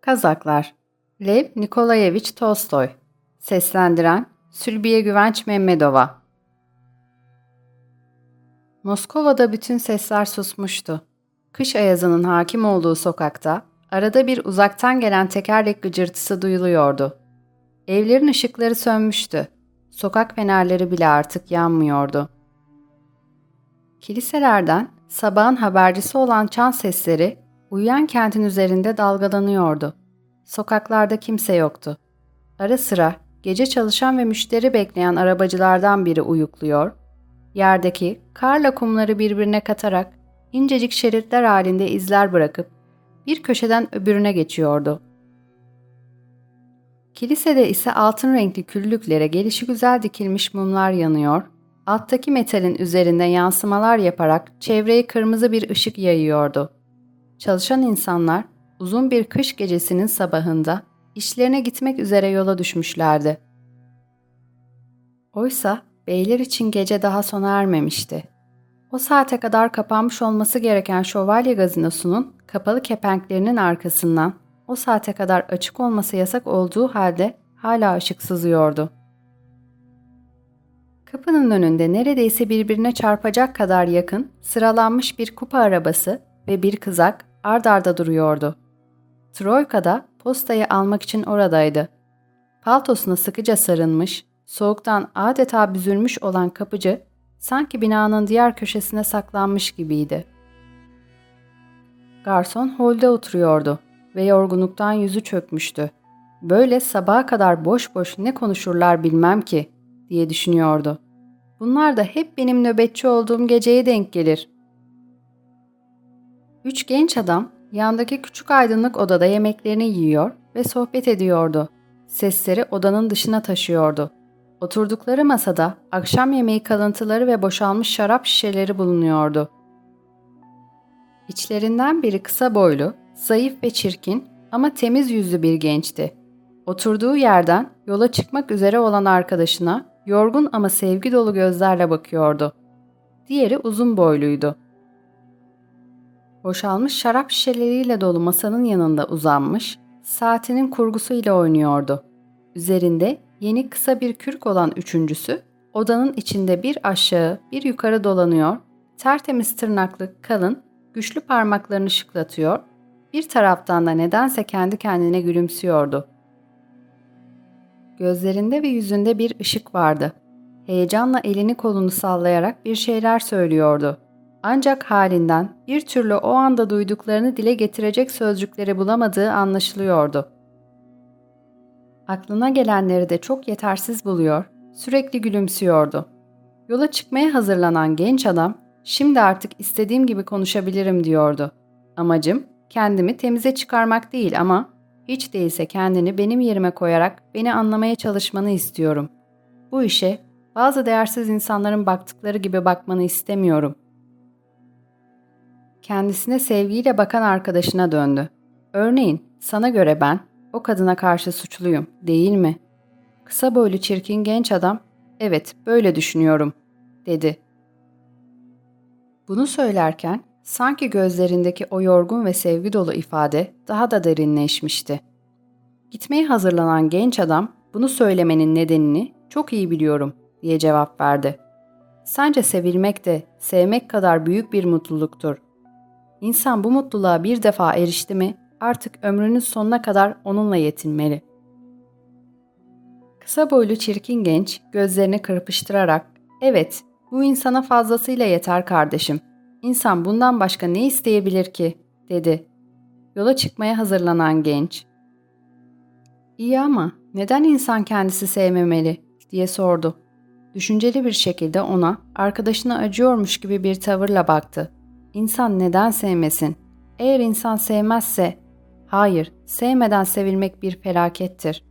Kazaklar Lev Nikolayevich Tolstoy Seslendiren Sülbiye Güvenç Memmedova Moskova'da bütün sesler susmuştu. Kış ayazının hakim olduğu sokakta arada bir uzaktan gelen tekerlek gıcırtısı duyuluyordu. Evlerin ışıkları sönmüştü. Sokak fenerleri bile artık yanmıyordu. Kiliselerden sabahın habercisi olan çan sesleri uyuyan kentin üzerinde dalgalanıyordu. Sokaklarda kimse yoktu. Ara sıra gece çalışan ve müşteri bekleyen arabacılardan biri uyukluyor, yerdeki karla kumları birbirine katarak incecik şeritler halinde izler bırakıp bir köşeden öbürüne geçiyordu. Kilisede ise altın renkli küllüklere gelişi güzel dikilmiş mumlar yanıyor, alttaki metalin üzerinde yansımalar yaparak çevreyi kırmızı bir ışık yayıyordu. Çalışan insanlar uzun bir kış gecesinin sabahında işlerine gitmek üzere yola düşmüşlerdi. Oysa beyler için gece daha sona ermemişti. O saate kadar kapanmış olması gereken şövalye gazinosunun kapalı kepenklerinin arkasından o saate kadar açık olması yasak olduğu halde hala ışık sızıyordu. Kapının önünde neredeyse birbirine çarpacak kadar yakın sıralanmış bir kupa arabası ve bir kızak ard arda duruyordu. Troika da postayı almak için oradaydı. Paltosuna sıkıca sarılmış, soğuktan adeta büzülmüş olan kapıcı sanki binanın diğer köşesine saklanmış gibiydi. Garson holde oturuyordu ve yorgunluktan yüzü çökmüştü. Böyle sabaha kadar boş boş ne konuşurlar bilmem ki diye düşünüyordu. Bunlar da hep benim nöbetçi olduğum geceye denk gelir. Üç genç adam yandaki küçük aydınlık odada yemeklerini yiyor ve sohbet ediyordu. Sesleri odanın dışına taşıyordu. Oturdukları masada akşam yemeği kalıntıları ve boşalmış şarap şişeleri bulunuyordu. İçlerinden biri kısa boylu, zayıf ve çirkin ama temiz yüzlü bir gençti. Oturduğu yerden yola çıkmak üzere olan arkadaşına yorgun ama sevgi dolu gözlerle bakıyordu. Diğeri uzun boyluydu. Boşalmış şarap şişeleriyle dolu masanın yanında uzanmış, saatinin kurgusuyla oynuyordu. Üzerinde yeni kısa bir kürk olan üçüncüsü, odanın içinde bir aşağı bir yukarı dolanıyor, tertemiz tırnaklı, kalın, güçlü parmaklarını şıklatıyor, bir taraftan da nedense kendi kendine gülümsüyordu. Gözlerinde ve yüzünde bir ışık vardı. Heyecanla elini kolunu sallayarak bir şeyler söylüyordu. Ancak halinden bir türlü o anda duyduklarını dile getirecek sözcükleri bulamadığı anlaşılıyordu. Aklına gelenleri de çok yetersiz buluyor, sürekli gülümsüyordu. Yola çıkmaya hazırlanan genç adam, şimdi artık istediğim gibi konuşabilirim diyordu. Amacım kendimi temize çıkarmak değil ama hiç değilse kendini benim yerime koyarak beni anlamaya çalışmanı istiyorum. Bu işe bazı değersiz insanların baktıkları gibi bakmanı istemiyorum. Kendisine sevgiyle bakan arkadaşına döndü. Örneğin sana göre ben o kadına karşı suçluyum, değil mi? Kısa boylu çirkin genç adam, evet böyle düşünüyorum, dedi. Bunu söylerken sanki gözlerindeki o yorgun ve sevgi dolu ifade daha da derinleşmişti. Gitmeye hazırlanan genç adam bunu söylemenin nedenini çok iyi biliyorum diye cevap verdi. Sence sevilmek de sevmek kadar büyük bir mutluluktur. İnsan bu mutluluğa bir defa erişti mi artık ömrünün sonuna kadar onunla yetinmeli. Kısa boylu çirkin genç gözlerini kırpıştırarak ''Evet, bu insana fazlasıyla yeter kardeşim. İnsan bundan başka ne isteyebilir ki?'' dedi. Yola çıkmaya hazırlanan genç İyi ama neden insan kendisi sevmemeli diye sordu. Düşünceli bir şekilde ona arkadaşına acıyormuş gibi bir tavırla baktı. İnsan neden sevmesin? Eğer insan sevmezse, hayır, sevmeden sevilmek bir felakettir.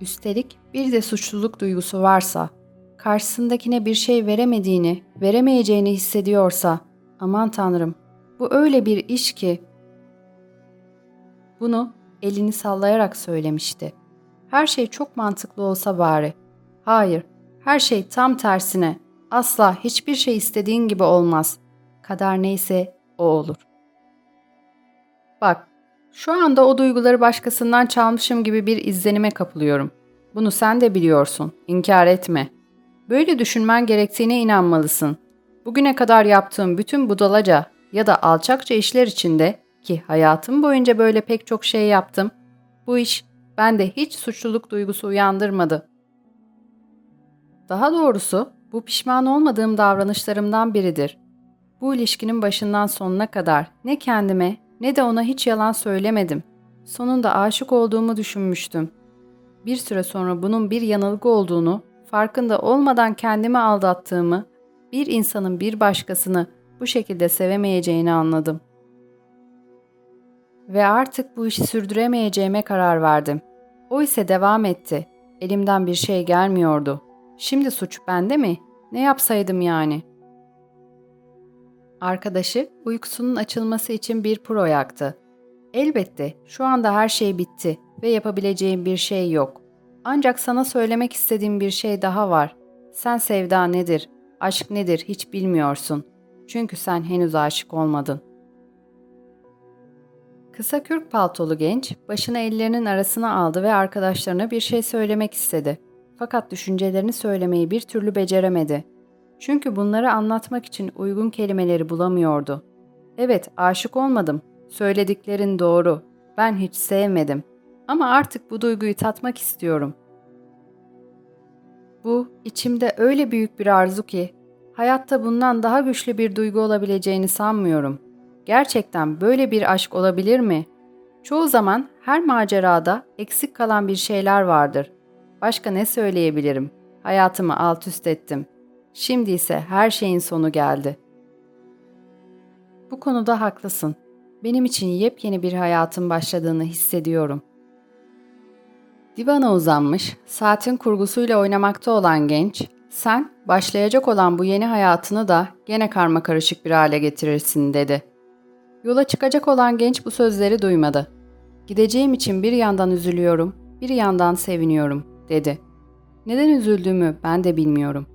Üstelik bir de suçluluk duygusu varsa, karşısındakine bir şey veremediğini, veremeyeceğini hissediyorsa, aman tanrım, bu öyle bir iş ki. Bunu elini sallayarak söylemişti. Her şey çok mantıklı olsa bari. Hayır, her şey tam tersine. Asla hiçbir şey istediğin gibi olmaz. Kader neyse o olur. Bak, Şu anda o duyguları başkasından çalmışım gibi bir izlenime kapılıyorum. Bunu sen de biliyorsun. İnkar etme. Böyle düşünmen gerektiğine inanmalısın. Bugüne kadar yaptığım bütün budalaca ya da alçakça işler içinde ki hayatım boyunca böyle pek çok şey yaptım. Bu iş bende hiç suçluluk duygusu uyandırmadı. Daha doğrusu bu pişman olmadığım davranışlarımdan biridir. Bu ilişkinin başından sonuna kadar ne kendime ne de ona hiç yalan söylemedim. Sonunda aşık olduğumu düşünmüştüm. Bir süre sonra bunun bir yanılgı olduğunu, farkında olmadan kendimi aldattığımı, bir insanın bir başkasını bu şekilde sevemeyeceğini anladım. Ve artık bu işi sürdüremeyeceğime karar verdim. O ise devam etti. Elimden bir şey gelmiyordu. Şimdi suç bende mi? Ne yapsaydım yani? Arkadaşı uykusunun açılması için bir pro yaktı. Elbette şu anda her şey bitti ve yapabileceğim bir şey yok. Ancak sana söylemek istediğim bir şey daha var. Sen sevda nedir, aşk nedir hiç bilmiyorsun. Çünkü sen henüz aşık olmadın. Kısa kürk paltolu genç başını ellerinin arasına aldı ve arkadaşlarına bir şey söylemek istedi. Fakat düşüncelerini söylemeyi bir türlü beceremedi. Çünkü bunları anlatmak için uygun kelimeleri bulamıyordu. Evet, aşık olmadım. Söylediklerin doğru. Ben hiç sevmedim. Ama artık bu duyguyu tatmak istiyorum. Bu, içimde öyle büyük bir arzu ki, hayatta bundan daha güçlü bir duygu olabileceğini sanmıyorum. Gerçekten böyle bir aşk olabilir mi? Çoğu zaman her macerada eksik kalan bir şeyler vardır. Başka ne söyleyebilirim? Hayatımı alt üst ettim. Şimdi ise her şeyin sonu geldi. Bu konuda haklısın. Benim için yepyeni bir hayatın başladığını hissediyorum. Divana uzanmış, saatin kurgusuyla oynamakta olan genç, sen başlayacak olan bu yeni hayatını da gene karma karışık bir hale getirirsin dedi. Yola çıkacak olan genç bu sözleri duymadı. Gideceğim için bir yandan üzülüyorum, bir yandan seviniyorum dedi. Neden üzüldüğümü ben de bilmiyorum.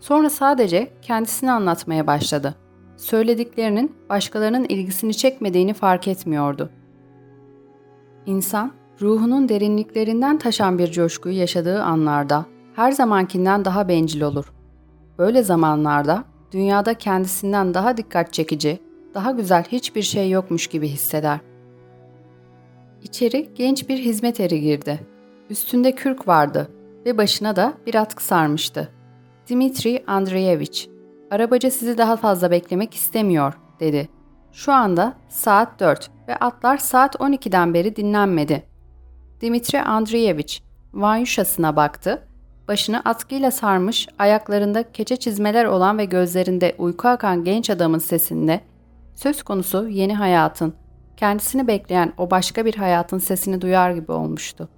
Sonra sadece kendisini anlatmaya başladı. Söylediklerinin başkalarının ilgisini çekmediğini fark etmiyordu. İnsan, ruhunun derinliklerinden taşan bir coşkuyu yaşadığı anlarda her zamankinden daha bencil olur. Böyle zamanlarda dünyada kendisinden daha dikkat çekici, daha güzel hiçbir şey yokmuş gibi hisseder. İçeri genç bir hizmet eri girdi. Üstünde kürk vardı ve başına da bir atkı sarmıştı. Dimitri Andreyevich, arabacı sizi daha fazla beklemek istemiyor, dedi. Şu anda saat 4 ve atlar saat 12'den beri dinlenmedi. Dimitri Andreyevich Vanyuşasına baktı. Başını atkıyla sarmış, ayaklarında keçe çizmeler olan ve gözlerinde uyku akan genç adamın sesinde söz konusu yeni hayatın, kendisini bekleyen o başka bir hayatın sesini duyar gibi olmuştu.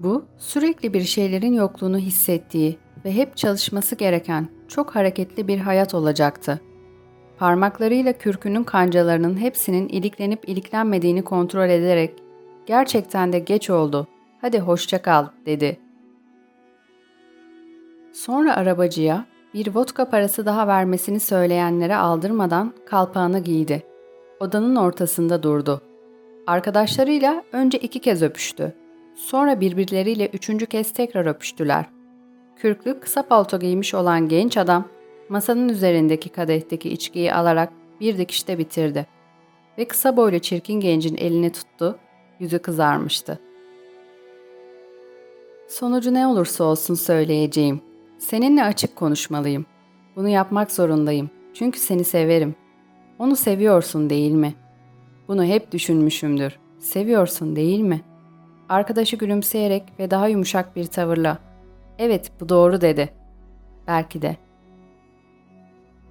Bu, sürekli bir şeylerin yokluğunu hissettiği ve hep çalışması gereken çok hareketli bir hayat olacaktı. Parmaklarıyla kürkünün kancalarının hepsinin iliklenip iliklenmediğini kontrol ederek gerçekten de geç oldu. Hadi hoşça kal dedi. Sonra arabacıya bir vodka parası daha vermesini söyleyenlere aldırmadan kalpağını giydi. Odanın ortasında durdu. Arkadaşlarıyla önce iki kez öpüştü. Sonra birbirleriyle üçüncü kez tekrar öpüştüler. Kürklü kısa palto giymiş olan genç adam masanın üzerindeki kadehteki içkiyi alarak bir dikişte bitirdi. Ve kısa boylu çirkin gencin elini tuttu, yüzü kızarmıştı. Sonucu ne olursa olsun söyleyeceğim. Seninle açık konuşmalıyım. Bunu yapmak zorundayım. Çünkü seni severim. Onu seviyorsun değil mi? Bunu hep düşünmüşümdür. Seviyorsun değil mi? Arkadaşı gülümseyerek ve daha yumuşak bir tavırla Evet, bu doğru dedi. Belki de.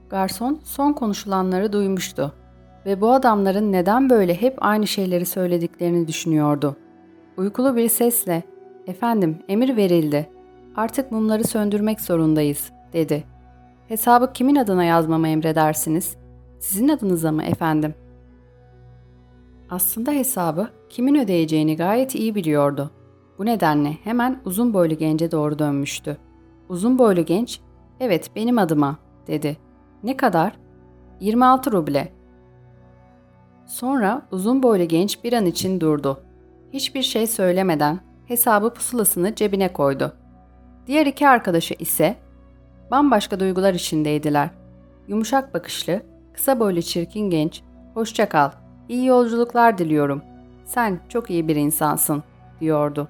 Garson son konuşulanları duymuştu ve bu adamların neden böyle hep aynı şeyleri söylediklerini düşünüyordu. Uykulu bir sesle, "Efendim, emir verildi. Artık mumları söndürmek zorundayız." dedi. "Hesabı kimin adına yazmamı emredersiniz? Sizin adınıza mı efendim?" Aslında hesabı kimin ödeyeceğini gayet iyi biliyordu. Bu nedenle hemen uzun boylu gence doğru dönmüştü. Uzun boylu genç, "Evet, benim adıma." dedi. "Ne kadar?" "26 ruble." Sonra uzun boylu genç bir an için durdu. Hiçbir şey söylemeden hesabı pusulasını cebine koydu. Diğer iki arkadaşı ise bambaşka duygular içindeydiler. Yumuşak bakışlı, kısa boylu çirkin genç, hoşça kal, iyi yolculuklar diliyorum. Sen çok iyi bir insansın, diyordu.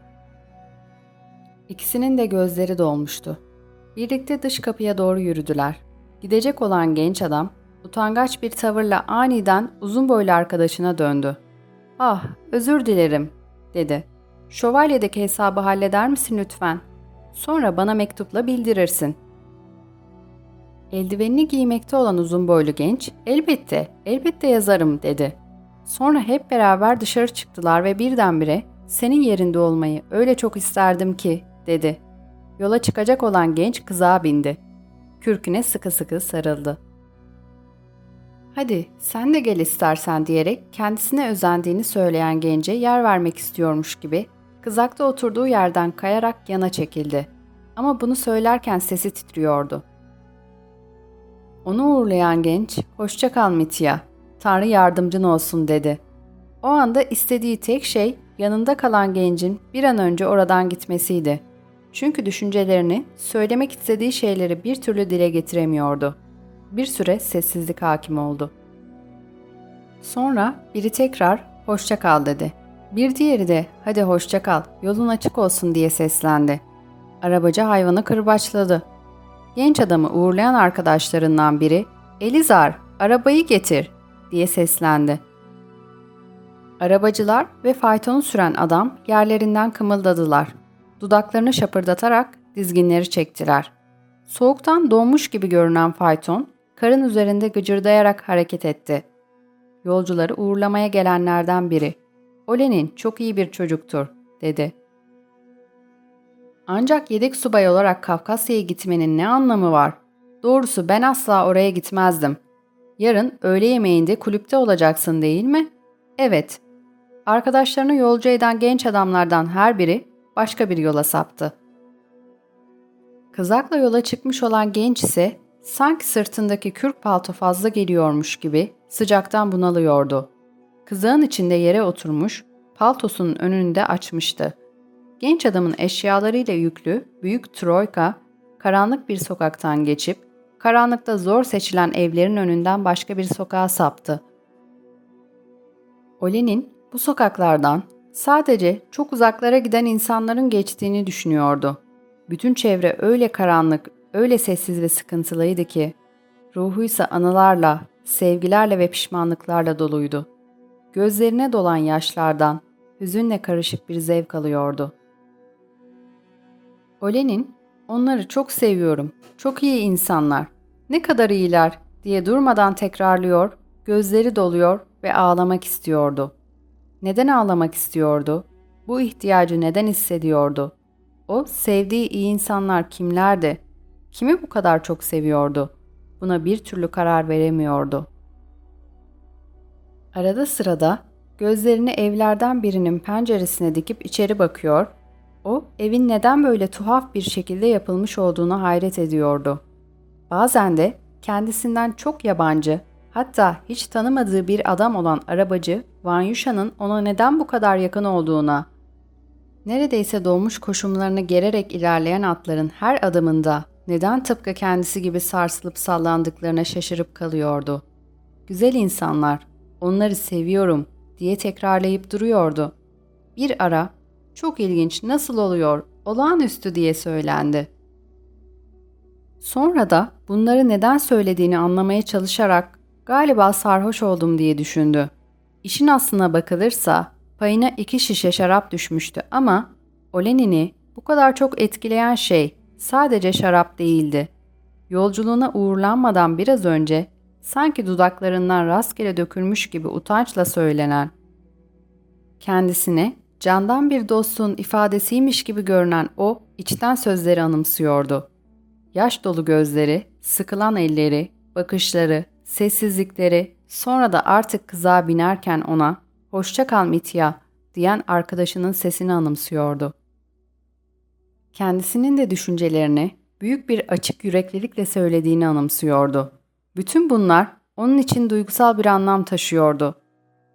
İkisinin de gözleri dolmuştu. Birlikte dış kapıya doğru yürüdüler. Gidecek olan genç adam utangaç bir tavırla aniden uzun boylu arkadaşına döndü. "Ah, özür dilerim." dedi. "Şövalyedeki hesabı halleder misin lütfen? Sonra bana mektupla bildirirsin." Eldivenini giymekte olan uzun boylu genç, "Elbette, elbette yazarım." dedi. Sonra hep beraber dışarı çıktılar ve birdenbire "Senin yerinde olmayı öyle çok isterdim ki." Dedi. Yola çıkacak olan genç kızağa bindi. Kürküne sıkı sıkı sarıldı. Hadi sen de gel istersen diyerek kendisine özendiğini söyleyen gence yer vermek istiyormuş gibi kızakta oturduğu yerden kayarak yana çekildi. Ama bunu söylerken sesi titriyordu. Onu uğurlayan genç, hoşça kal Mitya, Tanrı yardımcın olsun dedi. O anda istediği tek şey yanında kalan gencin bir an önce oradan gitmesiydi. Çünkü düşüncelerini, söylemek istediği şeyleri bir türlü dile getiremiyordu. Bir süre sessizlik hakim oldu. Sonra biri tekrar hoşça kal dedi. Bir diğeri de hadi hoşça kal, yolun açık olsun diye seslendi. Arabacı hayvanı kırbaçladı. Genç adamı uğurlayan arkadaşlarından biri Elizar, arabayı getir diye seslendi. Arabacılar ve faytonu süren adam yerlerinden kımıldadılar. Dudaklarını şapırdatarak dizginleri çektiler. Soğuktan donmuş gibi görünen fayton, karın üzerinde gıcırdayarak hareket etti. Yolcuları uğurlamaya gelenlerden biri, Olenin çok iyi bir çocuktur, dedi. Ancak yedek subay olarak Kafkasya'ya gitmenin ne anlamı var? Doğrusu ben asla oraya gitmezdim. Yarın öğle yemeğinde kulüpte olacaksın değil mi? Evet. Arkadaşlarını yolcu eden genç adamlardan her biri başka bir yola saptı. Kızakla yola çıkmış olan genç ise sanki sırtındaki kürk palto fazla geliyormuş gibi sıcaktan bunalıyordu. Kızağın içinde yere oturmuş, paltosunun önünü de açmıştı. Genç adamın eşyalarıyla yüklü büyük troika karanlık bir sokaktan geçip karanlıkta zor seçilen evlerin önünden başka bir sokağa saptı. Olenin bu sokaklardan sadece çok uzaklara giden insanların geçtiğini düşünüyordu. Bütün çevre öyle karanlık, öyle sessiz ve sıkıntılıydı ki ruhuysa anılarla, sevgilerle ve pişmanlıklarla doluydu. Gözlerine dolan yaşlardan hüzünle karışık bir zevk alıyordu. Olen'in onları çok seviyorum, çok iyi insanlar, ne kadar iyiler diye durmadan tekrarlıyor, gözleri doluyor ve ağlamak istiyordu. Neden ağlamak istiyordu? Bu ihtiyacı neden hissediyordu? O sevdiği iyi insanlar kimlerdi? Kimi bu kadar çok seviyordu? Buna bir türlü karar veremiyordu. Arada sırada gözlerini evlerden birinin penceresine dikip içeri bakıyor, o evin neden böyle tuhaf bir şekilde yapılmış olduğunu hayret ediyordu. Bazen de kendisinden çok yabancı, hatta hiç tanımadığı bir adam olan arabacı Vanyusha'nın ona neden bu kadar yakın olduğuna, neredeyse dolmuş koşumlarını gererek ilerleyen atların her adımında neden tıpkı kendisi gibi sarsılıp sallandıklarına şaşırıp kalıyordu. Güzel insanlar, onları seviyorum diye tekrarlayıp duruyordu. Bir ara, çok ilginç nasıl oluyor, olağanüstü diye söylendi. Sonra da bunları neden söylediğini anlamaya çalışarak galiba sarhoş oldum diye düşündü. İşin aslına bakılırsa payına iki şişe şarap düşmüştü ama Olenin'i bu kadar çok etkileyen şey sadece şarap değildi. Yolculuğuna uğurlanmadan biraz önce sanki dudaklarından rastgele dökülmüş gibi utançla söylenen, kendisine candan bir dostun ifadesiymiş gibi görünen o içten sözleri anımsıyordu. Yaş dolu gözleri, sıkılan elleri, bakışları, sessizlikleri, sonra da artık kıza binerken ona ''Hoşça kal Mitya'' diyen arkadaşının sesini anımsıyordu. Kendisinin de düşüncelerini büyük bir açık yüreklilikle söylediğini anımsıyordu. Bütün bunlar onun için duygusal bir anlam taşıyordu.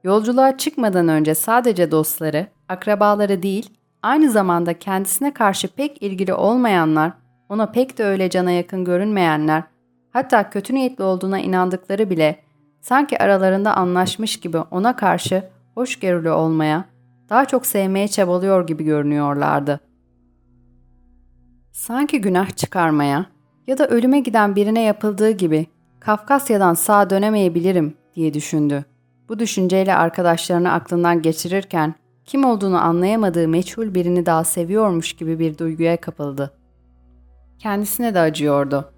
Yolculuğa çıkmadan önce sadece dostları, akrabaları değil, aynı zamanda kendisine karşı pek ilgili olmayanlar, ona pek de öyle cana yakın görünmeyenler, hatta kötü niyetli olduğuna inandıkları bile sanki aralarında anlaşmış gibi ona karşı hoşgörülü olmaya, daha çok sevmeye çabalıyor gibi görünüyorlardı. Sanki günah çıkarmaya ya da ölüme giden birine yapıldığı gibi Kafkasya'dan sağa dönemeyebilirim diye düşündü. Bu düşünceyle arkadaşlarını aklından geçirirken kim olduğunu anlayamadığı meçhul birini daha seviyormuş gibi bir duyguya kapıldı. Kendisine de acıyordu.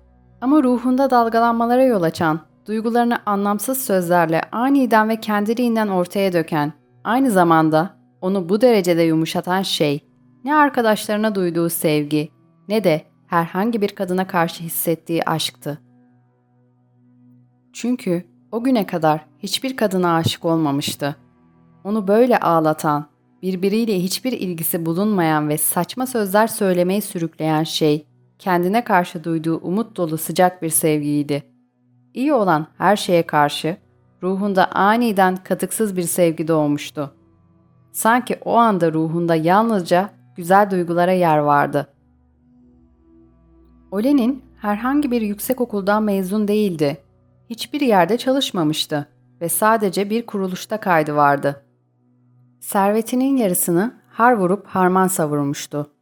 Ama ruhunda dalgalanmalara yol açan, duygularını anlamsız sözlerle aniden ve kendiliğinden ortaya döken, aynı zamanda onu bu derecede yumuşatan şey, ne arkadaşlarına duyduğu sevgi, ne de herhangi bir kadına karşı hissettiği aşktı. Çünkü o güne kadar hiçbir kadına aşık olmamıştı. Onu böyle ağlatan, birbiriyle hiçbir ilgisi bulunmayan ve saçma sözler söylemeye sürükleyen şey, kendine karşı duyduğu umut dolu sıcak bir sevgiydi. İyi olan her şeye karşı, ruhunda aniden katıksız bir sevgi doğmuştu. Sanki o anda ruhunda yalnızca güzel duygulara yer vardı. Olen'in herhangi bir yüksek okuldan mezun değildi. Hiçbir yerde çalışmamıştı ve sadece bir kuruluşta kaydı vardı. Servetinin yarısını har vurup harman savurmuştu.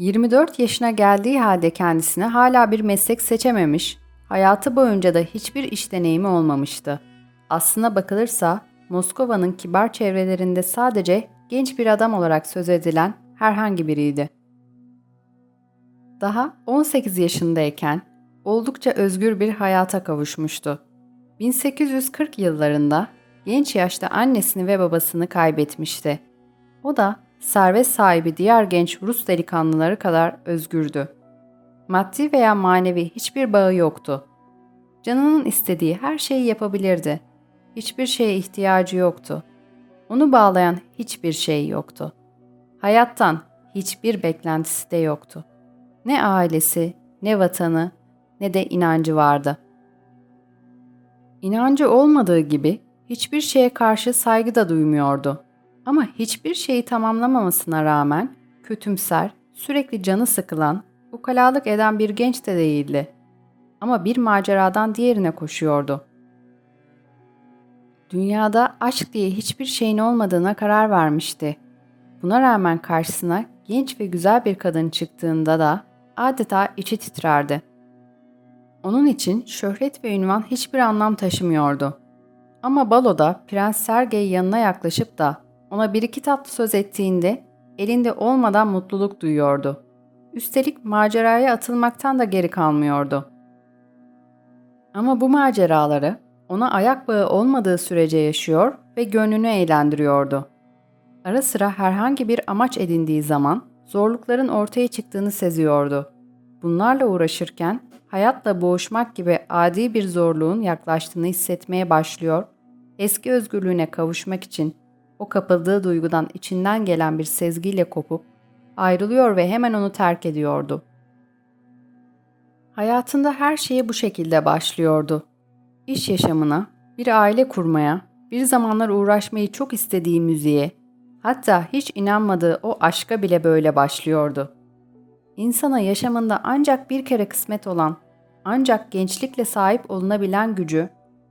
24 yaşına geldiği halde kendisine hala bir meslek seçememiş, hayatı boyunca da hiçbir iş deneyimi olmamıştı. Aslına bakılırsa Moskova'nın kibar çevrelerinde sadece genç bir adam olarak söz edilen herhangi biriydi. Daha 18 yaşındayken oldukça özgür bir hayata kavuşmuştu. 1840 yıllarında genç yaşta annesini ve babasını kaybetmişti. O da servet sahibi diğer genç Rus delikanlıları kadar özgürdü. Maddi veya manevi hiçbir bağı yoktu. Canının istediği her şeyi yapabilirdi. Hiçbir şeye ihtiyacı yoktu. Onu bağlayan hiçbir şey yoktu. Hayattan hiçbir beklentisi de yoktu. Ne ailesi, ne vatanı, ne de inancı vardı. İnancı olmadığı gibi hiçbir şeye karşı saygı da duymuyordu. Ama hiçbir şeyi tamamlamamasına rağmen kötümser, sürekli canı sıkılan, ukalalık eden bir genç de değildi. Ama bir maceradan diğerine koşuyordu. Dünyada aşk diye hiçbir şeyin olmadığına karar vermişti. Buna rağmen karşısına genç ve güzel bir kadın çıktığında da adeta içi titrerdi. Onun için şöhret ve ünvan hiçbir anlam taşımıyordu. Ama baloda Prens Sergey yanına yaklaşıp da ona bir iki tatlı söz ettiğinde elinde olmadan mutluluk duyuyordu. Üstelik maceraya atılmaktan da geri kalmıyordu. Ama bu maceraları ona ayak bağı olmadığı sürece yaşıyor ve gönlünü eğlendiriyordu. Ara sıra herhangi bir amaç edindiği zaman zorlukların ortaya çıktığını seziyordu. Bunlarla uğraşırken hayatla boğuşmak gibi adi bir zorluğun yaklaştığını hissetmeye başlıyor, eski özgürlüğüne kavuşmak için o kapıldığı duygudan içinden gelen bir sezgiyle kopup ayrılıyor ve hemen onu terk ediyordu. Hayatında her şeye bu şekilde başlıyordu. İş yaşamına, bir aile kurmaya, bir zamanlar uğraşmayı çok istediği müziğe, hatta hiç inanmadığı o aşka bile böyle başlıyordu. İnsana yaşamında ancak bir kere kısmet olan, ancak gençlikle sahip olunabilen gücü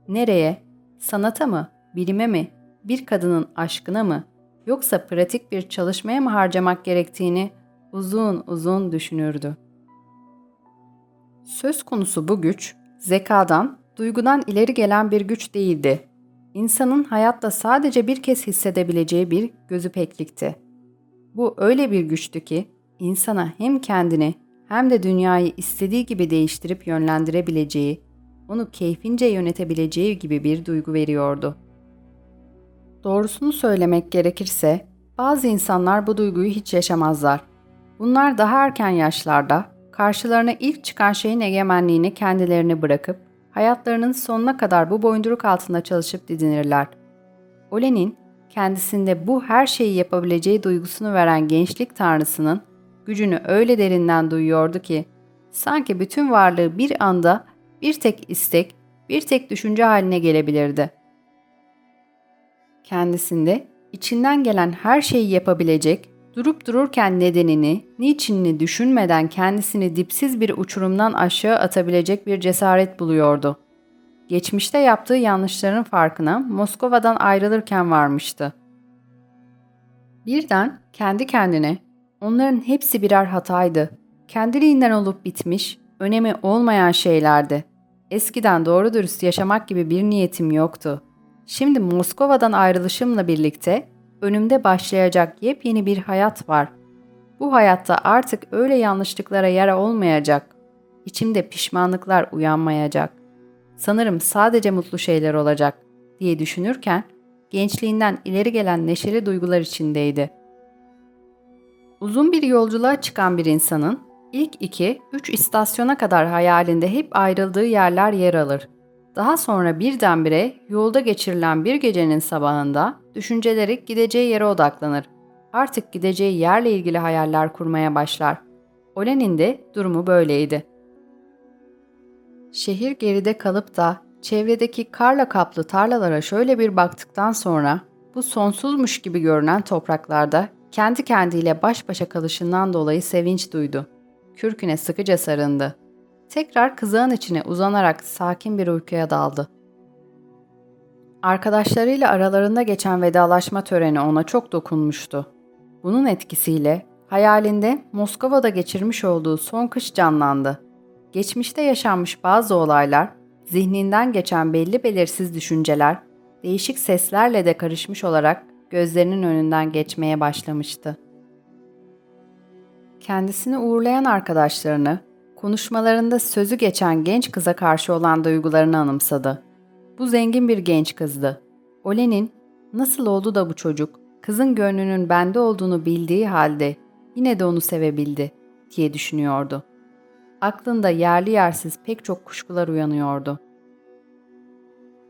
nereye, sanata mı, bilime mi, bir kadının aşkına mı yoksa pratik bir çalışmaya mı harcamak gerektiğini uzun uzun düşünürdü. Söz konusu bu güç, zekadan, duygudan ileri gelen bir güç değildi. İnsanın hayatta sadece bir kez hissedebileceği bir gözü peklikti. Bu öyle bir güçtü ki, insana hem kendini hem de dünyayı istediği gibi değiştirip yönlendirebileceği, onu keyfince yönetebileceği gibi bir duygu veriyordu. Doğrusunu söylemek gerekirse, bazı insanlar bu duyguyu hiç yaşamazlar. Bunlar daha erken yaşlarda karşılarına ilk çıkan şeyin egemenliğini kendilerine bırakıp hayatlarının sonuna kadar bu boyunduruk altında çalışıp didinirler. Olen'in kendisinde bu her şeyi yapabileceği duygusunu veren gençlik tanrısının gücünü öyle derinden duyuyordu ki sanki bütün varlığı bir anda bir tek istek, bir tek düşünce haline gelebilirdi. Kendisinde içinden gelen her şeyi yapabilecek, durup dururken nedenini, niçinini düşünmeden kendisini dipsiz bir uçurumdan aşağı atabilecek bir cesaret buluyordu. Geçmişte yaptığı yanlışların farkına Moskova'dan ayrılırken varmıştı. Birden kendi kendine onların hepsi birer hataydı. Kendiliğinden olup bitmiş, önemi olmayan şeylerdi. Eskiden doğru dürüst yaşamak gibi bir niyetim yoktu. Şimdi Moskova'dan ayrılışımla birlikte önümde başlayacak yepyeni bir hayat var. Bu hayatta artık öyle yanlışlıklara yara olmayacak. İçimde pişmanlıklar uyanmayacak. Sanırım sadece mutlu şeyler olacak diye düşünürken gençliğinden ileri gelen neşeli duygular içindeydi. Uzun bir yolculuğa çıkan bir insanın ilk iki, üç istasyona kadar hayalinde hep ayrıldığı yerler yer alır. Daha sonra birdenbire yolda geçirilen bir gecenin sabahında düşünceleri gideceği yere odaklanır. Artık gideceği yerle ilgili hayaller kurmaya başlar. Olen'in de durumu böyleydi. Şehir geride kalıp da çevredeki karla kaplı tarlalara şöyle bir baktıktan sonra bu sonsuzmuş gibi görünen topraklarda kendi kendiyle baş başa kalışından dolayı sevinç duydu. Kürküne sıkıca sarındı. Tekrar kızağın içine uzanarak sakin bir uykuya daldı. Arkadaşlarıyla aralarında geçen vedalaşma töreni ona çok dokunmuştu. Bunun etkisiyle hayalinde Moskova'da geçirmiş olduğu son kış canlandı. Geçmişte yaşanmış bazı olaylar, zihninden geçen belli belirsiz düşünceler, değişik seslerle de karışmış olarak gözlerinin önünden geçmeye başlamıştı. Kendisini uğurlayan arkadaşlarını, konuşmalarında sözü geçen genç kıza karşı olan duygularını anımsadı. Bu zengin bir genç kızdı. Olen'in nasıl oldu da bu çocuk kızın gönlünün bende olduğunu bildiği halde yine de onu sevebildi diye düşünüyordu. Aklında yerli yersiz pek çok kuşkular uyanıyordu.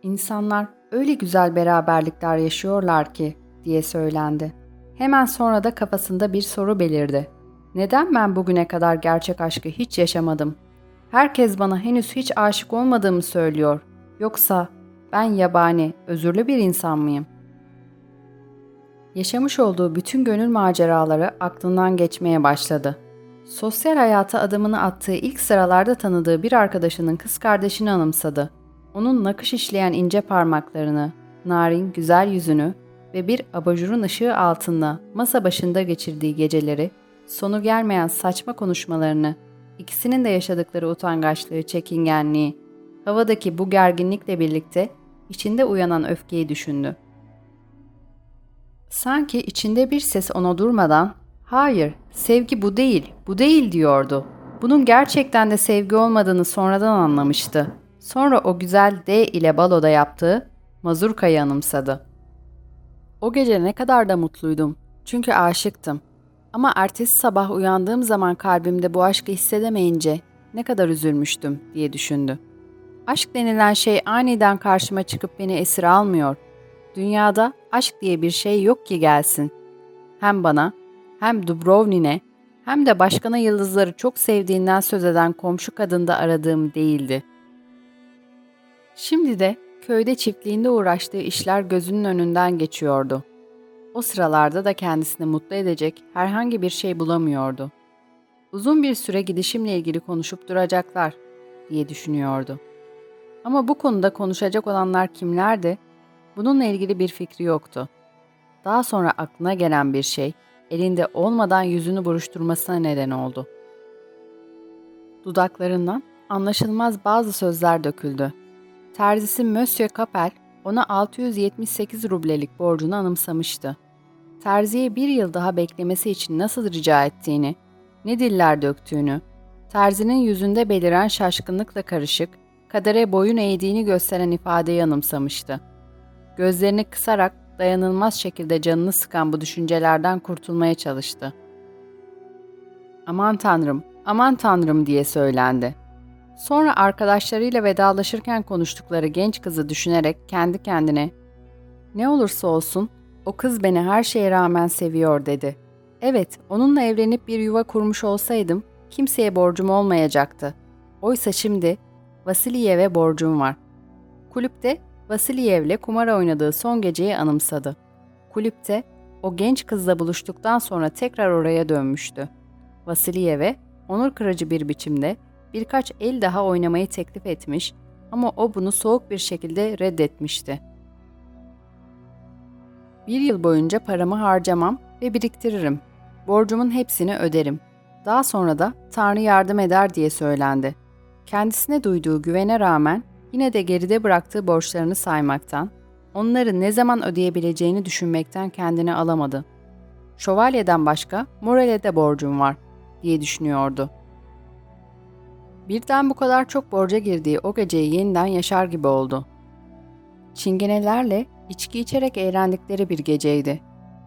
İnsanlar öyle güzel beraberlikler yaşıyorlar ki diye söylendi. Hemen sonra da kafasında bir soru belirdi. Neden ben bugüne kadar gerçek aşkı hiç yaşamadım? Herkes bana henüz hiç aşık olmadığımı söylüyor. Yoksa ben yabani, özürlü bir insan mıyım? Yaşamış olduğu bütün gönül maceraları aklından geçmeye başladı. Sosyal hayata adımını attığı ilk sıralarda tanıdığı bir arkadaşının kız kardeşini anımsadı. Onun nakış işleyen ince parmaklarını, narin güzel yüzünü ve bir abajurun ışığı altında masa başında geçirdiği geceleri, sonu gelmeyen saçma konuşmalarını, ikisinin de yaşadıkları utangaçlığı, çekingenliği, havadaki bu gerginlikle birlikte içinde uyanan öfkeyi düşündü. Sanki içinde bir ses ona durmadan "Hayır, sevgi bu değil, bu değil." diyordu. Bunun gerçekten de sevgi olmadığını sonradan anlamıştı. Sonra o güzel D ile baloda yaptığı mazurkayı anımsadı. O gece ne kadar da mutluydum. Çünkü aşıktım. Ama ertesi sabah uyandığım zaman kalbimde bu aşkı hissedemeyince ne kadar üzülmüştüm diye düşündü. Aşk denilen şey aniden karşıma çıkıp beni esir almıyor. Dünyada aşk diye bir şey yok ki gelsin. Hem bana, hem Dubrovnin'e, hem de başkana yıldızları çok sevdiğinden söz eden komşu kadında aradığım değildi. Şimdi de köyde çiftliğinde uğraştığı işler gözünün önünden geçiyordu. O sıralarda da kendisini mutlu edecek herhangi bir şey bulamıyordu. Uzun bir süre gidişimle ilgili konuşup duracaklar diye düşünüyordu. Ama bu konuda konuşacak olanlar kimlerdi? Bununla ilgili bir fikri yoktu. Daha sonra aklına gelen bir şey, elinde olmadan yüzünü buruşturmasına neden oldu. Dudaklarından anlaşılmaz bazı sözler döküldü. Terzisi Monsieur Capel ona 678 rublelik borcunu anımsamıştı. Terziye bir yıl daha beklemesi için nasıl rica ettiğini, ne diller döktüğünü, terzinin yüzünde beliren şaşkınlıkla karışık, kadere boyun eğdiğini gösteren ifadeyi anımsamıştı. Gözlerini kısarak dayanılmaz şekilde canını sıkan bu düşüncelerden kurtulmaya çalıştı. Aman tanrım, aman tanrım diye söylendi. Sonra arkadaşlarıyla vedalaşırken konuştukları genç kızı düşünerek kendi kendine ''Ne olursa olsun o kız beni her şeye rağmen seviyor.'' dedi. Evet, onunla evlenip bir yuva kurmuş olsaydım kimseye borcum olmayacaktı. Oysa şimdi Vasiliyev'e borcum var. Kulüpte Vasiliev'le kumar oynadığı son geceyi anımsadı. Kulüpte o genç kızla buluştuktan sonra tekrar oraya dönmüştü. Vasiliev'e onur kırıcı bir biçimde birkaç el daha oynamayı teklif etmiş ama o bunu soğuk bir şekilde reddetmişti. Bir yıl boyunca paramı harcamam ve biriktiririm. Borcumun hepsini öderim. Daha sonra da Tanrı yardım eder diye söylendi. Kendisine duyduğu güvene rağmen yine de geride bıraktığı borçlarını saymaktan, onları ne zaman ödeyebileceğini düşünmekten kendini alamadı. Şövalyeden başka Morel'e de borcum var diye düşünüyordu. Birden bu kadar çok borca girdiği o geceyi yeniden yaşar gibi oldu. Çingenelerle içki içerek eğlendikleri bir geceydi.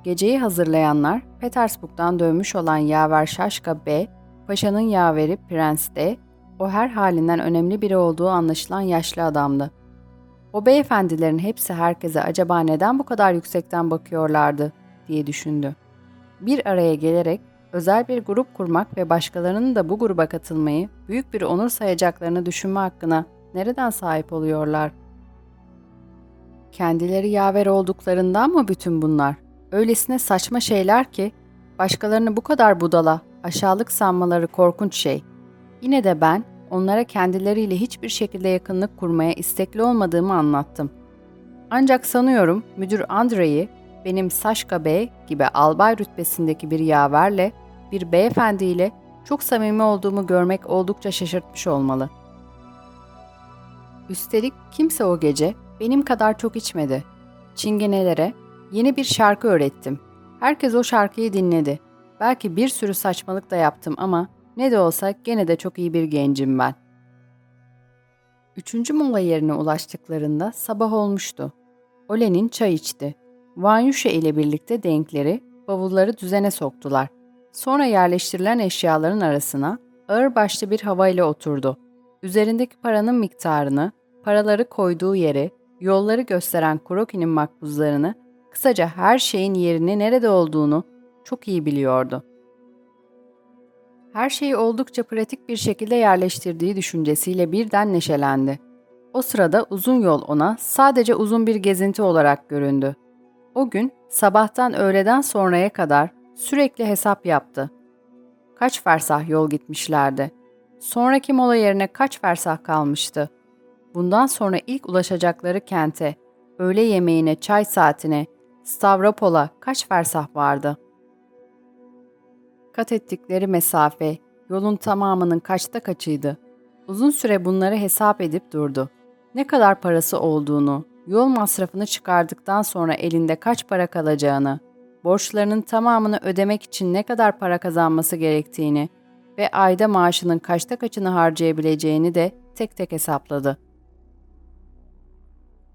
Geceyi hazırlayanlar Petersburg'dan dönmüş olan yaver Şaşka B, paşanın yaveri Prens D, o her halinden önemli biri olduğu anlaşılan yaşlı adamdı. O beyefendilerin hepsi herkese acaba neden bu kadar yüksekten bakıyorlardı diye düşündü. Bir araya gelerek özel bir grup kurmak ve başkalarının da bu gruba katılmayı büyük bir onur sayacaklarını düşünme hakkına nereden sahip oluyorlar? Kendileri yaver olduklarından mı bütün bunlar? Öylesine saçma şeyler ki başkalarını bu kadar budala, aşağılık sanmaları korkunç şey. Yine de ben onlara kendileriyle hiçbir şekilde yakınlık kurmaya istekli olmadığımı anlattım. Ancak sanıyorum müdür Andrei'yi benim Saşka Bey gibi albay rütbesindeki bir yaverle, bir beyefendiyle çok samimi olduğumu görmek oldukça şaşırtmış olmalı. Üstelik kimse o gece benim kadar çok içmedi. Çingenelere yeni bir şarkı öğrettim. Herkes o şarkıyı dinledi. Belki bir sürü saçmalık da yaptım ama ne de olsa gene de çok iyi bir gencim ben. Üçüncü mola yerine ulaştıklarında sabah olmuştu. Olen'in çay içti. Vanyuşa ile birlikte denkleri, bavulları düzene soktular. Sonra yerleştirilen eşyaların arasına ağır başlı bir havayla oturdu. Üzerindeki paranın miktarını, paraları koyduğu yeri, yolları gösteren Kuroki'nin makbuzlarını, kısaca her şeyin yerini nerede olduğunu çok iyi biliyordu. Her şeyi oldukça pratik bir şekilde yerleştirdiği düşüncesiyle birden neşelendi. O sırada uzun yol ona sadece uzun bir gezinti olarak göründü. O gün sabahtan öğleden sonraya kadar sürekli hesap yaptı. Kaç fersah yol gitmişlerdi. Sonraki mola yerine kaç fersah kalmıştı. Bundan sonra ilk ulaşacakları kente, öğle yemeğine, çay saatine, Stavropol'a kaç fersah vardı? Kat ettikleri mesafe, yolun tamamının kaçta kaçıydı? Uzun süre bunları hesap edip durdu. Ne kadar parası olduğunu, yol masrafını çıkardıktan sonra elinde kaç para kalacağını, borçlarının tamamını ödemek için ne kadar para kazanması gerektiğini ve ayda maaşının kaçta kaçını harcayabileceğini de tek tek hesapladı.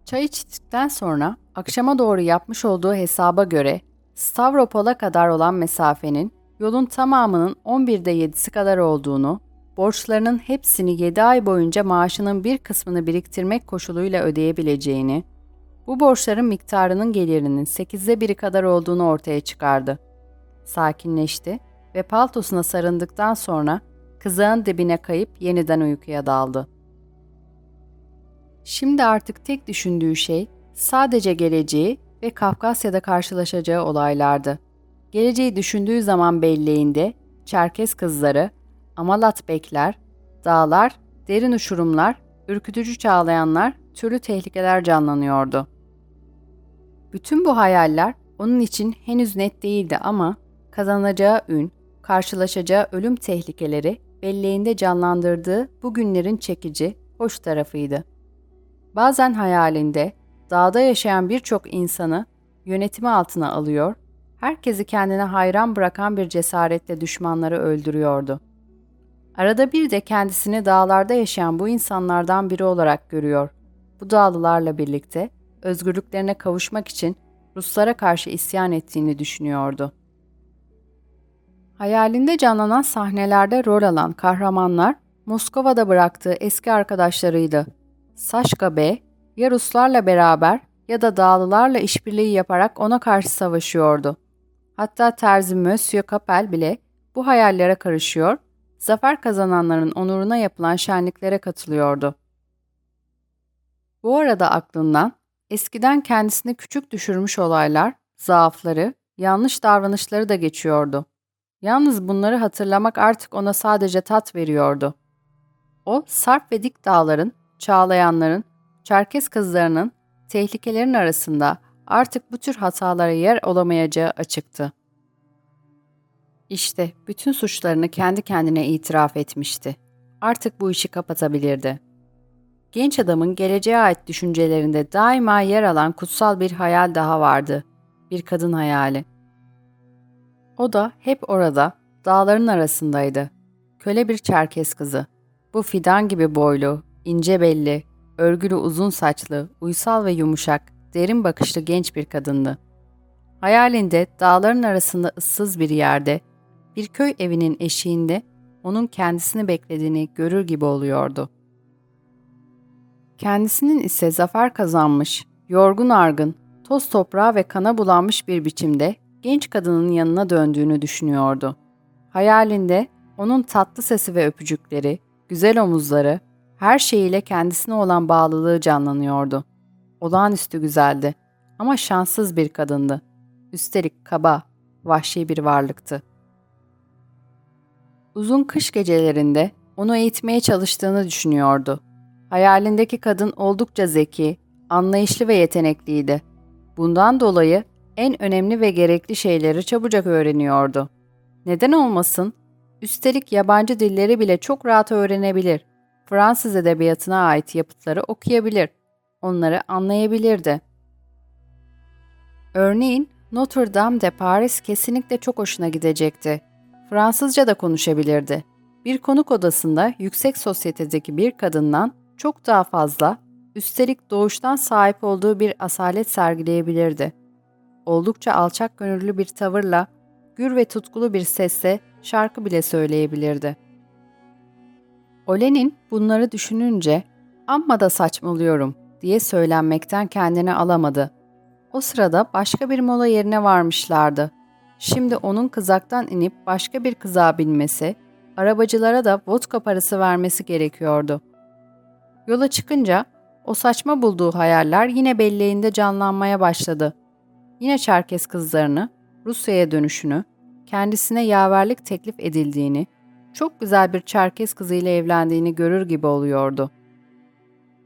Çay içtikten sonra akşama doğru yapmış olduğu hesaba göre Stavropol'a kadar olan mesafenin yolun tamamının 11'de 7'si kadar olduğunu, borçlarının hepsini 7 ay boyunca maaşının bir kısmını biriktirmek koşuluyla ödeyebileceğini, bu borçların miktarının gelirinin 8'de 1'i kadar olduğunu ortaya çıkardı. Sakinleşti ve paltosuna sarındıktan sonra kızağın dibine kayıp yeniden uykuya daldı. Şimdi artık tek düşündüğü şey sadece geleceği ve Kafkasya'da karşılaşacağı olaylardı. Geleceği düşündüğü zaman belleğinde Çerkes kızları, Amalat bekler, dağlar, derin uçurumlar, ürkütücü çağlayanlar, türlü tehlikeler canlanıyordu. Bütün bu hayaller onun için henüz net değildi ama kazanacağı ün, karşılaşacağı ölüm tehlikeleri belleğinde canlandırdığı bu günlerin çekici, hoş tarafıydı. Bazen hayalinde dağda yaşayan birçok insanı yönetimi altına alıyor, herkesi kendine hayran bırakan bir cesaretle düşmanları öldürüyordu. Arada bir de kendisini dağlarda yaşayan bu insanlardan biri olarak görüyor. Bu dağlılarla birlikte özgürlüklerine kavuşmak için Ruslara karşı isyan ettiğini düşünüyordu. Hayalinde canlanan sahnelerde rol alan kahramanlar Moskova'da bıraktığı eski arkadaşlarıydı. Saşka B ya Ruslarla beraber ya da Dağlılarla işbirliği yaparak ona karşı savaşıyordu. Hatta terzi Monsieur Capel bile bu hayallere karışıyor, zafer kazananların onuruna yapılan şenliklere katılıyordu. Bu arada aklından eskiden kendisini küçük düşürmüş olaylar, zaafları, yanlış davranışları da geçiyordu. Yalnız bunları hatırlamak artık ona sadece tat veriyordu. O, sarp ve dik dağların, çağlayanların, Çerkes kızlarının tehlikelerin arasında artık bu tür hatalara yer olamayacağı açıktı. İşte bütün suçlarını kendi kendine itiraf etmişti. Artık bu işi kapatabilirdi. Genç adamın geleceğe ait düşüncelerinde daima yer alan kutsal bir hayal daha vardı. Bir kadın hayali. O da hep orada, dağların arasındaydı. Köle bir Çerkes kızı. Bu fidan gibi boylu, ince belli, örgülü uzun saçlı, uysal ve yumuşak, derin bakışlı genç bir kadındı. Hayalinde dağların arasında ıssız bir yerde, bir köy evinin eşiğinde onun kendisini beklediğini görür gibi oluyordu. Kendisinin ise zafer kazanmış, yorgun argın, toz toprağa ve kana bulanmış bir biçimde genç kadının yanına döndüğünü düşünüyordu. Hayalinde onun tatlı sesi ve öpücükleri, güzel omuzları, her şeyiyle kendisine olan bağlılığı canlanıyordu. Olağanüstü güzeldi ama şanssız bir kadındı. Üstelik kaba, vahşi bir varlıktı. Uzun kış gecelerinde onu eğitmeye çalıştığını düşünüyordu. Hayalindeki kadın oldukça zeki, anlayışlı ve yetenekliydi. Bundan dolayı en önemli ve gerekli şeyleri çabucak öğreniyordu. Neden olmasın? Üstelik yabancı dilleri bile çok rahat öğrenebilir. Fransız edebiyatına ait yapıtları okuyabilir. Onları anlayabilirdi. Örneğin Notre Dame de Paris kesinlikle çok hoşuna gidecekti. Fransızca da konuşabilirdi. Bir konuk odasında yüksek sosyetedeki bir kadından çok daha fazla, üstelik doğuştan sahip olduğu bir asalet sergileyebilirdi. Oldukça alçak gönüllü bir tavırla, gür ve tutkulu bir sesle şarkı bile söyleyebilirdi. Olenin bunları düşününce amma da saçmalıyorum diye söylenmekten kendini alamadı. O sırada başka bir mola yerine varmışlardı. Şimdi onun kızaktan inip başka bir kızağa binmesi, arabacılara da vodka parası vermesi gerekiyordu. Yola çıkınca o saçma bulduğu hayaller yine belleğinde canlanmaya başladı. Yine Çerkes kızlarını, Rusya'ya dönüşünü, kendisine yaverlik teklif edildiğini, çok güzel bir Çerkes kızıyla evlendiğini görür gibi oluyordu.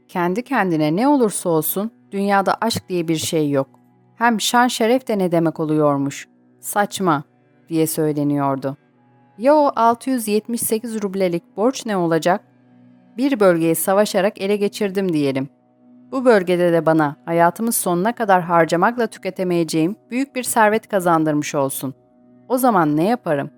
Kendi kendine ne olursa olsun dünyada aşk diye bir şey yok. Hem şan şeref de ne demek oluyormuş. Saçma diye söyleniyordu. Ya o 678 rublelik borç ne olacak? Bir bölgeyi savaşarak ele geçirdim diyelim. Bu bölgede de bana hayatımız sonuna kadar harcamakla tüketemeyeceğim büyük bir servet kazandırmış olsun. O zaman ne yaparım?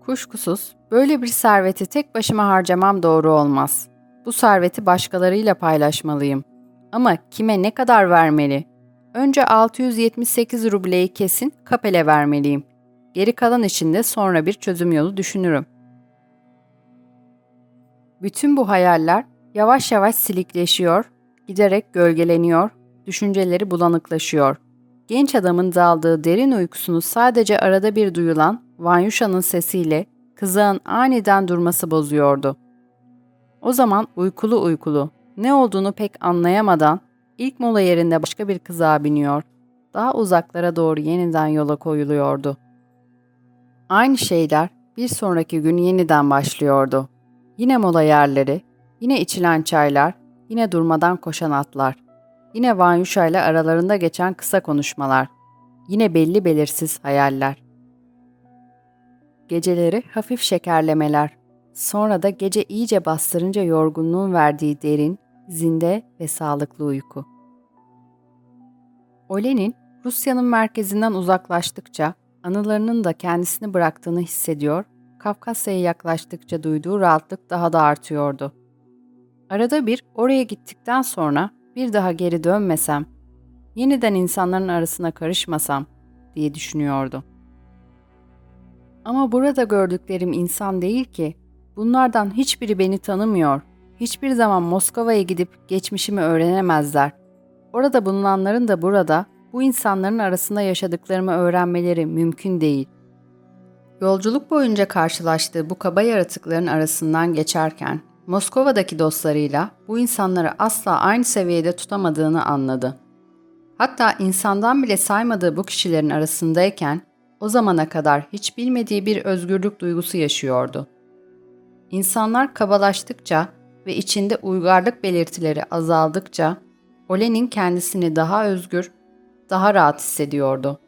Kuşkusuz böyle bir serveti tek başıma harcamam doğru olmaz. Bu serveti başkalarıyla paylaşmalıyım. Ama kime ne kadar vermeli? Önce 678 rubleyi kesin kapele vermeliyim. Geri kalan için de sonra bir çözüm yolu düşünürüm. Bütün bu hayaller yavaş yavaş silikleşiyor, giderek gölgeleniyor, düşünceleri bulanıklaşıyor. Genç adamın daldığı derin uykusunu sadece arada bir duyulan Vanyuşa'nın sesiyle kızağın aniden durması bozuyordu. O zaman uykulu uykulu, ne olduğunu pek anlayamadan ilk mola yerinde başka bir kızağa biniyor, daha uzaklara doğru yeniden yola koyuluyordu. Aynı şeyler bir sonraki gün yeniden başlıyordu. Yine mola yerleri, yine içilen çaylar, yine durmadan koşan atlar. Yine Vanyuşa ile aralarında geçen kısa konuşmalar. Yine belli belirsiz hayaller. Geceleri hafif şekerlemeler. Sonra da gece iyice bastırınca yorgunluğun verdiği derin, zinde ve sağlıklı uyku. Olenin Rusya'nın merkezinden uzaklaştıkça anılarının da kendisini bıraktığını hissediyor, Kafkasya'ya yaklaştıkça duyduğu rahatlık daha da artıyordu. Arada bir oraya gittikten sonra bir daha geri dönmesem, yeniden insanların arasına karışmasam diye düşünüyordu. Ama burada gördüklerim insan değil ki. Bunlardan hiçbiri beni tanımıyor. Hiçbir zaman Moskova'ya gidip geçmişimi öğrenemezler. Orada bulunanların da burada, bu insanların arasında yaşadıklarımı öğrenmeleri mümkün değil. Yolculuk boyunca karşılaştığı bu kaba yaratıkların arasından geçerken Moskova'daki dostlarıyla bu insanları asla aynı seviyede tutamadığını anladı. Hatta insandan bile saymadığı bu kişilerin arasındayken o zamana kadar hiç bilmediği bir özgürlük duygusu yaşıyordu. İnsanlar kabalaştıkça ve içinde uygarlık belirtileri azaldıkça Olenin kendisini daha özgür, daha rahat hissediyordu.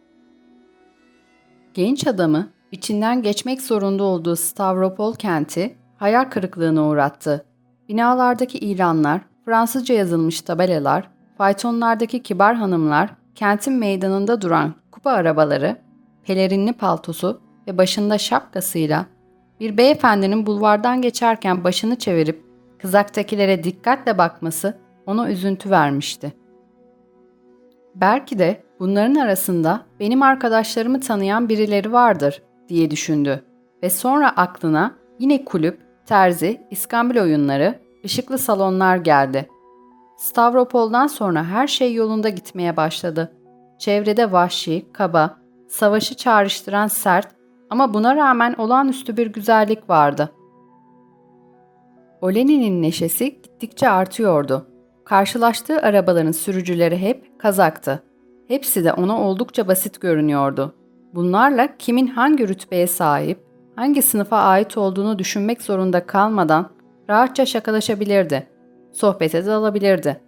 Genç adamı içinden geçmek zorunda olduğu Stavropol kenti hayal kırıklığına uğrattı. Binalardaki ilanlar, Fransızca yazılmış tabelalar, faytonlardaki kibar hanımlar, kentin meydanında duran kupa arabaları, pelerinli paltosu ve başında şapkasıyla bir beyefendinin bulvardan geçerken başını çevirip kızaktakilere dikkatle bakması ona üzüntü vermişti. Belki de bunların arasında benim arkadaşlarımı tanıyan birileri vardır diye düşündü ve sonra aklına yine kulüp, terzi, iskambil oyunları, ışıklı salonlar geldi. Stavropol'dan sonra her şey yolunda gitmeye başladı. Çevrede vahşi, kaba, savaşı çağrıştıran sert ama buna rağmen olağanüstü bir güzellik vardı. Olenin'in neşesi gittikçe artıyordu. Karşılaştığı arabaların sürücüleri hep kazaktı. Hepsi de ona oldukça basit görünüyordu. Bunlarla kimin hangi rütbeye sahip, hangi sınıfa ait olduğunu düşünmek zorunda kalmadan rahatça şakalaşabilirdi. Sohbete dalabilirdi.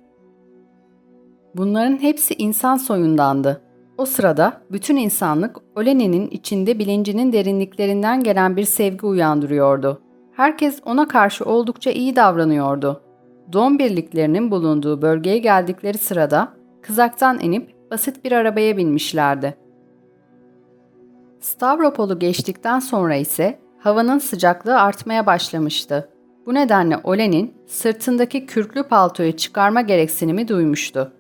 Bunların hepsi insan soyundandı. O sırada bütün insanlık Olenin'in içinde bilincinin derinliklerinden gelen bir sevgi uyandırıyordu. Herkes ona karşı oldukça iyi davranıyordu. Doğum birliklerinin bulunduğu bölgeye geldikleri sırada kızaktan inip basit bir arabaya binmişlerdi. Stavropol'u geçtikten sonra ise havanın sıcaklığı artmaya başlamıştı. Bu nedenle Olen'in sırtındaki kürklü paltoyu çıkarma gereksinimi duymuştu.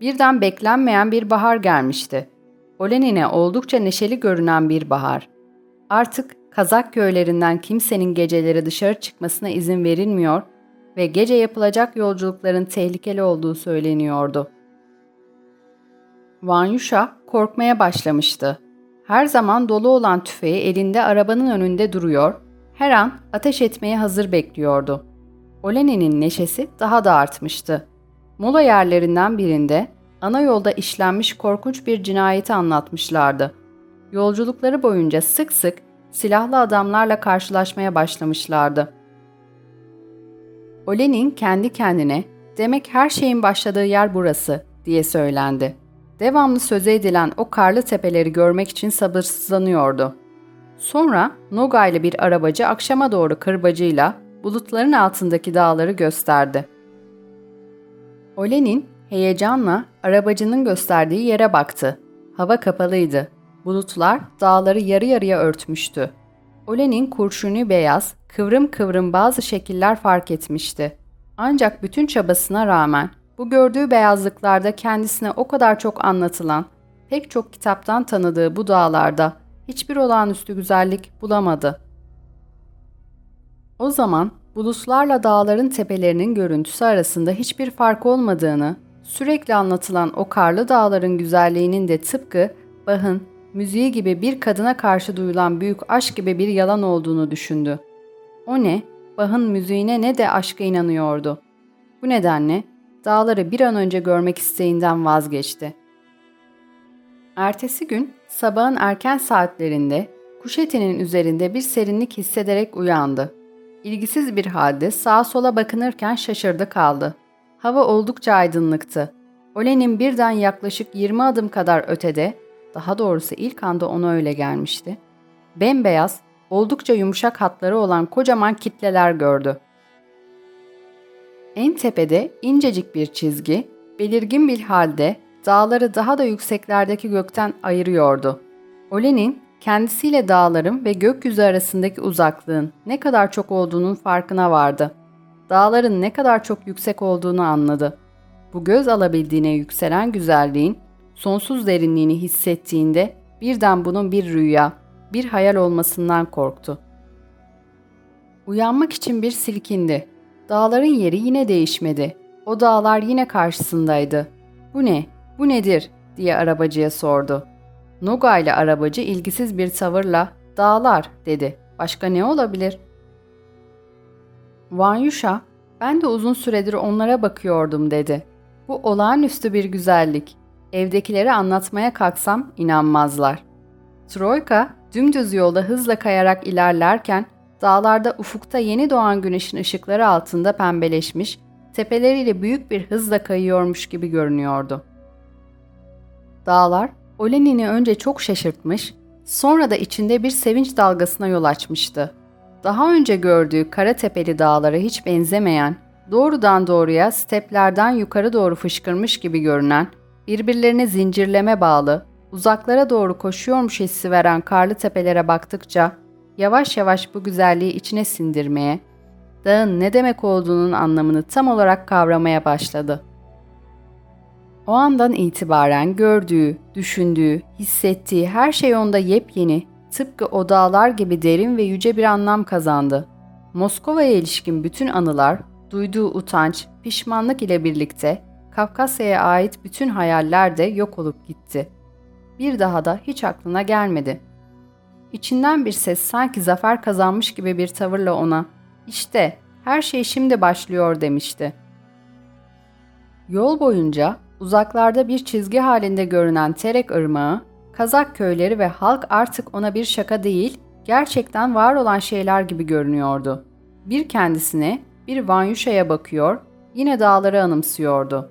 Birden beklenmeyen bir bahar gelmişti. Olenin'e oldukça neşeli görünen bir bahar. Artık Kazak köylerinden kimsenin geceleri dışarı çıkmasına izin verilmiyor ve gece yapılacak yolculukların tehlikeli olduğu söyleniyordu. Vanyusha korkmaya başlamıştı. Her zaman dolu olan tüfeği elinde arabanın önünde duruyor, her an ateş etmeye hazır bekliyordu. Olenin'in neşesi daha da artmıştı. Mola yerlerinden birinde ana yolda işlenmiş korkunç bir cinayeti anlatmışlardı. Yolculukları boyunca sık sık silahlı adamlarla karşılaşmaya başlamışlardı. Olenin kendi kendine demek her şeyin başladığı yer burası diye söylendi. Devamlı söze edilen o karlı tepeleri görmek için sabırsızlanıyordu. Sonra Noga ile bir arabacı akşama doğru kırbacıyla bulutların altındaki dağları gösterdi. Olenin heyecanla arabacının gösterdiği yere baktı. Hava kapalıydı. Bulutlar dağları yarı yarıya örtmüştü. Olenin kurşuni beyaz, kıvrım kıvrım bazı şekiller fark etmişti. Ancak bütün çabasına rağmen bu gördüğü beyazlıklarda kendisine o kadar çok anlatılan, pek çok kitaptan tanıdığı bu dağlarda hiçbir olağanüstü güzellik bulamadı. O zaman bulutlarla dağların tepelerinin görüntüsü arasında hiçbir fark olmadığını, sürekli anlatılan o karlı dağların güzelliğinin de tıpkı Bach'ın müziği gibi bir kadına karşı duyulan büyük aşk gibi bir yalan olduğunu düşündü. O ne, Bach'ın müziğine ne de aşka inanıyordu. Bu nedenle dağları bir an önce görmek isteğinden vazgeçti. Ertesi gün sabahın erken saatlerinde kuş etinin üzerinde bir serinlik hissederek uyandı. İlgisiz bir halde sağa sola bakınırken şaşırdı kaldı. Hava oldukça aydınlıktı. Olen'in birden yaklaşık 20 adım kadar ötede daha doğrusu ilk anda ona öyle gelmişti. Bembeyaz, oldukça yumuşak hatları olan kocaman kitleler gördü. En tepede incecik bir çizgi, belirgin bir halde dağları daha da yükseklerdeki gökten ayırıyordu. Olenin kendisiyle dağların ve gökyüzü arasındaki uzaklığın ne kadar çok olduğunun farkına vardı. Dağların ne kadar çok yüksek olduğunu anladı. Bu göz alabildiğine yükselen güzelliğin sonsuz derinliğini hissettiğinde birden bunun bir rüya, bir hayal olmasından korktu. Uyanmak için bir silkindi. Dağların yeri yine değişmedi. O dağlar yine karşısındaydı. Bu ne? Bu nedir? diye arabacıya sordu. Noga ile arabacı ilgisiz bir tavırla dağlar dedi. Başka ne olabilir? Vanyusha, ben de uzun süredir onlara bakıyordum dedi. Bu olağanüstü bir güzellik. Evdekileri anlatmaya kalksam inanmazlar. Troika dümdüz yolda hızla kayarak ilerlerken dağlarda ufukta yeni doğan güneşin ışıkları altında pembeleşmiş, tepeleriyle büyük bir hızla kayıyormuş gibi görünüyordu. Dağlar Olenin'i önce çok şaşırtmış, sonra da içinde bir sevinç dalgasına yol açmıştı. Daha önce gördüğü kara tepeli dağlara hiç benzemeyen, doğrudan doğruya steplerden yukarı doğru fışkırmış gibi görünen, birbirlerine zincirleme bağlı, uzaklara doğru koşuyormuş hissi veren karlı tepelere baktıkça yavaş yavaş bu güzelliği içine sindirmeye, dağın ne demek olduğunun anlamını tam olarak kavramaya başladı. O andan itibaren gördüğü, düşündüğü, hissettiği her şey onda yepyeni, tıpkı o dağlar gibi derin ve yüce bir anlam kazandı. Moskova'ya ilişkin bütün anılar, duyduğu utanç, pişmanlık ile birlikte Kafkasya'ya ait bütün hayaller de yok olup gitti. Bir daha da hiç aklına gelmedi. İçinden bir ses sanki zafer kazanmış gibi bir tavırla ona "İşte her şey şimdi başlıyor." demişti. Yol boyunca uzaklarda bir çizgi halinde görünen Terek Irmağı, Kazak köyleri ve halk artık ona bir şaka değil, gerçekten var olan şeyler gibi görünüyordu. Bir kendisine, bir Vanyuşa'ya bakıyor, yine dağları anımsıyordu.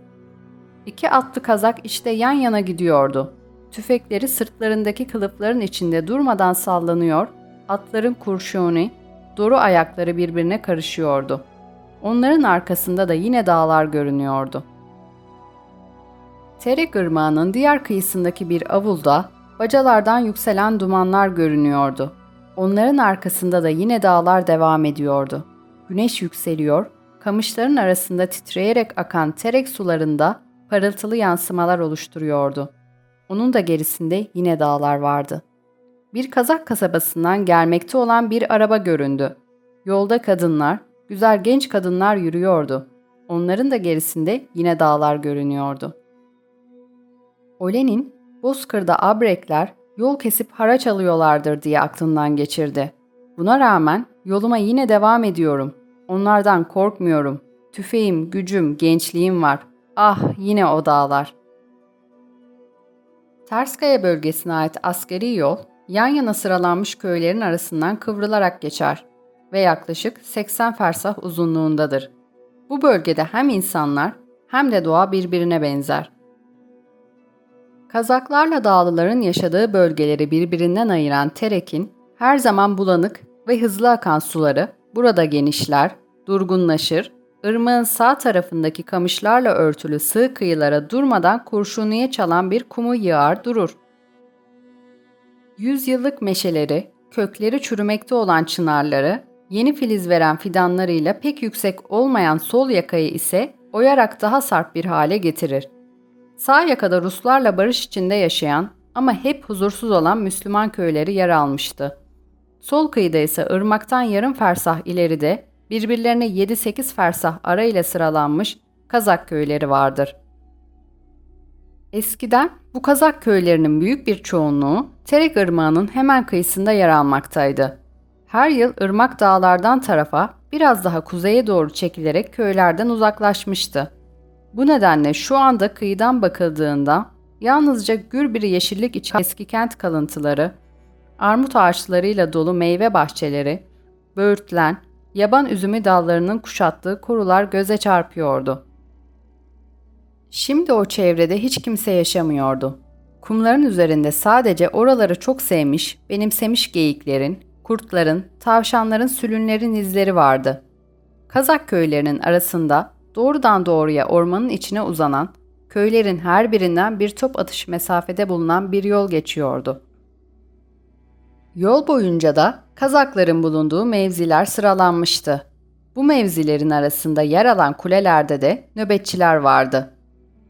İki atlı kazak işte yan yana gidiyordu. Tüfekleri sırtlarındaki kılıfların içinde durmadan sallanıyor, atların kurşuni, doru ayakları birbirine karışıyordu. Onların arkasında da yine dağlar görünüyordu. Terek Irmağı'nın diğer kıyısındaki bir avulda bacalardan yükselen dumanlar görünüyordu. Onların arkasında da yine dağlar devam ediyordu. Güneş yükseliyor, kamışların arasında titreyerek akan terek sularında parıltılı yansımalar oluşturuyordu. Onun da gerisinde yine dağlar vardı. Bir Kazak kasabasından gelmekte olan bir araba göründü. Yolda kadınlar, güzel genç kadınlar yürüyordu. Onların da gerisinde yine dağlar görünüyordu. Olenin, Bozkır'da abrekler yol kesip haraç alıyorlardır diye aklından geçirdi. Buna rağmen yoluma yine devam ediyorum. Onlardan korkmuyorum. Tüfeğim, gücüm, gençliğim var. Ah yine o dağlar. Terskaya bölgesine ait askeri yol, yan yana sıralanmış köylerin arasından kıvrılarak geçer ve yaklaşık 80 fersah uzunluğundadır. Bu bölgede hem insanlar hem de doğa birbirine benzer. Kazaklarla Dağlıların yaşadığı bölgeleri birbirinden ayıran Terek'in her zaman bulanık ve hızlı akan suları burada genişler, durgunlaşır, ırmağın sağ tarafındaki kamışlarla örtülü sığ kıyılara durmadan kurşuniye çalan bir kumu yığar durur. Yüzyıllık meşeleri, kökleri çürümekte olan çınarları, yeni filiz veren fidanlarıyla pek yüksek olmayan sol yakayı ise oyarak daha sarp bir hale getirir. Sağ yakada Ruslarla barış içinde yaşayan ama hep huzursuz olan Müslüman köyleri yer almıştı. Sol kıyıda ise ırmaktan yarım fersah ileride birbirlerine 7-8 fersah ara ile sıralanmış Kazak köyleri vardır. Eskiden bu Kazak köylerinin büyük bir çoğunluğu Terek Irmağı'nın hemen kıyısında yer almaktaydı. Her yıl ırmak dağlardan tarafa biraz daha kuzeye doğru çekilerek köylerden uzaklaşmıştı. Bu nedenle şu anda kıyıdan bakıldığında yalnızca gür bir yeşillik içen eski kent kalıntıları, armut ağaçlarıyla dolu meyve bahçeleri, böğürtlen, yaban üzümü dallarının kuşattığı korular göze çarpıyordu. Şimdi o çevrede hiç kimse yaşamıyordu. Kumların üzerinde sadece oraları çok sevmiş, benimsemiş geyiklerin, kurtların, tavşanların sülünlerin izleri vardı. Kazak köylerinin arasında doğrudan doğruya ormanın içine uzanan, köylerin her birinden bir top atış mesafede bulunan bir yol geçiyordu. Yol boyunca da Kazakların bulunduğu mevziler sıralanmıştı. Bu mevzilerin arasında yer alan kulelerde de nöbetçiler vardı.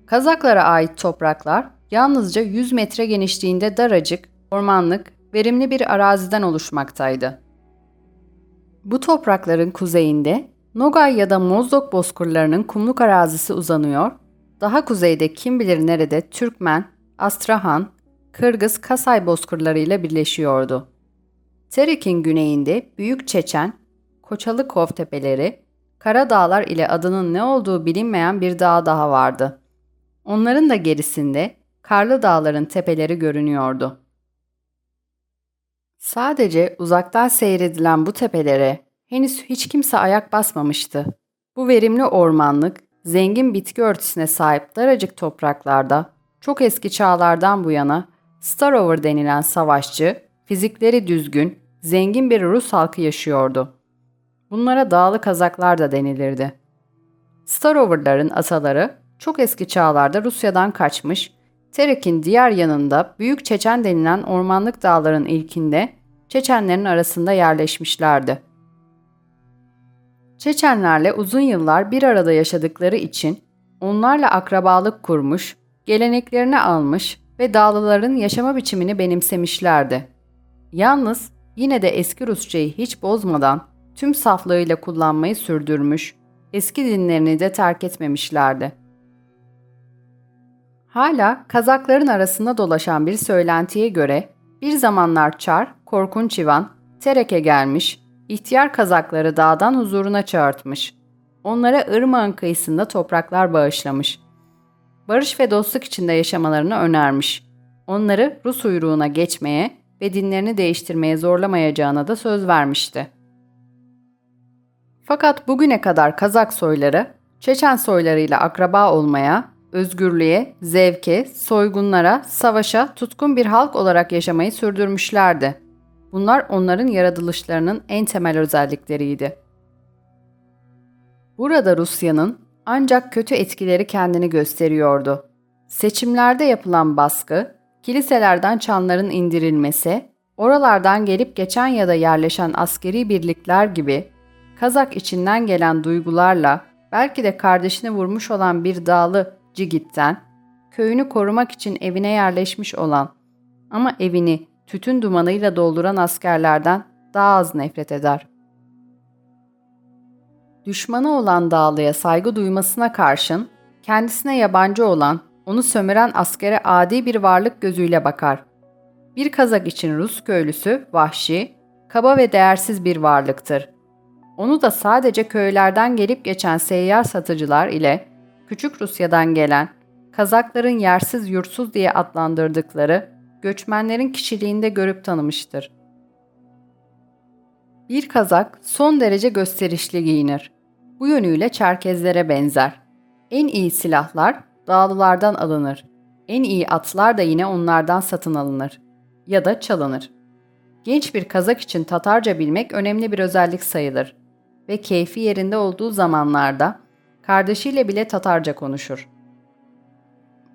Kazaklara ait topraklar yalnızca 100 metre genişliğinde daracık, ormanlık, verimli bir araziden oluşmaktaydı. Bu toprakların kuzeyinde Nogay ya da Mozdok bozkırlarının kumluk arazisi uzanıyor, daha kuzeyde kim bilir nerede Türkmen, Astrahan, Kırgız Kasay bozkırlarıyla birleşiyordu. Terek'in güneyinde Büyük Çeçen, Koçalıkov tepeleri, Kara Dağlar ile adının ne olduğu bilinmeyen bir dağ daha vardı. Onların da gerisinde karlı dağların tepeleri görünüyordu. Sadece uzaktan seyredilen bu tepelere henüz hiç kimse ayak basmamıştı. Bu verimli ormanlık, zengin bitki örtüsüne sahip daracık topraklarda çok eski çağlardan bu yana Starover denilen savaşçı, fizikleri düzgün, zengin bir Rus halkı yaşıyordu. Bunlara dağlı kazaklar da denilirdi. Starover'ların ataları çok eski çağlarda Rusya'dan kaçmış, Terek'in diğer yanında Büyük Çeçen denilen ormanlık dağların ilkinde Çeçenlerin arasında yerleşmişlerdi. Çeçenlerle uzun yıllar bir arada yaşadıkları için onlarla akrabalık kurmuş, geleneklerini almış ve dağlıların yaşama biçimini benimsemişlerdi. Yalnız yine de eski Rusçayı hiç bozmadan tüm saflığıyla kullanmayı sürdürmüş, eski dinlerini de terk etmemişlerdi. Hala Kazakların arasında dolaşan bir söylentiye göre bir zamanlar Çar, Korkunç İvan, Terek'e gelmiş, ihtiyar Kazakları dağdan huzuruna çağırtmış. Onlara ırmağın kıyısında topraklar bağışlamış. Barış ve dostluk içinde yaşamalarını önermiş. Onları Rus uyruğuna geçmeye ve dinlerini değiştirmeye zorlamayacağına da söz vermişti. Fakat bugüne kadar Kazak soyları, Çeçen soylarıyla akraba olmaya, özgürlüğe, zevke, soygunlara, savaşa tutkun bir halk olarak yaşamayı sürdürmüşlerdi. Bunlar onların yaratılışlarının en temel özellikleriydi. Burada Rusya'nın ancak kötü etkileri kendini gösteriyordu. Seçimlerde yapılan baskı, kiliselerden çanların indirilmesi, oralardan gelip geçen ya da yerleşen askeri birlikler gibi Kazak içinden gelen duygularla belki de kardeşini vurmuş olan bir dağlı Cigit'ten, köyünü korumak için evine yerleşmiş olan ama evini tütün dumanıyla dolduran askerlerden daha az nefret eder. Düşmanı olan Dağlı'ya saygı duymasına karşın, kendisine yabancı olan, onu sömüren askere adi bir varlık gözüyle bakar. Bir Kazak için Rus köylüsü vahşi, kaba ve değersiz bir varlıktır. Onu da sadece köylerden gelip geçen seyyar satıcılar ile Küçük Rusya'dan gelen, Kazakların yersiz yurtsuz diye adlandırdıkları göçmenlerin kişiliğinde görüp tanımıştır. Bir Kazak son derece gösterişli giyinir. Bu yönüyle Çerkezlere benzer. En iyi silahlar dağlılardan alınır. En iyi atlar da yine onlardan satın alınır ya da çalınır. Genç bir Kazak için Tatarca bilmek önemli bir özellik sayılır ve keyfi yerinde olduğu zamanlarda kardeşiyle bile Tatarca konuşur.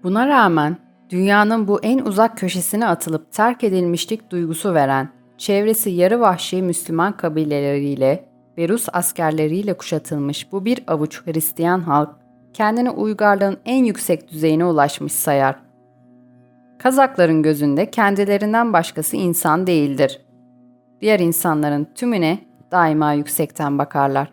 Buna rağmen dünyanın bu en uzak köşesine atılıp terk edilmişlik duygusu veren, çevresi yarı vahşi Müslüman kabileleriyle ve Rus askerleriyle kuşatılmış bu bir avuç Hristiyan halk, kendini uygarlığın en yüksek düzeyine ulaşmış sayar. Kazakların gözünde kendilerinden başkası insan değildir. Diğer insanların tümüne daima yüksekten bakarlar.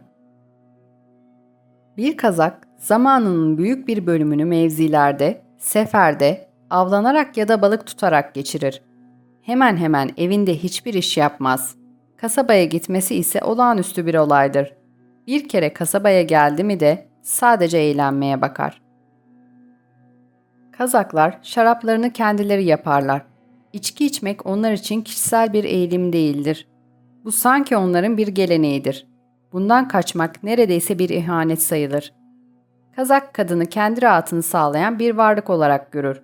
Bir Kazak zamanının büyük bir bölümünü mevzilerde, seferde, avlanarak ya da balık tutarak geçirir. Hemen hemen evinde hiçbir iş yapmaz. Kasabaya gitmesi ise olağanüstü bir olaydır. Bir kere kasabaya geldi mi de sadece eğlenmeye bakar. Kazaklar şaraplarını kendileri yaparlar. İçki içmek onlar için kişisel bir eğilim değildir. Bu sanki onların bir geleneğidir. Bundan kaçmak neredeyse bir ihanet sayılır. Kazak kadını kendi rahatını sağlayan bir varlık olarak görür.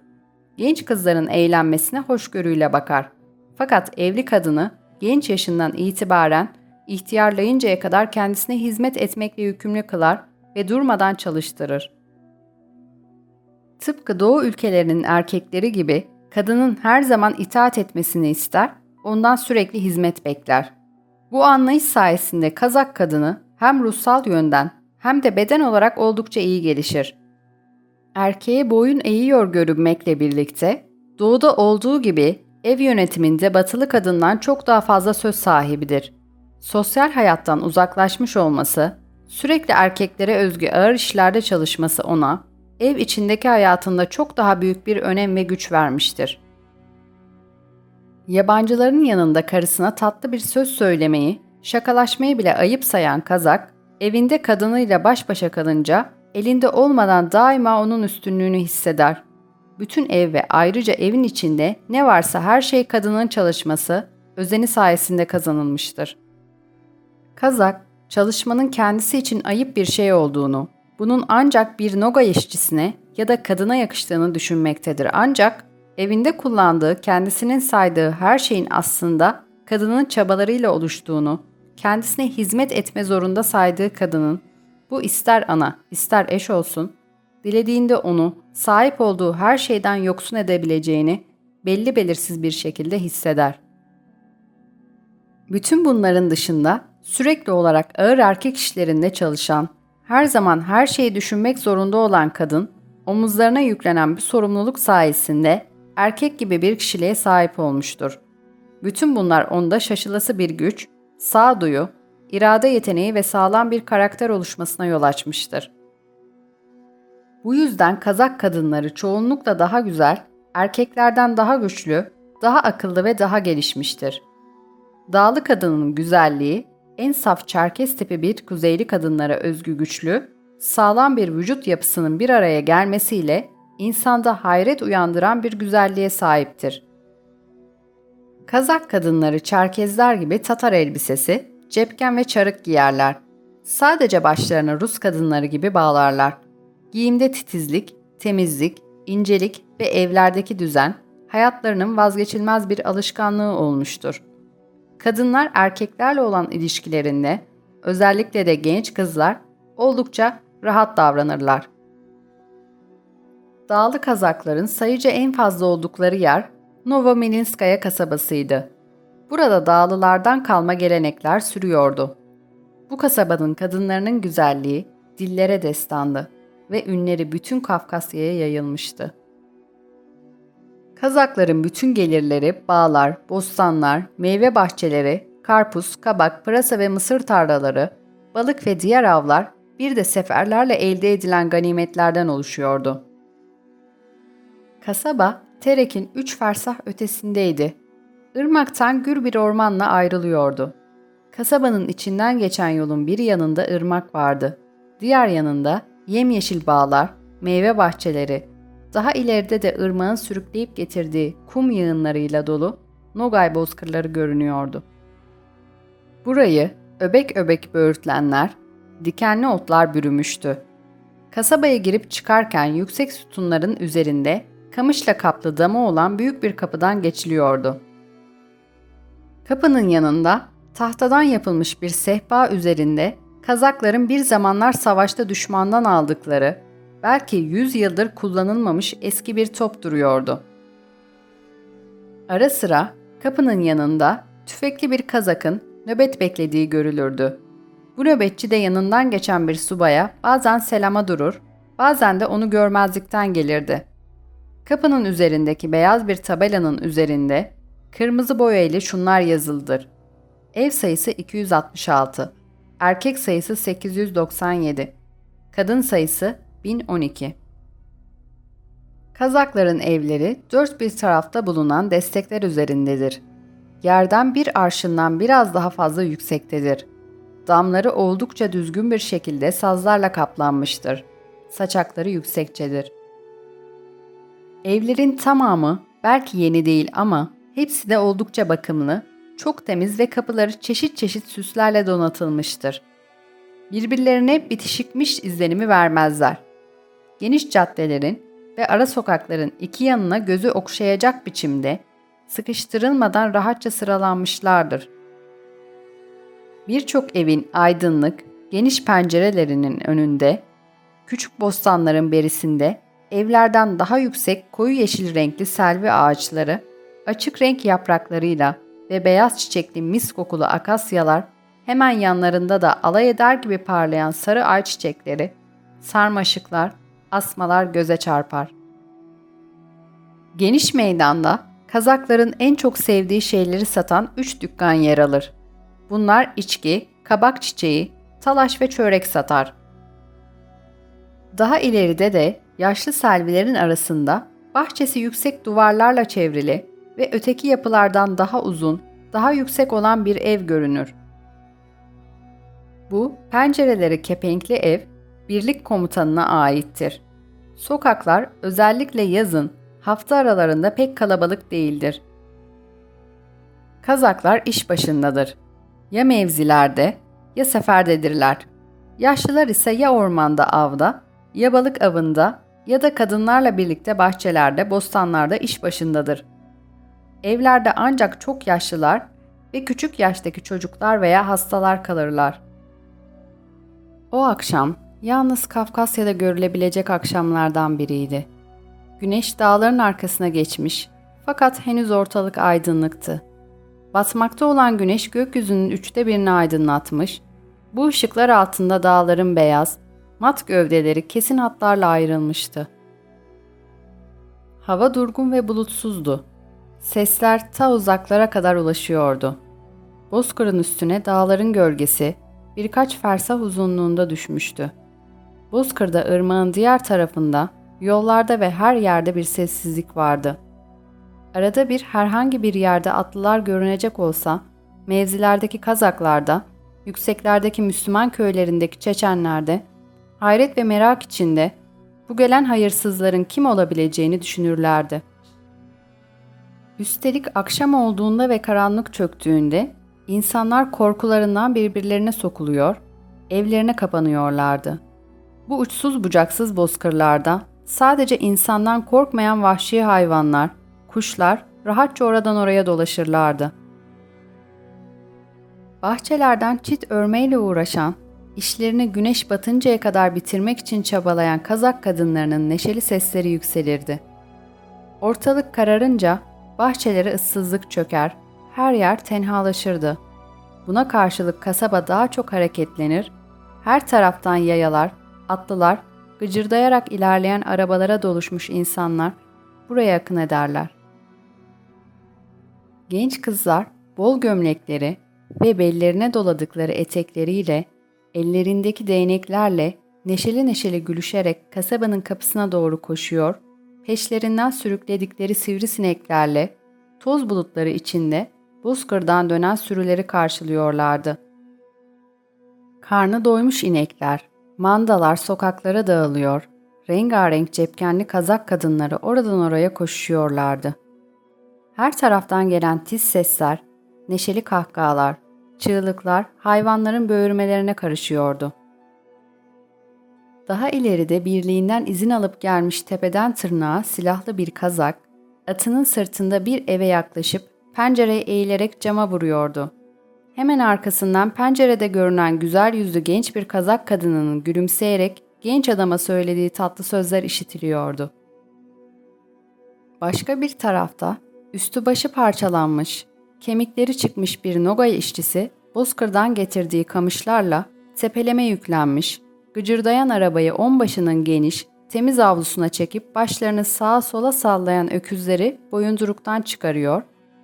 Genç kızların eğlenmesine hoşgörüyle bakar. Fakat evli kadını genç yaşından itibaren ihtiyarlayıncaya kadar kendisine hizmet etmekle yükümlü kılar ve durmadan çalıştırır. Tıpkı doğu ülkelerinin erkekleri gibi kadının her zaman itaat etmesini ister, ondan sürekli hizmet bekler. Bu anlayış sayesinde Kazak kadını hem ruhsal yönden hem de beden olarak oldukça iyi gelişir. Erkeğe boyun eğiyor görünmekle birlikte doğuda olduğu gibi ev yönetiminde batılı kadından çok daha fazla söz sahibidir. Sosyal hayattan uzaklaşmış olması, sürekli erkeklere özgü ağır işlerde çalışması ona, ev içindeki hayatında çok daha büyük bir önem ve güç vermiştir. Yabancıların yanında karısına tatlı bir söz söylemeyi, şakalaşmayı bile ayıp sayan Kazak, Evinde kadınıyla baş başa kalınca elinde olmadan daima onun üstünlüğünü hisseder. Bütün ev ve ayrıca evin içinde ne varsa her şey kadının çalışması, özeni sayesinde kazanılmıştır. Kazak, çalışmanın kendisi için ayıp bir şey olduğunu, bunun ancak bir noga işçisine ya da kadına yakıştığını düşünmektedir. Ancak evinde kullandığı, kendisinin saydığı her şeyin aslında kadının çabalarıyla oluştuğunu, kendisine hizmet etme zorunda saydığı kadının, bu ister ana, ister eş olsun, dilediğinde onu sahip olduğu her şeyden yoksun edebileceğini belli belirsiz bir şekilde hisseder. Bütün bunların dışında sürekli olarak ağır erkek işlerinde çalışan, her zaman her şeyi düşünmek zorunda olan kadın, omuzlarına yüklenen bir sorumluluk sayesinde erkek gibi bir kişiliğe sahip olmuştur. Bütün bunlar onda şaşılası bir güç, sağduyu, irade yeteneği ve sağlam bir karakter oluşmasına yol açmıştır. Bu yüzden Kazak kadınları çoğunlukla daha güzel, erkeklerden daha güçlü, daha akıllı ve daha gelişmiştir. Dağlı kadının güzelliği, en saf Çerkes tipi bir kuzeyli kadınlara özgü güçlü, sağlam bir vücut yapısının bir araya gelmesiyle insanda hayret uyandıran bir güzelliğe sahiptir. Kazak kadınları Çerkezler gibi Tatar elbisesi, cepken ve çarık giyerler. Sadece başlarını Rus kadınları gibi bağlarlar. Giyimde titizlik, temizlik, incelik ve evlerdeki düzen hayatlarının vazgeçilmez bir alışkanlığı olmuştur. Kadınlar erkeklerle olan ilişkilerinde, özellikle de genç kızlar oldukça rahat davranırlar. Dağlı Kazakların sayıca en fazla oldukları yer Novomelinskaya kasabasıydı. Burada dağlılardan kalma gelenekler sürüyordu. Bu kasabanın kadınlarının güzelliği dillere destandı ve ünleri bütün Kafkasya'ya yayılmıştı. Kazakların bütün gelirleri bağlar, bostanlar, meyve bahçeleri, karpuz, kabak, pırasa ve mısır tarlaları, balık ve diğer avlar bir de seferlerle elde edilen ganimetlerden oluşuyordu. Kasaba, Terek'in üç fersah ötesindeydi. Irmaktan gür bir ormanla ayrılıyordu. Kasabanın içinden geçen yolun bir yanında ırmak vardı. Diğer yanında yemyeşil bağlar, meyve bahçeleri, daha ileride de ırmağın sürükleyip getirdiği kum yığınlarıyla dolu Nogay bozkırları görünüyordu. Burayı öbek öbek böğürtlenler, dikenli otlar bürümüştü. Kasabaya girip çıkarken yüksek sütunların üzerinde kamışla kaplı damı olan büyük bir kapıdan geçiliyordu. Kapının yanında tahtadan yapılmış bir sehpa üzerinde Kazakların bir zamanlar savaşta düşmandan aldıkları, belki yüz yıldır kullanılmamış eski bir top duruyordu. Ara sıra kapının yanında tüfekli bir kazakın nöbet beklediği görülürdü. Bu nöbetçi de yanından geçen bir subaya bazen selama durur, bazen de onu görmezlikten gelirdi. Kapının üzerindeki beyaz bir tabelanın üzerinde kırmızı boya ile şunlar yazıldır. Ev sayısı 266, erkek sayısı 897, kadın sayısı 1012. Kazakların evleri dört bir tarafta bulunan destekler üzerindedir. Yerden bir arşından biraz daha fazla yüksektedir. Damları oldukça düzgün bir şekilde sazlarla kaplanmıştır. Saçakları yüksekçedir. Evlerin tamamı belki yeni değil ama hepsi de oldukça bakımlı, çok temiz ve kapıları çeşit çeşit süslerle donatılmıştır. Birbirlerine bitişikmiş izlenimi vermezler. Geniş caddelerin ve ara sokakların iki yanına gözü okşayacak biçimde sıkıştırılmadan rahatça sıralanmışlardır. Birçok evin aydınlık, geniş pencerelerinin önünde, küçük bostanların berisinde evlerden daha yüksek koyu yeşil renkli selvi ağaçları, açık renk yapraklarıyla ve beyaz çiçekli mis kokulu akasyalar, hemen yanlarında da alay eder gibi parlayan sarı ay çiçekleri, sarmaşıklar, asmalar göze çarpar. Geniş meydanda Kazakların en çok sevdiği şeyleri satan üç dükkan yer alır. Bunlar içki, kabak çiçeği, talaş ve çörek satar. Daha ileride de yaşlı selvilerin arasında bahçesi yüksek duvarlarla çevrili ve öteki yapılardan daha uzun, daha yüksek olan bir ev görünür. Bu pencereleri kepenkli ev birlik komutanına aittir. Sokaklar özellikle yazın hafta aralarında pek kalabalık değildir. Kazaklar iş başındadır. Ya mevzilerde ya seferdedirler. Yaşlılar ise ya ormanda avda, ya balık avında ya da kadınlarla birlikte bahçelerde, bostanlarda iş başındadır. Evlerde ancak çok yaşlılar ve küçük yaştaki çocuklar veya hastalar kalırlar. O akşam yalnız Kafkasya'da görülebilecek akşamlardan biriydi. Güneş dağların arkasına geçmiş fakat henüz ortalık aydınlıktı. Batmakta olan güneş gökyüzünün üçte birini aydınlatmış, bu ışıklar altında dağların beyaz, mat gövdeleri kesin hatlarla ayrılmıştı. Hava durgun ve bulutsuzdu. Sesler ta uzaklara kadar ulaşıyordu. Bozkır'ın üstüne dağların gölgesi birkaç fersah uzunluğunda düşmüştü. Bozkır'da ırmağın diğer tarafında, yollarda ve her yerde bir sessizlik vardı. Arada bir herhangi bir yerde atlılar görünecek olsa, mevzilerdeki kazaklarda, yükseklerdeki Müslüman köylerindeki Çeçenlerde, hayret ve merak içinde bu gelen hayırsızların kim olabileceğini düşünürlerdi. Üstelik akşam olduğunda ve karanlık çöktüğünde insanlar korkularından birbirlerine sokuluyor, evlerine kapanıyorlardı. Bu uçsuz bucaksız bozkırlarda sadece insandan korkmayan vahşi hayvanlar, kuşlar rahatça oradan oraya dolaşırlardı. Bahçelerden çit örmeyle uğraşan, işlerini güneş batıncaya kadar bitirmek için çabalayan Kazak kadınlarının neşeli sesleri yükselirdi. Ortalık kararınca bahçelere ıssızlık çöker, her yer tenhalaşırdı. Buna karşılık kasaba daha çok hareketlenir, her taraftan yayalar, atlılar, gıcırdayarak ilerleyen arabalara doluşmuş insanlar buraya akın ederler. Genç kızlar bol gömlekleri ve bellerine doladıkları etekleriyle, ellerindeki değneklerle neşeli neşeli gülüşerek kasabanın kapısına doğru koşuyor, peşlerinden sürükledikleri sivrisineklerle, toz bulutları içinde Bozkır'dan dönen sürüleri karşılıyorlardı. Karnı doymuş inekler, mandalar sokaklara dağılıyor, rengarenk cepkenli kazak kadınları oradan oraya koşuyorlardı. Her taraftan gelen tiz sesler, neşeli kahkahalar, çığlıklar hayvanların böğürmelerine karışıyordu. Daha ileride birliğinden izin alıp gelmiş tepeden tırnağa silahlı bir kazak, atının sırtında bir eve yaklaşıp pencereye eğilerek cama vuruyordu. Hemen arkasından pencerede görünen güzel yüzlü genç bir kazak kadınının gülümseyerek genç adama söylediği tatlı sözler işitiliyordu. Başka bir tarafta üstü başı parçalanmış, kemikleri çıkmış bir Nogay işçisi Bozkır'dan getirdiği kamışlarla tepeleme yüklenmiş, gıcırdayan arabayı onbaşının geniş, temiz avlusuna çekip başlarını sağa sola sallayan öküzleri boyunduruktan çıkarıyor,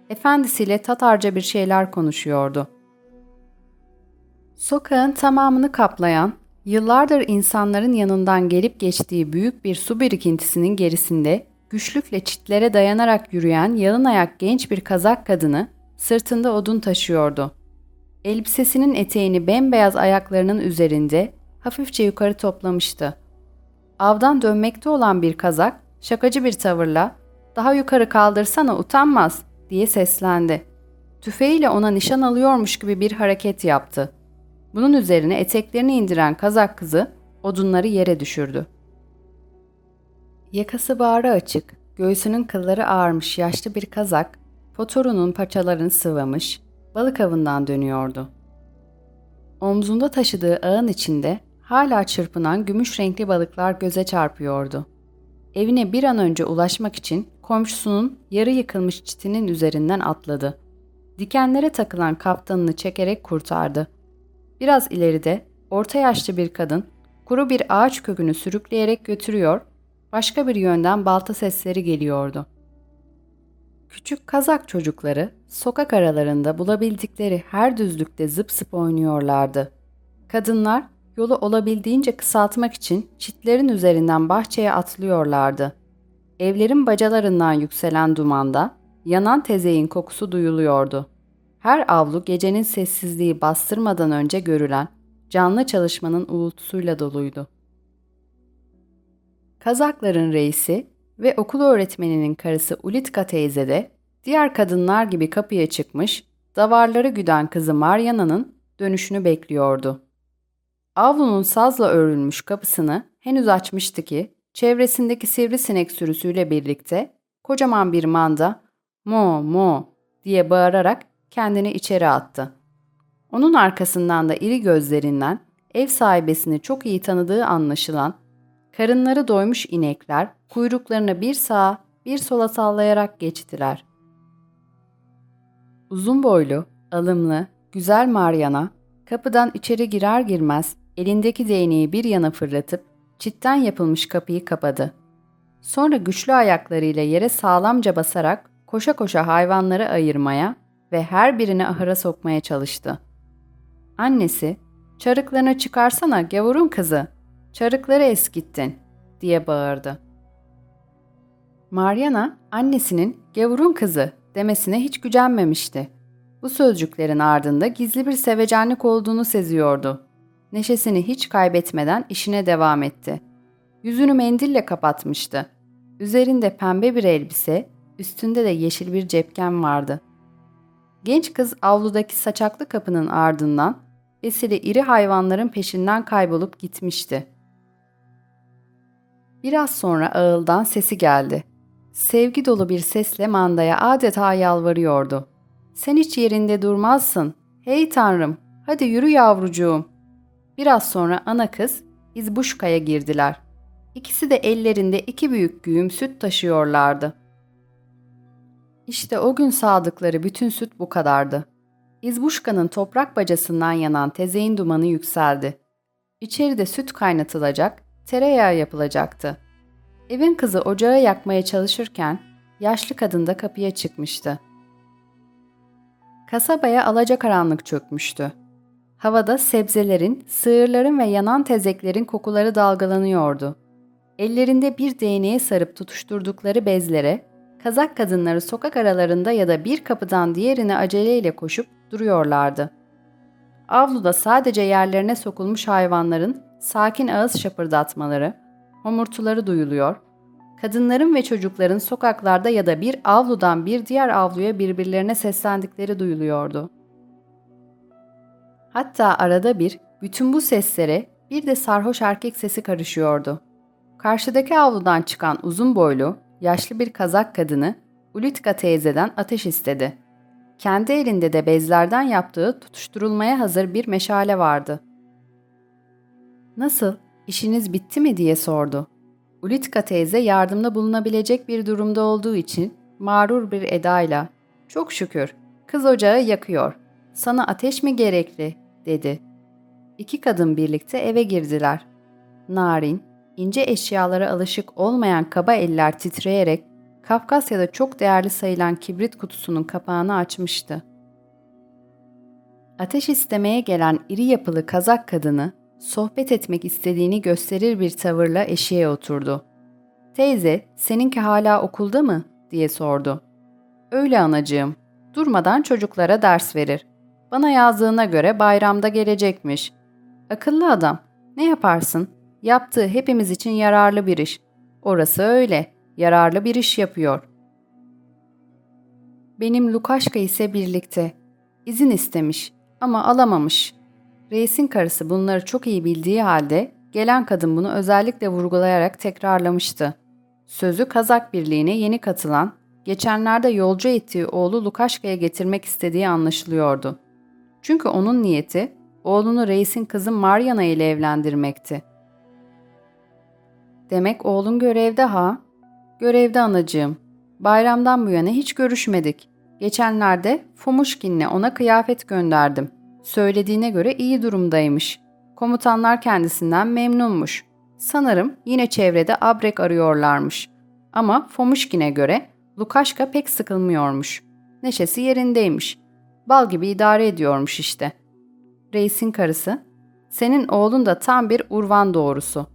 efendisiyle Tatarca bir şeyler konuşuyordu. Sokağın tamamını kaplayan, yıllardır insanların yanından gelip geçtiği büyük bir su birikintisinin gerisinde güçlükle çitlere dayanarak yürüyen yalın ayak genç bir kazak kadını sırtında odun taşıyordu. Elbisesinin eteğini bembeyaz ayaklarının üzerinde hafifçe yukarı toplamıştı. Avdan dönmekte olan bir kazak şakacı bir tavırla ''Daha yukarı kaldırsana utanmaz'' diye seslendi. Tüfeğiyle ona nişan alıyormuş gibi bir hareket yaptı. Bunun üzerine eteklerini indiren kazak kızı odunları yere düşürdü. Yakası bağrı açık, göğsünün kılları ağarmış yaşlı bir kazak, fotorunun paçalarını sıvamış, balık avından dönüyordu. Omzunda taşıdığı ağın içinde hala çırpınan gümüş renkli balıklar göze çarpıyordu. Evine bir an önce ulaşmak için komşusunun yarı yıkılmış çitinin üzerinden atladı. Dikenlere takılan kaptanını çekerek kurtardı. Biraz ileride orta yaşlı bir kadın kuru bir ağaç kökünü sürükleyerek götürüyor, başka bir yönden balta sesleri geliyordu. Küçük kazak çocukları sokak aralarında bulabildikleri her düzlükte zıp zıp oynuyorlardı. Kadınlar yolu olabildiğince kısaltmak için çitlerin üzerinden bahçeye atlıyorlardı. Evlerin bacalarından yükselen dumanda yanan tezeyin kokusu duyuluyordu. Her avlu gecenin sessizliği bastırmadan önce görülen, canlı çalışmanın uğultusuyla doluydu. Kazakların reisi ve okul öğretmeninin karısı Ulitka teyze de diğer kadınlar gibi kapıya çıkmış, davarları güden kızı Maryana'nın dönüşünü bekliyordu. Avlunun sazla örülmüş kapısını henüz açmıştı ki çevresindeki sivrisinek sürüsüyle birlikte kocaman bir manda mo mo diye bağırarak kendini içeri attı. Onun arkasından da iri gözlerinden ev sahibesini çok iyi tanıdığı anlaşılan karınları doymuş inekler kuyruklarını bir sağa bir sola sallayarak geçtiler. Uzun boylu, alımlı, güzel Mariana kapıdan içeri girer girmez elindeki değneği bir yana fırlatıp çitten yapılmış kapıyı kapadı. Sonra güçlü ayaklarıyla yere sağlamca basarak koşa koşa hayvanları ayırmaya ve her birini ahıra sokmaya çalıştı. Annesi, çarıklarını çıkarsana gavurun kızı, çarıkları eskittin diye bağırdı. Mariana, annesinin gavurun kızı demesine hiç gücenmemişti. Bu sözcüklerin ardında gizli bir sevecenlik olduğunu seziyordu. Neşesini hiç kaybetmeden işine devam etti. Yüzünü mendille kapatmıştı. Üzerinde pembe bir elbise, üstünde de yeşil bir cepken vardı. Genç kız avludaki saçaklı kapının ardından besili iri hayvanların peşinden kaybolup gitmişti. Biraz sonra ağıldan sesi geldi. Sevgi dolu bir sesle mandaya adeta yalvarıyordu. Sen hiç yerinde durmazsın. Hey tanrım, hadi yürü yavrucuğum. Biraz sonra ana kız İzbuşka'ya girdiler. İkisi de ellerinde iki büyük güğüm süt taşıyorlardı. İşte o gün sağdıkları bütün süt bu kadardı. İzbuşka'nın toprak bacasından yanan tezeyin dumanı yükseldi. İçeride süt kaynatılacak, tereyağı yapılacaktı. Evin kızı ocağı yakmaya çalışırken yaşlı kadın da kapıya çıkmıştı. Kasabaya alacakaranlık çökmüştü. Havada sebzelerin, sığırların ve yanan tezeklerin kokuları dalgalanıyordu. Ellerinde bir değneğe sarıp tutuşturdukları bezlere, kazak kadınları sokak aralarında ya da bir kapıdan diğerine aceleyle koşup duruyorlardı. Avluda sadece yerlerine sokulmuş hayvanların sakin ağız şapırdatmaları, homurtuları duyuluyor, kadınların ve çocukların sokaklarda ya da bir avludan bir diğer avluya birbirlerine seslendikleri duyuluyordu. Hatta arada bir bütün bu seslere bir de sarhoş erkek sesi karışıyordu. Karşıdaki avludan çıkan uzun boylu, yaşlı bir kazak kadını Ulitka teyzeden ateş istedi. Kendi elinde de bezlerden yaptığı tutuşturulmaya hazır bir meşale vardı. ''Nasıl, işiniz bitti mi?'' diye sordu. Ulitka teyze yardımda bulunabilecek bir durumda olduğu için mağrur bir edayla ''Çok şükür, kız ocağı yakıyor. Sana ateş mi gerekli?'' dedi. İki kadın birlikte eve girdiler. Narin, ince eşyalara alışık olmayan kaba eller titreyerek Kafkasya'da çok değerli sayılan kibrit kutusunun kapağını açmıştı. Ateş istemeye gelen iri yapılı kazak kadını sohbet etmek istediğini gösterir bir tavırla eşiğe oturdu. Teyze, seninki hala okulda mı? diye sordu. Öyle anacığım. Durmadan çocuklara ders verir. Bana yazdığına göre bayramda gelecekmiş. Akıllı adam. Ne yaparsın? Yaptığı hepimiz için yararlı bir iş. Orası öyle. Yararlı bir iş yapıyor. Benim Lukaşka ise birlikte. İzin istemiş ama alamamış. Reisin karısı bunları çok iyi bildiği halde gelen kadın bunu özellikle vurgulayarak tekrarlamıştı. Sözü Kazak Birliği'ne yeni katılan, geçenlerde yolcu ettiği oğlu Lukaşka'ya getirmek istediği anlaşılıyordu. Çünkü onun niyeti oğlunu reisin kızı Mariana ile evlendirmekti. Demek oğlun görevde ha? Görevde anacığım. Bayramdan bu yana hiç görüşmedik. Geçenlerde Fomuşkin'le ona kıyafet gönderdim. Söylediğine göre iyi durumdaymış. Komutanlar kendisinden memnunmuş. Sanırım yine çevrede abrek arıyorlarmış. Ama Fomuşkin'e göre Lukaşka pek sıkılmıyormuş. Neşesi yerindeymiş. Bal gibi idare ediyormuş işte. Reisin karısı, senin oğlun da tam bir Urvan doğrusu.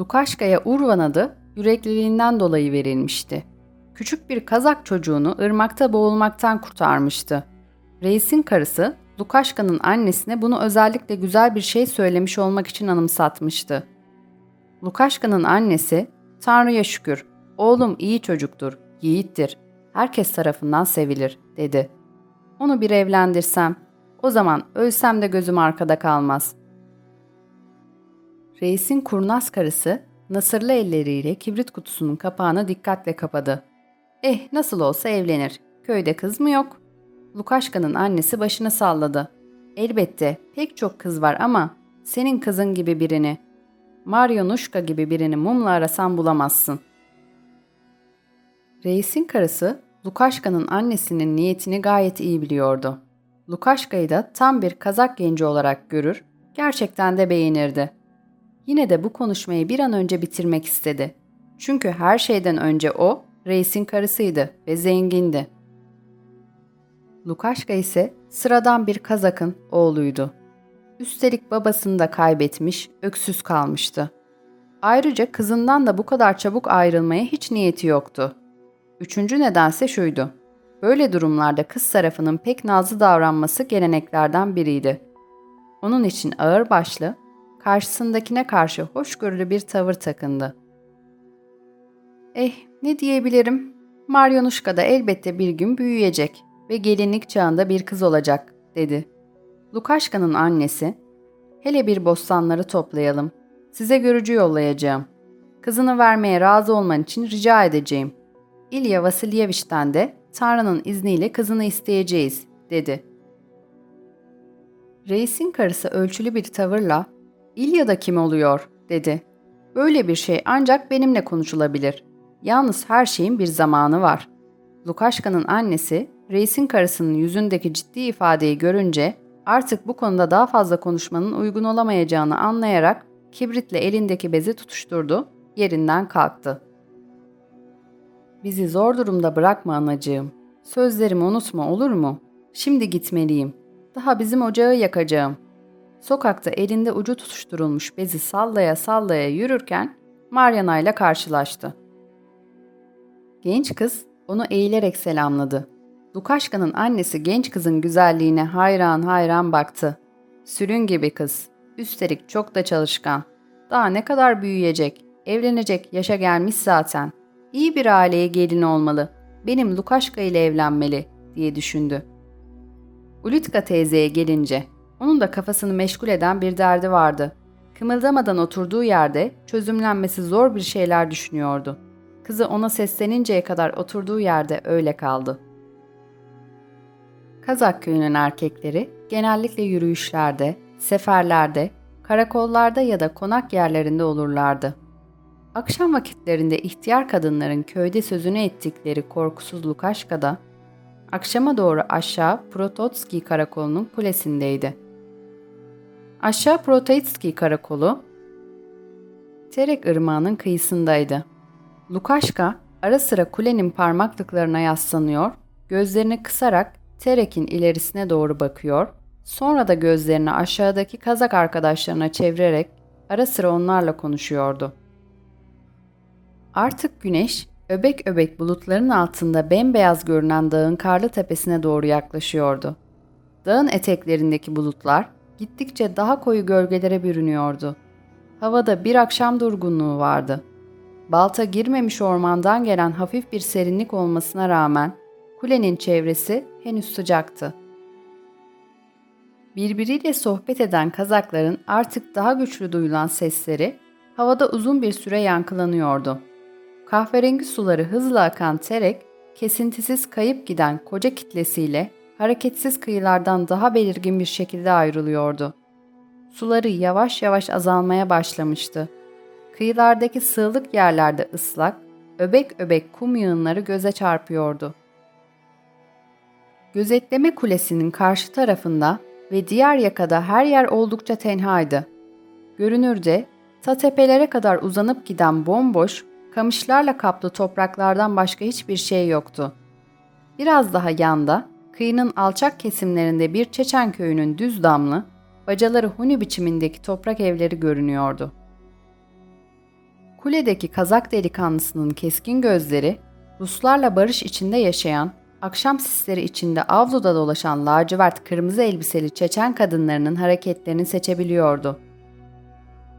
Lukaşka'ya Urvan adı yürekliliğinden dolayı verilmişti. Küçük bir Kazak çocuğunu ırmakta boğulmaktan kurtarmıştı. Reisin karısı Lukaşka'nın annesine bunu özellikle güzel bir şey söylemiş olmak için anımsatmıştı. Lukaşka'nın annesi, Tanrı'ya şükür, oğlum iyi çocuktur, yiğittir, herkes tarafından sevilir, dedi. Onu bir evlendirsem, o zaman ölsem de gözüm arkada kalmaz. Reisin kurnaz karısı, nasırlı elleriyle kibrit kutusunun kapağını dikkatle kapadı. Eh nasıl olsa evlenir, köyde kız mı yok? Lukaşka'nın annesi başını salladı. Elbette pek çok kız var ama senin kızın gibi birini, Maryonuşka gibi birini mumla arasan bulamazsın. Reisin karısı Lukaşka'nın annesinin niyetini gayet iyi biliyordu. Lukaşka'yı da tam bir kazak genci olarak görür, gerçekten de beğenirdi. Yine de bu konuşmayı bir an önce bitirmek istedi. Çünkü her şeyden önce o, reisin karısıydı ve zengindi. Lukaşka ise sıradan bir kazakın oğluydu. Üstelik babasını da kaybetmiş, öksüz kalmıştı. Ayrıca kızından da bu kadar çabuk ayrılmaya hiç niyeti yoktu. Üçüncü nedense şuydu. Böyle durumlarda kız tarafının pek nazlı davranması geleneklerden biriydi. Onun için ağırbaşlı, karşısındakine karşı hoşgörülü bir tavır takındı. Eh, ne diyebilirim? Maryonuşka da elbette bir gün büyüyecek ve gelinlik çağında bir kız olacak, dedi. Lukaşka'nın annesi, hele bir bostanları toplayalım. Size görücü yollayacağım. Kızını vermeye razı olman için rica edeceğim. İlya Vasilyeviç'ten de Tanrı'nın izniyle kızını isteyeceğiz, dedi. Reisin karısı ölçülü bir tavırla, İlya da kim oluyor, dedi. Böyle bir şey ancak benimle konuşulabilir. Yalnız her şeyin bir zamanı var. Lukaşka'nın annesi, reisin karısının yüzündeki ciddi ifadeyi görünce artık bu konuda daha fazla konuşmanın uygun olamayacağını anlayarak kibritle elindeki bezi tutuşturdu, yerinden kalktı. Bizi zor durumda bırakma anacığım. Sözlerimi unutma olur mu? Şimdi gitmeliyim. Daha bizim ocağı yakacağım. Sokakta elinde ucu tutuşturulmuş bezi sallaya sallaya yürürken Mariana ile karşılaştı. Genç kız onu eğilerek selamladı. Lukaşka'nın annesi genç kızın güzelliğine hayran hayran baktı. Sürün gibi kız. Üstelik çok da çalışkan. Daha ne kadar büyüyecek, evlenecek yaşa gelmiş zaten. İyi bir aileye gelin olmalı. Benim Lukaşka ile evlenmeli diye düşündü. Ulitka teyzeye gelince onun da kafasını meşgul eden bir derdi vardı. Kımıldamadan oturduğu yerde çözümlenmesi zor bir şeyler düşünüyordu. Kızı ona sesleninceye kadar oturduğu yerde öyle kaldı. Kazak köyünün erkekleri genellikle yürüyüşlerde, seferlerde, karakollarda ya da konak yerlerinde olurlardı. Akşam vakitlerinde ihtiyar kadınların köyde sözünü ettikleri korkusuz Lukaşka'da, akşama doğru aşağı Prototski karakolunun kulesindeydi. Aşağı Prototski karakolu, Terek ırmağının kıyısındaydı. Lukaşka ara sıra kulenin parmaklıklarına yaslanıyor, gözlerini kısarak Terek'in ilerisine doğru bakıyor, sonra da gözlerini aşağıdaki kazak arkadaşlarına çevirerek ara sıra onlarla konuşuyordu. Artık güneş öbek öbek bulutların altında bembeyaz görünen dağın karlı tepesine doğru yaklaşıyordu. Dağın eteklerindeki bulutlar gittikçe daha koyu gölgelere bürünüyordu. Havada bir akşam durgunluğu vardı. Balta girmemiş ormandan gelen hafif bir serinlik olmasına rağmen kulenin çevresi henüz sıcaktı. Birbiriyle sohbet eden kazakların artık daha güçlü duyulan sesleri havada uzun bir süre yankılanıyordu. Kahverengi suları hızla akan terek, kesintisiz kayıp giden koca kitlesiyle hareketsiz kıyılardan daha belirgin bir şekilde ayrılıyordu. Suları yavaş yavaş azalmaya başlamıştı. Kıyılardaki sığlık yerlerde ıslak, öbek öbek kum yığınları göze çarpıyordu. Gözetleme kulesinin karşı tarafında ve diğer yakada her yer oldukça tenhaydı. Görünürde ta tepelere kadar uzanıp giden bomboş, kamışlarla kaplı topraklardan başka hiçbir şey yoktu. Biraz daha yanda, kıyının alçak kesimlerinde bir Çeçen köyünün düz damlı, bacaları huni biçimindeki toprak evleri görünüyordu. Kuledeki Kazak delikanlısının keskin gözleri, Ruslarla barış içinde yaşayan akşam sisleri içinde avluda dolaşan lacivert kırmızı elbiseli Çeçen kadınlarının hareketlerini seçebiliyordu.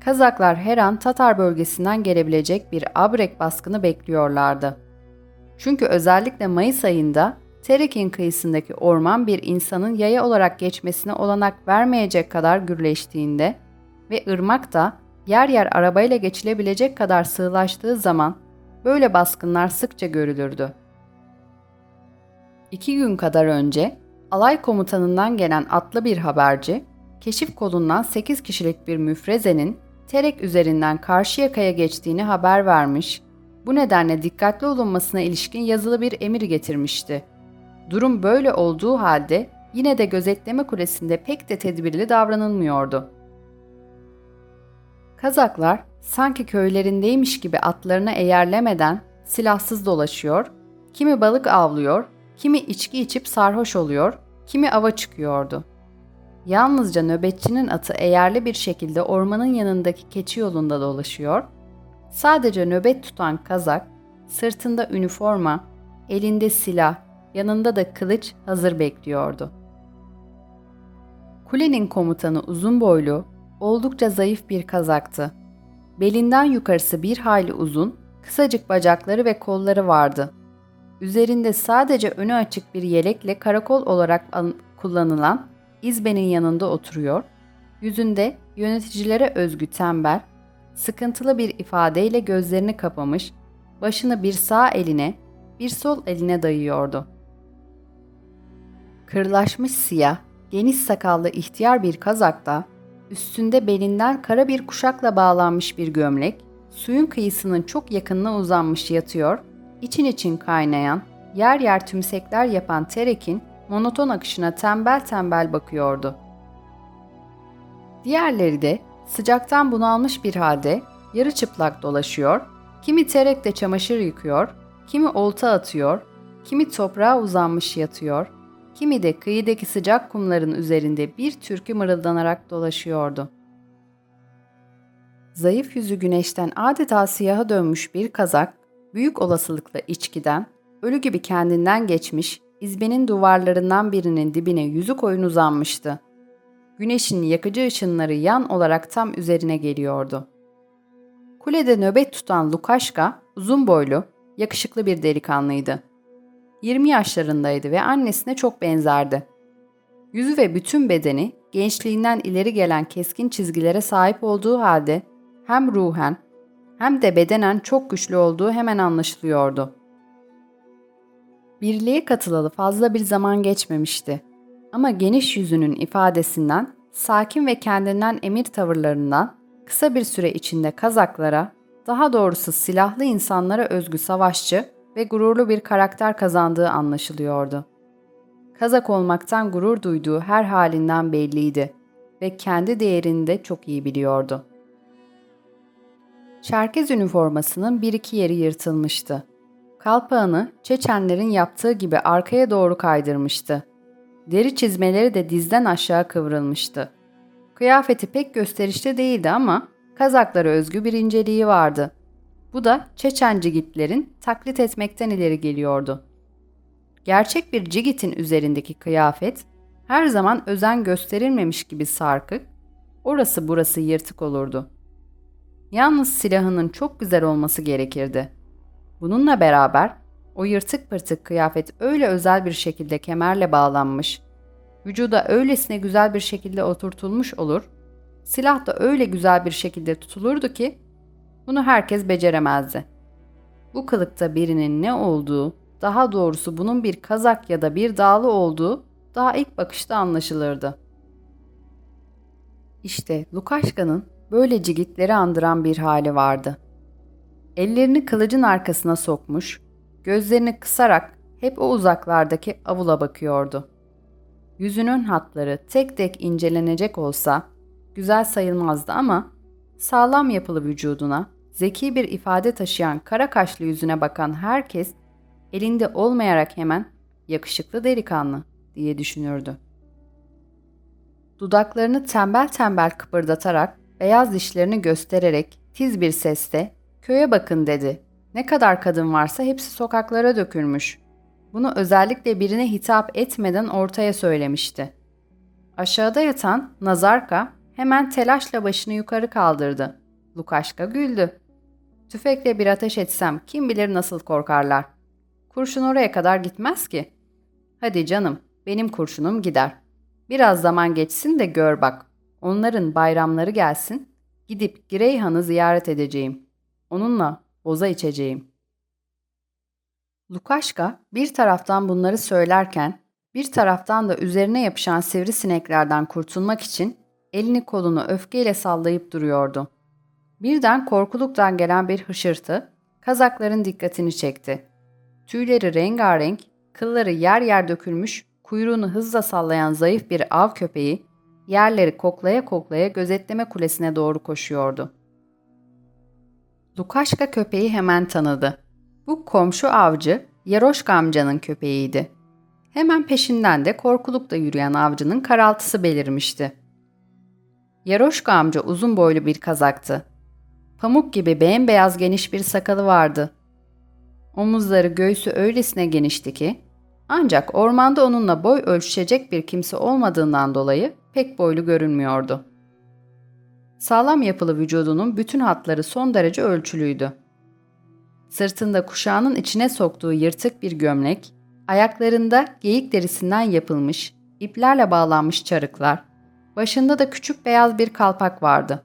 Kazaklar her an Tatar bölgesinden gelebilecek bir abrek baskını bekliyorlardı. Çünkü özellikle Mayıs ayında Terek'in kıyısındaki orman bir insanın yaya olarak geçmesine olanak vermeyecek kadar gürleştiğinde ve ırmak da yer yer arabayla geçilebilecek kadar sığlaştığı zaman böyle baskınlar sıkça görülürdü. İki gün kadar önce alay komutanından gelen atlı bir haberci, keşif kolundan 8 kişilik bir müfrezenin Terek üzerinden Karşıyaka'ya geçtiğini haber vermiş, bu nedenle dikkatli olunmasına ilişkin yazılı bir emir getirmişti. Durum böyle olduğu halde yine de gözetleme kulesinde pek de tedbirli davranılmıyordu. Kazaklar sanki köylerindeymiş gibi atlarını eğerlemeden silahsız dolaşıyor, kimi balık avlıyor, kimi içki içip sarhoş oluyor, kimi ava çıkıyordu. Yalnızca nöbetçinin atı eğerli bir şekilde ormanın yanındaki keçi yolunda dolaşıyor, sadece nöbet tutan kazak, sırtında üniforma, elinde silah, yanında da kılıç hazır bekliyordu. Kulenin komutanı uzun boylu, oldukça zayıf bir kazaktı. Belinden yukarısı bir hayli uzun, kısacık bacakları ve kolları vardı. Üzerinde sadece önü açık bir yelekle karakol olarak kullanılan izbenin yanında oturuyor, yüzünde yöneticilere özgü tembel, sıkıntılı bir ifadeyle gözlerini kapamış, başını bir sağ eline, bir sol eline dayıyordu. Kırlaşmış siyah, geniş sakallı ihtiyar bir kazakta, üstünde belinden kara bir kuşakla bağlanmış bir gömlek, suyun kıyısının çok yakınına uzanmış yatıyor, için için kaynayan, yer yer tümsekler yapan Terek'in monoton akışına tembel tembel bakıyordu. Diğerleri de sıcaktan bunalmış bir halde yarı çıplak dolaşıyor, kimi terekte çamaşır yıkıyor, kimi olta atıyor, kimi toprağa uzanmış yatıyor, kimi de kıyıdaki sıcak kumların üzerinde bir türkü mırıldanarak dolaşıyordu. Zayıf yüzü güneşten adeta siyaha dönmüş bir kazak, büyük olasılıkla içkiden, ölü gibi kendinden geçmiş, izbenin duvarlarından birinin dibine yüzü koyun uzanmıştı. Güneşin yakıcı ışınları yan olarak tam üzerine geliyordu. Kulede nöbet tutan Lukaşka, uzun boylu, yakışıklı bir delikanlıydı. 20 yaşlarındaydı ve annesine çok benzerdi. Yüzü ve bütün bedeni gençliğinden ileri gelen keskin çizgilere sahip olduğu halde hem ruhen hem de bedenen çok güçlü olduğu hemen anlaşılıyordu. Birliğe katılalı fazla bir zaman geçmemişti. Ama geniş yüzünün ifadesinden, sakin ve kendinden emir tavırlarından kısa bir süre içinde Kazaklara, daha doğrusu silahlı insanlara özgü savaşçı ve gururlu bir karakter kazandığı anlaşılıyordu. Kazak olmaktan gurur duyduğu her halinden belliydi ve kendi değerini de çok iyi biliyordu. Çerkez üniformasının bir iki yeri yırtılmıştı. Kalpağını Çeçenlerin yaptığı gibi arkaya doğru kaydırmıştı. Deri çizmeleri de dizden aşağı kıvrılmıştı. Kıyafeti pek gösterişli değildi ama Kazaklara özgü bir inceliği vardı. Bu da Çeçen cigitlerin taklit etmekten ileri geliyordu. Gerçek bir cigitin üzerindeki kıyafet her zaman özen gösterilmemiş gibi sarkık, orası burası yırtık olurdu. Yalnız silahının çok güzel olması gerekirdi. Bununla beraber o yırtık pırtık kıyafet öyle özel bir şekilde kemerle bağlanmış, vücuda öylesine güzel bir şekilde oturtulmuş olur, silah da öyle güzel bir şekilde tutulurdu ki bunu herkes beceremezdi. Bu kılıkta birinin ne olduğu, daha doğrusu bunun bir kazak ya da bir dağlı olduğu daha ilk bakışta anlaşılırdı. İşte Lukaşka'nın böyle cigitleri andıran bir hali vardı. Ellerini kılıcın arkasına sokmuş, gözlerini kısarak hep o uzaklardaki avula bakıyordu. Yüzünün hatları tek tek incelenecek olsa güzel sayılmazdı ama sağlam yapılı vücuduna, zeki bir ifade taşıyan kara kaşlı yüzüne bakan herkes elinde olmayarak hemen yakışıklı delikanlı diye düşünürdü. Dudaklarını tembel tembel kıpırdatarak, beyaz dişlerini göstererek tiz bir sesle köye bakın dedi. Ne kadar kadın varsa hepsi sokaklara dökülmüş. Bunu özellikle birine hitap etmeden ortaya söylemişti. Aşağıda yatan Nazarka hemen telaşla başını yukarı kaldırdı. Lukaşka güldü. Tüfekle bir ateş etsem kim bilir nasıl korkarlar. Kurşun oraya kadar gitmez ki. Hadi canım, benim kurşunum gider. Biraz zaman geçsin de gör bak. Onların bayramları gelsin. Gidip Gireyhan'ı ziyaret edeceğim. Onunla boza içeceğim. Lukaşka bir taraftan bunları söylerken bir taraftan da üzerine yapışan sivrisineklerden kurtulmak için elini kolunu öfkeyle sallayıp duruyordu. Birden korkuluktan gelen bir hışırtı kazakların dikkatini çekti. Tüyleri rengarenk, kılları yer yer dökülmüş, kuyruğunu hızla sallayan zayıf bir av köpeği yerleri koklaya koklaya gözetleme kulesine doğru koşuyordu. Lukaşka köpeği hemen tanıdı. Bu komşu avcı Yaroşka amcanın köpeğiydi. Hemen peşinden de korkulukta yürüyen avcının karaltısı belirmişti. Yaroşka amca uzun boylu bir kazaktı. Pamuk gibi bembeyaz geniş bir sakalı vardı. Omuzları göğsü öylesine genişti ki, ancak ormanda onunla boy ölçüşecek bir kimse olmadığından dolayı pek boylu görünmüyordu. Sağlam yapılı vücudunun bütün hatları son derece ölçülüydü. Sırtında kuşağının içine soktuğu yırtık bir gömlek, ayaklarında geyik derisinden yapılmış, iplerle bağlanmış çarıklar, başında da küçük beyaz bir kalpak vardı.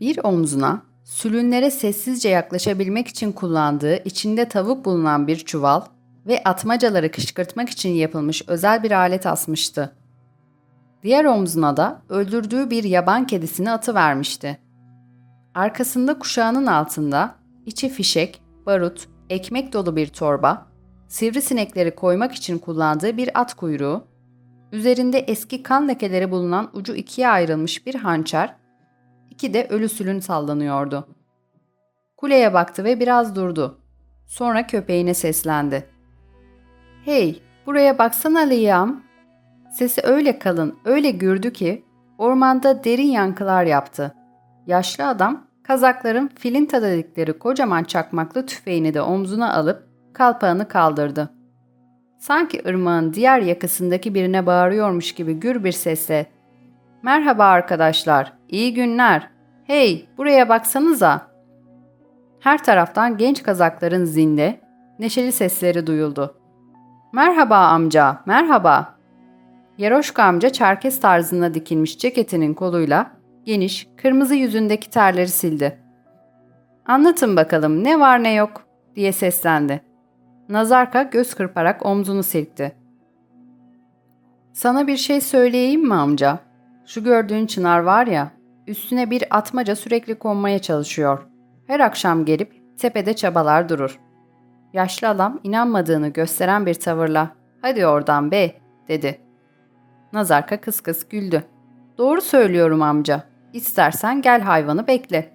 Bir omzuna, sülünlere sessizce yaklaşabilmek için kullandığı içinde tavuk bulunan bir çuval ve atmacaları kışkırtmak için yapılmış özel bir alet asmıştı. Diğer omzuna da öldürdüğü bir yaban kedisini atı vermişti. Arkasında kuşağının altında içi fişek, barut, ekmek dolu bir torba, sivrisinekleri koymak için kullandığı bir at kuyruğu, üzerinde eski kan lekeleri bulunan ucu ikiye ayrılmış bir hançer, iki de ölü sülün sallanıyordu. Kuleye baktı ve biraz durdu. Sonra köpeğine seslendi. ''Hey, buraya baksana Liam.'' Sesi öyle kalın, öyle gürdü ki ormanda derin yankılar yaptı. Yaşlı adam kazakların filinta dedikleri kocaman çakmaklı tüfeğini de omzuna alıp kalpağını kaldırdı. Sanki ırmağın diğer yakasındaki birine bağırıyormuş gibi gür bir sesle ''Merhaba arkadaşlar, iyi günler. Hey, buraya baksanıza.'' Her taraftan genç kazakların zinde, neşeli sesleri duyuldu. ''Merhaba amca, merhaba.'' Yaroşka amca çerkes tarzında dikilmiş ceketinin koluyla geniş, kırmızı yüzündeki terleri sildi. ''Anlatın bakalım ne var ne yok?'' diye seslendi. Nazarka göz kırparak omzunu silkti. ''Sana bir şey söyleyeyim mi amca? Şu gördüğün çınar var ya, üstüne bir atmaca sürekli konmaya çalışıyor. Her akşam gelip tepede çabalar durur.'' Yaşlı adam inanmadığını gösteren bir tavırla ''Hadi oradan be'' dedi. Nazarka kıs kıs güldü. ''Doğru söylüyorum amca. İstersen gel hayvanı bekle.''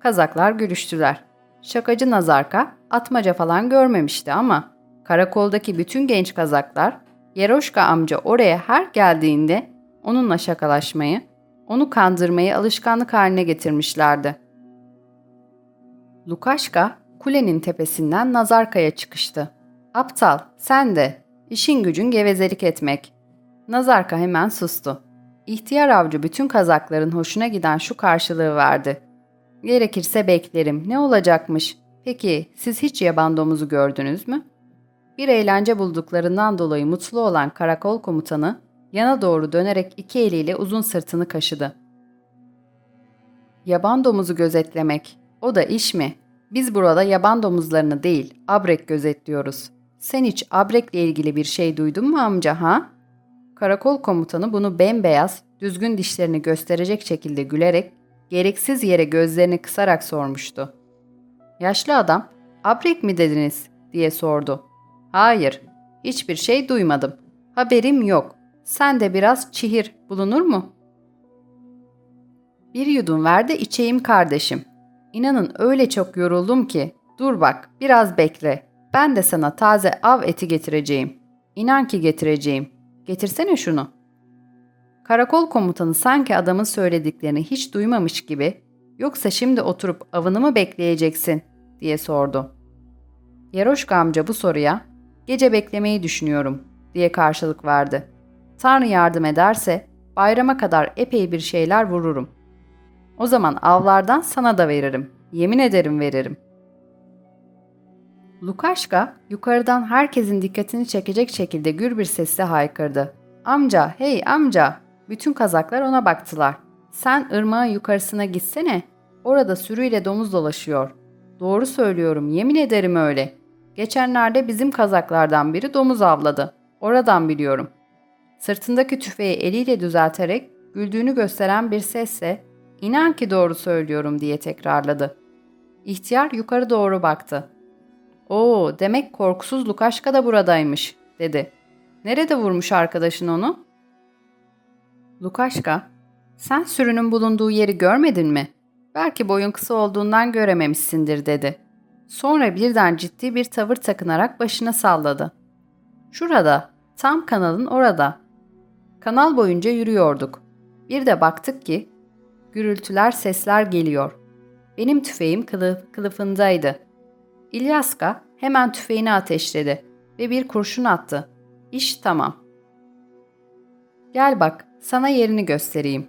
Kazaklar gülüştüler. Şakacı Nazarka atmaca falan görmemişti ama karakoldaki bütün genç kazaklar Yeroşka amca oraya her geldiğinde onunla şakalaşmayı, onu kandırmayı alışkanlık haline getirmişlerdi. Lukaşka kulenin tepesinden Nazarka'ya çıkıştı. Aptal, sen de. İşin gücün gevezelik etmek. Nazarka hemen sustu. İhtiyar avcı bütün kazakların hoşuna giden şu karşılığı verdi. Gerekirse beklerim. Ne olacakmış? Peki siz hiç yaban domuzu gördünüz mü? Bir eğlence bulduklarından dolayı mutlu olan karakol komutanı yana doğru dönerek iki eliyle uzun sırtını kaşıdı. Yaban domuzu gözetlemek. O da iş mi? Biz burada yaban domuzlarını değil, abrek gözetliyoruz. Sen hiç abrekle ilgili bir şey duydun mu amca ha? Karakol komutanı bunu bembeyaz, düzgün dişlerini gösterecek şekilde gülerek, gereksiz yere gözlerini kısarak sormuştu. Yaşlı adam, abrek mi dediniz diye sordu. Hayır, hiçbir şey duymadım. Haberim yok. Sen de biraz çihir bulunur mu? Bir yudum ver de içeyim kardeşim. İnanın öyle çok yoruldum ki. Dur bak, biraz bekle. Ben de sana taze av eti getireceğim. İnan ki getireceğim. Getirsene şunu. Karakol komutanı sanki adamın söylediklerini hiç duymamış gibi, yoksa şimdi oturup avını mı bekleyeceksin diye sordu. Yeroşka amca bu soruya gece beklemeyi düşünüyorum diye karşılık verdi. Tanrı yardım ederse bayrama kadar epey bir şeyler vururum. O zaman avlardan sana da veririm. Yemin ederim veririm. Lukaşka yukarıdan herkesin dikkatini çekecek şekilde gür bir sesle haykırdı. Amca, hey amca! Bütün kazaklar ona baktılar. Sen ırmağın yukarısına gitsene. Orada sürüyle domuz dolaşıyor. Doğru söylüyorum, yemin ederim öyle. Geçenlerde bizim kazaklardan biri domuz avladı. Oradan biliyorum. Sırtındaki tüfeği eliyle düzelterek güldüğünü gösteren bir sesle ''İnan ki doğru söylüyorum'' diye tekrarladı. İhtiyar yukarı doğru baktı. ''Oo, demek korkusuz Lukaşka da buradaymış.'' dedi. ''Nerede vurmuş arkadaşın onu?'' Lukaşka, ''Sen sürünün bulunduğu yeri görmedin mi? Belki boyun kısa olduğundan görememişsindir.'' dedi. Sonra birden ciddi bir tavır takınarak başını salladı. ''Şurada, tam kanalın orada. Kanal boyunca yürüyorduk. Bir de baktık ki gürültüler, sesler geliyor. Benim tüfeğim kılıf, kılıfındaydı. İlyaska hemen tüfeğini ateşledi ve bir kurşun attı. İş tamam. Gel bak, sana yerini göstereyim.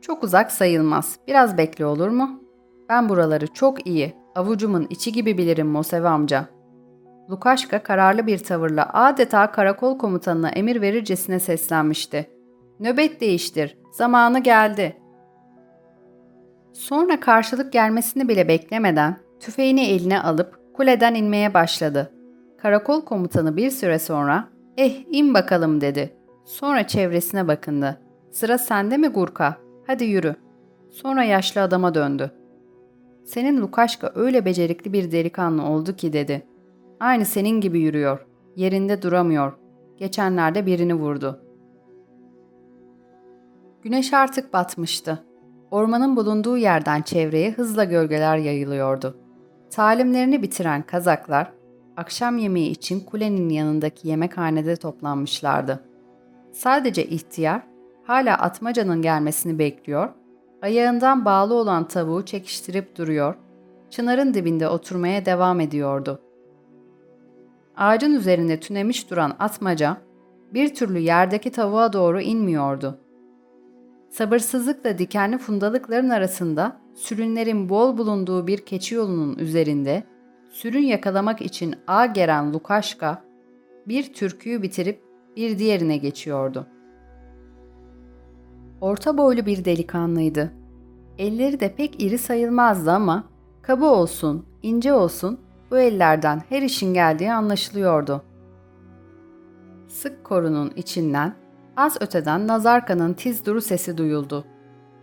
Çok uzak sayılmaz. Biraz bekle olur mu? Ben buraları çok iyi, avucumun içi gibi bilirim Mosev amca. Lukaşka kararlı bir tavırla adeta karakol komutanına emir verircesine seslenmişti. Nöbet değiştir, zamanı geldi. Sonra karşılık gelmesini bile beklemeden tüfeğini eline alıp kuleden inmeye başladı. Karakol komutanı bir süre sonra "Eh in bakalım." dedi. Sonra çevresine bakındı. "Sıra sende mi Gurka? Hadi yürü." Sonra yaşlı adama döndü. "Senin Lukaşka öyle becerikli bir delikanlı oldu ki." dedi. "Aynı senin gibi yürüyor. Yerinde duramıyor. Geçenlerde birini vurdu." Güneş artık batmıştı. Ormanın bulunduğu yerden çevreye hızla gölgeler yayılıyordu. Talimlerini bitiren kazaklar, akşam yemeği için kulenin yanındaki yemekhanede toplanmışlardı. Sadece ihtiyar, hala atmacanın gelmesini bekliyor, ayağından bağlı olan tavuğu çekiştirip duruyor, çınarın dibinde oturmaya devam ediyordu. Ağacın üzerinde tünemiş duran atmaca, bir türlü yerdeki tavuğa doğru inmiyordu. Sabırsızlıkla dikenli fundalıkların arasında sürünlerin bol bulunduğu bir keçi yolunun üzerinde sürün yakalamak için ağ geren Lukaşka bir türküyü bitirip bir diğerine geçiyordu. Orta boylu bir delikanlıydı. Elleri de pek iri sayılmazdı ama kaba olsun, ince olsun bu ellerden her işin geldiği anlaşılıyordu. Sık korunun içinden Az öteden Nazarka'nın tiz duru sesi duyuldu.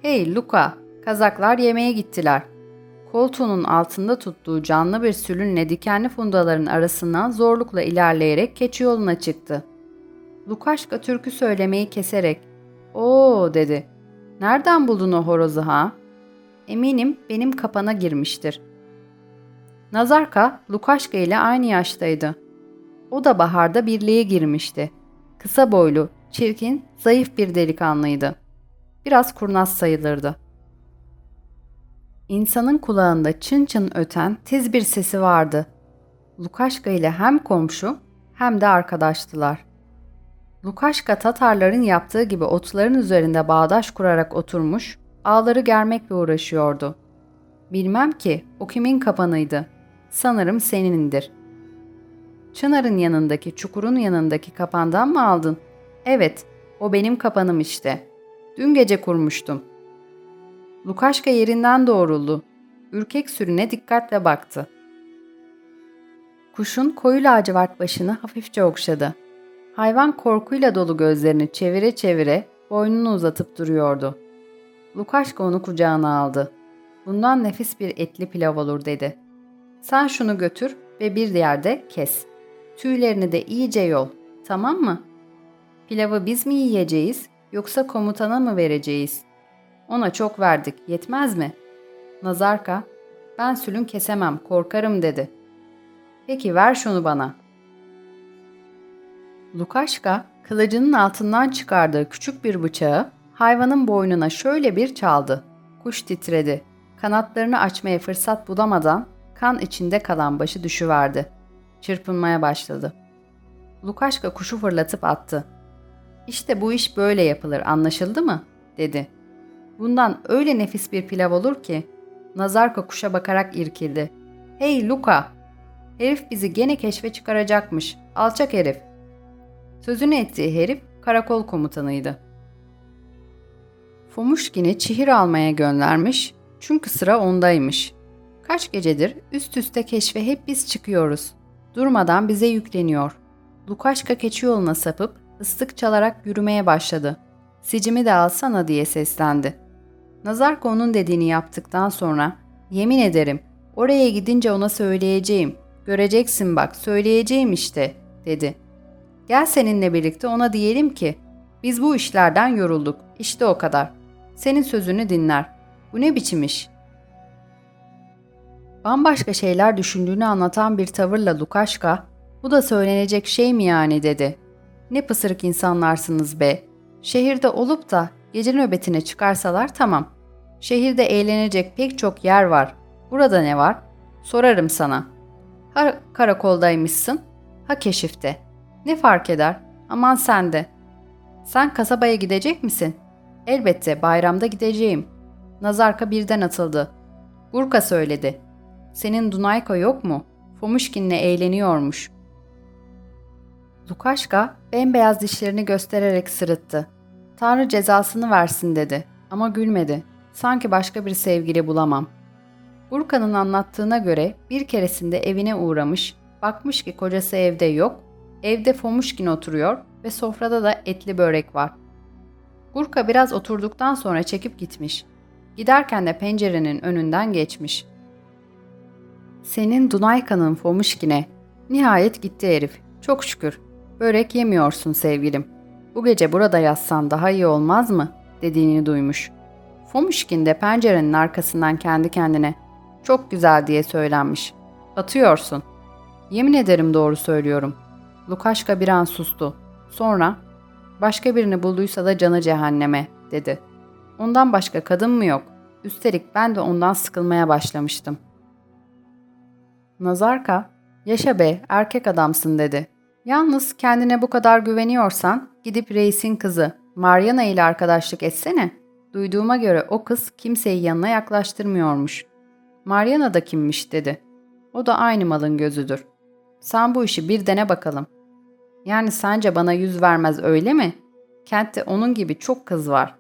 ''Hey Luka, kazaklar yemeğe gittiler.'' Koltuğunun altında tuttuğu canlı bir sülünle dikenli fundaların arasından zorlukla ilerleyerek keçi yoluna çıktı. Lukaşka türkü söylemeyi keserek ''Oo'' dedi. ''Nereden buldun o horozu ha?'' ''Eminim benim kapana girmiştir.'' Nazarka, Lukaşka ile aynı yaştaydı. O da baharda birliğe girmişti. Kısa boylu, Çirkin, zayıf bir delikanlıydı. Biraz kurnaz sayılırdı. İnsanın kulağında çın çın öten tiz bir sesi vardı. Lukaşka ile hem komşu hem de arkadaştılar. Lukaşka Tatarların yaptığı gibi otların üzerinde bağdaş kurarak oturmuş, ağları germekle uğraşıyordu. Bilmem ki o kimin kapanıydı. Sanırım senindir. Çınarın yanındaki, çukurun yanındaki kapandan mı aldın? Evet, o benim kapanım işte. Dün gece kurmuştum. Lukaşka yerinden doğruldu. Ürkek sürüne dikkatle baktı. Kuşun koyu lacivert başını hafifçe okşadı. Hayvan korkuyla dolu gözlerini çevire çevire boynunu uzatıp duruyordu. Lukaşka onu kucağına aldı. Bundan nefis bir etli pilav olur dedi. Sen şunu götür ve bir yerde kes. Tüylerini de iyice yol. Tamam mı?'' Pilavı biz mi yiyeceğiz yoksa komutana mı vereceğiz? Ona çok verdik, yetmez mi? Nazarka, ben sülün kesemem, korkarım dedi. Peki ver şunu bana. Lukaşka, kılıcının altından çıkardığı küçük bir bıçağı hayvanın boynuna şöyle bir çaldı. Kuş titredi. Kanatlarını açmaya fırsat bulamadan kan içinde kalan başı düşüverdi. Çırpınmaya başladı. Lukaşka kuşu fırlatıp attı. İşte bu iş böyle yapılır anlaşıldı mı? dedi. Bundan öyle nefis bir pilav olur ki. Nazarka kuşa bakarak irkildi. Hey Luka! Herif bizi gene keşfe çıkaracakmış. Alçak herif. Sözünü ettiği herif karakol komutanıydı. Fomuşkin'i çihir almaya göndermiş çünkü sıra ondaymış. Kaç gecedir üst üste keşfe hep biz çıkıyoruz. Durmadan bize yükleniyor. Lukaşka keçi yoluna sapıp ıslık çalarak yürümeye başladı. Sicimi de alsana diye seslendi. Nazarko onun dediğini yaptıktan sonra yemin ederim oraya gidince ona söyleyeceğim. Göreceksin bak söyleyeceğim işte dedi. Gel seninle birlikte ona diyelim ki biz bu işlerden yorulduk. İşte o kadar. Senin sözünü dinler. Bu ne biçim iş? Bambaşka şeyler düşündüğünü anlatan bir tavırla Lukaşka, bu da söylenecek şey mi yani dedi. Ne pısırık insanlarsınız be. Şehirde olup da gece nöbetine çıkarsalar tamam. Şehirde eğlenecek pek çok yer var. Burada ne var? Sorarım sana. Ha karakoldaymışsın, ha keşifte. Ne fark eder? Aman sen de. Sen kasabaya gidecek misin? Elbette bayramda gideceğim. Nazarka birden atıldı. Gurka söyledi. Senin Dunayko yok mu? Fomuşkin'le eğleniyormuş. Lukaşka bembeyaz dişlerini göstererek sırıttı. Tanrı cezasını versin dedi ama gülmedi. Sanki başka bir sevgili bulamam. Gurka'nın anlattığına göre bir keresinde evine uğramış, bakmış ki kocası evde yok, evde Fomuşkin oturuyor ve sofrada da etli börek var. Gurka biraz oturduktan sonra çekip gitmiş. Giderken de pencerenin önünden geçmiş. Senin Dunayka'nın Fomuşkin'e. Nihayet gitti herif. Çok şükür. Börek yemiyorsun sevgilim. Bu gece burada yatsan daha iyi olmaz mı? dediğini duymuş. Fomuşkin de pencerenin arkasından kendi kendine çok güzel diye söylenmiş. Atıyorsun. Yemin ederim doğru söylüyorum. Lukaşka bir an sustu. Sonra başka birini bulduysa da canı cehenneme dedi. Ondan başka kadın mı yok? Üstelik ben de ondan sıkılmaya başlamıştım. Nazarka, yaşa be erkek adamsın dedi. Yalnız kendine bu kadar güveniyorsan gidip reisin kızı Mariana ile arkadaşlık etsene. Duyduğuma göre o kız kimseyi yanına yaklaştırmıyormuş. Mariana da kimmiş dedi. O da aynı malın gözüdür. Sen bu işi bir dene bakalım. Yani sence bana yüz vermez öyle mi? Kentte onun gibi çok kız var.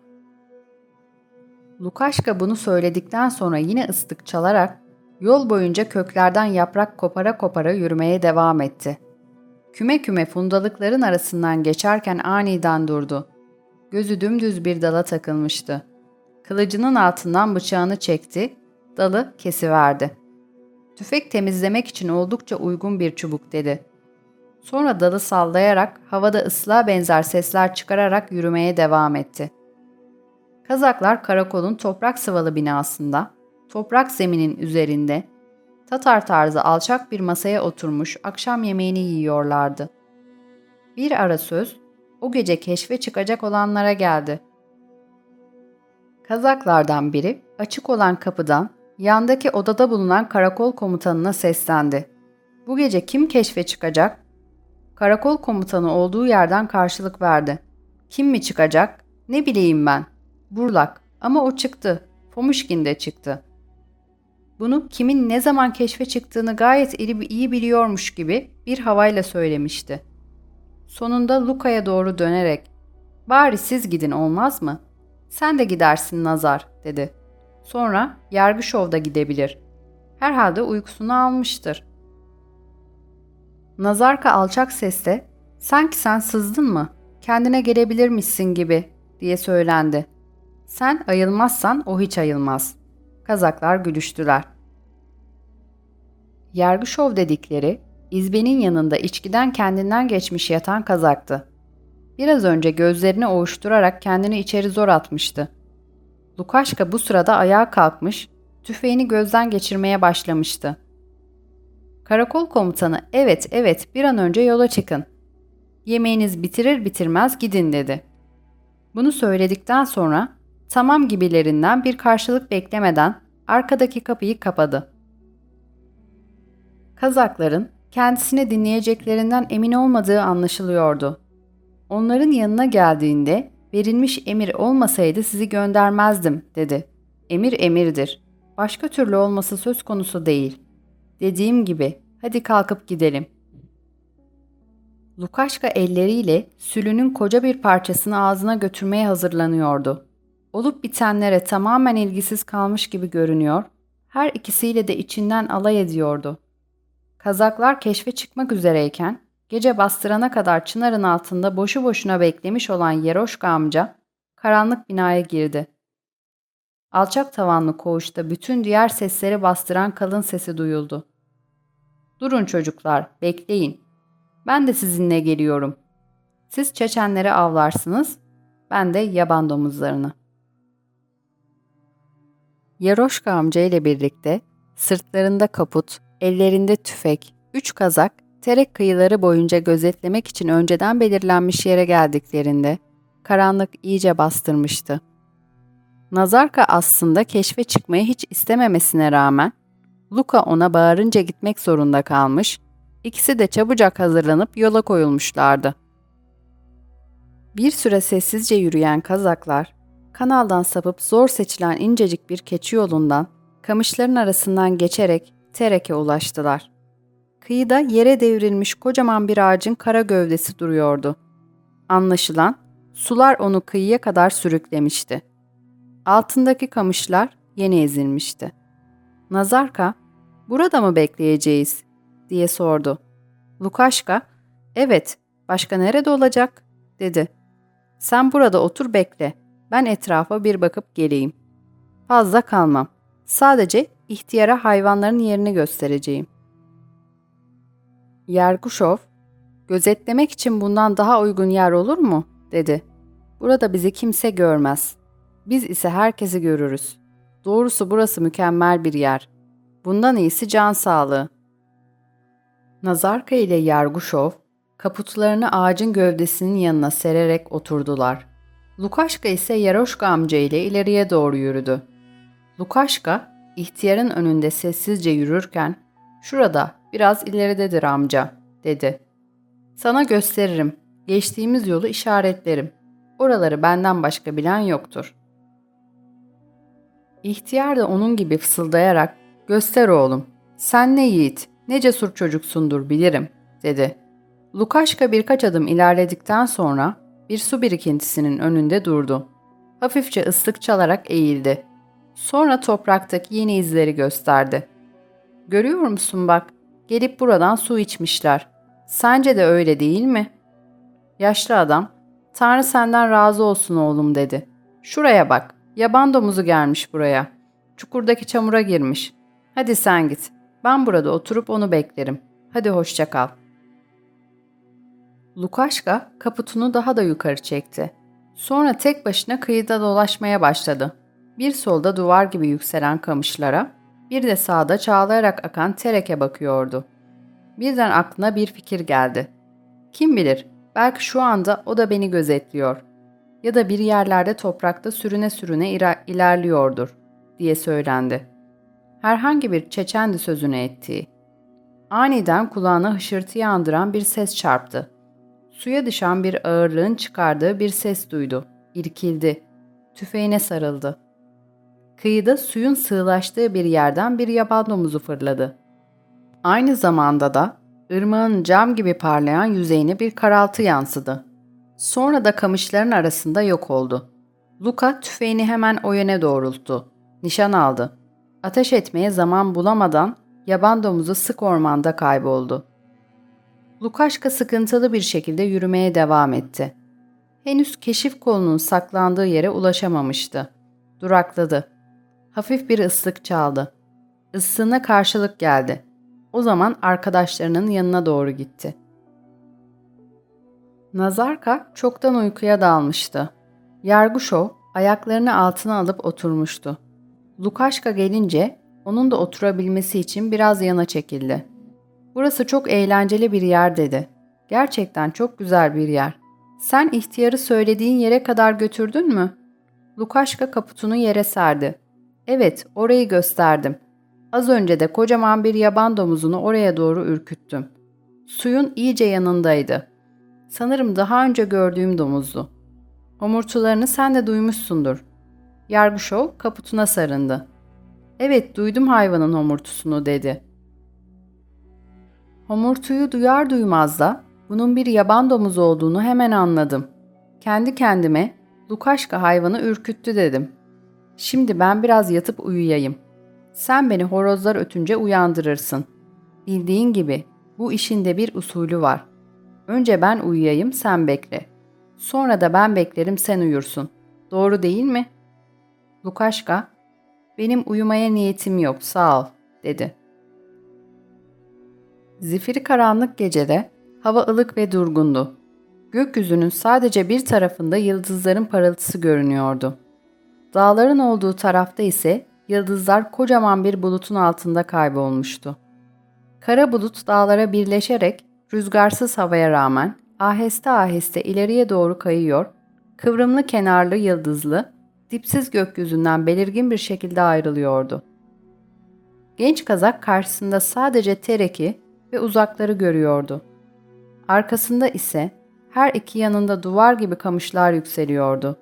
Lukaşka bunu söyledikten sonra yine ıslık çalarak yol boyunca köklerden yaprak kopara kopara yürümeye devam etti. Küme küme fundalıkların arasından geçerken aniden durdu. Gözü dümdüz bir dala takılmıştı. Kılıcının altından bıçağını çekti, dalı kesiverdi. Tüfek temizlemek için oldukça uygun bir çubuk dedi. Sonra dalı sallayarak havada ıslığa benzer sesler çıkararak yürümeye devam etti. Kazaklar karakolun toprak sıvalı binasında, toprak zeminin üzerinde, Tatar tarzı alçak bir masaya oturmuş akşam yemeğini yiyorlardı. Bir ara söz o gece keşfe çıkacak olanlara geldi. Kazaklardan biri açık olan kapıdan yandaki odada bulunan karakol komutanına seslendi. Bu gece kim keşfe çıkacak? Karakol komutanı olduğu yerden karşılık verdi. Kim mi çıkacak? Ne bileyim ben. Burlak. Ama o çıktı. Fomuşkin de çıktı. Bunu kimin ne zaman keşfe çıktığını gayet iyi biliyormuş gibi bir havayla söylemişti. Sonunda Luka'ya doğru dönerek ''Bari siz gidin olmaz mı? Sen de gidersin Nazar.'' dedi. Sonra yargı şovda gidebilir. Herhalde uykusunu almıştır. Nazarka alçak sesle ''Sanki sen sızdın mı? Kendine gelebilirmişsin gibi.'' diye söylendi. ''Sen ayılmazsan o hiç ayılmaz.'' Kazaklar gülüştüler. Yargı şov dedikleri İzbenin yanında içkiden kendinden geçmiş yatan kazaktı. Biraz önce gözlerini ovuşturarak kendini içeri zor atmıştı. Lukaşka bu sırada ayağa kalkmış, tüfeğini gözden geçirmeye başlamıştı. Karakol komutanı evet evet bir an önce yola çıkın. Yemeğiniz bitirir bitirmez gidin dedi. Bunu söyledikten sonra tamam gibilerinden bir karşılık beklemeden arkadaki kapıyı kapadı. Kazakların kendisini dinleyeceklerinden emin olmadığı anlaşılıyordu. Onların yanına geldiğinde verilmiş emir olmasaydı sizi göndermezdim dedi. Emir emirdir. Başka türlü olması söz konusu değil. Dediğim gibi hadi kalkıp gidelim. Lukaşka elleriyle sülünün koca bir parçasını ağzına götürmeye hazırlanıyordu. Olup bitenlere tamamen ilgisiz kalmış gibi görünüyor, her ikisiyle de içinden alay ediyordu. Kazaklar keşfe çıkmak üzereyken, gece bastırana kadar çınarın altında boşu boşuna beklemiş olan Yeroşka amca, karanlık binaya girdi. Alçak tavanlı koğuşta bütün diğer sesleri bastıran kalın sesi duyuldu. Durun çocuklar, bekleyin. Ben de sizinle geliyorum. Siz Çeçenleri avlarsınız, ben de yaban domuzlarını. Yaroşka amca ile birlikte sırtlarında kaput, ellerinde tüfek, üç kazak, terek kıyıları boyunca gözetlemek için önceden belirlenmiş yere geldiklerinde karanlık iyice bastırmıştı. Nazarka aslında keşfe çıkmayı hiç istememesine rağmen Luka ona bağırınca gitmek zorunda kalmış, ikisi de çabucak hazırlanıp yola koyulmuşlardı. Bir süre sessizce yürüyen kazaklar, kanaldan sapıp zor seçilen incecik bir keçi yolundan, kamışların arasından geçerek Terek'e ulaştılar. Kıyıda yere devrilmiş kocaman bir ağacın kara gövdesi duruyordu. Anlaşılan sular onu kıyıya kadar sürüklemişti. Altındaki kamışlar yeni ezilmişti. Nazarka, burada mı bekleyeceğiz? diye sordu. Lukaşka, evet, başka nerede olacak? dedi. Sen burada otur bekle. Ben etrafa bir bakıp geleyim. Fazla kalmam. Sadece ihtiyara hayvanların yerini göstereceğim. Yerguşov, gözetlemek için bundan daha uygun yer olur mu? dedi. Burada bizi kimse görmez. Biz ise herkesi görürüz. Doğrusu burası mükemmel bir yer. Bundan iyisi can sağlığı. Nazarka ile Yarguşov, kaputlarını ağacın gövdesinin yanına sererek oturdular. Lukaşka ise Yaroşka amca ile ileriye doğru yürüdü. Lukaşka, ihtiyarın önünde sessizce yürürken, ''Şurada, biraz ileridedir amca.'' dedi. ''Sana gösteririm. Geçtiğimiz yolu işaretlerim. Oraları benden başka bilen yoktur.'' İhtiyar da onun gibi fısıldayarak, ''Göster oğlum. Sen ne yiğit, ne cesur çocuksundur bilirim.'' dedi. Lukaşka birkaç adım ilerledikten sonra bir su birikintisinin önünde durdu. Hafifçe ıslık çalarak eğildi. Sonra topraktaki yeni izleri gösterdi. Görüyor musun bak, gelip buradan su içmişler. Sence de öyle değil mi? Yaşlı adam, Tanrı senden razı olsun oğlum dedi. Şuraya bak, yaban domuzu gelmiş buraya. Çukurdaki çamura girmiş. Hadi sen git. Ben burada oturup onu beklerim. Hadi hoşça kal. Lukaşka kaputunu daha da yukarı çekti. Sonra tek başına kıyıda dolaşmaya başladı. Bir solda duvar gibi yükselen kamışlara, bir de sağda çağlayarak akan tereke bakıyordu. Birden aklına bir fikir geldi. Kim bilir, belki şu anda o da beni gözetliyor. Ya da bir yerlerde toprakta sürüne sürüne ilerliyordur, diye söylendi. Herhangi bir Çeçendi sözünü ettiği. Aniden kulağına hışırtıyı andıran bir ses çarptı. Suya düşen bir ağırlığın çıkardığı bir ses duydu. İrkildi. Tüfeğine sarıldı. Kıyıda suyun sığlaştığı bir yerden bir yaban domuzu fırladı. Aynı zamanda da ırmağın cam gibi parlayan yüzeyine bir karaltı yansıdı. Sonra da kamışların arasında yok oldu. Luka tüfeğini hemen o yöne doğrulttu. Nişan aldı. Ateş etmeye zaman bulamadan yaban domuzu sık ormanda kayboldu. Lukaşka sıkıntılı bir şekilde yürümeye devam etti. Henüz keşif kolunun saklandığı yere ulaşamamıştı. Durakladı. Hafif bir ıslık çaldı. Islığına karşılık geldi. O zaman arkadaşlarının yanına doğru gitti. Nazarka çoktan uykuya dalmıştı. Yarguşov ayaklarını altına alıp oturmuştu. Lukaşka gelince onun da oturabilmesi için biraz yana çekildi. Burası çok eğlenceli bir yer dedi. Gerçekten çok güzel bir yer. Sen ihtiyarı söylediğin yere kadar götürdün mü? Lukaşka kaputunu yere serdi. Evet, orayı gösterdim. Az önce de kocaman bir yaban domuzunu oraya doğru ürküttüm. Suyun iyice yanındaydı. Sanırım daha önce gördüğüm domuzdu. Homurtularını sen de duymuşsundur. Yargışov kaputuna sarındı. Evet duydum hayvanın homurtusunu dedi. Homurtuyu duyar duymaz da bunun bir yaban domuzu olduğunu hemen anladım. Kendi kendime Lukaşka hayvanı ürküttü dedim. Şimdi ben biraz yatıp uyuyayım. Sen beni horozlar ötünce uyandırırsın. Bildiğin gibi bu işin de bir usulü var. Önce ben uyuyayım sen bekle. Sonra da ben beklerim sen uyursun. Doğru değil mi? Lukaşka, benim uyumaya niyetim yok sağ ol dedi. Zifiri karanlık gecede hava ılık ve durgundu. Gökyüzünün sadece bir tarafında yıldızların parıltısı görünüyordu. Dağların olduğu tarafta ise yıldızlar kocaman bir bulutun altında kaybolmuştu. Kara bulut dağlara birleşerek rüzgarsız havaya rağmen aheste aheste ileriye doğru kayıyor, kıvrımlı kenarlı yıldızlı, dipsiz gökyüzünden belirgin bir şekilde ayrılıyordu. Genç kazak karşısında sadece tereki ve uzakları görüyordu. Arkasında ise her iki yanında duvar gibi kamışlar yükseliyordu.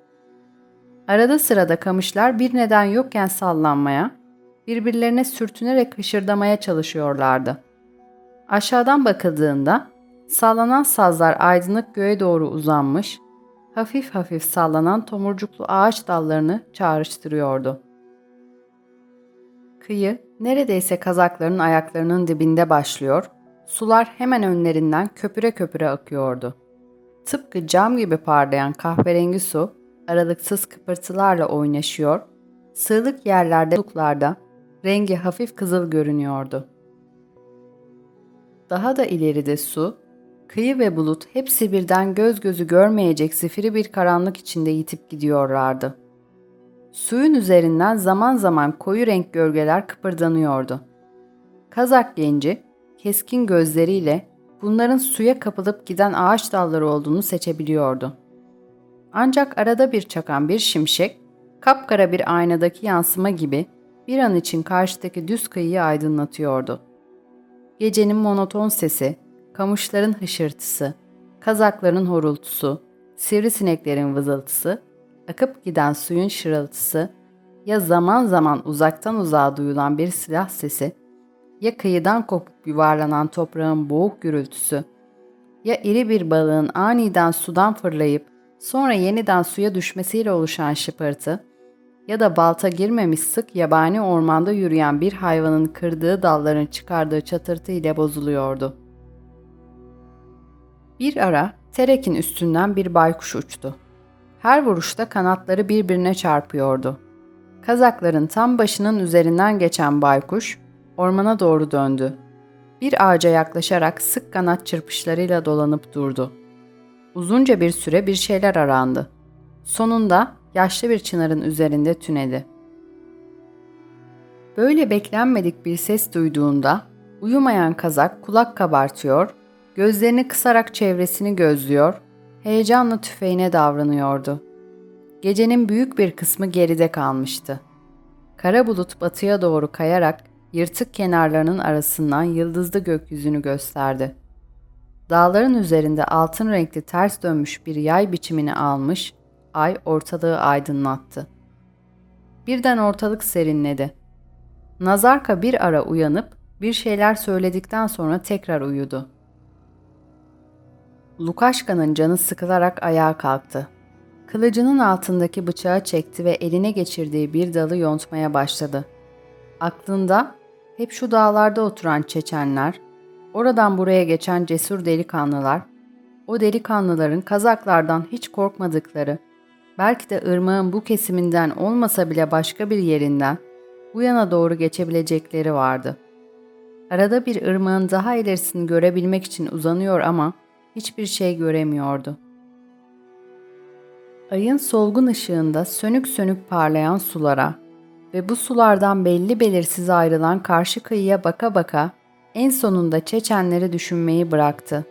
Arada sırada kamışlar bir neden yokken sallanmaya, birbirlerine sürtünerek hışırdamaya çalışıyorlardı. Aşağıdan bakıldığında sallanan sazlar aydınlık göğe doğru uzanmış, hafif hafif sallanan tomurcuklu ağaç dallarını çağrıştırıyordu. Kıyı neredeyse kazakların ayaklarının dibinde başlıyor, sular hemen önlerinden köpüre köpüre akıyordu. Tıpkı cam gibi parlayan kahverengi su aralıksız kıpırtılarla oynaşıyor, sığlık yerlerde buluklarda rengi hafif kızıl görünüyordu. Daha da ileride su, kıyı ve bulut hepsi birden göz gözü görmeyecek zifiri bir karanlık içinde yitip gidiyorlardı. Suyun üzerinden zaman zaman koyu renk gölgeler kıpırdanıyordu. Kazak genci keskin gözleriyle bunların suya kapılıp giden ağaç dalları olduğunu seçebiliyordu. Ancak arada bir çakan bir şimşek, kapkara bir aynadaki yansıma gibi bir an için karşıdaki düz kıyıyı aydınlatıyordu. Gecenin monoton sesi, kamışların hışırtısı, kazakların horultusu, sivrisineklerin vızıltısı, akıp giden suyun şırıltısı ya zaman zaman uzaktan uzağa duyulan bir silah sesi ya kıyıdan kopup yuvarlanan toprağın boğuk gürültüsü, ya iri bir balığın aniden sudan fırlayıp sonra yeniden suya düşmesiyle oluşan şıpırtı, ya da balta girmemiş sık yabani ormanda yürüyen bir hayvanın kırdığı dalların çıkardığı çatırtı ile bozuluyordu. Bir ara terekin üstünden bir baykuş uçtu. Her vuruşta kanatları birbirine çarpıyordu. Kazakların tam başının üzerinden geçen baykuş, ormana doğru döndü. Bir ağaca yaklaşarak sık kanat çırpışlarıyla dolanıp durdu. Uzunca bir süre bir şeyler arandı. Sonunda yaşlı bir çınarın üzerinde tünedi. Böyle beklenmedik bir ses duyduğunda uyumayan kazak kulak kabartıyor, gözlerini kısarak çevresini gözlüyor, heyecanla tüfeğine davranıyordu. Gecenin büyük bir kısmı geride kalmıştı. Kara bulut batıya doğru kayarak yırtık kenarlarının arasından yıldızlı gökyüzünü gösterdi. Dağların üzerinde altın renkli ters dönmüş bir yay biçimini almış, ay ortalığı aydınlattı. Birden ortalık serinledi. Nazarka bir ara uyanıp bir şeyler söyledikten sonra tekrar uyudu. Lukaşka'nın canı sıkılarak ayağa kalktı. Kılıcının altındaki bıçağı çekti ve eline geçirdiği bir dalı yontmaya başladı. Aklında hep şu dağlarda oturan Çeçenler, oradan buraya geçen cesur delikanlılar, o delikanlıların kazaklardan hiç korkmadıkları, belki de ırmağın bu kesiminden olmasa bile başka bir yerinden bu yana doğru geçebilecekleri vardı. Arada bir ırmağın daha ilerisini görebilmek için uzanıyor ama hiçbir şey göremiyordu. Ayın solgun ışığında sönük sönük parlayan sulara ve bu sulardan belli belirsiz ayrılan karşı kıyıya baka baka en sonunda Çeçenleri düşünmeyi bıraktı.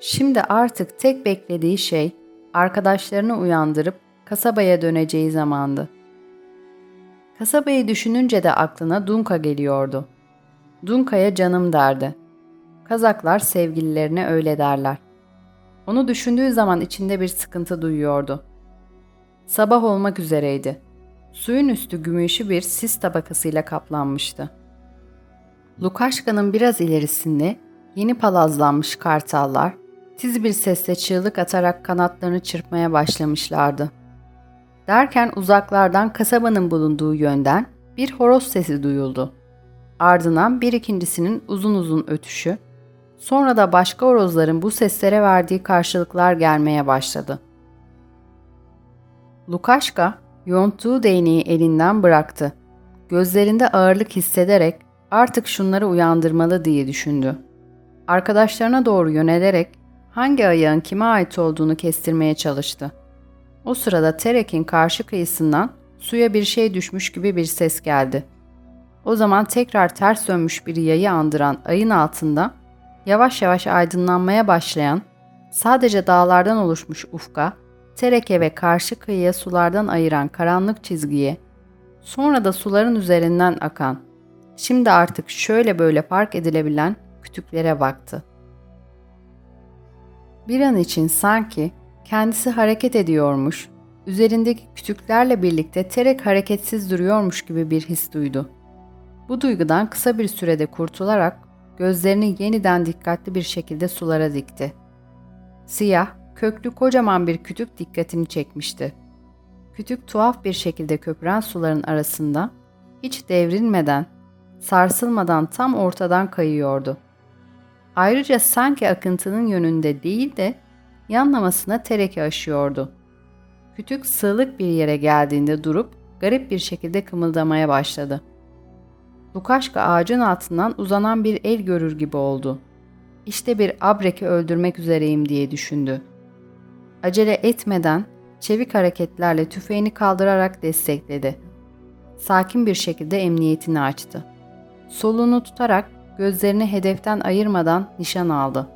Şimdi artık tek beklediği şey arkadaşlarını uyandırıp kasabaya döneceği zamandı. Kasabayı düşününce de aklına Dunka geliyordu. Dunka'ya canım derdi. Kazaklar sevgililerine öyle derler. Onu düşündüğü zaman içinde bir sıkıntı duyuyordu. Sabah olmak üzereydi. Suyun üstü gümüşü bir sis tabakasıyla kaplanmıştı. Lukaşka'nın biraz ilerisinde yeni palazlanmış kartallar tiz bir sesle çığlık atarak kanatlarını çırpmaya başlamışlardı. Derken uzaklardan kasabanın bulunduğu yönden bir horoz sesi duyuldu. Ardından bir ikincisinin uzun uzun ötüşü, sonra da başka horozların bu seslere verdiği karşılıklar gelmeye başladı. Lukaşka, yonttuğu değneği elinden bıraktı. Gözlerinde ağırlık hissederek artık şunları uyandırmalı diye düşündü. Arkadaşlarına doğru yönelerek hangi ayağın kime ait olduğunu kestirmeye çalıştı. O sırada Terek'in karşı kıyısından suya bir şey düşmüş gibi bir ses geldi. O zaman tekrar ters dönmüş bir yayı andıran ayın altında yavaş yavaş aydınlanmaya başlayan, sadece dağlardan oluşmuş ufka, Tereke ve karşı kıyıya sulardan ayıran karanlık çizgiye, sonra da suların üzerinden akan, şimdi artık şöyle böyle fark edilebilen kütüklere baktı. Bir an için sanki kendisi hareket ediyormuş, üzerindeki kütüklerle birlikte terek hareketsiz duruyormuş gibi bir his duydu. Bu duygudan kısa bir sürede kurtularak gözlerini yeniden dikkatli bir şekilde sulara dikti. Siyah, köklü kocaman bir kütük dikkatini çekmişti. Kütük tuhaf bir şekilde köpüren suların arasında hiç devrilmeden, sarsılmadan tam ortadan kayıyordu. Ayrıca sanki akıntının yönünde değil de yanlamasına tereke aşıyordu. Kütük sığlık bir yere geldiğinde durup garip bir şekilde kımıldamaya başladı. Lukaşka ağacın altından uzanan bir el görür gibi oldu. İşte bir abreki öldürmek üzereyim diye düşündü. Acele etmeden çevik hareketlerle tüfeğini kaldırarak destekledi. Sakin bir şekilde emniyetini açtı. Solunu tutarak gözlerini hedeften ayırmadan nişan aldı.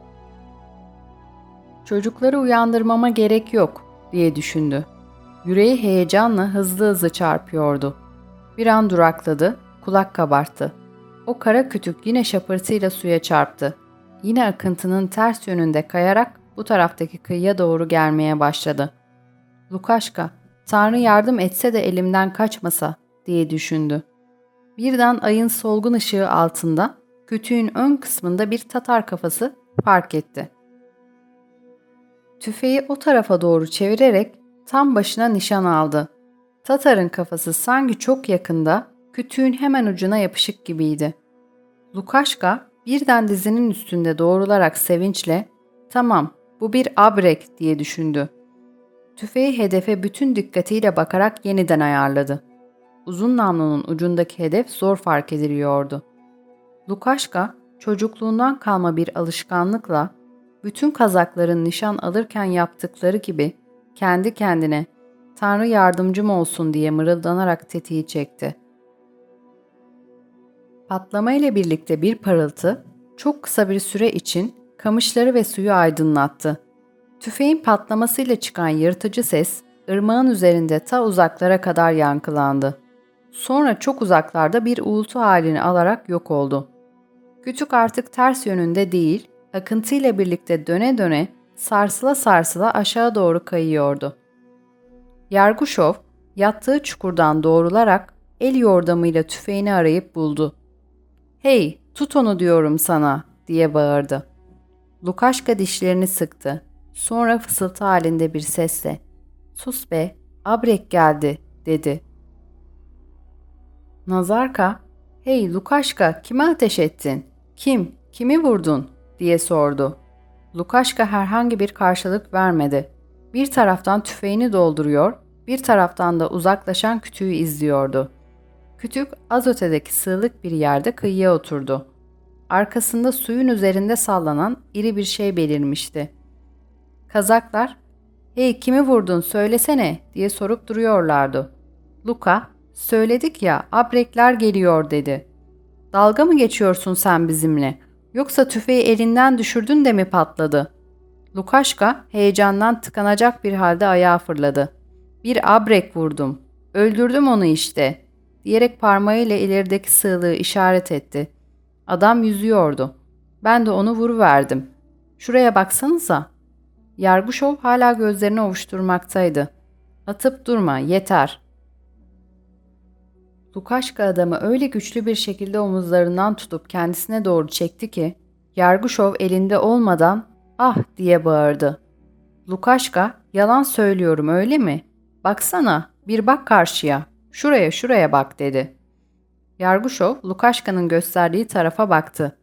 Çocukları uyandırmama gerek yok diye düşündü. Yüreği heyecanla hızlı hızlı çarpıyordu. Bir an durakladı, kulak kabarttı. O kara kütük yine şapırtıyla suya çarptı. Yine akıntının ters yönünde kayarak bu taraftaki kıyıya doğru gelmeye başladı. Lukaşka, Tanrı yardım etse de elimden kaçmasa diye düşündü. Birden ayın solgun ışığı altında kütüğün ön kısmında bir Tatar kafası fark etti. Tüfeği o tarafa doğru çevirerek tam başına nişan aldı. Tatar'ın kafası sanki çok yakında, kütüğün hemen ucuna yapışık gibiydi. Lukaşka birden dizinin üstünde doğrularak sevinçle ''Tamam, bu bir abrek'' diye düşündü. Tüfeği hedefe bütün dikkatiyle bakarak yeniden ayarladı. Uzun namlunun ucundaki hedef zor fark ediliyordu. Lukaşka çocukluğundan kalma bir alışkanlıkla bütün kazakların nişan alırken yaptıkları gibi kendi kendine Tanrı yardımcım olsun diye mırıldanarak tetiği çekti. Patlama ile birlikte bir parıltı çok kısa bir süre için kamışları ve suyu aydınlattı. Tüfeğin patlamasıyla çıkan yırtıcı ses ırmağın üzerinde ta uzaklara kadar yankılandı. Sonra çok uzaklarda bir uğultu halini alarak yok oldu. Kütük artık ters yönünde değil, akıntıyla birlikte döne döne sarsıla sarsıla aşağı doğru kayıyordu. Yarguşov yattığı çukurdan doğrularak el yordamıyla tüfeğini arayıp buldu. ''Hey, tut onu diyorum sana!'' diye bağırdı. Lukaşka dişlerini sıktı. Sonra fısıltı halinde bir sesle ''Sus be, abrek geldi.'' dedi. Nazarka ''Hey Lukaşka, kime ateş ettin? Kim, kimi vurdun?'' diye sordu. Lukaşka herhangi bir karşılık vermedi. Bir taraftan tüfeğini dolduruyor, bir taraftan da uzaklaşan kütüğü izliyordu. Kütük az ötedeki sığlık bir yerde kıyıya oturdu. Arkasında suyun üzerinde sallanan iri bir şey belirmişti. Kazaklar, ''Hey kimi vurdun söylesene'' diye sorup duruyorlardı. Luka, ''Söyledik ya, abrekler geliyor.'' dedi. ''Dalga mı geçiyorsun sen bizimle? Yoksa tüfeği elinden düşürdün de mi patladı? Lukaşka heyecandan tıkanacak bir halde ayağa fırladı. Bir abrek vurdum. Öldürdüm onu işte. Diyerek parmağıyla ilerideki sığlığı işaret etti. Adam yüzüyordu. Ben de onu vuruverdim. Şuraya baksanıza. Yarguşov hala gözlerini ovuşturmaktaydı. Atıp durma, yeter. Lukaşka adamı öyle güçlü bir şekilde omuzlarından tutup kendisine doğru çekti ki, Yarguşov elinde olmadan ah diye bağırdı. Lukaşka, yalan söylüyorum öyle mi? Baksana, bir bak karşıya, şuraya şuraya bak dedi. Yarguşov, Lukaşka'nın gösterdiği tarafa baktı.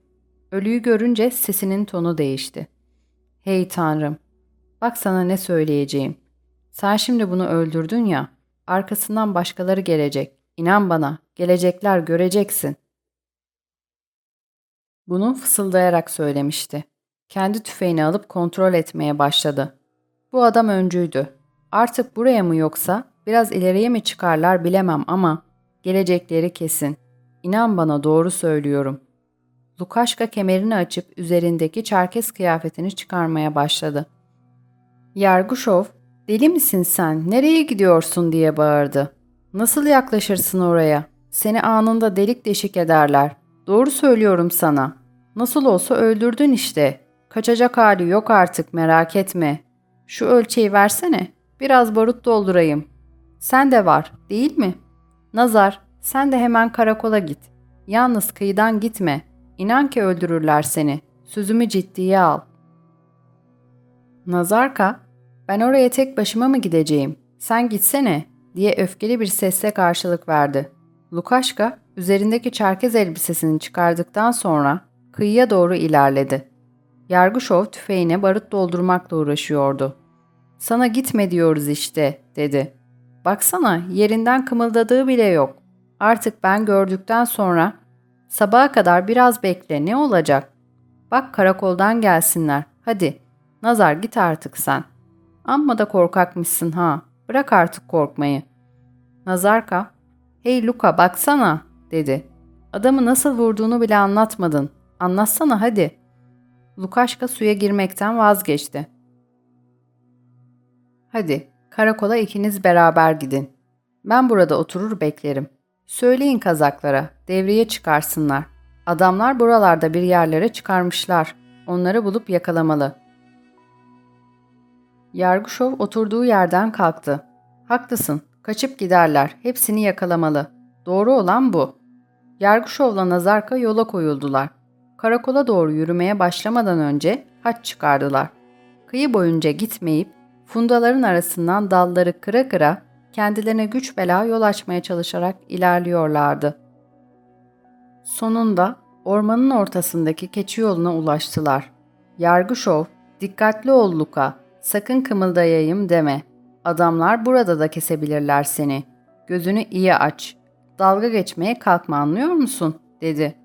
Ölüyü görünce sesinin tonu değişti. Hey tanrım, bak sana ne söyleyeceğim. Sen şimdi bunu öldürdün ya, arkasından başkaları gelecek. İnan bana, gelecekler göreceksin. Bunu fısıldayarak söylemişti. Kendi tüfeğini alıp kontrol etmeye başladı. Bu adam öncüydü. Artık buraya mı yoksa biraz ileriye mi çıkarlar bilemem ama gelecekleri kesin. İnan bana doğru söylüyorum. Lukaşka kemerini açıp üzerindeki çerkes kıyafetini çıkarmaya başladı. Yarguşov, deli misin sen, nereye gidiyorsun diye bağırdı. Nasıl yaklaşırsın oraya? Seni anında delik deşik ederler. Doğru söylüyorum sana. Nasıl olsa öldürdün işte. Kaçacak hali yok artık merak etme. Şu ölçeği versene. Biraz barut doldurayım. Sen de var, değil mi? Nazar, sen de hemen karakola git. Yalnız kıyıdan gitme. İnan ki öldürürler seni. Sözümü ciddiye al. Nazarka, ben oraya tek başıma mı gideceğim? Sen gitsene diye öfkeli bir sesle karşılık verdi. Lukaşka üzerindeki çerkez elbisesini çıkardıktan sonra kıyıya doğru ilerledi. Yargışov tüfeğine barut doldurmakla uğraşıyordu. ''Sana gitme diyoruz işte.'' dedi. ''Baksana yerinden kımıldadığı bile yok. Artık ben gördükten sonra sabaha kadar biraz bekle ne olacak? Bak karakoldan gelsinler. Hadi Nazar git artık sen. Amma da korkakmışsın ha. Bırak artık korkmayı. Nazarka, hey Luka baksana dedi. Adamı nasıl vurduğunu bile anlatmadın. Anlatsana hadi. Lukaşka suya girmekten vazgeçti. Hadi karakola ikiniz beraber gidin. Ben burada oturur beklerim. Söyleyin kazaklara, devreye çıkarsınlar. Adamlar buralarda bir yerlere çıkarmışlar. Onları bulup yakalamalı. Yarguşov oturduğu yerden kalktı. Haklısın, kaçıp giderler, hepsini yakalamalı. Doğru olan bu. Yarguşov'la Nazarka yola koyuldular. Karakola doğru yürümeye başlamadan önce haç çıkardılar. Kıyı boyunca gitmeyip fundaların arasından dalları kıra kıra kendilerine güç bela yol açmaya çalışarak ilerliyorlardı. Sonunda ormanın ortasındaki keçi yoluna ulaştılar. Yargışov, dikkatli ol Luka, sakın kımıldayayım deme. Adamlar burada da kesebilirler seni. Gözünü iyi aç. Dalga geçmeye kalkma anlıyor musun? dedi.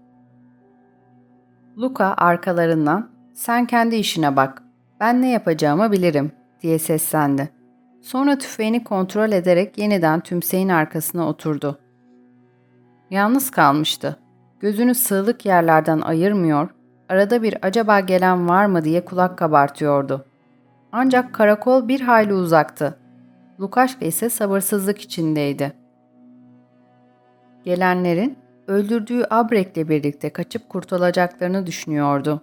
Luka arkalarından sen kendi işine bak. Ben ne yapacağımı bilirim diye seslendi. Sonra tüfeğini kontrol ederek yeniden tümseyin arkasına oturdu. Yalnız kalmıştı. Gözünü sığlık yerlerden ayırmıyor, arada bir acaba gelen var mı diye kulak kabartıyordu. Ancak karakol bir hayli uzaktı. Lukaşka ise sabırsızlık içindeydi. Gelenlerin öldürdüğü Abrek'le birlikte kaçıp kurtulacaklarını düşünüyordu.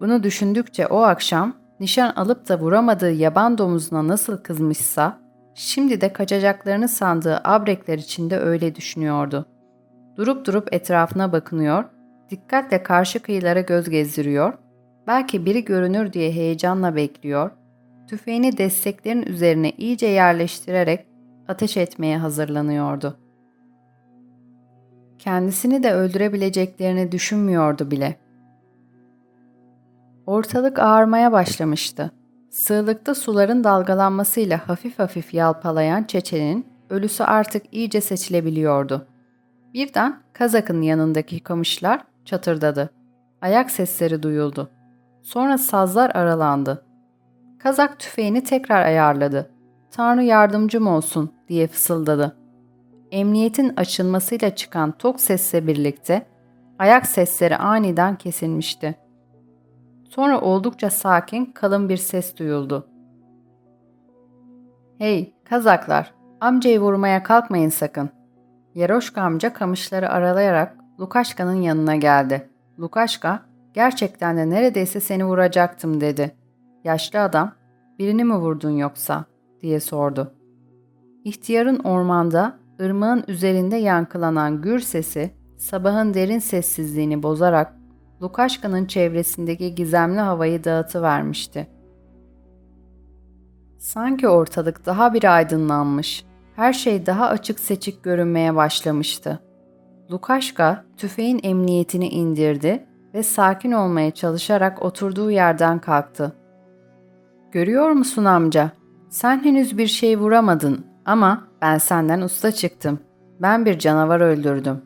Bunu düşündükçe o akşam nişan alıp da vuramadığı yaban domuzuna nasıl kızmışsa, şimdi de kaçacaklarını sandığı abrekler içinde öyle düşünüyordu. Durup durup etrafına bakınıyor, dikkatle karşı kıyılara göz gezdiriyor, belki biri görünür diye heyecanla bekliyor, tüfeğini desteklerin üzerine iyice yerleştirerek ateş etmeye hazırlanıyordu. Kendisini de öldürebileceklerini düşünmüyordu bile. Ortalık ağarmaya başlamıştı. Sığlıkta suların dalgalanmasıyla hafif hafif yalpalayan çeçenin ölüsü artık iyice seçilebiliyordu. Birden kazakın yanındaki kamışlar çatırdadı. Ayak sesleri duyuldu. Sonra sazlar aralandı. Kazak tüfeğini tekrar ayarladı. Tanrı yardımcım olsun diye fısıldadı. Emniyetin açılmasıyla çıkan tok sesle birlikte ayak sesleri aniden kesilmişti. Sonra oldukça sakin, kalın bir ses duyuldu. ''Hey, kazaklar, amcayı vurmaya kalkmayın sakın.'' Yeroşka amca kamışları aralayarak Lukaşka'nın yanına geldi. Lukaşka, Gerçekten de neredeyse seni vuracaktım dedi. Yaşlı adam, birini mi vurdun yoksa diye sordu. İhtiyarın ormanda, ırmağın üzerinde yankılanan gür sesi sabahın derin sessizliğini bozarak Lukaşka'nın çevresindeki gizemli havayı dağıtıvermişti. Sanki ortalık daha bir aydınlanmış, her şey daha açık seçik görünmeye başlamıştı. Lukaşka tüfeğin emniyetini indirdi ve sakin olmaya çalışarak oturduğu yerden kalktı. Görüyor musun amca? Sen henüz bir şey vuramadın ama ben senden usta çıktım. Ben bir canavar öldürdüm.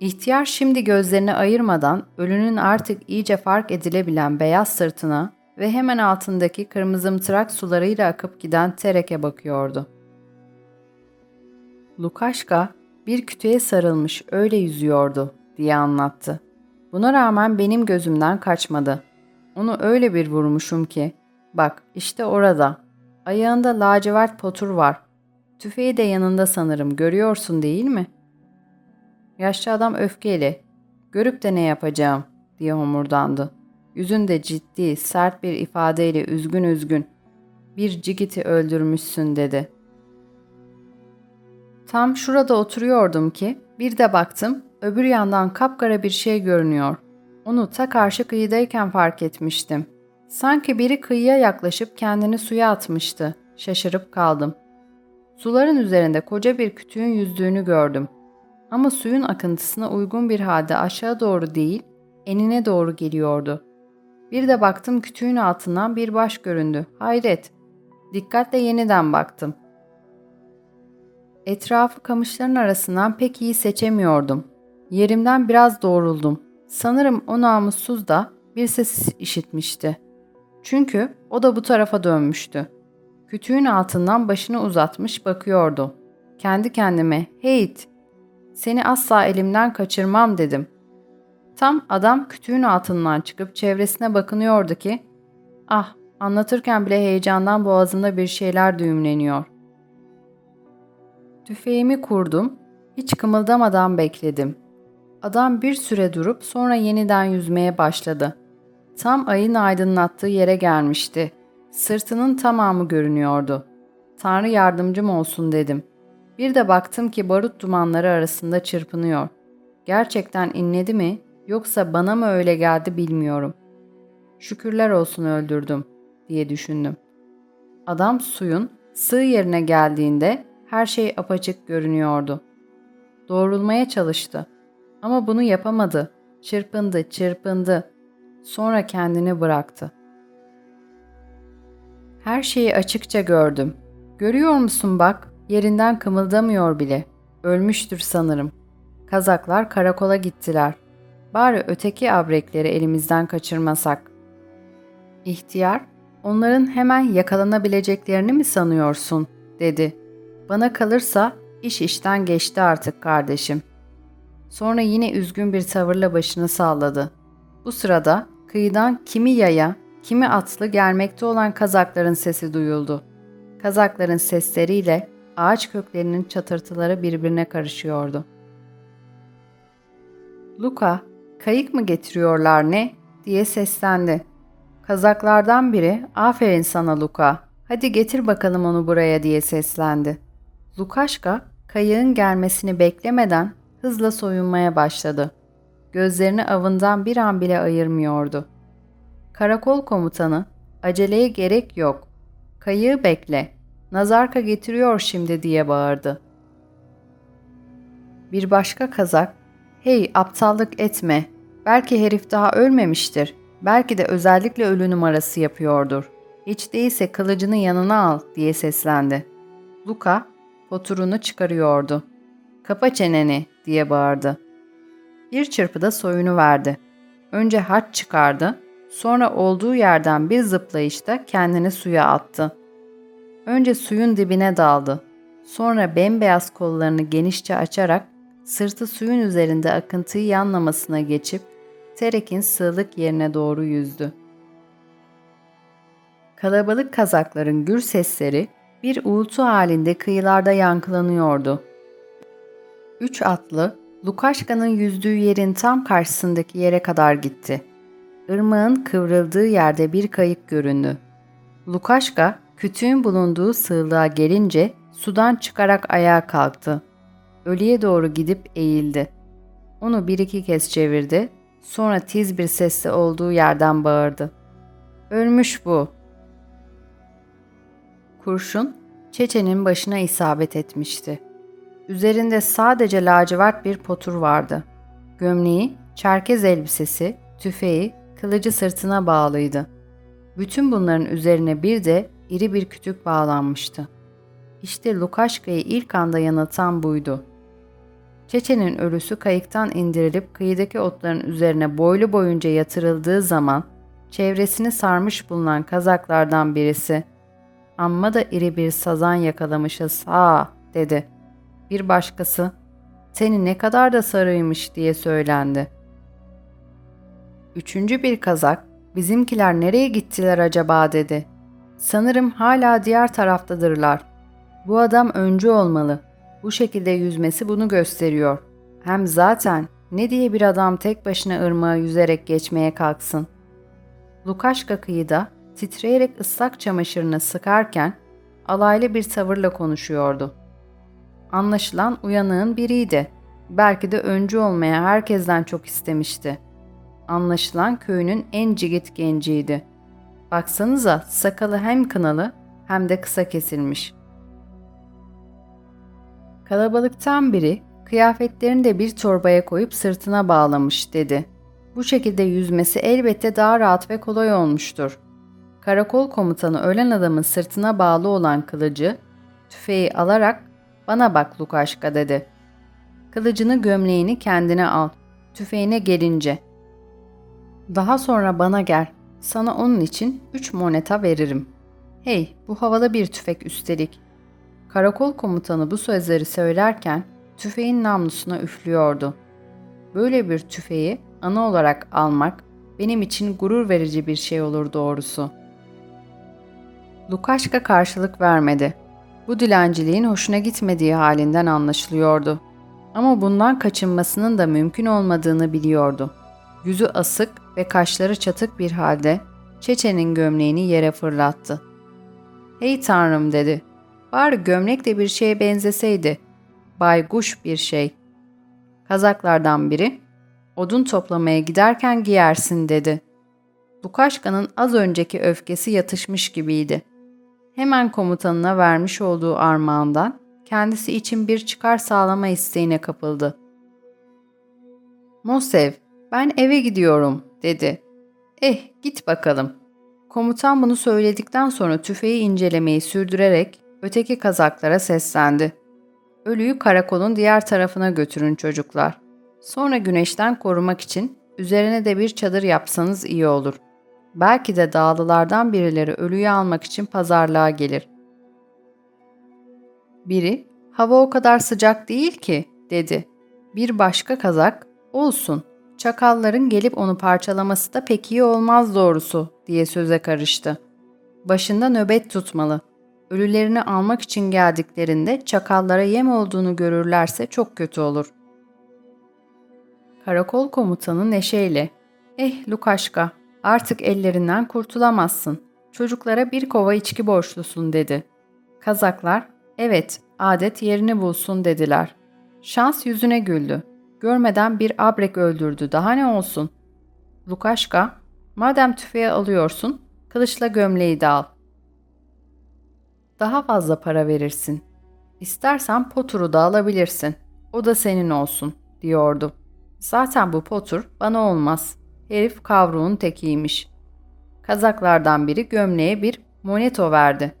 İhtiyar şimdi gözlerini ayırmadan ölünün artık iyice fark edilebilen beyaz sırtına ve hemen altındaki kırmızımtırak sularıyla akıp giden tereke bakıyordu. Lukaşka bir kütüğe sarılmış öyle yüzüyordu diye anlattı. Buna rağmen benim gözümden kaçmadı. Onu öyle bir vurmuşum ki, bak işte orada, ayağında lacivert potur var. Tüfeği de yanında sanırım, görüyorsun değil mi? Yaşlı adam öfkeyle, görüp de ne yapacağım diye homurdandı. Yüzünde ciddi, sert bir ifadeyle üzgün üzgün, bir cigiti öldürmüşsün dedi. Tam şurada oturuyordum ki, bir de baktım Öbür yandan kapkara bir şey görünüyor. Onu ta karşı kıyıdayken fark etmiştim. Sanki biri kıyıya yaklaşıp kendini suya atmıştı. Şaşırıp kaldım. Suların üzerinde koca bir kütüğün yüzdüğünü gördüm. Ama suyun akıntısına uygun bir halde aşağı doğru değil, enine doğru geliyordu. Bir de baktım kütüğün altından bir baş göründü. Hayret. Dikkatle yeniden baktım. Etrafı kamışların arasından pek iyi seçemiyordum. Yerimden biraz doğruldum. Sanırım o namussuz da bir ses işitmişti. Çünkü o da bu tarafa dönmüştü. Kütüğün altından başını uzatmış bakıyordu. Kendi kendime, heyt, seni asla elimden kaçırmam dedim. Tam adam kütüğün altından çıkıp çevresine bakınıyordu ki, ah anlatırken bile heyecandan boğazımda bir şeyler düğümleniyor. Tüfeğimi kurdum, hiç kımıldamadan bekledim. Adam bir süre durup sonra yeniden yüzmeye başladı. Tam ayın aydınlattığı yere gelmişti. Sırtının tamamı görünüyordu. Tanrı yardımcım olsun dedim. Bir de baktım ki barut dumanları arasında çırpınıyor. Gerçekten inledi mi yoksa bana mı öyle geldi bilmiyorum. Şükürler olsun öldürdüm diye düşündüm. Adam suyun sığ yerine geldiğinde her şey apaçık görünüyordu. Doğrulmaya çalıştı. Ama bunu yapamadı. Çırpındı, çırpındı. Sonra kendini bıraktı. Her şeyi açıkça gördüm. Görüyor musun bak, yerinden kımıldamıyor bile. Ölmüştür sanırım. Kazaklar karakola gittiler. Bari öteki abrekleri elimizden kaçırmasak. İhtiyar, onların hemen yakalanabileceklerini mi sanıyorsun? dedi. Bana kalırsa iş işten geçti artık kardeşim. Sonra yine üzgün bir tavırla başını salladı. Bu sırada kıyıdan kimi yaya, kimi atlı gelmekte olan kazakların sesi duyuldu. Kazakların sesleriyle ağaç köklerinin çatırtıları birbirine karışıyordu. Luka, kayık mı getiriyorlar ne? diye seslendi. Kazaklardan biri, aferin sana Luka, hadi getir bakalım onu buraya diye seslendi. Lukaşka, kayığın gelmesini beklemeden hızla soyunmaya başladı. Gözlerini avından bir an bile ayırmıyordu. Karakol komutanı, aceleye gerek yok. Kayığı bekle. Nazarka getiriyor şimdi diye bağırdı. Bir başka kazak, hey aptallık etme. Belki herif daha ölmemiştir. Belki de özellikle ölü numarası yapıyordur. Hiç değilse kılıcını yanına al diye seslendi. Luka, poturunu çıkarıyordu. Kapa çeneni diye bağırdı. Bir çırpıda soyunu verdi. Önce haç çıkardı, sonra olduğu yerden bir zıplayışta kendini suya attı. Önce suyun dibine daldı. Sonra bembeyaz kollarını genişçe açarak sırtı suyun üzerinde akıntıyı yanlamasına geçip Terek'in sığlık yerine doğru yüzdü. Kalabalık kazakların gür sesleri bir uğultu halinde kıyılarda yankılanıyordu. Üç atlı, Lukaşka'nın yüzdüğü yerin tam karşısındaki yere kadar gitti. ırmağın kıvrıldığı yerde bir kayık göründü. Lukaşka, kütüğün bulunduğu sığlığa gelince sudan çıkarak ayağa kalktı. Ölüye doğru gidip eğildi. Onu bir iki kez çevirdi, sonra tiz bir sesle olduğu yerden bağırdı. Ölmüş bu. Kurşun, Çeçe'nin başına isabet etmişti. Üzerinde sadece lacivert bir potur vardı. Gömleği, çerkez elbisesi, tüfeği, kılıcı sırtına bağlıydı. Bütün bunların üzerine bir de iri bir kütük bağlanmıştı. İşte Lukaşka'yı ilk anda yanıltan buydu. Çeçe'nin ölüsü kayıktan indirilip kıyıdaki otların üzerine boylu boyunca yatırıldığı zaman çevresini sarmış bulunan kazaklardan birisi ''Amma da iri bir sazan yakalamışız ha'' dedi. Bir başkası ''Seni ne kadar da sarıymış'' diye söylendi. Üçüncü bir kazak ''Bizimkiler nereye gittiler acaba?'' dedi. ''Sanırım hala diğer taraftadırlar. Bu adam öncü olmalı. Bu şekilde yüzmesi bunu gösteriyor. Hem zaten ne diye bir adam tek başına ırmağı yüzerek geçmeye kalksın?'' Lukaşka kıyıda titreyerek ıslak çamaşırını sıkarken alaylı bir tavırla konuşuyordu. Anlaşılan uyanığın biriydi. Belki de öncü olmaya herkesten çok istemişti. Anlaşılan köyünün en cigit genciydi. Baksanıza sakalı hem kınalı hem de kısa kesilmiş. Kalabalıktan biri kıyafetlerini de bir torbaya koyup sırtına bağlamış dedi. Bu şekilde yüzmesi elbette daha rahat ve kolay olmuştur. Karakol komutanı ölen adamın sırtına bağlı olan kılıcı, tüfeği alarak ''Bana bak Lukaşka'' dedi. ''Kılıcını gömleğini kendine al. Tüfeğine gelince. Daha sonra bana gel. Sana onun için üç moneta veririm. Hey, bu havada bir tüfek üstelik.'' Karakol komutanı bu sözleri söylerken tüfeğin namlusuna üflüyordu. Böyle bir tüfeği ana olarak almak benim için gurur verici bir şey olur doğrusu. Lukaşka karşılık vermedi. Bu dilenciliğin hoşuna gitmediği halinden anlaşılıyordu. Ama bundan kaçınmasının da mümkün olmadığını biliyordu. Yüzü asık ve kaşları çatık bir halde Çeçe'nin gömleğini yere fırlattı. ''Hey tanrım'' dedi. ''Bari gömlek de bir şeye benzeseydi. Bayguş bir şey.'' Kazaklardan biri odun toplamaya giderken giyersin dedi. Lukaşka'nın az önceki öfkesi yatışmış gibiydi. Hemen komutanına vermiş olduğu armağandan kendisi için bir çıkar sağlama isteğine kapıldı. Mosev, ben eve gidiyorum, dedi. Eh, git bakalım. Komutan bunu söyledikten sonra tüfeği incelemeyi sürdürerek öteki kazaklara seslendi. Ölüyü karakolun diğer tarafına götürün çocuklar. Sonra güneşten korumak için üzerine de bir çadır yapsanız iyi olur. Belki de dağlılardan birileri ölüyü almak için pazarlığa gelir. Biri, hava o kadar sıcak değil ki, dedi. Bir başka kazak, olsun, çakalların gelip onu parçalaması da pek iyi olmaz doğrusu, diye söze karıştı. Başında nöbet tutmalı. Ölülerini almak için geldiklerinde çakallara yem olduğunu görürlerse çok kötü olur. Karakol komutanı neşeyle, ''Eh Lukaşka, artık ellerinden kurtulamazsın. Çocuklara bir kova içki borçlusun.'' dedi. Kazaklar, ''Evet, adet yerini bulsun.'' dediler. Şans yüzüne güldü. Görmeden bir abrek öldürdü, daha ne olsun? Lukaşka, ''Madem tüfeği alıyorsun, kılıçla gömleği de al.'' Daha fazla para verirsin. İstersen poturu da alabilirsin. O da senin olsun, diyordu. Zaten bu Potter bana olmaz. Herif kavruğun tekiymiş. Kazaklardan biri gömleğe bir moneto verdi.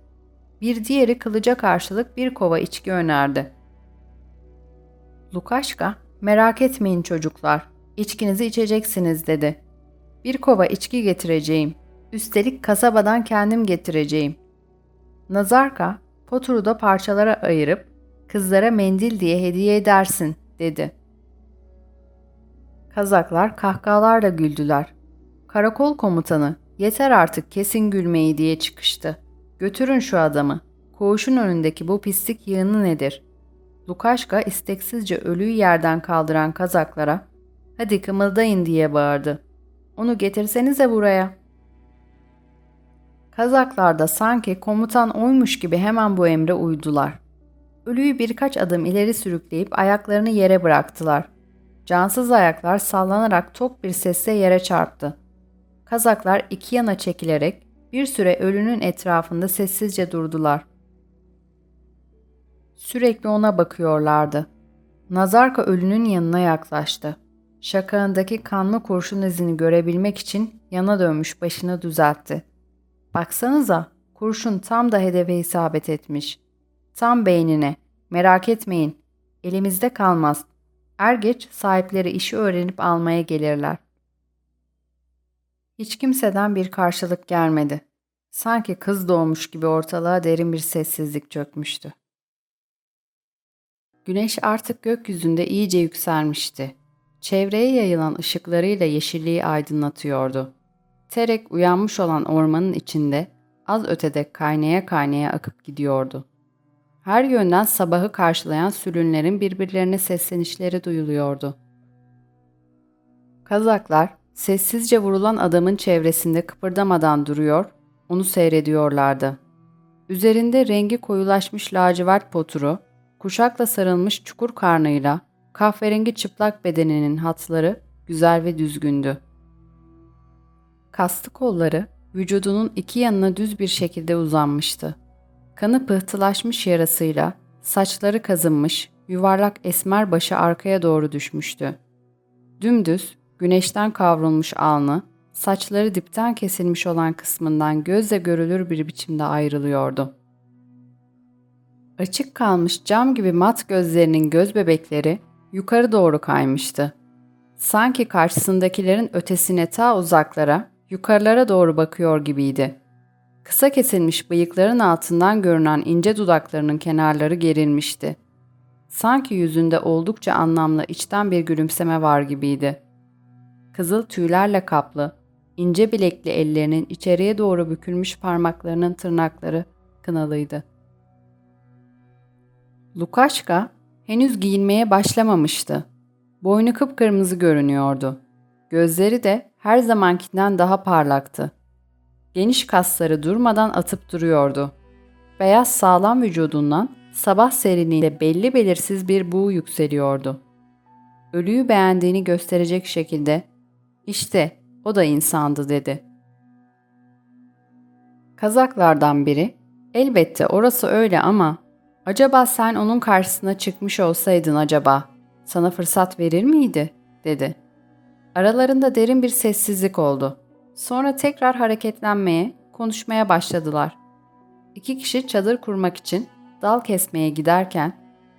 Bir diğeri kılıca karşılık bir kova içki önerdi. Lukaşka, merak etmeyin çocuklar, içkinizi içeceksiniz dedi. Bir kova içki getireceğim. Üstelik kasabadan kendim getireceğim. Nazarka, Potter'u da parçalara ayırıp kızlara mendil diye hediye edersin dedi.'' Kazaklar kahkahalarla güldüler. Karakol komutanı, yeter artık kesin gülmeyi diye çıkıştı. Götürün şu adamı. Koğuşun önündeki bu pislik yığını nedir? Lukaşka isteksizce ölüyü yerden kaldıran kazaklara, hadi kımıldayın diye bağırdı. Onu getirsenize buraya. Kazaklar da sanki komutan oymuş gibi hemen bu emre uydular. Ölüyü birkaç adım ileri sürükleyip ayaklarını yere bıraktılar. Cansız ayaklar sallanarak tok bir sesle yere çarptı. Kazaklar iki yana çekilerek bir süre ölünün etrafında sessizce durdular. Sürekli ona bakıyorlardı. Nazarka ölünün yanına yaklaştı. Şakağındaki kanlı kurşun izini görebilmek için yana dönmüş başını düzeltti. Baksanıza, kurşun tam da hedefe isabet etmiş. Tam beynine. Merak etmeyin. Elimizde kalmaz. Er geç sahipleri işi öğrenip almaya gelirler. Hiç kimseden bir karşılık gelmedi. Sanki kız doğmuş gibi ortalığa derin bir sessizlik çökmüştü. Güneş artık gökyüzünde iyice yükselmişti. Çevreye yayılan ışıklarıyla yeşilliği aydınlatıyordu. Terek uyanmış olan ormanın içinde az ötede kaynaya kaynaya akıp gidiyordu. Her yönden sabahı karşılayan sürünlerin birbirlerine seslenişleri duyuluyordu. Kazaklar sessizce vurulan adamın çevresinde kıpırdamadan duruyor, onu seyrediyorlardı. Üzerinde rengi koyulaşmış lacivert poturu, kuşakla sarılmış çukur karnıyla kahverengi çıplak bedeninin hatları güzel ve düzgündü. Kaslı kolları vücudunun iki yanına düz bir şekilde uzanmıştı. Kanı pıhtılaşmış yarasıyla saçları kazınmış, yuvarlak esmer başı arkaya doğru düşmüştü. Dümdüz, güneşten kavrulmuş alnı, saçları dipten kesilmiş olan kısmından gözle görülür bir biçimde ayrılıyordu. Açık kalmış cam gibi mat gözlerinin göz bebekleri yukarı doğru kaymıştı. Sanki karşısındakilerin ötesine ta uzaklara, yukarılara doğru bakıyor gibiydi. Kısa kesilmiş bıyıkların altından görünen ince dudaklarının kenarları gerilmişti. Sanki yüzünde oldukça anlamlı içten bir gülümseme var gibiydi. Kızıl tüylerle kaplı, ince bilekli ellerinin içeriye doğru bükülmüş parmaklarının tırnakları kınalıydı. Lukaşka henüz giyinmeye başlamamıştı. Boynu kıpkırmızı görünüyordu. Gözleri de her zamankinden daha parlaktı. Geniş kasları durmadan atıp duruyordu. Beyaz sağlam vücudundan sabah serinliğinde belli belirsiz bir buğu yükseliyordu. Ölüyü beğendiğini gösterecek şekilde işte o da insandı dedi. Kazaklardan biri elbette orası öyle ama acaba sen onun karşısına çıkmış olsaydın acaba sana fırsat verir miydi dedi. Aralarında derin bir sessizlik oldu. Sonra tekrar hareketlenmeye, konuşmaya başladılar. İki kişi çadır kurmak için dal kesmeye giderken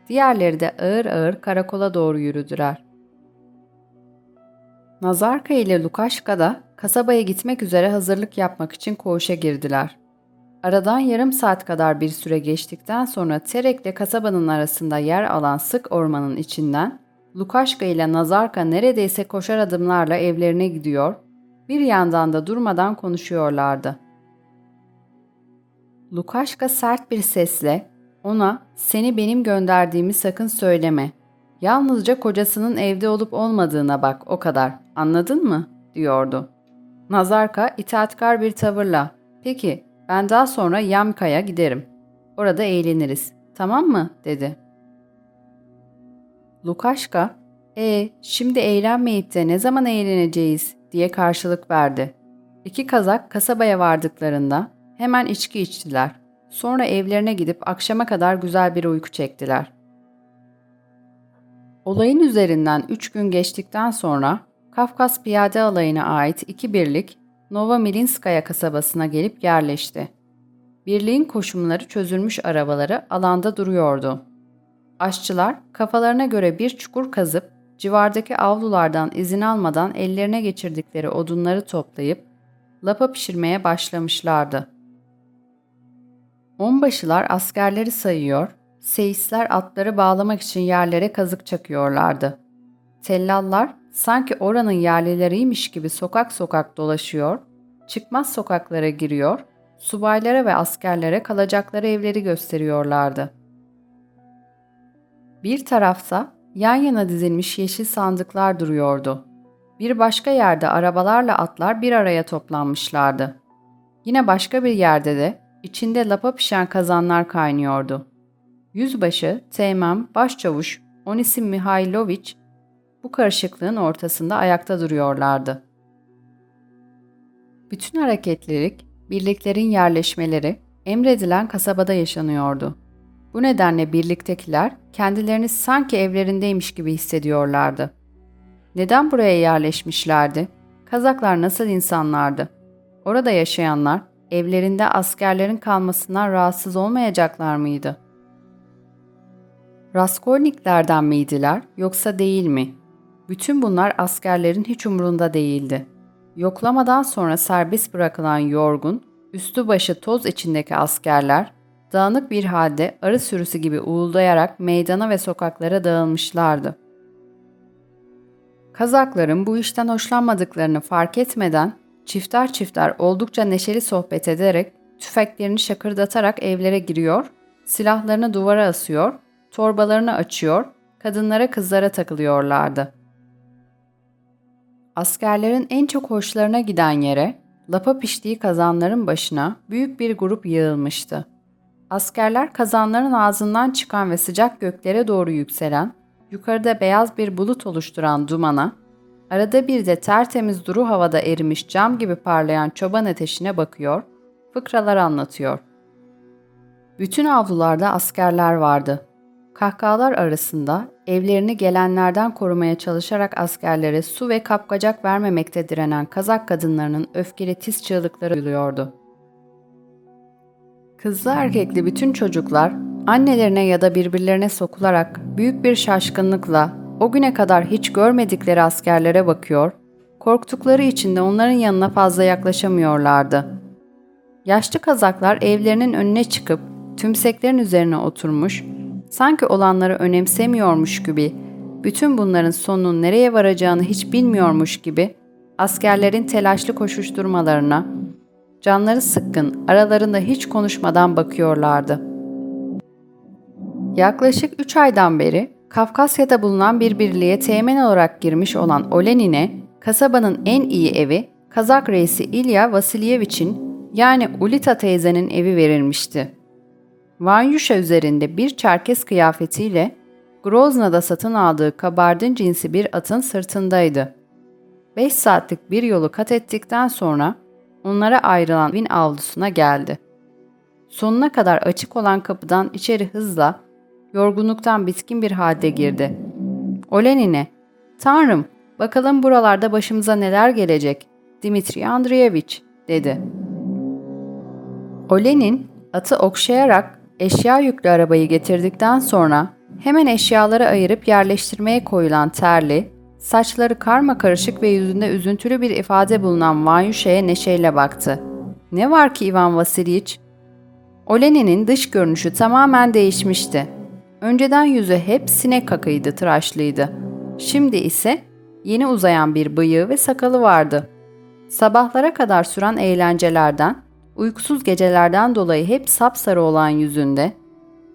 diğerleri de ağır ağır karakola doğru yürüdüler. Nazarka ile Lukaşka da kasabaya gitmek üzere hazırlık yapmak için koğuşa girdiler. Aradan yarım saat kadar bir süre geçtikten sonra Terek ile kasabanın arasında yer alan sık ormanın içinden Lukaşka ile Nazarka neredeyse koşar adımlarla evlerine gidiyor, bir yandan da durmadan konuşuyorlardı. Lukaşka sert bir sesle ona seni benim gönderdiğimi sakın söyleme. Yalnızca kocasının evde olup olmadığına bak o kadar. Anladın mı? diyordu. Nazarka itaatkar bir tavırla peki ben daha sonra Yamka'ya giderim. Orada eğleniriz. Tamam mı? dedi. Lukaşka, e şimdi eğlenmeyip de ne zaman eğleneceğiz diye karşılık verdi. İki kazak kasabaya vardıklarında hemen içki içtiler. Sonra evlerine gidip akşama kadar güzel bir uyku çektiler. Olayın üzerinden üç gün geçtikten sonra Kafkas Piyade Alayı'na ait iki birlik Nova Milinskaya kasabasına gelip yerleşti. Birliğin koşumları çözülmüş arabaları alanda duruyordu. Aşçılar kafalarına göre bir çukur kazıp civardaki avlulardan izin almadan ellerine geçirdikleri odunları toplayıp lapa pişirmeye başlamışlardı. Onbaşılar askerleri sayıyor, seyisler atları bağlamak için yerlere kazık çakıyorlardı. Tellallar sanki oranın yerlileriymiş gibi sokak sokak dolaşıyor, çıkmaz sokaklara giriyor, subaylara ve askerlere kalacakları evleri gösteriyorlardı. Bir tarafta yan yana dizilmiş yeşil sandıklar duruyordu. Bir başka yerde arabalarla atlar bir araya toplanmışlardı. Yine başka bir yerde de içinde lapa pişen kazanlar kaynıyordu. Yüzbaşı, Teğmen, Başçavuş, Onisim Mihailoviç bu karışıklığın ortasında ayakta duruyorlardı. Bütün hareketlilik, birliklerin yerleşmeleri emredilen kasabada yaşanıyordu. Bu nedenle birliktekiler kendilerini sanki evlerindeymiş gibi hissediyorlardı. Neden buraya yerleşmişlerdi? Kazaklar nasıl insanlardı? Orada yaşayanlar evlerinde askerlerin kalmasından rahatsız olmayacaklar mıydı? Raskolniklerden miydiler yoksa değil mi? Bütün bunlar askerlerin hiç umurunda değildi. Yoklamadan sonra serbest bırakılan yorgun, üstü başı toz içindeki askerler dağınık bir halde arı sürüsü gibi uğuldayarak meydana ve sokaklara dağılmışlardı. Kazakların bu işten hoşlanmadıklarını fark etmeden çifter çifter oldukça neşeli sohbet ederek tüfeklerini şakırdatarak evlere giriyor, silahlarını duvara asıyor, torbalarını açıyor, kadınlara kızlara takılıyorlardı. Askerlerin en çok hoşlarına giden yere, lapa piştiği kazanların başına büyük bir grup yığılmıştı. Askerler kazanların ağzından çıkan ve sıcak göklere doğru yükselen, yukarıda beyaz bir bulut oluşturan dumana, arada bir de tertemiz duru havada erimiş cam gibi parlayan çoban ateşine bakıyor, fıkralar anlatıyor. Bütün avlularda askerler vardı. Kahkahalar arasında evlerini gelenlerden korumaya çalışarak askerlere su ve kapkacak vermemekte direnen Kazak kadınlarının öfkeli tiz çığlıkları duyuluyordu. Kızlı erkekli bütün çocuklar annelerine ya da birbirlerine sokularak büyük bir şaşkınlıkla o güne kadar hiç görmedikleri askerlere bakıyor, korktukları için de onların yanına fazla yaklaşamıyorlardı. Yaşlı kazaklar evlerinin önüne çıkıp tümseklerin üzerine oturmuş, sanki olanları önemsemiyormuş gibi, bütün bunların sonunun nereye varacağını hiç bilmiyormuş gibi askerlerin telaşlı koşuşturmalarına, canları sıkkın, aralarında hiç konuşmadan bakıyorlardı. Yaklaşık üç aydan beri Kafkasya'da bulunan bir birliğe teğmen olarak girmiş olan Olenin'e, kasabanın en iyi evi Kazak reisi İlya Vasilyevich'in yani Ulita teyzenin evi verilmişti. Vanyusha üzerinde bir çerkes kıyafetiyle Grozna'da satın aldığı kabardin cinsi bir atın sırtındaydı. Beş saatlik bir yolu kat ettikten sonra onlara ayrılan vin avlusuna geldi. Sonuna kadar açık olan kapıdan içeri hızla, yorgunluktan bitkin bir halde girdi. Olenin'e, ''Tanrım, bakalım buralarda başımıza neler gelecek, Dimitri Andreyevich.'' dedi. Olenin, atı okşayarak eşya yüklü arabayı getirdikten sonra hemen eşyaları ayırıp yerleştirmeye koyulan terli, saçları karma karışık ve yüzünde üzüntülü bir ifade bulunan Vanyuşa'ya neşeyle baktı. ''Ne var ki Ivan Vasiliç?'' Olenin'in dış görünüşü tamamen değişmişti. Önceden yüzü hep sinek kakıydı, tıraşlıydı. Şimdi ise yeni uzayan bir bıyığı ve sakalı vardı. Sabahlara kadar süren eğlencelerden, uykusuz gecelerden dolayı hep sapsarı olan yüzünde,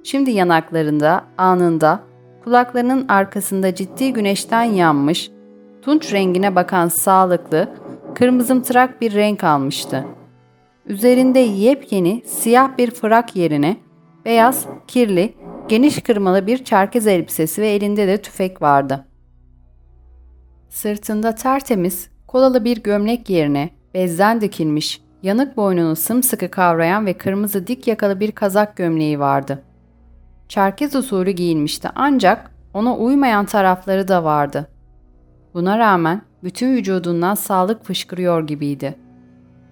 şimdi yanaklarında, anında, kulaklarının arkasında ciddi güneşten yanmış, tunç rengine bakan sağlıklı, kırmızımtırak bir renk almıştı. Üzerinde yepyeni siyah bir frak yerine beyaz, kirli, geniş kırmalı bir çerkez elbisesi ve elinde de tüfek vardı. Sırtında tertemiz, kolalı bir gömlek yerine bezden dikilmiş, yanık boynunu sımsıkı kavrayan ve kırmızı dik yakalı bir kazak gömleği vardı. Çerkez usulü giyinmişti ancak ona uymayan tarafları da vardı. Buna rağmen bütün vücudundan sağlık fışkırıyor gibiydi.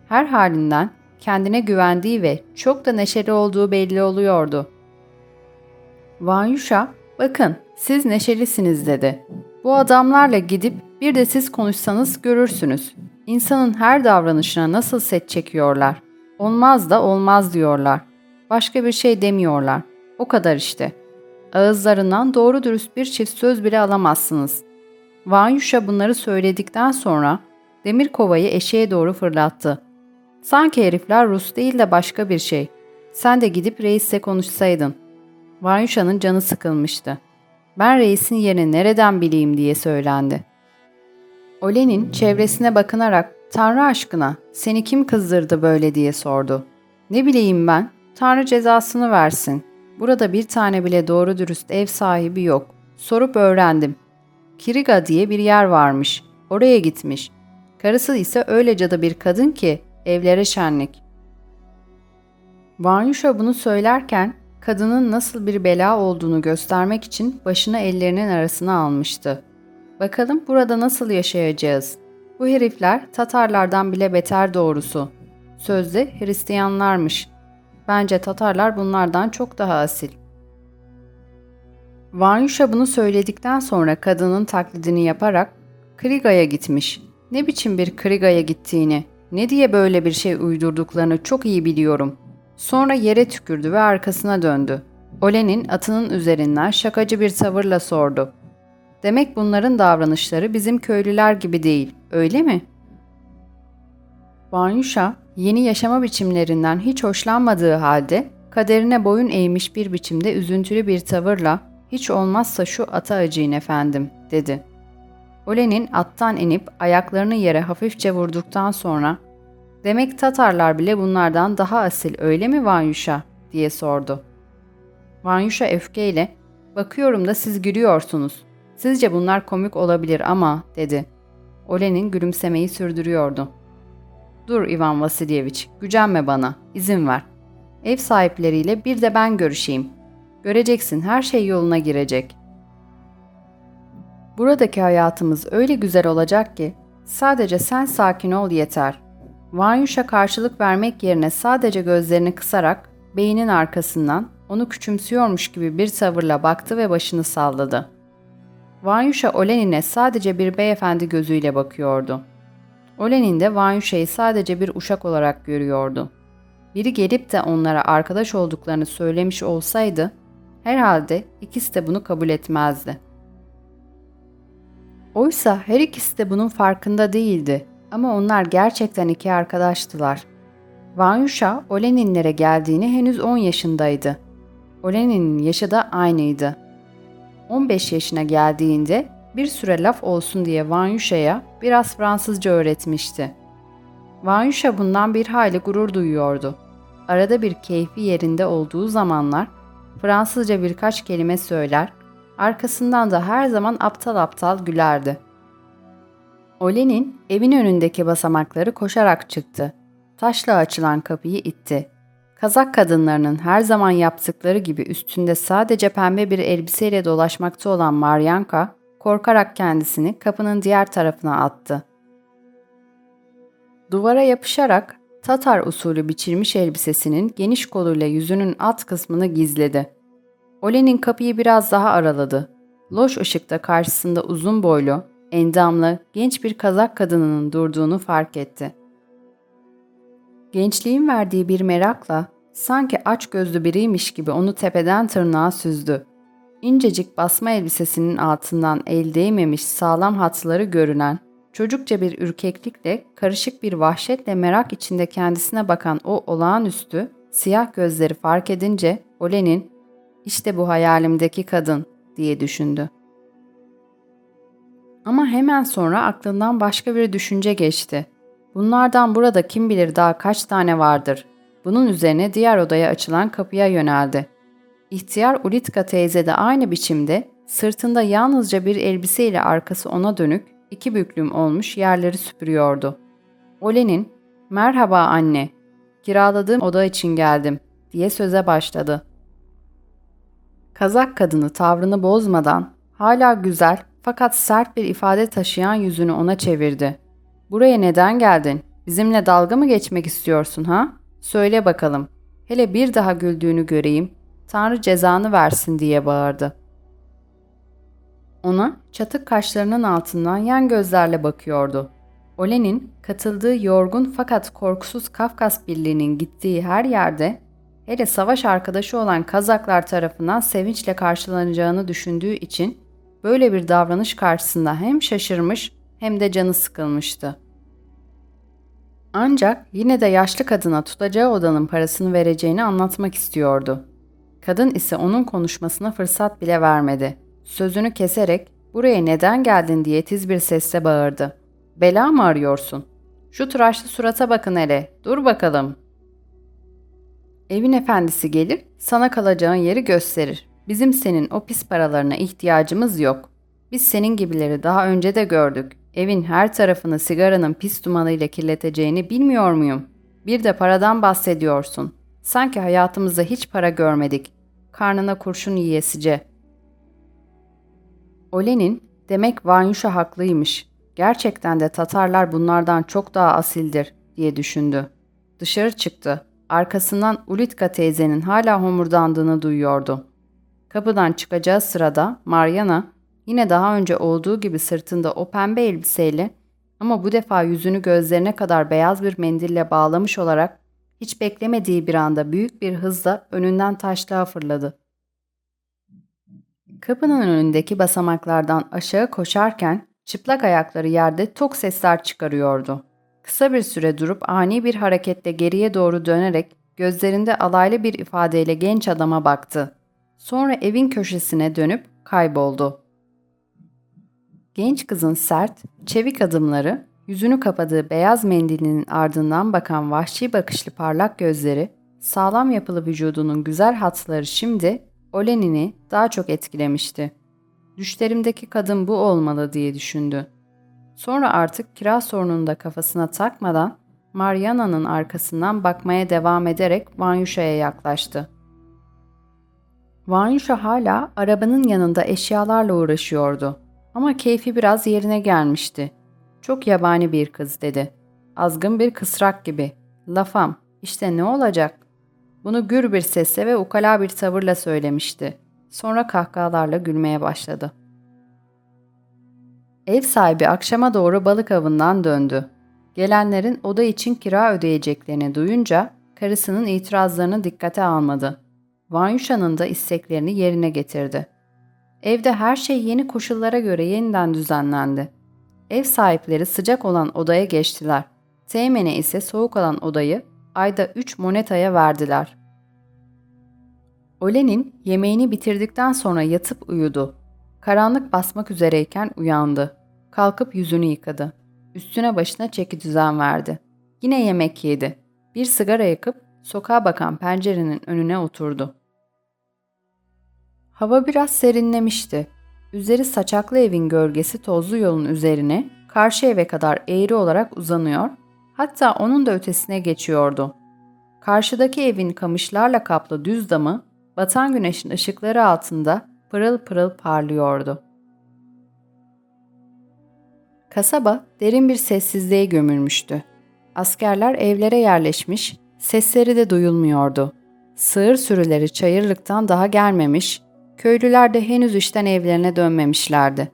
Her halinden kendine güvendiği ve çok da neşeli olduğu belli oluyordu. Vanyusha, bakın siz neşelisiniz dedi. Bu adamlarla gidip bir de siz konuşsanız görürsünüz. İnsanın her davranışına nasıl set çekiyorlar. Olmaz da olmaz diyorlar. Başka bir şey demiyorlar. O kadar işte. Ağızlarından doğru dürüst bir çift söz bile alamazsınız. Vanyusha bunları söyledikten sonra demir kovayı eşeğe doğru fırlattı. Sanki herifler Rus değil de başka bir şey. Sen de gidip reisle konuşsaydın. Vanyusha'nın canı sıkılmıştı. Ben reisin yerini nereden bileyim diye söylendi. Olenin çevresine bakınarak Tanrı aşkına seni kim kızdırdı böyle diye sordu. Ne bileyim ben, Tanrı cezasını versin. Burada bir tane bile doğru dürüst ev sahibi yok. Sorup öğrendim. Kiriga diye bir yer varmış. Oraya gitmiş. Karısı ise öyle cadı bir kadın ki evlere şenlik. Vanyusha bunu söylerken kadının nasıl bir bela olduğunu göstermek için başını ellerinin arasına almıştı. Bakalım burada nasıl yaşayacağız? Bu herifler Tatarlardan bile beter doğrusu. Sözde Hristiyanlarmış. Bence Tatarlar bunlardan çok daha asil. Vanyusha bunu söyledikten sonra kadının taklidini yaparak Kriga'ya gitmiş. Ne biçim bir Kriga'ya gittiğini, ne diye böyle bir şey uydurduklarını çok iyi biliyorum. Sonra yere tükürdü ve arkasına döndü. Olen'in atının üzerinden şakacı bir tavırla sordu. Demek bunların davranışları bizim köylüler gibi değil, öyle mi? Banyusha, yeni yaşama biçimlerinden hiç hoşlanmadığı halde kaderine boyun eğmiş bir biçimde üzüntülü bir tavırla hiç olmazsa şu ata acıyın efendim, dedi. Olen'in attan inip ayaklarını yere hafifçe vurduktan sonra ''Demek Tatarlar bile bunlardan daha asil öyle mi Vanyusha?'' diye sordu. Vanyusha öfkeyle ''Bakıyorum da siz gülüyorsunuz. Sizce bunlar komik olabilir ama'' dedi. Olen'in gülümsemeyi sürdürüyordu. ''Dur Ivan Vasilyeviç, gücenme bana, izin ver. Ev sahipleriyle bir de ben görüşeyim. Göreceksin her şey yoluna girecek.'' Buradaki hayatımız öyle güzel olacak ki sadece sen sakin ol yeter. Vanyuş'a karşılık vermek yerine sadece gözlerini kısarak beynin arkasından onu küçümsüyormuş gibi bir tavırla baktı ve başını salladı. Vanyusha Olenin'e sadece bir beyefendi gözüyle bakıyordu. Olenin de Vanyusha'yı sadece bir uşak olarak görüyordu. Biri gelip de onlara arkadaş olduklarını söylemiş olsaydı, herhalde ikisi de bunu kabul etmezdi. Oysa her ikisi de bunun farkında değildi ama onlar gerçekten iki arkadaştılar. Vanyusha Oleninlere geldiğini henüz 10 yaşındaydı. Olenin'in yaşı da aynıydı. 15 yaşına geldiğinde bir süre laf olsun diye Vanyusha'ya biraz Fransızca öğretmişti. Vanyusha bundan bir hayli gurur duyuyordu. Arada bir keyfi yerinde olduğu zamanlar Fransızca birkaç kelime söyler, arkasından da her zaman aptal aptal gülerdi. Olenin evin önündeki basamakları koşarak çıktı. Taşla açılan kapıyı itti. Kazak kadınlarının her zaman yaptıkları gibi üstünde sadece pembe bir elbiseyle dolaşmakta olan Maryanka, korkarak kendisini kapının diğer tarafına attı. Duvara yapışarak Tatar usulü biçilmiş elbisesinin geniş koluyla yüzünün alt kısmını gizledi. Olenin kapıyı biraz daha araladı. Loş ışıkta karşısında uzun boylu, endamlı, genç bir kazak kadınının durduğunu fark etti. Gençliğin verdiği bir merakla sanki aç gözlü biriymiş gibi onu tepeden tırnağa süzdü. İncecik basma elbisesinin altından el değmemiş sağlam hatları görünen, çocukça bir ürkeklikle, karışık bir vahşetle merak içinde kendisine bakan o olağanüstü, siyah gözleri fark edince Olen'in işte bu hayalimdeki kadın diye düşündü. Ama hemen sonra aklından başka bir düşünce geçti. Bunlardan burada kim bilir daha kaç tane vardır. Bunun üzerine diğer odaya açılan kapıya yöneldi. İhtiyar Ulitka teyze de aynı biçimde sırtında yalnızca bir elbiseyle arkası ona dönük iki büklüm olmuş yerleri süpürüyordu. Olen'in ''Merhaba anne, kiraladığım oda için geldim.'' diye söze başladı. Kazak kadını tavrını bozmadan hala güzel fakat sert bir ifade taşıyan yüzünü ona çevirdi. Buraya neden geldin? Bizimle dalga mı geçmek istiyorsun ha? Söyle bakalım. Hele bir daha güldüğünü göreyim. Tanrı cezanı versin diye bağırdı. Ona çatık kaşlarının altından yan gözlerle bakıyordu. Olen'in katıldığı yorgun fakat korkusuz Kafkas Birliği'nin gittiği her yerde hele savaş arkadaşı olan Kazaklar tarafından sevinçle karşılanacağını düşündüğü için böyle bir davranış karşısında hem şaşırmış hem de canı sıkılmıştı. Ancak yine de yaşlı kadına tutacağı odanın parasını vereceğini anlatmak istiyordu. Kadın ise onun konuşmasına fırsat bile vermedi. Sözünü keserek buraya neden geldin diye tiz bir sesle bağırdı. Bela mı arıyorsun? Şu tıraşlı surata bakın hele. Dur bakalım. Evin efendisi gelir, sana kalacağın yeri gösterir. Bizim senin o pis paralarına ihtiyacımız yok. Biz senin gibileri daha önce de gördük. Evin her tarafını sigaranın pis dumanıyla kirleteceğini bilmiyor muyum? Bir de paradan bahsediyorsun. Sanki hayatımızda hiç para görmedik. Karnına kurşun yiyesice. Olenin, demek Vanyusha haklıymış. Gerçekten de Tatarlar bunlardan çok daha asildir diye düşündü. Dışarı çıktı. Arkasından Ulitka teyzenin hala homurdandığını duyuyordu. Kapıdan çıkacağı sırada Mariana yine daha önce olduğu gibi sırtında o pembe elbiseyle ama bu defa yüzünü gözlerine kadar beyaz bir mendille bağlamış olarak hiç beklemediği bir anda büyük bir hızla önünden taşlığa fırladı. Kapının önündeki basamaklardan aşağı koşarken çıplak ayakları yerde tok sesler çıkarıyordu. Kısa bir süre durup ani bir hareketle geriye doğru dönerek gözlerinde alaylı bir ifadeyle genç adama baktı. Sonra evin köşesine dönüp kayboldu. Genç kızın sert, çevik adımları, yüzünü kapadığı beyaz mendilinin ardından bakan vahşi bakışlı parlak gözleri, sağlam yapılı vücudunun güzel hatları şimdi Olenin'i daha çok etkilemişti. Düşlerimdeki kadın bu olmalı diye düşündü. Sonra artık kira sorununu da kafasına takmadan Mariana'nın arkasından bakmaya devam ederek Vanyuşa'ya yaklaştı. Vanyuşa hala arabanın yanında eşyalarla uğraşıyordu. Ama keyfi biraz yerine gelmişti. Çok yabani bir kız dedi. Azgın bir kısrak gibi. Lafam, işte ne olacak? Bunu gür bir sesle ve ukala bir tavırla söylemişti. Sonra kahkahalarla gülmeye başladı. Ev sahibi akşama doğru balık avından döndü. Gelenlerin oda için kira ödeyeceklerini duyunca karısının itirazlarını dikkate almadı. Vanyuşa'nın da isteklerini yerine getirdi. Evde her şey yeni koşullara göre yeniden düzenlendi. Ev sahipleri sıcak olan odaya geçtiler. Teğmen'e ise soğuk olan odayı ayda 3 monetaya verdiler. Olenin yemeğini bitirdikten sonra yatıp uyudu. Karanlık basmak üzereyken uyandı. Kalkıp yüzünü yıkadı. Üstüne başına çeki düzen verdi. Yine yemek yedi. Bir sigara yakıp sokağa bakan pencerenin önüne oturdu. Hava biraz serinlemişti. Üzeri saçaklı evin gölgesi tozlu yolun üzerine karşı eve kadar eğri olarak uzanıyor, hatta onun da ötesine geçiyordu. Karşıdaki evin kamışlarla kaplı düz damı batan güneşin ışıkları altında pırıl pırıl parlıyordu. Kasaba derin bir sessizliğe gömülmüştü. Askerler evlere yerleşmiş, sesleri de duyulmuyordu. Sığır sürüleri çayırlıktan daha gelmemiş, köylüler de henüz işten evlerine dönmemişlerdi.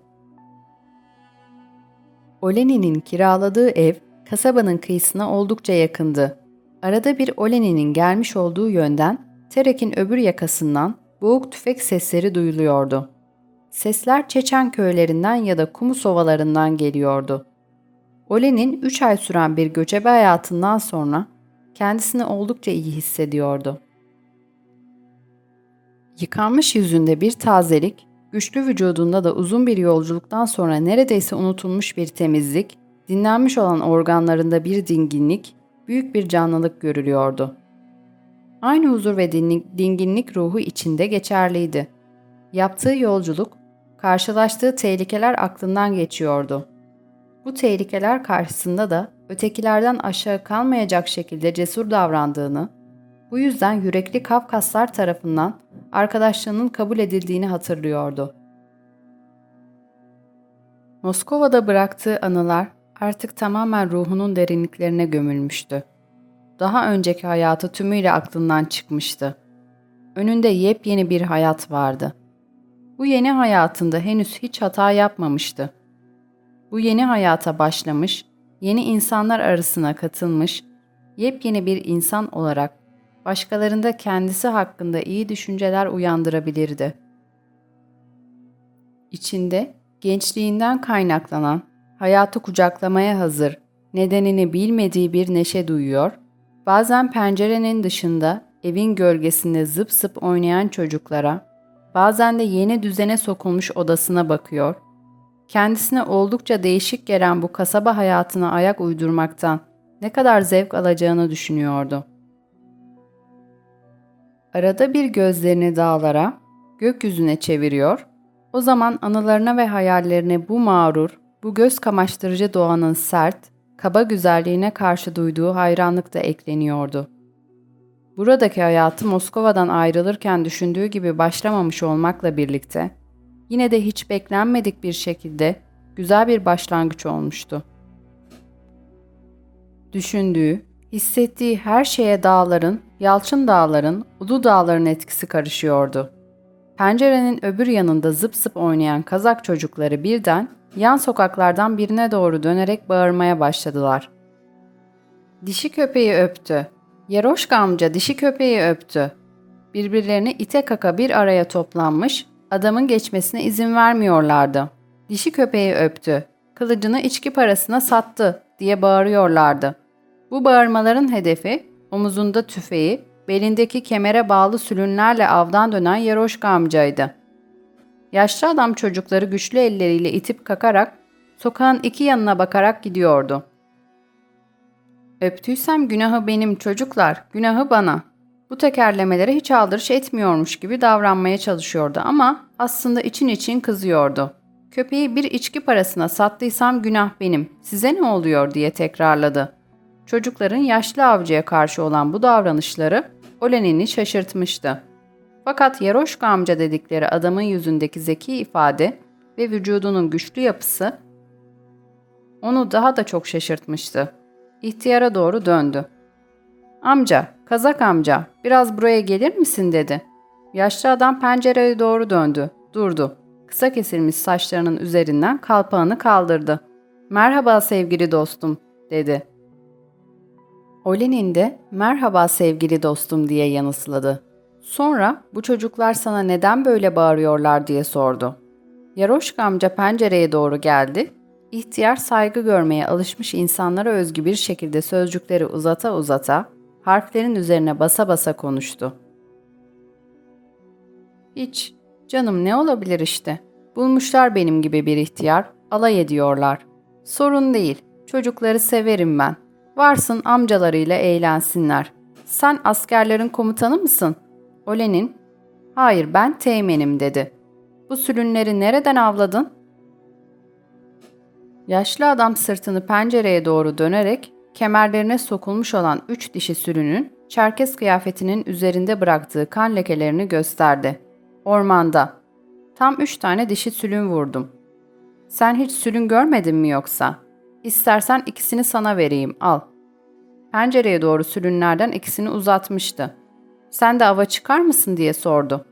Oleni'nin kiraladığı ev kasabanın kıyısına oldukça yakındı. Arada bir Oleni'nin gelmiş olduğu yönden Terek'in öbür yakasından boğuk tüfek sesleri duyuluyordu. Sesler Çeçen köylerinden ya da Kumus ovalarından geliyordu. Olenin 3 ay süren bir göçebe hayatından sonra kendisini oldukça iyi hissediyordu. Yıkanmış yüzünde bir tazelik, güçlü vücudunda da uzun bir yolculuktan sonra neredeyse unutulmuş bir temizlik, dinlenmiş olan organlarında bir dinginlik, büyük bir canlılık görülüyordu. Aynı huzur ve dinginlik ruhu içinde geçerliydi. Yaptığı yolculuk, karşılaştığı tehlikeler aklından geçiyordu. Bu tehlikeler karşısında da ötekilerden aşağı kalmayacak şekilde cesur davrandığını, bu yüzden yürekli Kafkaslar tarafından arkadaşlığının kabul edildiğini hatırlıyordu. Moskova'da bıraktığı anılar artık tamamen ruhunun derinliklerine gömülmüştü. Daha önceki hayatı tümüyle aklından çıkmıştı. Önünde yepyeni bir hayat vardı. Bu yeni hayatında henüz hiç hata yapmamıştı. Bu yeni hayata başlamış, yeni insanlar arasına katılmış, yepyeni bir insan olarak başkalarında kendisi hakkında iyi düşünceler uyandırabilirdi. İçinde gençliğinden kaynaklanan, hayatı kucaklamaya hazır, nedenini bilmediği bir neşe duyuyor, bazen pencerenin dışında evin gölgesinde zıp zıp oynayan çocuklara, bazen de yeni düzene sokulmuş odasına bakıyor, kendisine oldukça değişik gelen bu kasaba hayatına ayak uydurmaktan ne kadar zevk alacağını düşünüyordu. Arada bir gözlerini dağlara, gökyüzüne çeviriyor, o zaman anılarına ve hayallerine bu mağrur, bu göz kamaştırıcı doğanın sert, kaba güzelliğine karşı duyduğu hayranlık da ekleniyordu. Buradaki hayatı Moskova'dan ayrılırken düşündüğü gibi başlamamış olmakla birlikte, yine de hiç beklenmedik bir şekilde güzel bir başlangıç olmuştu. Düşündüğü, hissettiği her şeye dağların, Yalçın Dağların, Ulu Dağların etkisi karışıyordu. Pencerenin öbür yanında zıp zıp oynayan kazak çocukları birden yan sokaklardan birine doğru dönerek bağırmaya başladılar. Dişi köpeği öptü. Yaroşka amca dişi köpeği öptü. Birbirlerini ite kaka bir araya toplanmış, adamın geçmesine izin vermiyorlardı. Dişi köpeği öptü. Kılıcını içki parasına sattı diye bağırıyorlardı. Bu bağırmaların hedefi omuzunda tüfeği, belindeki kemere bağlı sülünlerle avdan dönen Yaroşka amcaydı. Yaşlı adam çocukları güçlü elleriyle itip kakarak sokağın iki yanına bakarak gidiyordu. Öptüysem günahı benim çocuklar, günahı bana. Bu tekerlemelere hiç aldırış etmiyormuş gibi davranmaya çalışıyordu ama aslında için için kızıyordu. Köpeği bir içki parasına sattıysam günah benim, size ne oluyor diye tekrarladı. Çocukların yaşlı avcıya karşı olan bu davranışları Olenin'i şaşırtmıştı. Fakat Yaroşka amca dedikleri adamın yüzündeki zeki ifade ve vücudunun güçlü yapısı onu daha da çok şaşırtmıştı. İhtiyara doğru döndü. Amca, kazak amca, biraz buraya gelir misin dedi. Yaşlı adam pencereye doğru döndü, durdu. Kısa kesilmiş saçlarının üzerinden kalpağını kaldırdı. Merhaba sevgili dostum, dedi. Olenin de merhaba sevgili dostum diye yanısladı. Sonra bu çocuklar sana neden böyle bağırıyorlar diye sordu. Yaroşka amca pencereye doğru geldi. İhtiyar saygı görmeye alışmış insanlara özgü bir şekilde sözcükleri uzata uzata, harflerin üzerine basa basa konuştu. Hiç, canım ne olabilir işte. Bulmuşlar benim gibi bir ihtiyar, alay ediyorlar. Sorun değil, çocukları severim ben. Varsın amcalarıyla eğlensinler. Sen askerlerin komutanı mısın?'' Olenin, ''Hayır ben teğmenim.'' dedi. ''Bu sülünleri nereden avladın?'' Yaşlı adam sırtını pencereye doğru dönerek kemerlerine sokulmuş olan üç dişi sürünün Çerkes kıyafetinin üzerinde bıraktığı kan lekelerini gösterdi. Ormanda. Tam üç tane dişi sülün vurdum. Sen hiç sülün görmedin mi yoksa? İstersen ikisini sana vereyim, al. Pencereye doğru sülünlerden ikisini uzatmıştı. Sen de ava çıkar mısın diye sordu.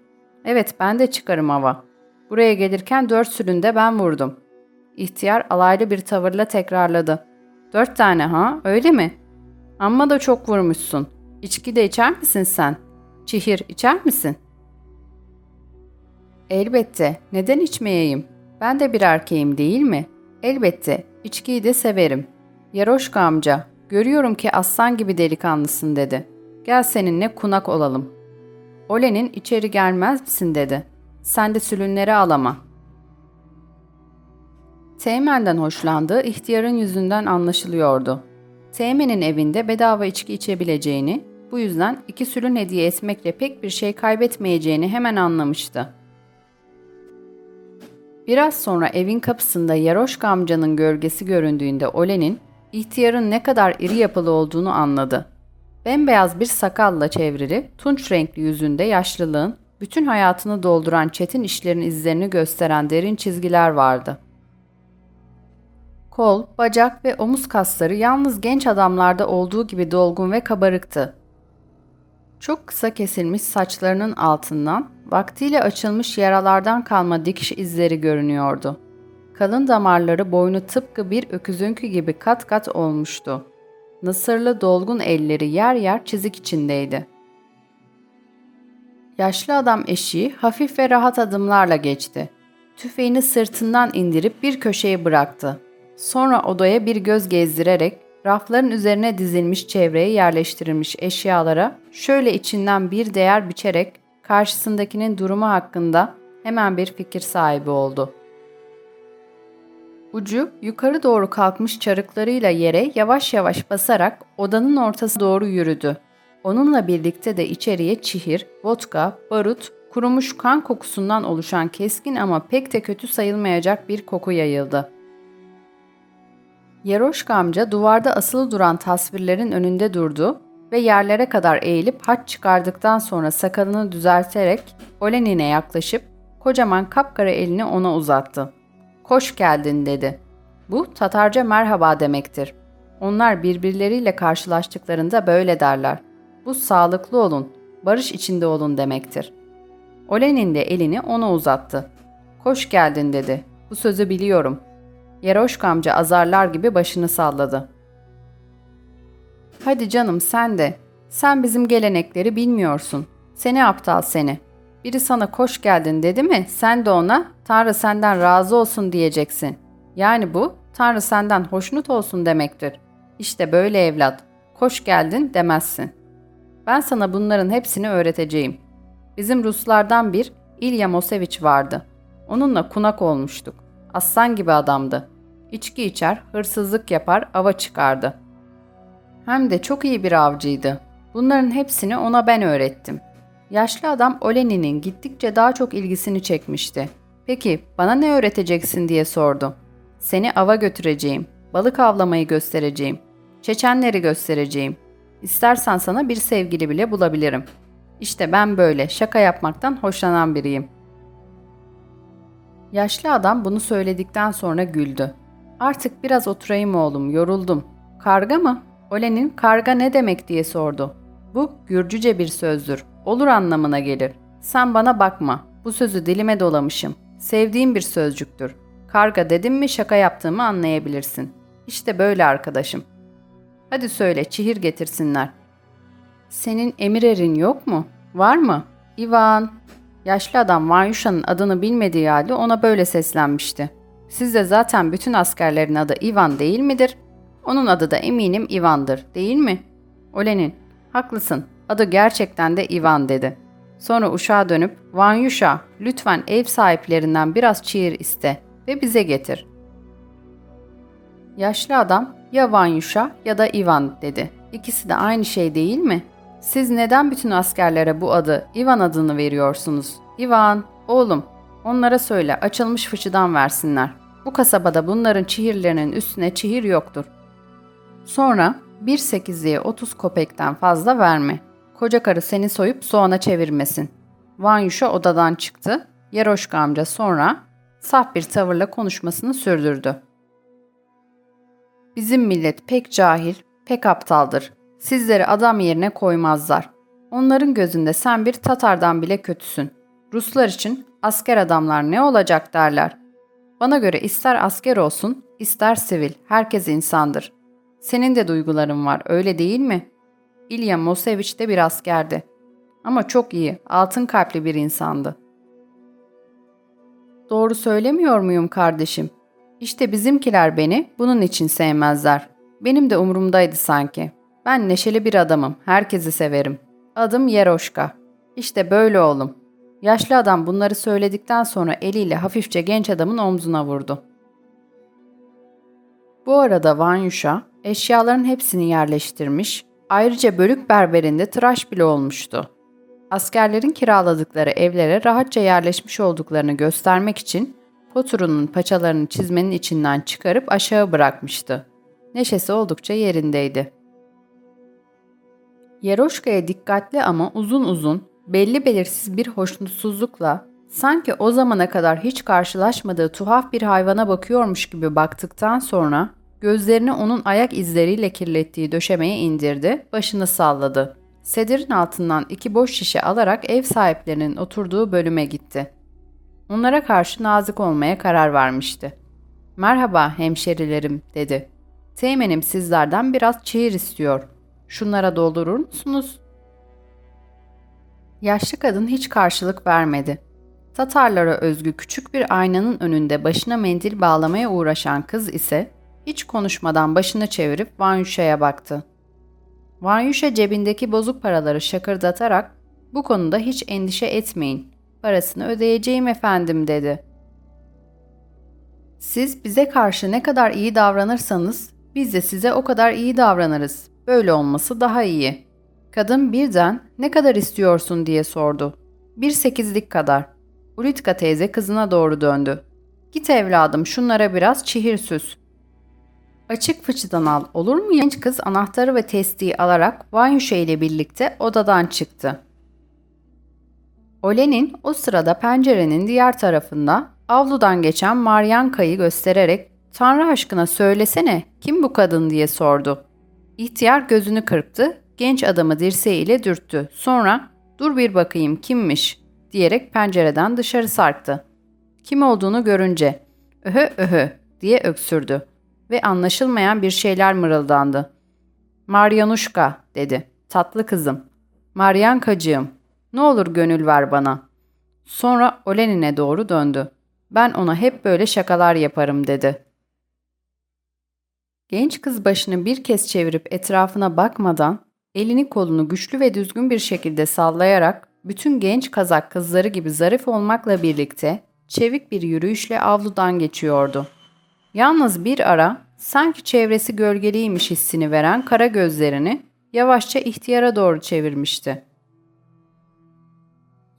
Evet ben de çıkarım ava. Buraya gelirken dört süründe ben vurdum. İhtiyar alaylı bir tavırla tekrarladı. Dört tane ha öyle mi? Amma da çok vurmuşsun. İçki de içer misin sen? Çihir içer misin? Elbette. Neden içmeyeyim? Ben de bir erkeğim değil mi? Elbette. İçkiyi de severim. Yaroşka amca, görüyorum ki aslan gibi delikanlısın dedi.'' Gel seninle kunak olalım. Olenin içeri gelmez misin dedi. Sen de sülünleri alama. Teğmen'den hoşlandığı ihtiyarın yüzünden anlaşılıyordu. Teğmen'in evinde bedava içki içebileceğini, bu yüzden iki sülün hediye etmekle pek bir şey kaybetmeyeceğini hemen anlamıştı. Biraz sonra evin kapısında Yaroşka amcanın gölgesi göründüğünde Olenin, ihtiyarın ne kadar iri yapılı olduğunu anladı. Bembeyaz bir sakalla çevrili, tunç renkli yüzünde yaşlılığın, bütün hayatını dolduran çetin işlerin izlerini gösteren derin çizgiler vardı. Kol, bacak ve omuz kasları yalnız genç adamlarda olduğu gibi dolgun ve kabarıktı. Çok kısa kesilmiş saçlarının altından vaktiyle açılmış yaralardan kalma dikiş izleri görünüyordu. Kalın damarları boynu tıpkı bir öküzünkü gibi kat kat olmuştu. Nasırlı dolgun elleri yer yer çizik içindeydi. Yaşlı adam eşiği hafif ve rahat adımlarla geçti. Tüfeğini sırtından indirip bir köşeye bıraktı. Sonra odaya bir göz gezdirerek rafların üzerine dizilmiş çevreye yerleştirilmiş eşyalara şöyle içinden bir değer biçerek karşısındakinin durumu hakkında hemen bir fikir sahibi oldu. Ucu yukarı doğru kalkmış çarıklarıyla yere yavaş yavaş basarak odanın ortası doğru yürüdü. Onunla birlikte de içeriye çihir, vodka, barut, kurumuş kan kokusundan oluşan keskin ama pek de kötü sayılmayacak bir koku yayıldı. Yeroşka amca duvarda asılı duran tasvirlerin önünde durdu ve yerlere kadar eğilip haç çıkardıktan sonra sakalını düzelterek Olenin'e yaklaşıp kocaman kapkara elini ona uzattı. Koş geldin dedi. Bu Tatarca merhaba demektir. Onlar birbirleriyle karşılaştıklarında böyle derler. Bu sağlıklı olun, barış içinde olun demektir. Olenin de elini ona uzattı. Koş geldin dedi. Bu sözü biliyorum. Yeroşka amca azarlar gibi başını salladı. Hadi canım sen de. Sen bizim gelenekleri bilmiyorsun. Seni aptal seni. Biri sana koş geldin dedi mi sen de ona Tanrı senden razı olsun diyeceksin. Yani bu Tanrı senden hoşnut olsun demektir. İşte böyle evlat. Koş geldin demezsin. Ben sana bunların hepsini öğreteceğim. Bizim Ruslardan bir İlya Moseviç vardı. Onunla kunak olmuştuk. Aslan gibi adamdı. İçki içer, hırsızlık yapar, ava çıkardı. Hem de çok iyi bir avcıydı. Bunların hepsini ona ben öğrettim. Yaşlı adam Olenin'in gittikçe daha çok ilgisini çekmişti. Peki bana ne öğreteceksin diye sordu. Seni ava götüreceğim, balık avlamayı göstereceğim, Çeçenleri göstereceğim. İstersen sana bir sevgili bile bulabilirim. İşte ben böyle şaka yapmaktan hoşlanan biriyim. Yaşlı adam bunu söyledikten sonra güldü. Artık biraz oturayım oğlum, yoruldum. Karga mı? Olenin karga ne demek diye sordu. Bu Gürcüce bir sözdür. Olur anlamına gelir. Sen bana bakma. Bu sözü dilime dolamışım. Sevdiğim bir sözcüktür. Karga dedim mi şaka yaptığımı anlayabilirsin. İşte böyle arkadaşım. Hadi söyle çihir getirsinler. Senin emir erin yok mu? Var mı? Ivan. Yaşlı adam Vanyuşa'nın adını bilmediği halde ona böyle seslenmişti. Sizde zaten bütün askerlerin adı Ivan değil midir? Onun adı da eminim Ivan'dır, değil mi? Olenin, haklısın. Adı gerçekten de Ivan dedi. Sonra uşağa dönüp, Vanyusha, lütfen ev sahiplerinden biraz çiğir iste ve bize getir. Yaşlı adam, ya Vanyusha ya da Ivan dedi. İkisi de aynı şey değil mi? Siz neden bütün askerlere bu adı, Ivan adını veriyorsunuz? Ivan, oğlum, onlara söyle açılmış fıçıdan versinler. Bu kasabada bunların çihirlerinin üstüne çihir yoktur. Sonra bir sekizliğe otuz kopekten fazla verme. Koca karı seni soyup soğana çevirmesin. Vanyuşa odadan çıktı. Yeroşka amca sonra saf bir tavırla konuşmasını sürdürdü. Bizim millet pek cahil, pek aptaldır. Sizleri adam yerine koymazlar. Onların gözünde sen bir Tatar'dan bile kötüsün. Ruslar için asker adamlar ne olacak derler. Bana göre ister asker olsun, ister sivil, herkes insandır. Senin de duyguların var, öyle değil mi? İlya Moseviç de bir askerdi. Ama çok iyi, altın kalpli bir insandı. Doğru söylemiyor muyum kardeşim? İşte bizimkiler beni bunun için sevmezler. Benim de umurumdaydı sanki. Ben neşeli bir adamım, herkesi severim. Adım Yeroşka. İşte böyle oğlum. Yaşlı adam bunları söyledikten sonra eliyle hafifçe genç adamın omzuna vurdu. Bu arada Vanyusha eşyaların hepsini yerleştirmiş, ayrıca bölük berberinde tıraş bile olmuştu. Askerlerin kiraladıkları evlere rahatça yerleşmiş olduklarını göstermek için Poturunun paçalarını çizmenin içinden çıkarıp aşağı bırakmıştı. Neşesi oldukça yerindeydi. Yeroşka'ya dikkatli ama uzun uzun, belli belirsiz bir hoşnutsuzlukla, sanki o zamana kadar hiç karşılaşmadığı tuhaf bir hayvana bakıyormuş gibi baktıktan sonra gözlerini onun ayak izleriyle kirlettiği döşemeye indirdi, başını salladı. Sedirin altından iki boş şişe alarak ev sahiplerinin oturduğu bölüme gitti. Onlara karşı nazik olmaya karar vermişti. Merhaba hemşerilerim dedi. Teğmenim sizlerden biraz çiğir istiyor. Şunlara doldurur musunuz? Yaşlı kadın hiç karşılık vermedi. Tatarlara özgü küçük bir aynanın önünde başına mendil bağlamaya uğraşan kız ise hiç konuşmadan başını çevirip Vanyuşa'ya baktı. Vanyuşa cebindeki bozuk paraları şakırdatarak bu konuda hiç endişe etmeyin. Parasını ödeyeceğim efendim dedi. Siz bize karşı ne kadar iyi davranırsanız biz de size o kadar iyi davranırız. Böyle olması daha iyi. Kadın birden ne kadar istiyorsun diye sordu. Bir sekizlik kadar. Ulitka teyze kızına doğru döndü. Git evladım şunlara biraz çihir süs. Açık fıçıdan al olur mu? Genç kız anahtarı ve testiyi alarak Vanyuşa ile birlikte odadan çıktı. Olenin o sırada pencerenin diğer tarafında avludan geçen Maryanka'yı göstererek ''Tanrı aşkına söylesene kim bu kadın?'' diye sordu. İhtiyar gözünü kırptı, genç adamı dirseğiyle dürttü. Sonra ''Dur bir bakayım kimmiş?'' diyerek pencereden dışarı sarktı. Kim olduğunu görünce ''Öhö öhö'' diye öksürdü ve anlaşılmayan bir şeyler mırıldandı. ''Maryanuşka'' dedi. ''Tatlı kızım. Maryankacığım. Ne olur gönül ver bana.'' Sonra Olenin'e doğru döndü. ''Ben ona hep böyle şakalar yaparım.'' dedi. Genç kız başını bir kez çevirip etrafına bakmadan elini kolunu güçlü ve düzgün bir şekilde sallayarak bütün genç kazak kızları gibi zarif olmakla birlikte çevik bir yürüyüşle avludan geçiyordu. Yalnız bir ara sanki çevresi gölgeliymiş hissini veren kara gözlerini yavaşça ihtiyara doğru çevirmişti.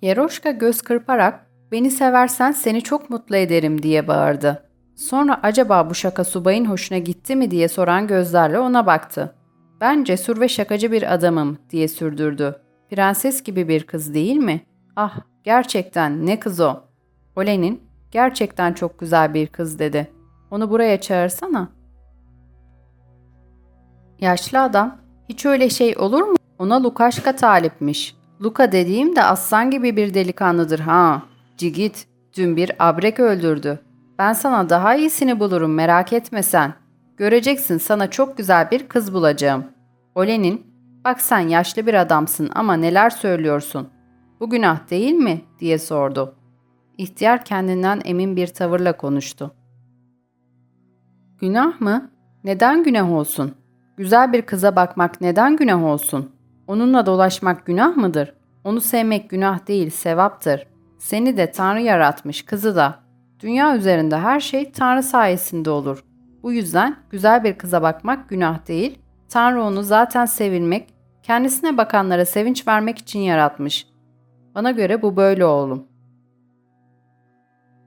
Yeroşka göz kırparak ''Beni seversen seni çok mutlu ederim.'' diye bağırdı. Sonra acaba bu şaka subayın hoşuna gitti mi diye soran gözlerle ona baktı. ''Ben cesur ve şakacı bir adamım.'' diye sürdürdü. ''Prenses gibi bir kız değil mi? Ah, gerçekten ne kız o?'' Olenin, ''Gerçekten çok güzel bir kız.'' dedi. ''Onu buraya çağırsana.'' Yaşlı adam, ''Hiç öyle şey olur mu? Ona Lukaşka talipmiş. Luka dediğim de aslan gibi bir delikanlıdır ha. Cigit, dün bir abrek öldürdü. Ben sana daha iyisini bulurum merak etme sen. Göreceksin sana çok güzel bir kız bulacağım. Olenin, bak sen yaşlı bir adamsın ama neler söylüyorsun. Bu günah değil mi? diye sordu. İhtiyar kendinden emin bir tavırla konuştu. Günah mı? Neden günah olsun? Güzel bir kıza bakmak neden günah olsun? Onunla dolaşmak günah mıdır? Onu sevmek günah değil, sevaptır. Seni de Tanrı yaratmış, kızı da. Dünya üzerinde her şey Tanrı sayesinde olur. Bu yüzden güzel bir kıza bakmak günah değil, Tanrı onu zaten sevilmek, kendisine bakanlara sevinç vermek için yaratmış. Bana göre bu böyle oğlum.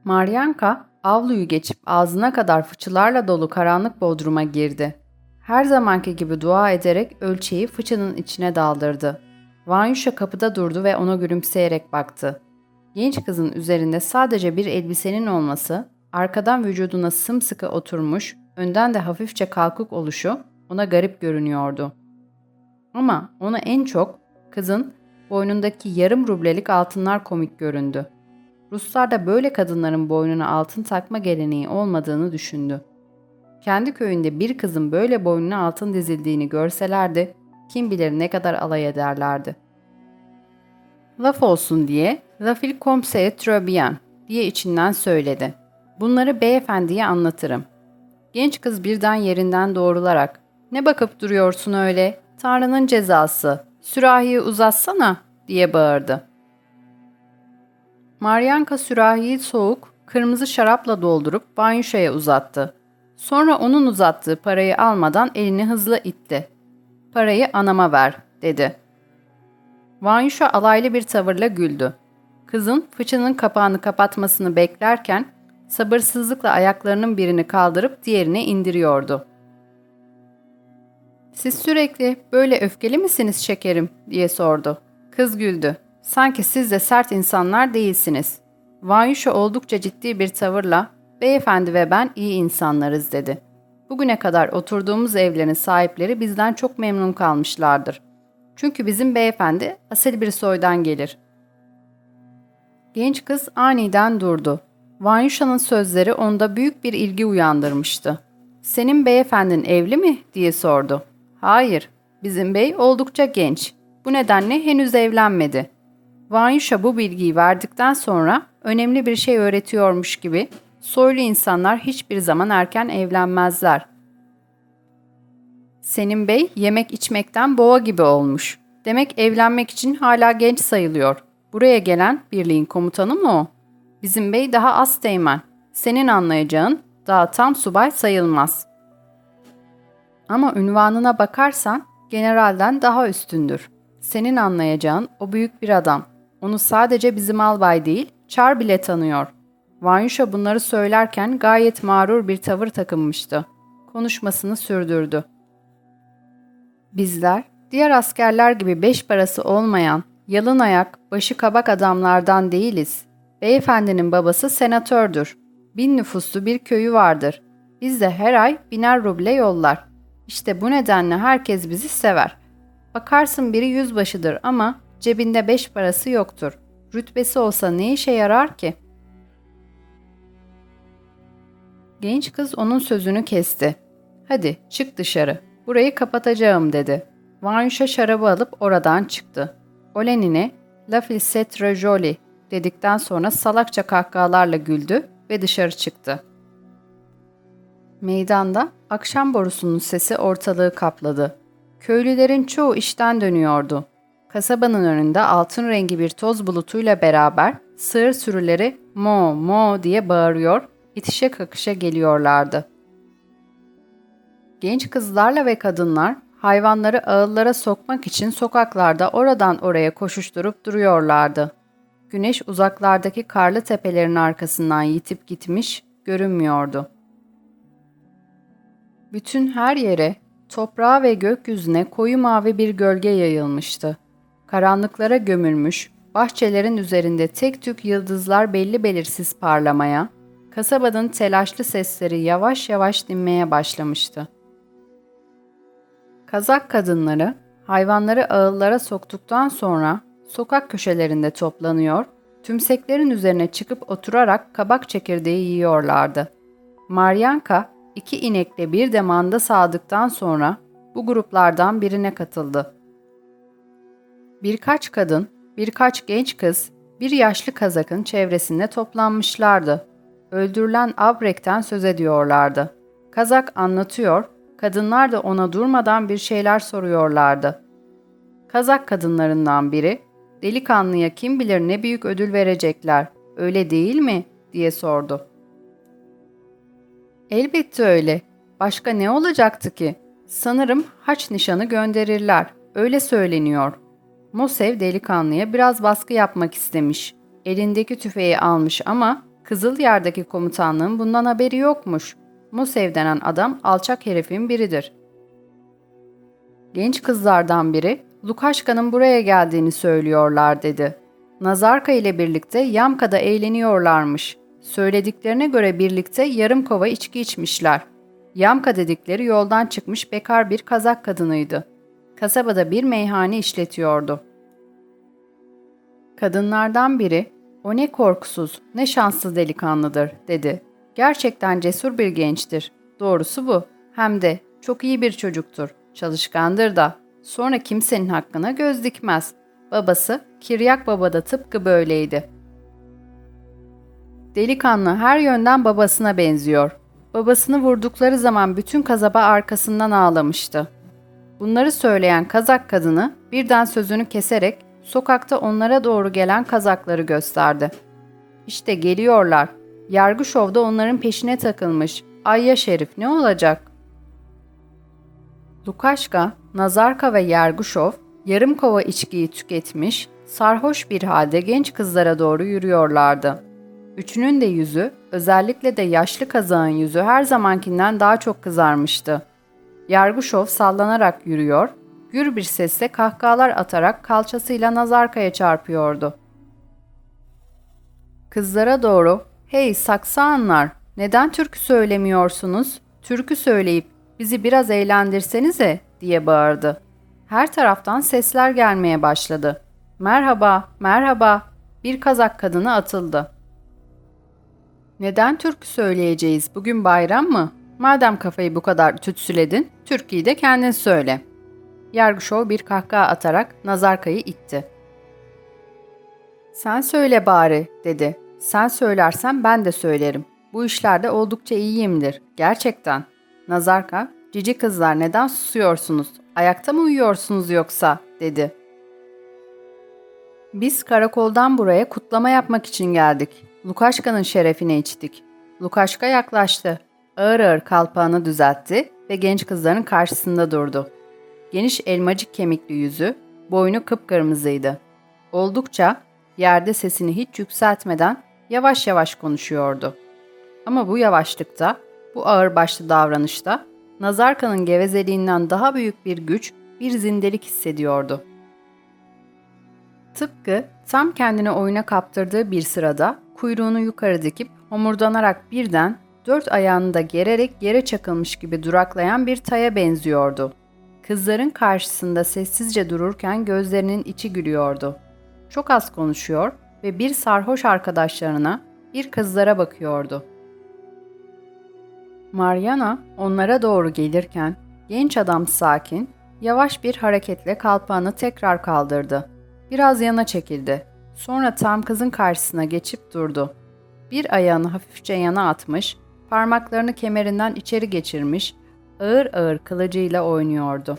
Maryanka avluyu geçip ağzına kadar fıçılarla dolu karanlık bodruma girdi. Her zamanki gibi dua ederek ölçeği fıçının içine daldırdı. Vanyusha kapıda durdu ve ona gülümseyerek baktı. Genç kızın üzerinde sadece bir elbisenin olması, arkadan vücuduna sımsıkı oturmuş, önden de hafifçe kalkık oluşu ona garip görünüyordu. Ama ona en çok kızın boynundaki yarım rublelik altınlar komik göründü. Ruslarda böyle kadınların boynuna altın takma geleneği olmadığını düşündü. Kendi köyünde bir kızın böyle boynuna altın dizildiğini görselerdi, kim bilir ne kadar alay ederlerdi. Laf olsun diye La fil comme bien diye içinden söyledi. Bunları beyefendiye anlatırım. Genç kız birden yerinden doğrularak ne bakıp duruyorsun öyle? Tanrı'nın cezası. Sürahiyi uzatsana diye bağırdı. Maryanka sürahiyi soğuk, kırmızı şarapla doldurup Banyuşa'ya uzattı. Sonra onun uzattığı parayı almadan elini hızla itti. Parayı anama ver, dedi. Vanyuşa alaylı bir tavırla güldü. Kızın fıçının kapağını kapatmasını beklerken sabırsızlıkla ayaklarının birini kaldırıp diğerini indiriyordu. ''Siz sürekli böyle öfkeli misiniz şekerim?'' diye sordu. Kız güldü. ''Sanki siz de sert insanlar değilsiniz.'' Vanyuşa oldukça ciddi bir tavırla ''Beyefendi ve ben iyi insanlarız.'' dedi. ''Bugüne kadar oturduğumuz evlerin sahipleri bizden çok memnun kalmışlardır. Çünkü bizim beyefendi asil bir soydan gelir. Genç kız aniden durdu. Vanyuşa'nın sözleri onda büyük bir ilgi uyandırmıştı. ''Senin beyefendin evli mi?'' diye sordu. ''Hayır, bizim bey oldukça genç. Bu nedenle henüz evlenmedi.'' Vanyuşa bu bilgiyi verdikten sonra önemli bir şey öğretiyormuş gibi soylu insanlar hiçbir zaman erken evlenmezler. Senin bey yemek içmekten boğa gibi olmuş. Demek evlenmek için hala genç sayılıyor. Buraya gelen birliğin komutanı mı o? Bizim bey daha az teğmen. Senin anlayacağın Daha tam subay sayılmaz. Ama ünvanına bakarsan generalden daha üstündür. Senin anlayacağın o büyük bir adam. Onu sadece bizim albay değil, Çar bile tanıyor. Vanyusha bunları söylerken gayet mağrur bir tavır takınmıştı. Konuşmasını sürdürdü. Bizler, diğer askerler gibi beş parası olmayan, yalın ayak, başı kabak adamlardan değiliz. Beyefendinin babası senatördür. Bin nüfuslu bir köyü vardır. Biz de her ay biner ruble yollar. İşte bu nedenle herkes bizi sever. Bakarsın biri yüzbaşıdır ama cebinde beş parası yoktur. Rütbesi olsa ne işe yarar ki? Genç kız onun sözünü kesti. Hadi çık dışarı. Burayı kapatacağım dedi. Vanyusha şarabı alıp oradan çıktı. Olenin'e La filsetre jolie dedikten sonra salakça kahkahalarla güldü ve dışarı çıktı. Meydanda akşam borusunun sesi ortalığı kapladı. Köylülerin çoğu işten dönüyordu. Kasabanın önünde altın rengi bir toz bulutuyla beraber sığır sürüleri mo mo diye bağırıyor, itişe kakışa geliyorlardı. Genç kızlarla ve kadınlar hayvanları ağıllara sokmak için sokaklarda oradan oraya koşuşturup duruyorlardı. Güneş uzaklardaki karlı tepelerin arkasından yitip gitmiş, görünmüyordu. Bütün her yere, toprağa ve gökyüzüne koyu mavi bir gölge yayılmıştı. Karanlıklara gömülmüş, bahçelerin üzerinde tek tük yıldızlar belli belirsiz parlamaya, kasabanın telaşlı sesleri yavaş yavaş dinmeye başlamıştı. Kazak kadınları hayvanları ağıllara soktuktan sonra sokak köşelerinde toplanıyor, tümseklerin üzerine çıkıp oturarak kabak çekirdeği yiyorlardı. Maryanka iki inekle bir de manda sağdıktan sonra bu gruplardan birine katıldı. Birkaç kadın, birkaç genç kız, bir yaşlı kazakın çevresinde toplanmışlardı. Öldürülen Abrek'ten söz ediyorlardı. Kazak anlatıyor, kadınlar da ona durmadan bir şeyler soruyorlardı. Kazak kadınlarından biri, delikanlıya kim bilir ne büyük ödül verecekler, öyle değil mi? diye sordu. Elbette öyle. Başka ne olacaktı ki? Sanırım haç nişanı gönderirler. Öyle söyleniyor. Mosev delikanlıya biraz baskı yapmak istemiş. Elindeki tüfeği almış ama Kızıl Yerdeki komutanlığın bundan haberi yokmuş. Mosev denen adam alçak herifin biridir. Genç kızlardan biri, Lukaşka'nın buraya geldiğini söylüyorlar dedi. Nazarka ile birlikte Yamka'da eğleniyorlarmış. Söylediklerine göre birlikte yarım kova içki içmişler. Yamka dedikleri yoldan çıkmış bekar bir kazak kadınıydı. Kasabada bir meyhane işletiyordu. Kadınlardan biri, o ne korkusuz, ne şanslı delikanlıdır, dedi. Gerçekten cesur bir gençtir. Doğrusu bu. Hem de çok iyi bir çocuktur. Çalışkandır da. Sonra kimsenin hakkına göz dikmez. Babası Kiryak Baba da tıpkı böyleydi. Delikanlı her yönden babasına benziyor. Babasını vurdukları zaman bütün kasaba arkasından ağlamıştı. Bunları söyleyen kazak kadını birden sözünü keserek sokakta onlara doğru gelen kazakları gösterdi. İşte geliyorlar. Yargı şovda onların peşine takılmış. Ayya Şerif ne olacak? Lukaşka, Nazarka ve Yarguşov yarım kova içkiyi tüketmiş, sarhoş bir halde genç kızlara doğru yürüyorlardı. Üçünün de yüzü, özellikle de yaşlı kazağın yüzü her zamankinden daha çok kızarmıştı. Yarguşov sallanarak yürüyor, gür bir sesle kahkahalar atarak kalçasıyla Nazarka'ya çarpıyordu. Kızlara doğru, ''Hey saksanlar, neden türkü söylemiyorsunuz? Türkü söyleyip bizi biraz eğlendirsenize.'' diye bağırdı. Her taraftan sesler gelmeye başladı. ''Merhaba, merhaba.'' Bir kazak kadını atıldı. Neden türkü söyleyeceğiz? Bugün bayram mı? Madem kafayı bu kadar tütsüledin, türküyü de kendin söyle. Yargışov bir kahkaha atarak Nazarka'yı itti. Sen söyle bari, dedi. Sen söylersen ben de söylerim. Bu işlerde oldukça iyiyimdir. Gerçekten. Nazarka, cici kızlar neden susuyorsunuz? Ayakta mı uyuyorsunuz yoksa? dedi. Biz karakoldan buraya kutlama yapmak için geldik. Lukaşka'nın şerefine içtik. Lukaşka yaklaştı. Ağır ağır kalpağını düzeltti ve genç kızların karşısında durdu. Geniş elmacık kemikli yüzü, boynu kıpkırmızıydı. Oldukça yerde sesini hiç yükseltmeden yavaş yavaş konuşuyordu. Ama bu yavaşlıkta, bu ağır başlı davranışta Nazarka'nın gevezeliğinden daha büyük bir güç, bir zindelik hissediyordu. Tıpkı tam kendini oyuna kaptırdığı bir sırada kuyruğunu yukarı dikip homurdanarak birden dört ayağını da gererek yere çakılmış gibi duraklayan bir taya benziyordu. Kızların karşısında sessizce dururken gözlerinin içi gülüyordu. Çok az konuşuyor ve bir sarhoş arkadaşlarına, bir kızlara bakıyordu. Mariana onlara doğru gelirken genç adam sakin, yavaş bir hareketle kalpağını tekrar kaldırdı. Biraz yana çekildi. Sonra tam kızın karşısına geçip durdu. Bir ayağını hafifçe yana atmış, parmaklarını kemerinden içeri geçirmiş, ağır ağır kılıcıyla oynuyordu.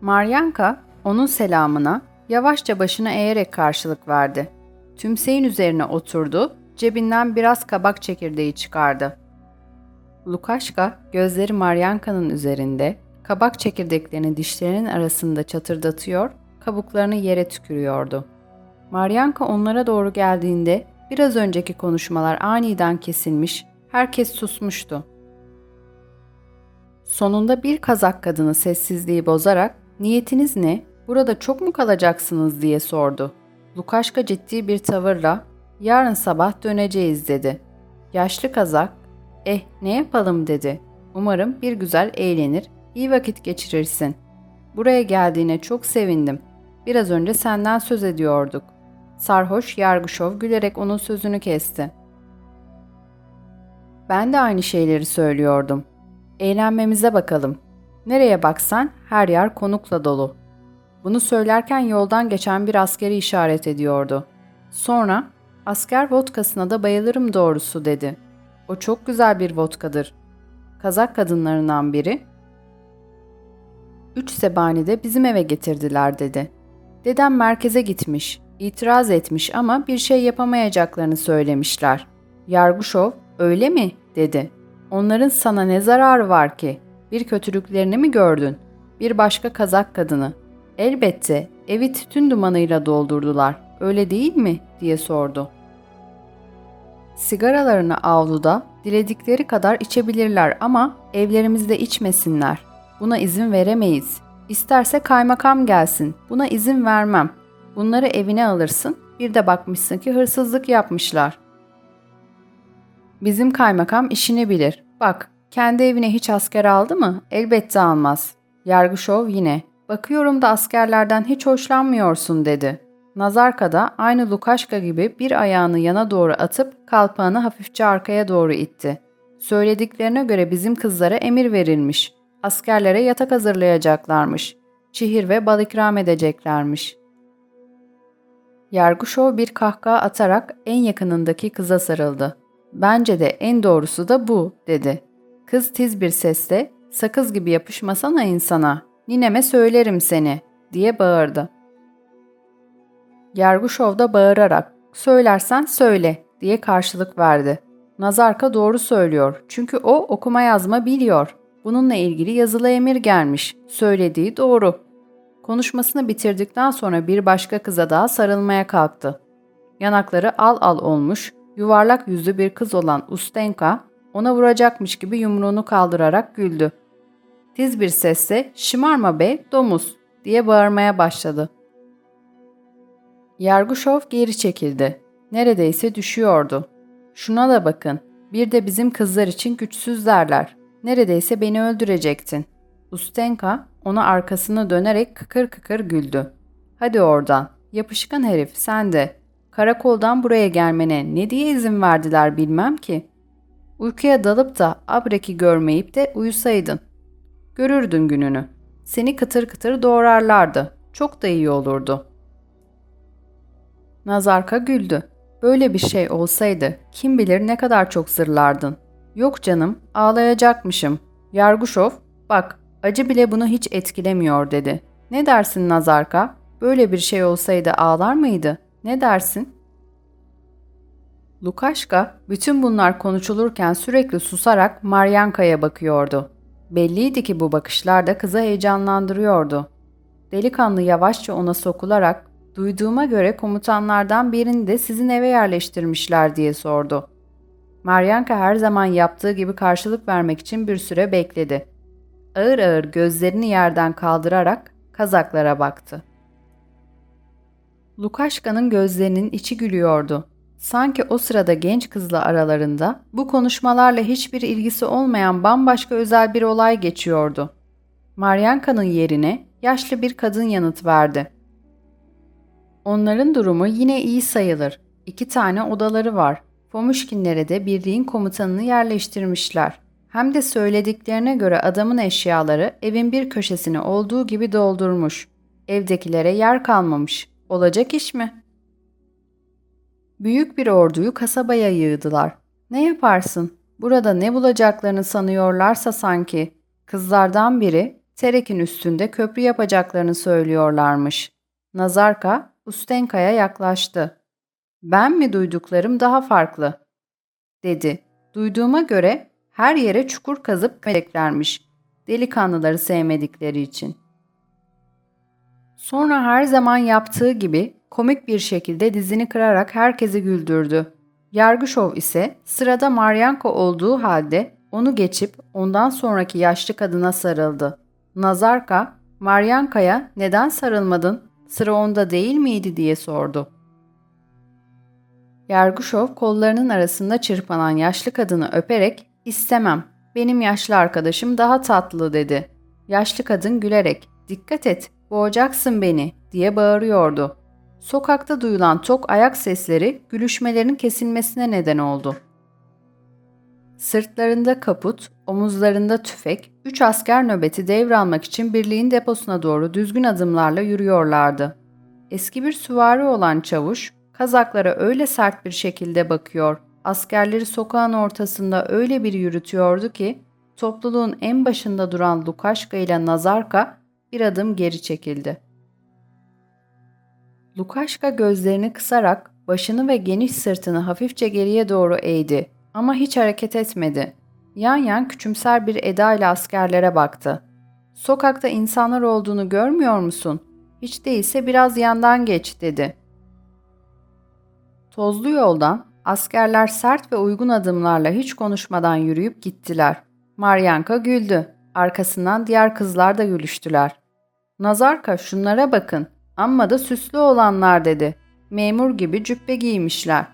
Maryanka onun selamına yavaşça başını eğerek karşılık verdi. Tümseyin üzerine oturdu, cebinden biraz kabak çekirdeği çıkardı. Lukaşka gözleri Maryanka'nın üzerinde, kabak çekirdeklerini dişlerinin arasında çatırdatıyor, kabuklarını yere tükürüyordu. Maryanka onlara doğru geldiğinde biraz önceki konuşmalar aniden kesilmiş, herkes susmuştu. Sonunda bir kazak kadını sessizliği bozarak ''Niyetiniz ne? Burada çok mu kalacaksınız?'' diye sordu. Lukaşka ciddi bir tavırla ''Yarın sabah döneceğiz.'' dedi. Yaşlı kazak ''Eh ne yapalım?'' dedi. ''Umarım bir güzel eğlenir, iyi vakit geçirirsin. Buraya geldiğine çok sevindim. Biraz önce senden söz ediyorduk. Sarhoş Yargışov gülerek onun sözünü kesti. Ben de aynı şeyleri söylüyordum. Eğlenmemize bakalım. Nereye baksan her yer konukla dolu. Bunu söylerken yoldan geçen bir askeri işaret ediyordu. Sonra asker vodkasına da bayılırım doğrusu dedi. O çok güzel bir vodkadır. Kazak kadınlarından biri Üç sebani de bizim eve getirdiler dedi. Dedem merkeze gitmiş, itiraz etmiş ama bir şey yapamayacaklarını söylemişler. Yarguşov, öyle mi? dedi. Onların sana ne zararı var ki? Bir kötülüklerini mi gördün? Bir başka kazak kadını. Elbette, evi tütün dumanıyla doldurdular. Öyle değil mi? diye sordu. Sigaralarını avluda diledikleri kadar içebilirler ama evlerimizde içmesinler. Buna izin veremeyiz. İsterse kaymakam gelsin. Buna izin vermem. Bunları evine alırsın. Bir de bakmışsın ki hırsızlık yapmışlar. Bizim kaymakam işini bilir. Bak, kendi evine hiç asker aldı mı? Elbette almaz. Yargışov yine. Bakıyorum da askerlerden hiç hoşlanmıyorsun dedi. Nazarka da aynı Lukaşka gibi bir ayağını yana doğru atıp kalpağını hafifçe arkaya doğru itti. Söylediklerine göre bizim kızlara emir verilmiş. Askerlere yatak hazırlayacaklarmış. Çihir ve bal ikram edeceklermiş. Yarguşov bir kahkaha atarak en yakınındaki kıza sarıldı. Bence de en doğrusu da bu, dedi. Kız tiz bir sesle, sakız gibi yapışmasana insana, nineme söylerim seni, diye bağırdı. Yarguşov da bağırarak, söylersen söyle, diye karşılık verdi. Nazarka doğru söylüyor çünkü o okuma yazma biliyor. Bununla ilgili yazılı emir gelmiş. Söylediği doğru. Konuşmasını bitirdikten sonra bir başka kıza daha sarılmaya kalktı. Yanakları al al olmuş, yuvarlak yüzlü bir kız olan Ustenka ona vuracakmış gibi yumruğunu kaldırarak güldü. Tiz bir sesle şımarma be domuz diye bağırmaya başladı. Yarguşov geri çekildi. Neredeyse düşüyordu. Şuna da bakın, bir de bizim kızlar için güçsüz derler. Neredeyse beni öldürecektin. Ustenka ona arkasını dönerek kıkır kıkır güldü. Hadi oradan, yapışkan herif sen de. Karakoldan buraya gelmene ne diye izin verdiler bilmem ki. Uykuya dalıp da abreki görmeyip de uyusaydın. Görürdün gününü. Seni kıtır kıtır doğrarlardı. Çok da iyi olurdu. Nazarka güldü. Böyle bir şey olsaydı kim bilir ne kadar çok zırlardın. Yok canım, ağlayacakmışım. Yarguşov, bak acı bile bunu hiç etkilemiyor dedi. Ne dersin Nazarka? Böyle bir şey olsaydı ağlar mıydı? Ne dersin? Lukaşka bütün bunlar konuşulurken sürekli susarak Maryanka'ya bakıyordu. Belliydi ki bu bakışlar da kızı heyecanlandırıyordu. Delikanlı yavaşça ona sokularak duyduğuma göre komutanlardan birini de sizin eve yerleştirmişler diye sordu. Maryanka her zaman yaptığı gibi karşılık vermek için bir süre bekledi. Ağır ağır gözlerini yerden kaldırarak kazaklara baktı. Lukaşka'nın gözlerinin içi gülüyordu. Sanki o sırada genç kızla aralarında bu konuşmalarla hiçbir ilgisi olmayan bambaşka özel bir olay geçiyordu. Maryanka'nın yerine yaşlı bir kadın yanıt verdi. Onların durumu yine iyi sayılır. İki tane odaları var. Pomuşkinlere de birliğin komutanını yerleştirmişler. Hem de söylediklerine göre adamın eşyaları evin bir köşesini olduğu gibi doldurmuş. Evdekilere yer kalmamış. Olacak iş mi? Büyük bir orduyu kasabaya yığdılar. Ne yaparsın? Burada ne bulacaklarını sanıyorlarsa sanki. Kızlardan biri Terek'in üstünde köprü yapacaklarını söylüyorlarmış. Nazarka Ustenka'ya yaklaştı. Ben mi duyduklarım daha farklı? dedi. Duyduğuma göre her yere çukur kazıp meleklermiş. Delikanlıları sevmedikleri için. Sonra her zaman yaptığı gibi komik bir şekilde dizini kırarak herkesi güldürdü. Yargışov ise sırada Maryanka olduğu halde onu geçip ondan sonraki yaşlı kadına sarıldı. Nazarka, Maryanka'ya neden sarılmadın, sıra onda değil miydi diye sordu. Yarguşov kollarının arasında çırpanan yaşlı kadını öperek istemem, benim yaşlı arkadaşım daha tatlı dedi. Yaşlı kadın gülerek dikkat et, boğacaksın beni diye bağırıyordu. Sokakta duyulan tok ayak sesleri gülüşmelerin kesilmesine neden oldu. Sırtlarında kaput, omuzlarında tüfek, üç asker nöbeti devralmak için birliğin deposuna doğru düzgün adımlarla yürüyorlardı. Eski bir süvari olan çavuş, kazaklara öyle sert bir şekilde bakıyor, askerleri sokağın ortasında öyle bir yürütüyordu ki, topluluğun en başında duran Lukaşka ile Nazarka bir adım geri çekildi. Lukaşka gözlerini kısarak başını ve geniş sırtını hafifçe geriye doğru eğdi ama hiç hareket etmedi. Yan yan küçümser bir eda ile askerlere baktı. Sokakta insanlar olduğunu görmüyor musun? Hiç değilse biraz yandan geç dedi. Tozlu yoldan askerler sert ve uygun adımlarla hiç konuşmadan yürüyüp gittiler. Maryanka güldü. Arkasından diğer kızlar da gülüştüler. Nazarka şunlara bakın Amma da süslü olanlar dedi. Memur gibi cübbe giymişler.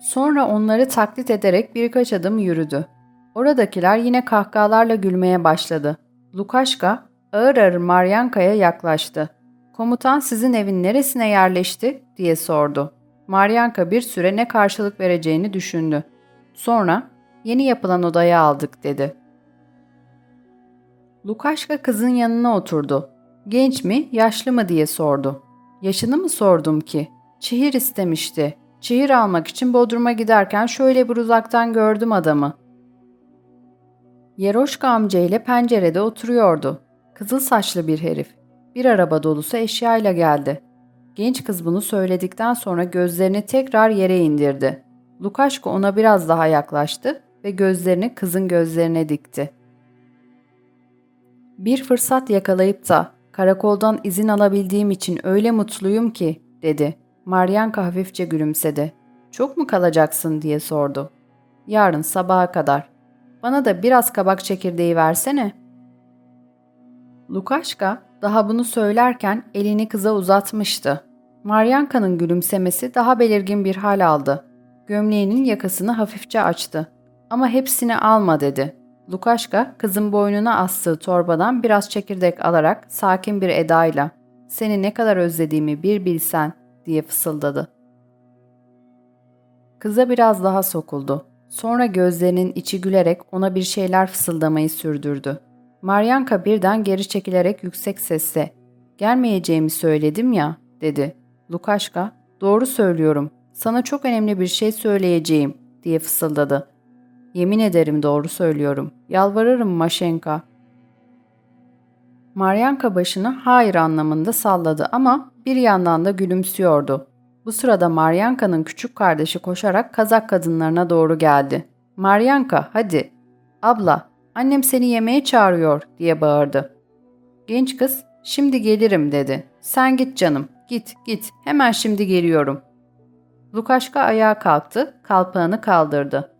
Sonra onları taklit ederek birkaç adım yürüdü. Oradakiler yine kahkahalarla gülmeye başladı. Lukaşka ağır ağır Maryanka'ya yaklaştı. Komutan sizin evin neresine yerleşti diye sordu. Maryanka bir süre ne karşılık vereceğini düşündü. Sonra yeni yapılan odaya aldık dedi. Lukaşka kızın yanına oturdu. Genç mi, yaşlı mı diye sordu. Yaşını mı sordum ki? Çihir istemişti. Çihir almak için Bodrum'a giderken şöyle bir uzaktan gördüm adamı. Yeroşka amca ile pencerede oturuyordu. Kızıl saçlı bir herif. Bir araba dolusu eşyayla geldi. Genç kız bunu söyledikten sonra gözlerini tekrar yere indirdi. Lukaşko ona biraz daha yaklaştı ve gözlerini kızın gözlerine dikti. Bir fırsat yakalayıp da Karakoldan izin alabildiğim için öyle mutluyum ki, dedi. Maryanka hafifçe gülümsedi. Çok mu kalacaksın diye sordu. Yarın sabaha kadar. Bana da biraz kabak çekirdeği versene. Lukaşka daha bunu söylerken elini kıza uzatmıştı. Maryanka'nın gülümsemesi daha belirgin bir hal aldı. Gömleğinin yakasını hafifçe açtı. Ama hepsini alma dedi. Lukaşka kızın boynuna astığı torbadan biraz çekirdek alarak sakin bir edayla ''Seni ne kadar özlediğimi bir bilsen'' diye fısıldadı. Kıza biraz daha sokuldu. Sonra gözlerinin içi gülerek ona bir şeyler fısıldamayı sürdürdü. Maryanka birden geri çekilerek yüksek sesle ''Gelmeyeceğimi söyledim ya'' dedi. Lukaşka ''Doğru söylüyorum. Sana çok önemli bir şey söyleyeceğim.'' diye fısıldadı. Yemin ederim doğru söylüyorum. Yalvarırım Maşenka. Maryanka başını hayır anlamında salladı ama bir yandan da gülümsüyordu. Bu sırada Maryanka'nın küçük kardeşi koşarak kazak kadınlarına doğru geldi. Maryanka hadi. Abla annem seni yemeğe çağırıyor diye bağırdı. Genç kız şimdi gelirim dedi. Sen git canım git git hemen şimdi geliyorum. Lukaşka ayağa kalktı kalpağını kaldırdı.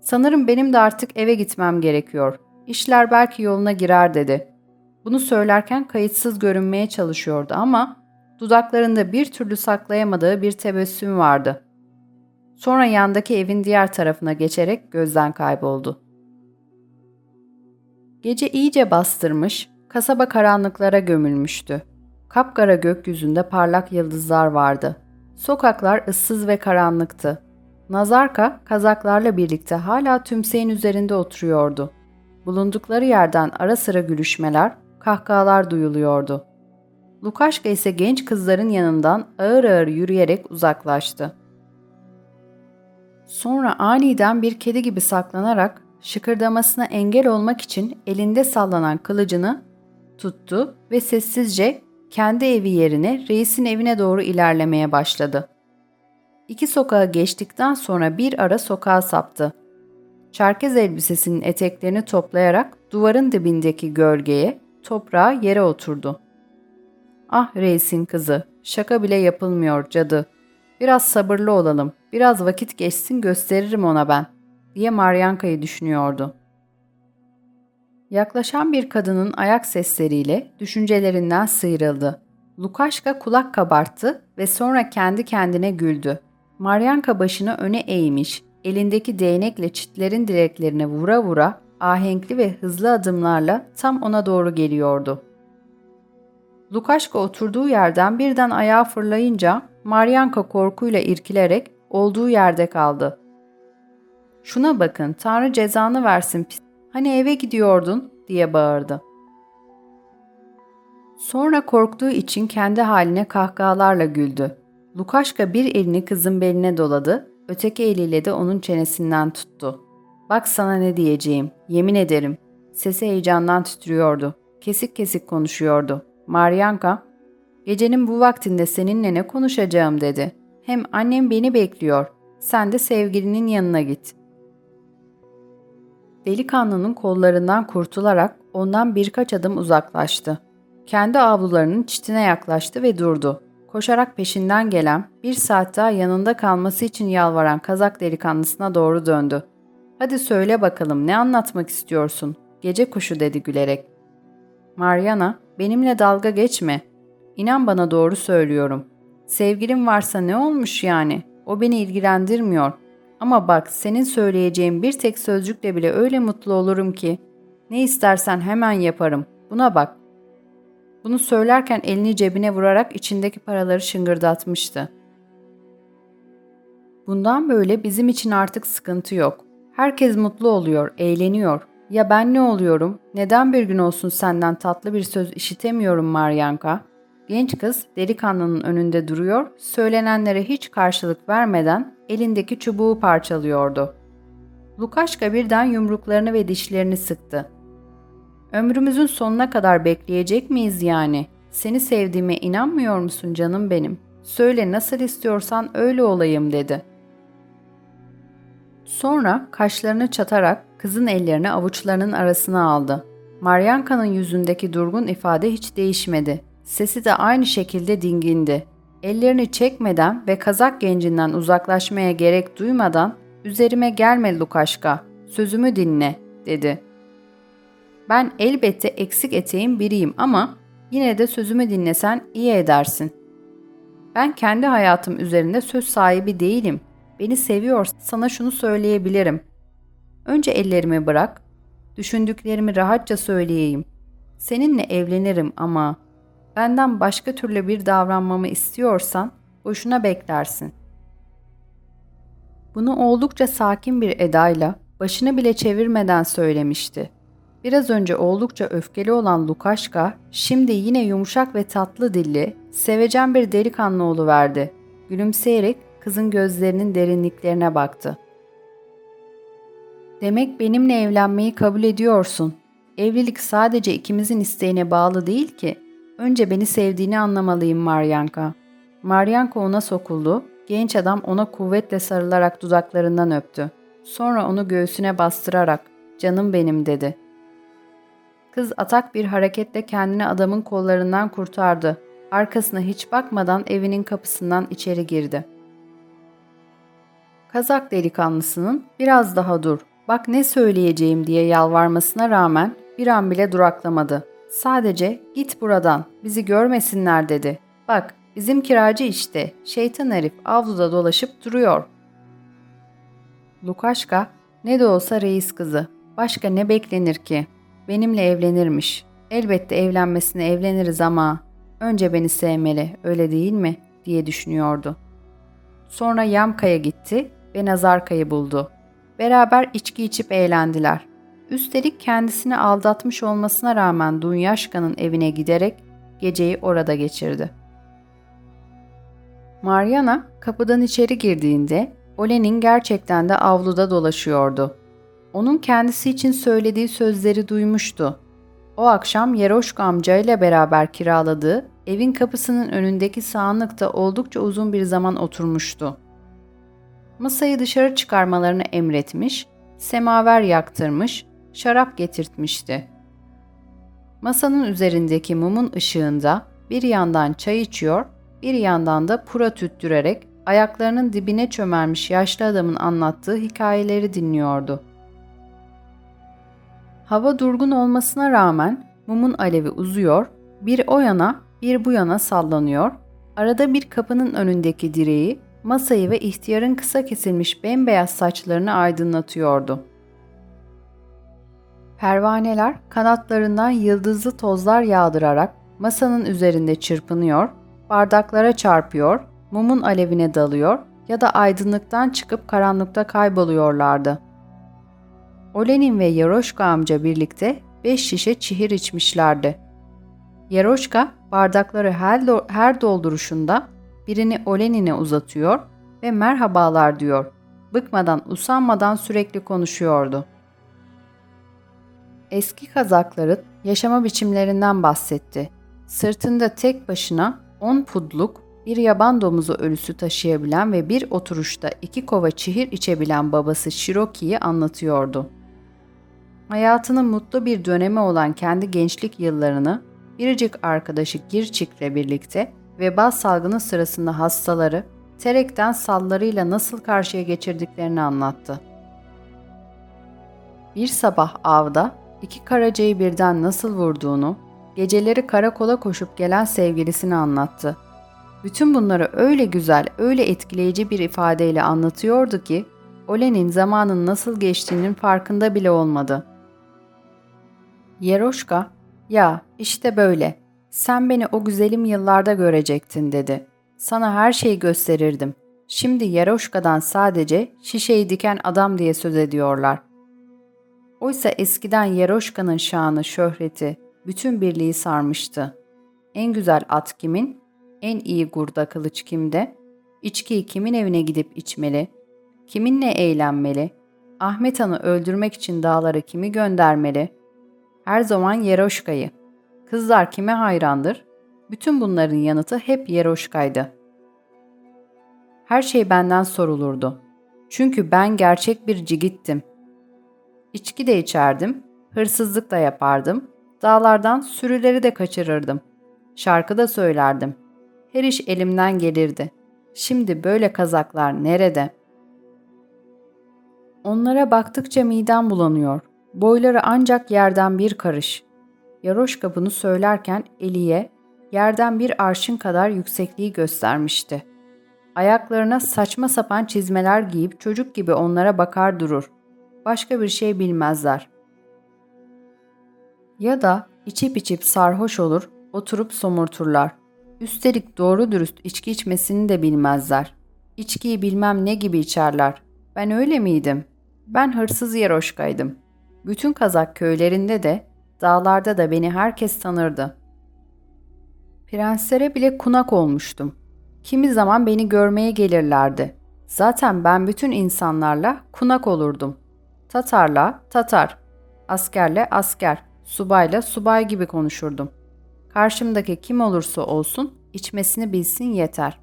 Sanırım benim de artık eve gitmem gerekiyor. İşler belki yoluna girer dedi. Bunu söylerken kayıtsız görünmeye çalışıyordu ama dudaklarında bir türlü saklayamadığı bir tebessüm vardı. Sonra yandaki evin diğer tarafına geçerek gözden kayboldu. Gece iyice bastırmış, kasaba karanlıklara gömülmüştü. Kapkara gökyüzünde parlak yıldızlar vardı. Sokaklar ıssız ve karanlıktı. Nazarka kazaklarla birlikte hala tümseyin üzerinde oturuyordu. Bulundukları yerden ara sıra gülüşmeler, kahkahalar duyuluyordu. Lukaşka ise genç kızların yanından ağır ağır yürüyerek uzaklaştı. Sonra aniden bir kedi gibi saklanarak şıkırdamasına engel olmak için elinde sallanan kılıcını tuttu ve sessizce kendi evi yerine reisin evine doğru ilerlemeye başladı. İki sokağı geçtikten sonra bir ara sokağa saptı. Çerkez elbisesinin eteklerini toplayarak duvarın dibindeki gölgeye, toprağa yere oturdu. Ah reisin kızı, şaka bile yapılmıyor cadı. Biraz sabırlı olalım, biraz vakit geçsin gösteririm ona ben, diye Maryanka'yı düşünüyordu. Yaklaşan bir kadının ayak sesleriyle düşüncelerinden sıyrıldı. Lukaşka kulak kabarttı ve sonra kendi kendine güldü. Maryanka başını öne eğmiş, elindeki değnekle çitlerin direklerine vura vura ahenkli ve hızlı adımlarla tam ona doğru geliyordu. Lukaşka oturduğu yerden birden ayağa fırlayınca Maryanka korkuyla irkilerek olduğu yerde kaldı. ''Şuna bakın, Tanrı cezanı versin. Hani eve gidiyordun?'' diye bağırdı. Sonra korktuğu için kendi haline kahkahalarla güldü. Lukaşka bir elini kızın beline doladı, öteki eliyle de onun çenesinden tuttu. Bak sana ne diyeceğim, yemin ederim. Sesi heyecandan titriyordu. Kesik kesik konuşuyordu. Maryanka, gecenin bu vaktinde seninle ne konuşacağım dedi. Hem annem beni bekliyor. Sen de sevgilinin yanına git. Delikanlının kollarından kurtularak ondan birkaç adım uzaklaştı. Kendi avlularının çitine yaklaştı ve durdu. Koşarak peşinden gelen, bir saat daha yanında kalması için yalvaran kazak delikanlısına doğru döndü. ''Hadi söyle bakalım ne anlatmak istiyorsun?'' Gece kuşu dedi gülerek. Mariana, benimle dalga geçme. İnan bana doğru söylüyorum. Sevgilim varsa ne olmuş yani? O beni ilgilendirmiyor. Ama bak senin söyleyeceğin bir tek sözcükle bile öyle mutlu olurum ki. Ne istersen hemen yaparım. Buna bak. Bunu söylerken elini cebine vurarak içindeki paraları şıngırdatmıştı. Bundan böyle bizim için artık sıkıntı yok. Herkes mutlu oluyor, eğleniyor. Ya ben ne oluyorum? Neden bir gün olsun senden tatlı bir söz işitemiyorum Maryanka? Genç kız delikanlının önünde duruyor, söylenenlere hiç karşılık vermeden elindeki çubuğu parçalıyordu. Lukaşka birden yumruklarını ve dişlerini sıktı. Ömrümüzün sonuna kadar bekleyecek miyiz yani? Seni sevdiğime inanmıyor musun canım benim? Söyle nasıl istiyorsan öyle olayım dedi. Sonra kaşlarını çatarak kızın ellerini avuçlarının arasına aldı. Maryanka'nın yüzündeki durgun ifade hiç değişmedi. Sesi de aynı şekilde dingindi. Ellerini çekmeden ve kazak gencinden uzaklaşmaya gerek duymadan ''Üzerime gelme Lukaşka, sözümü dinle.'' dedi. Ben elbette eksik eteğin biriyim ama yine de sözümü dinlesen iyi edersin. Ben kendi hayatım üzerinde söz sahibi değilim. Beni seviyor, sana şunu söyleyebilirim. Önce ellerimi bırak, düşündüklerimi rahatça söyleyeyim. Seninle evlenirim ama benden başka türlü bir davranmamı istiyorsan boşuna beklersin. Bunu oldukça sakin bir edayla, başını bile çevirmeden söylemişti. Biraz önce oldukça öfkeli olan Lukaşka, şimdi yine yumuşak ve tatlı dilli, sevecen bir delikanlı verdi. Gülümseyerek kızın gözlerinin derinliklerine baktı. Demek benimle evlenmeyi kabul ediyorsun. Evlilik sadece ikimizin isteğine bağlı değil ki. Önce beni sevdiğini anlamalıyım Maryanka. Maryanko ona sokuldu, genç adam ona kuvvetle sarılarak dudaklarından öptü. Sonra onu göğsüne bastırarak canım benim dedi. Kız atak bir hareketle kendini adamın kollarından kurtardı. Arkasına hiç bakmadan evinin kapısından içeri girdi. Kazak delikanlısının biraz daha dur, bak ne söyleyeceğim diye yalvarmasına rağmen bir an bile duraklamadı. Sadece git buradan, bizi görmesinler dedi. Bak bizim kiracı işte, şeytan herif avluda dolaşıp duruyor. Lukaşka ne de olsa reis kızı. Başka ne beklenir ki? Benimle evlenirmiş. Elbette evlenmesine evleniriz ama önce beni sevmeli, öyle değil mi? diye düşünüyordu. Sonra Yamka'ya gitti ve Nazarka'yı buldu. Beraber içki içip eğlendiler. Üstelik kendisini aldatmış olmasına rağmen Dunyaşka'nın evine giderek geceyi orada geçirdi. Mariana kapıdan içeri girdiğinde Olen'in gerçekten de avluda dolaşıyordu. Onun kendisi için söylediği sözleri duymuştu. O akşam Yeroşka amcayla beraber kiraladığı evin kapısının önündeki sağanlıkta oldukça uzun bir zaman oturmuştu. Masayı dışarı çıkarmalarını emretmiş, semaver yaktırmış, şarap getirtmişti. Masanın üzerindeki mumun ışığında bir yandan çay içiyor, bir yandan da pura tüttürerek ayaklarının dibine çömelmiş yaşlı adamın anlattığı hikayeleri dinliyordu. Hava durgun olmasına rağmen mumun alevi uzuyor, bir o yana bir bu yana sallanıyor, arada bir kapının önündeki direği masayı ve ihtiyarın kısa kesilmiş bembeyaz saçlarını aydınlatıyordu. Pervaneler kanatlarından yıldızlı tozlar yağdırarak masanın üzerinde çırpınıyor, bardaklara çarpıyor, mumun alevine dalıyor ya da aydınlıktan çıkıp karanlıkta kayboluyorlardı. Olenin ve Yaroşka amca birlikte beş şişe çihir içmişlerdi. Yaroşka bardakları her dolduruşunda birini Olenin'e uzatıyor ve merhabalar diyor. Bıkmadan, usanmadan sürekli konuşuyordu. Eski kazakların yaşama biçimlerinden bahsetti. Sırtında tek başına 10 pudluk bir yaban domuzu ölüsü taşıyabilen ve bir oturuşta iki kova çihir içebilen babası Shiroki'yi anlatıyordu. Hayatının mutlu bir dönemi olan kendi gençlik yıllarını biricik arkadaşı Girçik'le birlikte veba salgını sırasında hastaları Terek'ten sallarıyla nasıl karşıya geçirdiklerini anlattı. Bir sabah avda iki karacayı birden nasıl vurduğunu, geceleri karakola koşup gelen sevgilisini anlattı. Bütün bunları öyle güzel, öyle etkileyici bir ifadeyle anlatıyordu ki, Olen'in zamanın nasıl geçtiğinin farkında bile olmadı. Yeroşka, ya işte böyle, sen beni o güzelim yıllarda görecektin dedi. Sana her şeyi gösterirdim. Şimdi Yeroşka'dan sadece şişeyi diken adam diye söz ediyorlar. Oysa eskiden Yeroşka'nın şanı, şöhreti, bütün birliği sarmıştı. En güzel at kimin? En iyi gurda kılıç kimde? İçkiyi kimin evine gidip içmeli? Kiminle eğlenmeli? Ahmet Han'ı öldürmek için dağlara kimi göndermeli? Her zaman Yeroşka'yı. Kızlar kime hayrandır? Bütün bunların yanıtı hep Yeroşka'ydı. Her şey benden sorulurdu. Çünkü ben gerçek bir cigittim. İçki de içerdim, hırsızlık da yapardım, dağlardan sürüleri de kaçırırdım. Şarkı da söylerdim. Her iş elimden gelirdi. Şimdi böyle kazaklar nerede? Onlara baktıkça midem bulanıyor. Boyları ancak yerden bir karış. Yaroşka bunu söylerken Eli'ye yerden bir arşın kadar yüksekliği göstermişti. Ayaklarına saçma sapan çizmeler giyip çocuk gibi onlara bakar durur. Başka bir şey bilmezler. Ya da içip içip sarhoş olur, oturup somurturlar. Üstelik doğru dürüst içki içmesini de bilmezler. İçkiyi bilmem ne gibi içerler. Ben öyle miydim? Ben hırsız Yaroşka'ydım. Bütün Kazak köylerinde de, dağlarda da beni herkes tanırdı. Prenslere bile kunak olmuştum. Kimi zaman beni görmeye gelirlerdi. Zaten ben bütün insanlarla kunak olurdum. Tatarla Tatar, askerle asker, subayla subay gibi konuşurdum. Karşımdaki kim olursa olsun içmesini bilsin yeter.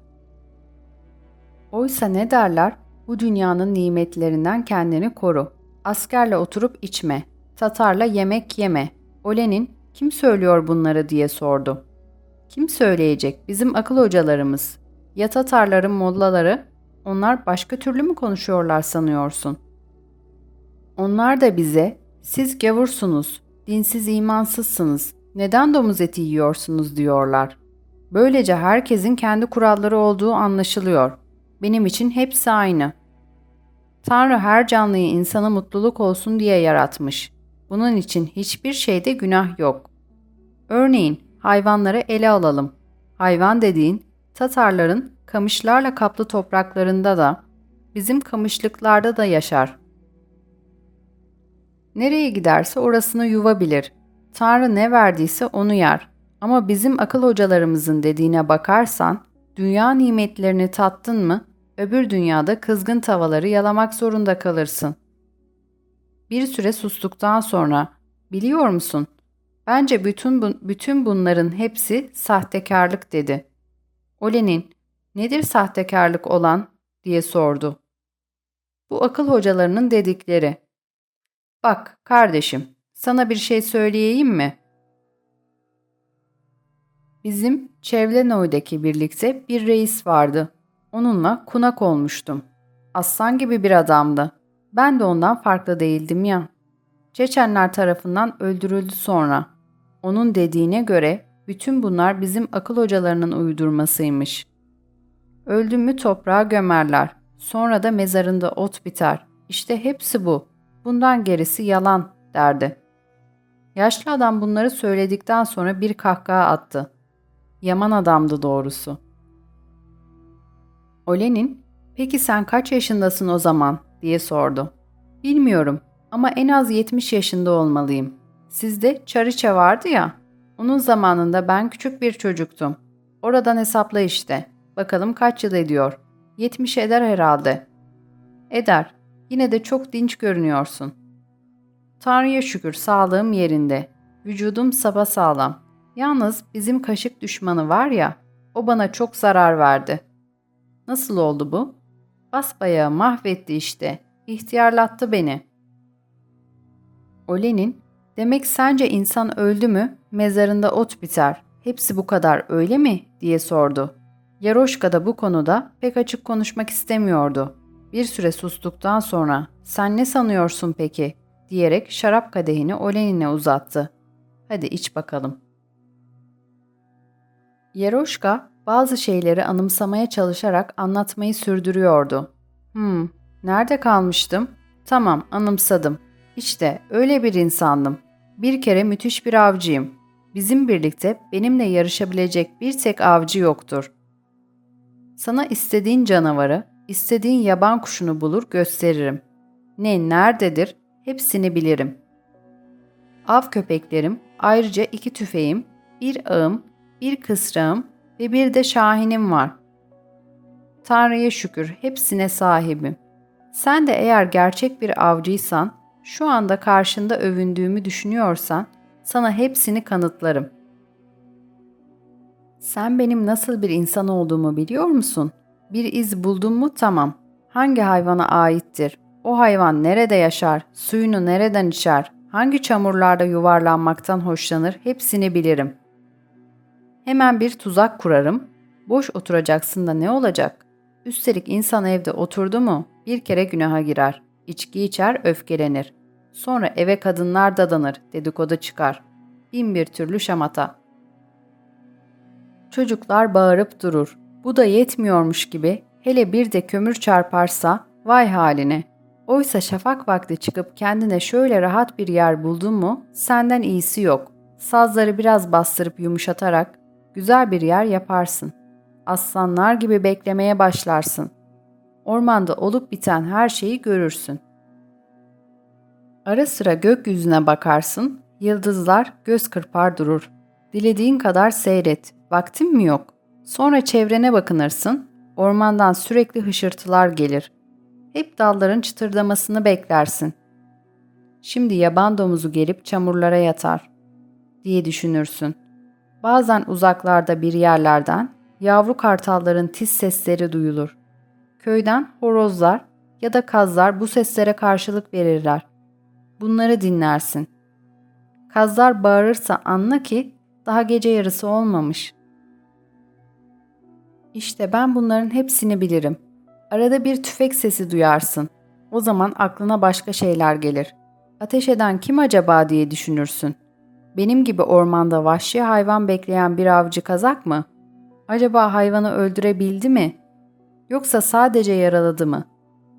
Oysa ne derler? Bu dünyanın nimetlerinden kendini koru. Askerle oturup içme. Tatarla yemek yeme. Olenin kim söylüyor bunları diye sordu. Kim söyleyecek? Bizim akıl hocalarımız. Ya Tatarların mollaları? Onlar başka türlü mü konuşuyorlar sanıyorsun? Onlar da bize, siz gavursunuz, dinsiz imansızsınız, neden domuz eti yiyorsunuz diyorlar. Böylece herkesin kendi kuralları olduğu anlaşılıyor. Benim için hepsi aynı. Tanrı her canlıyı insana mutluluk olsun diye yaratmış. Bunun için hiçbir şeyde günah yok. Örneğin hayvanları ele alalım. Hayvan dediğin Tatarların kamışlarla kaplı topraklarında da bizim kamışlıklarda da yaşar. Nereye giderse orasını yuva bilir. Tanrı ne verdiyse onu yer. Ama bizim akıl hocalarımızın dediğine bakarsan, dünya nimetlerini tattın mı, öbür dünyada kızgın tavaları yalamak zorunda kalırsın. Bir süre sustuktan sonra, biliyor musun? Bence bütün, bu, bütün bunların hepsi sahtekarlık dedi. Olenin, nedir sahtekarlık olan diye sordu. Bu akıl hocalarının dedikleri. Bak kardeşim, sana bir şey söyleyeyim mi? Bizim Çevlenoy'daki birlikte bir reis vardı. Onunla kunak olmuştum. Aslan gibi bir adamdı. Ben de ondan farklı değildim ya. Çeçenler tarafından öldürüldü sonra. Onun dediğine göre bütün bunlar bizim akıl hocalarının uydurmasıymış. Öldü mü toprağa gömerler. Sonra da mezarında ot biter. İşte hepsi bu. Bundan gerisi yalan derdi. Yaşlı adam bunları söyledikten sonra bir kahkaha attı. Yaman adamdı doğrusu. Olenin, peki sen kaç yaşındasın o zaman diye sordu. Bilmiyorum ama en az 70 yaşında olmalıyım. Sizde Çariçe vardı ya, onun zamanında ben küçük bir çocuktum. Oradan hesapla işte. Bakalım kaç yıl ediyor. 70 eder herhalde. Eder. Yine de çok dinç görünüyorsun. Tanrı'ya şükür sağlığım yerinde. Vücudum sağlam. Yalnız bizim kaşık düşmanı var ya, o bana çok zarar verdi. Nasıl oldu bu? Basbayağı mahvetti işte. İhtiyarlattı beni. Olenin, demek sence insan öldü mü, mezarında ot biter. Hepsi bu kadar öyle mi? diye sordu. Yaroşka da bu konuda pek açık konuşmak istemiyordu. Bir süre sustuktan sonra sen ne sanıyorsun peki diyerek şarap kadehini Olenin'e uzattı. Hadi iç bakalım. Yeroşka bazı şeyleri anımsamaya çalışarak anlatmayı sürdürüyordu. Hmm, nerede kalmıştım? Tamam, anımsadım. İşte öyle bir insandım. Bir kere müthiş bir avcıyım. Bizim birlikte benimle yarışabilecek bir tek avcı yoktur. Sana istediğin canavarı, istediğin yaban kuşunu bulur gösteririm. Ne nerededir hepsini bilirim. Av köpeklerim, ayrıca iki tüfeğim, bir ağım, bir kısrağım ve bir de şahinim var. Tanrı'ya şükür hepsine sahibim. Sen de eğer gerçek bir avcıysan, şu anda karşında övündüğümü düşünüyorsan, sana hepsini kanıtlarım. Sen benim nasıl bir insan olduğumu biliyor musun? Bir iz buldun mu tamam. Hangi hayvana aittir? O hayvan nerede yaşar? Suyunu nereden içer? Hangi çamurlarda yuvarlanmaktan hoşlanır? Hepsini bilirim. Hemen bir tuzak kurarım. Boş oturacaksın da ne olacak? Üstelik insan evde oturdu mu bir kere günaha girer. İçki içer, öfkelenir. Sonra eve kadınlar dadanır, dedikodu çıkar. Bin bir türlü şamata. Çocuklar bağırıp durur. Bu da yetmiyormuş gibi hele bir de kömür çarparsa vay haline. Oysa şafak vakti çıkıp kendine şöyle rahat bir yer buldun mu senden iyisi yok. Sazları biraz bastırıp yumuşatarak güzel bir yer yaparsın. Aslanlar gibi beklemeye başlarsın. Ormanda olup biten her şeyi görürsün. Ara sıra gökyüzüne bakarsın, yıldızlar göz kırpar durur. Dilediğin kadar seyret, vaktin mi yok? Sonra çevrene bakınırsın, ormandan sürekli hışırtılar gelir. Hep dalların çıtırdamasını beklersin. Şimdi yaban domuzu gelip çamurlara yatar diye düşünürsün. Bazen uzaklarda bir yerlerden yavru kartalların tiz sesleri duyulur. köyden horozlar ya da kazlar bu seslere karşılık verirler. Bunları dinlersin. Kazlar bağırırsa anla ki daha gece yarısı olmamış. İşte ben bunların hepsini bilirim. Arada bir tüfek sesi duyarsın. O zaman aklına başka şeyler gelir. Ateş eden kim acaba diye düşünürsün. Benim gibi ormanda vahşi hayvan bekleyen bir avcı kazak mı? Acaba hayvanı öldürebildi mi? Yoksa sadece yaraladı mı?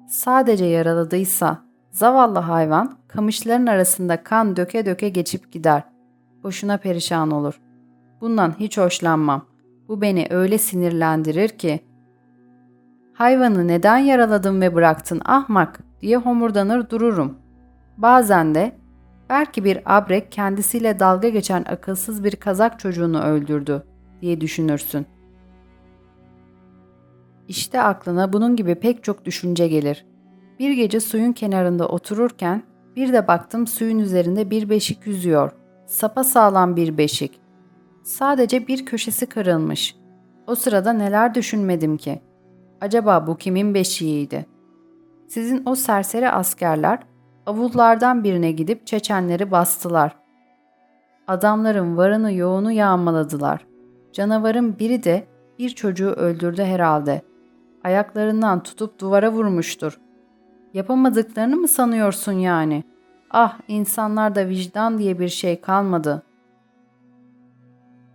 Sadece yaraladıysa zavallı hayvan kamışların arasında kan döke döke geçip gider. Boşuna perişan olur. Bundan hiç hoşlanmam. Bu beni öyle sinirlendirir ki. Hayvanı neden yaraladın ve bıraktın ahmak diye homurdanır dururum. Bazen de belki bir abrek kendisiyle dalga geçen akılsız bir kazak çocuğunu öldürdü diye düşünürsün. İşte aklına bunun gibi pek çok düşünce gelir. Bir gece suyun kenarında otururken bir de baktım suyun üzerinde bir beşik yüzüyor. Sapa sağlam bir beşik. Sadece bir köşesi kırılmış. O sırada neler düşünmedim ki? Acaba bu kimin beşiğiydi? Sizin o serseri askerler avullardan birine gidip Çeçenleri bastılar. Adamların varını yoğunu yağmaladılar. Canavarın biri de bir çocuğu öldürdü herhalde. Ayaklarından tutup duvara vurmuştur. Yapamadıklarını mı sanıyorsun yani? Ah insanlarda vicdan diye bir şey kalmadı.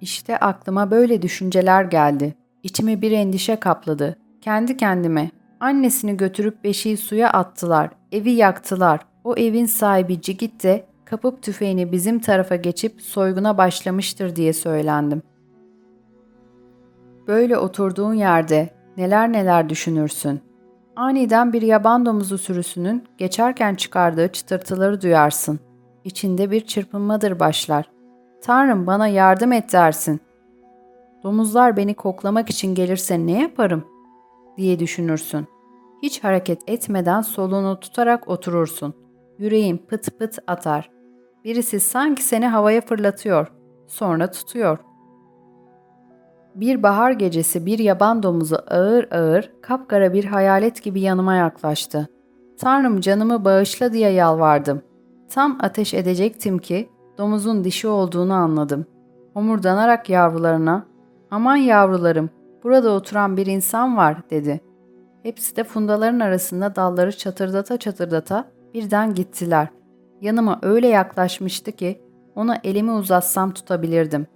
İşte aklıma böyle düşünceler geldi. İçimi bir endişe kapladı. Kendi kendime annesini götürüp beşiği suya attılar, evi yaktılar. O evin sahibi Cigit de kapıp tüfeğini bizim tarafa geçip soyguna başlamıştır diye söylendim. Böyle oturduğun yerde neler neler düşünürsün. Aniden bir yaban domuzu sürüsünün geçerken çıkardığı çıtırtıları duyarsın. İçinde bir çırpınmadır başlar. Tanrım bana yardım et dersin. Domuzlar beni koklamak için gelirse ne yaparım? diye düşünürsün. Hiç hareket etmeden solunu tutarak oturursun. Yüreğin pıt pıt atar. Birisi sanki seni havaya fırlatıyor. Sonra tutuyor. Bir bahar gecesi bir yaban domuzu ağır ağır, kapkara bir hayalet gibi yanıma yaklaştı. Tanrım canımı bağışla diye yalvardım. Tam ateş edecektim ki domuzun dişi olduğunu anladım. Homurdanarak yavrularına, ''Aman yavrularım, burada oturan bir insan var.'' dedi. Hepsi de fundaların arasında dalları çatırdata çatırdata birden gittiler. Yanıma öyle yaklaşmıştı ki ona elimi uzatsam tutabilirdim.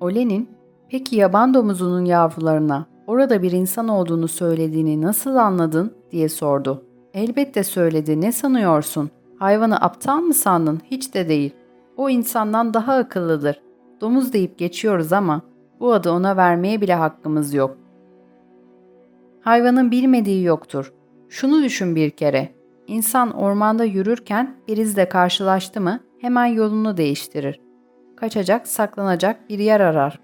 Olenin, peki yaban domuzunun yavrularına orada bir insan olduğunu söylediğini nasıl anladın diye sordu. Elbette söyledi, ne sanıyorsun? Hayvanı aptal mı sandın? Hiç de değil. O insandan daha akıllıdır. Domuz deyip geçiyoruz ama bu adı ona vermeye bile hakkımız yok. Hayvanın bilmediği yoktur. Şunu düşün bir kere. İnsan ormanda yürürken bir izle karşılaştı mı hemen yolunu değiştirir. Kaçacak, saklanacak bir yer arar.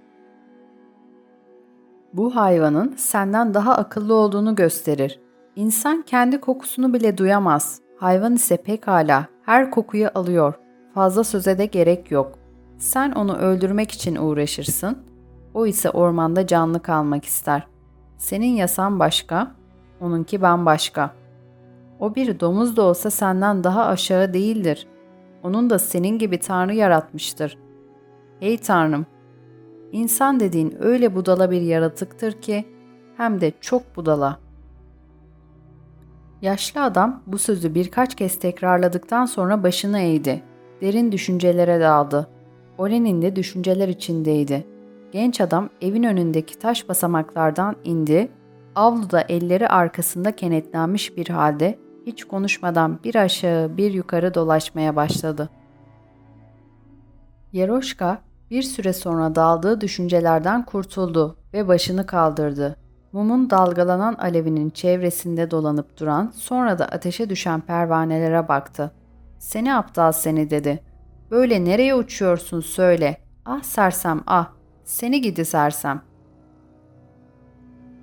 Bu hayvanın senden daha akıllı olduğunu gösterir. İnsan kendi kokusunu bile duyamaz. Hayvan ise pekala her kokuyu alıyor. Fazla söze de gerek yok. Sen onu öldürmek için uğraşırsın. O ise ormanda canlı kalmak ister. Senin yasan başka, onunki bambaşka. O bir domuz da olsa senden daha aşağı değildir. Onun da senin gibi Tanrı yaratmıştır. Ey Tanrım! İnsan dediğin öyle budala bir yaratıktır ki hem de çok budala.'' Yaşlı adam bu sözü birkaç kez tekrarladıktan sonra başını eğdi. Derin düşüncelere daldı. Olen'in de düşünceler içindeydi. Genç adam evin önündeki taş basamaklardan indi. Avluda elleri arkasında kenetlenmiş bir halde hiç konuşmadan bir aşağı bir yukarı dolaşmaya başladı. Yeroşka bir süre sonra daldığı düşüncelerden kurtuldu ve başını kaldırdı. Mumun dalgalanan alevinin çevresinde dolanıp duran, sonra da ateşe düşen pervanelere baktı. ''Seni aptal seni'' dedi. ''Böyle nereye uçuyorsun söyle. Ah sersem ah, seni gidi sersem.''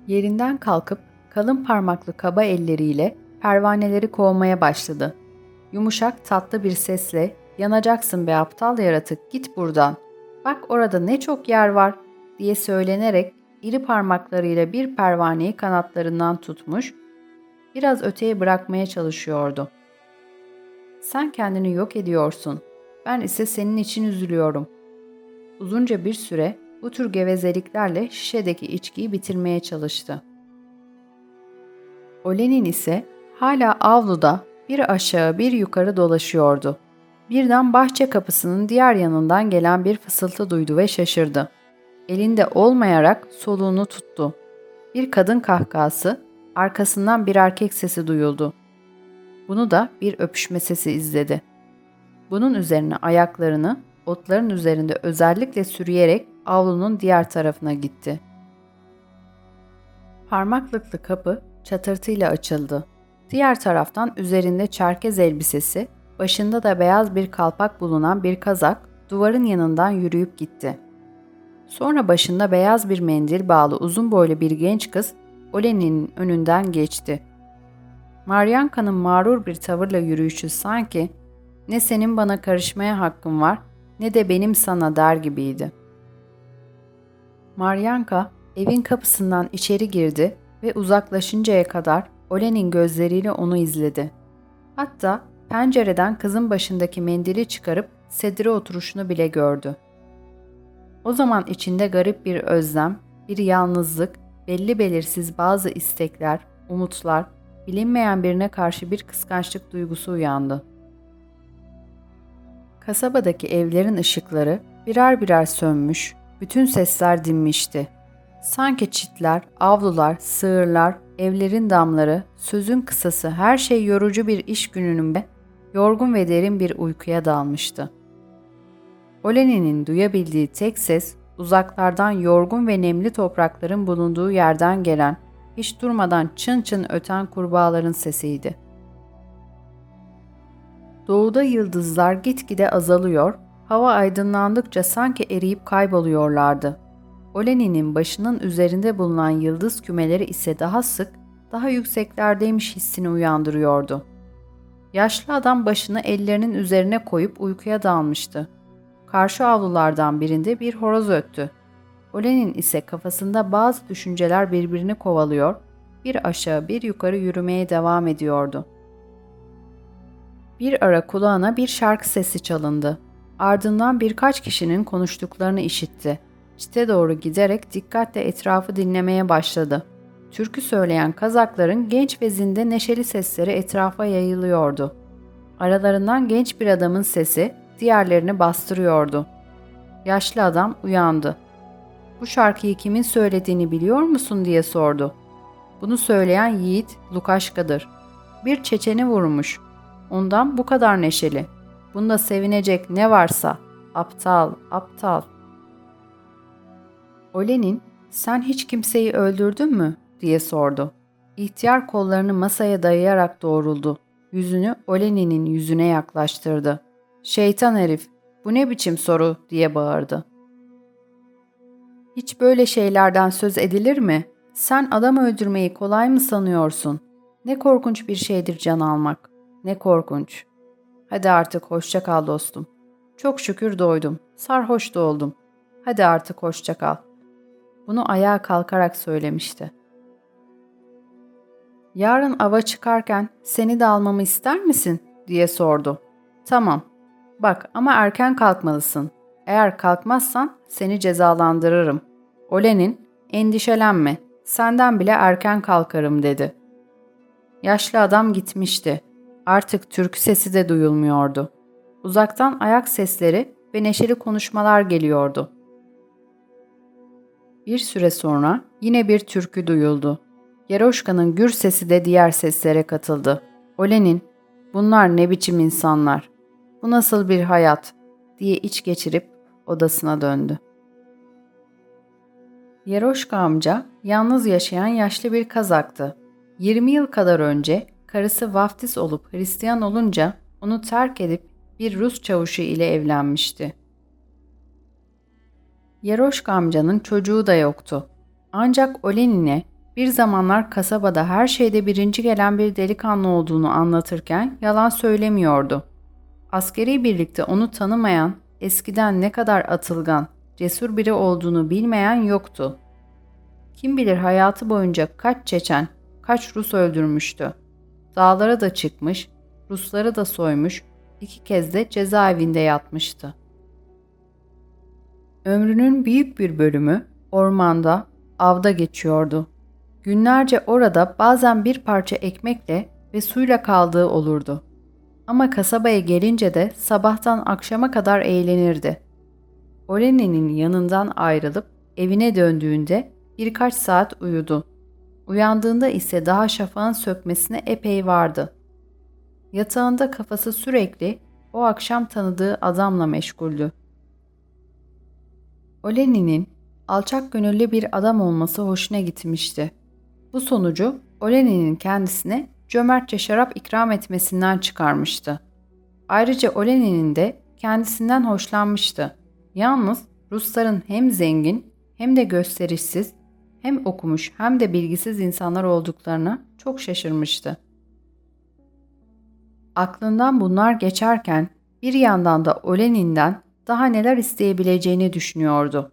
Yerinden kalkıp kalın parmaklı kaba elleriyle pervaneleri kovmaya başladı. Yumuşak tatlı bir sesle ''Yanacaksın be aptal yaratık git buradan. Bak orada ne çok yer var.'' diye söylenerek iri parmaklarıyla bir pervaneyi kanatlarından tutmuş, biraz öteye bırakmaya çalışıyordu. Sen kendini yok ediyorsun. Ben ise senin için üzülüyorum. Uzunca bir süre bu tür gevezeliklerle şişedeki içkiyi bitirmeye çalıştı. Olenin ise hala avluda bir aşağı bir yukarı dolaşıyordu. Birden bahçe kapısının diğer yanından gelen bir fısıltı duydu ve şaşırdı. Elinde olmayarak soluğunu tuttu. Bir kadın kahkası, arkasından bir erkek sesi duyuldu. Bunu da bir öpüşme sesi izledi. Bunun üzerine ayaklarını otların üzerinde özellikle sürüyerek avlunun diğer tarafına gitti. Parmaklıklı kapı çatırtıyla açıldı. Diğer taraftan üzerinde çerkez elbisesi, başında da beyaz bir kalpak bulunan bir kazak duvarın yanından yürüyüp gitti. Sonra başında beyaz bir mendil bağlı uzun boylu bir genç kız Olenin'in önünden geçti. Maryanka'nın mağrur bir tavırla yürüyüşü sanki ne senin bana karışmaya hakkın var ne de benim sana der gibiydi. Maryanka evin kapısından içeri girdi ve uzaklaşıncaya kadar Olen'in gözleriyle onu izledi. Hatta pencereden kızın başındaki mendili çıkarıp sedire oturuşunu bile gördü. O zaman içinde garip bir özlem, bir yalnızlık, belli belirsiz bazı istekler, umutlar, bilinmeyen birine karşı bir kıskançlık duygusu uyandı. Kasabadaki evlerin ışıkları birer birer sönmüş, bütün sesler dinmişti. Sanki çitler, avlular, sığırlar, evlerin damları, sözün kısası her şey yorucu bir iş gününün be, yorgun ve derin bir uykuya dalmıştı. Olenin'in duyabildiği tek ses uzaklardan yorgun ve nemli toprakların bulunduğu yerden gelen, hiç durmadan çın çın öten kurbağaların sesiydi. Doğuda yıldızlar gitgide azalıyor, hava aydınlandıkça sanki eriyip kayboluyorlardı. Olenin'in başının üzerinde bulunan yıldız kümeleri ise daha sık, daha yükseklerdeymiş hissini uyandırıyordu. Yaşlı adam başını ellerinin üzerine koyup uykuya dalmıştı. Karşı avlulardan birinde bir horoz öttü. Olenin ise kafasında bazı düşünceler birbirini kovalıyor, bir aşağı bir yukarı yürümeye devam ediyordu. Bir ara kulağına bir şarkı sesi çalındı. Ardından birkaç kişinin konuştuklarını işitti. Çite doğru giderek dikkatle etrafı dinlemeye başladı. Türkü söyleyen kazakların genç ve zinde neşeli sesleri etrafa yayılıyordu. Aralarından genç bir adamın sesi diğerlerini bastırıyordu. Yaşlı adam uyandı. Bu şarkıyı kimin söylediğini biliyor musun diye sordu. Bunu söyleyen yiğit Lukaşka'dır. Bir çeçeni vurmuş. Ondan bu kadar neşeli. Bunda sevinecek ne varsa. Aptal, aptal. Olenin, sen hiç kimseyi öldürdün mü? diye sordu. İhtiyar kollarını masaya dayayarak doğruldu. Yüzünü Olenin'in yüzüne yaklaştırdı. Şeytan herif, bu ne biçim soru diye bağırdı. Hiç böyle şeylerden söz edilir mi? Sen adam öldürmeyi kolay mı sanıyorsun? Ne korkunç bir şeydir can almak. Ne korkunç. Hadi artık hoşça kal dostum. Çok şükür doydum. Sarhoş da oldum. Hadi artık hoşça kal. Bunu ayağa kalkarak söylemişti. Yarın ava çıkarken seni de almamı ister misin? diye sordu. Tamam. Bak ama erken kalkmalısın. Eğer kalkmazsan seni cezalandırırım. Olenin, endişelenme. Senden bile erken kalkarım dedi. Yaşlı adam gitmişti. Artık türkü sesi de duyulmuyordu. Uzaktan ayak sesleri ve neşeli konuşmalar geliyordu. Bir süre sonra yine bir türkü duyuldu. Yeroşka'nın gür sesi de diğer seslere katıldı. Olenin, bunlar ne biçim insanlar, bu nasıl bir hayat diye iç geçirip odasına döndü. Yeroşka amca yalnız yaşayan yaşlı bir kazaktı. 20 yıl kadar önce karısı vaftiz olup Hristiyan olunca onu terk edip bir Rus çavuşu ile evlenmişti. Yeroşka amcanın çocuğu da yoktu. Ancak Olenin'e bir zamanlar kasabada her şeyde birinci gelen bir delikanlı olduğunu anlatırken yalan söylemiyordu. Askeri birlikte onu tanımayan, eskiden ne kadar atılgan, cesur biri olduğunu bilmeyen yoktu. Kim bilir hayatı boyunca kaç Çeçen, kaç Rus öldürmüştü. Dağlara da çıkmış, Rusları da soymuş, iki kez de cezaevinde yatmıştı. Ömrünün büyük bir bölümü ormanda, avda geçiyordu. Günlerce orada bazen bir parça ekmekle ve suyla kaldığı olurdu. Ama kasabaya gelince de sabahtan akşama kadar eğlenirdi. Olene'nin yanından ayrılıp evine döndüğünde birkaç saat uyudu. Uyandığında ise daha şafağın sökmesine epey vardı. Yatağında kafası sürekli o akşam tanıdığı adamla meşguldü. Oleni'nin alçak gönüllü bir adam olması hoşuna gitmişti. Bu sonucu Oleni'nin kendisine cömertçe şarap ikram etmesinden çıkarmıştı. Ayrıca Oleni'nin de kendisinden hoşlanmıştı. Yalnız Rusların hem zengin hem de gösterişsiz, hem okumuş hem de bilgisiz insanlar olduklarına çok şaşırmıştı. Aklından bunlar geçerken bir yandan da Olenin'den daha neler isteyebileceğini düşünüyordu.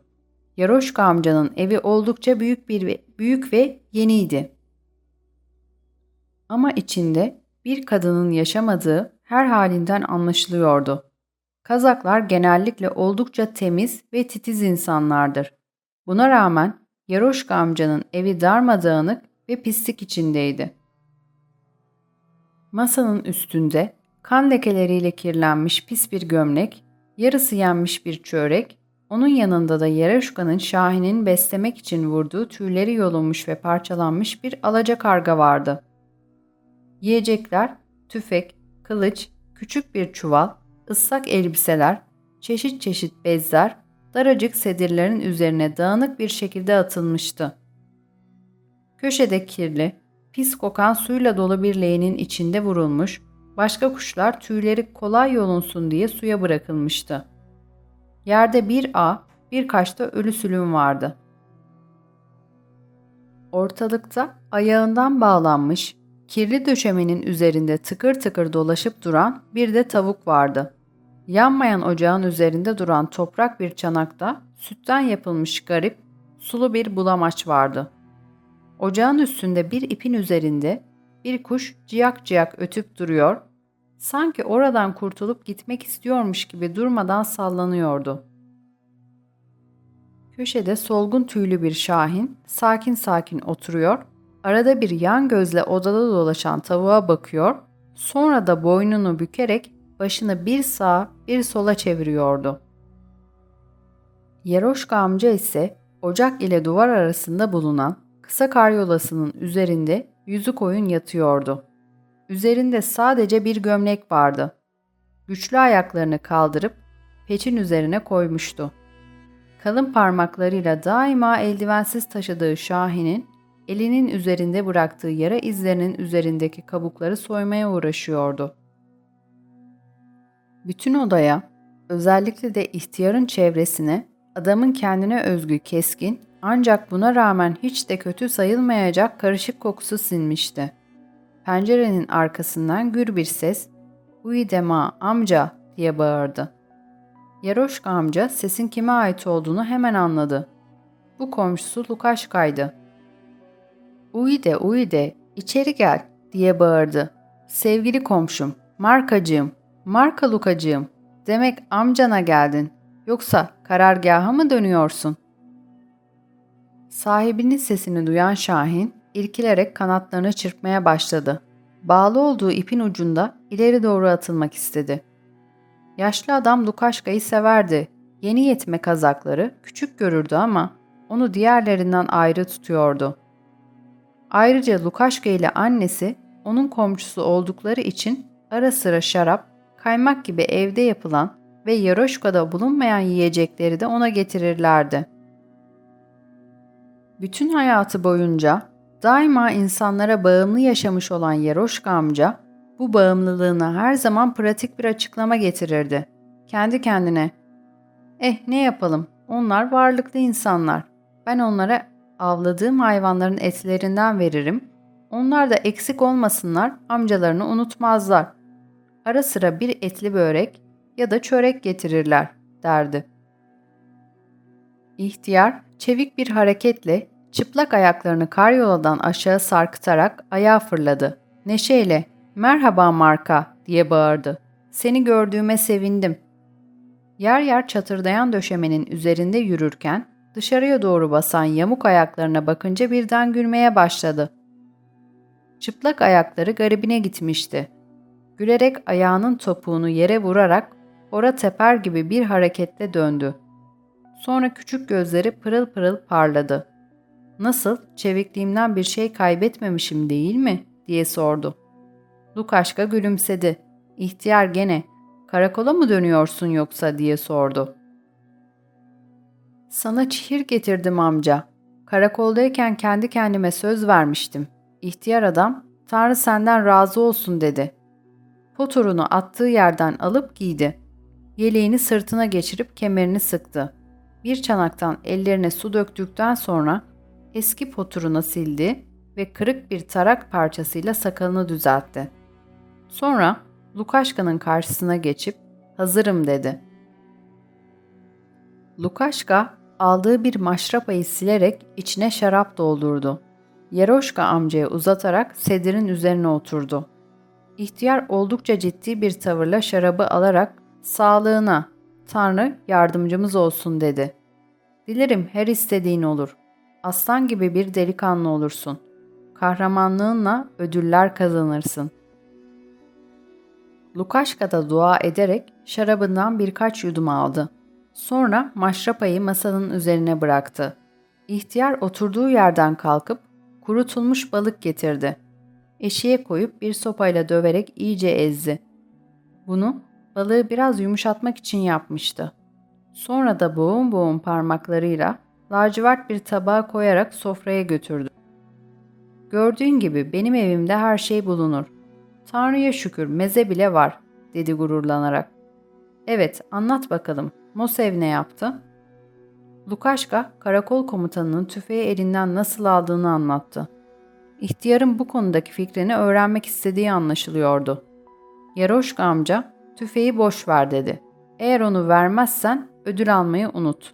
Yaroşka amcanın evi oldukça büyük bir büyük ve yeniydi. Ama içinde bir kadının yaşamadığı her halinden anlaşılıyordu. Kazaklar genellikle oldukça temiz ve titiz insanlardır. Buna rağmen Yaroşka amcanın evi darmadağınık ve pislik içindeydi. Masanın üstünde kan lekeleriyle kirlenmiş pis bir gömlek, yarısı yenmiş bir çörek, onun yanında da Yaroşka'nın Şahin'in beslemek için vurduğu tüyleri yolunmuş ve parçalanmış bir alaca karga vardı. Yiyecekler, tüfek, kılıç, küçük bir çuval, ıslak elbiseler, çeşit çeşit bezler, daracık sedirlerin üzerine dağınık bir şekilde atılmıştı. Köşede kirli, pis kokan suyla dolu bir leğenin içinde vurulmuş, başka kuşlar tüyleri kolay yolunsun diye suya bırakılmıştı. Yerde bir ağ, birkaç da ölü sülüm vardı. Ortalıkta ayağından bağlanmış, kirli döşemenin üzerinde tıkır tıkır dolaşıp duran bir de tavuk vardı. Yanmayan ocağın üzerinde duran toprak bir çanakta sütten yapılmış garip, sulu bir bulamaç vardı. Ocağın üstünde bir ipin üzerinde bir kuş ciyak ciyak ötüp duruyor, sanki oradan kurtulup gitmek istiyormuş gibi durmadan sallanıyordu. Köşede solgun tüylü bir şahin sakin sakin oturuyor, arada bir yan gözle odada dolaşan tavuğa bakıyor, sonra da boynunu bükerek başını bir sağa bir sola çeviriyordu. Yeroşka amca ise ocak ile duvar arasında bulunan kısa karyolasının üzerinde yüzü koyun yatıyordu. Üzerinde sadece bir gömlek vardı. Güçlü ayaklarını kaldırıp peçin üzerine koymuştu. Kalın parmaklarıyla daima eldivensiz taşıdığı Şahin'in elinin üzerinde bıraktığı yara izlerinin üzerindeki kabukları soymaya uğraşıyordu. Bütün odaya, özellikle de ihtiyarın çevresine adamın kendine özgü keskin ancak buna rağmen hiç de kötü sayılmayacak karışık kokusu sinmişti. Pencerenin arkasından gür bir ses ''Uydema amca'' diye bağırdı. Yaroşka amca sesin kime ait olduğunu hemen anladı. Bu komşusu Lukaşka'ydı. ''Uyde, uyde, içeri gel'' diye bağırdı. ''Sevgili komşum, markacığım, Marka Lukacığım, demek amcana geldin. Yoksa karargaha mı dönüyorsun? Sahibinin sesini duyan Şahin, irkilerek kanatlarını çırpmaya başladı. Bağlı olduğu ipin ucunda ileri doğru atılmak istedi. Yaşlı adam Lukaşka'yı severdi. Yeni yetme kazakları küçük görürdü ama onu diğerlerinden ayrı tutuyordu. Ayrıca Lukaşka ile annesi onun komşusu oldukları için ara sıra şarap kaymak gibi evde yapılan ve yaroşkada bulunmayan yiyecekleri de ona getirirlerdi. Bütün hayatı boyunca daima insanlara bağımlı yaşamış olan Yaroşka amca, bu bağımlılığına her zaman pratik bir açıklama getirirdi. Kendi kendine, eh ne yapalım, onlar varlıklı insanlar. Ben onlara avladığım hayvanların etlerinden veririm. Onlar da eksik olmasınlar, amcalarını unutmazlar. Ara sıra bir etli börek ya da çörek getirirler, derdi. İhtiyar çevik bir hareketle Çıplak ayaklarını karyoladan aşağı sarkıtarak ayağa fırladı. Neşeyle ''Merhaba Marka'' diye bağırdı. ''Seni gördüğüme sevindim.'' Yer yer çatırdayan döşemenin üzerinde yürürken dışarıya doğru basan yamuk ayaklarına bakınca birden gülmeye başladı. Çıplak ayakları garibine gitmişti. Gülerek ayağının topuğunu yere vurarak ora teper gibi bir hareketle döndü. Sonra küçük gözleri pırıl pırıl parladı. Nasıl, çevikliğimden bir şey kaybetmemişim değil mi? diye sordu. Lukaşka gülümsedi. İhtiyar gene, karakola mı dönüyorsun yoksa diye sordu. Sana çihir getirdim amca. Karakoldayken kendi kendime söz vermiştim. İhtiyar adam, Tanrı senden razı olsun dedi. Poturunu attığı yerden alıp giydi. Yeleğini sırtına geçirip kemerini sıktı. Bir çanaktan ellerine su döktükten sonra eski poturunu sildi ve kırık bir tarak parçasıyla sakalını düzeltti. Sonra Lukaşka'nın karşısına geçip hazırım dedi. Lukaşka aldığı bir maşrapayı silerek içine şarap doldurdu. Yeroşka amcaya uzatarak sedirin üzerine oturdu. İhtiyar oldukça ciddi bir tavırla şarabı alarak sağlığına, Tanrı yardımcımız olsun dedi. Dilerim her istediğin olur. Aslan gibi bir delikanlı olursun. Kahramanlığınla ödüller kazanırsın. Lukaşka da dua ederek şarabından birkaç yudum aldı. Sonra maşrapayı masanın üzerine bıraktı. İhtiyar oturduğu yerden kalkıp kurutulmuş balık getirdi. Eşiğe koyup bir sopayla döverek iyice ezdi. Bunu balığı biraz yumuşatmak için yapmıştı. Sonra da boğum boğum parmaklarıyla lacivert bir tabağa koyarak sofraya götürdü. Gördüğün gibi benim evimde her şey bulunur. Tanrı'ya şükür meze bile var, dedi gururlanarak. Evet, anlat bakalım. Mosev ne yaptı? Lukaşka, karakol komutanının tüfeği elinden nasıl aldığını anlattı. İhtiyarın bu konudaki fikrini öğrenmek istediği anlaşılıyordu. Yaroşka amca, tüfeği boş ver dedi. Eğer onu vermezsen ödül almayı unut.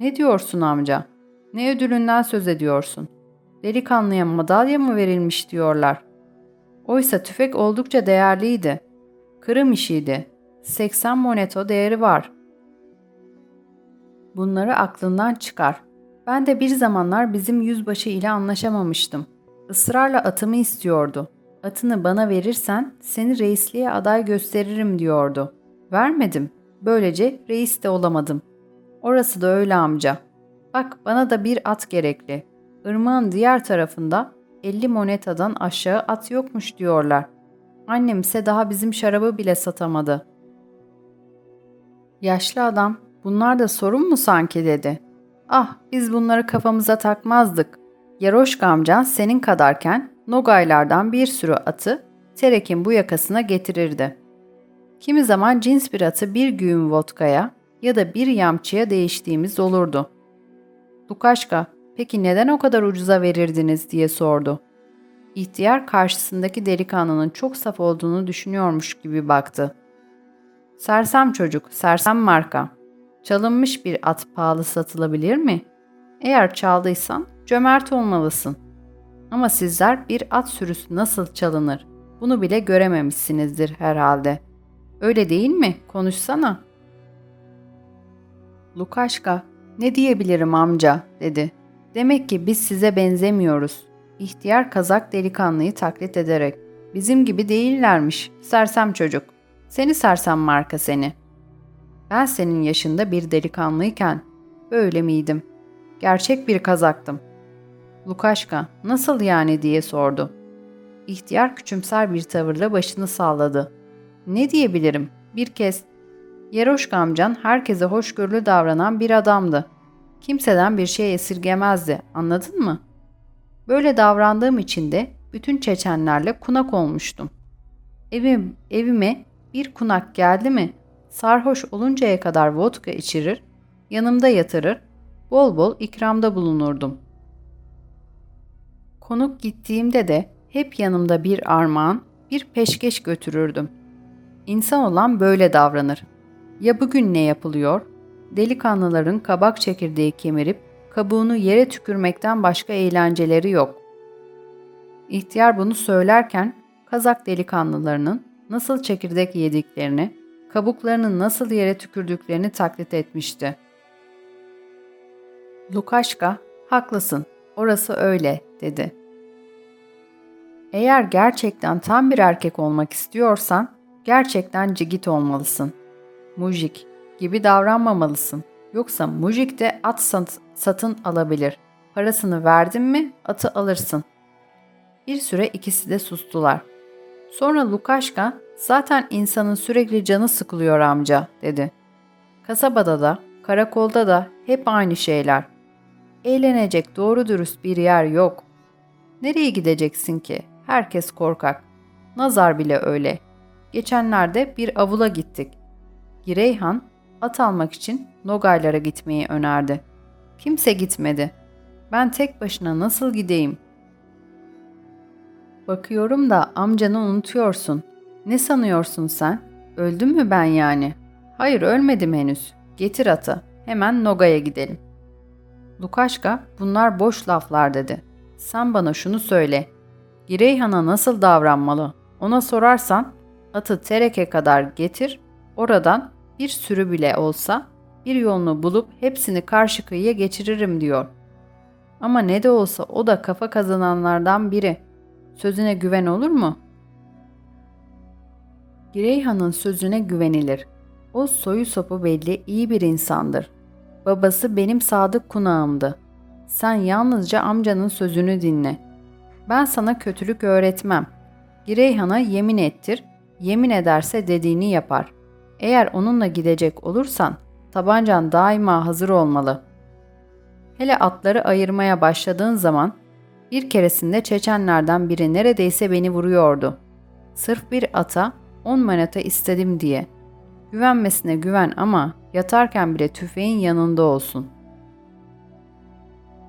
Ne diyorsun amca? Ne ödülünden söz ediyorsun? Delikanlıya madalya mı verilmiş diyorlar. Oysa tüfek oldukça değerliydi. Kırım işiydi. 80 moneto değeri var. Bunları aklından çıkar. Ben de bir zamanlar bizim yüzbaşı ile anlaşamamıştım. Israrla atımı istiyordu. Atını bana verirsen seni reisliğe aday gösteririm diyordu. Vermedim. Böylece reis de olamadım. Orası da öyle amca. Bak bana da bir at gerekli. Irmağın diğer tarafında 50 monetadan aşağı at yokmuş diyorlar. Annem ise daha bizim şarabı bile satamadı. Yaşlı adam, bunlar da sorun mu sanki dedi. Ah, biz bunları kafamıza takmazdık. Yaroşka amcan senin kadarken Nogaylardan bir sürü atı Terek'in bu yakasına getirirdi. Kimi zaman cins bir atı bir güğüm vodkaya ya da bir yamçıya değiştiğimiz olurdu. Lukaşka, peki neden o kadar ucuza verirdiniz diye sordu. İhtiyar karşısındaki delikanlının çok saf olduğunu düşünüyormuş gibi baktı. Sersem çocuk, sersem marka. Çalınmış bir at pahalı satılabilir mi? Eğer çaldıysan cömert olmalısın. Ama sizler bir at sürüsü nasıl çalınır? Bunu bile görememişsinizdir herhalde. Öyle değil mi? Konuşsana. Lukaşka, ne diyebilirim amca, dedi. Demek ki biz size benzemiyoruz. İhtiyar kazak delikanlıyı taklit ederek. Bizim gibi değillermiş, sersem çocuk. Seni sersem marka seni. Ben senin yaşında bir delikanlıyken böyle miydim? Gerçek bir kazaktım. Lukaşka, nasıl yani diye sordu. İhtiyar küçümser bir tavırla başını salladı. Ne diyebilirim? Bir kez. Yeroşka amcan herkese hoşgörülü davranan bir adamdı. Kimseden bir şey esirgemezdi, anladın mı? Böyle davrandığım için de bütün Çeçenlerle kunak olmuştum. Evim, evime bir kunak geldi mi sarhoş oluncaya kadar vodka içirir, yanımda yatırır, bol bol ikramda bulunurdum. Konuk gittiğimde de hep yanımda bir armağan, bir peşkeş götürürdüm. İnsan olan böyle davranır. Ya bugün ne yapılıyor? Delikanlıların kabak çekirdeği kemirip kabuğunu yere tükürmekten başka eğlenceleri yok. İhtiyar bunu söylerken Kazak delikanlılarının nasıl çekirdek yediklerini, kabuklarını nasıl yere tükürdüklerini taklit etmişti. Lukaşka, haklısın, orası öyle, dedi. Eğer gerçekten tam bir erkek olmak istiyorsan, gerçekten cigit olmalısın. Mujik gibi davranmamalısın. Yoksa mujik de at sat, satın alabilir. Parasını verdin mi atı alırsın. Bir süre ikisi de sustular. Sonra Lukaşka, zaten insanın sürekli canı sıkılıyor amca, dedi. Kasabada da, karakolda da hep aynı şeyler. Eğlenecek doğru dürüst bir yer yok. Nereye gideceksin ki? Herkes korkak. Nazar bile öyle. Geçenlerde bir avula gittik. Gireyhan at almak için Nogaylara gitmeyi önerdi. Kimse gitmedi. Ben tek başına nasıl gideyim? Bakıyorum da amcanı unutuyorsun. Ne sanıyorsun sen? Öldüm mü ben yani? Hayır ölmedim henüz. Getir atı. Hemen Noga'ya gidelim. Lukaşka bunlar boş laflar dedi. Sen bana şunu söyle. Gireyhan'a nasıl davranmalı? Ona sorarsan atı Tereke kadar getir, oradan bir sürü bile olsa bir yolunu bulup hepsini karşı kıyıya geçiririm diyor. Ama ne de olsa o da kafa kazananlardan biri. Sözüne güven olur mu? Gireyhan'ın sözüne güvenilir. O soyu sopu belli iyi bir insandır. Babası benim sadık kunağımdı. Sen yalnızca amcanın sözünü dinle. Ben sana kötülük öğretmem. Gireyhan'a yemin ettir, yemin ederse dediğini yapar. Eğer onunla gidecek olursan tabancan daima hazır olmalı. Hele atları ayırmaya başladığın zaman bir keresinde Çeçenlerden biri neredeyse beni vuruyordu. Sırf bir ata on manata istedim diye. Güvenmesine güven ama yatarken bile tüfeğin yanında olsun.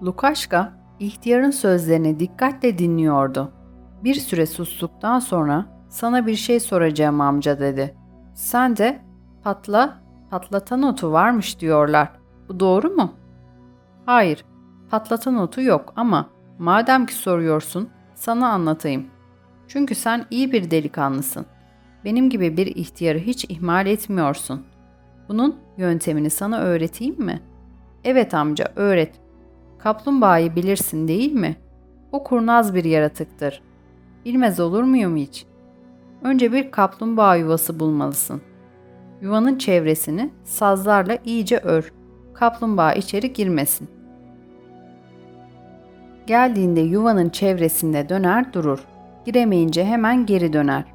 Lukaşka ihtiyarın sözlerini dikkatle dinliyordu. Bir süre sustuktan sonra sana bir şey soracağım amca dedi. Sen de patla, patlatan otu varmış diyorlar. Bu doğru mu? Hayır, patlatan otu yok ama madem ki soruyorsun sana anlatayım. Çünkü sen iyi bir delikanlısın. Benim gibi bir ihtiyarı hiç ihmal etmiyorsun. Bunun yöntemini sana öğreteyim mi? Evet amca öğret. Kaplumbağayı bilirsin değil mi? O kurnaz bir yaratıktır. Bilmez olur muyum hiç? Önce bir kaplumbağa yuvası bulmalısın. Yuvanın çevresini sazlarla iyice ör. Kaplumbağa içeri girmesin. Geldiğinde yuvanın çevresinde döner durur. Giremeyince hemen geri döner.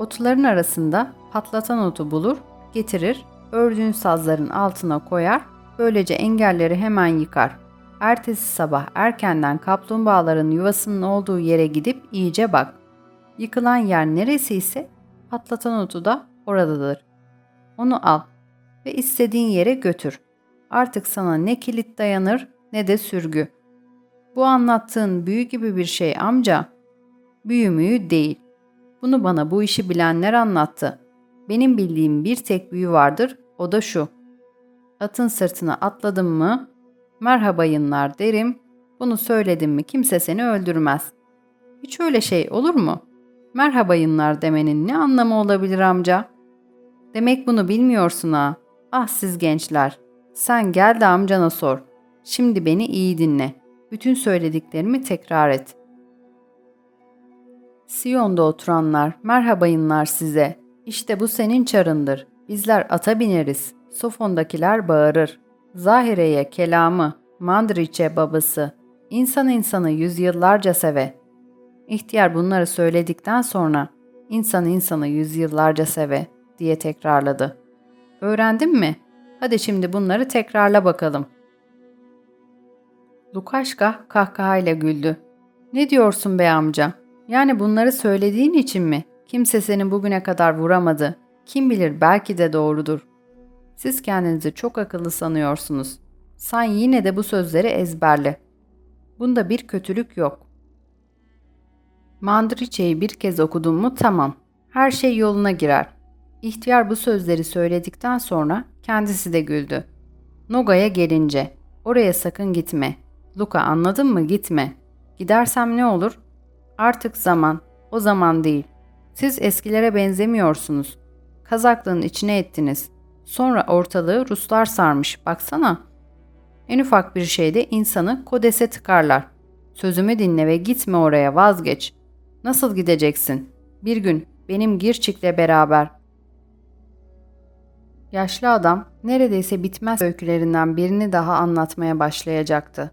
Otların arasında patlatan otu bulur, getirir, ördüğün sazların altına koyar, böylece engelleri hemen yıkar. Ertesi sabah erkenden kaplumbağaların yuvasının olduğu yere gidip iyice bak. Yıkılan yer neresi ise patlatan otu da oradadır. Onu al ve istediğin yere götür. Artık sana ne kilit dayanır ne de sürgü. Bu anlattığın büyü gibi bir şey amca. Büyü müyü değil. Bunu bana bu işi bilenler anlattı. Benim bildiğim bir tek büyü vardır, o da şu. Atın sırtına atladım mı, merhabayınlar derim, bunu söyledim mi kimse seni öldürmez. Hiç öyle şey olur mu? Merhabayınlar demenin ne anlamı olabilir amca? Demek bunu bilmiyorsun ha. Ah siz gençler. Sen gel de amcana sor. Şimdi beni iyi dinle. Bütün söylediklerimi tekrar et. Siyon'da oturanlar, merhabayınlar size. İşte bu senin çarındır. Bizler ata bineriz. Sofon'dakiler bağırır. Zahire'ye kelamı, Mandriç'e babası. İnsan insanı yüzyıllarca seve. İhtiyar bunları söyledikten sonra insan insanı yüzyıllarca seve diye tekrarladı. Öğrendin mi? Hadi şimdi bunları tekrarla bakalım. Lukaşka kahkahayla güldü. Ne diyorsun be amca? Yani bunları söylediğin için mi? Kimse seni bugüne kadar vuramadı. Kim bilir belki de doğrudur. Siz kendinizi çok akıllı sanıyorsunuz. Sen yine de bu sözleri ezberle. Bunda bir kötülük yok. Mandriçe'yi bir kez okudun mu tamam. Her şey yoluna girer. İhtiyar bu sözleri söyledikten sonra kendisi de güldü. Noga'ya gelince, Oraya sakın gitme. Luka anladın mı? Gitme. Gidersem ne olur? Artık zaman. O zaman değil. Siz eskilere benzemiyorsunuz. Kazaklığın içine ettiniz. Sonra ortalığı Ruslar sarmış. Baksana. En ufak bir şeyde insanı kodese tıkarlar. Sözümü dinle ve gitme oraya vazgeç. Nasıl gideceksin? Bir gün benim Girçik'le beraber. Yaşlı adam neredeyse bitmez öykülerinden birini daha anlatmaya başlayacaktı.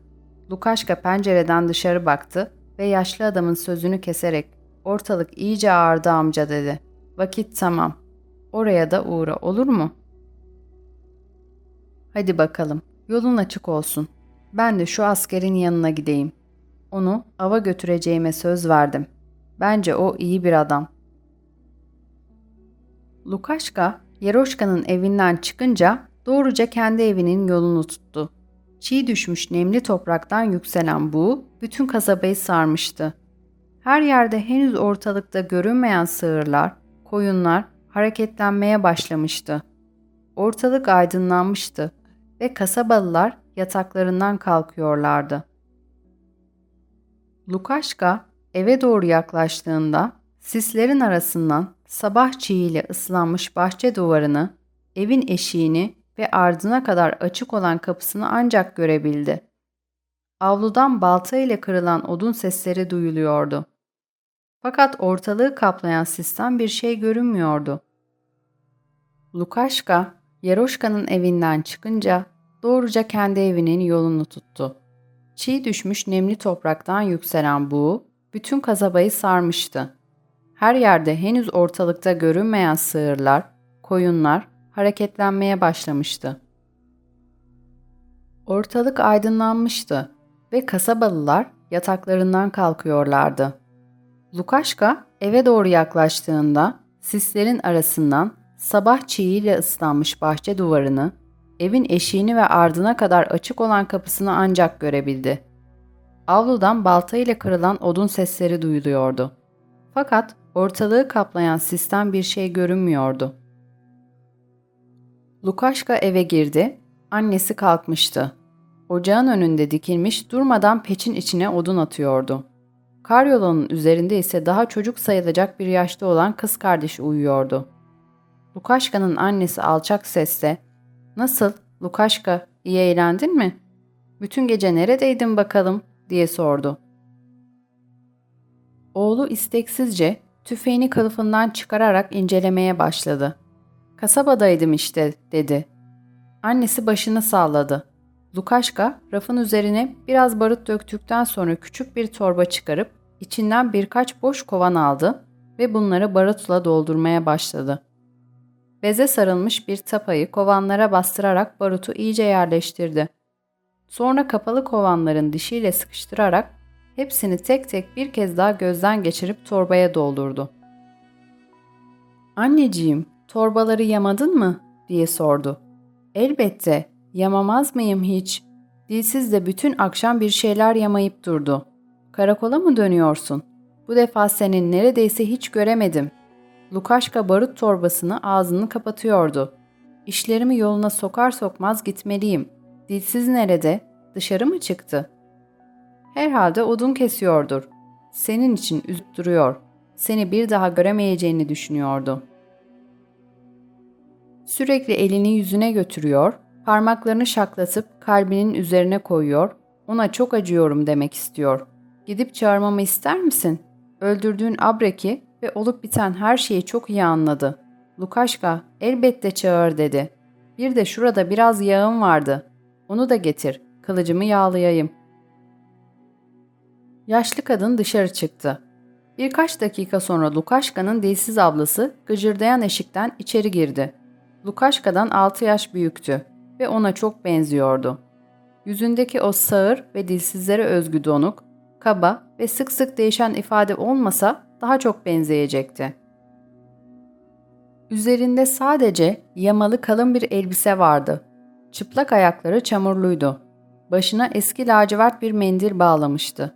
Lukaşka pencereden dışarı baktı ve yaşlı adamın sözünü keserek ortalık iyice ağırdı amca dedi. Vakit tamam. Oraya da uğra olur mu? Hadi bakalım yolun açık olsun. Ben de şu askerin yanına gideyim. Onu ava götüreceğime söz verdim. Bence o iyi bir adam. Lukaşka, Yeroşka'nın evinden çıkınca doğruca kendi evinin yolunu tuttu. Çiğ düşmüş nemli topraktan yükselen bu bütün kasabayı sarmıştı. Her yerde henüz ortalıkta görünmeyen sığırlar, koyunlar hareketlenmeye başlamıştı. Ortalık aydınlanmıştı ve kasabalılar yataklarından kalkıyorlardı. Lukaşka eve doğru yaklaştığında sislerin arasından sabah çiğiyle ıslanmış bahçe duvarını, evin eşiğini ve ardına kadar açık olan kapısını ancak görebildi. Avludan balta ile kırılan odun sesleri duyuluyordu. Fakat ortalığı kaplayan sisten bir şey görünmüyordu. Lukaşka, Yeroşka'nın evinden çıkınca doğruca kendi evinin yolunu tuttu. Çiğ düşmüş nemli topraktan yükselen buğu bütün kasabayı sarmıştı. Her yerde henüz ortalıkta görünmeyen sığırlar, koyunlar hareketlenmeye başlamıştı. Ortalık aydınlanmıştı ve kasabalılar yataklarından kalkıyorlardı. Lukaşka eve doğru yaklaştığında sislerin arasından sabah çiğiyle ıslanmış bahçe duvarını, evin eşiğini ve ardına kadar açık olan kapısını ancak görebildi. Avludan balta ile kırılan odun sesleri duyuluyordu. Fakat ortalığı kaplayan sisten bir şey görünmüyordu. Lukaşka eve girdi, annesi kalkmıştı. Ocağın önünde dikilmiş durmadan peçin içine odun atıyordu. Karyolonun üzerinde ise daha çocuk sayılacak bir yaşta olan kız kardeşi uyuyordu. Lukaşka'nın annesi alçak sesle ''Nasıl, Lukaşka, iyi eğlendin mi? Bütün gece neredeydin bakalım?'' diye sordu. Oğlu isteksizce tüfeğini kılıfından çıkararak incelemeye başladı. Kasabadaydım işte dedi. Annesi başını salladı. Lukaşka rafın üzerine biraz barut döktükten sonra küçük bir torba çıkarıp içinden birkaç boş kovan aldı ve bunları barutla doldurmaya başladı. Beze sarılmış bir tapayı kovanlara bastırarak barutu iyice yerleştirdi. Sonra kapalı kovanların dişiyle sıkıştırarak hepsini tek tek bir kez daha gözden geçirip torbaya doldurdu. Anneciğim, torbaları yamadın mı? diye sordu. Elbette, yamamaz mıyım hiç? Dilsiz de bütün akşam bir şeyler yamayıp durdu. Karakola mı dönüyorsun? Bu defa senin neredeyse hiç göremedim. Lukaşka barut torbasını ağzını kapatıyordu. İşlerimi yoluna sokar sokmaz gitmeliyim. Dilsiz nerede? Dışarı mı çıktı? Herhalde odun kesiyordur. Senin için üzüp duruyor. Seni bir daha göremeyeceğini düşünüyordu. Sürekli elini yüzüne götürüyor, parmaklarını şaklatıp kalbinin üzerine koyuyor, ona çok acıyorum demek istiyor. Gidip çağırmamı ister misin? Öldürdüğün Abrek'i ve olup biten her şeyi çok iyi anladı. Lukaşka elbette çağır dedi. Bir de şurada biraz yağım vardı. Onu da getir. Kılıcımı yağlayayım. Yaşlı kadın dışarı çıktı. Birkaç dakika sonra Lukaşka'nın dilsiz ablası gıcırdayan eşikten içeri girdi. Lukaşka'dan 6 yaş büyüktü ve ona çok benziyordu. Yüzündeki o sağır ve dilsizlere özgü donuk, kaba ve sık sık değişen ifade olmasa daha çok benzeyecekti. Üzerinde sadece yamalı kalın bir elbise vardı. Çıplak ayakları çamurluydu. Başına eski lacivert bir mendil bağlamıştı.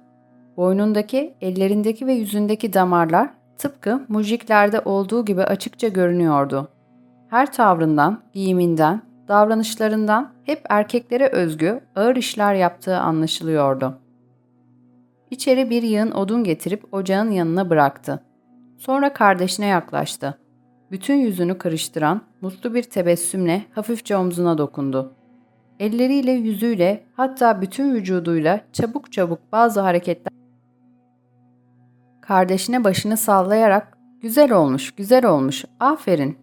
Boynundaki, ellerindeki ve yüzündeki damarlar tıpkı mujiklerde olduğu gibi açıkça görünüyordu. Her tavrından, giyiminden, davranışlarından hep erkeklere özgü ağır işler yaptığı anlaşılıyordu. İçeri bir yığın odun getirip ocağın yanına bıraktı. Sonra kardeşine yaklaştı. Bütün yüzünü karıştıran mutlu bir tebessümle hafifçe omzuna dokundu. Elleriyle, yüzüyle, hatta bütün vücuduyla çabuk çabuk bazı hareketler Kardeşine başını sallayarak "Güzel olmuş, güzel olmuş. Aferin."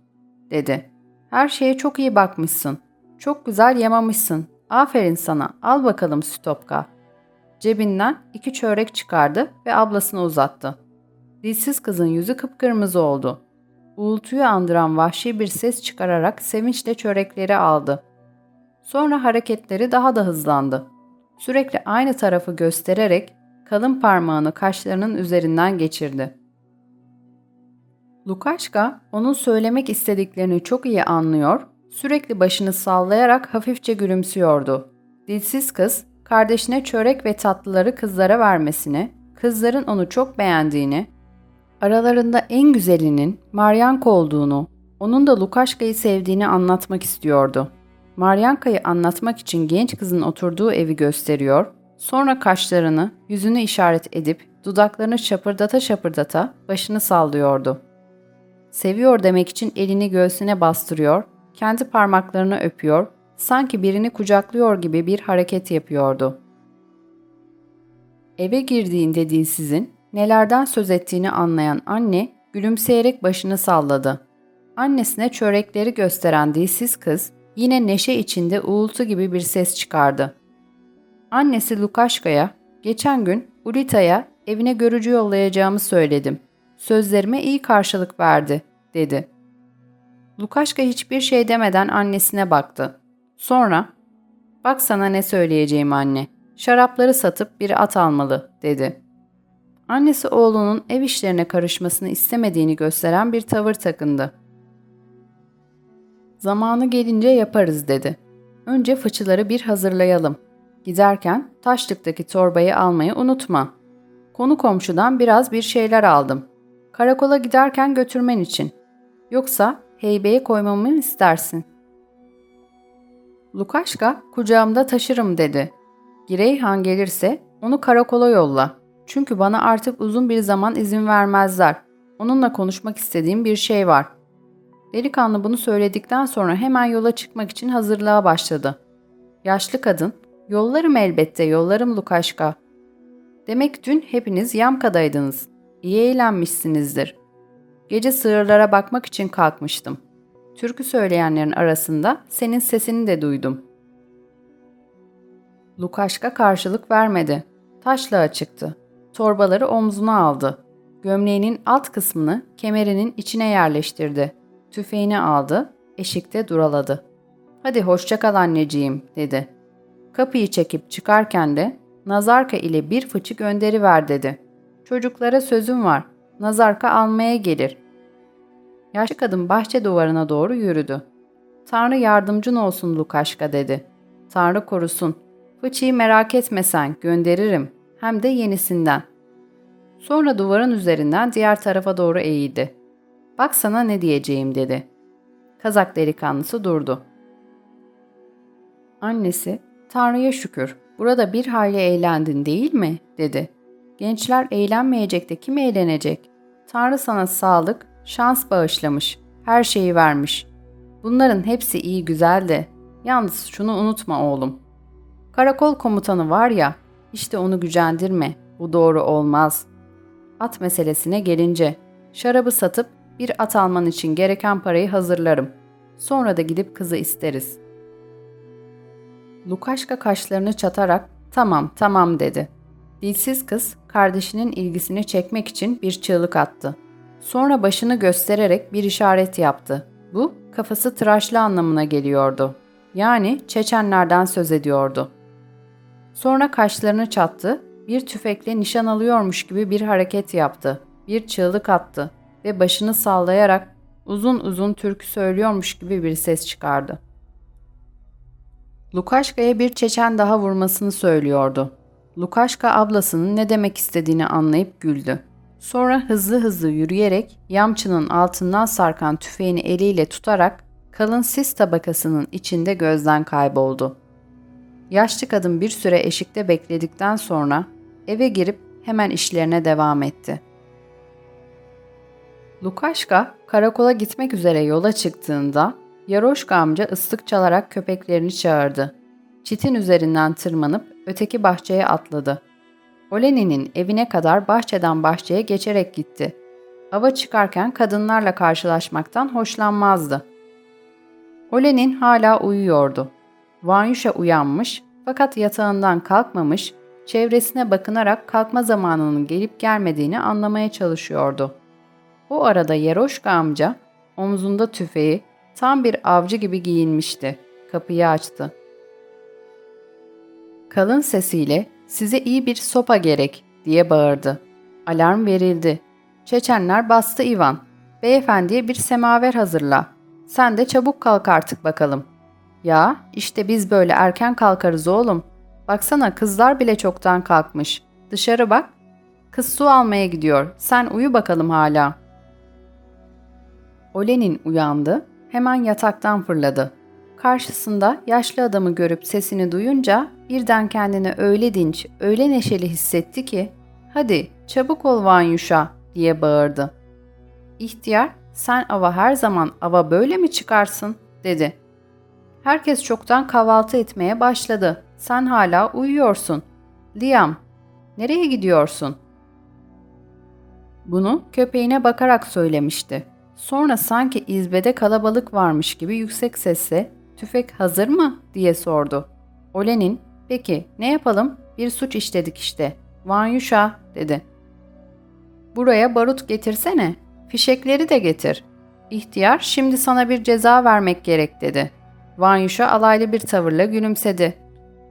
Dedi. "Her şeye çok iyi bakmışsın. Çok güzel yamamışsın. Aferin sana. Al bakalım Stopka." Cebinden iki çörek çıkardı ve ablasına uzattı. Dilsiz kızın yüzü kıpkırmızı oldu. Uğultuyu andıran vahşi bir ses çıkararak sevinçle çörekleri aldı. Sonra hareketleri daha da hızlandı. Sürekli aynı tarafı göstererek kalın parmağını kaşlarının üzerinden geçirdi. Lukaşka onun söylemek istediklerini çok iyi anlıyor, sürekli başını sallayarak hafifçe gülümsüyordu. Dilsiz kız, kardeşine çörek ve tatlıları kızlara vermesini, kızların onu çok beğendiğini, aralarında en güzelinin Maryanka olduğunu, onun da Lukaşka'yı sevdiğini anlatmak istiyordu. Maryanka'yı anlatmak için genç kızın oturduğu evi gösteriyor, sonra kaşlarını, yüzünü işaret edip dudaklarını şapırdata şapırdata başını sallıyordu. Seviyor demek için elini göğsüne bastırıyor, kendi parmaklarını öpüyor, sanki birini kucaklıyor gibi bir hareket yapıyordu. Eve girdiğinde dilsizin nelerden söz ettiğini anlayan anne gülümseyerek başını salladı. Annesine çörekleri gösteren dilsiz kız yine neşe içinde uğultu gibi bir ses çıkardı. Annesi Lukaşka'ya, geçen gün Ulita'ya evine görücü yollayacağımı söyledim. Sözlerime iyi karşılık verdi, dedi. Lukaşka hiçbir şey demeden annesine baktı. Sonra, bak sana ne söyleyeceğim anne. Şarapları satıp bir at almalı, dedi. Annesi oğlunun ev işlerine karışmasını istemediğini gösteren bir tavır takındı. Zamanı gelince yaparız dedi. Önce fıçıları bir hazırlayalım. Giderken taşlıktaki torbayı almayı unutma. Konu komşudan biraz bir şeyler aldım. Karakola giderken götürmen için. Yoksa heybeye koymamı istersin. Lukaşka kucağımda taşırım dedi. Gireyhan gelirse onu karakola yolla. Çünkü bana artık uzun bir zaman izin vermezler. Onunla konuşmak istediğim bir şey var. Delikanlı bunu söyledikten sonra hemen yola çıkmak için hazırlığa başladı. Yaşlı kadın, yollarım elbette yollarım Lukaşka. Demek dün hepiniz Yamka'daydınız. İyi eğlenmişsinizdir. Gece sığırlara bakmak için kalkmıştım. Türkü söyleyenlerin arasında senin sesini de duydum. Lukaşka karşılık vermedi. Taşlığa çıktı. Torbaları omzuna aldı. Gömleğinin alt kısmını kemerinin içine yerleştirdi. Tüfeğini aldı, eşikte duraladı. ''Hadi hoşça kal anneciğim.'' dedi. Kapıyı çekip çıkarken de Nazarka ile bir fıçı gönderi ver dedi. ''Çocuklara sözüm var. Nazarka almaya gelir.'' Yaşlı kadın bahçe duvarına doğru yürüdü. ''Tanrı yardımcın olsun Lukaşka.'' dedi. ''Tanrı korusun. Fıçıyı merak etme sen, gönderirim. Hem de yenisinden.'' Sonra duvarın üzerinden diğer tarafa doğru eğildi. Bak sana ne diyeceğim dedi. Kazak delikanlısı durdu. Annesi, Tanrı'ya şükür, burada bir hayli eğlendin değil mi? dedi. Gençler eğlenmeyecek de kim eğlenecek? Tanrı sana sağlık, şans bağışlamış, her şeyi vermiş. Bunların hepsi iyi güzel de, yalnız şunu unutma oğlum. Karakol komutanı var ya, işte onu gücendirme, bu doğru olmaz. At meselesine gelince, şarabı satıp bir at alman için gereken parayı hazırlarım. Sonra da gidip kızı isteriz. Lukaşka kaşlarını çatarak tamam tamam dedi. Dilsiz kız kardeşinin ilgisini çekmek için bir çığlık attı. Sonra başını göstererek bir işaret yaptı. Bu kafası tıraşlı anlamına geliyordu. Yani Çeçenlerden söz ediyordu. Sonra kaşlarını çattı, bir tüfekle nişan alıyormuş gibi bir hareket yaptı. Bir çığlık attı ve başını sallayarak uzun uzun türkü söylüyormuş gibi bir ses çıkardı. Lukaşka'ya bir çeçen daha vurmasını söylüyordu. Lukaşka ablasının ne demek istediğini anlayıp güldü. Sonra hızlı hızlı yürüyerek yamçının altından sarkan tüfeğini eliyle tutarak kalın sis tabakasının içinde gözden kayboldu. Yaşlı kadın bir süre eşikte bekledikten sonra eve girip hemen işlerine devam etti. Lukaşka karakola gitmek üzere yola çıktığında Yaroşka amca ıslık çalarak köpeklerini çağırdı. Çitin üzerinden tırmanıp öteki bahçeye atladı. Oleni'nin evine kadar bahçeden bahçeye geçerek gitti. Ava çıkarken kadınlarla karşılaşmaktan hoşlanmazdı. Olenin hala uyuyordu. Vanyuşa uyanmış fakat yatağından kalkmamış, çevresine bakınarak kalkma zamanının gelip gelmediğini anlamaya çalışıyordu. O arada Yeroşka amca omzunda tüfeği tam bir avcı gibi giyinmişti. Kapıyı açtı. Kalın sesiyle size iyi bir sopa gerek diye bağırdı. Alarm verildi. Çeçenler bastı Ivan. Beyefendiye bir semaver hazırla. Sen de çabuk kalk artık bakalım. Ya işte biz böyle erken kalkarız oğlum. Baksana kızlar bile çoktan kalkmış. Dışarı bak. Kız su almaya gidiyor. Sen uyu bakalım hala. Olenin uyandı. Hemen yataktan fırladı. Karşısında yaşlı adamı görüp sesini duyunca birden kendini öyle dinç, öyle neşeli hissetti ki ''Hadi çabuk ol Vanyuşa'' diye bağırdı. İhtiyar ''Sen ava her zaman ava böyle mi çıkarsın?'' dedi. Herkes çoktan kahvaltı etmeye başladı. Sen hala uyuyorsun. Liam, nereye gidiyorsun? Bunu köpeğine bakarak söylemişti. Sonra sanki izbede kalabalık varmış gibi yüksek sesle ''Tüfek hazır mı?'' diye sordu. Olenin ''Peki ne yapalım? Bir suç işledik işte. Vanyuşa'' dedi. ''Buraya barut getirsene. Fişekleri de getir. İhtiyar şimdi sana bir ceza vermek gerek.'' dedi. Vanyuşa alaylı bir tavırla gülümsedi.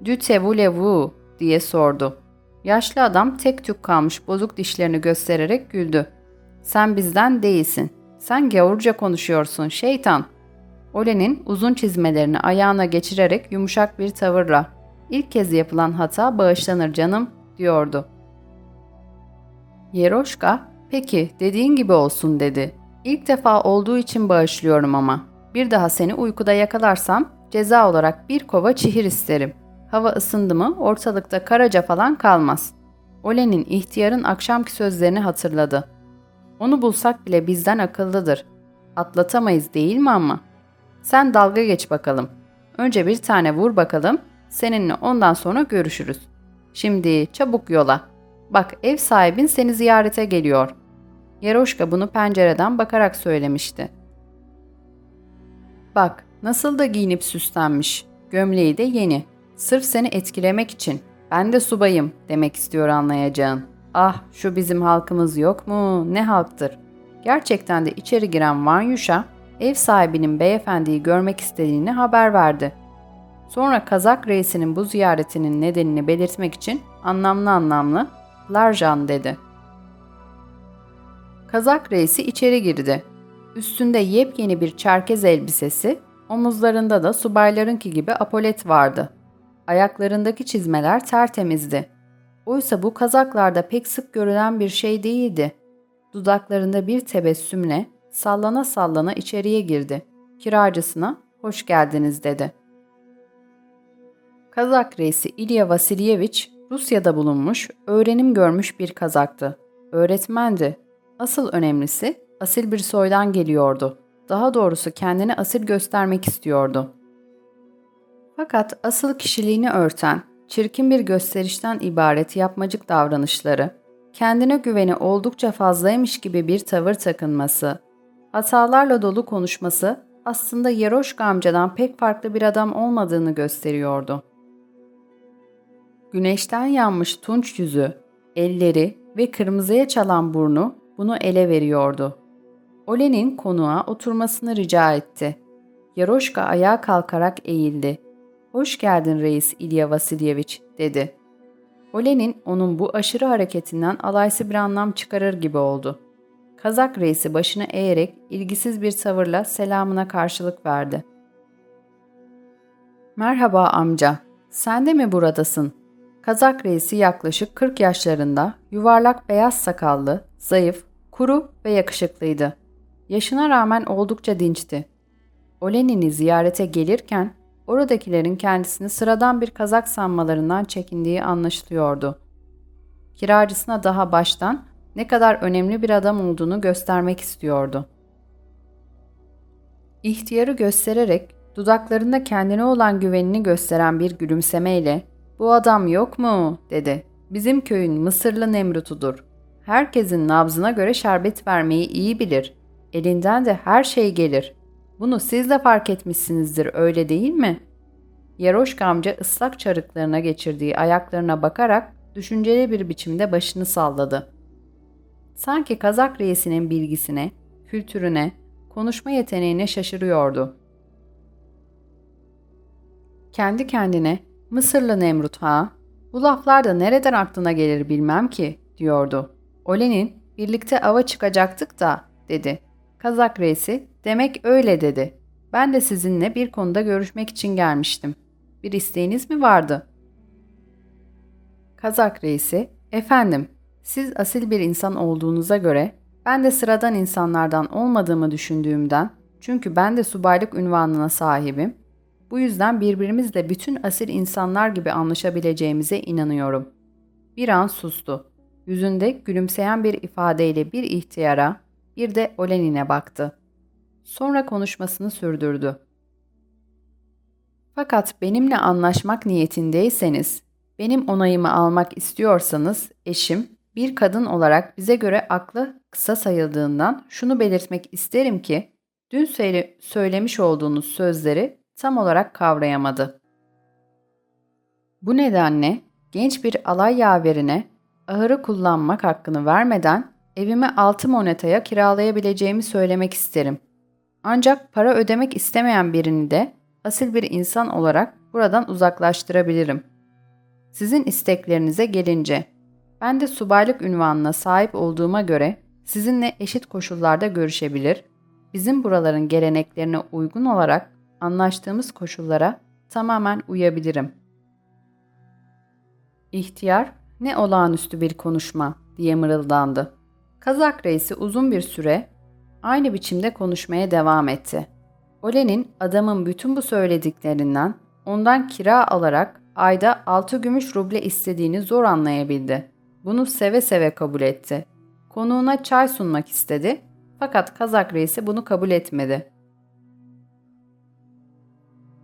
''Düte voulez-vous?'' diye sordu. Yaşlı adam tek tük kalmış bozuk dişlerini göstererek güldü. ''Sen bizden değilsin. Sen gavurca konuşuyorsun şeytan.'' Olenin uzun çizmelerini ayağına geçirerek yumuşak bir tavırla ''İlk kez yapılan hata bağışlanır canım.'' diyordu. Yeroşka, ''Peki dediğin gibi olsun.'' dedi. ''İlk defa olduğu için bağışlıyorum ama. Bir daha seni uykuda yakalarsam ceza olarak bir kova çihir isterim. Hava ısındı mı ortalıkta karaca falan kalmaz.'' Olenin ihtiyarın akşamki sözlerini hatırladı. Onu bulsak bile bizden akıllıdır. Atlatamayız değil mi ama? Sen dalga geç bakalım. Önce bir tane vur bakalım. Seninle ondan sonra görüşürüz. Şimdi çabuk yola. Bak ev sahibin seni ziyarete geliyor. Yeroşka bunu pencereden bakarak söylemişti. Bak nasıl da giyinip süslenmiş. Gömleği de yeni. Sırf seni etkilemek için. Ben de subayım demek istiyor anlayacağın. Ah şu bizim halkımız yok mu? Ne halktır? Gerçekten de içeri giren Vanyuşa ev sahibinin beyefendiyi görmek istediğini haber verdi. Sonra Kazak reisinin bu ziyaretinin nedenini belirtmek için anlamlı anlamlı Larjan dedi. Kazak reisi içeri girdi. Üstünde yepyeni bir çerkez elbisesi, omuzlarında da subaylarınki gibi apolet vardı. Ayaklarındaki çizmeler tertemizdi. Oysa bu kazaklarda pek sık görülen bir şey değildi. Dudaklarında bir tebessümle sallana sallana içeriye girdi. Kiracısına hoş geldiniz dedi. Kazak reisi İlya Vasilyeviç Rusya'da bulunmuş, öğrenim görmüş bir kazaktı. Öğretmendi. Asıl önemlisi asil bir soydan geliyordu. Daha doğrusu kendini asil göstermek istiyordu. Fakat asıl kişiliğini örten, çirkin bir gösterişten ibaret yapmacık davranışları, kendine güveni oldukça fazlaymış gibi bir tavır takınması, hatalarla dolu konuşması aslında Yeroşka amcadan pek farklı bir adam olmadığını gösteriyordu. Güneşten yanmış tunç yüzü, elleri ve kırmızıya çalan burnu bunu ele veriyordu. Olen'in konuğa oturmasını rica etti. Yaroşka ayağa kalkarak eğildi. ''Hoş geldin reis İlya Vasilyeviç'' dedi. Olen'in onun bu aşırı hareketinden alaysı bir anlam çıkarır gibi oldu. Kazak reisi başını eğerek ilgisiz bir tavırla selamına karşılık verdi. ''Merhaba amca, sen de mi buradasın?'' Kazak reisi yaklaşık 40 yaşlarında, yuvarlak beyaz sakallı, zayıf, kuru ve yakışıklıydı. Yaşına rağmen oldukça dinçti. Olenin'i ziyarete gelirken oradakilerin kendisini sıradan bir kazak sanmalarından çekindiği anlaşılıyordu. Kiracısına daha baştan ne kadar önemli bir adam olduğunu göstermek istiyordu. İhtiyarı göstererek dudaklarında kendine olan güvenini gösteren bir gülümsemeyle ''Bu adam yok mu?'' dedi. ''Bizim köyün Mısırlı Nemrut'udur. Herkesin nabzına göre şerbet vermeyi iyi bilir. Elinden de her şey gelir. Bunu siz de fark etmişsinizdir öyle değil mi?'' Yaroşka amca ıslak çarıklarına geçirdiği ayaklarına bakarak düşünceli bir biçimde başını salladı. Sanki Kazak reisinin bilgisine, kültürüne, konuşma yeteneğine şaşırıyordu. Kendi kendine, Mısırlı Nemrut ha, bu laflar da nereden aklına gelir bilmem ki, diyordu. Olenin, birlikte ava çıkacaktık da, dedi. Kazak reisi, demek öyle dedi. Ben de sizinle bir konuda görüşmek için gelmiştim. Bir isteğiniz mi vardı? Kazak reisi, efendim, siz asil bir insan olduğunuza göre ben de sıradan insanlardan olmadığımı düşündüğümden çünkü ben de subaylık ünvanına sahibim. Bu yüzden birbirimizle bütün asil insanlar gibi anlaşabileceğimize inanıyorum. Bir an sustu. Yüzünde gülümseyen bir ifadeyle bir ihtiyara, bir de Olenin'e baktı. Sonra konuşmasını sürdürdü. Fakat benimle anlaşmak niyetindeyseniz, benim onayımı almak istiyorsanız eşim bir kadın olarak bize göre aklı kısa sayıldığından şunu belirtmek isterim ki dün söyle söylemiş olduğunuz sözleri tam olarak kavrayamadı. Bu nedenle genç bir alay yaverine ahırı kullanmak hakkını vermeden evimi altı monetaya kiralayabileceğimi söylemek isterim. Ancak para ödemek istemeyen birini de asil bir insan olarak buradan uzaklaştırabilirim. Sizin isteklerinize gelince, ben de subaylık ünvanına sahip olduğuma göre sizinle eşit koşullarda görüşebilir, bizim buraların geleneklerine uygun olarak anlaştığımız koşullara tamamen uyabilirim. İhtiyar, ne olağanüstü bir konuşma diye mırıldandı. Kazak reisi uzun bir süre aynı biçimde konuşmaya devam etti. Olen'in adamın bütün bu söylediklerinden ondan kira alarak ayda 6 gümüş ruble istediğini zor anlayabildi. Bunu seve seve kabul etti. Konuğuna çay sunmak istedi fakat Kazak reisi bunu kabul etmedi.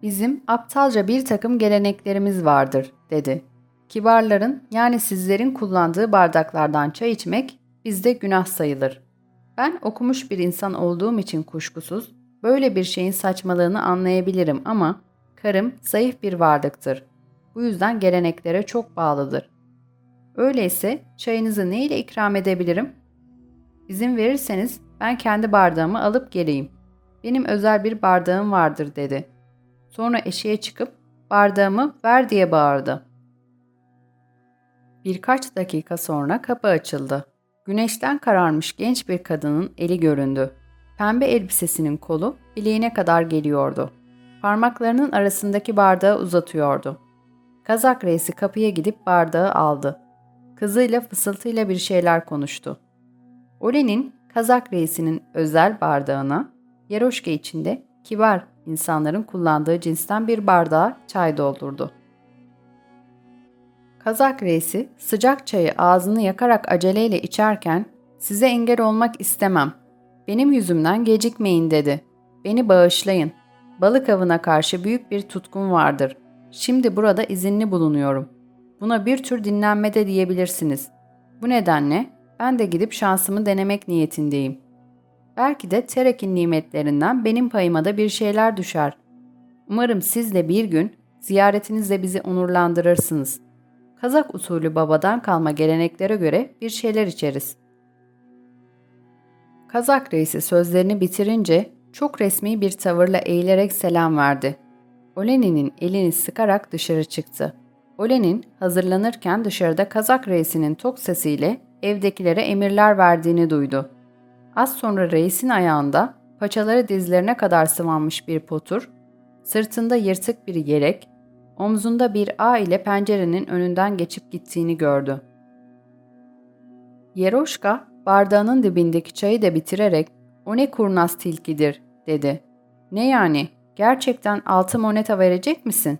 Bizim aptalca bir takım geleneklerimiz vardır, dedi. Kibarların yani sizlerin kullandığı bardaklardan çay içmek bizde günah sayılır. Ben okumuş bir insan olduğum için kuşkusuz böyle bir şeyin saçmalığını anlayabilirim ama karım zayıf bir varlıktır. Bu yüzden geleneklere çok bağlıdır. Öyleyse çayınızı ne ile ikram edebilirim? İzin verirseniz ben kendi bardağımı alıp geleyim. Benim özel bir bardağım vardır dedi. Sonra eşeğe çıkıp bardağımı ver diye bağırdı. Birkaç dakika sonra kapı açıldı. Güneşten kararmış genç bir kadının eli göründü. Pembe elbisesinin kolu bileğine kadar geliyordu. Parmaklarının arasındaki bardağı uzatıyordu. Kazak reisi kapıya gidip bardağı aldı. Kızıyla fısıltıyla bir şeyler konuştu. Olenin Kazak reisinin özel bardağına, Yeroşka içinde kibar insanların kullandığı cinsten bir bardağa çay doldurdu. Kazak reisi sıcak çayı ağzını yakarak aceleyle içerken size engel olmak istemem. Benim yüzümden gecikmeyin dedi. Beni bağışlayın. Balık avına karşı büyük bir tutkum vardır. Şimdi burada izinli bulunuyorum. Buna bir tür dinlenmede diyebilirsiniz. Bu nedenle ben de gidip şansımı denemek niyetindeyim. Belki de Terek'in nimetlerinden benim payıma da bir şeyler düşer. Umarım siz de bir gün ziyaretinizle bizi onurlandırırsınız. Kazak usulü babadan kalma geleneklere göre bir şeyler içeriz. Kazak reisi sözlerini bitirince çok resmi bir tavırla eğilerek selam verdi. Olenin'in elini sıkarak dışarı çıktı. Olenin hazırlanırken dışarıda Kazak reisinin tok sesiyle evdekilere emirler verdiğini duydu. Az sonra reisin ayağında paçaları dizlerine kadar sıvanmış bir potur, sırtında yırtık bir yelek, omzunda bir ağ ile pencerenin önünden geçip gittiğini gördü. Yeroşka bardağının dibindeki çayı da bitirerek ''O ne kurnaz tilkidir'' dedi. Ne yani? Gerçekten altı moneta verecek misin?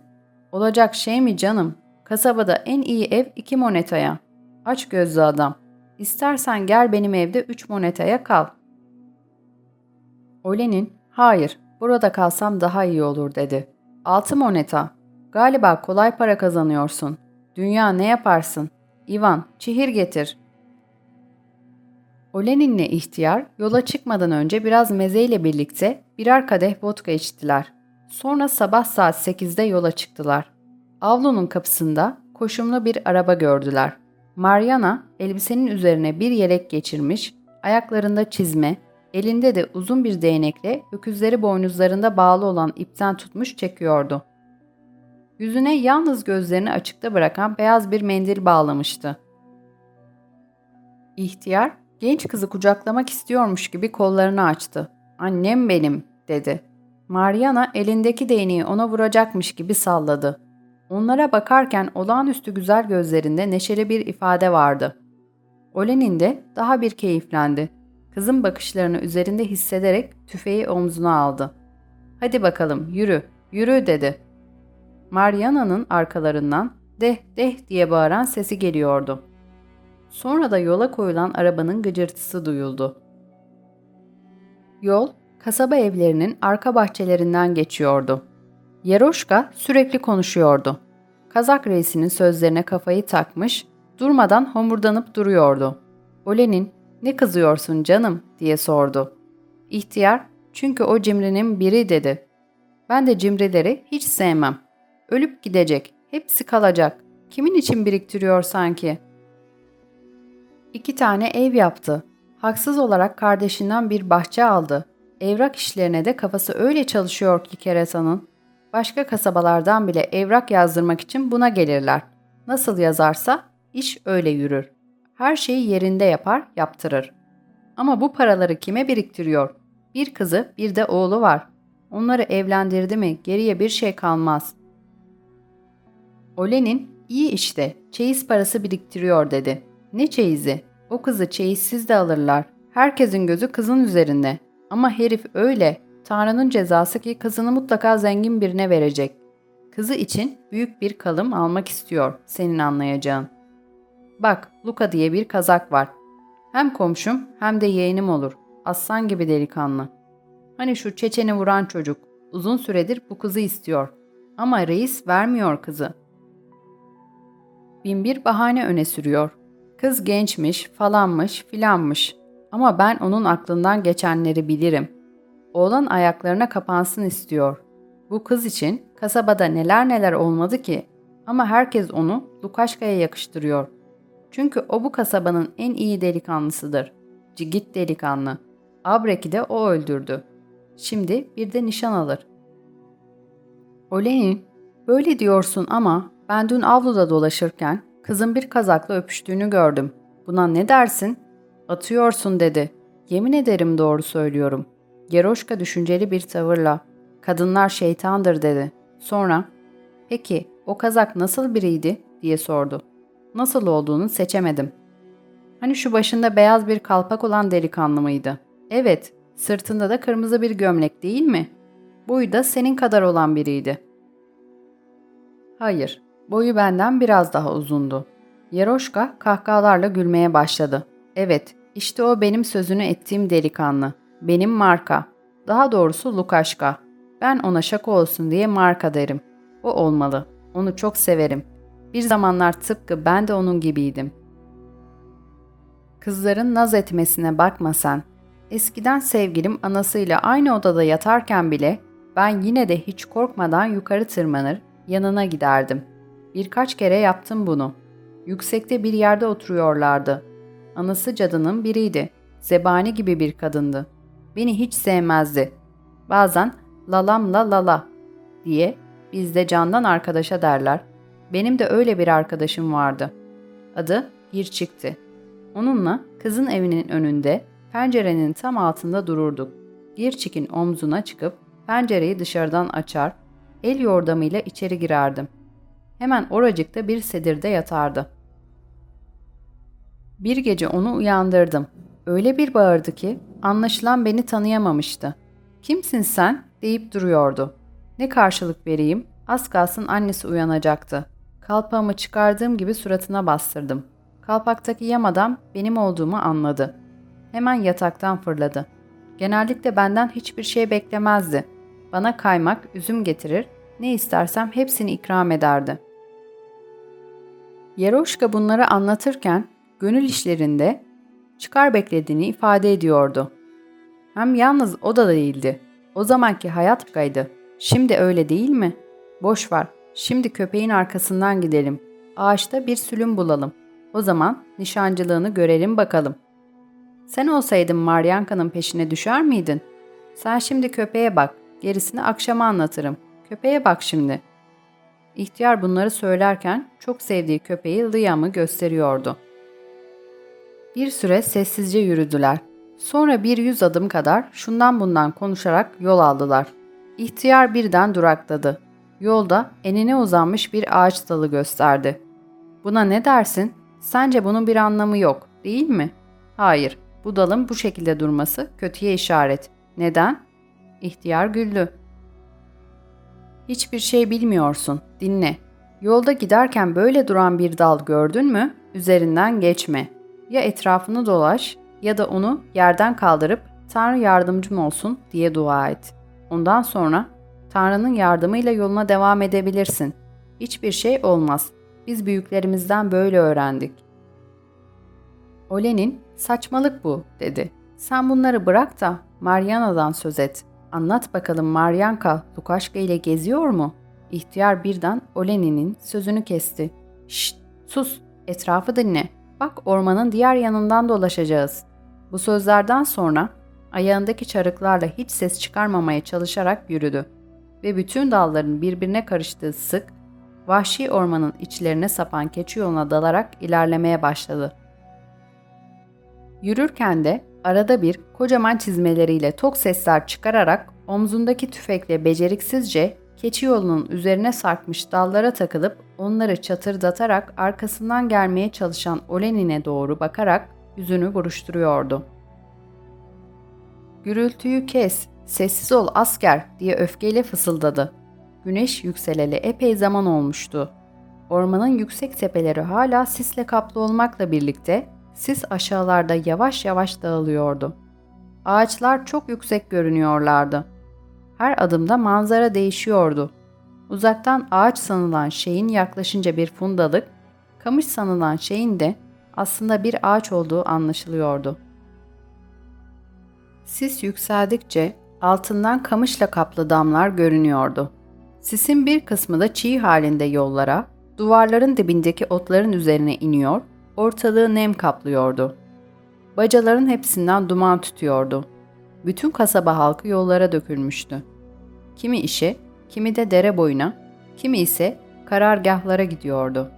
Olacak şey mi canım? Kasabada en iyi ev iki monetaya. Aç gözlü adam. İstersen gel benim evde üç monetaya kal. Olenin, hayır, burada kalsam daha iyi olur dedi. Altı moneta. Galiba kolay para kazanıyorsun. Dünya ne yaparsın? Ivan, çihir getir. Olenin'le ihtiyar yola çıkmadan önce biraz mezeyle birlikte birer kadeh vodka içtiler. Sonra sabah saat 8'de yola çıktılar. Avlunun kapısında koşumlu bir araba gördüler. Mariana elbisenin üzerine bir yelek geçirmiş, ayaklarında çizme, elinde de uzun bir değnekle öküzleri boynuzlarında bağlı olan ipten tutmuş çekiyordu. Yüzüne yalnız gözlerini açıkta bırakan beyaz bir mendil bağlamıştı. İhtiyar, genç kızı kucaklamak istiyormuş gibi kollarını açtı. ''Annem benim'' dedi. Mariana elindeki değneği ona vuracakmış gibi salladı. Onlara bakarken olağanüstü güzel gözlerinde neşeli bir ifade vardı. Olenin de daha bir keyiflendi. Kızın bakışlarını üzerinde hissederek tüfeği omzuna aldı. ''Hadi bakalım yürü, yürü'' dedi. Mariana'nın arkalarından deh deh diye bağıran sesi geliyordu. Sonra da yola koyulan arabanın gıcırtısı duyuldu. Yol, kasaba evlerinin arka bahçelerinden geçiyordu. Yeroşka sürekli konuşuyordu. Kazak reisinin sözlerine kafayı takmış, durmadan homurdanıp duruyordu. Olenin, ne kızıyorsun canım diye sordu. İhtiyar, çünkü o cimrinin biri dedi. Ben de cimrileri hiç sevmem. Ölüp gidecek, hepsi kalacak. Kimin için biriktiriyor sanki? İki tane ev yaptı. Haksız olarak kardeşinden bir bahçe aldı. Evrak işlerine de kafası öyle çalışıyor ki Keresa'nın. Başka kasabalardan bile evrak yazdırmak için buna gelirler. Nasıl yazarsa iş öyle yürür. Her şeyi yerinde yapar, yaptırır. Ama bu paraları kime biriktiriyor? Bir kızı, bir de oğlu var. Onları evlendirdi mi geriye bir şey kalmaz. Olenin iyi işte çeyiz parası biriktiriyor dedi. Ne çeyizi? O kızı çeyizsiz de alırlar. Herkesin gözü kızın üzerinde. Ama herif öyle. Tanrı'nın cezası ki kızını mutlaka zengin birine verecek. Kızı için büyük bir kalım almak istiyor, senin anlayacağın. Bak, Luka diye bir kazak var. Hem komşum hem de yeğenim olur. Aslan gibi delikanlı. Hani şu çeçeni vuran çocuk. Uzun süredir bu kızı istiyor. Ama reis vermiyor kızı. Binbir bahane öne sürüyor. Kız gençmiş, falanmış, filanmış. Ama ben onun aklından geçenleri bilirim. Oğlan ayaklarına kapansın istiyor. Bu kız için kasabada neler neler olmadı ki ama herkes onu Lukaşka'ya yakıştırıyor. Çünkü o bu kasabanın en iyi delikanlısıdır. Cigit delikanlı. Abrek'i de o öldürdü. Şimdi bir de nişan alır. Olenin, böyle diyorsun ama ben dün avluda dolaşırken kızın bir kazakla öpüştüğünü gördüm. Buna ne dersin? Atıyorsun dedi. Yemin ederim doğru söylüyorum. Geroşka düşünceli bir tavırla. Kadınlar şeytandır dedi. Sonra, peki o kazak nasıl biriydi diye sordu. Nasıl olduğunu seçemedim. Hani şu başında beyaz bir kalpak olan delikanlı mıydı? Evet, sırtında da kırmızı bir gömlek değil mi? Boyu da senin kadar olan biriydi. Hayır, boyu benden biraz daha uzundu. Yeroşka kahkahalarla gülmeye başladı. Evet, işte o benim sözünü ettiğim delikanlı. Benim marka. Daha doğrusu Lukaşka. Ben ona şaka olsun diye marka derim. O olmalı. Onu çok severim. Bir zamanlar tıpkı ben de onun gibiydim. Kızların naz etmesine bakma sen. Eskiden sevgilim anasıyla aynı odada yatarken bile ben yine de hiç korkmadan yukarı tırmanır, yanına giderdim. Birkaç kere yaptım bunu. Yüksekte bir yerde oturuyorlardı. Anası cadının biriydi. Zebani gibi bir kadındı. Beni hiç sevmezdi. Bazen lalamla lala diye bizde candan arkadaşa derler. Benim de öyle bir arkadaşım vardı. Adı Bir çıktı. Onunla kızın evinin önünde pencerenin tam altında dururduk. Girçik'in omzuna çıkıp pencereyi dışarıdan açar, el yordamıyla içeri girerdim. Hemen oracıkta bir sedirde yatardı. Bir gece onu uyandırdım. Öyle bir bağırdı ki anlaşılan beni tanıyamamıştı. ''Kimsin sen?'' bekleyip duruyordu. Ne karşılık vereyim? Az kalsın annesi uyanacaktı. Kalpağımı çıkardığım gibi suratına bastırdım. Kalpaktaki yem adam benim olduğumu anladı. Hemen yataktan fırladı. Genellikle benden hiçbir şey beklemezdi. Bana kaymak, üzüm getirir, ne istersem hepsini ikram ederdi. Yeroşka bunları anlatırken gönül işlerinde çıkar beklediğini ifade ediyordu. Hem yalnız o da değildi. O zamanki hayat kaydı. Şimdi öyle değil mi? Boş ver. Şimdi köpeğin arkasından gidelim. Ağaçta bir sülüm bulalım. O zaman nişancılığını görelim bakalım. Sen olsaydın Maryanka'nın peşine düşer miydin? Sen şimdi köpeğe bak. Gerisini akşama anlatırım. Köpeğe bak şimdi. İhtiyar bunları söylerken çok sevdiği köpeği Liam'ı gösteriyordu. Bir süre sessizce yürüdüler. Sonra bir yüz adım kadar şundan bundan konuşarak yol aldılar. İhtiyar birden durakladı. Yolda enine uzanmış bir ağaç dalı gösterdi. Buna ne dersin? Sence bunun bir anlamı yok, değil mi? Hayır, bu dalın bu şekilde durması kötüye işaret. Neden? İhtiyar güldü. Hiçbir şey bilmiyorsun. Dinle. Yolda giderken böyle duran bir dal gördün mü? Üzerinden geçme. Ya etrafını dolaş ya da onu yerden kaldırıp Tanrı yardımcım olsun diye dua et. Ondan sonra Tanrı'nın yardımıyla yoluna devam edebilirsin. Hiçbir şey olmaz. Biz büyüklerimizden böyle öğrendik. Olenin, saçmalık bu, dedi. Sen bunları bırak da Mariana'dan söz et. Anlat bakalım Maryanka Lukaşka ile geziyor mu? İhtiyar birden Olenin'in sözünü kesti. Şşt, sus, etrafı dinle. Bak ormanın diğer yanından dolaşacağız. Bu sözlerden sonra ayağındaki çarıklarla hiç ses çıkarmamaya çalışarak yürüdü ve bütün dalların birbirine karıştığı sık, vahşi ormanın içlerine sapan keçi yoluna dalarak ilerlemeye başladı. Yürürken de arada bir kocaman çizmeleriyle tok sesler çıkararak omzundaki tüfekle beceriksizce keçi yolunun üzerine sarkmış dallara takılıp onları çatırdatarak arkasından gelmeye çalışan Olenin'e doğru bakarak yüzünü buruşturuyordu. Gürültüyü kes, sessiz ol asker diye öfkeyle fısıldadı. Güneş yükseleli epey zaman olmuştu. Ormanın yüksek tepeleri hala sisle kaplı olmakla birlikte sis aşağılarda yavaş yavaş dağılıyordu. Ağaçlar çok yüksek görünüyorlardı. Her adımda manzara değişiyordu. Uzaktan ağaç sanılan şeyin yaklaşınca bir fundalık, kamış sanılan şeyin de aslında bir ağaç olduğu anlaşılıyordu. Sis yükseldikçe altından kamışla kaplı damlar görünüyordu. Sisin bir kısmı da çiğ halinde yollara, duvarların dibindeki otların üzerine iniyor, ortalığı nem kaplıyordu. Bacaların hepsinden duman tutuyordu. Bütün kasaba halkı yollara dökülmüştü. Kimi işe, kimi de dere boyuna, kimi ise karargahlara gidiyordu.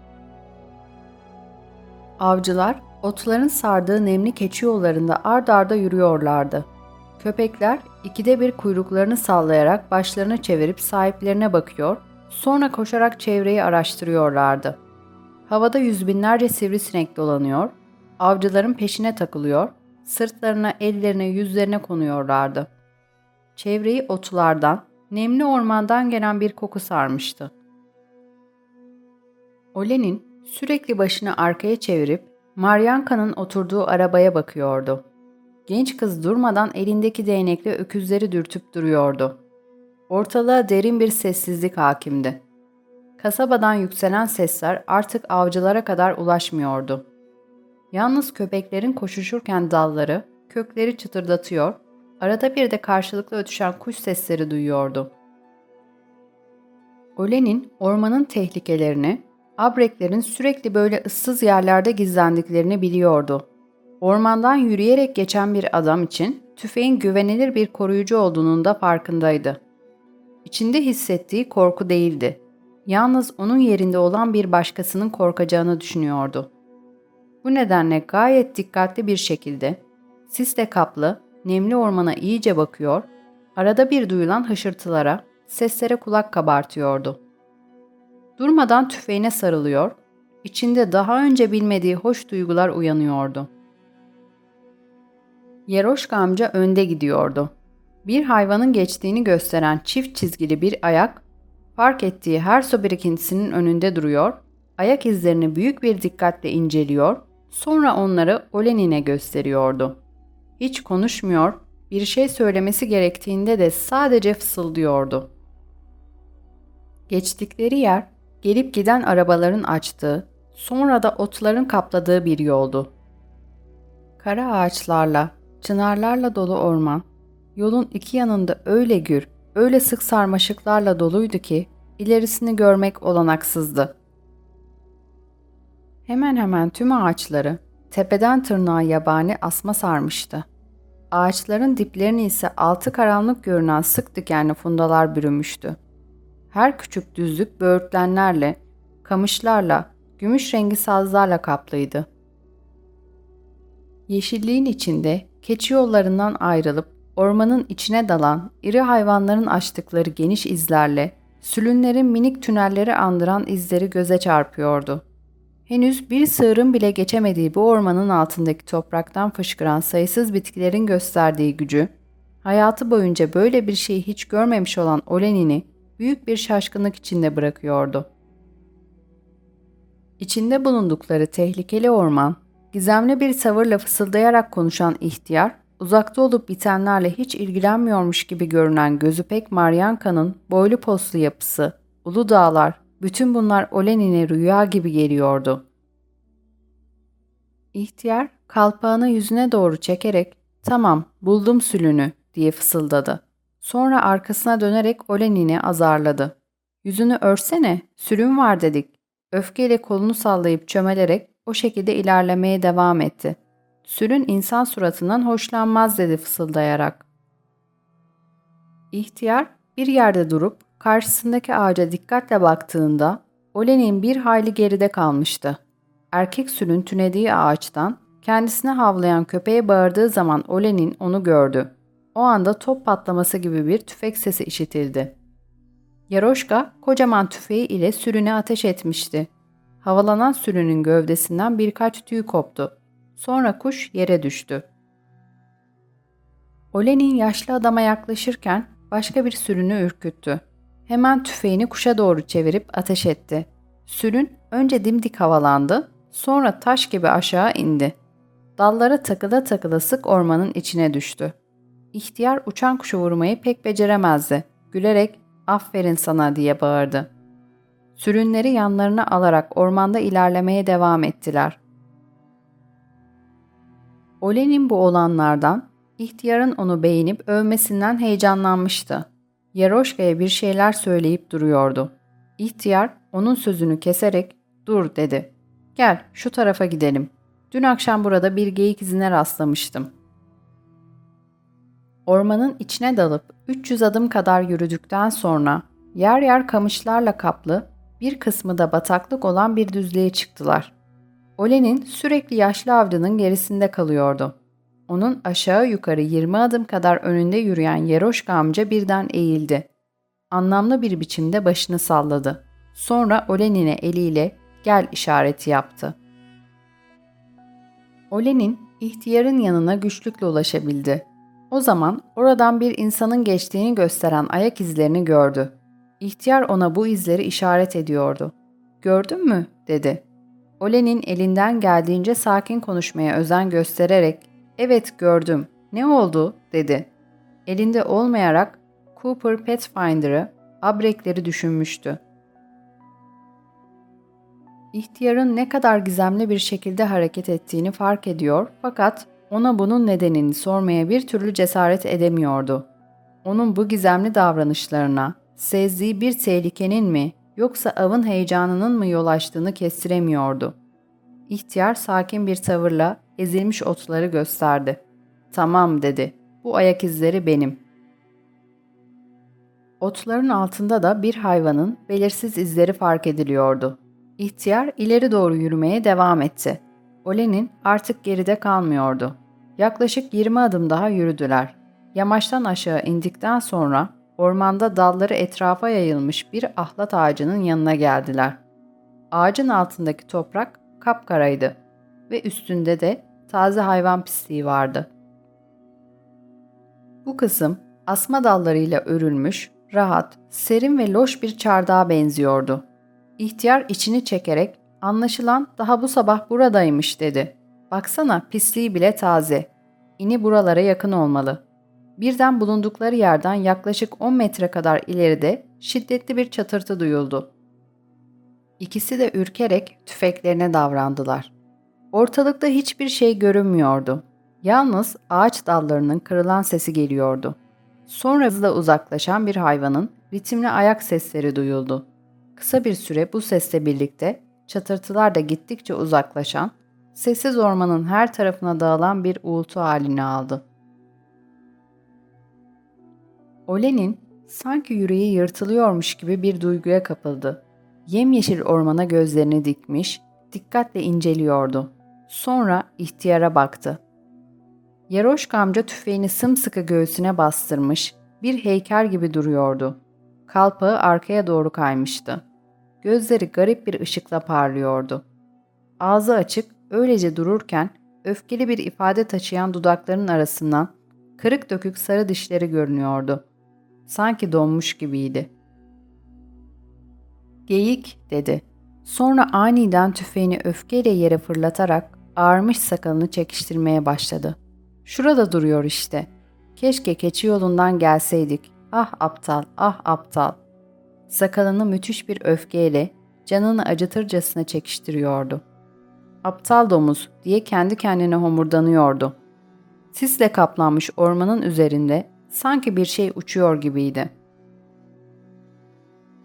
Avcılar, otların sardığı nemli keçi yollarında ard arda yürüyorlardı. Köpekler ikide bir kuyruklarını sallayarak başlarını çevirip sahiplerine bakıyor, sonra koşarak çevreyi araştırıyorlardı. Havada yüz binlerce sivrisinek dolanıyor, avcıların peşine takılıyor, sırtlarına, ellerine, yüzlerine konuyorlardı. Çevreyi otlardan, nemli ormandan gelen bir koku sarmıştı. Olenin sürekli başını arkaya çevirip Maryanka'nın oturduğu arabaya bakıyordu. Genç kız durmadan elindeki değnekle öküzleri dürtüp duruyordu. Ortalığa derin bir sessizlik hakimdi. Kasabadan yükselen sesler artık avcılara kadar ulaşmıyordu. Yalnız köpeklerin koşuşurken dalları, kökleri çıtırdatıyor, arada bir de karşılıklı ötüşen kuş sesleri duyuyordu. Olenin ormanın tehlikelerini, abreklerin sürekli böyle ıssız yerlerde gizlendiklerini biliyordu. Ormandan yürüyerek geçen bir adam için tüfeğin güvenilir bir koruyucu olduğunun da farkındaydı. İçinde hissettiği korku değildi. Yalnız onun yerinde olan bir başkasının korkacağını düşünüyordu. Bu nedenle gayet dikkatli bir şekilde sisle kaplı, nemli ormana iyice bakıyor, arada bir duyulan hışırtılara, seslere kulak kabartıyordu. Durmadan tüfeğine sarılıyor, içinde daha önce bilmediği hoş duygular uyanıyordu. Yeroşka amca önde gidiyordu. Bir hayvanın geçtiğini gösteren çift çizgili bir ayak, fark ettiği her su birikintisinin önünde duruyor, ayak izlerini büyük bir dikkatle inceliyor, sonra onları Olenin'e gösteriyordu. Hiç konuşmuyor, bir şey söylemesi gerektiğinde de sadece fısıldıyordu. Geçtikleri yer, gelip giden arabaların açtığı, sonra da otların kapladığı bir yoldu. Kara ağaçlarla, çınarlarla dolu orman, yolun iki yanında öyle gür, öyle sık sarmaşıklarla doluydu ki ilerisini görmek olanaksızdı. Hemen hemen tüm ağaçları tepeden tırnağa yabani asma sarmıştı. Ağaçların diplerini ise altı karanlık görünen sık dikenli fundalar bürümüştü. Her küçük düzlük böğürtlenlerle, kamışlarla, gümüş rengi sazlarla kaplıydı. Yeşilliğin içinde keçi yollarından ayrılıp ormanın içine dalan iri hayvanların açtıkları geniş izlerle sülünlerin minik tünelleri andıran izleri göze çarpıyordu. Henüz bir sığırın bile geçemediği bu ormanın altındaki topraktan fışkıran sayısız bitkilerin gösterdiği gücü, hayatı boyunca böyle bir şeyi hiç görmemiş olan Olenin'i büyük bir şaşkınlık içinde bırakıyordu. İçinde bulundukları tehlikeli orman, gizemli bir tavırla fısıldayarak konuşan ihtiyar, uzakta olup bitenlerle hiç ilgilenmiyormuş gibi görünen gözü pek Maryanka'nın boylu poslu yapısı, ulu dağlar, bütün bunlar Olenin'e rüya gibi geliyordu. İhtiyar kalpağını yüzüne doğru çekerek ''Tamam, buldum sülünü'' diye fısıldadı. Sonra arkasına dönerek Olenin'i azarladı. ''Yüzünü örsene, sülün var dedik.'' Öfkeyle kolunu sallayıp çömelerek o şekilde ilerlemeye devam etti. Sülün insan suratından hoşlanmaz dedi fısıldayarak. İhtiyar bir yerde durup karşısındaki ağaca dikkatle baktığında Olenin bir hayli geride kalmıştı. Erkek sülün tünediği ağaçtan kendisine havlayan köpeğe bağırdığı zaman Olenin onu gördü. O anda top patlaması gibi bir tüfek sesi işitildi. Yaroşka kocaman tüfeği ile sürüne ateş etmişti. Havalanan sürünün gövdesinden birkaç tüy koptu. Sonra kuş yere düştü. Olenin yaşlı adama yaklaşırken başka bir sürünü ürküttü. Hemen tüfeğini kuşa doğru çevirip ateş etti. Sürün önce dimdik havalandı, sonra taş gibi aşağı indi. Dallara takıla takıla sık ormanın içine düştü. İhtiyar uçan kuşu vurmayı pek beceremezdi. Gülerek aferin sana diye bağırdı. Sürünleri yanlarına alarak ormanda ilerlemeye devam ettiler. Olenin bu olanlardan, ihtiyarın onu beğenip övmesinden heyecanlanmıştı. Yaroşka'ya bir şeyler söyleyip duruyordu. İhtiyar onun sözünü keserek ''Dur'' dedi. ''Gel şu tarafa gidelim. Dün akşam burada bir geyik izine rastlamıştım. Ormanın içine dalıp 300 adım kadar yürüdükten sonra yer yer kamışlarla kaplı, bir kısmı da bataklık olan bir düzlüğe çıktılar. Olenin sürekli yaşlı avcının gerisinde kalıyordu. Onun aşağı yukarı 20 adım kadar önünde yürüyen Yeroşka amca birden eğildi. Anlamlı bir biçimde başını salladı. Sonra Olenin'e eliyle gel işareti yaptı. Olenin ihtiyarın yanına güçlükle ulaşabildi. O zaman oradan bir insanın geçtiğini gösteren ayak izlerini gördü. İhtiyar ona bu izleri işaret ediyordu. Gördün mü? dedi. Olenin elinden geldiğince sakin konuşmaya özen göstererek ''Evet gördüm. Ne oldu?'' dedi. Elinde olmayarak Cooper Pathfinder'ı, abrekleri düşünmüştü. İhtiyarın ne kadar gizemli bir şekilde hareket ettiğini fark ediyor fakat ona bunun nedenini sormaya bir türlü cesaret edemiyordu. Onun bu gizemli davranışlarına, sezdiği bir tehlikenin mi yoksa avın heyecanının mı yol açtığını kestiremiyordu. İhtiyar sakin bir tavırla ezilmiş otları gösterdi. Tamam dedi. Bu ayak izleri benim. Otların altında da bir hayvanın belirsiz izleri fark ediliyordu. İhtiyar ileri doğru yürümeye devam etti. Olenin artık geride kalmıyordu. Yaklaşık 20 adım daha yürüdüler. Yamaçtan aşağı indikten sonra ormanda dalları etrafa yayılmış bir ahlat ağacının yanına geldiler. Ağacın altındaki toprak kapkaraydı ve üstünde de taze hayvan pisliği vardı. Bu kısım Asma dallarıyla örülmüş, rahat, serin ve loş bir çardağa benziyordu. İhtiyar içini çekerek, anlaşılan daha bu sabah buradaymış dedi. Baksana pisliği bile taze. İni buralara yakın olmalı. Birden bulundukları yerden yaklaşık 10 metre kadar ileride şiddetli bir çatırtı duyuldu. İkisi de ürkerek tüfeklerine davrandılar. Ortalıkta hiçbir şey görünmüyordu. Yalnız ağaç dallarının kırılan sesi geliyordu. Sonra hızla uzaklaşan bir hayvanın ritimli ayak sesleri duyuldu. Kısa bir süre bu sesle birlikte çatırtılar da gittikçe uzaklaşan, sessiz ormanın her tarafına dağılan bir uğultu halini aldı. Olenin sanki yüreği yırtılıyormuş gibi bir duyguya kapıldı. Yemyeşil ormana gözlerini dikmiş, dikkatle inceliyordu. Sonra ihtiyara baktı. Yaroşka amca tüfeğini sımsıkı göğsüne bastırmış, bir heykel gibi duruyordu. Kalpağı arkaya doğru kaymıştı. Gözleri garip bir ışıkla parlıyordu. Ağzı açık, öylece dururken öfkeli bir ifade taşıyan dudaklarının arasından kırık dökük sarı dişleri görünüyordu. Sanki donmuş gibiydi. Geyik dedi. Sonra aniden tüfeğini öfkeyle yere fırlatarak ağarmış sakalını çekiştirmeye başladı. Şurada duruyor işte. Keşke keçi yolundan gelseydik. Ah aptal, ah aptal. Sakalını müthiş bir öfkeyle canını acıtırcasına çekiştiriyordu. Aptal domuz diye kendi kendine homurdanıyordu. Sisle kaplanmış ormanın üzerinde sanki bir şey uçuyor gibiydi.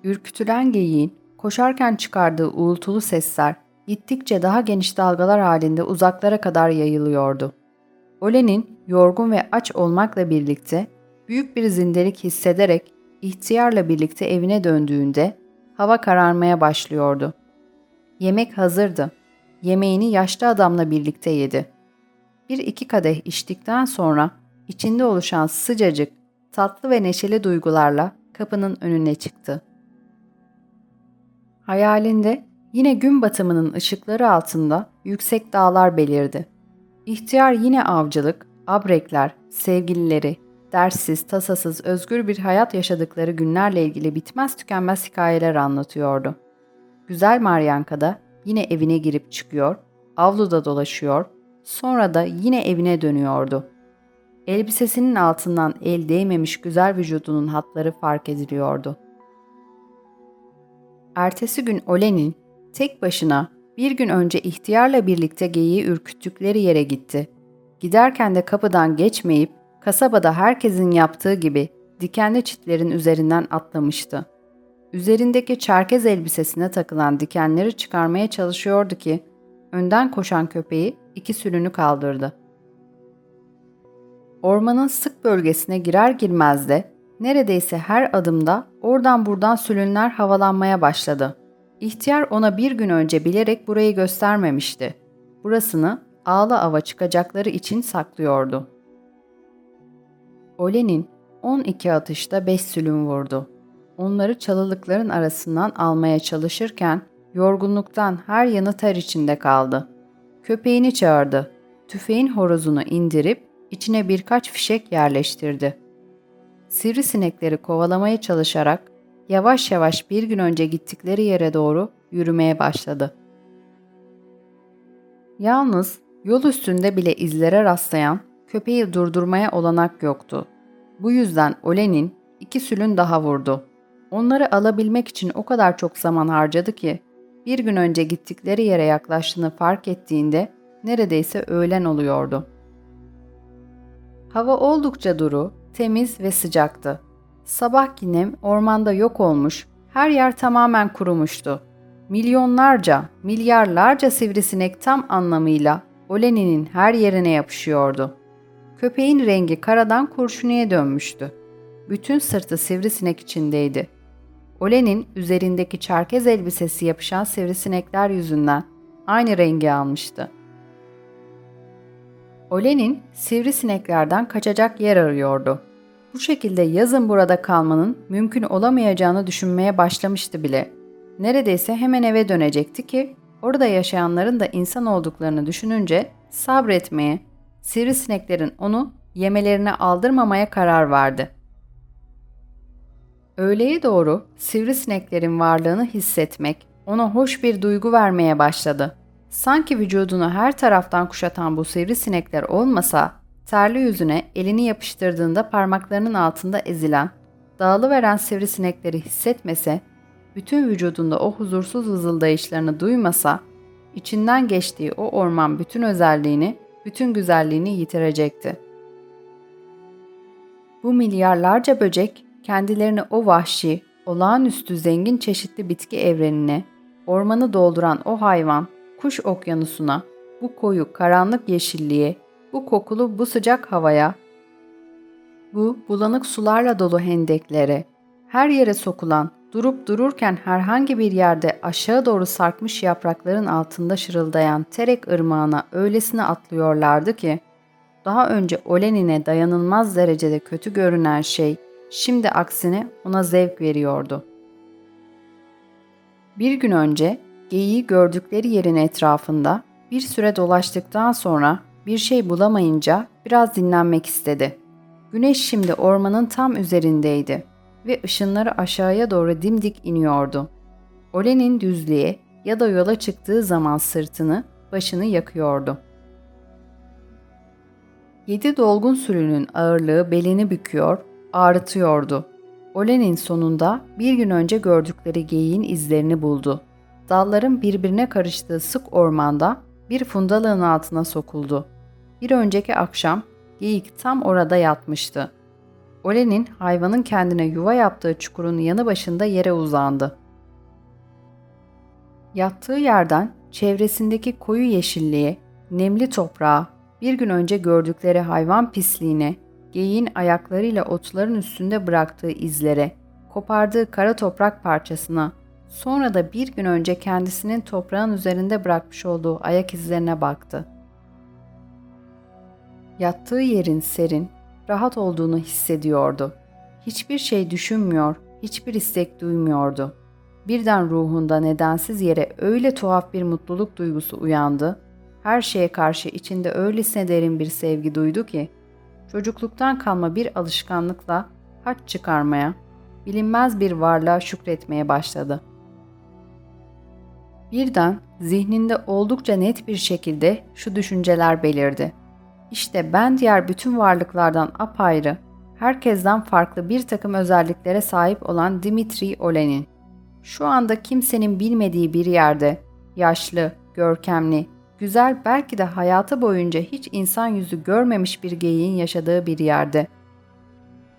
Ürkütülen geyiğin koşarken çıkardığı uğultulu sesler gittikçe daha geniş dalgalar halinde uzaklara kadar yayılıyordu. Olenin yorgun ve aç olmakla birlikte büyük bir zindelik hissederek ihtiyarla birlikte evine döndüğünde hava kararmaya başlıyordu. Yemek hazırdı. Yemeğini yaşlı adamla birlikte yedi. Bir iki kadeh içtikten sonra içinde oluşan sıcacık, tatlı ve neşeli duygularla kapının önüne çıktı. Hayalinde yine gün batımının ışıkları altında yüksek dağlar belirdi. İhtiyar yine avcılık, abrekler, sevgilileri, derssiz, tasasız, özgür bir hayat yaşadıkları günlerle ilgili bitmez tükenmez hikayeler anlatıyordu. Güzel Maryanka da yine evine girip çıkıyor, avluda dolaşıyor, sonra da yine evine dönüyordu. Elbisesinin altından el değmemiş güzel vücudunun hatları fark ediliyordu. Ertesi gün Olenin tek başına bir gün önce ihtiyarla birlikte geyiği ürküttükleri yere gitti. Giderken de kapıdan geçmeyip kasabada herkesin yaptığı gibi dikenli çitlerin üzerinden atlamıştı. Üzerindeki çerkez elbisesine takılan dikenleri çıkarmaya çalışıyordu ki önden koşan köpeği iki sülünü kaldırdı. Ormanın sık bölgesine girer girmez de neredeyse her adımda oradan buradan sülünler havalanmaya başladı. İhtiyar ona bir gün önce bilerek burayı göstermemişti. Burasını ağla ava çıkacakları için saklıyordu. Olenin 12 atışta 5 sülün vurdu. Onları çalılıkların arasından almaya çalışırken yorgunluktan her yanı ter içinde kaldı. Köpeğini çağırdı. Tüfeğin horozunu indirip içine birkaç fişek yerleştirdi. Sivrisinekleri kovalamaya çalışarak yavaş yavaş bir gün önce gittikleri yere doğru yürümeye başladı. Yalnız yol üstünde bile izlere rastlayan köpeği durdurmaya olanak yoktu. Bu yüzden Olen'in iki sülün daha vurdu. Onları alabilmek için o kadar çok zaman harcadı ki bir gün önce gittikleri yere yaklaştığını fark ettiğinde neredeyse öğlen oluyordu. Hava oldukça duru, temiz ve sıcaktı. Sabah nem ormanda yok olmuş, her yer tamamen kurumuştu. Milyonlarca, milyarlarca sivrisinek tam anlamıyla Oleni'nin her yerine yapışıyordu. Köpeğin rengi karadan kurşuniye dönmüştü. Bütün sırtı sivrisinek içindeydi. Olenin üzerindeki çerkez elbisesi yapışan sivrisinekler yüzünden aynı rengi almıştı. Olenin sivrisineklerden kaçacak yer arıyordu. Bu şekilde yazın burada kalmanın mümkün olamayacağını düşünmeye başlamıştı bile. Neredeyse hemen eve dönecekti ki orada yaşayanların da insan olduklarını düşününce sabretmeye, sivrisineklerin onu yemelerine aldırmamaya karar verdi. Öğleye doğru sivrisineklerin varlığını hissetmek ona hoş bir duygu vermeye başladı. Sanki vücudunu her taraftan kuşatan bu sivrisinekler olmasa, terli yüzüne elini yapıştırdığında parmaklarının altında ezilen, dağılıveren sivrisinekleri hissetmese, bütün vücudunda o huzursuz vızıldayışlarını duymasa, içinden geçtiği o orman bütün özelliğini, bütün güzelliğini yitirecekti. Bu milyarlarca böcek kendilerini o vahşi, olağanüstü zengin çeşitli bitki evrenine, ormanı dolduran o hayvan, kuş okyanusuna, bu koyu karanlık yeşilliğe, bu kokulu bu sıcak havaya, bu bulanık sularla dolu hendeklere, her yere sokulan, durup dururken herhangi bir yerde aşağı doğru sarkmış yaprakların altında şırıldayan Terek ırmağına öylesine atlıyorlardı ki, daha önce Olenin'e dayanılmaz derecede kötü görünen şey, şimdi aksine ona zevk veriyordu. Bir gün önce geyiği gördükleri yerin etrafında bir süre dolaştıktan sonra bir şey bulamayınca biraz dinlenmek istedi. Güneş şimdi ormanın tam üzerindeydi ve ışınları aşağıya doğru dimdik iniyordu. Olen'in düzlüğe ya da yola çıktığı zaman sırtını, başını yakıyordu. Yedi dolgun sürünün ağırlığı belini büküyor, ağrıtıyordu. Olen'in sonunda bir gün önce gördükleri geyiğin izlerini buldu. Dalların birbirine karıştığı sık ormanda bir fundalığın altına sokuldu. Bir önceki akşam geyik tam orada yatmıştı. Olen'in hayvanın kendine yuva yaptığı çukurun yanı başında yere uzandı. Yattığı yerden çevresindeki koyu yeşilliğe, nemli toprağa, bir gün önce gördükleri hayvan pisliğine, geyiğin ayaklarıyla otların üstünde bıraktığı izlere, kopardığı kara toprak parçasına, sonra da bir gün önce kendisinin toprağın üzerinde bırakmış olduğu ayak izlerine baktı. Yattığı yerin serin, rahat olduğunu hissediyordu. Hiçbir şey düşünmüyor, hiçbir istek duymuyordu. Birden ruhunda nedensiz yere öyle tuhaf bir mutluluk duygusu uyandı, her şeye karşı içinde öylesine derin bir sevgi duydu ki, çocukluktan kalma bir alışkanlıkla haç çıkarmaya, bilinmez bir varlığa şükretmeye başladı. Birden zihninde oldukça net bir şekilde şu düşünceler belirdi. İşte ben diğer bütün varlıklardan apayrı, herkesten farklı bir takım özelliklere sahip olan Dimitri Olenin. Şu anda kimsenin bilmediği bir yerde, yaşlı, görkemli, güzel belki de hayatı boyunca hiç insan yüzü görmemiş bir geyiğin yaşadığı bir yerde.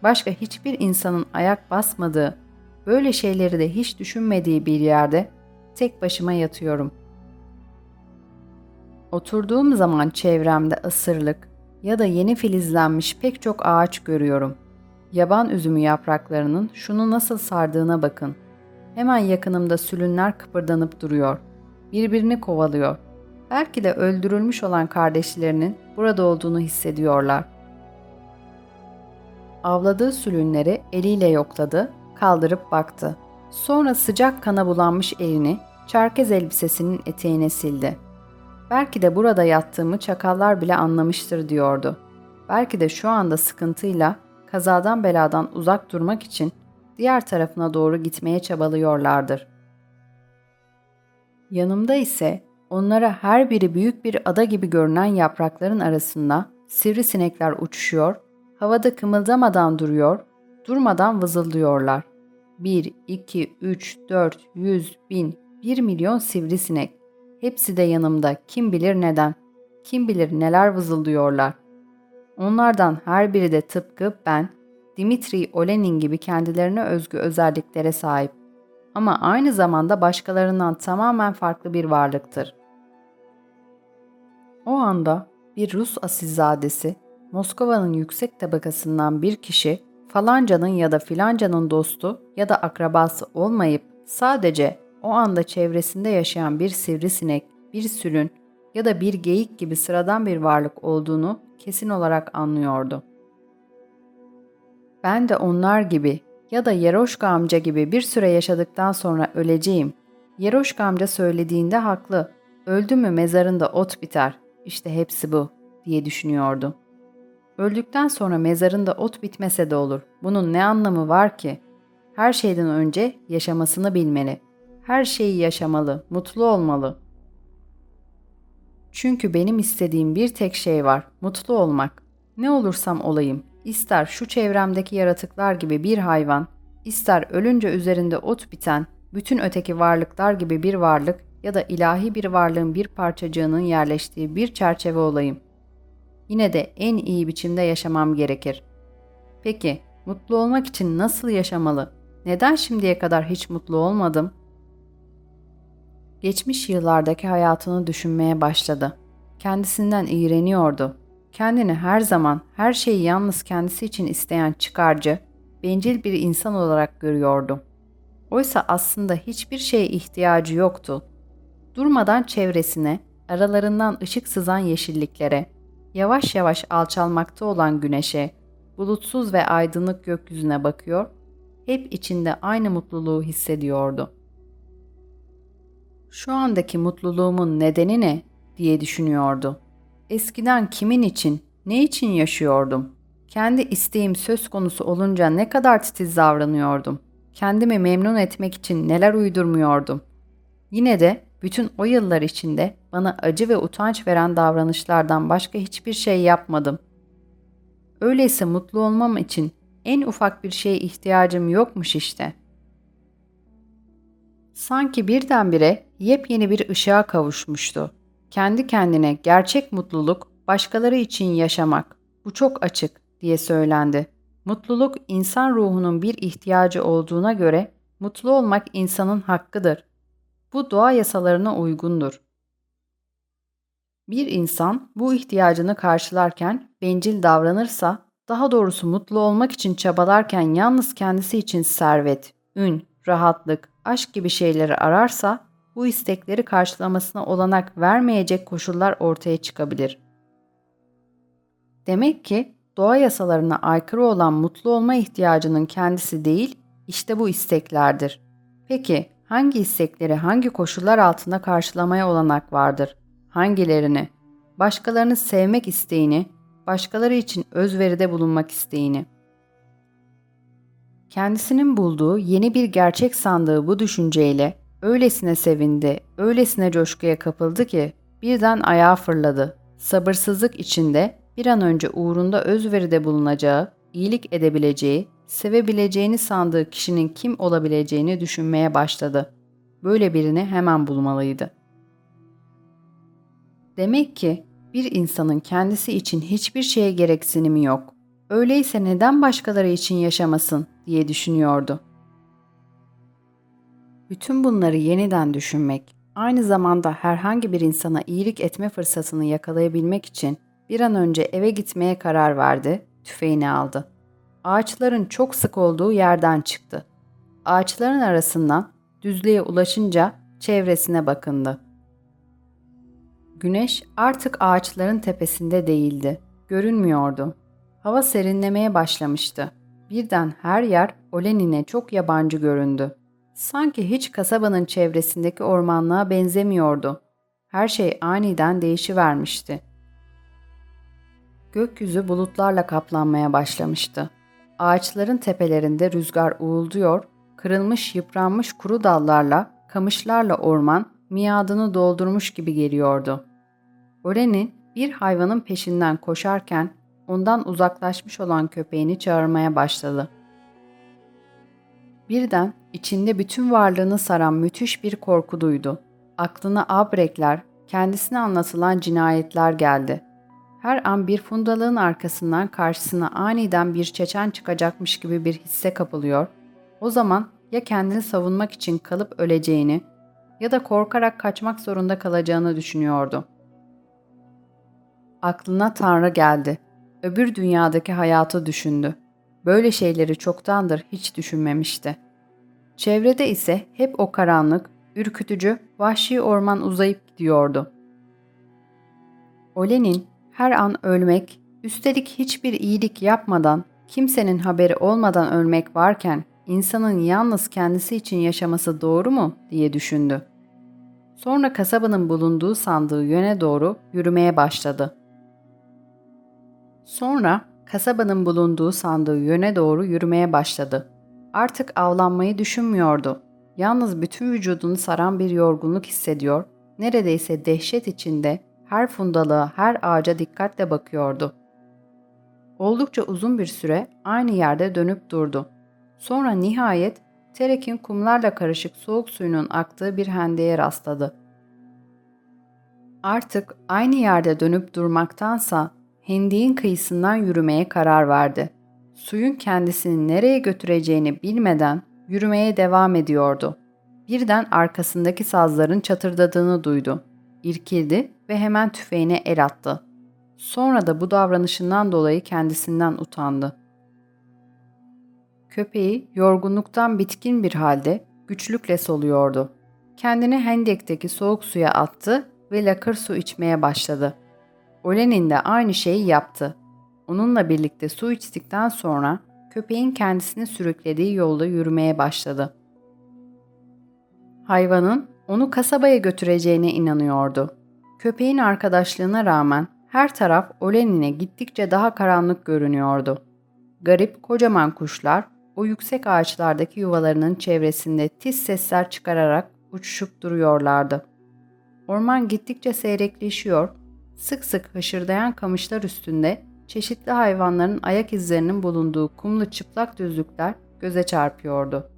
Başka hiçbir insanın ayak basmadığı, böyle şeyleri de hiç düşünmediği bir yerde tek başıma yatıyorum. Oturduğum zaman çevremde ısırlık ya da yeni filizlenmiş pek çok ağaç görüyorum. Yaban üzümü yapraklarının şunu nasıl sardığına bakın. Hemen yakınımda sülünler kıpırdanıp duruyor. Birbirini kovalıyor. Belki de öldürülmüş olan kardeşlerinin burada olduğunu hissediyorlar. Avladığı sülünleri eliyle yokladı, kaldırıp baktı. Sonra sıcak kana bulanmış elini çerkez elbisesinin eteğine sildi. Belki de burada yattığımı çakallar bile anlamıştır diyordu. Belki de şu anda sıkıntıyla kazadan beladan uzak durmak için diğer tarafına doğru gitmeye çabalıyorlardır. Yanımda ise onlara her biri büyük bir ada gibi görünen yaprakların arasında sivrisinekler uçuşuyor, havada kımıldamadan duruyor, durmadan vızıldıyorlar. 1, 2, 3, 4, 100, bin, 1 milyon sivrisinek. Hepsi de yanımda kim bilir neden, kim bilir neler vızıldıyorlar. Onlardan her biri de tıpkı ben, Dimitri Olenin gibi kendilerine özgü özelliklere sahip. Ama aynı zamanda başkalarından tamamen farklı bir varlıktır. O anda bir Rus asilzadesi, Moskova'nın yüksek tabakasından bir kişi falancanın ya da filancanın dostu ya da akrabası olmayıp sadece o anda çevresinde yaşayan bir sivrisinek, bir sülün ya da bir geyik gibi sıradan bir varlık olduğunu kesin olarak anlıyordu. Ben de onlar gibi ya da Yeroşka amca gibi bir süre yaşadıktan sonra öleceğim. Yeroşka amca söylediğinde haklı. Öldü mü mezarında ot biter. İşte hepsi bu diye düşünüyordu. Öldükten sonra mezarında ot bitmese de olur. Bunun ne anlamı var ki? her şeyden önce yaşamasını bilmeli. Her şeyi yaşamalı, mutlu olmalı. Çünkü benim istediğim bir tek şey var, mutlu olmak. Ne olursam olayım, ister şu çevremdeki yaratıklar gibi bir hayvan, ister ölünce üzerinde ot biten, bütün öteki varlıklar gibi bir varlık ya da ilahi bir varlığın bir parçacığının yerleştiği bir çerçeve olayım. Yine de en iyi biçimde yaşamam gerekir. Peki, mutlu olmak için nasıl yaşamalı? Neden şimdiye kadar hiç mutlu olmadım? Geçmiş yıllardaki hayatını düşünmeye başladı. Kendisinden iğreniyordu. Kendini her zaman her şeyi yalnız kendisi için isteyen çıkarcı, bencil bir insan olarak görüyordu. Oysa aslında hiçbir şeye ihtiyacı yoktu. Durmadan çevresine, aralarından ışık sızan yeşilliklere, yavaş yavaş alçalmakta olan güneşe, bulutsuz ve aydınlık gökyüzüne bakıyor, hep içinde aynı mutluluğu hissediyordu. Şu andaki mutluluğumun nedeni ne diye düşünüyordu. Eskiden kimin için, ne için yaşıyordum? Kendi isteğim söz konusu olunca ne kadar titiz davranıyordum. Kendimi memnun etmek için neler uydurmuyordum. Yine de bütün o yıllar içinde bana acı ve utanç veren davranışlardan başka hiçbir şey yapmadım. Öyleyse mutlu olmam için en ufak bir şeye ihtiyacım yokmuş işte. Sanki birdenbire yepyeni bir ışığa kavuşmuştu. Kendi kendine gerçek mutluluk başkaları için yaşamak. Bu çok açık diye söylendi. Mutluluk insan ruhunun bir ihtiyacı olduğuna göre mutlu olmak insanın hakkıdır. Bu doğa yasalarına uygundur. Bir insan bu ihtiyacını karşılarken bencil davranırsa, daha doğrusu mutlu olmak için çabalarken yalnız kendisi için servet, ün, rahatlık, aşk gibi şeyleri ararsa, bu istekleri karşılamasına olanak vermeyecek koşullar ortaya çıkabilir. Demek ki doğa yasalarına aykırı olan mutlu olma ihtiyacının kendisi değil, işte bu isteklerdir. Peki hangi istekleri hangi koşullar altında karşılamaya olanak vardır? Hangilerini? Başkalarını sevmek isteğini, başkaları için özveride bulunmak isteğini. Kendisinin bulduğu yeni bir gerçek sandığı bu düşünceyle öylesine sevindi, öylesine coşkuya kapıldı ki birden ayağa fırladı. Sabırsızlık içinde bir an önce uğrunda özveride bulunacağı, iyilik edebileceği, sevebileceğini sandığı kişinin kim olabileceğini düşünmeye başladı. Böyle birini hemen bulmalıydı. Demek ki bir insanın kendisi için hiçbir şeye gereksinimi yok. Öyleyse neden başkaları için yaşamasın diye düşünüyordu. Bütün bunları yeniden düşünmek, aynı zamanda herhangi bir insana iyilik etme fırsatını yakalayabilmek için bir an önce eve gitmeye karar verdi, tüfeğini aldı. Ağaçların çok sık olduğu yerden çıktı. Ağaçların arasından düzlüğe ulaşınca çevresine bakındı. Güneş artık ağaçların tepesinde değildi. Görünmüyordu. Hava serinlemeye başlamıştı. Birden her yer Olenin'e çok yabancı göründü. Sanki hiç kasabanın çevresindeki ormanlığa benzemiyordu. Her şey aniden değişivermişti. Gökyüzü bulutlarla kaplanmaya başlamıştı. Ağaçların tepelerinde rüzgar uğulduyor, kırılmış yıpranmış kuru dallarla, kamışlarla orman miadını doldurmuş gibi geliyordu. Oren'in bir hayvanın peşinden koşarken ondan uzaklaşmış olan köpeğini çağırmaya başladı. Birden içinde bütün varlığını saran müthiş bir korku duydu. Aklına abrekler, kendisine anlatılan cinayetler geldi. Her an bir fundalığın arkasından karşısına aniden bir çeçen çıkacakmış gibi bir hisse kapılıyor. O zaman ya kendini savunmak için kalıp öleceğini ya da korkarak kaçmak zorunda kalacağını düşünüyordu. Aklına Tanrı geldi. Öbür dünyadaki hayatı düşündü. Böyle şeyleri çoktandır hiç düşünmemişti. Çevrede ise hep o karanlık, ürkütücü, vahşi orman uzayıp gidiyordu. Olen'in her an ölmek, üstelik hiçbir iyilik yapmadan, kimsenin haberi olmadan ölmek varken insanın yalnız kendisi için yaşaması doğru mu diye düşündü. Sonra kasabanın bulunduğu sandığı yöne doğru yürümeye başladı. Sonra kasabanın bulunduğu sandığı yöne doğru yürümeye başladı. Artık avlanmayı düşünmüyordu. Yalnız bütün vücudunu saran bir yorgunluk hissediyor, neredeyse dehşet içinde her fundalığa, her ağaca dikkatle bakıyordu. Oldukça uzun bir süre aynı yerde dönüp durdu. Sonra nihayet Terek'in kumlarla karışık soğuk suyunun aktığı bir hendeye rastladı. Artık aynı yerde dönüp durmaktansa hendeğin kıyısından yürümeye karar verdi. Suyun kendisini nereye götüreceğini bilmeden yürümeye devam ediyordu. Birden arkasındaki sazların çatırdadığını duydu. İrkildi ve hemen tüfeğine el attı. Sonra da bu davranışından dolayı kendisinden utandı. Köpeği yorgunluktan bitkin bir halde güçlükle soluyordu. Kendini hendekteki soğuk suya attı ve lakır su içmeye başladı. Olenin de aynı şeyi yaptı. Onunla birlikte su içtikten sonra köpeğin kendisini sürüklediği yolda yürümeye başladı. Hayvanın onu kasabaya götüreceğine inanıyordu. Köpeğin arkadaşlığına rağmen her taraf Olenin'e gittikçe daha karanlık görünüyordu. Garip kocaman kuşlar o yüksek ağaçlardaki yuvalarının çevresinde tiz sesler çıkararak uçuşup duruyorlardı. Orman gittikçe seyrekleşiyor, sık sık hışırdayan kamışlar üstünde çeşitli hayvanların ayak izlerinin bulunduğu kumlu çıplak düzlükler göze çarpıyordu.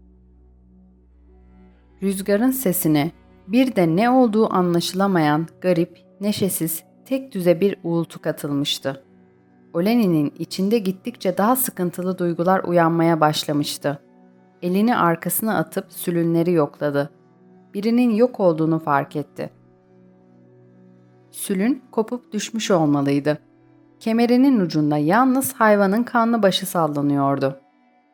Rüzgarın sesine bir de ne olduğu anlaşılamayan garip, neşesiz, tek düze bir uğultu katılmıştı. Oleni'nin içinde gittikçe daha sıkıntılı duygular uyanmaya başlamıştı. Elini arkasına atıp sülünleri yokladı. Birinin yok olduğunu fark etti. Sülün kopup düşmüş olmalıydı. Kemerinin ucunda yalnız hayvanın kanlı başı sallanıyordu.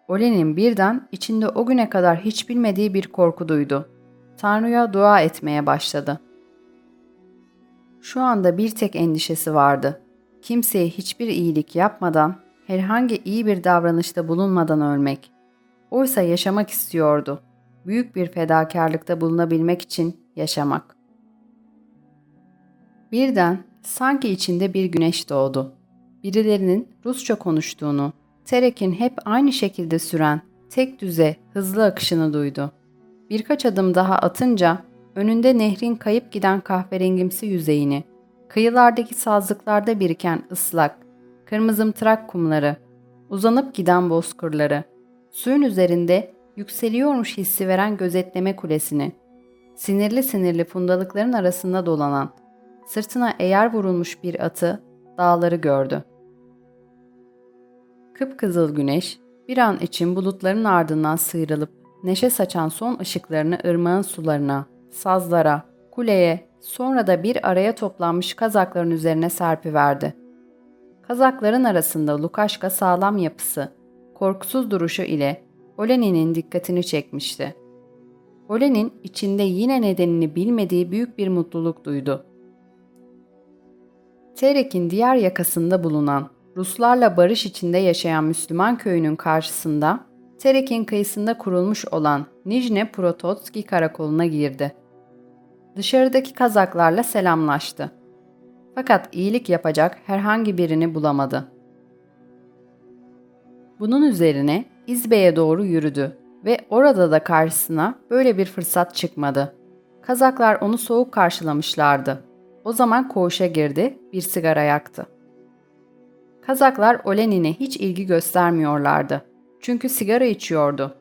Olen'in birden içinde o güne kadar hiç bilmediği bir korku duydu. Tanrı'ya dua etmeye başladı. Şu anda bir tek endişesi vardı. Kimseye hiçbir iyilik yapmadan, herhangi iyi bir davranışta bulunmadan ölmek. Oysa yaşamak istiyordu. Büyük bir fedakarlıkta bulunabilmek için yaşamak. Birden sanki içinde bir güneş doğdu. Birilerinin Rusça konuştuğunu, Terek'in hep aynı şekilde süren, tek düze, hızlı akışını duydu. Birkaç adım daha atınca önünde nehrin kayıp giden kahverengimsi yüzeyini, kıyılardaki sazlıklarda biriken ıslak, kırmızımtırak kumları, uzanıp giden bozkırları, suyun üzerinde yükseliyormuş hissi veren gözetleme kulesini, sinirli sinirli fundalıkların arasında dolanan, sırtına eğer vurulmuş bir atı, dağları gördü. Kıpkızıl güneş bir an için bulutların ardından sıyrılıp neşe saçan son ışıklarını ırmağın sularına, sazlara, kuleye, sonra da bir araya toplanmış kazakların üzerine serpiverdi. Kazakların arasında Lukaşka sağlam yapısı, korkusuz duruşu ile Olenin'in dikkatini çekmişti. Olenin içinde yine nedenini bilmediği büyük bir mutluluk duydu. Terek'in diğer yakasında bulunan Ruslarla barış içinde yaşayan Müslüman köyünün karşısında Terek'in kıyısında kurulmuş olan Nijne Prototski karakoluna girdi. Dışarıdaki kazaklarla selamlaştı. Fakat iyilik yapacak herhangi birini bulamadı. Bunun üzerine İzbe'ye doğru yürüdü ve orada da karşısına böyle bir fırsat çıkmadı. Kazaklar onu soğuk karşılamışlardı. O zaman koğuşa girdi, bir sigara yaktı. Kazaklar Olenin'e hiç ilgi göstermiyorlardı. Çünkü sigara içiyordu.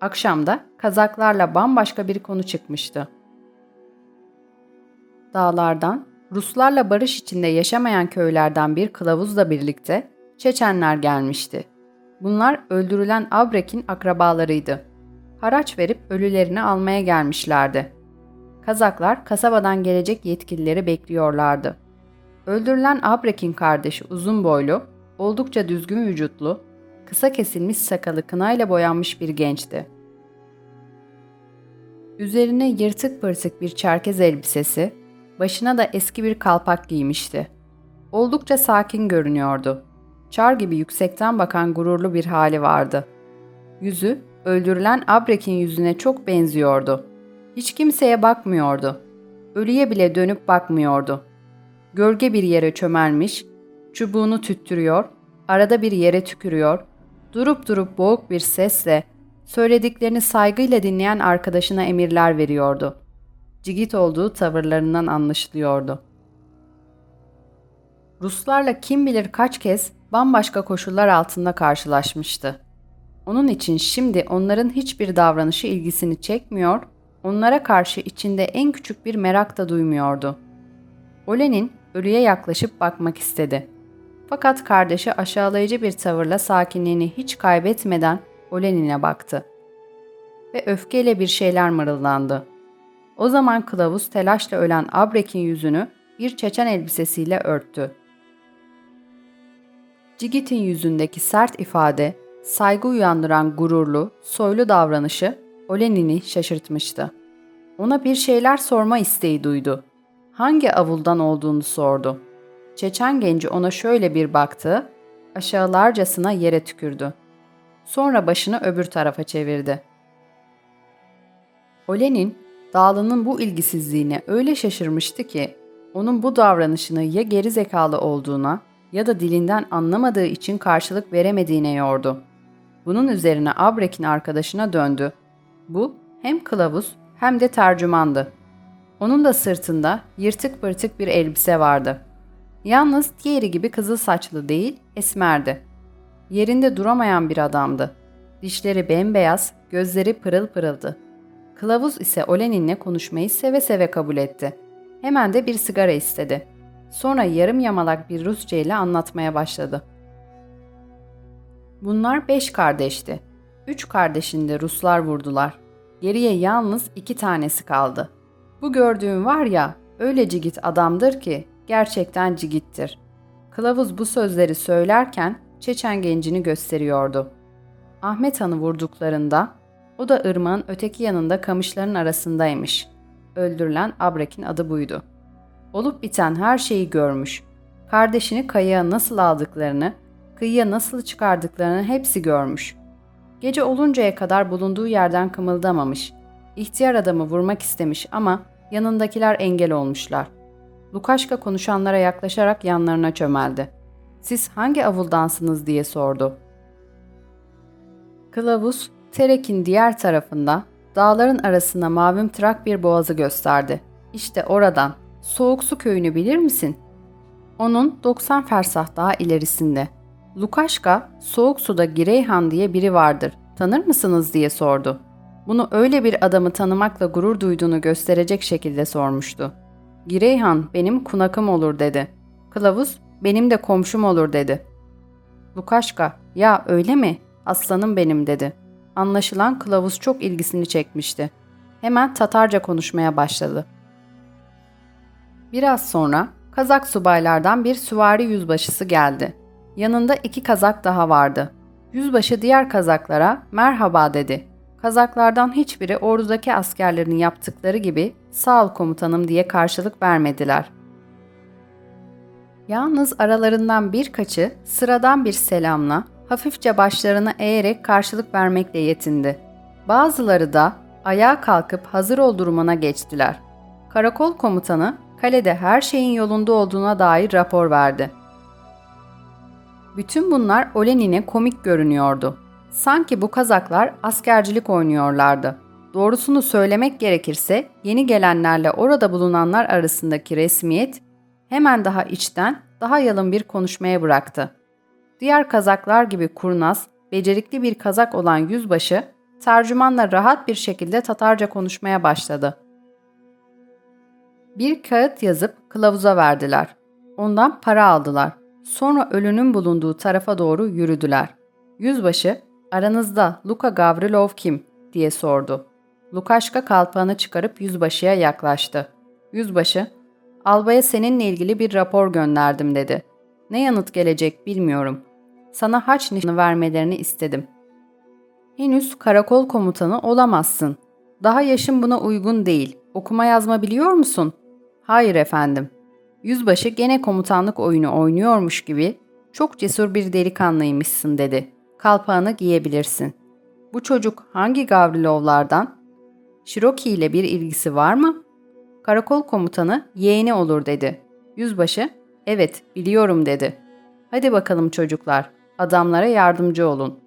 Akşamda Kazaklarla bambaşka bir konu çıkmıştı. Dağlardan, Ruslarla barış içinde yaşamayan köylerden bir kılavuzla birlikte Çeçenler gelmişti. Bunlar öldürülen Abrek'in akrabalarıydı. Haraç verip ölülerini almaya gelmişlerdi. Kazaklar kasabadan gelecek yetkilileri bekliyorlardı. Öldürülen Abrek'in kardeşi uzun boylu, oldukça düzgün vücutlu, kısa kesilmiş sakalı kınayla boyanmış bir gençti. Üzerine yırtık pırtık bir çerkez elbisesi, başına da eski bir kalpak giymişti. Oldukça sakin görünüyordu. Çar gibi yüksekten bakan gururlu bir hali vardı. Yüzü, öldürülen Abrek'in yüzüne çok benziyordu. Hiç kimseye bakmıyordu. Ölüye bile dönüp bakmıyordu. Gölge bir yere çömelmiş, çubuğunu tüttürüyor, arada bir yere tükürüyor, durup durup boğuk bir sesle söylediklerini saygıyla dinleyen arkadaşına emirler veriyordu. Cigit olduğu tavırlarından anlaşılıyordu. Ruslarla kim bilir kaç kez bambaşka koşullar altında karşılaşmıştı. Onun için şimdi onların hiçbir davranışı ilgisini çekmiyor, onlara karşı içinde en küçük bir merak da duymuyordu. Olenin ölüye yaklaşıp bakmak istedi. Fakat kardeşi aşağılayıcı bir tavırla sakinliğini hiç kaybetmeden Olenin'e baktı. Ve öfkeyle bir şeyler mırıldandı. O zaman kılavuz telaşla ölen Abrek'in yüzünü bir çeçen elbisesiyle örttü. Cigit'in yüzündeki sert ifade, saygı uyandıran gururlu, soylu davranışı Olenin'i şaşırtmıştı. Ona bir şeyler sorma isteği duydu. Hangi avuldan olduğunu sordu. Çeçen genci ona şöyle bir baktı, aşağılarcasına yere tükürdü. Sonra başını öbür tarafa çevirdi. Olenin, Dağlı'nın bu ilgisizliğine öyle şaşırmıştı ki, onun bu davranışını ya geri zekalı olduğuna ya da dilinden anlamadığı için karşılık veremediğine yordu. Bunun üzerine Abrek'in arkadaşına döndü. Bu hem kılavuz hem de tercümandı. Onun da sırtında yırtık pırtık bir elbise vardı. Yalnız diğeri gibi kızıl saçlı değil, esmerdi. Yerinde duramayan bir adamdı. Dişleri bembeyaz, gözleri pırıl pırıldı. Kılavuz ise Olenin'le konuşmayı seve seve kabul etti. Hemen de bir sigara istedi. Sonra yarım yamalak bir Rusça ile anlatmaya başladı. Bunlar beş kardeşti. Üç kardeşini de Ruslar vurdular. Geriye yalnız iki tanesi kaldı. Bu gördüğün var ya, öyle cigit adamdır ki gerçekten cigittir. Kılavuz bu sözleri söylerken Çeçen gencini gösteriyordu. Ahmet Han'ı vurduklarında o da ırmağın öteki yanında kamışların arasındaymış. Öldürülen Abrek'in adı buydu. Olup biten her şeyi görmüş. Kardeşini kayaya nasıl aldıklarını, kıyıya nasıl çıkardıklarını hepsi görmüş. Gece oluncaya kadar bulunduğu yerden kımıldamamış. İhtiyar adamı vurmak istemiş ama yanındakiler engel olmuşlar. Lukaşka konuşanlara yaklaşarak yanlarına çömeldi. Siz hangi avuldansınız diye sordu. Kılavuz, Terek'in diğer tarafında dağların arasına mavimtırak bir boğazı gösterdi. İşte oradan, Soğuk Su köyünü bilir misin? Onun 90 fersah daha ilerisinde. Lukaşka, Soğuk Su'da Gireyhan diye biri vardır. Tanır mısınız diye sordu. Bunu öyle bir adamı tanımakla gurur duyduğunu gösterecek şekilde sormuştu. Gireyhan benim kunakım olur dedi. Kılavuz benim de komşum olur dedi. Lukaşka ya öyle mi? Aslanım benim dedi. Anlaşılan kılavuz çok ilgisini çekmişti. Hemen Tatarca konuşmaya başladı. Biraz sonra Kazak subaylardan bir süvari yüzbaşısı geldi. Yanında iki kazak daha vardı. Yüzbaşı diğer kazaklara merhaba dedi. Kazaklardan hiçbiri ordudaki askerlerin yaptıkları gibi sağ ol komutanım diye karşılık vermediler. Yalnız aralarından birkaçı sıradan bir selamla hafifçe başlarını eğerek karşılık vermekle yetindi. Bazıları da ayağa kalkıp hazır ol durumuna geçtiler. Karakol komutanı kalede her şeyin yolunda olduğuna dair rapor verdi. Bütün bunlar Olenin'e komik görünüyordu. Sanki bu kazaklar askercilik oynuyorlardı. Doğrusunu söylemek gerekirse yeni gelenlerle orada bulunanlar arasındaki resmiyet hemen daha içten, daha yalın bir konuşmaya bıraktı. Diğer kazaklar gibi kurnaz, becerikli bir kazak olan yüzbaşı, tercümanla rahat bir şekilde Tatarca konuşmaya başladı. Bir kağıt yazıp kılavuza verdiler. Ondan para aldılar. Sonra ölünün bulunduğu tarafa doğru yürüdüler. Yüzbaşı, aranızda Luka Gavrilov kim? diye sordu. Lukaşka kalpağını çıkarıp yüzbaşıya yaklaştı. Yüzbaşı, albaya seninle ilgili bir rapor gönderdim dedi. Ne yanıt gelecek bilmiyorum. Sana haç nişanı vermelerini istedim. Henüz karakol komutanı olamazsın. Daha yaşın buna uygun değil. Okuma yazma biliyor musun? Hayır efendim. Yüzbaşı gene komutanlık oyunu oynuyormuş gibi çok cesur bir delikanlıymışsın dedi. Kalpağını giyebilirsin. Bu çocuk hangi Gavrilovlardan? Şiroki ile bir ilgisi var mı? Karakol komutanı yeğeni olur dedi. Yüzbaşı, evet biliyorum dedi. Hadi bakalım çocuklar, adamlara yardımcı olun.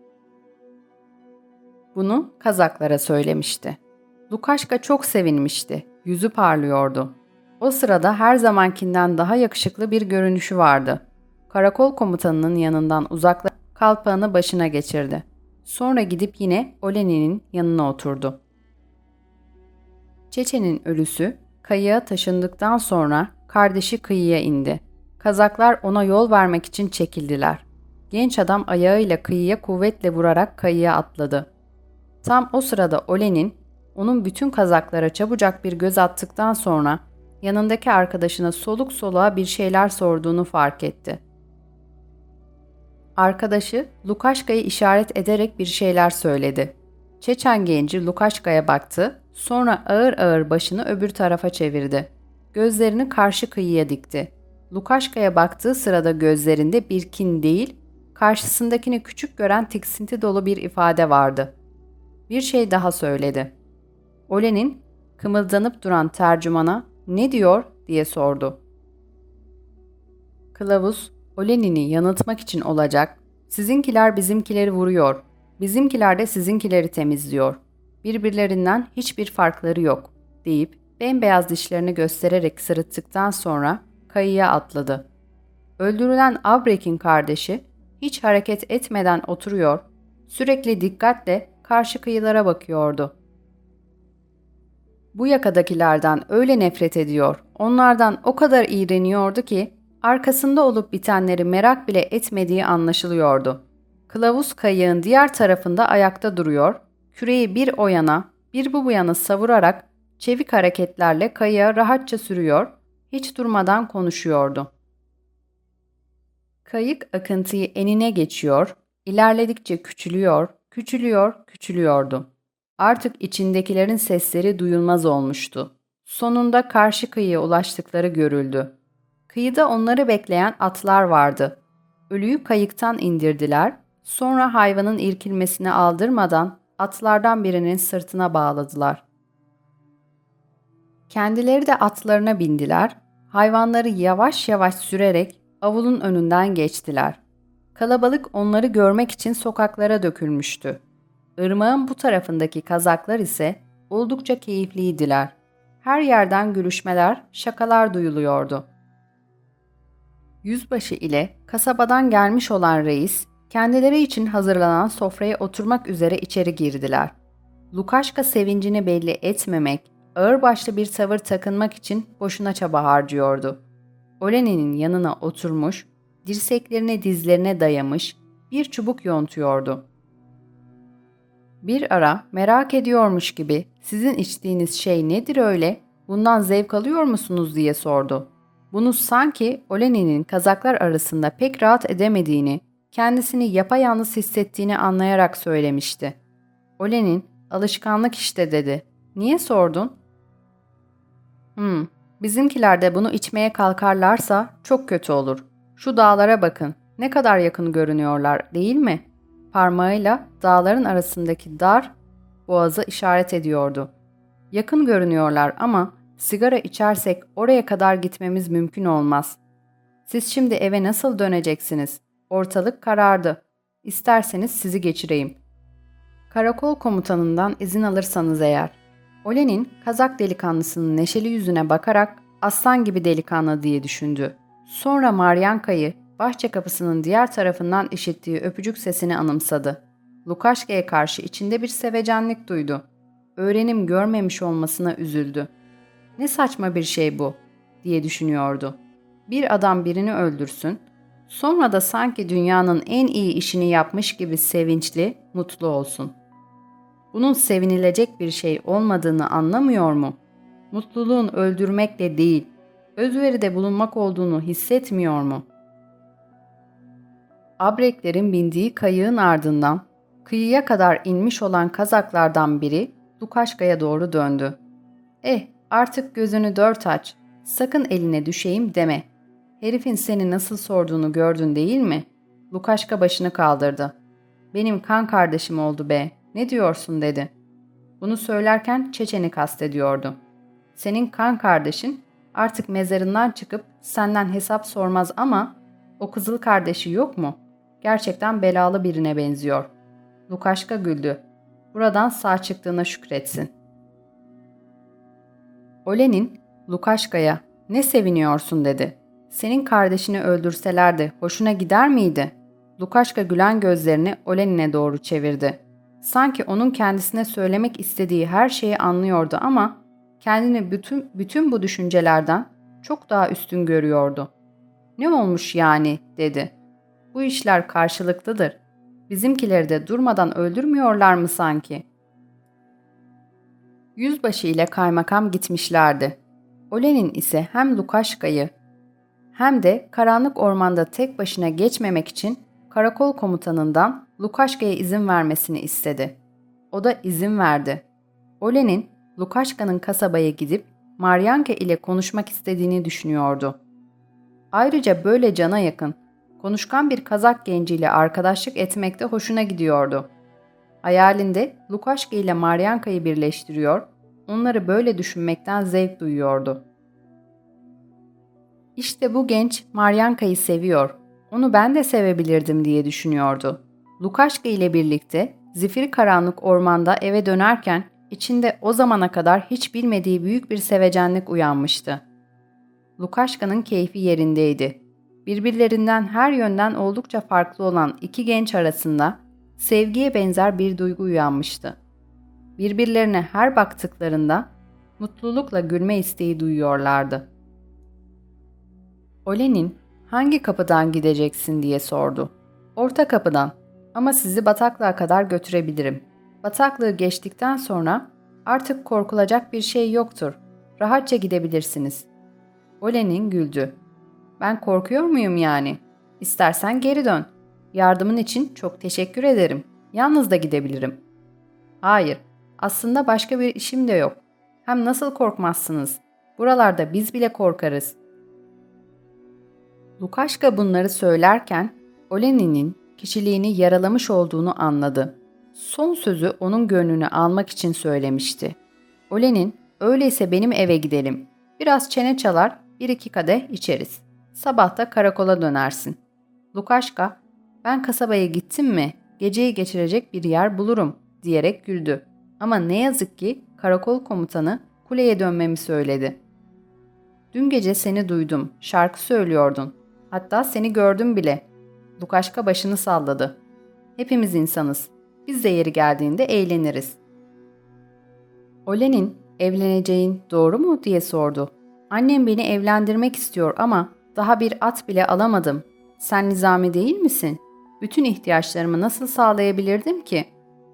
Bunu Kazaklara söylemişti. Lukaşka çok sevinmişti. Yüzü parlıyordu. O sırada her zamankinden daha yakışıklı bir görünüşü vardı. Karakol komutanının yanından uzakla kalpağını başına geçirdi. Sonra gidip yine Oleni'nin yanına oturdu. Çeçe'nin ölüsü kayığa taşındıktan sonra kardeşi kıyıya indi. Kazaklar ona yol vermek için çekildiler. Genç adam ayağıyla kıyıya kuvvetle vurarak kayıya atladı. Tam o sırada Olen'in onun bütün kazaklara çabucak bir göz attıktan sonra yanındaki arkadaşına soluk soluğa bir şeyler sorduğunu fark etti. Arkadaşı Lukaşka'yı işaret ederek bir şeyler söyledi. Çeçen genci Lukaşka'ya baktı, sonra ağır ağır başını öbür tarafa çevirdi. Gözlerini karşı kıyıya dikti. Lukaşka'ya baktığı sırada gözlerinde bir kin değil, karşısındakini küçük gören tiksinti dolu bir ifade vardı. Bir şey daha söyledi. Olen'in kımıldanıp duran tercümana ne diyor diye sordu. Kılavuz, Olenin'i yanıltmak için olacak, sizinkiler bizimkileri vuruyor, bizimkiler de sizinkileri temizliyor. Birbirlerinden hiçbir farkları yok deyip bembeyaz dişlerini göstererek sırıttıktan sonra kayıya atladı. Öldürülen Abrek'in kardeşi hiç hareket etmeden oturuyor, sürekli dikkatle karşı kıyılara bakıyordu. Bu yakadakilerden öyle nefret ediyor, onlardan o kadar iğreniyordu ki arkasında olup bitenleri merak bile etmediği anlaşılıyordu. Kılavuz kayığın diğer tarafında ayakta duruyor, küreyi bir o yana, bir bu bu yana savurarak çevik hareketlerle kayığa rahatça sürüyor, hiç durmadan konuşuyordu. Kayık akıntıyı enine geçiyor, ilerledikçe küçülüyor, küçülüyor, küçülüyordu. Artık içindekilerin sesleri duyulmaz olmuştu. Sonunda karşı kıyıya ulaştıkları görüldü. Kıyıda onları bekleyen atlar vardı. Ölüyü kayıktan indirdiler, sonra hayvanın irkilmesini aldırmadan atlardan birinin sırtına bağladılar. Kendileri de atlarına bindiler, hayvanları yavaş yavaş sürerek avulun önünden geçtiler. Kalabalık onları görmek için sokaklara dökülmüştü. Irmağın bu tarafındaki kazaklar ise oldukça keyifliydiler. Her yerden gülüşmeler, şakalar duyuluyordu. Yüzbaşı ile kasabadan gelmiş olan reis, kendileri için hazırlanan sofraya oturmak üzere içeri girdiler. Lukaşka sevincini belli etmemek, ağırbaşlı bir tavır takınmak için boşuna çaba harcıyordu. Olenin'in yanına oturmuş, dirseklerini dizlerine dayamış, bir çubuk yontuyordu. Bir ara merak ediyormuş gibi sizin içtiğiniz şey nedir öyle, bundan zevk alıyor musunuz diye sordu. Bunu sanki Olenin'in kazaklar arasında pek rahat edemediğini, kendisini yapayalnız hissettiğini anlayarak söylemişti. Olenin, alışkanlık işte dedi. Niye sordun? Hmm, bizimkiler de bunu içmeye kalkarlarsa çok kötü olur. Şu dağlara bakın, ne kadar yakın görünüyorlar değil mi?'' Parmağıyla dağların arasındaki dar boğaza işaret ediyordu. Yakın görünüyorlar ama sigara içersek oraya kadar gitmemiz mümkün olmaz. Siz şimdi eve nasıl döneceksiniz? Ortalık karardı. İsterseniz sizi geçireyim. Karakol komutanından izin alırsanız eğer. Olenin Kazak delikanlısının neşeli yüzüne bakarak aslan gibi delikanlı diye düşündü. Sonra Maryanka'yı bahçe kapısının diğer tarafından işittiği öpücük sesini anımsadı. Lukaşka'ya karşı içinde bir sevecenlik duydu. Öğrenim görmemiş olmasına üzüldü. Ne saçma bir şey bu diye düşünüyordu. Bir adam birini öldürsün, sonra da sanki dünyanın en iyi işini yapmış gibi sevinçli, mutlu olsun. Bunun sevinilecek bir şey olmadığını anlamıyor mu? Mutluluğun öldürmekle değil, özveride bulunmak olduğunu hissetmiyor mu?'' Abreklerin bindiği kayığın ardından kıyıya kadar inmiş olan kazaklardan biri Lukaşka'ya doğru döndü. Eh artık gözünü dört aç, sakın eline düşeyim deme. Herifin seni nasıl sorduğunu gördün değil mi? Lukaşka başını kaldırdı. Benim kan kardeşim oldu be, ne diyorsun dedi. Bunu söylerken Çeçen'i kastediyordu. Senin kan kardeşin artık mezarından çıkıp senden hesap sormaz ama o kızıl kardeşi yok mu? Gerçekten belalı birine benziyor. Lukaşka güldü. buradan sağ çıktığına şükretsin. Olenin, Lukaşka'ya ne seviniyorsun dedi. Senin kardeşini öldürselerdi hoşuna gider miydi? Lukaşka gülen gözlerini Olenin'e doğru çevirdi. Sanki onun kendisine söylemek istediği her şeyi anlıyordu ama kendini bütün, bütün bu düşüncelerden çok daha üstün görüyordu. Ne olmuş yani dedi. Bu işler karşılıklıdır. Bizimkileri de durmadan öldürmüyorlar mı sanki? Yüzbaşı ile kaymakam gitmişlerdi. Olenin ise hem Lukaşka'yı hem de karanlık ormanda tek başına geçmemek için karakol komutanından Lukaşka'ya izin vermesini istedi. O da izin verdi. Olenin, Lukaşka'nın kasabaya gidip Maryanka ile konuşmak istediğini düşünüyordu. Ayrıca böyle cana yakın, konuşkan bir kazak genciyle arkadaşlık etmekte hoşuna gidiyordu. Hayalinde Lukaşka ile Maryanka'yı birleştiriyor, onları böyle düşünmekten zevk duyuyordu. İşte bu genç Maryanka'yı seviyor, onu ben de sevebilirdim diye düşünüyordu. Lukaşka ile birlikte zifiri karanlık ormanda eve dönerken içinde o zamana kadar hiç bilmediği büyük bir sevecenlik uyanmıştı. Lukaşka'nın keyfi yerindeydi. Birbirlerinden her yönden oldukça farklı olan iki genç arasında sevgiye benzer bir duygu uyanmıştı. Birbirlerine her baktıklarında mutlulukla gülme isteği duyuyorlardı. Olenin hangi kapıdan gideceksin diye sordu. Orta kapıdan ama sizi bataklığa kadar götürebilirim. Bataklığı geçtikten sonra artık korkulacak bir şey yoktur. Rahatça gidebilirsiniz. Olenin güldü. Ben korkuyor muyum yani? İstersen geri dön. Yardımın için çok teşekkür ederim. Yalnız da gidebilirim. Hayır, aslında başka bir işim de yok. Hem nasıl korkmazsınız? Buralarda biz bile korkarız. Lukaşka bunları söylerken Olenin'in kişiliğini yaralamış olduğunu anladı. Son sözü onun gönlünü almak için söylemişti. Olenin, öyleyse benim eve gidelim. Biraz çene çalar, bir iki kadeh içeriz. Sabah da karakola dönersin. Lukaşka, ben kasabaya gittim mi geceyi geçirecek bir yer bulurum diyerek güldü. Ama ne yazık ki karakol komutanı kuleye dönmemi söyledi. Dün gece seni duydum, şarkı söylüyordun. Hatta seni gördüm bile. Lukaşka başını salladı. Hepimiz insanız. Biz de yeri geldiğinde eğleniriz. Olenin, evleneceğin doğru mu diye sordu. Annem beni evlendirmek istiyor ama daha bir at bile alamadım. Sen nizami değil misin? Bütün ihtiyaçlarımı nasıl sağlayabilirdim ki?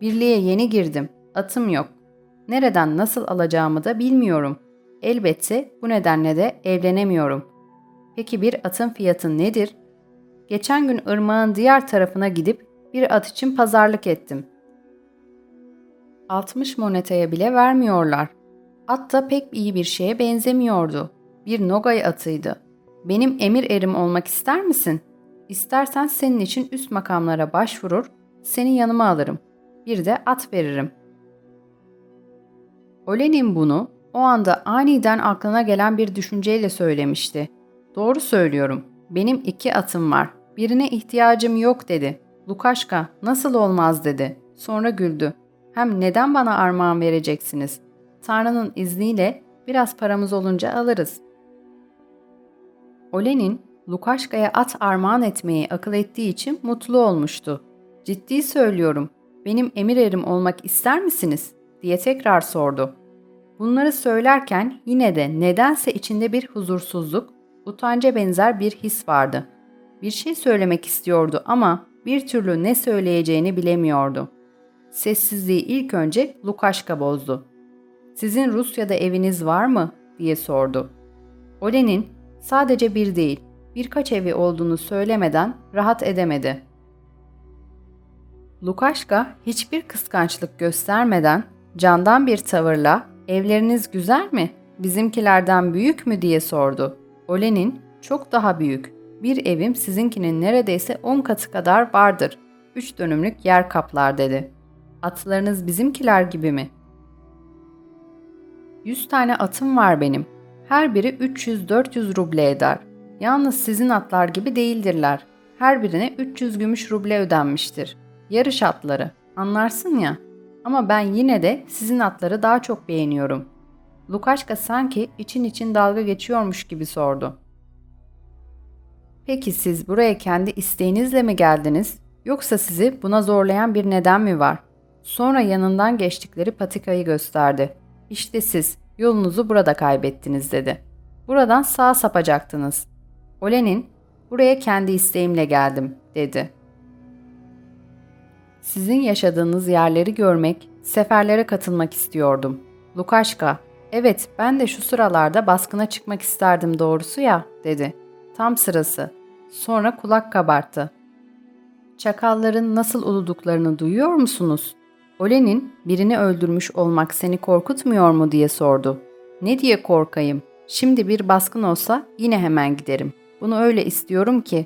Birliğe yeni girdim. Atım yok. Nereden nasıl alacağımı da bilmiyorum. Elbette bu nedenle de evlenemiyorum. Peki bir atın fiyatı nedir? Geçen gün ırmağın diğer tarafına gidip bir at için pazarlık ettim. 60 monetaya bile vermiyorlar. At da pek iyi bir şeye benzemiyordu. Bir Nogay atıydı. Benim emir erim olmak ister misin? İstersen senin için üst makamlara başvurur, seni yanıma alırım. Bir de at veririm. Olenin bunu o anda aniden aklına gelen bir düşünceyle söylemişti. Doğru söylüyorum. Benim iki atım var. Birine ihtiyacım yok dedi. Lukaşka nasıl olmaz dedi. Sonra güldü. Hem neden bana armağan vereceksiniz? Tanrı'nın izniyle biraz paramız olunca alırız. Olenin Lukaşka'ya at armağan etmeyi akıl ettiği için mutlu olmuştu. Ciddi söylüyorum, benim emir erim olmak ister misiniz? diye tekrar sordu. Bunları söylerken yine de nedense içinde bir huzursuzluk, utanca benzer bir his vardı. Bir şey söylemek istiyordu ama bir türlü ne söyleyeceğini bilemiyordu. Sessizliği ilk önce Lukaşka bozdu. Sizin Rusya'da eviniz var mı? diye sordu. Olen'in sadece bir değil, birkaç evi olduğunu söylemeden rahat edemedi. Lukaşka hiçbir kıskançlık göstermeden candan bir tavırla evleriniz güzel mi? Bizimkilerden büyük mü diye sordu. Olen'in çok daha büyük. Bir evim sizinkinin neredeyse on katı kadar vardır. Üç dönümlük yer kaplar dedi. Atlarınız bizimkiler gibi mi? Yüz tane atım var benim. Her biri 300-400 ruble eder. Yalnız sizin atlar gibi değildirler. Her birine 300 gümüş ruble ödenmiştir. Yarış atları. Anlarsın ya. Ama ben yine de sizin atları daha çok beğeniyorum. Lukaşka sanki için için dalga geçiyormuş gibi sordu. Peki siz buraya kendi isteğinizle mi geldiniz yoksa sizi buna zorlayan bir neden mi var? Sonra yanından geçtikleri patikayı gösterdi. İşte siz yolunuzu burada kaybettiniz dedi. Buradan sağa sapacaktınız. Olenin buraya kendi isteğimle geldim dedi. Sizin yaşadığınız yerleri görmek, seferlere katılmak istiyordum. Lukaşka, evet ben de şu sıralarda baskına çıkmak isterdim doğrusu ya dedi. Tam sırası. Sonra kulak kabarttı. Çakalların nasıl uluduklarını duyuyor musunuz? Olenin birini öldürmüş olmak seni korkutmuyor mu diye sordu. Ne diye korkayım? Şimdi bir baskın olsa yine hemen giderim. Bunu öyle istiyorum ki.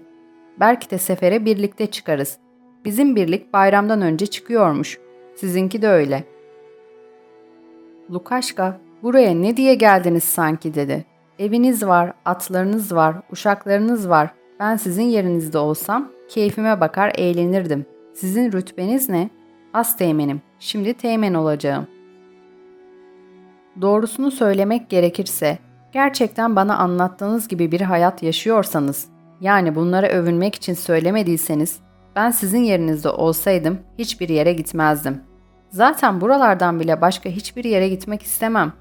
Belki de sefere birlikte çıkarız. Bizim birlik bayramdan önce çıkıyormuş. Sizinki de öyle. Lukaşka, buraya ne diye geldiniz sanki dedi. Eviniz var, atlarınız var, uşaklarınız var. Ben sizin yerinizde olsam keyfime bakar eğlenirdim. Sizin rütbeniz ne? Az teğmenim. Şimdi teğmen olacağım. Doğrusunu söylemek gerekirse, gerçekten bana anlattığınız gibi bir hayat yaşıyorsanız, yani bunları övünmek için söylemediyseniz, ben sizin yerinizde olsaydım hiçbir yere gitmezdim. Zaten buralardan bile başka hiçbir yere gitmek istemem.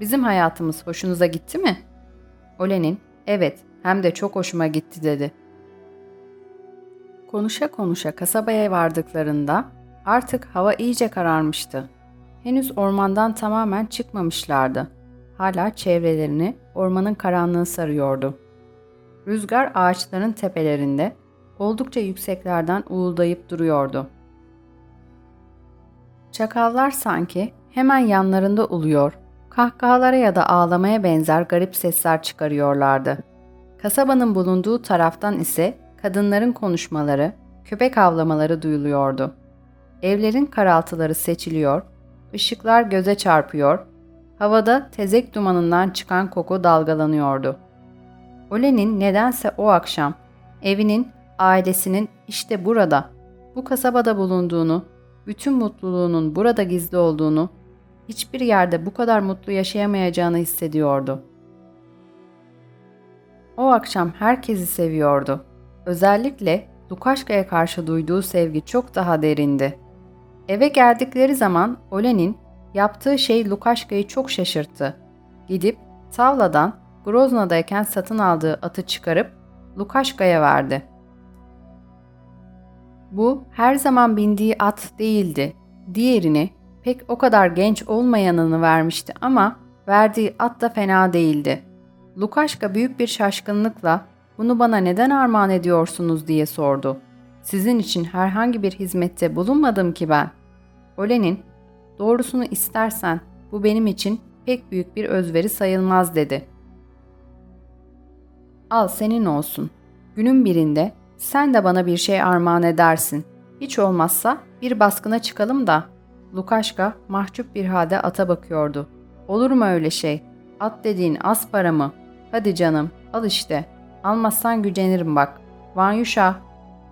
Bizim hayatımız hoşunuza gitti mi? Olenin, evet hem de çok hoşuma gitti dedi. Konuşa konuşa kasabaya vardıklarında artık hava iyice kararmıştı. Henüz ormandan tamamen çıkmamışlardı. Hala çevrelerini ormanın karanlığı sarıyordu. Rüzgar ağaçların tepelerinde oldukça yükseklerden uğuldayıp duruyordu. Çakallar sanki hemen yanlarında uluyor, kahkahalara ya da ağlamaya benzer garip sesler çıkarıyorlardı. Kasabanın bulunduğu taraftan ise kadınların konuşmaları, köpek avlamaları duyuluyordu. Evlerin karaltıları seçiliyor, ışıklar göze çarpıyor, havada tezek dumanından çıkan koku dalgalanıyordu. Olen'in nedense o akşam evinin, ailesinin işte burada, bu kasabada bulunduğunu, bütün mutluluğunun burada gizli olduğunu, hiçbir yerde bu kadar mutlu yaşayamayacağını hissediyordu. O akşam herkesi seviyordu. Özellikle Lukaşka'ya karşı duyduğu sevgi çok daha derindi. Eve geldikleri zaman Olen'in yaptığı şey Lukaşka'yı çok şaşırttı. Gidip tavladan Grozna'dayken satın aldığı atı çıkarıp Lukaşka'ya verdi. Bu her zaman bindiği at değildi. Diğerini pek o kadar genç olmayanını vermişti ama verdiği at da fena değildi. Lukaşka büyük bir şaşkınlıkla bunu bana neden armağan ediyorsunuz diye sordu. Sizin için herhangi bir hizmette bulunmadım ki ben. Olenin, doğrusunu istersen bu benim için pek büyük bir özveri sayılmaz dedi. Al senin olsun. Günün birinde sen de bana bir şey armağan edersin. Hiç olmazsa bir baskına çıkalım da. Lukaşka mahcup bir halde ata bakıyordu. Olur mu öyle şey? At dediğin az para mı? Hadi canım, al işte. Almazsan gücenirim bak. Vanyuşa,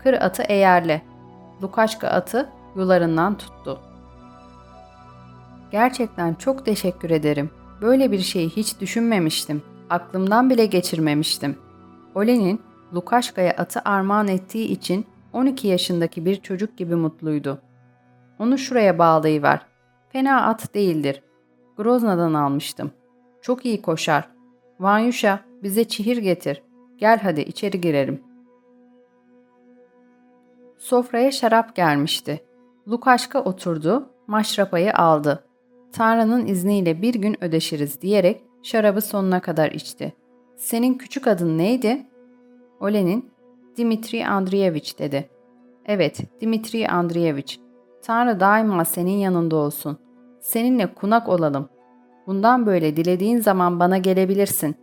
kır atı eğerle. Lukaşka atı yularından tuttu. Gerçekten çok teşekkür ederim. Böyle bir şeyi hiç düşünmemiştim. Aklımdan bile geçirmemiştim. Olenin Lukaşka'ya atı armağan ettiği için 12 yaşındaki bir çocuk gibi mutluydu. Onu şuraya bağlayıver. Fena at değildir. Grozna'dan almıştım. Çok iyi koşar. Vanyuşa bize çihir getir. Gel hadi içeri girelim. Sofraya şarap gelmişti. Lukaşka oturdu, maşrapayı aldı. Tanrı'nın izniyle bir gün ödeşiriz diyerek şarabı sonuna kadar içti. Senin küçük adın neydi? Olenin, Dimitri Andriyevich dedi. Evet, Dimitri Andriyevich. Tanrı daima senin yanında olsun. Seninle kunak olalım. Bundan böyle dilediğin zaman bana gelebilirsin.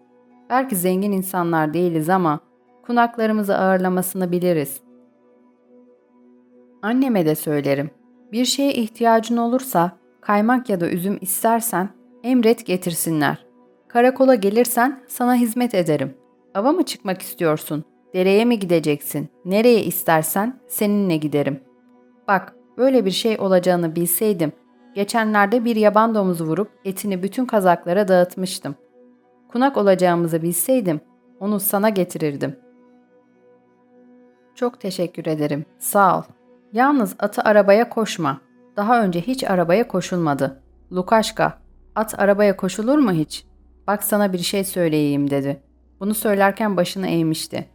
Belki zengin insanlar değiliz ama kunaklarımızı ağırlamasını biliriz. Anneme de söylerim. Bir şeye ihtiyacın olursa, kaymak ya da üzüm istersen emret getirsinler. Karakola gelirsen sana hizmet ederim. Ava mı çıkmak istiyorsun? Dereye mi gideceksin? Nereye istersen seninle giderim. Bak, böyle bir şey olacağını bilseydim Geçenlerde bir yaban domuzu vurup etini bütün kazaklara dağıtmıştım. Kunak olacağımızı bilseydim onu sana getirirdim. Çok teşekkür ederim. Sağ ol. Yalnız atı arabaya koşma. Daha önce hiç arabaya koşulmadı. Lukaşka, at arabaya koşulur mu hiç? Bak sana bir şey söyleyeyim dedi. Bunu söylerken başını eğmişti.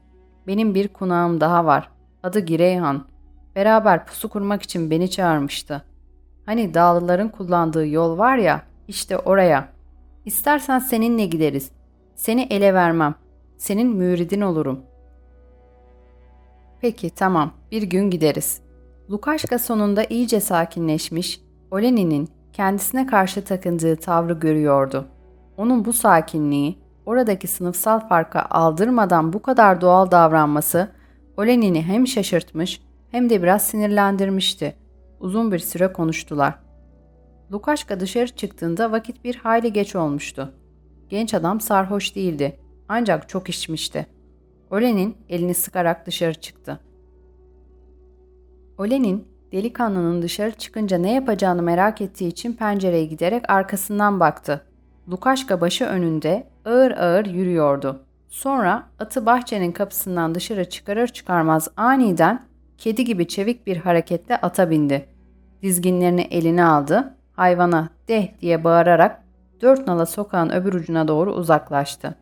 Benim bir kunağım daha var. Adı Gireyhan. Beraber pusu kurmak için beni çağırmıştı. Hani dağlıların kullandığı yol var ya, işte oraya. İstersen seninle gideriz. Seni ele vermem. Senin müridin olurum. Peki tamam, bir gün gideriz. Lukaşka sonunda iyice sakinleşmiş, Oleni'nin kendisine karşı takındığı tavrı görüyordu. Onun bu sakinliği, oradaki sınıfsal farka aldırmadan bu kadar doğal davranması Oleni'ni hem şaşırtmış hem de biraz sinirlendirmişti. Uzun bir süre konuştular. Lukaşka dışarı çıktığında vakit bir hayli geç olmuştu. Genç adam sarhoş değildi ancak çok içmişti. Olen'in elini sıkarak dışarı çıktı. Olen'in delikanlının dışarı çıkınca ne yapacağını merak ettiği için pencereye giderek arkasından baktı. Lukaşka başı önünde ağır ağır yürüyordu. Sonra atı bahçenin kapısından dışarı çıkarır çıkarmaz aniden kedi gibi çevik bir hareketle ata bindi. Dizginlerini eline aldı, hayvana deh diye bağırarak dört nala sokağın öbür ucuna doğru uzaklaştı.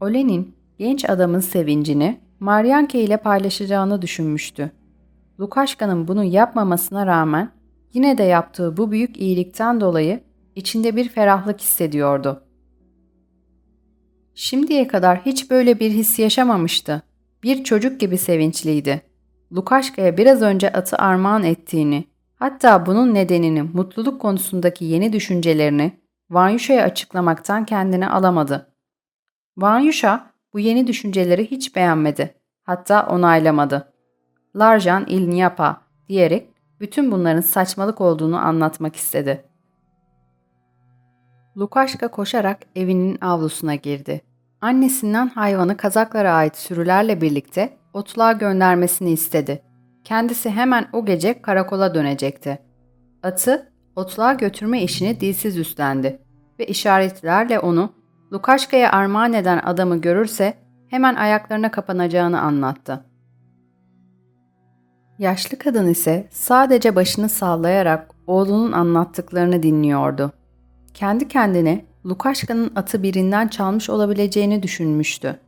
Olenin genç adamın sevincini Maryanke ile paylaşacağını düşünmüştü. Lukaşka'nın bunu yapmamasına rağmen yine de yaptığı bu büyük iyilikten dolayı içinde bir ferahlık hissediyordu. Şimdiye kadar hiç böyle bir his yaşamamıştı. Bir çocuk gibi sevinçliydi. Lukaşka'ya biraz önce atı armağan ettiğini, hatta bunun nedenini mutluluk konusundaki yeni düşüncelerini Vanyuşa'ya açıklamaktan kendini alamadı. Vanyusha bu yeni düşünceleri hiç beğenmedi. Hatta onaylamadı. Larjan il Nyapa diyerek bütün bunların saçmalık olduğunu anlatmak istedi. Lukaşka koşarak evinin avlusuna girdi. Annesinden hayvanı kazaklara ait sürülerle birlikte otluğa göndermesini istedi. Kendisi hemen o gece karakola dönecekti. Atı otluğa götürme işini dilsiz üstlendi ve işaretlerle onu Lukaşka'ya armağan eden adamı görürse hemen ayaklarına kapanacağını anlattı. Yaşlı kadın ise sadece başını sallayarak oğlunun anlattıklarını dinliyordu. Kendi kendine Lukaşka'nın atı birinden çalmış olabileceğini düşünmüştü.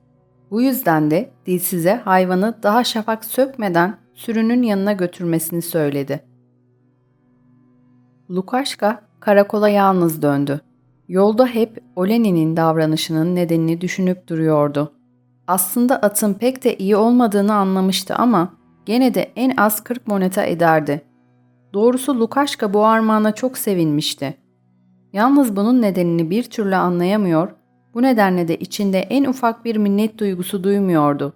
Bu yüzden de dilsize hayvanı daha şafak sökmeden sürünün yanına götürmesini söyledi. Lukaşka karakola yalnız döndü. Yolda hep Oleni'nin davranışının nedenini düşünüp duruyordu. Aslında atın pek de iyi olmadığını anlamıştı ama gene de en az 40 moneta ederdi. Doğrusu Lukaşka bu armağana çok sevinmişti. Yalnız bunun nedenini bir türlü anlayamıyor, bu nedenle de içinde en ufak bir minnet duygusu duymuyordu.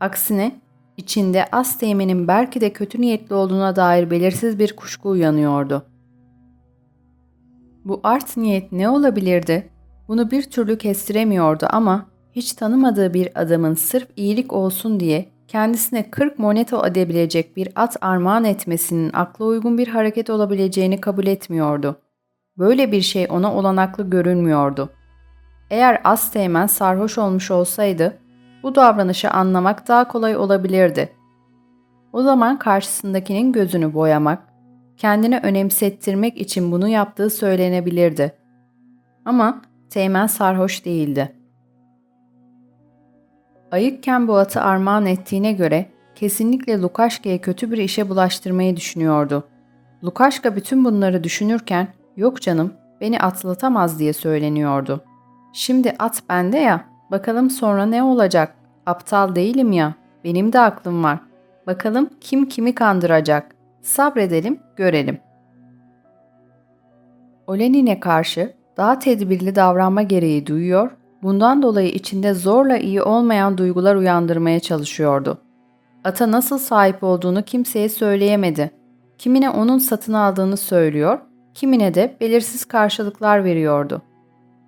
Aksine içinde az teğmenin belki de kötü niyetli olduğuna dair belirsiz bir kuşku uyanıyordu. Bu art niyet ne olabilirdi? Bunu bir türlü kestiremiyordu ama hiç tanımadığı bir adamın sırf iyilik olsun diye kendisine 40 moneto edebilecek bir at armağan etmesinin akla uygun bir hareket olabileceğini kabul etmiyordu. Böyle bir şey ona olanaklı görünmüyordu. Eğer Asteğmen sarhoş olmuş olsaydı bu davranışı anlamak daha kolay olabilirdi. O zaman karşısındakinin gözünü boyamak, kendini önemsettirmek için bunu yaptığı söylenebilirdi. Ama Teğmen sarhoş değildi. Ayıkken bu atı armağan ettiğine göre kesinlikle Lukaşka'ya kötü bir işe bulaştırmayı düşünüyordu. Lukaşka bütün bunları düşünürken yok canım beni atlatamaz diye söyleniyordu. Şimdi at bende ya bakalım sonra ne olacak aptal değilim ya benim de aklım var. Bakalım kim kimi kandıracak Sabredelim, görelim. Olenin'e karşı daha tedbirli davranma gereği duyuyor, bundan dolayı içinde zorla iyi olmayan duygular uyandırmaya çalışıyordu. Ata nasıl sahip olduğunu kimseye söyleyemedi. Kimine onun satın aldığını söylüyor, kimine de belirsiz karşılıklar veriyordu.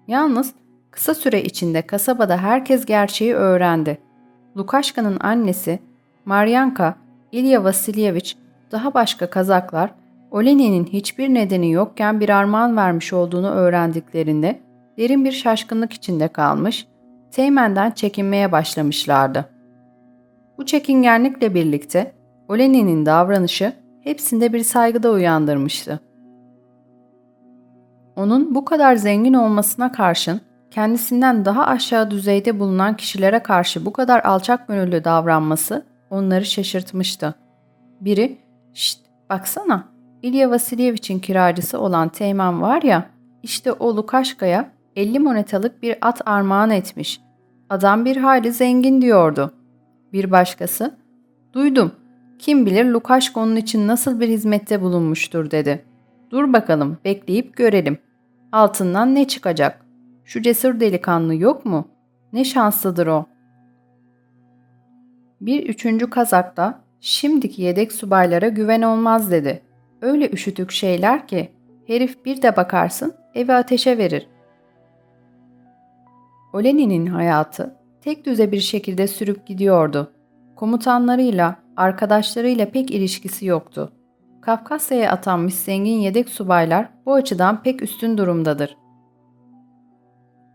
Yalnız kısa süre içinde kasabada herkes gerçeği öğrendi. Lukaşka'nın annesi Maryanka İlya Vasilyevich daha başka kazaklar Oleni'nin hiçbir nedeni yokken bir armağan vermiş olduğunu öğrendiklerinde derin bir şaşkınlık içinde kalmış, Teğmen'den çekinmeye başlamışlardı. Bu çekingenlikle birlikte Oleni'nin davranışı hepsinde bir saygıda uyandırmıştı. Onun bu kadar zengin olmasına karşın kendisinden daha aşağı düzeyde bulunan kişilere karşı bu kadar alçak gönüllü davranması onları şaşırtmıştı. Biri, ''Şşt baksana, İlya Vasilyevich'in kiracısı olan Teğmen var ya, işte o Lukaşka'ya 50 monetalık bir at armağan etmiş. Adam bir hayli zengin diyordu. Bir başkası, duydum, kim bilir Lukaşka onun için nasıl bir hizmette bulunmuştur dedi. Dur bakalım, bekleyip görelim. Altından ne çıkacak? Şu cesur delikanlı yok mu? Ne şanslıdır o. Bir üçüncü kazak da şimdiki yedek subaylara güven olmaz dedi. Öyle üşütük şeyler ki herif bir de bakarsın evi ateşe verir. Oleni'nin hayatı tek düze bir şekilde sürüp gidiyordu. Komutanlarıyla, arkadaşlarıyla pek ilişkisi yoktu. Kafkasya'ya atanmış zengin yedek subaylar bu açıdan pek üstün durumdadır.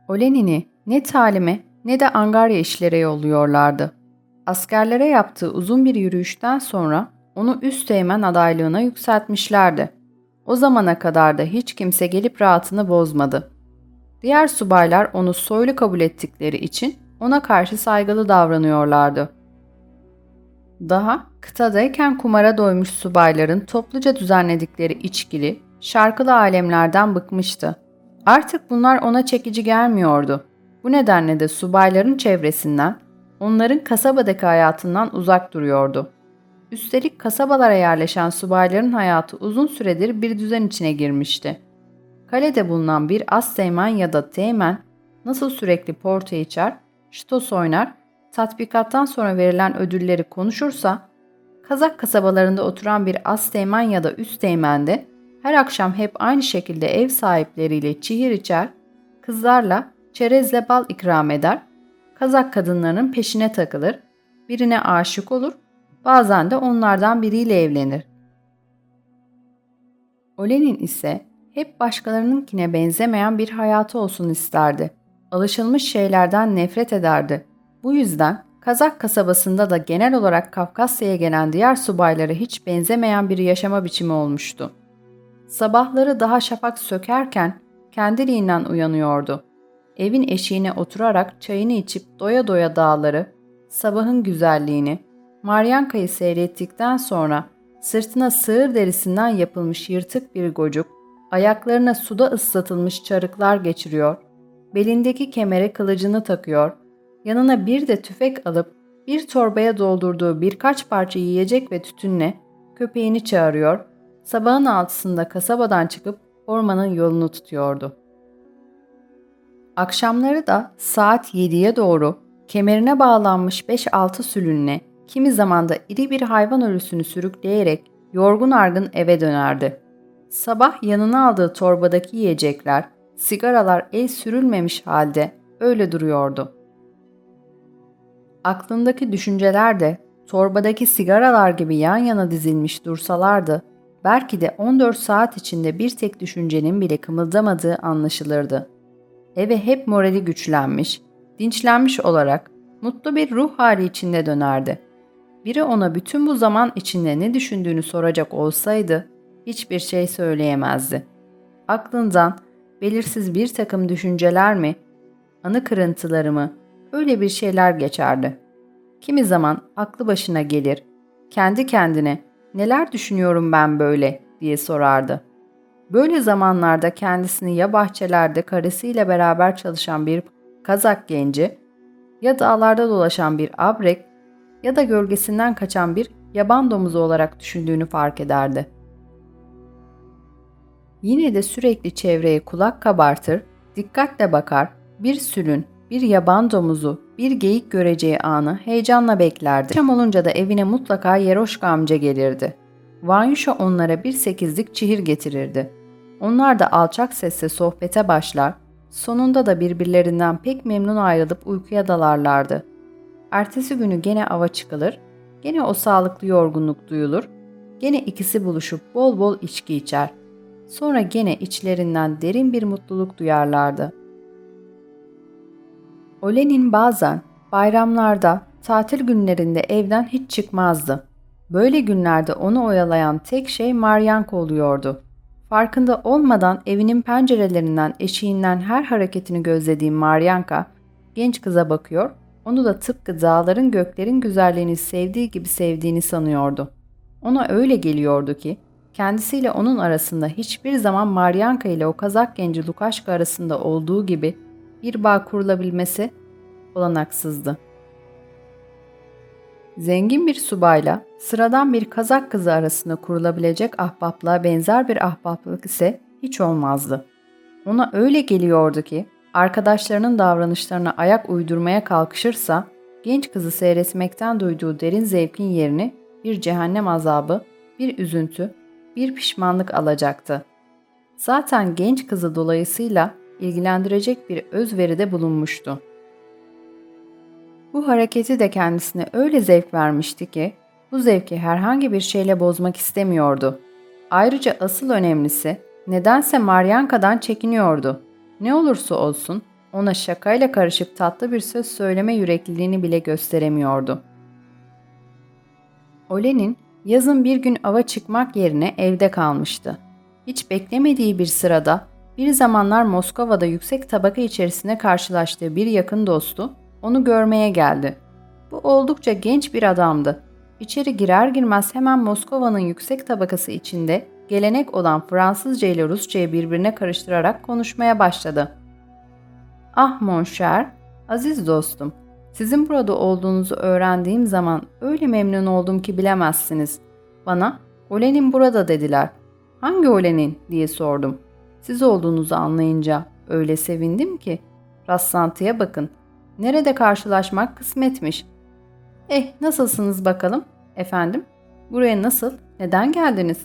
Olenin'i ne talime ne de angarya işlere yolluyorlardı. Askerlere yaptığı uzun bir yürüyüşten sonra onu üst teğmen adaylığına yükseltmişlerdi. O zamana kadar da hiç kimse gelip rahatını bozmadı. Diğer subaylar onu soylu kabul ettikleri için ona karşı saygılı davranıyorlardı. Daha kıtadayken kumara doymuş subayların topluca düzenledikleri içkili, şarkılı alemlerden bıkmıştı. Artık bunlar ona çekici gelmiyordu. Bu nedenle de subayların çevresinden, onların kasabadaki hayatından uzak duruyordu. Üstelik kasabalara yerleşen subayların hayatı uzun süredir bir düzen içine girmişti. Kalede bulunan bir as teğmen ya da teğmen nasıl sürekli porta içer, ştos oynar, tatbikattan sonra verilen ödülleri konuşursa, Kazak kasabalarında oturan bir as teğmen ya da üst teğmen de her akşam hep aynı şekilde ev sahipleriyle çihir içer, kızlarla çerezle bal ikram eder, Kazak kadınlarının peşine takılır, birine aşık olur, bazen de onlardan biriyle evlenir. Olenin ise hep başkalarınınkine benzemeyen bir hayatı olsun isterdi. Alışılmış şeylerden nefret ederdi. Bu yüzden Kazak kasabasında da genel olarak Kafkasya'ya gelen diğer subaylara hiç benzemeyen bir yaşama biçimi olmuştu. Sabahları daha şafak sökerken kendiliğinden uyanıyordu. Evin eşiğine oturarak çayını içip doya doya dağları, sabahın güzelliğini, Maryanka'yı seyrettikten sonra sırtına sığır derisinden yapılmış yırtık bir gocuk, ayaklarına suda ıslatılmış çarıklar geçiriyor, belindeki kemere kılıcını takıyor, yanına bir de tüfek alıp bir torbaya doldurduğu birkaç parça yiyecek ve tütünle köpeğini çağırıyor, sabahın altısında kasabadan çıkıp ormanın yolunu tutuyordu. Akşamları da saat 7'ye doğru kemerine bağlanmış 5-6 sülünle kimi zaman da iri bir hayvan ölüsünü sürükleyerek yorgun argın eve dönerdi. Sabah yanına aldığı torbadaki yiyecekler, sigaralar el sürülmemiş halde öyle duruyordu. Aklındaki düşünceler de torbadaki sigaralar gibi yan yana dizilmiş dursalardı, belki de 14 saat içinde bir tek düşüncenin bile kımıldamadığı anlaşılırdı. Eve hep morali güçlenmiş, dinçlenmiş olarak mutlu bir ruh hali içinde dönerdi. Biri ona bütün bu zaman içinde ne düşündüğünü soracak olsaydı hiçbir şey söyleyemezdi. Aklından belirsiz bir takım düşünceler mi, anı kırıntıları mı, öyle bir şeyler geçerdi. Kimi zaman aklı başına gelir, kendi kendine neler düşünüyorum ben böyle diye sorardı. Böyle zamanlarda kendisini ya bahçelerde karısıyla beraber çalışan bir Kazak genci ya dağlarda dolaşan bir abrek ya da gölgesinden kaçan bir yaban domuzu olarak düşündüğünü fark ederdi. Yine de sürekli çevreye kulak kabartır, dikkatle bakar, bir sülün, bir yaban domuzu, bir geyik göreceği anı heyecanla beklerdi. Akşam olunca da evine mutlaka Yeroşka amca gelirdi. Vanyuşa onlara bir sekizlik çihir getirirdi. Onlar da alçak sesle sohbete başlar, sonunda da birbirlerinden pek memnun ayrılıp uykuya dalarlardı. Ertesi günü gene ava çıkılır, gene o sağlıklı yorgunluk duyulur, Gene ikisi buluşup bol bol içki içer. Sonra gene içlerinden derin bir mutluluk duyarlardı. Olenin bazen bayramlarda, tatil günlerinde evden hiç çıkmazdı. Böyle günlerde onu oyalayan tek şey Maryanka oluyordu. Farkında olmadan evinin pencerelerinden, eşiğinden her hareketini gözlediğim Maryanka, genç kıza bakıyor, onu da tıpkı dağların göklerin güzelliğini sevdiği gibi sevdiğini sanıyordu. Ona öyle geliyordu ki, kendisiyle onun arasında hiçbir zaman Maryanka ile o kazak genci Lukaşka arasında olduğu gibi bir bağ kurulabilmesi olanaksızdı. Zengin bir subayla sıradan bir kazak kızı arasında kurulabilecek ahbaplığa benzer bir ahbaplık ise hiç olmazdı. Ona öyle geliyordu ki arkadaşlarının davranışlarına ayak uydurmaya kalkışırsa genç kızı seyretmekten duyduğu derin zevkin yerini bir cehennem azabı, bir üzüntü, bir pişmanlık alacaktı. Zaten genç kızı dolayısıyla ilgilendirecek bir özveride bulunmuştu. Bu hareketi de kendisine öyle zevk vermişti ki bu zevki herhangi bir şeyle bozmak istemiyordu. Ayrıca asıl önemlisi nedense Maryanka'dan çekiniyordu. Ne olursa olsun ona şakayla karışık tatlı bir söz söyleme yürekliliğini bile gösteremiyordu. Olen'in yazın bir gün ava çıkmak yerine evde kalmıştı. Hiç beklemediği bir sırada bir zamanlar Moskova'da yüksek tabaka içerisinde karşılaştığı bir yakın dostu onu görmeye geldi. Bu oldukça genç bir adamdı. İçeri girer girmez hemen Moskova'nın yüksek tabakası içinde gelenek olan Fransızca ile Rusçayı birbirine karıştırarak konuşmaya başladı. Ah monşer, aziz dostum, sizin burada olduğunuzu öğrendiğim zaman öyle memnun oldum ki bilemezsiniz. Bana Olenin burada dediler. Hangi Olenin diye sordum. Siz olduğunuzu anlayınca öyle sevindim ki. Rastlantıya bakın. Nerede karşılaşmak kısmetmiş. Eh nasılsınız bakalım? Efendim? Buraya nasıl? Neden geldiniz?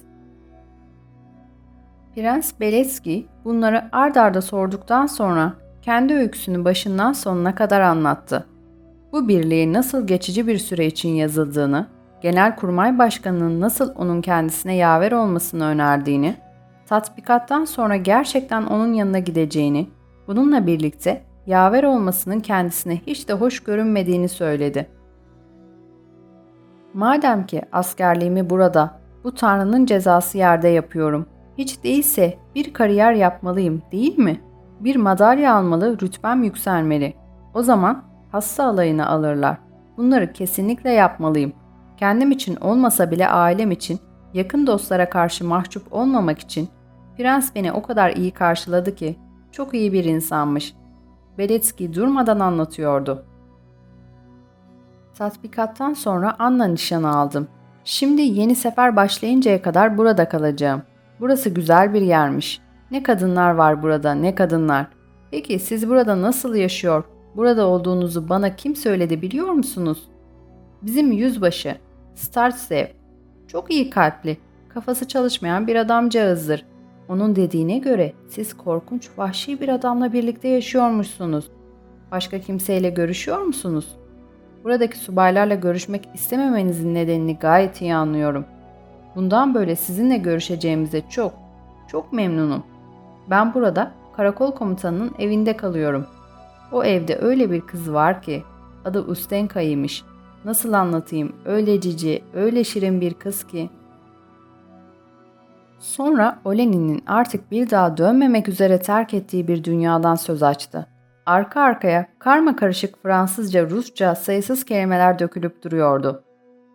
Prens Beletski bunları ard arda sorduktan sonra kendi öyküsünü başından sonuna kadar anlattı. Bu birliği nasıl geçici bir süre için yazıldığını, Genelkurmay Başkanı'nın nasıl onun kendisine yaver olmasını önerdiğini, tatbikattan sonra gerçekten onun yanına gideceğini, bununla birlikte yaver olmasının kendisine hiç de hoş görünmediğini söyledi. Madem ki askerliğimi burada, bu Tanrı'nın cezası yerde yapıyorum. Hiç değilse bir kariyer yapmalıyım değil mi? Bir madalya almalı, rütbem yükselmeli. O zaman hasta alayını alırlar. Bunları kesinlikle yapmalıyım. Kendim için olmasa bile ailem için, yakın dostlara karşı mahcup olmamak için Prens beni o kadar iyi karşıladı ki çok iyi bir insanmış. Beletski durmadan anlatıyordu. Tatbikattan sonra Anna nişanı aldım. Şimdi yeni sefer başlayıncaya kadar burada kalacağım. Burası güzel bir yermiş. Ne kadınlar var burada, ne kadınlar. Peki siz burada nasıl yaşıyor, burada olduğunuzu bana kim söyledi biliyor musunuz? Bizim yüzbaşı, Startsev. Çok iyi kalpli, kafası çalışmayan bir adamcağızdır. Onun dediğine göre siz korkunç vahşi bir adamla birlikte yaşıyormuşsunuz. Başka kimseyle görüşüyor musunuz? Buradaki subaylarla görüşmek istememenizin nedenini gayet iyi anlıyorum. Bundan böyle sizinle görüşeceğimize çok, çok memnunum. Ben burada karakol komutanının evinde kalıyorum. O evde öyle bir kız var ki adı Ustenka'ymış. Nasıl anlatayım? Öyle cici, öyle şirin bir kız ki Sonra Olenin'in artık bir daha dönmemek üzere terk ettiği bir dünyadan söz açtı. Arka arkaya karma karışık Fransızca, Rusça sayısız kelimeler dökülüp duruyordu.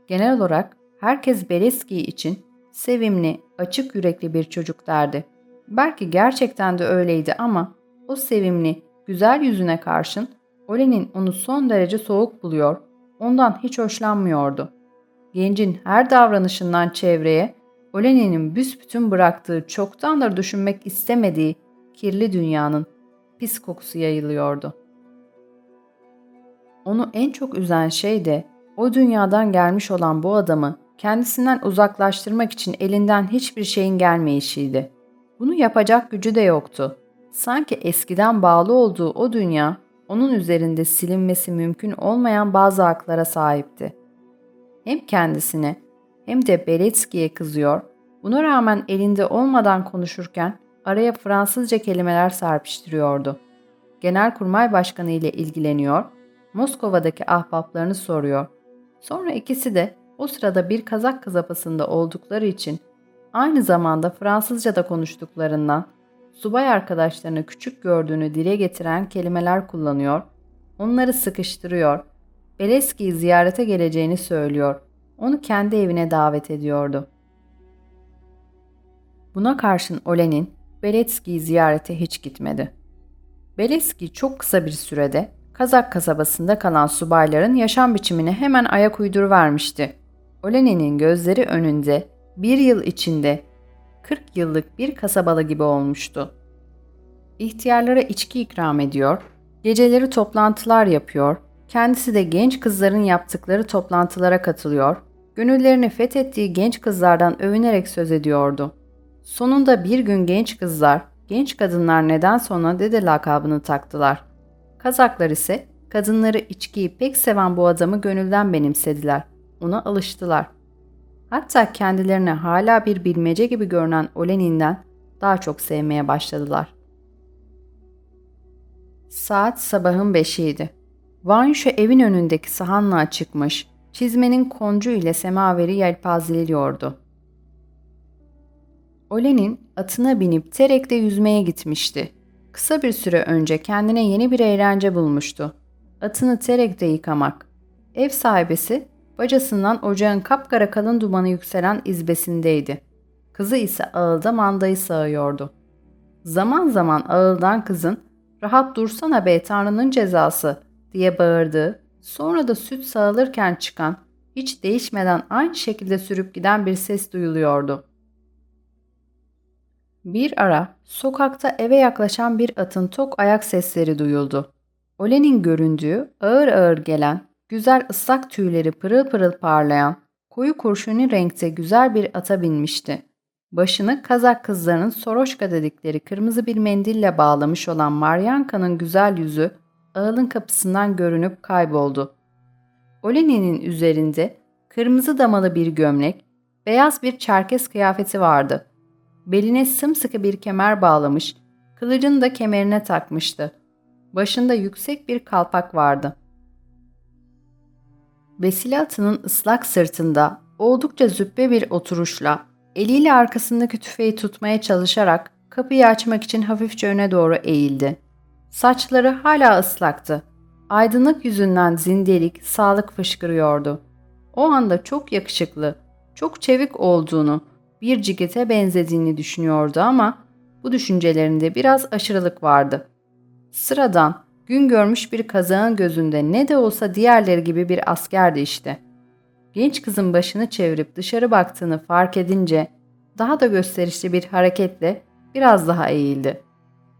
Genel olarak herkes Beleski için sevimli, açık yürekli bir çocuk derdi. Belki gerçekten de öyleydi ama o sevimli, güzel yüzüne karşın Olenin onu son derece soğuk buluyor, ondan hiç hoşlanmıyordu. Gencin her davranışından çevreye Olenin'in büsbütün bıraktığı çoktandır düşünmek istemediği kirli dünyanın pis kokusu yayılıyordu. Onu en çok üzen şey de o dünyadan gelmiş olan bu adamı kendisinden uzaklaştırmak için elinden hiçbir şeyin gelmeyişiydi. Bunu yapacak gücü de yoktu. Sanki eskiden bağlı olduğu o dünya onun üzerinde silinmesi mümkün olmayan bazı haklara sahipti. Hem kendisine hem de Beletski'ye kızıyor, buna rağmen elinde olmadan konuşurken araya Fransızca kelimeler serpiştiriyordu. Genelkurmay Başkanı ile ilgileniyor, Moskova'daki ahbaplarını soruyor. Sonra ikisi de o sırada bir Kazak kasabasında oldukları için aynı zamanda Fransızca da konuştuklarından subay arkadaşlarını küçük gördüğünü dile getiren kelimeler kullanıyor, onları sıkıştırıyor, Beleski'yi ziyarete geleceğini söylüyor, onu kendi evine davet ediyordu. Buna karşın Olen'in Beletski'yi ziyarete hiç gitmedi. Beleski çok kısa bir sürede Kazak kasabasında kalan subayların yaşam biçimine hemen ayak uyduruvermişti. Olenin'in gözleri önünde bir yıl içinde 40 yıllık bir kasabalı gibi olmuştu. İhtiyarlara içki ikram ediyor, geceleri toplantılar yapıyor, kendisi de genç kızların yaptıkları toplantılara katılıyor, gönüllerini fethettiği genç kızlardan övünerek söz ediyordu. Sonunda bir gün genç kızlar, genç kadınlar neden sonra dede lakabını taktılar. Kazaklar ise kadınları içkiyi pek seven bu adamı gönülden benimsediler. Ona alıştılar. Hatta kendilerine hala bir bilmece gibi görünen Olenin'den daha çok sevmeye başladılar. Saat sabahın beşiydi. Vanyuşa evin önündeki sahanlığa çıkmış, çizmenin koncu ile semaveri yelpazeliyordu. Olenin atına binip Terek'te yüzmeye gitmişti. Kısa bir süre önce kendine yeni bir eğlence bulmuştu. Atını Terek'te yıkamak. Ev sahibesi bacasından ocağın kapkara kalın dumanı yükselen izbesindeydi. Kızı ise ağılda mandayı sağıyordu. Zaman zaman ağıldan kızın rahat dursana be tanrının cezası diye bağırdığı, sonra da süt sağılırken çıkan, hiç değişmeden aynı şekilde sürüp giden bir ses duyuluyordu. Bir ara sokakta eve yaklaşan bir atın tok ayak sesleri duyuldu. Olen'in göründüğü ağır ağır gelen, güzel ıslak tüyleri pırıl pırıl parlayan, koyu kurşuni renkte güzel bir ata binmişti. Başını Kazak kızlarının soroşka dedikleri kırmızı bir mendille bağlamış olan Maryanka'nın güzel yüzü ağılın kapısından görünüp kayboldu. Oleni'nin üzerinde kırmızı damalı bir gömlek, beyaz bir çerkes kıyafeti vardı. Beline sımsıkı bir kemer bağlamış, kılıcını da kemerine takmıştı. Başında yüksek bir kalpak vardı. Vesile atının ıslak sırtında oldukça züppe bir oturuşla, eliyle arkasındaki tüfeği tutmaya çalışarak kapıyı açmak için hafifçe öne doğru eğildi. Saçları hala ıslaktı. Aydınlık yüzünden zindelik, sağlık fışkırıyordu. O anda çok yakışıklı, çok çevik olduğunu, bir cigete benzediğini düşünüyordu ama bu düşüncelerinde biraz aşırılık vardı. Sıradan, gün görmüş bir kazağın gözünde ne de olsa diğerleri gibi bir askerdi işte. Genç kızın başını çevirip dışarı baktığını fark edince daha da gösterişli bir hareketle biraz daha eğildi.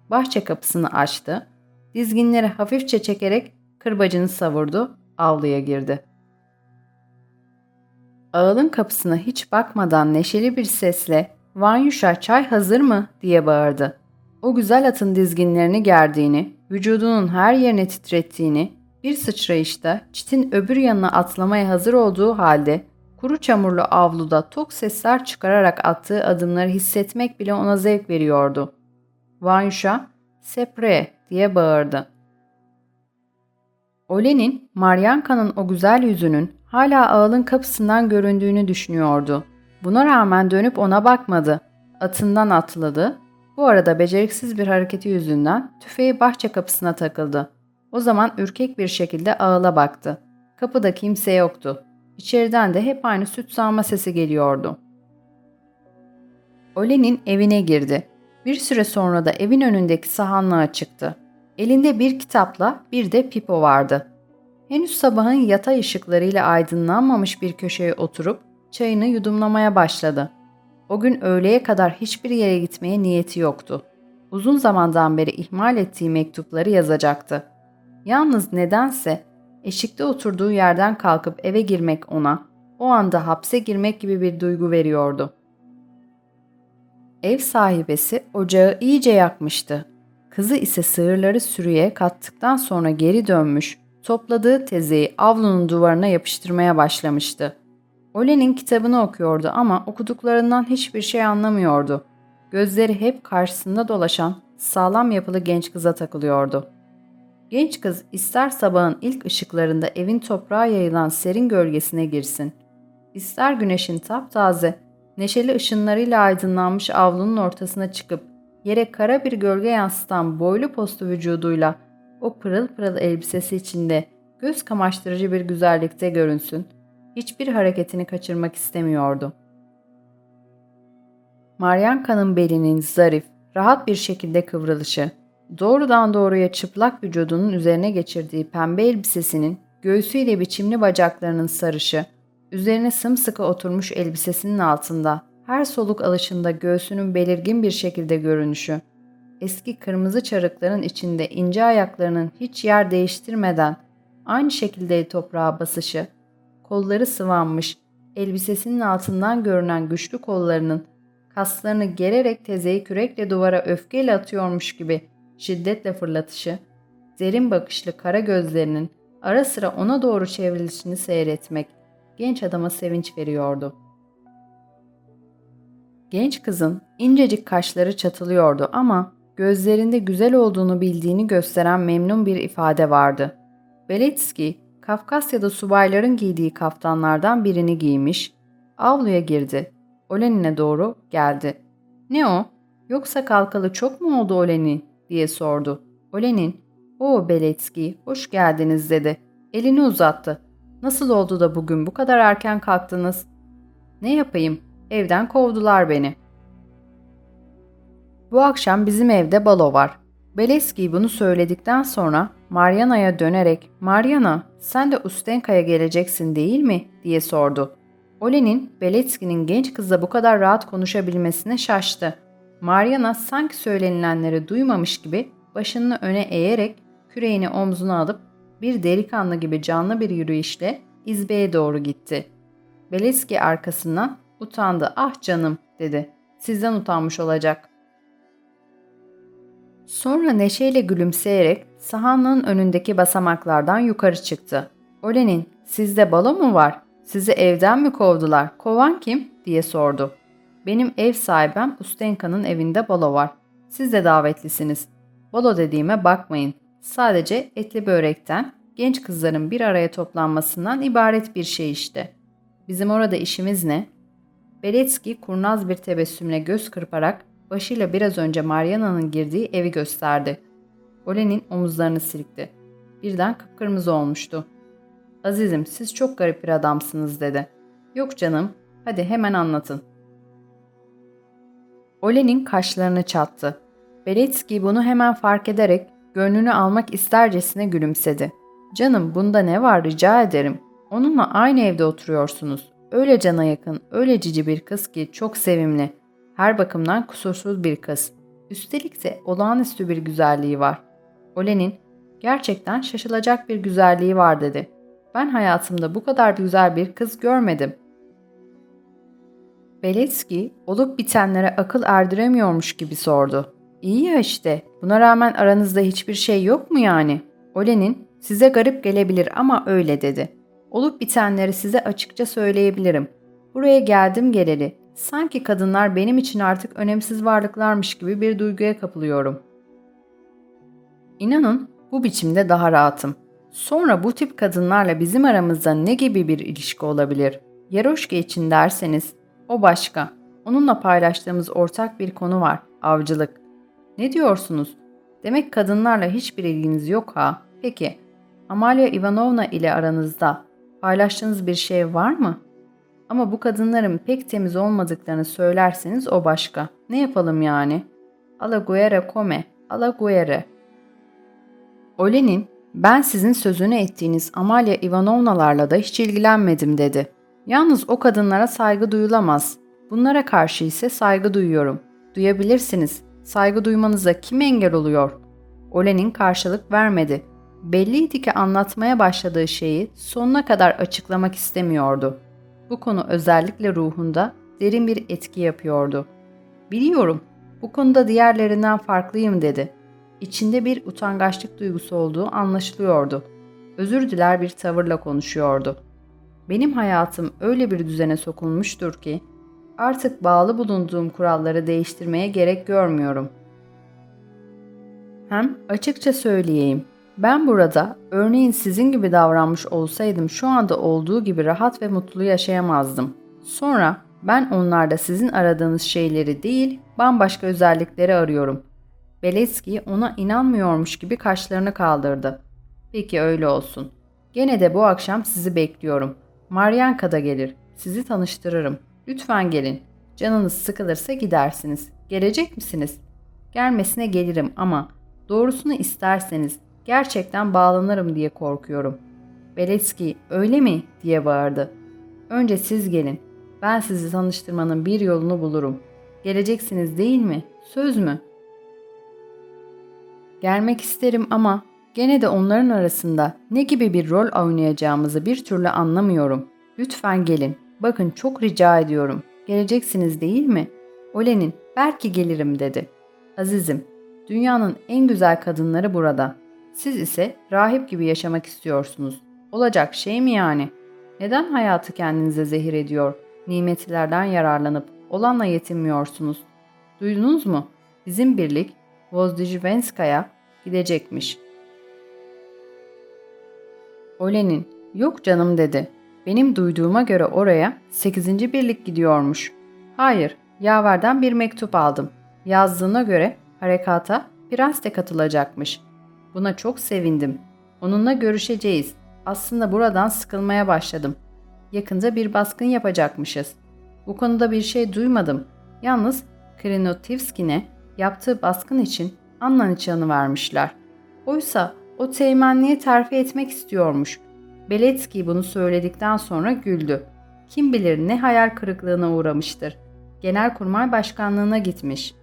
Bahçe kapısını açtı, dizginleri hafifçe çekerek kırbacını savurdu, avluya girdi. Ağılın kapısına hiç bakmadan neşeli bir sesle ''Vanyuşa çay hazır mı?'' diye bağırdı. O güzel atın dizginlerini gerdiğini, vücudunun her yerine titrettiğini, bir sıçrayışta çitin öbür yanına atlamaya hazır olduğu halde kuru çamurlu avluda tok sesler çıkararak attığı adımları hissetmek bile ona zevk veriyordu. Vanyuşa, ''Sepre!'' diye bağırdı. Olen'in Maryanka'nın o güzel yüzünün hala ağılın kapısından göründüğünü düşünüyordu. Buna rağmen dönüp ona bakmadı. Atından atladı. Bu arada beceriksiz bir hareketi yüzünden tüfeği bahçe kapısına takıldı. O zaman ürkek bir şekilde ağıla baktı. Kapıda kimse yoktu. İçeriden de hep aynı süt sağma sesi geliyordu. Olen'in evine girdi. Bir süre sonra da evin önündeki sahanlığa çıktı. Elinde bir kitapla bir de pipo vardı. Henüz sabahın yatay ışıklarıyla aydınlanmamış bir köşeye oturup çayını yudumlamaya başladı. O gün öğleye kadar hiçbir yere gitmeye niyeti yoktu. Uzun zamandan beri ihmal ettiği mektupları yazacaktı. Yalnız nedense eşikte oturduğu yerden kalkıp eve girmek ona, o anda hapse girmek gibi bir duygu veriyordu. Ev sahibesi ocağı iyice yakmıştı. Kızı ise sığırları sürüye kattıktan sonra geri dönmüş, topladığı tezeyi avlunun duvarına yapıştırmaya başlamıştı. Olen'in kitabını okuyordu ama okuduklarından hiçbir şey anlamıyordu. Gözleri hep karşısında dolaşan sağlam yapılı genç kıza takılıyordu. Genç kız ister sabahın ilk ışıklarında evin toprağa yayılan serin gölgesine girsin, ister güneşin taptaze, neşeli ışınlarıyla aydınlanmış avlunun ortasına çıkıp yere kara bir gölge yansıtan boylu postu vücuduyla o pırıl pırıl elbisesi içinde göz kamaştırıcı bir güzellikte görünsün, hiçbir hareketini kaçırmak istemiyordu. Maryanka'nın belinin zarif, rahat bir şekilde kıvrılışı, doğrudan doğruya çıplak vücudunun üzerine geçirdiği pembe elbisesinin göğsüyle biçimli bacaklarının sarışı, üzerine sımsıkı oturmuş elbisesinin altında her soluk alışında göğsünün belirgin bir şekilde görünüşü, eski kırmızı çarıkların içinde ince ayaklarının hiç yer değiştirmeden aynı şekilde toprağa basışı, kolları sıvanmış, elbisesinin altından görünen güçlü kollarının kaslarını gererek tezeyi kürekle duvara öfkeyle atıyormuş gibi şiddetle fırlatışı, derin bakışlı kara gözlerinin ara sıra ona doğru çevrilişini seyretmek genç adama sevinç veriyordu. Genç kızın incecik kaşları çatılıyordu ama gözlerinde güzel olduğunu bildiğini gösteren memnun bir ifade vardı. Beletski, Kafkasya'da subayların giydiği kaftanlardan birini giymiş, avluya girdi. Olenin'e doğru geldi. ''Ne o? Yoksa kalkalı çok mu oldu Olenin?'' diye sordu. Olenin, ''O Beletski, hoş geldiniz.'' dedi. Elini uzattı. ''Nasıl oldu da bugün bu kadar erken kalktınız?'' ''Ne yapayım? Evden kovdular beni.'' Bu akşam bizim evde balo var. Beleski bunu söyledikten sonra Mariana'ya dönerek ''Mariana, sen de Ustenka'ya geleceksin değil mi?'' diye sordu. Olen'in Beletski'nin genç kızla bu kadar rahat konuşabilmesine şaştı. Mariana sanki söylenilenleri duymamış gibi başını öne eğerek küreğini omzuna alıp bir delikanlı gibi canlı bir yürüyüşle izbeye doğru gitti. Beletski arkasından utandı. ''Ah canım'' dedi. ''Sizden utanmış olacak.'' Sonra neşeyle gülümseyerek sahanlığın önündeki basamaklardan yukarı çıktı. Olen'in sizde balo mu var? Sizi evden mi kovdular? Kovan kim? diye sordu. Benim ev sahibim Ustenka'nın evinde balo var. Siz de davetlisiniz. Balo dediğime bakmayın. Sadece etli börekten, genç kızların bir araya toplanmasından ibaret bir şey işte. Bizim orada işimiz ne? Beletski kurnaz bir tebessümle göz kırparak başıyla biraz önce Mariana'nın girdiği evi gösterdi. Olen'in omuzlarını silkti. Birden kıpkırmızı olmuştu. Azizim siz çok garip bir adamsınız dedi. Yok canım hadi hemen anlatın. Olen'in kaşlarını çattı. Beletski bunu hemen fark ederek gönlünü almak istercesine gülümsedi. Canım bunda ne var rica ederim. Onunla aynı evde oturuyorsunuz. Öyle cana yakın, öyle cici bir kız ki çok sevimli. Her bakımdan kusursuz bir kız. Üstelik de olağanüstü bir güzelliği var. Olen'in gerçekten şaşılacak bir güzelliği var dedi. Ben hayatımda bu kadar güzel bir kız görmedim. Beletski olup bitenlere akıl erdiremiyormuş gibi sordu. İyi ya işte. Buna rağmen aranızda hiçbir şey yok mu yani? Olen'in size garip gelebilir ama öyle dedi. Olup bitenleri size açıkça söyleyebilirim. Buraya geldim geleli. Sanki kadınlar benim için artık önemsiz varlıklarmış gibi bir duyguya kapılıyorum. İnanın bu biçimde daha rahatım. Sonra bu tip kadınlarla bizim aramızda ne gibi bir ilişki olabilir? Yaroşka için derseniz o başka. Onunla paylaştığımız ortak bir konu var. Avcılık. Ne diyorsunuz? Demek kadınlarla hiçbir ilginiz yok ha? Peki. Amalia Ivanovna ile aranızda paylaştığınız bir şey var mı? Ama bu kadınların pek temiz olmadıklarını söylerseniz o başka. Ne yapalım yani? Ala guerre come, ala guerre. Olenin, ben sizin sözünü ettiğiniz Amalia Ivanovnalarla da hiç ilgilenmedim dedi. Yalnız o kadınlara saygı duyulamaz. Bunlara karşı ise saygı duyuyorum. Duyabilirsiniz. Saygı duymanıza kim engel oluyor? Olenin karşılık vermedi. Belliydi ki anlatmaya başladığı şeyi sonuna kadar açıklamak istemiyordu. Bu konu özellikle ruhunda derin bir etki yapıyordu. Biliyorum, bu konuda diğerlerinden farklıyım dedi. İçinde bir utangaçlık duygusu olduğu anlaşılıyordu. Özür diler bir tavırla konuşuyordu. Benim hayatım öyle bir düzene sokulmuştur ki artık bağlı bulunduğum kuralları değiştirmeye gerek görmüyorum. Hem açıkça söyleyeyim, ben burada örneğin sizin gibi davranmış olsaydım şu anda olduğu gibi rahat ve mutlu yaşayamazdım. Sonra ben onlarda sizin aradığınız şeyleri değil, bambaşka özellikleri arıyorum. Beletski ona inanmıyormuş gibi kaşlarını kaldırdı. Peki öyle olsun. Gene de bu akşam sizi bekliyorum. Maryanka da gelir. Sizi tanıştırırım. Lütfen gelin. Canınız sıkılırsa gidersiniz. Gelecek misiniz? Gelmesine gelirim ama doğrusunu isterseniz gerçekten bağlanırım diye korkuyorum. Beletski öyle mi diye bağırdı. Önce siz gelin. Ben sizi tanıştırmanın bir yolunu bulurum. Geleceksiniz değil mi? Söz mü? Gelmek isterim ama gene de onların arasında ne gibi bir rol oynayacağımızı bir türlü anlamıyorum. Lütfen gelin. Bakın çok rica ediyorum. Geleceksiniz değil mi? Olenin belki gelirim dedi. Azizim, dünyanın en güzel kadınları burada. Siz ise rahip gibi yaşamak istiyorsunuz. Olacak şey mi yani? Neden hayatı kendinize zehir ediyor? Nimetlerden yararlanıp olanla yetinmiyorsunuz. Duydunuz mu? Bizim birlik Vozdijvenskaya gidecekmiş. Olenin, yok canım dedi. Benim duyduğuma göre oraya 8. birlik gidiyormuş. Hayır, yaverden bir mektup aldım. Yazdığına göre harekata prens de katılacakmış. Buna çok sevindim. Onunla görüşeceğiz. Aslında buradan sıkılmaya başladım. Yakında bir baskın yapacakmışız. Bu konuda bir şey duymadım. Yalnız Krinotivskin'e yaptığı baskın için Anna nişanı vermişler. Oysa o teğmenliğe terfi etmek istiyormuş. Beletski bunu söyledikten sonra güldü. Kim bilir ne hayal kırıklığına uğramıştır. Genelkurmay Başkanlığına gitmiş.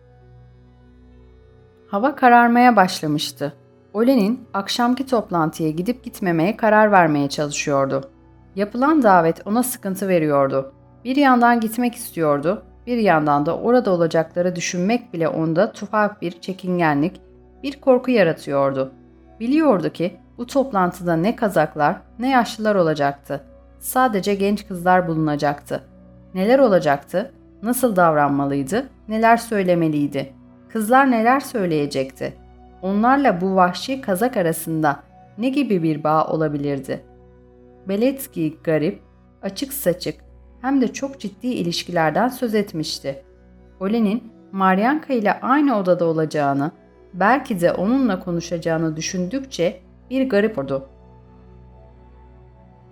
Hava kararmaya başlamıştı. Olenin akşamki toplantıya gidip gitmemeye karar vermeye çalışıyordu. Yapılan davet ona sıkıntı veriyordu. Bir yandan gitmek istiyordu, bir yandan da orada olacakları düşünmek bile onda tuhaf bir çekingenlik, bir korku yaratıyordu. Biliyordu ki bu toplantıda ne kazaklar ne yaşlılar olacaktı. Sadece genç kızlar bulunacaktı. Neler olacaktı? Nasıl davranmalıydı? Neler söylemeliydi? Kızlar neler söyleyecekti? Onlarla bu vahşi kazak arasında ne gibi bir bağ olabilirdi? Beletski garip, açık saçık hem de çok ciddi ilişkilerden söz etmişti. Olen'in Maryanka ile aynı odada olacağını, belki de onunla konuşacağını düşündükçe bir garip oldu.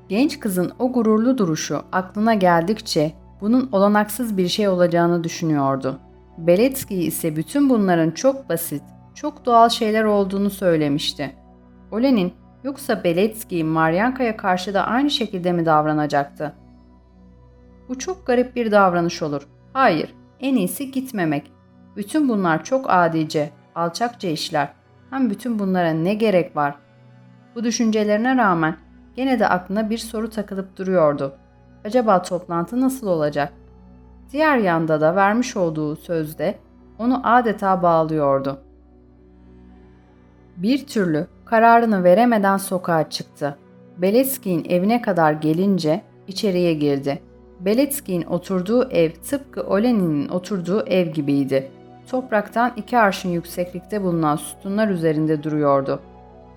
Genç kızın o gururlu duruşu aklına geldikçe bunun olanaksız bir şey olacağını düşünüyordu. Beletski ise bütün bunların çok basit, çok doğal şeyler olduğunu söylemişti. Olen'in yoksa Beletski Maryanka'ya karşı da aynı şekilde mi davranacaktı? Bu çok garip bir davranış olur. Hayır, en iyisi gitmemek. Bütün bunlar çok adice, alçakça işler. Hem bütün bunlara ne gerek var? Bu düşüncelerine rağmen gene de aklına bir soru takılıp duruyordu. Acaba toplantı nasıl olacak? Diğer yanda da vermiş olduğu sözde onu adeta bağlıyordu. Bir türlü kararını veremeden sokağa çıktı. Beletski'nin evine kadar gelince içeriye girdi. Beletski'nin oturduğu ev tıpkı Olenin'in oturduğu ev gibiydi. Topraktan iki arşın yükseklikte bulunan sütunlar üzerinde duruyordu.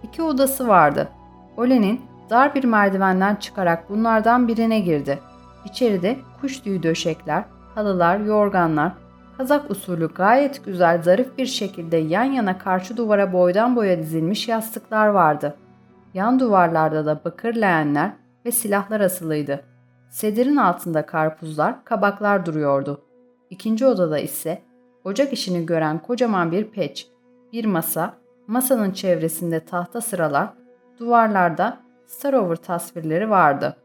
İki odası vardı. Olenin dar bir merdivenden çıkarak bunlardan birine girdi. İçeride kuş tüyü döşekler, halılar, yorganlar, kazak usulü gayet güzel zarif bir şekilde yan yana karşı duvara boydan boya dizilmiş yastıklar vardı. Yan duvarlarda da bakır leğenler ve silahlar asılıydı. Sedirin altında karpuzlar, kabaklar duruyordu. İkinci odada ise ocak işini gören kocaman bir peç, bir masa, masanın çevresinde tahta sıralar, duvarlarda Starover tasvirleri vardı.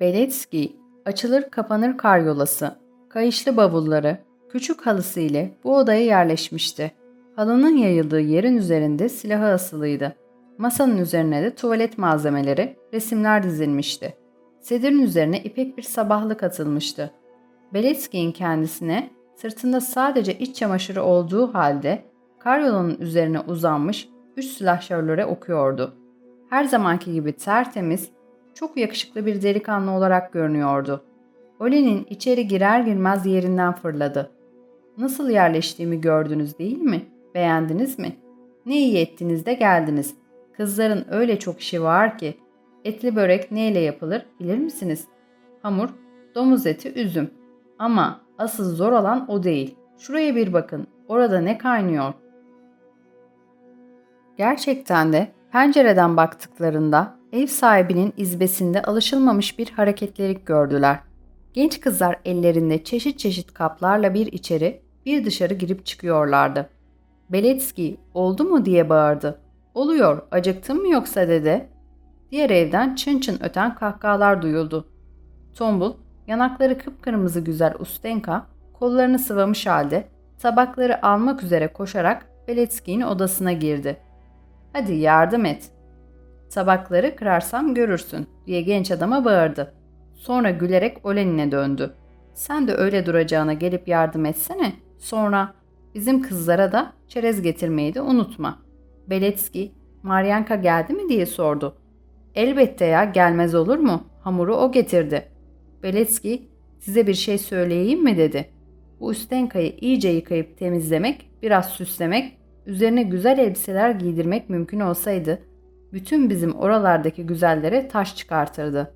Beletski, açılır kapanır karyolası, kayışlı bavulları, küçük halısı ile bu odaya yerleşmişti. Halının yayıldığı yerin üzerinde silahı asılıydı. Masanın üzerine de tuvalet malzemeleri, resimler dizilmişti. Sedirin üzerine ipek bir sabahlık atılmıştı. Beletski'nin kendisine sırtında sadece iç çamaşırı olduğu halde karyolunun üzerine uzanmış üç silahşörlere okuyordu. Her zamanki gibi tertemiz, Çok yakışıklı bir delikanlı olarak görünüyordu. Oli'nin içeri girer girmez yerinden fırladı. Nasıl yerleştiğimi gördünüz değil mi? Beğendiniz mi? Ne iyi ettiniz de geldiniz. Kızların öyle çok işi var ki. Etli börek neyle yapılır bilir misiniz? Hamur, domuz eti, üzüm. Ama asıl zor olan o değil. Şuraya bir bakın. Orada ne kaynıyor? Gerçekten de pencereden baktıklarında ev sahibinin izbesinde alışılmamış bir hareketlilik gördüler. Genç kızlar ellerinde çeşit çeşit kaplarla bir içeri, bir dışarı girip çıkıyorlardı. Beletski oldu mu diye bağırdı. Oluyor, acıktın mı yoksa dede? Diğer evden çın çın öten kahkahalar duyuldu. Tombul, yanakları kıpkırmızı güzel Ustenka, kollarını sıvamış halde tabakları almak üzere koşarak Beletski'nin odasına girdi. Hadi yardım et. Tabakları kırarsam görürsün diye genç adama bağırdı. Sonra gülerek Olenin'e döndü. Sen de öyle duracağına gelip yardım etsene. Sonra bizim kızlara da çerez getirmeyi de unutma. Beletski, Maryanka geldi mi diye sordu. Elbette ya gelmez olur mu? Hamuru o getirdi. Beletski, size bir şey söyleyeyim mi dedi. Bu üstenkayı iyice yıkayıp temizlemek, biraz süslemek, üzerine güzel elbiseler giydirmek mümkün olsaydı, bütün bizim oralardaki güzellere taş çıkartırdı.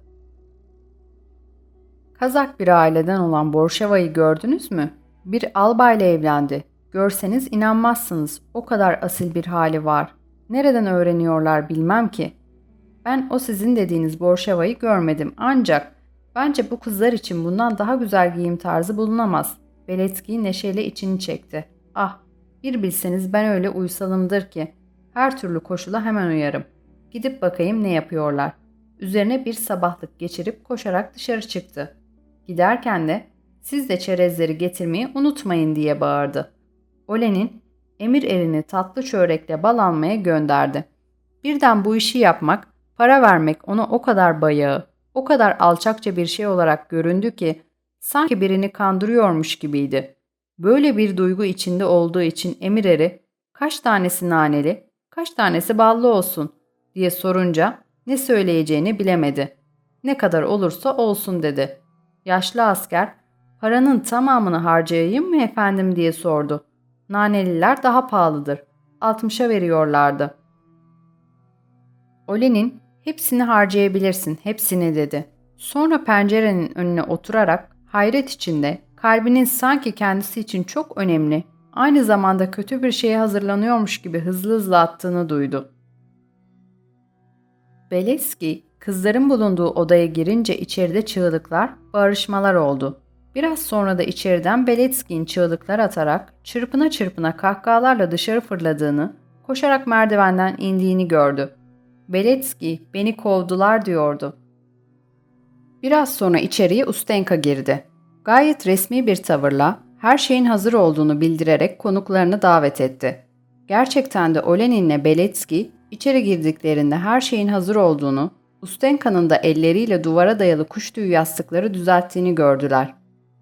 Kazak bir aileden olan Borşeva'yı gördünüz mü? Bir albayla evlendi. Görseniz inanmazsınız. O kadar asil bir hali var. Nereden öğreniyorlar bilmem ki. Ben o sizin dediğiniz Borşeva'yı görmedim ancak bence bu kızlar için bundan daha güzel giyim tarzı bulunamaz. Beletski neşeyle içini çekti. Ah bir bilseniz ben öyle uysalımdır ki her türlü koşula hemen uyarım. Gidip bakayım ne yapıyorlar. Üzerine bir sabahlık geçirip koşarak dışarı çıktı. Giderken de siz de çerezleri getirmeyi unutmayın diye bağırdı. Olenin emir elini tatlı çörekle bal almaya gönderdi. Birden bu işi yapmak, para vermek ona o kadar bayağı, o kadar alçakça bir şey olarak göründü ki sanki birini kandırıyormuş gibiydi. Böyle bir duygu içinde olduğu için emir eri kaç tanesi naneli, kaç tanesi ballı olsun diye sorunca ne söyleyeceğini bilemedi. Ne kadar olursa olsun dedi. Yaşlı asker paranın tamamını harcayayım mı efendim diye sordu. Naneliler daha pahalıdır. 60'a veriyorlardı. Olenin hepsini harcayabilirsin hepsini dedi. Sonra pencerenin önüne oturarak hayret içinde kalbinin sanki kendisi için çok önemli, aynı zamanda kötü bir şeye hazırlanıyormuş gibi hızlı hızlı attığını duydu. Beleski, kızların bulunduğu odaya girince içeride çığlıklar, bağırışmalar oldu. Biraz sonra da içeriden Beletski'nin çığlıklar atarak, çırpına çırpına kahkahalarla dışarı fırladığını, koşarak merdivenden indiğini gördü. Beletski, beni kovdular diyordu. Biraz sonra içeriye Ustenka girdi. Gayet resmi bir tavırla her şeyin hazır olduğunu bildirerek konuklarını davet etti. Gerçekten de Olenin'le Beletski içeri girdiklerinde her şeyin hazır olduğunu, Ustenka'nın da elleriyle duvara dayalı kuş tüyü yastıkları düzelttiğini gördüler.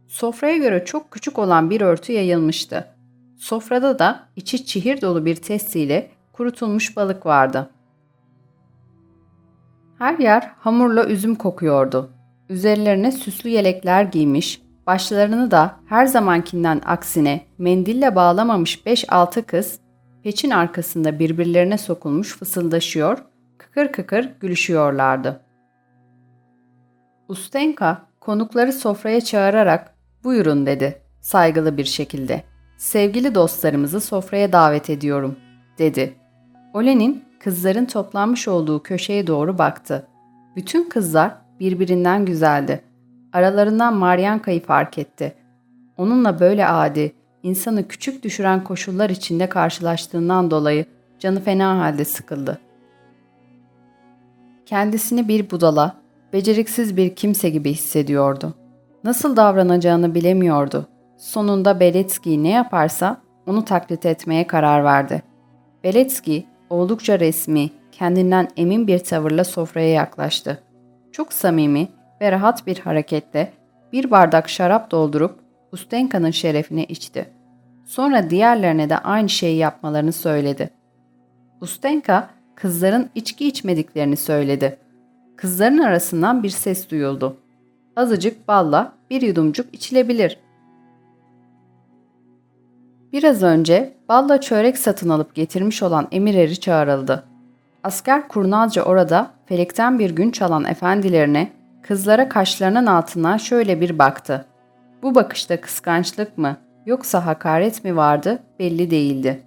Sofraya göre çok küçük olan bir örtü yayılmıştı. Sofrada da içi çihir dolu bir testiyle kurutulmuş balık vardı. Her yer hamurla üzüm kokuyordu. Üzerlerine süslü yelekler giymiş, başlarını da her zamankinden aksine mendille bağlamamış 5-6 kız peçin arkasında birbirlerine sokulmuş fısıldaşıyor, kıkır kıkır gülüşüyorlardı. Ustenka konukları sofraya çağırarak buyurun dedi saygılı bir şekilde. Sevgili dostlarımızı sofraya davet ediyorum dedi. Olenin kızların toplanmış olduğu köşeye doğru baktı. Bütün kızlar birbirinden güzeldi. Aralarından Maryanka'yı fark etti. Onunla böyle adi, insanı küçük düşüren koşullar içinde karşılaştığından dolayı canı fena halde sıkıldı. Kendisini bir budala, beceriksiz bir kimse gibi hissediyordu. Nasıl davranacağını bilemiyordu. Sonunda Beletski ne yaparsa onu taklit etmeye karar verdi. Beletski oldukça resmi, kendinden emin bir tavırla sofraya yaklaştı. Çok samimi ve rahat bir hareketle bir bardak şarap doldurup Ustenka'nın şerefine içti. Sonra diğerlerine de aynı şeyi yapmalarını söyledi. Ustenka kızların içki içmediklerini söyledi. Kızların arasından bir ses duyuldu. Azıcık balla bir yudumcuk içilebilir. Biraz önce balla çörek satın alıp getirmiş olan emir eri çağrıldı. Asker kurnazca orada felekten bir gün çalan efendilerine kızlara kaşlarının altına şöyle bir baktı. Bu bakışta kıskançlık mı yoksa hakaret mi vardı belli değildi.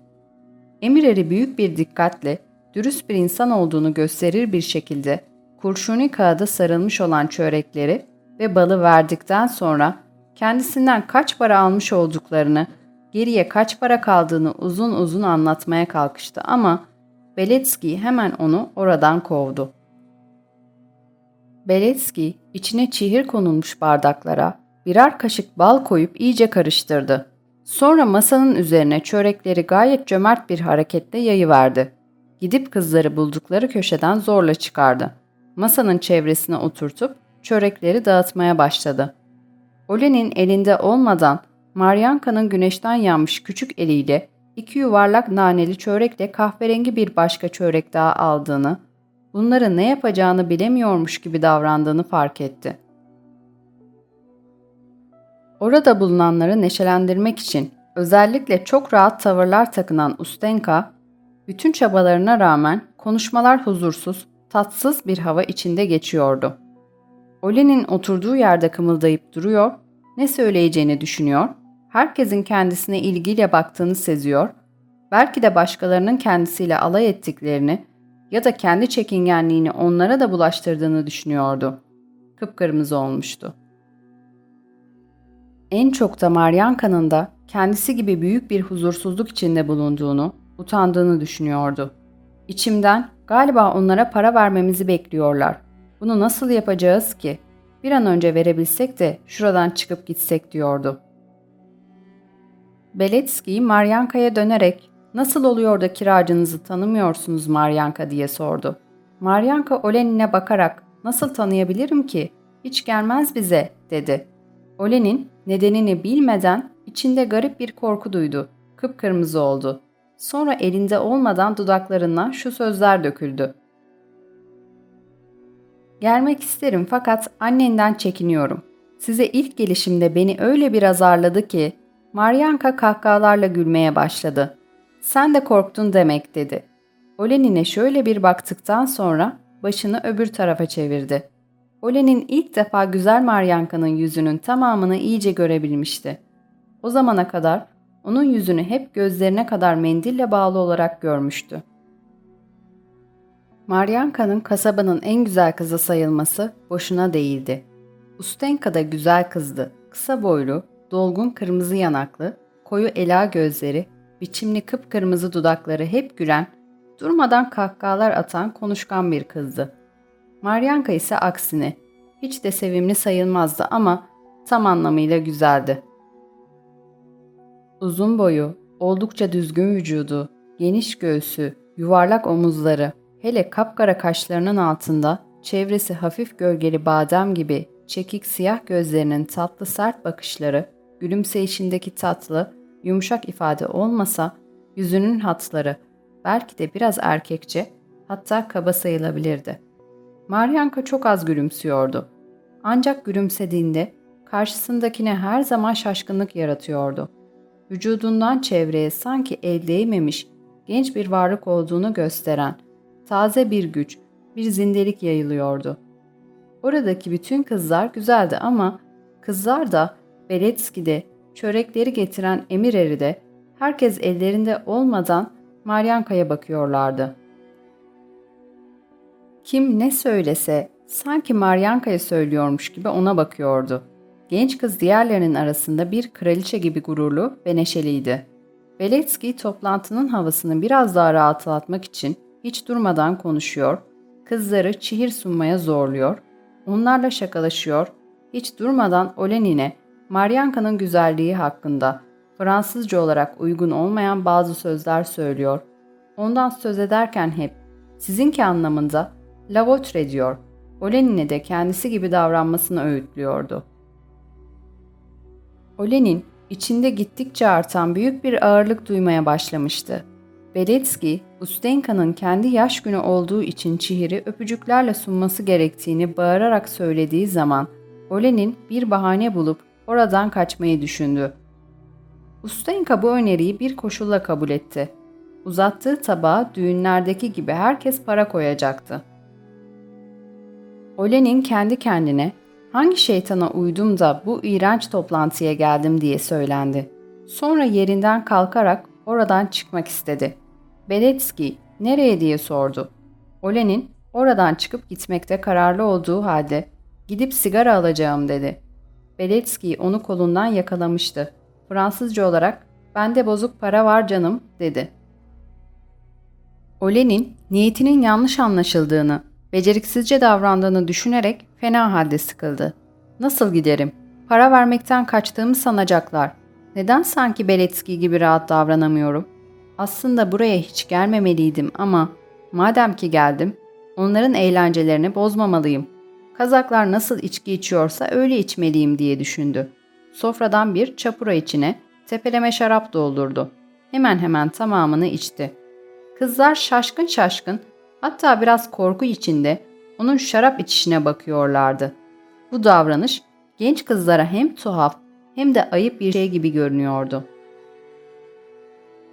Emir eri büyük bir dikkatle dürüst bir insan olduğunu gösterir bir şekilde kurşuni kağıda sarılmış olan çörekleri ve balı verdikten sonra kendisinden kaç para almış olduklarını, geriye kaç para kaldığını uzun uzun anlatmaya kalkıştı ama Beletski hemen onu oradan kovdu. Beletski içine çihir konulmuş bardaklara birer kaşık bal koyup iyice karıştırdı. Sonra masanın üzerine çörekleri gayet cömert bir hareketle yayıverdi. Gidip kızları buldukları köşeden zorla çıkardı. Masanın çevresine oturtup çörekleri dağıtmaya başladı. Olenin elinde olmadan Maryanka'nın güneşten yanmış küçük eliyle iki yuvarlak naneli çörekle kahverengi bir başka çörek daha aldığını, bunları ne yapacağını bilemiyormuş gibi davrandığını fark etti. Orada bulunanları neşelendirmek için özellikle çok rahat tavırlar takınan Ustenka, bütün çabalarına rağmen konuşmalar huzursuz, tatsız bir hava içinde geçiyordu. Olen'in oturduğu yerde kımıldayıp duruyor, ne söyleyeceğini düşünüyor, herkesin kendisine ilgiyle baktığını seziyor, belki de başkalarının kendisiyle alay ettiklerini ya da kendi çekingenliğini onlara da bulaştırdığını düşünüyordu. Kıpkırmızı olmuştu. En çok da Maryanka'nın da kendisi gibi büyük bir huzursuzluk içinde bulunduğunu, utandığını düşünüyordu. İçimden galiba onlara para vermemizi bekliyorlar. Bunu nasıl yapacağız ki? Bir an önce verebilsek de şuradan çıkıp gitsek diyordu. Beletski Maryanka'ya dönerek nasıl oluyor da kiracınızı tanımıyorsunuz Maryanka diye sordu. Maryanka Olenin'e bakarak nasıl tanıyabilirim ki? Hiç gelmez bize dedi. Olenin nedenini bilmeden içinde garip bir korku duydu. Kıpkırmızı oldu. Sonra elinde olmadan dudaklarından şu sözler döküldü. Gelmek isterim fakat annenden çekiniyorum. Size ilk gelişimde beni öyle bir azarladı ki Maryanka kahkahalarla gülmeye başladı. Sen de korktun demek dedi. Olenin'e şöyle bir baktıktan sonra başını öbür tarafa çevirdi. Olenin ilk defa güzel Maryanka'nın yüzünün tamamını iyice görebilmişti. O zamana kadar onun yüzünü hep gözlerine kadar mendille bağlı olarak görmüştü. Maryanka'nın kasabanın en güzel kızı sayılması boşuna değildi. Ustenka da güzel kızdı. Kısa boylu, dolgun kırmızı yanaklı, koyu ela gözleri, biçimli kıpkırmızı dudakları hep gülen, durmadan kahkahalar atan konuşkan bir kızdı. Maryanka ise aksine hiç de sevimli sayılmazdı ama tam anlamıyla güzeldi. Uzun boyu, oldukça düzgün vücudu, geniş göğsü, yuvarlak omuzları, hele kapkara kaşlarının altında çevresi hafif gölgeli badem gibi çekik siyah gözlerinin tatlı sert bakışları, gülümseyişindeki tatlı, yumuşak ifade olmasa yüzünün hatları belki de biraz erkekçe hatta kaba sayılabilirdi. Maryanka çok az gülümsüyordu. Ancak gülümsediğinde karşısındakine her zaman şaşkınlık yaratıyordu vücudundan çevreye sanki el değmemiş genç bir varlık olduğunu gösteren taze bir güç, bir zindelik yayılıyordu. Oradaki bütün kızlar güzeldi ama kızlar da Beletski'de, çörekleri getiren emir eri de herkes ellerinde olmadan Maryanka'ya bakıyorlardı. Kim ne söylese sanki Maryanka'ya söylüyormuş gibi ona bakıyordu. Genç kız diğerlerinin arasında bir kraliçe gibi gururlu ve neşeliydi. Beletski toplantının havasını biraz daha rahatlatmak için hiç durmadan konuşuyor, kızları çihir sunmaya zorluyor, onlarla şakalaşıyor, hiç durmadan Olenin'e Maryanka'nın güzelliği hakkında Fransızca olarak uygun olmayan bazı sözler söylüyor. Ondan söz ederken hep sizinki anlamında la votre diyor. Olenin'e de kendisi gibi davranmasını öğütlüyordu. Olenin içinde gittikçe artan büyük bir ağırlık duymaya başlamıştı. Beletski, Ustenka'nın kendi yaş günü olduğu için Çihir'i öpücüklerle sunması gerektiğini bağırarak söylediği zaman Olen'in bir bahane bulup oradan kaçmayı düşündü. Ustenka bu öneriyi bir koşulla kabul etti. Uzattığı tabağa düğünlerdeki gibi herkes para koyacaktı. Olen'in kendi kendine hangi şeytana uydum da bu iğrenç toplantıya geldim diye söylendi. Sonra yerinden kalkarak oradan çıkmak istedi. Beletski nereye diye sordu. Olen'in oradan çıkıp gitmekte kararlı olduğu halde gidip sigara alacağım dedi. Beletski onu kolundan yakalamıştı. Fransızca olarak bende bozuk para var canım dedi. Olen'in niyetinin yanlış anlaşıldığını, beceriksizce davrandığını düşünerek fena halde sıkıldı. Nasıl giderim? Para vermekten kaçtığımı sanacaklar. Neden sanki Beletski gibi rahat davranamıyorum? Aslında buraya hiç gelmemeliydim ama madem ki geldim, onların eğlencelerini bozmamalıyım. Kazaklar nasıl içki içiyorsa öyle içmeliyim diye düşündü. Sofradan bir çapura içine tepeleme şarap doldurdu. Hemen hemen tamamını içti. Kızlar şaşkın şaşkın, hatta biraz korku içinde onun şarap içişine bakıyorlardı. Bu davranış genç kızlara hem tuhaf hem de ayıp bir şey gibi görünüyordu.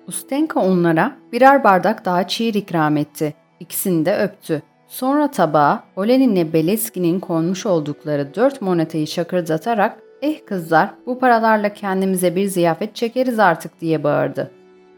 Ustenka onlara birer bardak daha çiğir ikram etti. İkisini de öptü. Sonra tabağa Olenin'le Beleski'nin konmuş oldukları dört monetayı şakırdatarak ''Eh kızlar, bu paralarla kendimize bir ziyafet çekeriz artık.'' diye bağırdı.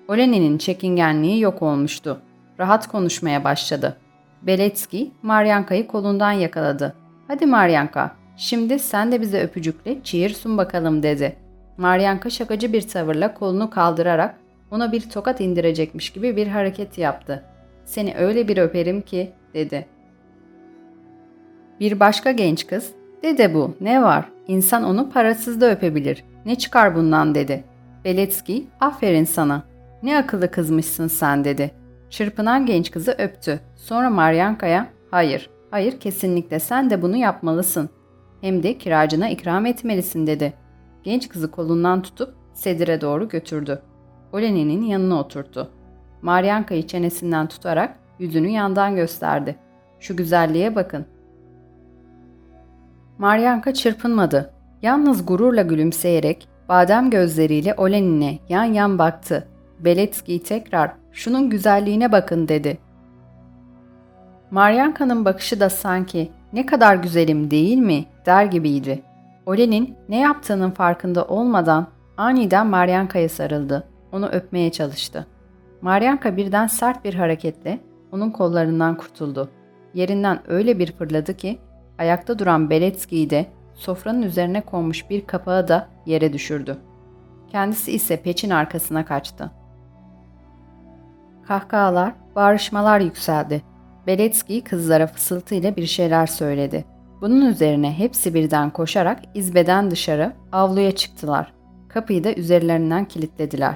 Olenin'in çekingenliği yok olmuştu. Rahat konuşmaya başladı. Beletski, Maryanka'yı kolundan yakaladı. ''Hadi Maryanka, şimdi sen de bize öpücükle çiğir sun bakalım.'' dedi. Maryanka şakacı bir tavırla kolunu kaldırarak ona bir tokat indirecekmiş gibi bir hareket yaptı. ''Seni öyle bir öperim ki'' dedi. Bir başka genç kız, ''Dede bu, ne var? İnsan onu parasız da öpebilir. Ne çıkar bundan?'' dedi. Beletski, ''Aferin sana. Ne akıllı kızmışsın sen.'' dedi. Çırpınan genç kızı öptü. Sonra Maryanka'ya hayır, hayır kesinlikle sen de bunu yapmalısın. Hem de kiracına ikram etmelisin dedi. Genç kızı kolundan tutup Sedir'e doğru götürdü. Oleni'nin yanına oturttu. Maryanka'yı çenesinden tutarak yüzünü yandan gösterdi. Şu güzelliğe bakın. Maryanka çırpınmadı. Yalnız gururla gülümseyerek badem gözleriyle Olenin'e yan yan baktı. Beletski tekrar şunun güzelliğine bakın dedi. Maryanka'nın bakışı da sanki ne kadar güzelim değil mi der gibiydi. Olenin ne yaptığının farkında olmadan aniden Maryanka'ya sarıldı. Onu öpmeye çalıştı. Maryanka birden sert bir hareketle onun kollarından kurtuldu. Yerinden öyle bir fırladı ki ayakta duran Beletski'yi de sofranın üzerine konmuş bir kapağı da yere düşürdü. Kendisi ise peçin arkasına kaçtı. Kahkahalar, bağrışmalar yükseldi. Beletski kızlara fısıltıyla bir şeyler söyledi. Bunun üzerine hepsi birden koşarak izbeden dışarı avluya çıktılar. Kapıyı da üzerlerinden kilitlediler.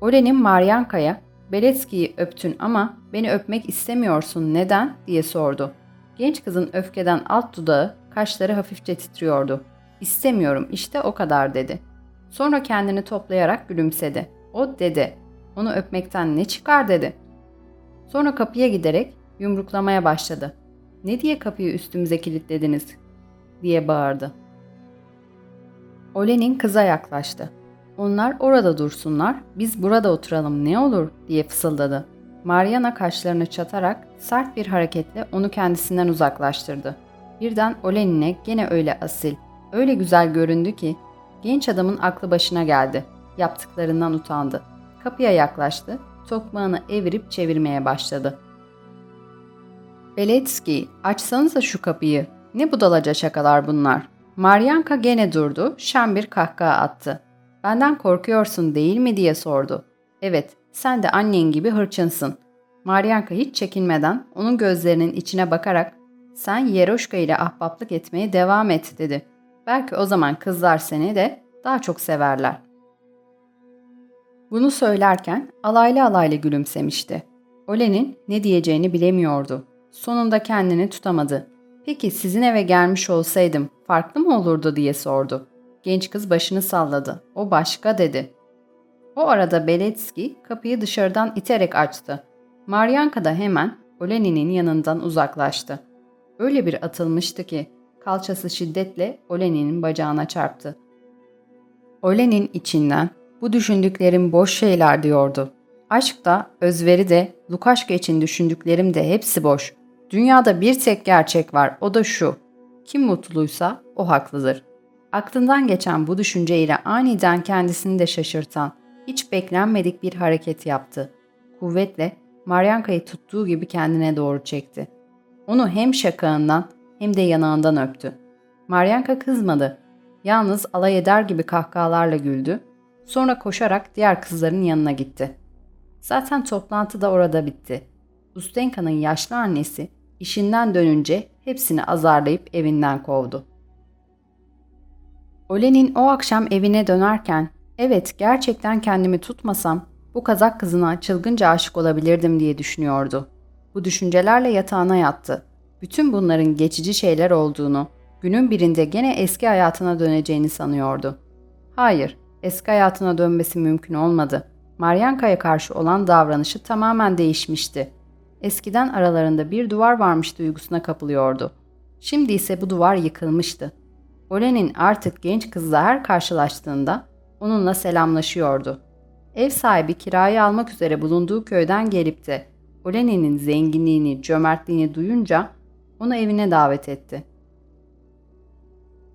Olen'in Maryanka'ya Beletski'yi öptün ama beni öpmek istemiyorsun neden diye sordu. Genç kızın öfkeden alt dudağı, kaşları hafifçe titriyordu. İstemiyorum işte o kadar dedi. Sonra kendini toplayarak gülümsedi. O dedi. Onu öpmekten ne çıkar dedi. Sonra kapıya giderek yumruklamaya başladı. Ne diye kapıyı üstümüze kilitlediniz diye bağırdı. Olen'in kıza yaklaştı. Onlar orada dursunlar, biz burada oturalım ne olur diye fısıldadı. Mariana kaşlarını çatarak sert bir hareketle onu kendisinden uzaklaştırdı. Birden Olenin'e gene öyle asil, öyle güzel göründü ki genç adamın aklı başına geldi. Yaptıklarından utandı. Kapıya yaklaştı, tokmağını evirip çevirmeye başladı. Beletski, açsanıza şu kapıyı. Ne budalaca şakalar bunlar. Maryanka gene durdu, şen bir kahkaha attı. Benden korkuyorsun değil mi diye sordu. Evet, sen de annen gibi hırçınsın. Maryanka hiç çekinmeden onun gözlerinin içine bakarak sen Yeroşka ile ahbaplık etmeye devam et dedi. Belki o zaman kızlar seni de daha çok severler. Bunu söylerken alaylı alaylı gülümsemişti. Olen'in ne diyeceğini bilemiyordu. Sonunda kendini tutamadı. Peki sizin eve gelmiş olsaydım farklı mı olurdu diye sordu. Genç kız başını salladı. O başka dedi. O arada Beletski kapıyı dışarıdan iterek açtı. Maryanka da hemen Oleni'nin yanından uzaklaştı. Öyle bir atılmıştı ki kalçası şiddetle Oleni'nin bacağına çarptı. Olenin içinden bu düşündüklerim boş şeyler diyordu. Aşk da, özveri de, Lukaşka için düşündüklerim de hepsi boş. Dünyada bir tek gerçek var, o da şu. Kim mutluysa o haklıdır. Aklından geçen bu düşünceyle aniden kendisini de şaşırtan, hiç beklenmedik bir hareket yaptı. Kuvvetle Maryanka'yı tuttuğu gibi kendine doğru çekti. Onu hem şakağından hem de yanağından öptü. Maryanka kızmadı. Yalnız alay eder gibi kahkahalarla güldü. Sonra koşarak diğer kızların yanına gitti. Zaten toplantı da orada bitti. Ustenka'nın yaşlı annesi işinden dönünce hepsini azarlayıp evinden kovdu. Olen'in o akşam evine dönerken, evet gerçekten kendimi tutmasam bu kazak kızına çılgınca aşık olabilirdim diye düşünüyordu. Bu düşüncelerle yatağına yattı. Bütün bunların geçici şeyler olduğunu, günün birinde gene eski hayatına döneceğini sanıyordu. Hayır, eski hayatına dönmesi mümkün olmadı. Maryanka'ya karşı olan davranışı tamamen değişmişti. Eskiden aralarında bir duvar varmış duygusuna kapılıyordu. Şimdi ise bu duvar yıkılmıştı. Olen'in artık genç kızla her karşılaştığında onunla selamlaşıyordu. Ev sahibi kirayı almak üzere bulunduğu köyden gelip de Olenin'in zenginliğini, cömertliğini duyunca onu evine davet etti.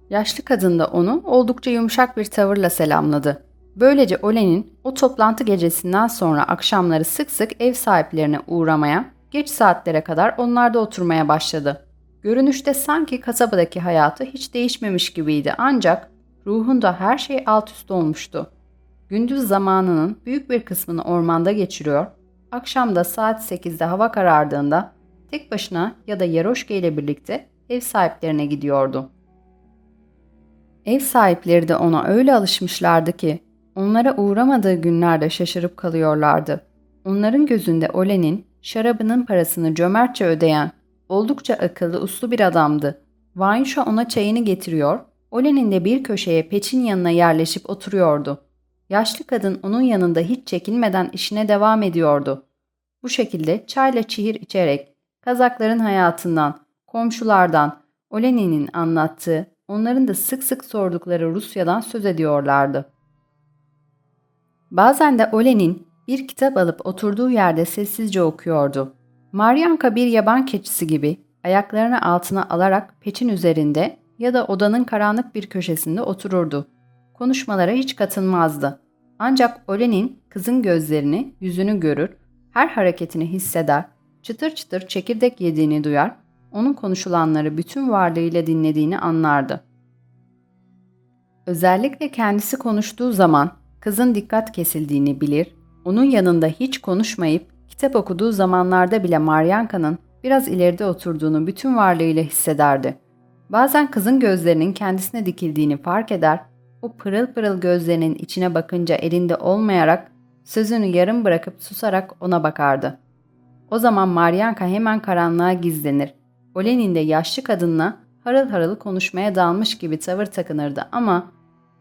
Yaşlı kadın da onu oldukça yumuşak bir tavırla selamladı. Böylece Olen'in o toplantı gecesinden sonra akşamları sık sık ev sahiplerine uğramaya, geç saatlere kadar onlarda oturmaya başladı. Görünüşte sanki kasabadaki hayatı hiç değişmemiş gibiydi ancak ruhunda her şey alt üst olmuştu. Gündüz zamanının büyük bir kısmını ormanda geçiriyor, akşamda saat 8'de hava karardığında tek başına ya da Yaroşka ile birlikte ev sahiplerine gidiyordu. Ev sahipleri de ona öyle alışmışlardı ki onlara uğramadığı günlerde şaşırıp kalıyorlardı. Onların gözünde Olen'in şarabının parasını cömertçe ödeyen, oldukça akıllı uslu bir adamdı. Vanyuşa ona çayını getiriyor, Olen'in de bir köşeye peçin yanına yerleşip oturuyordu. Yaşlı kadın onun yanında hiç çekinmeden işine devam ediyordu. Bu şekilde çayla çihir içerek Kazakların hayatından, komşulardan, Oleni'nin anlattığı, onların da sık sık sordukları Rusya'dan söz ediyorlardı. Bazen de Olenin bir kitap alıp oturduğu yerde sessizce okuyordu. Maryanka bir yaban keçisi gibi ayaklarını altına alarak peçin üzerinde ya da odanın karanlık bir köşesinde otururdu. Konuşmalara hiç katılmazdı. Ancak Olenin kızın gözlerini, yüzünü görür, her hareketini hisseder, çıtır çıtır çekirdek yediğini duyar, onun konuşulanları bütün varlığıyla dinlediğini anlardı. Özellikle kendisi konuştuğu zaman kızın dikkat kesildiğini bilir, onun yanında hiç konuşmayıp kitap okuduğu zamanlarda bile Maryanka'nın biraz ileride oturduğunu bütün varlığıyla hissederdi. Bazen kızın gözlerinin kendisine dikildiğini fark eder, o pırıl pırıl gözlerinin içine bakınca elinde olmayarak sözünü yarım bırakıp susarak ona bakardı. O zaman Maryanka hemen karanlığa gizlenir. Olenin de yaşlı kadınla harıl harıl konuşmaya dalmış gibi tavır takınırdı ama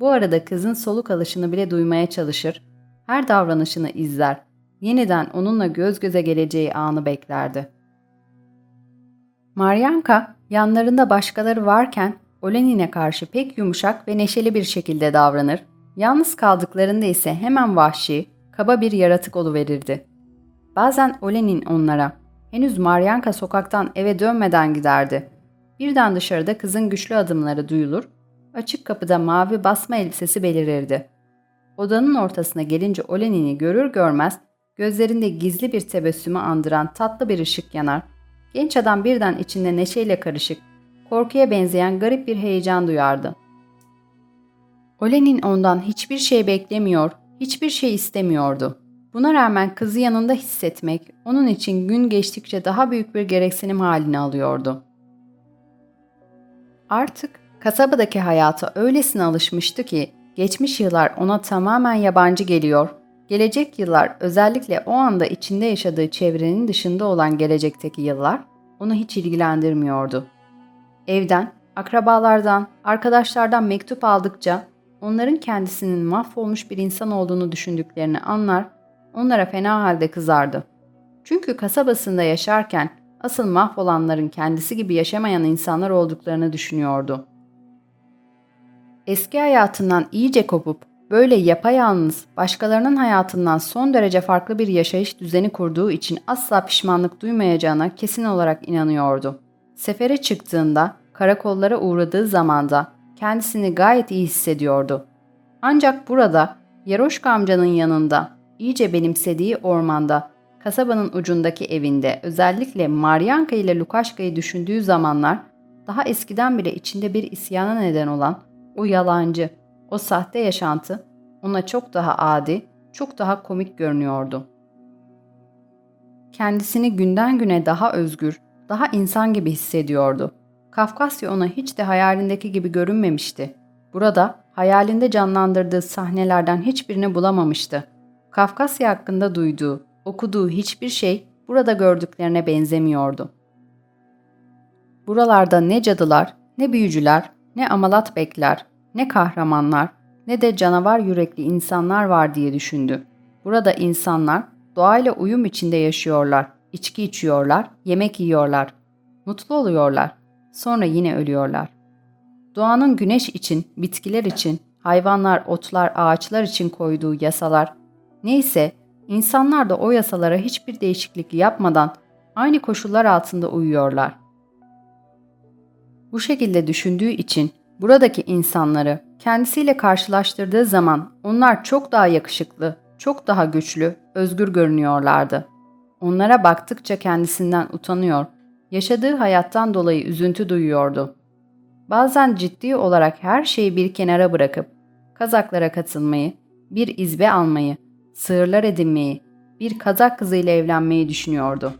bu arada kızın soluk alışını bile duymaya çalışır, her davranışını izler, yeniden onunla göz göze geleceği anı beklerdi. Maryanka yanlarında başkaları varken Olenin'e karşı pek yumuşak ve neşeli bir şekilde davranır, yalnız kaldıklarında ise hemen vahşi, kaba bir yaratık oluverirdi. Bazen Olenin onlara, henüz Maryanka sokaktan eve dönmeden giderdi. Birden dışarıda kızın güçlü adımları duyulur, açık kapıda mavi basma elbisesi belirirdi. Odanın ortasına gelince Olenin'i görür görmez gözlerinde gizli bir tebessümü andıran tatlı bir ışık yanar. Genç adam birden içinde neşeyle karışık, korkuya benzeyen garip bir heyecan duyardı. Olenin ondan hiçbir şey beklemiyor, hiçbir şey istemiyordu. Buna rağmen kızı yanında hissetmek onun için gün geçtikçe daha büyük bir gereksinim halini alıyordu. Artık kasabadaki hayata öylesine alışmıştı ki geçmiş yıllar ona tamamen yabancı geliyor, gelecek yıllar özellikle o anda içinde yaşadığı çevrenin dışında olan gelecekteki yıllar onu hiç ilgilendirmiyordu. Evden, akrabalardan, arkadaşlardan mektup aldıkça onların kendisinin mahvolmuş bir insan olduğunu düşündüklerini anlar, onlara fena halde kızardı. Çünkü kasabasında yaşarken asıl mahvolanların kendisi gibi yaşamayan insanlar olduklarını düşünüyordu. Eski hayatından iyice kopup böyle yapayalnız, başkalarının hayatından son derece farklı bir yaşayış düzeni kurduğu için asla pişmanlık duymayacağına kesin olarak inanıyordu. Sefere çıktığında, karakollara uğradığı zamanda kendisini gayet iyi hissediyordu. Ancak burada, Yaroşka amcanın yanında, iyice benimsediği ormanda, kasabanın ucundaki evinde özellikle Maryanka ile Lukaşka'yı düşündüğü zamanlar daha eskiden bile içinde bir isyana neden olan o yalancı, o sahte yaşantı ona çok daha adi, çok daha komik görünüyordu. Kendisini günden güne daha özgür, daha insan gibi hissediyordu. Kafkasya ona hiç de hayalindeki gibi görünmemişti. Burada hayalinde canlandırdığı sahnelerden hiçbirini bulamamıştı. Kafkasya hakkında duyduğu, okuduğu hiçbir şey burada gördüklerine benzemiyordu. Buralarda ne cadılar, ne büyücüler, ne amalat bekler, ne kahramanlar, ne de canavar yürekli insanlar var diye düşündü. Burada insanlar doğayla uyum içinde yaşıyorlar, içki içiyorlar, yemek yiyorlar, mutlu oluyorlar, sonra yine ölüyorlar. Doğanın güneş için, bitkiler için, hayvanlar, otlar, ağaçlar için koyduğu yasalar, neyse insanlar da o yasalara hiçbir değişiklik yapmadan aynı koşullar altında uyuyorlar. Bu şekilde düşündüğü için buradaki insanları kendisiyle karşılaştırdığı zaman onlar çok daha yakışıklı, çok daha güçlü, özgür görünüyorlardı. Onlara baktıkça kendisinden utanıyor, yaşadığı hayattan dolayı üzüntü duyuyordu. Bazen ciddi olarak her şeyi bir kenara bırakıp kazaklara katılmayı, bir izbe almayı, sığırlar edinmeyi, bir kazak kızıyla evlenmeyi düşünüyordu.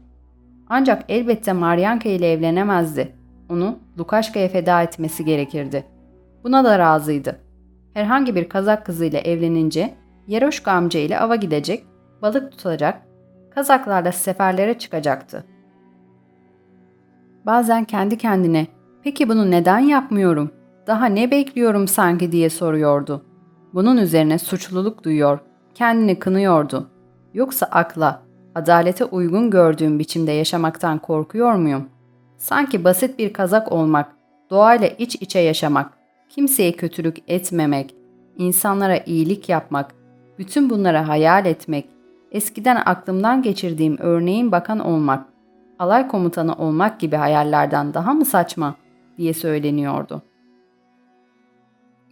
Ancak elbette Maryanka ile evlenemezdi. Onu Lukaşka'ya feda etmesi gerekirdi.'' Buna da razıydı. Herhangi bir kazak kızıyla evlenince Yeroşka amca ile ava gidecek, balık tutacak, kazaklarla seferlere çıkacaktı. Bazen kendi kendine peki bunu neden yapmıyorum, daha ne bekliyorum sanki diye soruyordu. Bunun üzerine suçluluk duyuyor, kendini kınıyordu. Yoksa akla, adalete uygun gördüğüm biçimde yaşamaktan korkuyor muyum? Sanki basit bir kazak olmak, doğayla iç içe yaşamak, kimseye kötülük etmemek, insanlara iyilik yapmak, bütün bunlara hayal etmek, eskiden aklımdan geçirdiğim örneğin bakan olmak, alay komutanı olmak gibi hayallerden daha mı saçma diye söyleniyordu.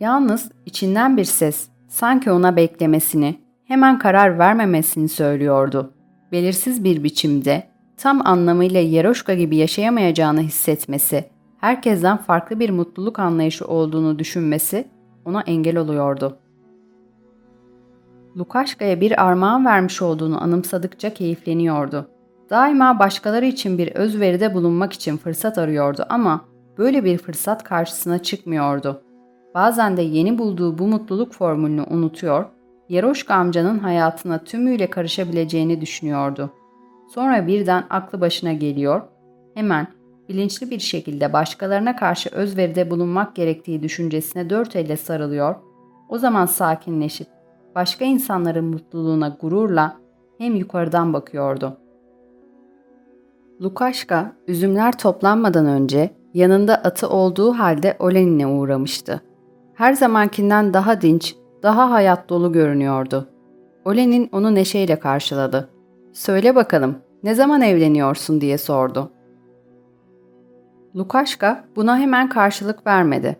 Yalnız içinden bir ses sanki ona beklemesini, hemen karar vermemesini söylüyordu. Belirsiz bir biçimde tam anlamıyla Yeroşka gibi yaşayamayacağını hissetmesi herkesten farklı bir mutluluk anlayışı olduğunu düşünmesi ona engel oluyordu. Lukaşka'ya bir armağan vermiş olduğunu anımsadıkça keyifleniyordu. Daima başkaları için bir özveride bulunmak için fırsat arıyordu ama böyle bir fırsat karşısına çıkmıyordu. Bazen de yeni bulduğu bu mutluluk formülünü unutuyor, Yeroşka amcanın hayatına tümüyle karışabileceğini düşünüyordu. Sonra birden aklı başına geliyor, hemen bilinçli bir şekilde başkalarına karşı özveride bulunmak gerektiği düşüncesine dört elle sarılıyor, o zaman sakinleşip başka insanların mutluluğuna gururla hem yukarıdan bakıyordu. Lukaşka, üzümler toplanmadan önce yanında atı olduğu halde Olenin'e uğramıştı. Her zamankinden daha dinç, daha hayat dolu görünüyordu. Olenin onu neşeyle karşıladı. ''Söyle bakalım, ne zaman evleniyorsun?'' diye sordu. Lukaşka buna hemen karşılık vermedi.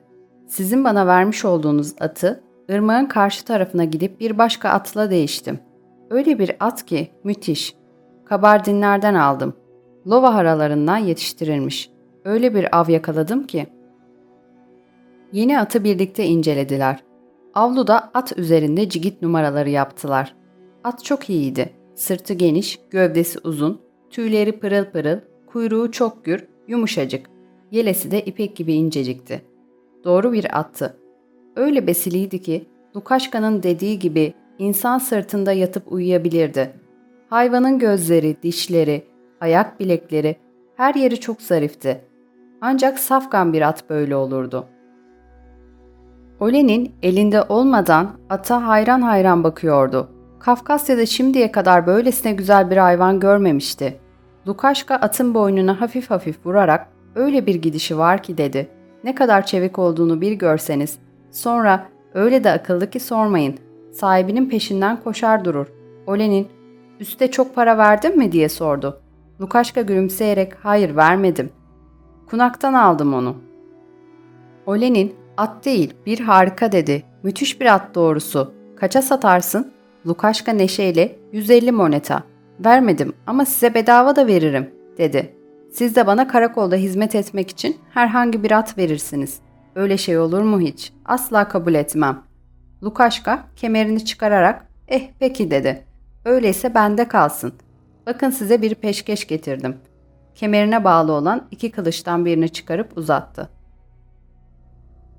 Sizin bana vermiş olduğunuz atı ırmağın karşı tarafına gidip bir başka atla değiştim. Öyle bir at ki müthiş. Kabardinlerden aldım. Lova haralarından yetiştirilmiş. Öyle bir av yakaladım ki. Yeni atı birlikte incelediler. Avluda at üzerinde cigit numaraları yaptılar. At çok iyiydi. Sırtı geniş, gövdesi uzun, tüyleri pırıl pırıl, kuyruğu çok gür, yumuşacık. Yelesi de ipek gibi incecikti. Doğru bir attı. Öyle besiliydi ki Lukaşka'nın dediği gibi insan sırtında yatıp uyuyabilirdi. Hayvanın gözleri, dişleri, ayak bilekleri, her yeri çok zarifti. Ancak safkan bir at böyle olurdu. Olenin elinde olmadan ata hayran hayran bakıyordu. Kafkasya'da şimdiye kadar böylesine güzel bir hayvan görmemişti. Lukaşka atın boynuna hafif hafif vurarak öyle bir gidişi var ki dedi. Ne kadar çevik olduğunu bir görseniz. Sonra öyle de akıllı ki sormayın. Sahibinin peşinden koşar durur. Olenin üste çok para verdin mi diye sordu. Lukaşka gülümseyerek hayır vermedim. Kunaktan aldım onu. Olenin at değil bir harika dedi. Müthiş bir at doğrusu. Kaça satarsın? Lukaşka neşeyle 150 moneta. Vermedim ama size bedava da veririm dedi. Siz de bana karakolda hizmet etmek için herhangi bir at verirsiniz. Öyle şey olur mu hiç? Asla kabul etmem. Lukaşka kemerini çıkararak eh peki dedi. Öyleyse bende kalsın. Bakın size bir peşkeş getirdim. Kemerine bağlı olan iki kılıçtan birini çıkarıp uzattı.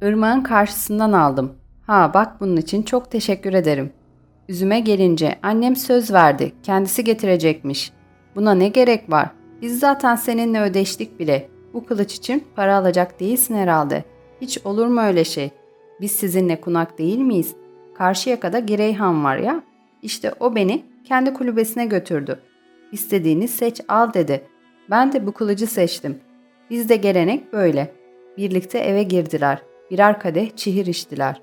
Irmağın karşısından aldım. Ha bak bunun için çok teşekkür ederim. Üzüme gelince annem söz verdi. Kendisi getirecekmiş. Buna ne gerek var? Biz zaten seninle ödeştik bile. Bu kılıç için para alacak değilsin herhalde. Hiç olur mu öyle şey? Biz sizinle kunak değil miyiz? Karşıyaka'da Gireyhan var ya. İşte o beni kendi kulübesine götürdü. İstediğini seç al dedi. Ben de bu kılıcı seçtim. Bizde gelenek böyle. Birlikte eve girdiler. Birer kadeh çihir içtiler.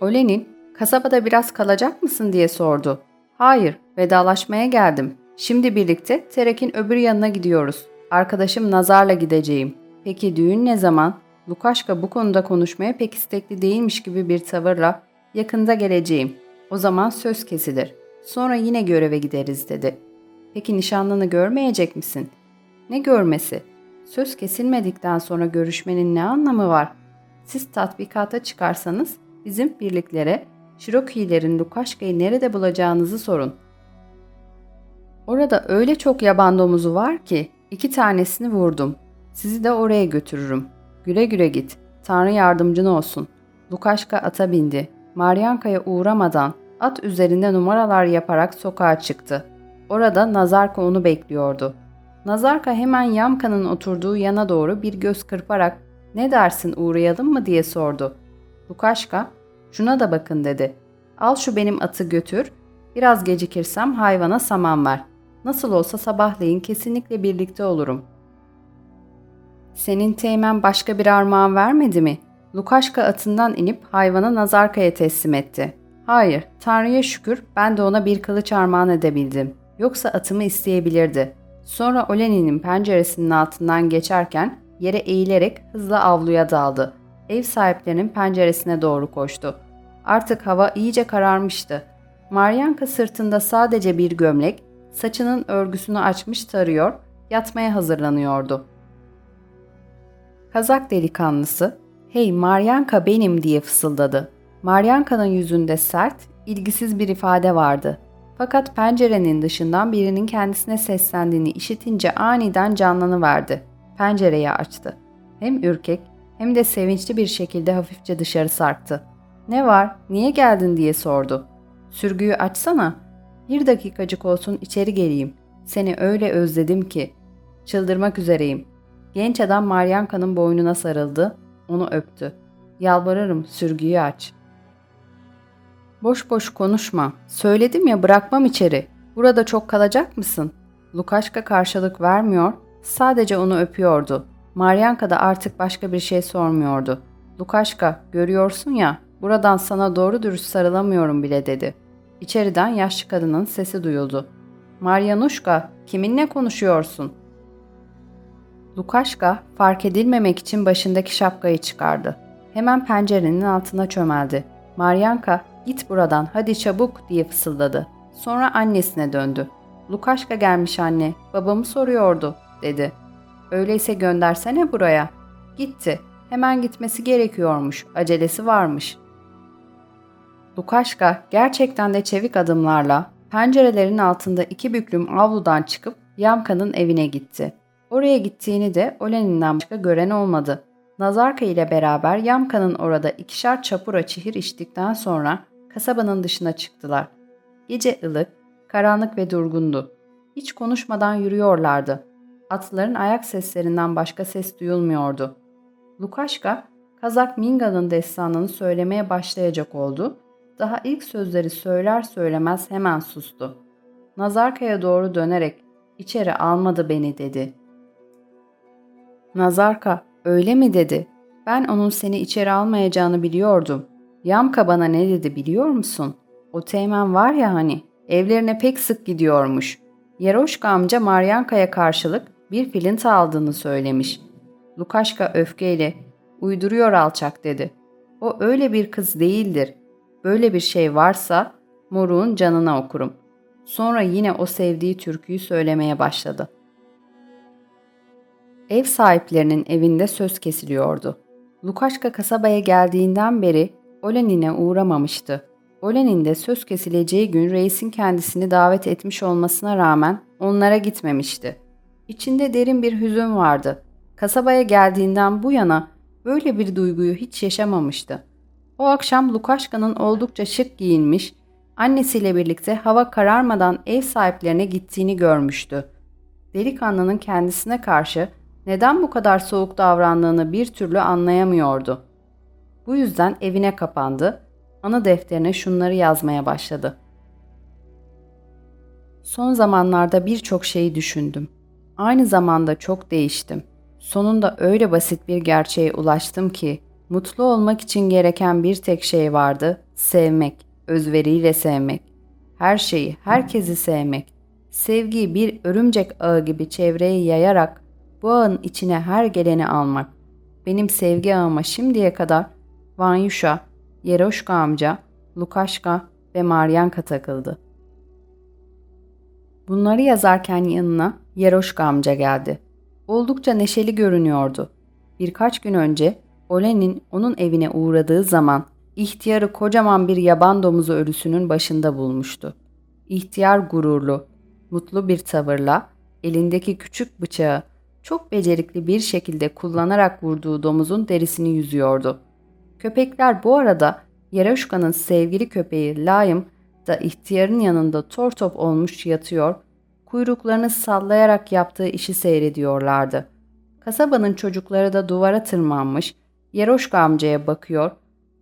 Olenin, kasabada biraz kalacak mısın diye sordu. Hayır, vedalaşmaya geldim. Şimdi birlikte Terek'in öbür yanına gidiyoruz. Arkadaşım Nazar'la gideceğim. Peki düğün ne zaman? Lukaşka bu konuda konuşmaya pek istekli değilmiş gibi bir tavırla yakında geleceğim. O zaman söz kesilir. Sonra yine göreve gideriz dedi. Peki nişanlını görmeyecek misin? Ne görmesi? Söz kesilmedikten sonra görüşmenin ne anlamı var? Siz tatbikata çıkarsanız bizim birliklere Şirokilerin Lukaşka'yı nerede bulacağınızı sorun. Orada öyle çok yaban domuzu var ki iki tanesini vurdum. Sizi de oraya götürürüm. Güle güle git. Tanrı yardımcın olsun. Lukaşka ata bindi. Maryanka'ya uğramadan at üzerinde numaralar yaparak sokağa çıktı. Orada Nazarka onu bekliyordu. Nazarka hemen Yamka'nın oturduğu yana doğru bir göz kırparak ''Ne dersin uğrayalım mı?'' diye sordu. Lukaşka ''Şuna da bakın'' dedi. ''Al şu benim atı götür, biraz gecikirsem hayvana saman ver. Nasıl olsa sabahleyin kesinlikle birlikte olurum.'' ''Senin teğmen başka bir armağan vermedi mi?'' Lukaşka atından inip hayvanı Nazarka'ya teslim etti. ''Hayır, Tanrı'ya şükür ben de ona bir kılıç armağan edebildim. Yoksa atımı isteyebilirdi.'' Sonra Olenin'in penceresinin altından geçerken yere eğilerek hızla avluya daldı. Ev sahiplerinin penceresine doğru koştu. Artık hava iyice kararmıştı. Maryanka sırtında sadece bir gömlek, saçının örgüsünü açmış tarıyor, yatmaya hazırlanıyordu. Kazak delikanlısı, ''Hey Maryanka benim'' diye fısıldadı. Maryanka'nın yüzünde sert, ilgisiz bir ifade vardı. Fakat pencerenin dışından birinin kendisine seslendiğini işitince aniden canlanıverdi. Pencereyi açtı. Hem ürkek hem de sevinçli bir şekilde hafifçe dışarı sarktı. ''Ne var, niye geldin?'' diye sordu. ''Sürgüyü açsana. Bir dakikacık olsun içeri geleyim. Seni öyle özledim ki. Çıldırmak üzereyim.'' Genç adam Maryanka'nın boynuna sarıldı, onu öptü. ''Yalvarırım sürgüyü aç.'' Boş boş konuşma. Söyledim ya bırakmam içeri. Burada çok kalacak mısın? Lukaşka karşılık vermiyor, sadece onu öpüyordu. Maryanka da artık başka bir şey sormuyordu. Lukaşka, görüyorsun ya, buradan sana doğru dürüst sarılamıyorum bile dedi. İçeriden yaşlı kadının sesi duyuldu. Maryanuşka, kiminle konuşuyorsun? Lukaşka fark edilmemek için başındaki şapkayı çıkardı. Hemen pencerenin altına çömeldi. Maryanka Git buradan hadi çabuk diye fısıldadı. Sonra annesine döndü. Lukaşka gelmiş anne, babamı soruyordu dedi. Öyleyse göndersene buraya. Gitti. Hemen gitmesi gerekiyormuş. Acelesi varmış. Lukaşka gerçekten de çevik adımlarla pencerelerin altında iki büklüm avludan çıkıp Yamka'nın evine gitti. Oraya gittiğini de Olenin'den başka gören olmadı. Nazarka ile beraber Yamka'nın orada ikişer çapura çihir içtikten sonra kasabanın dışına çıktılar. Gece ılık, karanlık ve durgundu. Hiç konuşmadan yürüyorlardı. Atların ayak seslerinden başka ses duyulmuyordu. Lukaşka, Kazak Minga'nın destanını söylemeye başlayacak oldu. Daha ilk sözleri söyler söylemez hemen sustu. Nazarka'ya doğru dönerek içeri almadı beni dedi. Nazarka öyle mi dedi? Ben onun seni içeri almayacağını biliyordum. Yamka bana ne dedi biliyor musun? O teğmen var ya hani evlerine pek sık gidiyormuş. Yeroşka amca Maryanka'ya karşılık bir filinta aldığını söylemiş. Lukaşka öfkeyle uyduruyor alçak dedi. O öyle bir kız değildir. Böyle bir şey varsa moruğun canına okurum. Sonra yine o sevdiği türküyü söylemeye başladı. Ev sahiplerinin evinde söz kesiliyordu. Lukaşka kasabaya geldiğinden beri Olenin'e uğramamıştı. Olenin de söz kesileceği gün reisin kendisini davet etmiş olmasına rağmen onlara gitmemişti. İçinde derin bir hüzün vardı. Kasabaya geldiğinden bu yana böyle bir duyguyu hiç yaşamamıştı. O akşam Lukaşka'nın oldukça şık giyinmiş, annesiyle birlikte hava kararmadan ev sahiplerine gittiğini görmüştü. Delikanlının kendisine karşı neden bu kadar soğuk davrandığını bir türlü anlayamıyordu. Bu yüzden evine kapandı, anı defterine şunları yazmaya başladı. Son zamanlarda birçok şeyi düşündüm. Aynı zamanda çok değiştim. Sonunda öyle basit bir gerçeğe ulaştım ki mutlu olmak için gereken bir tek şey vardı. Sevmek, özveriyle sevmek. Her şeyi, herkesi sevmek. Sevgiyi bir örümcek ağı gibi çevreye yayarak bu ağın içine her geleni almak. Benim sevgi ağıma şimdiye kadar Vanyusha, Yeroşka amca, Lukaşka ve Maryanka takıldı. Bunları yazarken yanına Yeroşka amca geldi. Oldukça neşeli görünüyordu. Birkaç gün önce Olen'in onun evine uğradığı zaman ihtiyarı kocaman bir yaban domuzu ölüsünün başında bulmuştu. İhtiyar gururlu, mutlu bir tavırla elindeki küçük bıçağı çok becerikli bir şekilde kullanarak vurduğu domuzun derisini yüzüyordu. Köpekler bu arada Yeroşka'nın sevgili köpeği Lime da ihtiyarın yanında tor top olmuş yatıyor, kuyruklarını sallayarak yaptığı işi seyrediyorlardı. Kasabanın çocukları da duvara tırmanmış, Yeroşka amcaya bakıyor,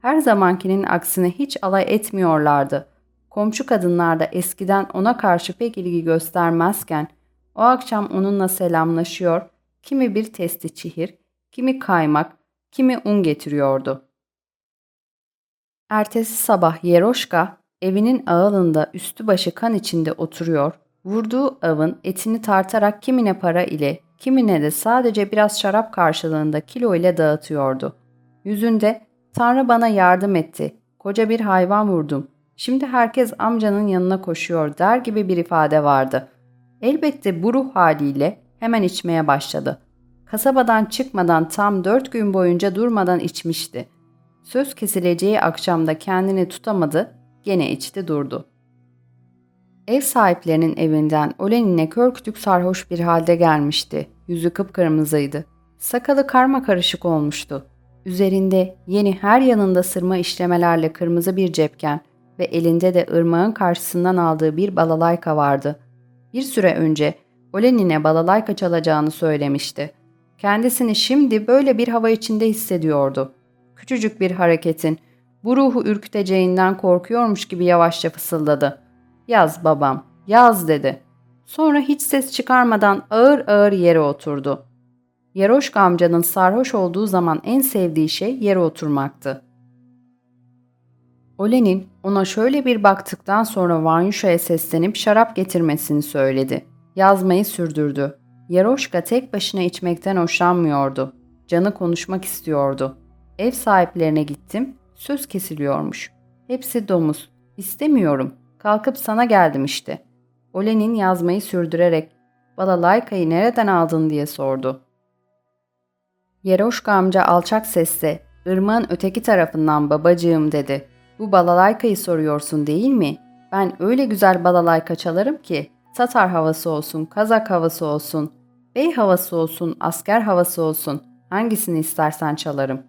her zamankinin aksine hiç alay etmiyorlardı. Komşu kadınlar da eskiden ona karşı pek ilgi göstermezken, o akşam onunla selamlaşıyor, kimi bir testi çihir, kimi kaymak, kimi un getiriyordu. Ertesi sabah Yeroşka evinin ağılında üstü başı kan içinde oturuyor, vurduğu avın etini tartarak kimine para ile, kimine de sadece biraz şarap karşılığında kilo ile dağıtıyordu. Yüzünde Tanrı bana yardım etti, koca bir hayvan vurdum, şimdi herkes amcanın yanına koşuyor der gibi bir ifade vardı. Elbette bu ruh haliyle hemen içmeye başladı. Kasabadan çıkmadan tam dört gün boyunca durmadan içmişti. Söz kesileceği akşamda kendini tutamadı, gene içti durdu. Ev sahiplerinin evinden Olenin'e kör kütük sarhoş bir halde gelmişti. Yüzü kıpkırmızıydı. Sakalı karma karışık olmuştu. Üzerinde yeni her yanında sırma işlemelerle kırmızı bir cepken ve elinde de ırmağın karşısından aldığı bir balalayka vardı. Bir süre önce Olenin'e balalayka çalacağını söylemişti. Kendisini şimdi böyle bir hava içinde hissediyordu. Küçücük bir hareketin bu ruhu ürküteceğinden korkuyormuş gibi yavaşça fısıldadı. Yaz babam, yaz dedi. Sonra hiç ses çıkarmadan ağır ağır yere oturdu. Yeroşka amcanın sarhoş olduğu zaman en sevdiği şey yere oturmaktı. Olenin ona şöyle bir baktıktan sonra Vanyuşa'ya seslenip şarap getirmesini söyledi. Yazmayı sürdürdü. Yeroşka tek başına içmekten hoşlanmıyordu. Canı konuşmak istiyordu. Ev sahiplerine gittim, söz kesiliyormuş. Hepsi domuz. İstemiyorum. Kalkıp sana geldim işte. Olenin yazmayı sürdürerek balalaykayı nereden aldın diye sordu. Yeroşka amca alçak sesle ırmağın öteki tarafından babacığım dedi. Bu balalaykayı soruyorsun değil mi? Ben öyle güzel balalayka çalarım ki Tatar havası olsun, Kazak havası olsun, bey havası olsun, asker havası olsun hangisini istersen çalarım.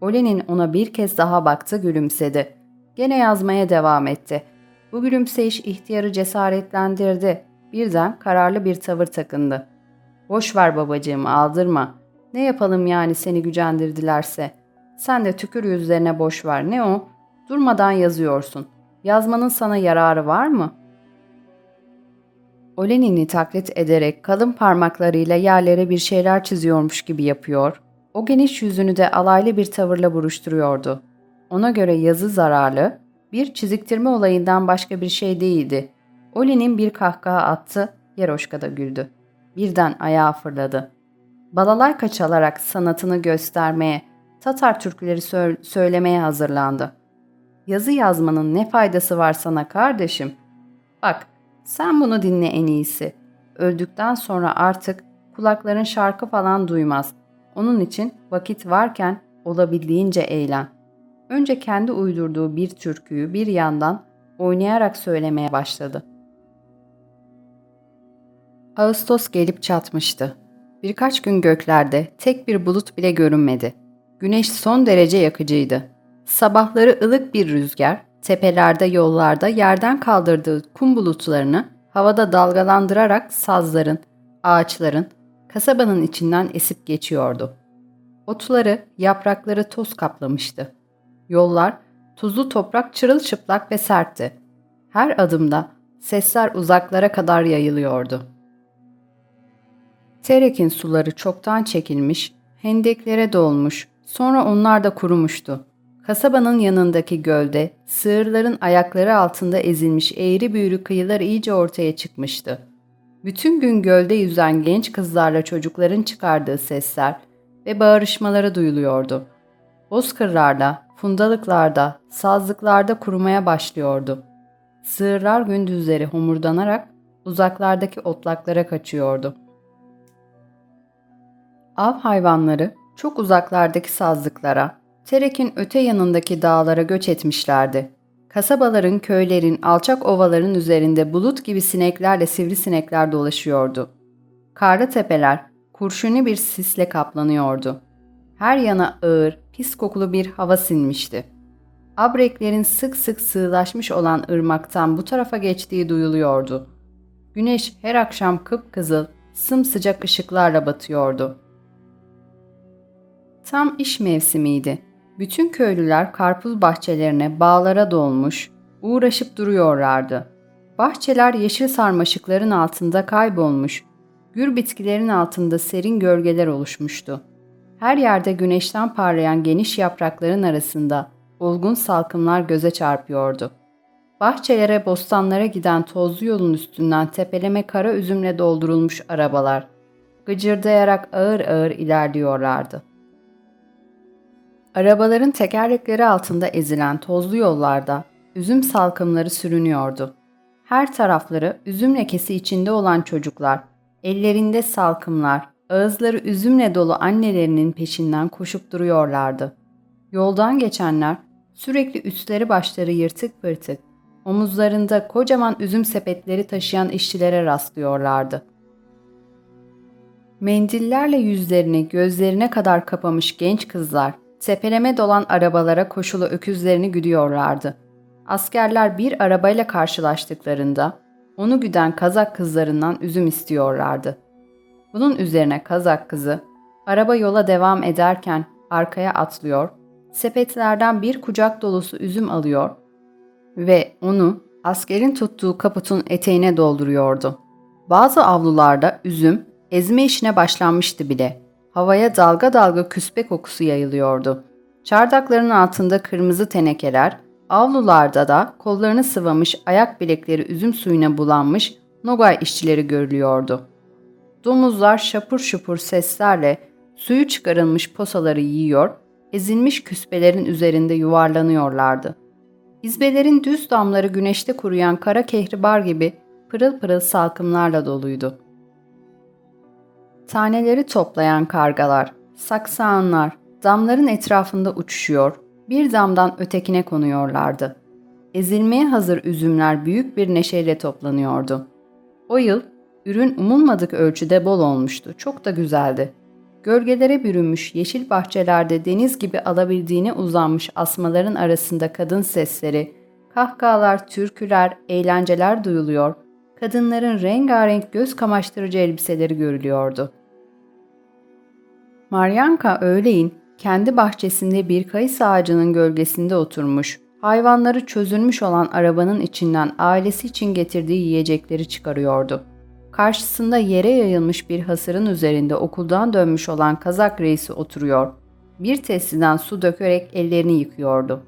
Olenin ona bir kez daha baktı gülümsedi. Gene yazmaya devam etti. Bu gülümseyiş ihtiyarı cesaretlendirdi. Birden kararlı bir tavır takındı. Boş ver babacığım aldırma. Ne yapalım yani seni gücendirdilerse. Sen de tükür yüzlerine boş ver. Ne o? Durmadan yazıyorsun. Yazmanın sana yararı var mı? Olenin'i taklit ederek kalın parmaklarıyla yerlere bir şeyler çiziyormuş gibi yapıyor. O geniş yüzünü de alaylı bir tavırla buruşturuyordu. Ona göre yazı zararlı, bir çiziktirme olayından başka bir şey değildi. Olenin bir kahkaha attı, Yeroşka da güldü. Birden ayağa fırladı. Balalayka çalarak sanatını göstermeye, Tatar türküleri sö- söylemeye hazırlandı. Yazı yazmanın ne faydası var sana kardeşim? Bak, sen bunu dinle en iyisi. Öldükten sonra artık kulakların şarkı falan duymaz. Onun için vakit varken olabildiğince eğlen. Önce kendi uydurduğu bir türküyü bir yandan oynayarak söylemeye başladı. Ağustos gelip çatmıştı. Birkaç gün göklerde tek bir bulut bile görünmedi. Güneş son derece yakıcıydı. Sabahları ılık bir rüzgar, tepelerde yollarda yerden kaldırdığı kum bulutlarını havada dalgalandırarak sazların, ağaçların, kasabanın içinden esip geçiyordu. Otları, yaprakları toz kaplamıştı. Yollar, tuzlu toprak çırılçıplak ve sertti. Her adımda sesler uzaklara kadar yayılıyordu. Terek'in suları çoktan çekilmiş, hendeklere dolmuş, sonra onlar da kurumuştu. Kasabanın yanındaki gölde, sığırların ayakları altında ezilmiş eğri büğrü kıyılar iyice ortaya çıkmıştı. Bütün gün gölde yüzen genç kızlarla çocukların çıkardığı sesler ve bağırışmaları duyuluyordu. Bozkırlarda, fundalıklarda, sazlıklarda kurumaya başlıyordu. Sığırlar gündüzleri homurdanarak uzaklardaki otlaklara kaçıyordu. Av hayvanları çok uzaklardaki sazlıklara, Terek'in öte yanındaki dağlara göç etmişlerdi. Kasabaların, köylerin, alçak ovaların üzerinde bulut gibi sineklerle sivrisinekler dolaşıyordu. Karlı tepeler, kurşuni bir sisle kaplanıyordu. Her yana ağır, pis kokulu bir hava sinmişti. Abreklerin sık sık sığlaşmış olan ırmaktan bu tarafa geçtiği duyuluyordu. Güneş her akşam kıpkızıl, sımsıcak ışıklarla batıyordu. Tam iş mevsimiydi. Bütün köylüler karpuz bahçelerine, bağlara dolmuş, uğraşıp duruyorlardı. Bahçeler yeşil sarmaşıkların altında kaybolmuş, gür bitkilerin altında serin gölgeler oluşmuştu. Her yerde güneşten parlayan geniş yaprakların arasında olgun salkımlar göze çarpıyordu. Bahçelere, bostanlara giden tozlu yolun üstünden tepeleme kara üzümle doldurulmuş arabalar, gıcırdayarak ağır ağır ilerliyorlardı. Arabaların tekerlekleri altında ezilen tozlu yollarda üzüm salkımları sürünüyordu. Her tarafları üzüm lekesi içinde olan çocuklar, ellerinde salkımlar, ağızları üzümle dolu annelerinin peşinden koşup duruyorlardı. Yoldan geçenler sürekli üstleri başları yırtık pırtık, omuzlarında kocaman üzüm sepetleri taşıyan işçilere rastlıyorlardı. Mendillerle yüzlerini gözlerine kadar kapamış genç kızlar Tepeleme dolan arabalara koşulu öküzlerini güdüyorlardı. Askerler bir arabayla karşılaştıklarında onu güden kazak kızlarından üzüm istiyorlardı. Bunun üzerine kazak kızı araba yola devam ederken arkaya atlıyor, sepetlerden bir kucak dolusu üzüm alıyor ve onu askerin tuttuğu kaputun eteğine dolduruyordu. Bazı avlularda üzüm ezme işine başlanmıştı bile. Havaya dalga dalga küspe kokusu yayılıyordu. Çardakların altında kırmızı tenekeler, avlularda da kollarını sıvamış ayak bilekleri üzüm suyuna bulanmış Nogay işçileri görülüyordu. Domuzlar şapur şupur seslerle suyu çıkarılmış posaları yiyor, ezilmiş küspelerin üzerinde yuvarlanıyorlardı. İzbelerin düz damları güneşte kuruyan kara kehribar gibi pırıl pırıl salkımlarla doluydu. Taneleri toplayan kargalar, saksağanlar damların etrafında uçuşuyor, bir damdan ötekine konuyorlardı. Ezilmeye hazır üzümler büyük bir neşeyle toplanıyordu. O yıl ürün umulmadık ölçüde bol olmuştu, çok da güzeldi. Gölgelere bürünmüş yeşil bahçelerde deniz gibi alabildiğine uzanmış asmaların arasında kadın sesleri, kahkahalar, türküler, eğlenceler duyuluyor, kadınların rengarenk göz kamaştırıcı elbiseleri görülüyordu. Maryanka öğleyin kendi bahçesinde bir kayısı ağacının gölgesinde oturmuş, hayvanları çözülmüş olan arabanın içinden ailesi için getirdiği yiyecekleri çıkarıyordu. Karşısında yere yayılmış bir hasırın üzerinde okuldan dönmüş olan kazak reisi oturuyor. Bir testiden su dökerek ellerini yıkıyordu.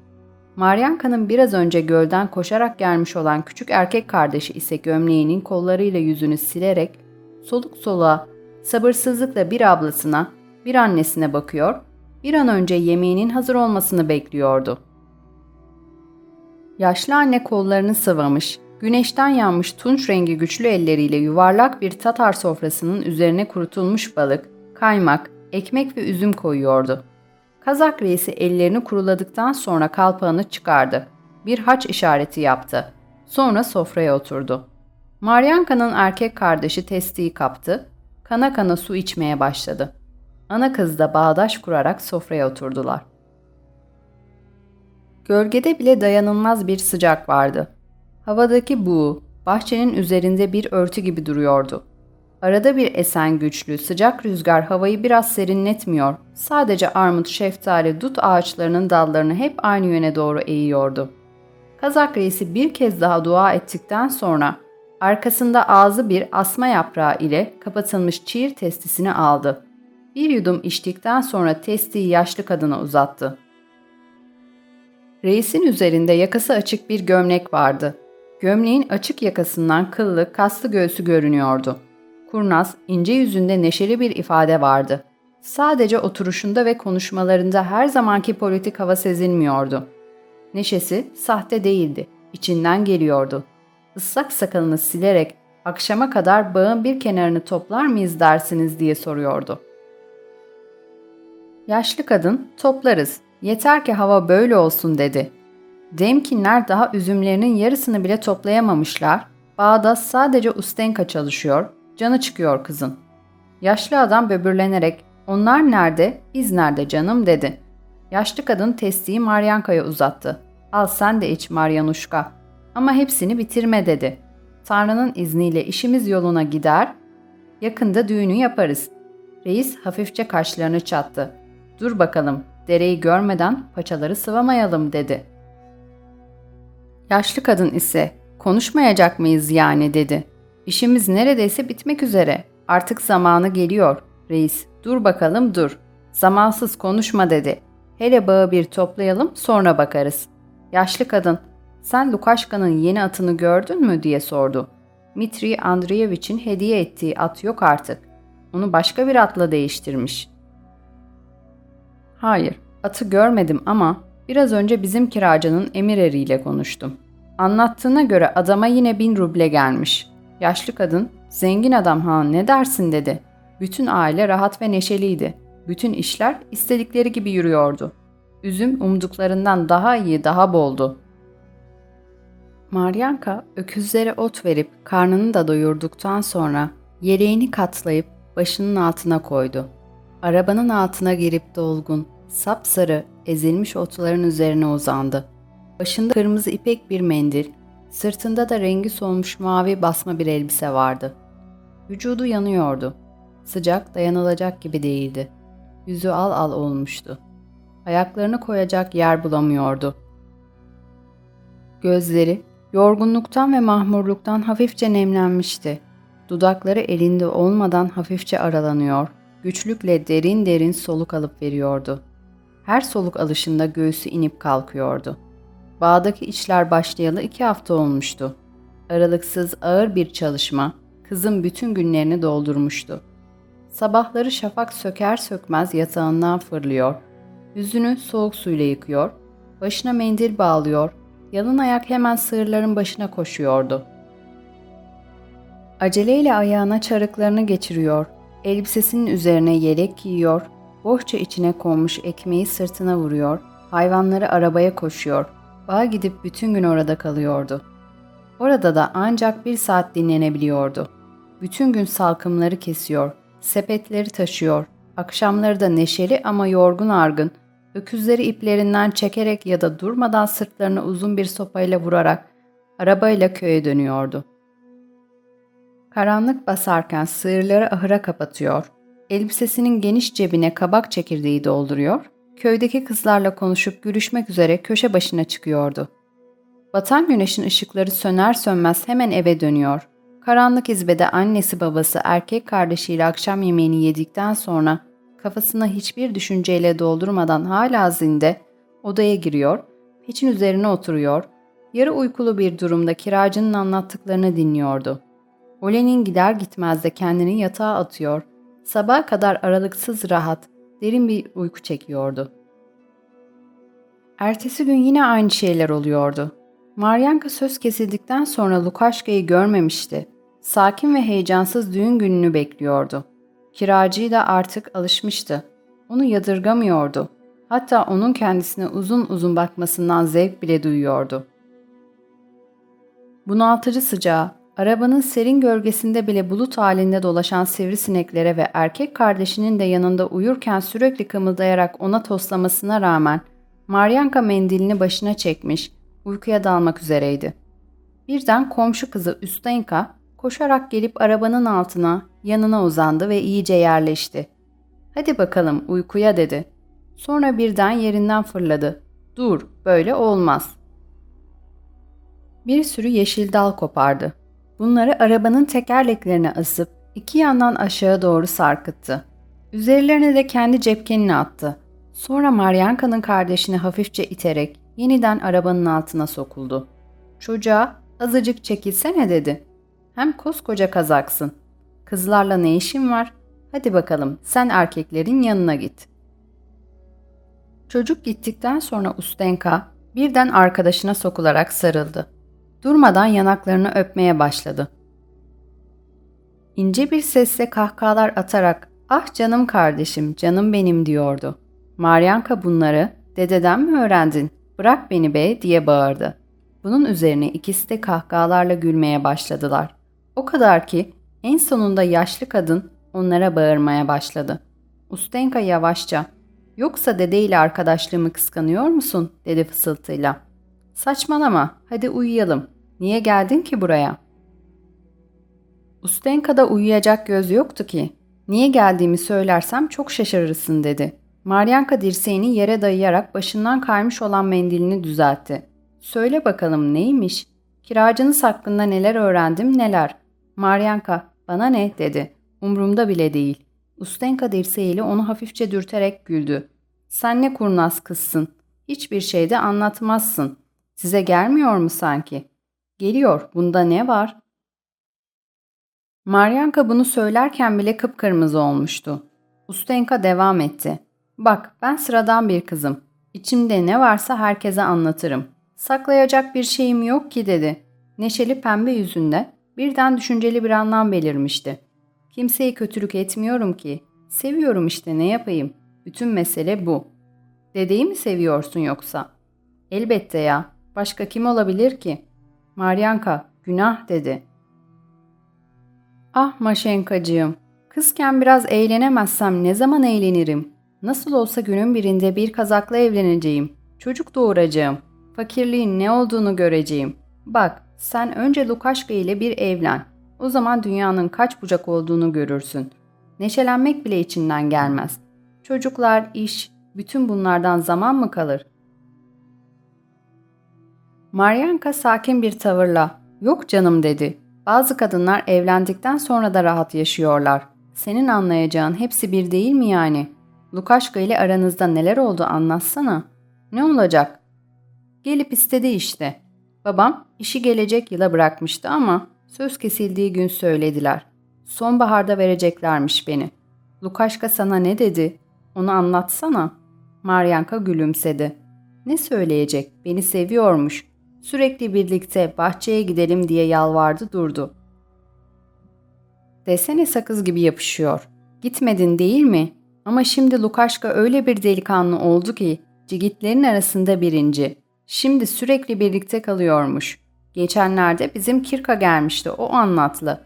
Maryanka'nın biraz önce gölden koşarak gelmiş olan küçük erkek kardeşi ise gömleğinin kollarıyla yüzünü silerek soluk soluğa sabırsızlıkla bir ablasına, bir annesine bakıyor, bir an önce yemeğinin hazır olmasını bekliyordu. Yaşlı anne kollarını sıvamış, güneşten yanmış tunç rengi güçlü elleriyle yuvarlak bir Tatar sofrasının üzerine kurutulmuş balık, kaymak, ekmek ve üzüm koyuyordu. Kazak reisi ellerini kuruladıktan sonra kalpağını çıkardı. Bir haç işareti yaptı. Sonra sofraya oturdu. Maryanka'nın erkek kardeşi testiyi kaptı, kana kana su içmeye başladı. Ana kız da bağdaş kurarak sofraya oturdular. Gölgede bile dayanılmaz bir sıcak vardı. Havadaki buğu, bahçenin üzerinde bir örtü gibi duruyordu. Arada bir esen güçlü, sıcak rüzgar havayı biraz serinletmiyor, sadece armut, şeftali, dut ağaçlarının dallarını hep aynı yöne doğru eğiyordu. Kazak reisi bir kez daha dua ettikten sonra arkasında ağzı bir asma yaprağı ile kapatılmış çiğir testisini aldı. Bir yudum içtikten sonra testiyi yaşlı kadına uzattı. Reisin üzerinde yakası açık bir gömlek vardı. Gömleğin açık yakasından kıllı, kaslı göğsü görünüyordu. Kurnaz, ince yüzünde neşeli bir ifade vardı. Sadece oturuşunda ve konuşmalarında her zamanki politik hava sezilmiyordu. Neşesi sahte değildi, içinden geliyordu. Islak sakalını silerek akşama kadar bağın bir kenarını toplar mıyız dersiniz diye soruyordu. Yaşlı kadın toplarız, yeter ki hava böyle olsun dedi. Demkinler daha üzümlerinin yarısını bile toplayamamışlar, bağda sadece ustenka çalışıyor, Canı çıkıyor kızın. Yaşlı adam böbürlenerek onlar nerede, biz nerede canım dedi. Yaşlı kadın testiyi Maryanka'ya uzattı. Al sen de iç Maryanuşka. Ama hepsini bitirme dedi. Tanrı'nın izniyle işimiz yoluna gider, yakında düğünü yaparız. Reis hafifçe kaşlarını çattı. Dur bakalım, dereyi görmeden paçaları sıvamayalım dedi. Yaşlı kadın ise konuşmayacak mıyız yani dedi. İşimiz neredeyse bitmek üzere. Artık zamanı geliyor. Reis, dur bakalım dur. Zamansız konuşma dedi. Hele bağı bir toplayalım sonra bakarız. Yaşlı kadın, sen Lukaşka'nın yeni atını gördün mü diye sordu. Mitri Andreyevich'in hediye ettiği at yok artık. Onu başka bir atla değiştirmiş. Hayır, atı görmedim ama biraz önce bizim kiracının emir eriyle konuştum. Anlattığına göre adama yine bin ruble gelmiş. Yaşlı kadın, zengin adam ha ne dersin dedi. Bütün aile rahat ve neşeliydi. Bütün işler istedikleri gibi yürüyordu. Üzüm umduklarından daha iyi, daha boldu. Maryanka öküzlere ot verip karnını da doyurduktan sonra yeleğini katlayıp başının altına koydu. Arabanın altına girip dolgun, sapsarı, ezilmiş otların üzerine uzandı. Başında kırmızı ipek bir mendil, Sırtında da rengi solmuş mavi basma bir elbise vardı. Vücudu yanıyordu. Sıcak dayanılacak gibi değildi. Yüzü al al olmuştu. Ayaklarını koyacak yer bulamıyordu. Gözleri yorgunluktan ve mahmurluktan hafifçe nemlenmişti. Dudakları elinde olmadan hafifçe aralanıyor, güçlükle derin derin soluk alıp veriyordu. Her soluk alışında göğsü inip kalkıyordu. Bağdaki işler başlayalı iki hafta olmuştu. Aralıksız ağır bir çalışma kızın bütün günlerini doldurmuştu. Sabahları şafak söker sökmez yatağından fırlıyor, yüzünü soğuk suyla yıkıyor, başına mendil bağlıyor, yalın ayak hemen sığırların başına koşuyordu. Aceleyle ayağına çarıklarını geçiriyor, elbisesinin üzerine yelek giyiyor, bohça içine konmuş ekmeği sırtına vuruyor, hayvanları arabaya koşuyor, Bağa gidip bütün gün orada kalıyordu. Orada da ancak bir saat dinlenebiliyordu. Bütün gün salkımları kesiyor, sepetleri taşıyor, akşamları da neşeli ama yorgun argın, öküzleri iplerinden çekerek ya da durmadan sırtlarına uzun bir sopayla vurarak arabayla köye dönüyordu. Karanlık basarken sığırları ahıra kapatıyor, elbisesinin geniş cebine kabak çekirdeği dolduruyor, köydeki kızlarla konuşup görüşmek üzere köşe başına çıkıyordu. Batan güneşin ışıkları söner sönmez hemen eve dönüyor. Karanlık izbede annesi babası erkek kardeşiyle akşam yemeğini yedikten sonra kafasına hiçbir düşünceyle doldurmadan hala zinde odaya giriyor, peçin üzerine oturuyor, yarı uykulu bir durumda kiracının anlattıklarını dinliyordu. Olen'in gider gitmez de kendini yatağa atıyor, sabaha kadar aralıksız rahat, derin bir uyku çekiyordu. Ertesi gün yine aynı şeyler oluyordu. Maryanka söz kesildikten sonra Lukaşka'yı görmemişti. Sakin ve heyecansız düğün gününü bekliyordu. Kiracı da artık alışmıştı. Onu yadırgamıyordu. Hatta onun kendisine uzun uzun bakmasından zevk bile duyuyordu. Bunaltıcı sıcağı, arabanın serin gölgesinde bile bulut halinde dolaşan sivrisineklere ve erkek kardeşinin de yanında uyurken sürekli kımıldayarak ona toslamasına rağmen Maryanka mendilini başına çekmiş, uykuya dalmak üzereydi. Birden komşu kızı Üstenka koşarak gelip arabanın altına, yanına uzandı ve iyice yerleşti. Hadi bakalım uykuya dedi. Sonra birden yerinden fırladı. Dur, böyle olmaz. Bir sürü yeşil dal kopardı. Bunları arabanın tekerleklerine asıp iki yandan aşağı doğru sarkıttı. Üzerlerine de kendi cepkenini attı. Sonra Maryanka'nın kardeşini hafifçe iterek yeniden arabanın altına sokuldu. Çocuğa azıcık çekilsene dedi. Hem koskoca kazaksın. Kızlarla ne işin var? Hadi bakalım sen erkeklerin yanına git. Çocuk gittikten sonra Ustenka birden arkadaşına sokularak sarıldı. Durmadan yanaklarını öpmeye başladı. İnce bir sesle kahkahalar atarak ''Ah canım kardeşim, canım benim'' diyordu. Maryanka bunları ''Dededen mi öğrendin? Bırak beni be'' diye bağırdı. Bunun üzerine ikisi de kahkahalarla gülmeye başladılar. O kadar ki en sonunda yaşlı kadın onlara bağırmaya başladı. Ustenka yavaşça ''Yoksa dedeyle arkadaşlığımı kıskanıyor musun?'' dedi fısıltıyla. ''Saçmalama, hadi uyuyalım. Niye geldin ki buraya?'' Ustenka'da uyuyacak göz yoktu ki. Niye geldiğimi söylersem çok şaşırırsın dedi. Maryanka dirseğini yere dayayarak başından kaymış olan mendilini düzeltti. Söyle bakalım neymiş? Kiracınız hakkında neler öğrendim neler. Maryanka bana ne dedi. Umrumda bile değil. Ustenka dirseğiyle onu hafifçe dürterek güldü. Sen ne kurnaz kızsın. Hiçbir şeyde anlatmazsın. Size gelmiyor mu sanki? Geliyor. Bunda ne var? Maryanka bunu söylerken bile kıpkırmızı olmuştu. Ustenka devam etti. Bak ben sıradan bir kızım. İçimde ne varsa herkese anlatırım. Saklayacak bir şeyim yok ki dedi. Neşeli pembe yüzünde birden düşünceli bir anlam belirmişti. Kimseye kötülük etmiyorum ki. Seviyorum işte ne yapayım. Bütün mesele bu. Dedeyi mi seviyorsun yoksa? Elbette ya. Başka kim olabilir ki? Maryanka, günah dedi. Ah Maşenkacığım, kızken biraz eğlenemezsem ne zaman eğlenirim? Nasıl olsa günün birinde bir kazakla evleneceğim. Çocuk doğuracağım. Fakirliğin ne olduğunu göreceğim. Bak, sen önce Lukaşka ile bir evlen. O zaman dünyanın kaç bucak olduğunu görürsün. Neşelenmek bile içinden gelmez. Çocuklar, iş, bütün bunlardan zaman mı kalır? Maryanka sakin bir tavırla, yok canım dedi. Bazı kadınlar evlendikten sonra da rahat yaşıyorlar. Senin anlayacağın hepsi bir değil mi yani? Lukaşka ile aranızda neler oldu anlatsana. Ne olacak? Gelip istedi işte. Babam işi gelecek yıla bırakmıştı ama söz kesildiği gün söylediler. Sonbaharda vereceklermiş beni. Lukaşka sana ne dedi? Onu anlatsana. Maryanka gülümsedi. Ne söyleyecek? Beni seviyormuş. Sürekli birlikte bahçeye gidelim diye yalvardı durdu. Desene sakız gibi yapışıyor. Gitmedin değil mi? Ama şimdi Lukaşka öyle bir delikanlı oldu ki cigitlerin arasında birinci. Şimdi sürekli birlikte kalıyormuş. Geçenlerde bizim Kirka gelmişti, o anlatlı.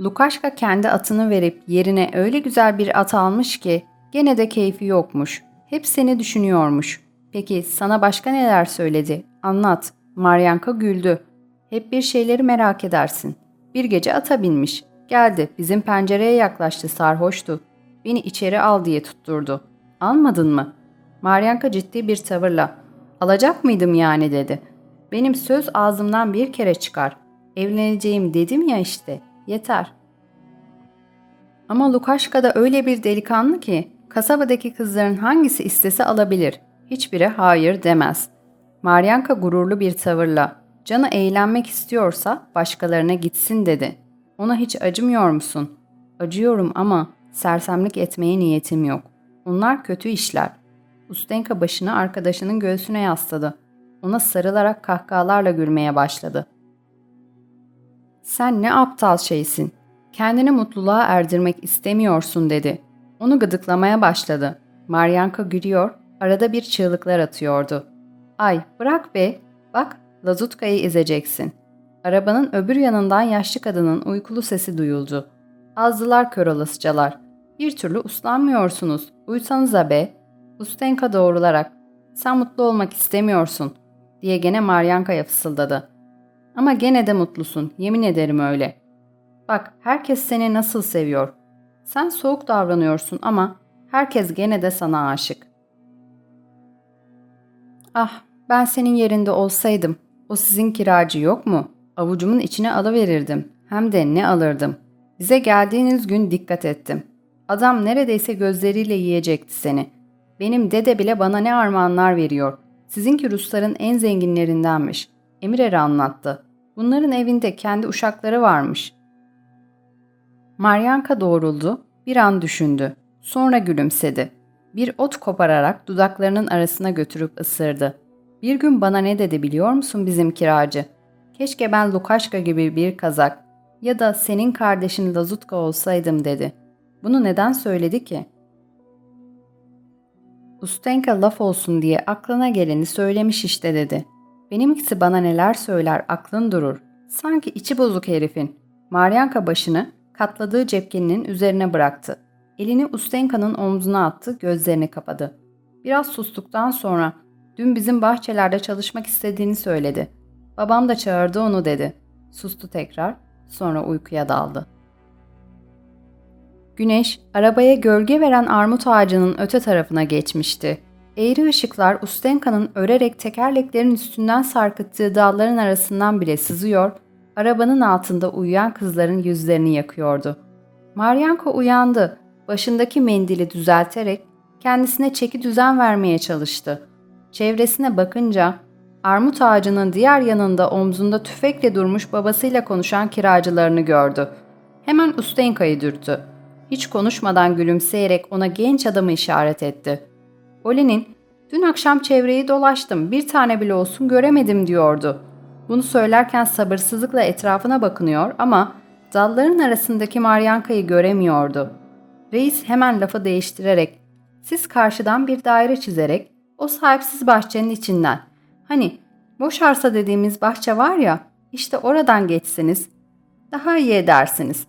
Lukaşka kendi atını verip yerine öyle güzel bir at almış ki gene de keyfi yokmuş. Hep seni düşünüyormuş. Peki sana başka neler söyledi? Anlat. Maryanka güldü. Hep bir şeyleri merak edersin. Bir gece ata binmiş. Geldi, bizim pencereye yaklaştı, sarhoştu. Beni içeri al diye tutturdu. Almadın mı? Maryanka ciddi bir tavırla. Alacak mıydım yani dedi. Benim söz ağzımdan bir kere çıkar. Evleneceğim dedim ya işte. Yeter. Ama Lukaşka da öyle bir delikanlı ki kasabadaki kızların hangisi istese alabilir. Hiçbiri hayır demez. Maryanka gururlu bir tavırla canı eğlenmek istiyorsa başkalarına gitsin dedi. Ona hiç acımıyor musun? Acıyorum ama sersemlik etmeye niyetim yok. Onlar kötü işler. Ustenka başını arkadaşının göğsüne yasladı. Ona sarılarak kahkahalarla gülmeye başladı. Sen ne aptal şeysin. Kendini mutluluğa erdirmek istemiyorsun dedi. Onu gıdıklamaya başladı. Maryanka gülüyor, arada bir çığlıklar atıyordu. Ay bırak be, bak Lazutka'yı ezeceksin. Arabanın öbür yanından yaşlı kadının uykulu sesi duyuldu. Azdılar kör olasıcalar. Bir türlü uslanmıyorsunuz. Uysanıza be. Ustenka doğrularak. Sen mutlu olmak istemiyorsun. Diye gene Maryanka'ya fısıldadı. Ama gene de mutlusun. Yemin ederim öyle. Bak herkes seni nasıl seviyor. Sen soğuk davranıyorsun ama herkes gene de sana aşık. Ah ben senin yerinde olsaydım. O sizin kiracı yok mu? Avucumun içine alıverirdim. Hem de ne alırdım. Bize geldiğiniz gün dikkat ettim. Adam neredeyse gözleriyle yiyecekti seni. Benim dede bile bana ne armağanlar veriyor. Sizinki Rusların en zenginlerindenmiş. Emirer'e anlattı. Bunların evinde kendi uşakları varmış. Maryanka doğruldu, bir an düşündü. Sonra gülümsedi. Bir ot kopararak dudaklarının arasına götürüp ısırdı. Bir gün bana ne dedi biliyor musun bizim kiracı? Keşke ben Lukaşka gibi bir kazak ya da senin kardeşin Lazutka olsaydım dedi. Bunu neden söyledi ki? Ustenka laf olsun diye aklına geleni söylemiş işte dedi. Benimkisi bana neler söyler aklın durur. Sanki içi bozuk herifin. Maryanka başını katladığı cepkeninin üzerine bıraktı. Elini Ustenka'nın omzuna attı, gözlerini kapadı. Biraz sustuktan sonra dün bizim bahçelerde çalışmak istediğini söyledi. Babam da çağırdı onu dedi. Sustu tekrar, sonra uykuya daldı. Güneş, arabaya gölge veren armut ağacının öte tarafına geçmişti. Eğri ışıklar Ustenka'nın örerek tekerleklerin üstünden sarkıttığı dalların arasından bile sızıyor, arabanın altında uyuyan kızların yüzlerini yakıyordu. Maryanka uyandı, başındaki mendili düzelterek kendisine çeki düzen vermeye çalıştı. Çevresine bakınca armut ağacının diğer yanında omzunda tüfekle durmuş babasıyla konuşan kiracılarını gördü. Hemen Ustenka'yı dürttü. Hiç konuşmadan gülümseyerek ona genç adamı işaret etti. Olen'in, dün akşam çevreyi dolaştım, bir tane bile olsun göremedim diyordu. Bunu söylerken sabırsızlıkla etrafına bakınıyor ama dalların arasındaki Maryanka'yı göremiyordu. Reis hemen lafı değiştirerek, siz karşıdan bir daire çizerek, o sahipsiz bahçenin içinden, hani boş arsa dediğimiz bahçe var ya, işte oradan geçseniz, daha iyi edersiniz.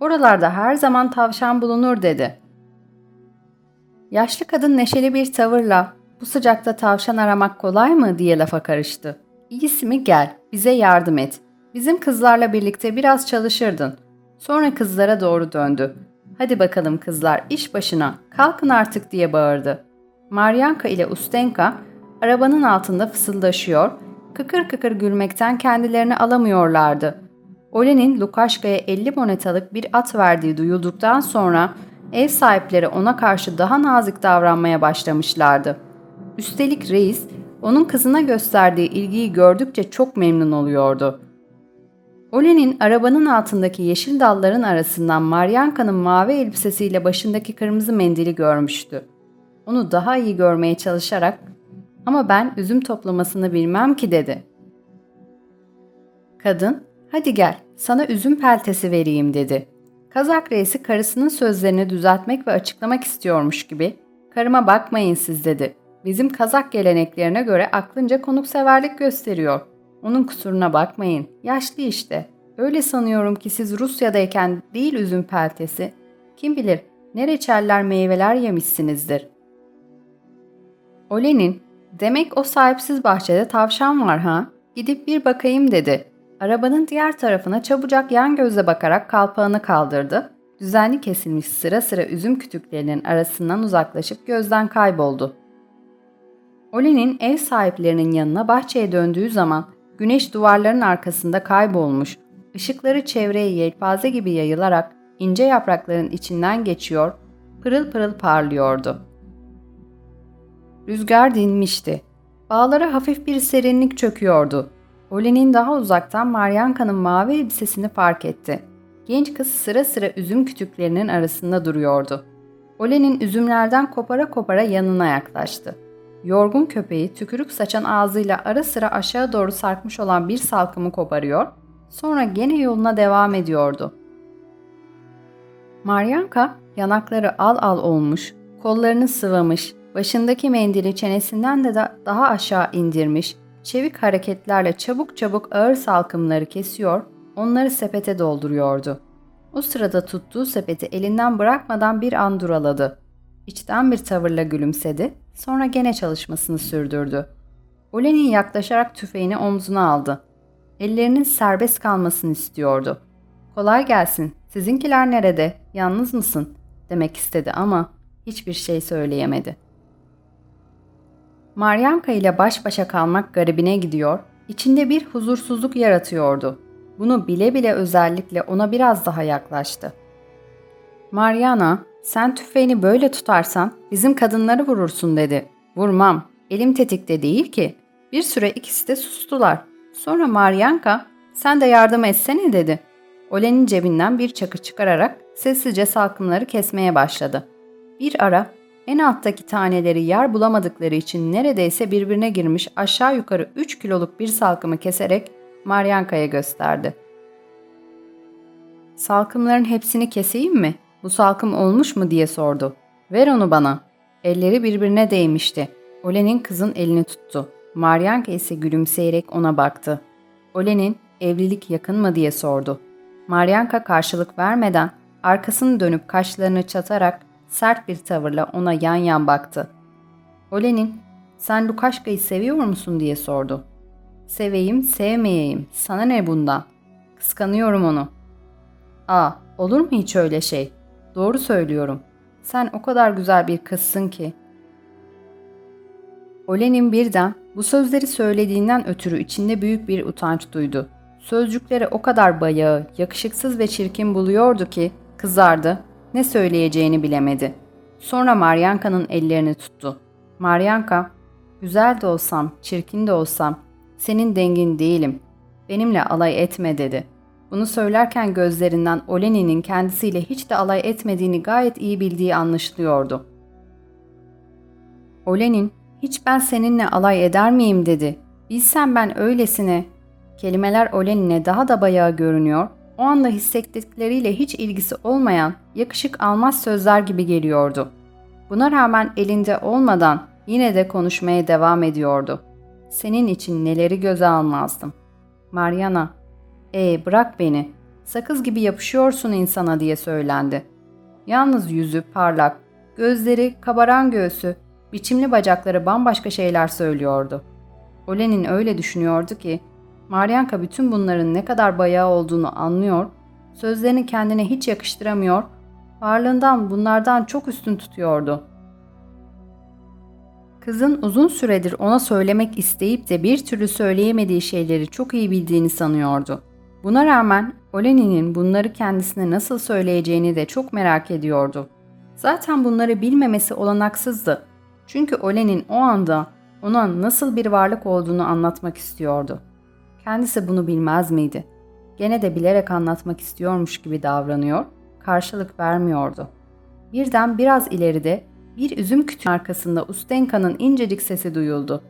Oralarda her zaman tavşan bulunur dedi. Yaşlı kadın neşeli bir tavırla bu sıcakta tavşan aramak kolay mı diye lafa karıştı. İyisi mi gel, bize yardım et. Bizim kızlarla birlikte biraz çalışırdın. Sonra kızlara doğru döndü. Hadi bakalım kızlar iş başına, kalkın artık diye bağırdı. Maryanka ile Ustenka arabanın altında fısıldaşıyor, kıkır kıkır gülmekten kendilerini alamıyorlardı. Olen'in Lukaşka'ya 50 monetalık bir at verdiği duyulduktan sonra ev sahipleri ona karşı daha nazik davranmaya başlamışlardı. Üstelik reis onun kızına gösterdiği ilgiyi gördükçe çok memnun oluyordu. Olen'in arabanın altındaki yeşil dalların arasından Maryanka'nın mavi elbisesiyle başındaki kırmızı mendili görmüştü. Onu daha iyi görmeye çalışarak ama ben üzüm toplamasını bilmem ki dedi. Kadın Hadi gel, sana üzüm peltesi vereyim dedi. Kazak reisi karısının sözlerini düzeltmek ve açıklamak istiyormuş gibi, karıma bakmayın siz dedi. Bizim kazak geleneklerine göre aklınca konukseverlik gösteriyor. Onun kusuruna bakmayın, yaşlı işte. Öyle sanıyorum ki siz Rusya'dayken değil üzüm peltesi, kim bilir ne reçeller meyveler yemişsinizdir. Olenin, demek o sahipsiz bahçede tavşan var ha? Gidip bir bakayım dedi. Arabanın diğer tarafına çabucak yan gözle bakarak kalpağını kaldırdı. düzenli kesilmiş sıra sıra üzüm kütüklerinin arasından uzaklaşıp gözden kayboldu. Oli'nin ev sahiplerinin yanına bahçeye döndüğü zaman güneş duvarların arkasında kaybolmuş, ışıkları çevreye yelpaze gibi yayılarak ince yaprakların içinden geçiyor, pırıl pırıl parlıyordu. Rüzgar dinmişti. Bağlara hafif bir serinlik çöküyordu. Oli'nin daha uzaktan Maryanka'nın mavi elbisesini fark etti. Genç kız sıra sıra üzüm kütüklerinin arasında duruyordu. Ole'nin üzümlerden kopara kopara yanına yaklaştı. Yorgun köpeği tükürük saçan ağzıyla ara sıra aşağı doğru sarkmış olan bir salkımı koparıyor, sonra gene yoluna devam ediyordu. Maryanka yanakları al al olmuş, kollarını sıvamış, başındaki mendili çenesinden de daha aşağı indirmiş, çevik hareketlerle çabuk çabuk ağır salkımları kesiyor, onları sepete dolduruyordu. O sırada tuttuğu sepeti elinden bırakmadan bir an duraladı. İçten bir tavırla gülümsedi, sonra gene çalışmasını sürdürdü. Olenin yaklaşarak tüfeğini omzuna aldı. Ellerinin serbest kalmasını istiyordu. Kolay gelsin, sizinkiler nerede, yalnız mısın? demek istedi ama hiçbir şey söyleyemedi. Maryanka ile baş başa kalmak garibine gidiyor, içinde bir huzursuzluk yaratıyordu. Bunu bile bile özellikle ona biraz daha yaklaştı. Mariana, sen tüfeğini böyle tutarsan bizim kadınları vurursun dedi. Vurmam, elim tetikte değil ki. Bir süre ikisi de sustular. Sonra Maryanka, sen de yardım etsene dedi. Olen'in cebinden bir çakı çıkararak sessizce salkımları kesmeye başladı. Bir ara en alttaki taneleri yer bulamadıkları için neredeyse birbirine girmiş aşağı yukarı 3 kiloluk bir salkımı keserek Maryanka'ya gösterdi. Salkımların hepsini keseyim mi? Bu salkım olmuş mu diye sordu. Ver onu bana. Elleri birbirine değmişti. Olen'in kızın elini tuttu. Maryanka ise gülümseyerek ona baktı. Olen'in evlilik yakın mı diye sordu. Maryanka karşılık vermeden arkasını dönüp kaşlarını çatarak sert bir tavırla ona yan yan baktı. Olen'in sen Lukaşka'yı seviyor musun diye sordu. Seveyim, sevmeyeyim. Sana ne bundan? Kıskanıyorum onu. Aa, olur mu hiç öyle şey? Doğru söylüyorum. Sen o kadar güzel bir kızsın ki. Olenin birden bu sözleri söylediğinden ötürü içinde büyük bir utanç duydu. Sözcükleri o kadar bayağı, yakışıksız ve çirkin buluyordu ki kızardı, ne söyleyeceğini bilemedi. Sonra Maryanka'nın ellerini tuttu. Maryanka, güzel de olsam, çirkin de olsam senin dengin değilim. Benimle alay etme dedi. Bunu söylerken gözlerinden Oleni'nin kendisiyle hiç de alay etmediğini gayet iyi bildiği anlaşılıyordu. Olenin, hiç ben seninle alay eder miyim dedi. Bilsem ben öylesine. Kelimeler Olenin'e daha da bayağı görünüyor, o anda hissettikleriyle hiç ilgisi olmayan, yakışık almaz sözler gibi geliyordu. Buna rağmen elinde olmadan yine de konuşmaya devam ediyordu. Senin için neleri göze almazdım. Mariana, e bırak beni. Sakız gibi yapışıyorsun insana diye söylendi. Yalnız yüzü parlak, gözleri, kabaran göğsü, biçimli bacakları bambaşka şeyler söylüyordu. Olenin öyle düşünüyordu ki, Maryanka bütün bunların ne kadar bayağı olduğunu anlıyor, sözlerini kendine hiç yakıştıramıyor, varlığından bunlardan çok üstün tutuyordu. Kızın uzun süredir ona söylemek isteyip de bir türlü söyleyemediği şeyleri çok iyi bildiğini sanıyordu. Buna rağmen Oleni'nin bunları kendisine nasıl söyleyeceğini de çok merak ediyordu. Zaten bunları bilmemesi olanaksızdı. Çünkü Olenin o anda ona nasıl bir varlık olduğunu anlatmak istiyordu. Kendisi bunu bilmez miydi? Gene de bilerek anlatmak istiyormuş gibi davranıyor, karşılık vermiyordu. Birden biraz ileride bir üzüm kütüğü arkasında Ustenka'nın incecik sesi duyuldu.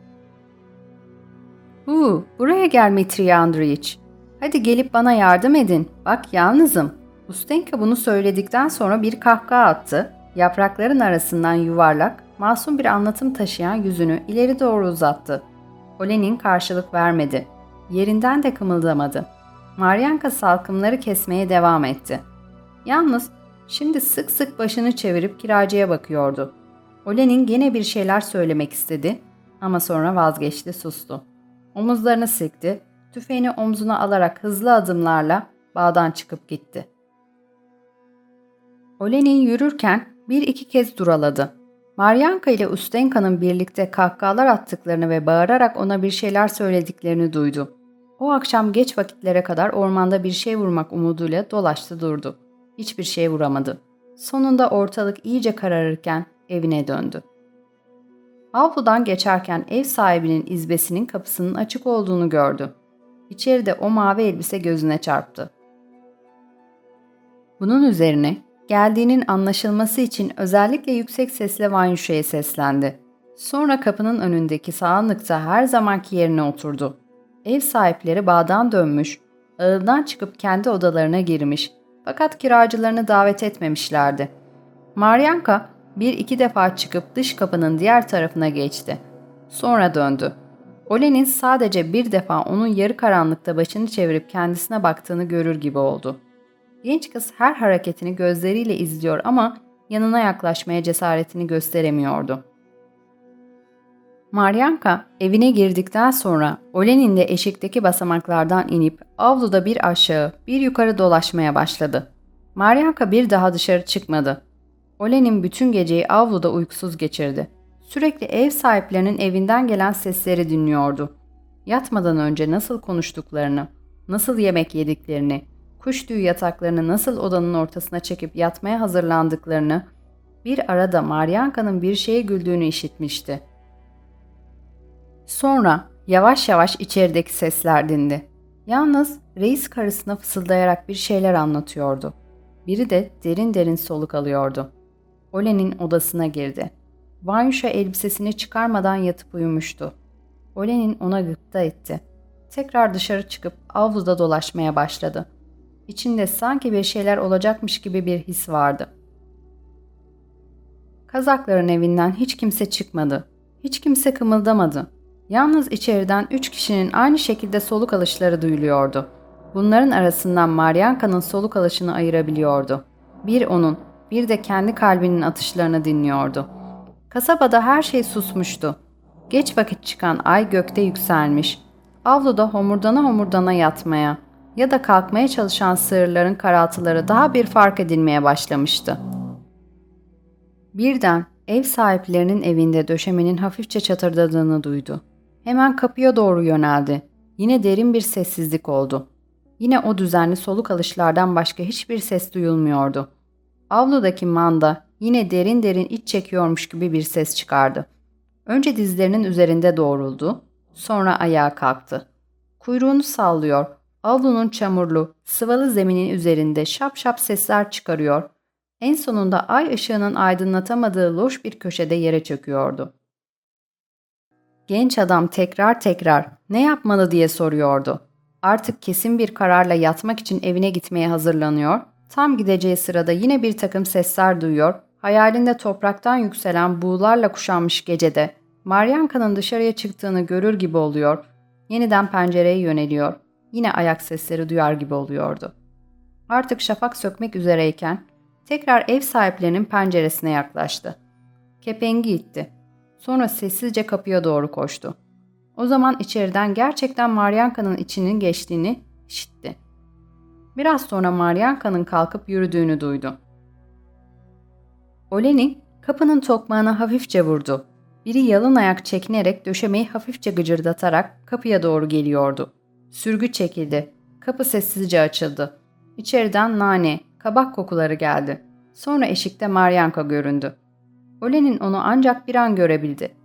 Hu, buraya gel Mitri Andreevich. Hadi gelip bana yardım edin. Bak yalnızım. Ustenka bunu söyledikten sonra bir kahkaha attı. Yaprakların arasından yuvarlak, masum bir anlatım taşıyan yüzünü ileri doğru uzattı. Olenin karşılık vermedi. Yerinden de kımıldamadı. Maryanka salkımları kesmeye devam etti. Yalnız şimdi sık sık başını çevirip kiracıya bakıyordu. Olenin gene bir şeyler söylemek istedi ama sonra vazgeçti sustu. Omuzlarını silkti tüfeğini omzuna alarak hızlı adımlarla bağdan çıkıp gitti. Olenin yürürken bir iki kez duraladı. Maryanka ile Ustenka'nın birlikte kahkahalar attıklarını ve bağırarak ona bir şeyler söylediklerini duydu. O akşam geç vakitlere kadar ormanda bir şey vurmak umuduyla dolaştı durdu. Hiçbir şey vuramadı. Sonunda ortalık iyice kararırken evine döndü. Avludan geçerken ev sahibinin izbesinin kapısının açık olduğunu gördü. İçeride o mavi elbise gözüne çarptı. Bunun üzerine geldiğinin anlaşılması için özellikle yüksek sesle Vanyuşa'ya seslendi. Sonra kapının önündeki sağanlıkta her zamanki yerine oturdu. Ev sahipleri bağdan dönmüş, ağından çıkıp kendi odalarına girmiş fakat kiracılarını davet etmemişlerdi. Maryanka bir iki defa çıkıp dış kapının diğer tarafına geçti. Sonra döndü. Olen'in sadece bir defa onun yarı karanlıkta başını çevirip kendisine baktığını görür gibi oldu. Genç kız her hareketini gözleriyle izliyor ama yanına yaklaşmaya cesaretini gösteremiyordu. Maryanka evine girdikten sonra Olen'in de eşikteki basamaklardan inip avluda bir aşağı bir yukarı dolaşmaya başladı. Maryanka bir daha dışarı çıkmadı. Olen'in bütün geceyi avluda uykusuz geçirdi. Sürekli ev sahiplerinin evinden gelen sesleri dinliyordu. Yatmadan önce nasıl konuştuklarını, nasıl yemek yediklerini, kuş tüyü yataklarını nasıl odanın ortasına çekip yatmaya hazırlandıklarını, bir arada Maryanka'nın bir şeye güldüğünü işitmişti. Sonra yavaş yavaş içerideki sesler dindi. Yalnız reis karısına fısıldayarak bir şeyler anlatıyordu. Biri de derin derin soluk alıyordu. Olen'in odasına girdi. Vanyusha elbisesini çıkarmadan yatıp uyumuştu. Olen'in ona gıpta etti. Tekrar dışarı çıkıp avluda dolaşmaya başladı. İçinde sanki bir şeyler olacakmış gibi bir his vardı. Kazakların evinden hiç kimse çıkmadı. Hiç kimse kımıldamadı. Yalnız içeriden üç kişinin aynı şekilde soluk alışları duyuluyordu. Bunların arasından Maryanka'nın soluk alışını ayırabiliyordu. Bir onun, bir de kendi kalbinin atışlarını dinliyordu. Kasabada her şey susmuştu. Geç vakit çıkan ay gökte yükselmiş. Avluda homurdana homurdana yatmaya ya da kalkmaya çalışan sığırların karaltıları daha bir fark edilmeye başlamıştı. Birden ev sahiplerinin evinde döşemenin hafifçe çatırdadığını duydu. Hemen kapıya doğru yöneldi. Yine derin bir sessizlik oldu. Yine o düzenli soluk alışlardan başka hiçbir ses duyulmuyordu. Avludaki manda yine derin derin iç çekiyormuş gibi bir ses çıkardı. Önce dizlerinin üzerinde doğruldu, sonra ayağa kalktı. Kuyruğunu sallıyor, avlunun çamurlu, sıvalı zeminin üzerinde şap şap sesler çıkarıyor, en sonunda ay ışığının aydınlatamadığı loş bir köşede yere çöküyordu. Genç adam tekrar tekrar ne yapmalı diye soruyordu. Artık kesin bir kararla yatmak için evine gitmeye hazırlanıyor, tam gideceği sırada yine bir takım sesler duyuyor, hayalinde topraktan yükselen buğularla kuşanmış gecede Maryanka'nın dışarıya çıktığını görür gibi oluyor, yeniden pencereye yöneliyor, yine ayak sesleri duyar gibi oluyordu. Artık şafak sökmek üzereyken tekrar ev sahiplerinin penceresine yaklaştı. Kepengi itti. Sonra sessizce kapıya doğru koştu. O zaman içeriden gerçekten Maryanka'nın içinin geçtiğini işitti. Biraz sonra Maryanka'nın kalkıp yürüdüğünü duydu. Olenik kapının tokmağına hafifçe vurdu. Biri yalın ayak çekinerek döşemeyi hafifçe gıcırdatarak kapıya doğru geliyordu. Sürgü çekildi. Kapı sessizce açıldı. İçeriden nane, kabak kokuları geldi. Sonra eşikte Maryanka göründü. Olen'in onu ancak bir an görebildi.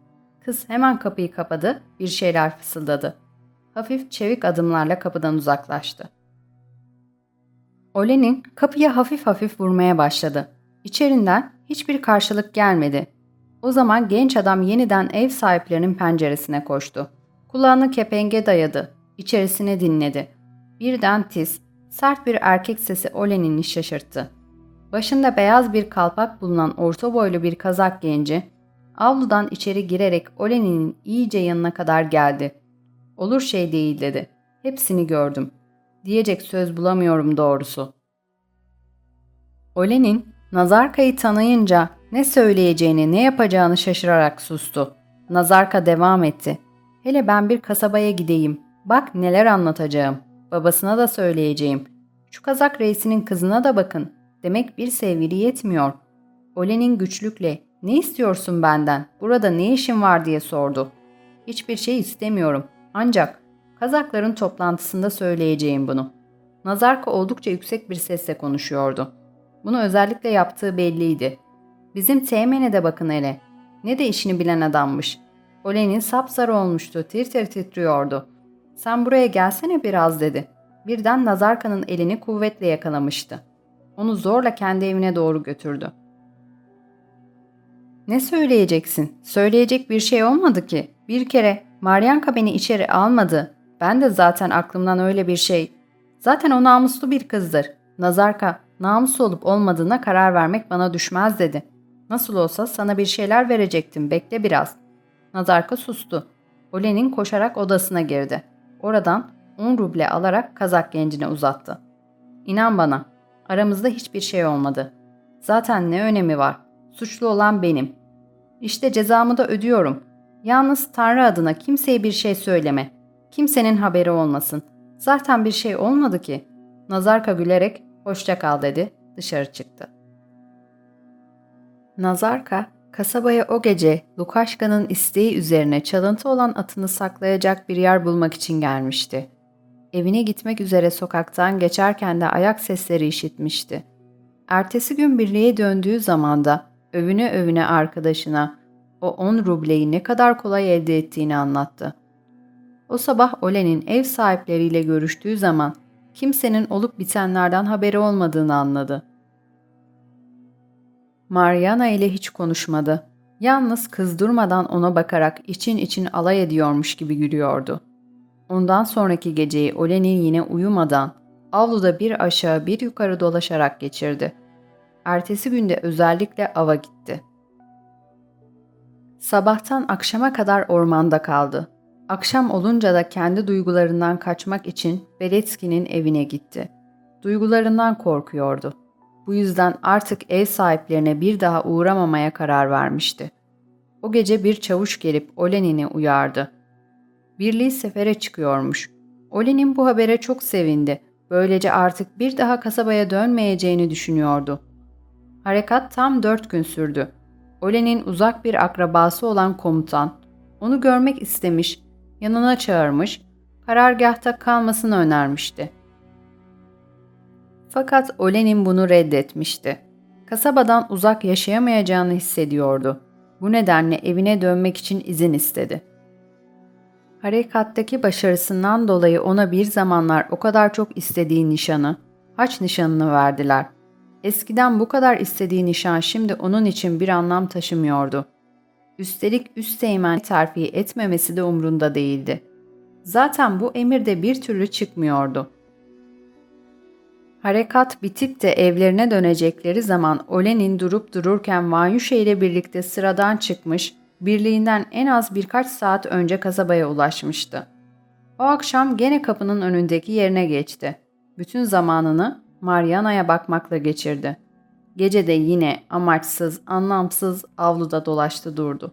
Kız hemen kapıyı kapadı, bir şeyler fısıldadı. Hafif çevik adımlarla kapıdan uzaklaştı. Olen'in kapıya hafif hafif vurmaya başladı. İçerinden hiçbir karşılık gelmedi. O zaman genç adam yeniden ev sahiplerinin penceresine koştu. Kulağını kepenge dayadı. İçerisini dinledi. Birden tiz, sert bir erkek sesi Olen'ini şaşırttı. Başında beyaz bir kalpak bulunan orta boylu bir kazak genci, avludan içeri girerek Olenin'in iyice yanına kadar geldi. Olur şey değil dedi. Hepsini gördüm. Diyecek söz bulamıyorum doğrusu. Olenin, Nazarka'yı tanıyınca ne söyleyeceğini ne yapacağını şaşırarak sustu. Nazarka devam etti. Hele ben bir kasabaya gideyim. Bak neler anlatacağım. Babasına da söyleyeceğim. Şu kazak reisinin kızına da bakın. Demek bir sevgili yetmiyor. Olen'in güçlükle ne istiyorsun benden? Burada ne işin var diye sordu. Hiçbir şey istemiyorum. Ancak Kazakların toplantısında söyleyeceğim bunu. Nazarka oldukça yüksek bir sesle konuşuyordu. Bunu özellikle yaptığı belliydi. Bizim Teğmen'e de bakın hele. Ne de işini bilen adammış. Olen'in sapsarı olmuştu, tir tir titriyordu. Sen buraya gelsene biraz dedi. Birden Nazarka'nın elini kuvvetle yakalamıştı. Onu zorla kendi evine doğru götürdü. Ne söyleyeceksin? Söyleyecek bir şey olmadı ki. Bir kere Maryanka beni içeri almadı. Ben de zaten aklımdan öyle bir şey. Zaten o namuslu bir kızdır. Nazarka namus olup olmadığına karar vermek bana düşmez dedi. Nasıl olsa sana bir şeyler verecektim bekle biraz. Nazarka sustu. Olen'in koşarak odasına girdi. Oradan 10 ruble alarak kazak gencine uzattı. İnan bana aramızda hiçbir şey olmadı. Zaten ne önemi var? Suçlu olan benim. İşte cezamı da ödüyorum. Yalnız Tanrı adına kimseye bir şey söyleme. Kimsenin haberi olmasın. Zaten bir şey olmadı ki. Nazarka gülerek hoşça kal dedi. Dışarı çıktı. Nazarka, kasabaya o gece Lukaşka'nın isteği üzerine çalıntı olan atını saklayacak bir yer bulmak için gelmişti. Evine gitmek üzere sokaktan geçerken de ayak sesleri işitmişti. Ertesi gün birliğe döndüğü zaman da övüne övüne arkadaşına o on rubleyi ne kadar kolay elde ettiğini anlattı. O sabah Olen'in ev sahipleriyle görüştüğü zaman kimsenin olup bitenlerden haberi olmadığını anladı. Mariana ile hiç konuşmadı. Yalnız kız durmadan ona bakarak için için alay ediyormuş gibi gülüyordu. Ondan sonraki geceyi Olen'in yine uyumadan avluda bir aşağı bir yukarı dolaşarak geçirdi. Ertesi günde özellikle ava gitti. Sabahtan akşama kadar ormanda kaldı. Akşam olunca da kendi duygularından kaçmak için Beletski'nin evine gitti. Duygularından korkuyordu. Bu yüzden artık ev sahiplerine bir daha uğramamaya karar vermişti. O gece bir çavuş gelip Olenin'i uyardı. Birliği sefere çıkıyormuş. Olenin bu habere çok sevindi. Böylece artık bir daha kasabaya dönmeyeceğini düşünüyordu. Harekat tam dört gün sürdü. Olenin uzak bir akrabası olan komutan, onu görmek istemiş yanına çağırmış, karargahta kalmasını önermişti. Fakat Olen'in bunu reddetmişti. Kasabadan uzak yaşayamayacağını hissediyordu. Bu nedenle evine dönmek için izin istedi. Harekattaki başarısından dolayı ona bir zamanlar o kadar çok istediği nişanı, haç nişanını verdiler. Eskiden bu kadar istediği nişan şimdi onun için bir anlam taşımıyordu. Üstelik üst teğmen terfi etmemesi de umrunda değildi. Zaten bu emir de bir türlü çıkmıyordu. Harekat bitip de evlerine dönecekleri zaman Olen'in durup dururken Vanyusha ile birlikte sıradan çıkmış, birliğinden en az birkaç saat önce kasabaya ulaşmıştı. O akşam gene kapının önündeki yerine geçti. Bütün zamanını Mariana'ya bakmakla geçirdi. Gece de yine amaçsız, anlamsız avluda dolaştı durdu.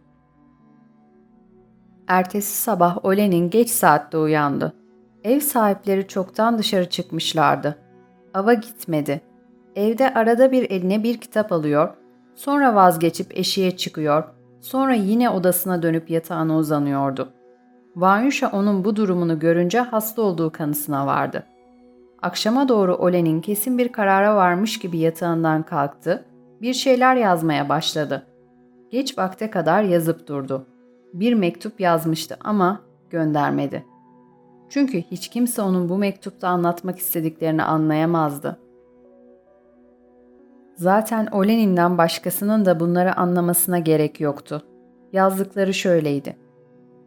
Ertesi sabah Olen'in geç saatte uyandı. Ev sahipleri çoktan dışarı çıkmışlardı. Ava gitmedi. Evde arada bir eline bir kitap alıyor, sonra vazgeçip eşiğe çıkıyor, sonra yine odasına dönüp yatağına uzanıyordu. Vanyusha onun bu durumunu görünce hasta olduğu kanısına vardı. Akşama doğru Olen'in kesin bir karara varmış gibi yatağından kalktı, bir şeyler yazmaya başladı. Geç vakte kadar yazıp durdu. Bir mektup yazmıştı ama göndermedi. Çünkü hiç kimse onun bu mektupta anlatmak istediklerini anlayamazdı. Zaten Olenin'den başkasının da bunları anlamasına gerek yoktu. Yazdıkları şöyleydi.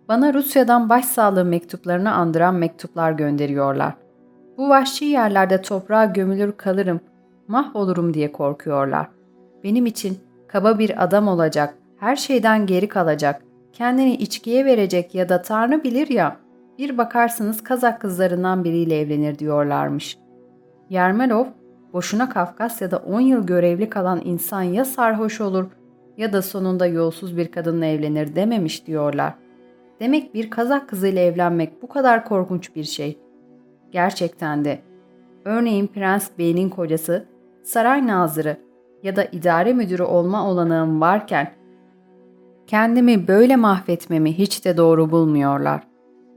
Bana Rusya'dan başsağlığı mektuplarını andıran mektuplar gönderiyorlar. Bu vahşi yerlerde toprağa gömülür kalırım, mahvolurum diye korkuyorlar. Benim için kaba bir adam olacak, her şeyden geri kalacak, kendini içkiye verecek ya da Tanrı bilir ya, bir bakarsınız Kazak kızlarından biriyle evlenir diyorlarmış. Yermelov, boşuna Kafkasya'da 10 yıl görevli kalan insan ya sarhoş olur ya da sonunda yolsuz bir kadınla evlenir dememiş diyorlar. Demek bir Kazak kızıyla evlenmek bu kadar korkunç bir şey. Gerçekten de. Örneğin Prens Bey'in kocası saray nazırı ya da idare müdürü olma olanağım varken kendimi böyle mahvetmemi hiç de doğru bulmuyorlar.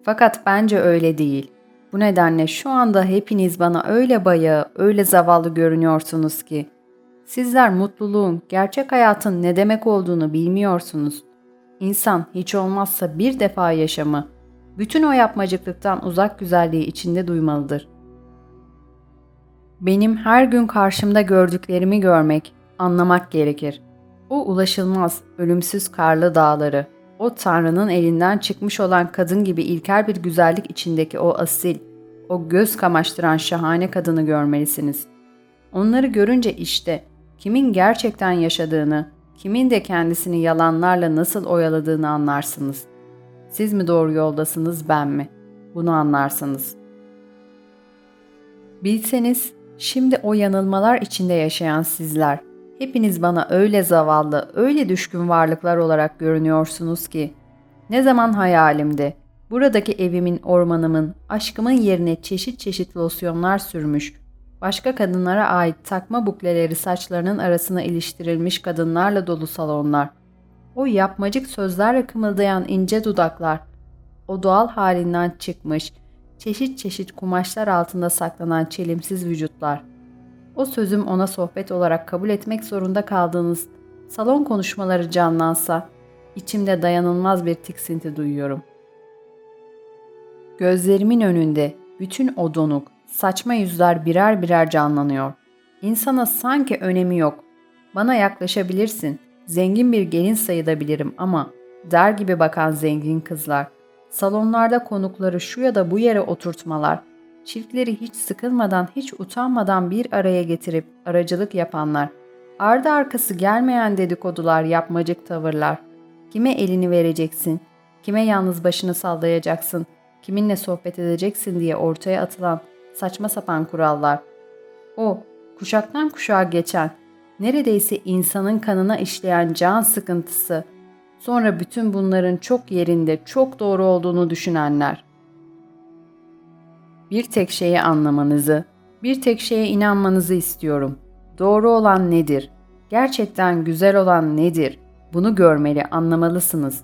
Fakat bence öyle değil. Bu nedenle şu anda hepiniz bana öyle bayağı, öyle zavallı görünüyorsunuz ki sizler mutluluğun, gerçek hayatın ne demek olduğunu bilmiyorsunuz. İnsan hiç olmazsa bir defa yaşamı, bütün o yapmacıklıktan uzak güzelliği içinde duymalıdır. Benim her gün karşımda gördüklerimi görmek, anlamak gerekir. O ulaşılmaz, ölümsüz karlı dağları, o Tanrı'nın elinden çıkmış olan kadın gibi ilkel bir güzellik içindeki o asil, o göz kamaştıran şahane kadını görmelisiniz. Onları görünce işte kimin gerçekten yaşadığını, kimin de kendisini yalanlarla nasıl oyaladığını anlarsınız. Siz mi doğru yoldasınız ben mi? Bunu anlarsınız. Bilseniz şimdi o yanılmalar içinde yaşayan sizler hepiniz bana öyle zavallı, öyle düşkün varlıklar olarak görünüyorsunuz ki ne zaman hayalimde buradaki evimin, ormanımın, aşkımın yerine çeşit çeşit losyonlar sürmüş, başka kadınlara ait takma bukleleri saçlarının arasına iliştirilmiş kadınlarla dolu salonlar, o yapmacık sözlerle kımıldayan ince dudaklar, o doğal halinden çıkmış, çeşit çeşit kumaşlar altında saklanan çelimsiz vücutlar. O sözüm ona sohbet olarak kabul etmek zorunda kaldığınız salon konuşmaları canlansa, içimde dayanılmaz bir tiksinti duyuyorum. Gözlerimin önünde bütün o donuk, saçma yüzler birer birer canlanıyor. İnsana sanki önemi yok. Bana yaklaşabilirsin, zengin bir gelin sayılabilirim ama der gibi bakan zengin kızlar, salonlarda konukları şu ya da bu yere oturtmalar, çiftleri hiç sıkılmadan, hiç utanmadan bir araya getirip aracılık yapanlar, ardı arkası gelmeyen dedikodular, yapmacık tavırlar, kime elini vereceksin, kime yalnız başını sallayacaksın, kiminle sohbet edeceksin diye ortaya atılan saçma sapan kurallar. O, kuşaktan kuşağa geçen, neredeyse insanın kanına işleyen can sıkıntısı, sonra bütün bunların çok yerinde, çok doğru olduğunu düşünenler. Bir tek şeyi anlamanızı, bir tek şeye inanmanızı istiyorum. Doğru olan nedir? Gerçekten güzel olan nedir? Bunu görmeli, anlamalısınız.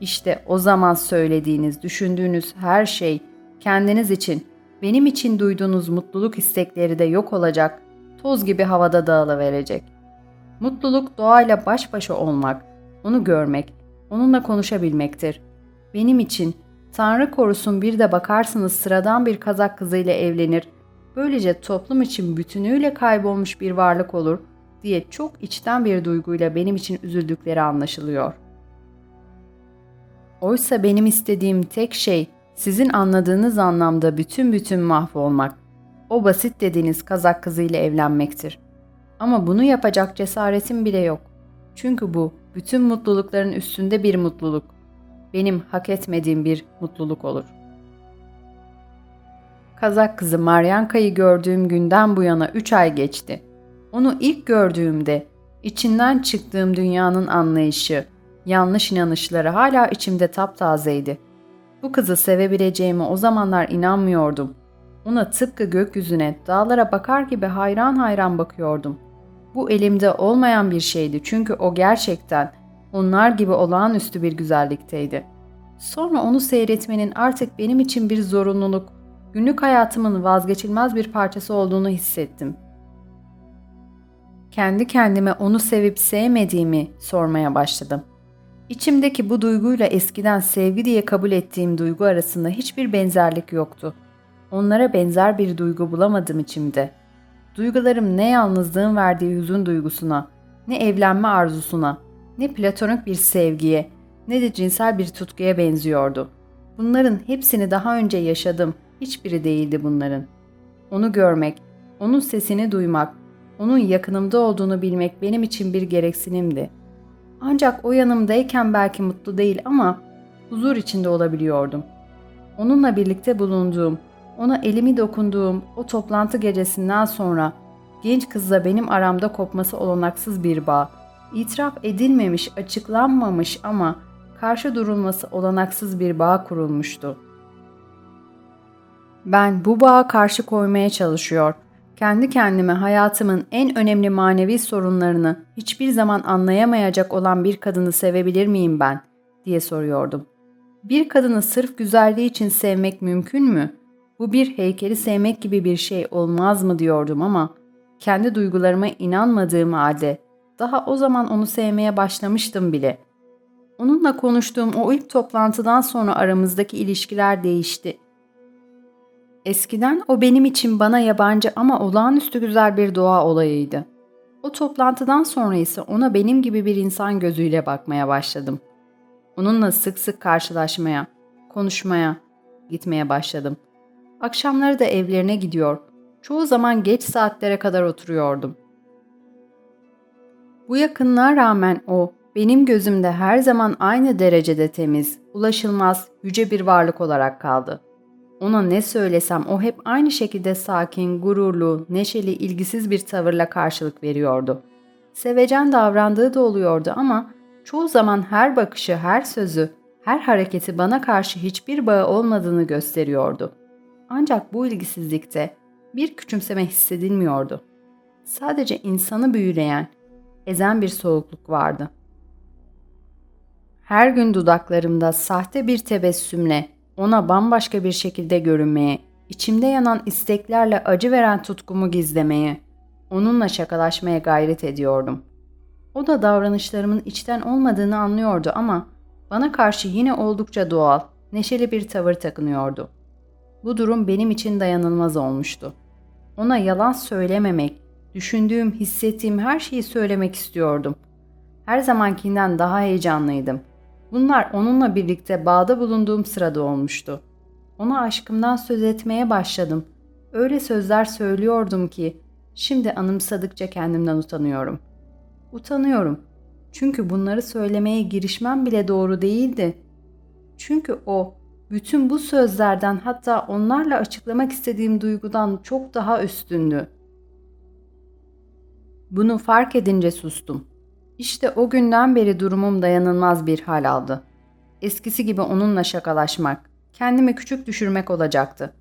İşte o zaman söylediğiniz, düşündüğünüz her şey kendiniz için, benim için duyduğunuz mutluluk istekleri de yok olacak, toz gibi havada dağılıverecek. Mutluluk doğayla baş başa olmak, onu görmek, onunla konuşabilmektir. Benim için Tanrı korusun bir de bakarsınız sıradan bir kazak kızıyla evlenir, böylece toplum için bütünüyle kaybolmuş bir varlık olur diye çok içten bir duyguyla benim için üzüldükleri anlaşılıyor. Oysa benim istediğim tek şey sizin anladığınız anlamda bütün bütün mahvolmak. O basit dediğiniz kazak kızıyla evlenmektir. Ama bunu yapacak cesaretim bile yok. Çünkü bu bütün mutlulukların üstünde bir mutluluk. Benim hak etmediğim bir mutluluk olur. Kazak kızı Maryanka'yı gördüğüm günden bu yana üç ay geçti. Onu ilk gördüğümde içinden çıktığım dünyanın anlayışı, yanlış inanışları hala içimde taptazeydi. Bu kızı sevebileceğime o zamanlar inanmıyordum. Ona tıpkı gökyüzüne, dağlara bakar gibi hayran hayran bakıyordum. Bu elimde olmayan bir şeydi çünkü o gerçekten onlar gibi olağanüstü bir güzellikteydi. Sonra onu seyretmenin artık benim için bir zorunluluk, günlük hayatımın vazgeçilmez bir parçası olduğunu hissettim. Kendi kendime onu sevip sevmediğimi sormaya başladım. İçimdeki bu duyguyla eskiden sevgi diye kabul ettiğim duygu arasında hiçbir benzerlik yoktu. Onlara benzer bir duygu bulamadım içimde. Duygularım ne yalnızlığın verdiği hüzün duygusuna, ne evlenme arzusuna, ne platonik bir sevgiye, ne de cinsel bir tutkuya benziyordu. Bunların hepsini daha önce yaşadım, hiçbiri değildi bunların. Onu görmek, onun sesini duymak, onun yakınımda olduğunu bilmek benim için bir gereksinimdi.'' Ancak o yanımdayken belki mutlu değil ama huzur içinde olabiliyordum. Onunla birlikte bulunduğum, ona elimi dokunduğum o toplantı gecesinden sonra genç kızla benim aramda kopması olanaksız bir bağ, itiraf edilmemiş, açıklanmamış ama karşı durulması olanaksız bir bağ kurulmuştu. Ben bu bağa karşı koymaya çalışıyor, kendi kendime hayatımın en önemli manevi sorunlarını hiçbir zaman anlayamayacak olan bir kadını sevebilir miyim ben diye soruyordum. Bir kadını sırf güzelliği için sevmek mümkün mü? Bu bir heykeli sevmek gibi bir şey olmaz mı diyordum ama kendi duygularıma inanmadığım halde daha o zaman onu sevmeye başlamıştım bile. Onunla konuştuğum o ilk toplantıdan sonra aramızdaki ilişkiler değişti. Eskiden o benim için bana yabancı ama olağanüstü güzel bir doğa olayıydı. O toplantıdan sonra ise ona benim gibi bir insan gözüyle bakmaya başladım. Onunla sık sık karşılaşmaya, konuşmaya, gitmeye başladım. Akşamları da evlerine gidiyor, çoğu zaman geç saatlere kadar oturuyordum. Bu yakınlığa rağmen o, benim gözümde her zaman aynı derecede temiz, ulaşılmaz, yüce bir varlık olarak kaldı. Ona ne söylesem o hep aynı şekilde sakin, gururlu, neşeli, ilgisiz bir tavırla karşılık veriyordu. Sevecen davrandığı da oluyordu ama çoğu zaman her bakışı, her sözü, her hareketi bana karşı hiçbir bağı olmadığını gösteriyordu. Ancak bu ilgisizlikte bir küçümseme hissedilmiyordu. Sadece insanı büyüleyen, ezen bir soğukluk vardı. Her gün dudaklarımda sahte bir tebessümle ona bambaşka bir şekilde görünmeye, içimde yanan isteklerle acı veren tutkumu gizlemeye, onunla şakalaşmaya gayret ediyordum. O da davranışlarımın içten olmadığını anlıyordu ama bana karşı yine oldukça doğal, neşeli bir tavır takınıyordu. Bu durum benim için dayanılmaz olmuştu. Ona yalan söylememek, düşündüğüm, hissettiğim her şeyi söylemek istiyordum. Her zamankinden daha heyecanlıydım. Bunlar onunla birlikte bağda bulunduğum sırada olmuştu. Ona aşkımdan söz etmeye başladım. Öyle sözler söylüyordum ki şimdi anımsadıkça kendimden utanıyorum. Utanıyorum. Çünkü bunları söylemeye girişmem bile doğru değildi. Çünkü o bütün bu sözlerden hatta onlarla açıklamak istediğim duygudan çok daha üstündü. Bunu fark edince sustum. İşte o günden beri durumum dayanılmaz bir hal aldı. Eskisi gibi onunla şakalaşmak, kendimi küçük düşürmek olacaktı.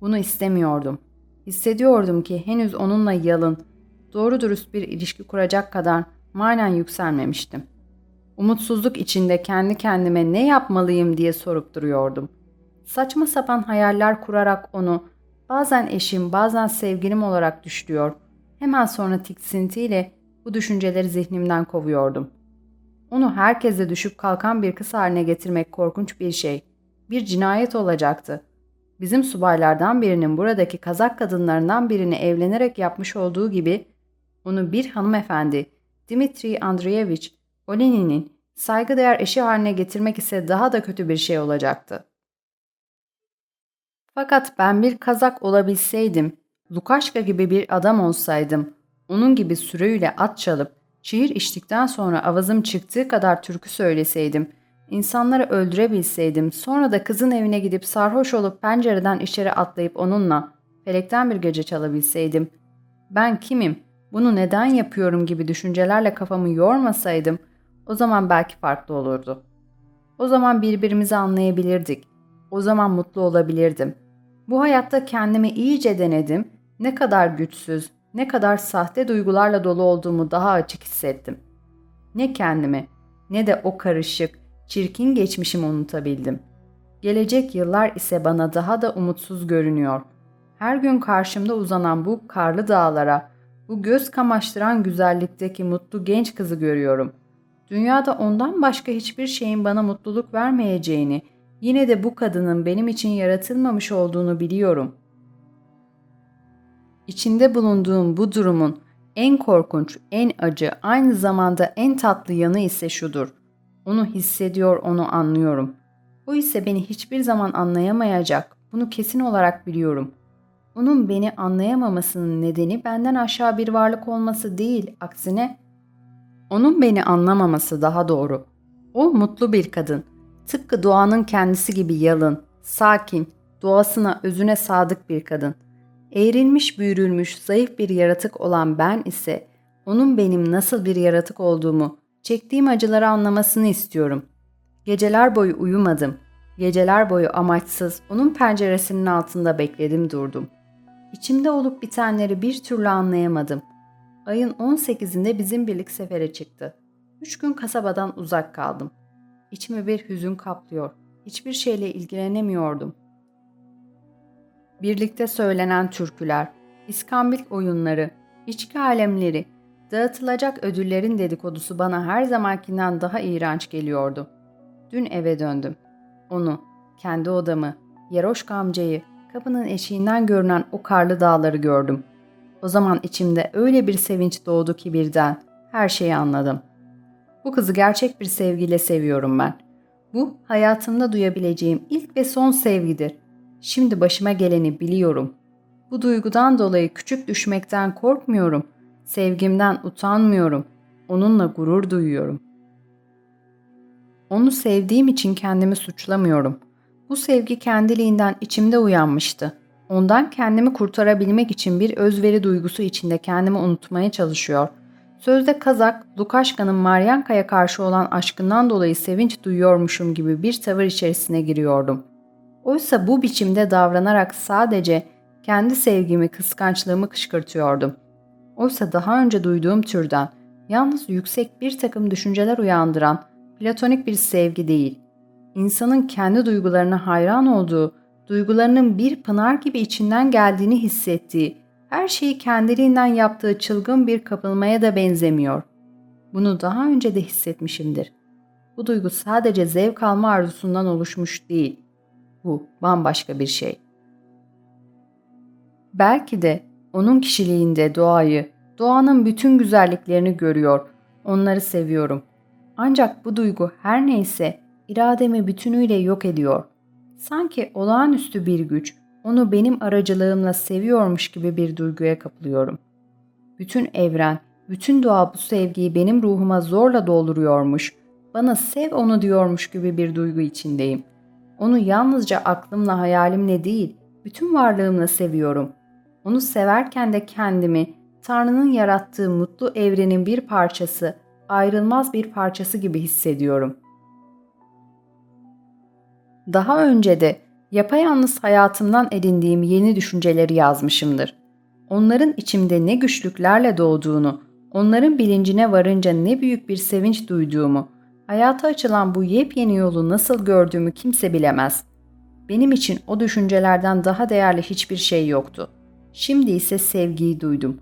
Bunu istemiyordum. Hissediyordum ki henüz onunla yalın, doğru dürüst bir ilişki kuracak kadar manen yükselmemiştim. Umutsuzluk içinde kendi kendime ne yapmalıyım diye sorup duruyordum. Saçma sapan hayaller kurarak onu bazen eşim bazen sevgilim olarak düşlüyor, hemen sonra tiksintiyle bu düşünceleri zihnimden kovuyordum. Onu herkese düşüp kalkan bir kız haline getirmek korkunç bir şey. Bir cinayet olacaktı. Bizim subaylardan birinin buradaki kazak kadınlarından birini evlenerek yapmış olduğu gibi onu bir hanımefendi Dimitri Andreevich Olenin'in saygıdeğer eşi haline getirmek ise daha da kötü bir şey olacaktı. Fakat ben bir kazak olabilseydim, Lukaşka gibi bir adam olsaydım, onun gibi süreyle at çalıp, şiir içtikten sonra avazım çıktığı kadar türkü söyleseydim, insanları öldürebilseydim, sonra da kızın evine gidip sarhoş olup pencereden içeri atlayıp onunla felekten bir gece çalabilseydim, ben kimim, bunu neden yapıyorum gibi düşüncelerle kafamı yormasaydım, o zaman belki farklı olurdu. O zaman birbirimizi anlayabilirdik. O zaman mutlu olabilirdim. Bu hayatta kendimi iyice denedim. Ne kadar güçsüz, ne kadar sahte duygularla dolu olduğumu daha açık hissettim. Ne kendimi ne de o karışık, çirkin geçmişimi unutabildim. Gelecek yıllar ise bana daha da umutsuz görünüyor. Her gün karşımda uzanan bu karlı dağlara, bu göz kamaştıran güzellikteki mutlu genç kızı görüyorum. Dünyada ondan başka hiçbir şeyin bana mutluluk vermeyeceğini, yine de bu kadının benim için yaratılmamış olduğunu biliyorum. İçinde bulunduğum bu durumun en korkunç, en acı, aynı zamanda en tatlı yanı ise şudur. Onu hissediyor, onu anlıyorum. O ise beni hiçbir zaman anlayamayacak. Bunu kesin olarak biliyorum. Onun beni anlayamamasının nedeni benden aşağı bir varlık olması değil, aksine onun beni anlamaması daha doğru. O mutlu bir kadın. Tıpkı doğanın kendisi gibi yalın, sakin, doğasına, özüne sadık bir kadın. Eğrilmiş, büyürülmüş, zayıf bir yaratık olan ben ise onun benim nasıl bir yaratık olduğumu, çektiğim acıları anlamasını istiyorum. Geceler boyu uyumadım. Geceler boyu amaçsız onun penceresinin altında bekledim durdum. İçimde olup bitenleri bir türlü anlayamadım. Ayın 18'inde bizim birlik sefere çıktı. Üç gün kasabadan uzak kaldım. İçimi bir hüzün kaplıyor. Hiçbir şeyle ilgilenemiyordum. Birlikte söylenen türküler, İskambil oyunları, içki alemleri, dağıtılacak ödüllerin dedikodusu bana her zamankinden daha iğrenç geliyordu. Dün eve döndüm. Onu, kendi odamı, Yeroşka amcayı, kapının eşiğinden görünen o karlı dağları gördüm. O zaman içimde öyle bir sevinç doğdu ki birden her şeyi anladım. Bu kızı gerçek bir sevgiyle seviyorum ben. Bu hayatımda duyabileceğim ilk ve son sevgidir. Şimdi başıma geleni biliyorum. Bu duygudan dolayı küçük düşmekten korkmuyorum. Sevgimden utanmıyorum. Onunla gurur duyuyorum. Onu sevdiğim için kendimi suçlamıyorum. Bu sevgi kendiliğinden içimde uyanmıştı. Ondan kendimi kurtarabilmek için bir özveri duygusu içinde kendimi unutmaya çalışıyor. Sözde Kazak, Lukaşka'nın Maryanka'ya karşı olan aşkından dolayı sevinç duyuyormuşum gibi bir tavır içerisine giriyordum. Oysa bu biçimde davranarak sadece kendi sevgimi, kıskançlığımı kışkırtıyordum. Oysa daha önce duyduğum türden, yalnız yüksek bir takım düşünceler uyandıran, platonik bir sevgi değil, insanın kendi duygularına hayran olduğu, duygularının bir pınar gibi içinden geldiğini hissettiği, her şeyi kendiliğinden yaptığı çılgın bir kapılmaya da benzemiyor. Bunu daha önce de hissetmişimdir. Bu duygu sadece zevk alma arzusundan oluşmuş değil. Bu bambaşka bir şey. Belki de onun kişiliğinde doğayı, doğanın bütün güzelliklerini görüyor, onları seviyorum. Ancak bu duygu her neyse irademi bütünüyle yok ediyor. Sanki olağanüstü bir güç onu benim aracılığımla seviyormuş gibi bir duyguya kapılıyorum. Bütün evren, bütün doğa bu sevgiyi benim ruhuma zorla dolduruyormuş, bana sev onu diyormuş gibi bir duygu içindeyim. Onu yalnızca aklımla hayalimle değil, bütün varlığımla seviyorum. Onu severken de kendimi, Tanrı'nın yarattığı mutlu evrenin bir parçası, ayrılmaz bir parçası gibi hissediyorum. Daha önce de yapayalnız hayatımdan edindiğim yeni düşünceleri yazmışımdır. Onların içimde ne güçlüklerle doğduğunu, onların bilincine varınca ne büyük bir sevinç duyduğumu, hayata açılan bu yepyeni yolu nasıl gördüğümü kimse bilemez. Benim için o düşüncelerden daha değerli hiçbir şey yoktu. Şimdi ise sevgiyi duydum.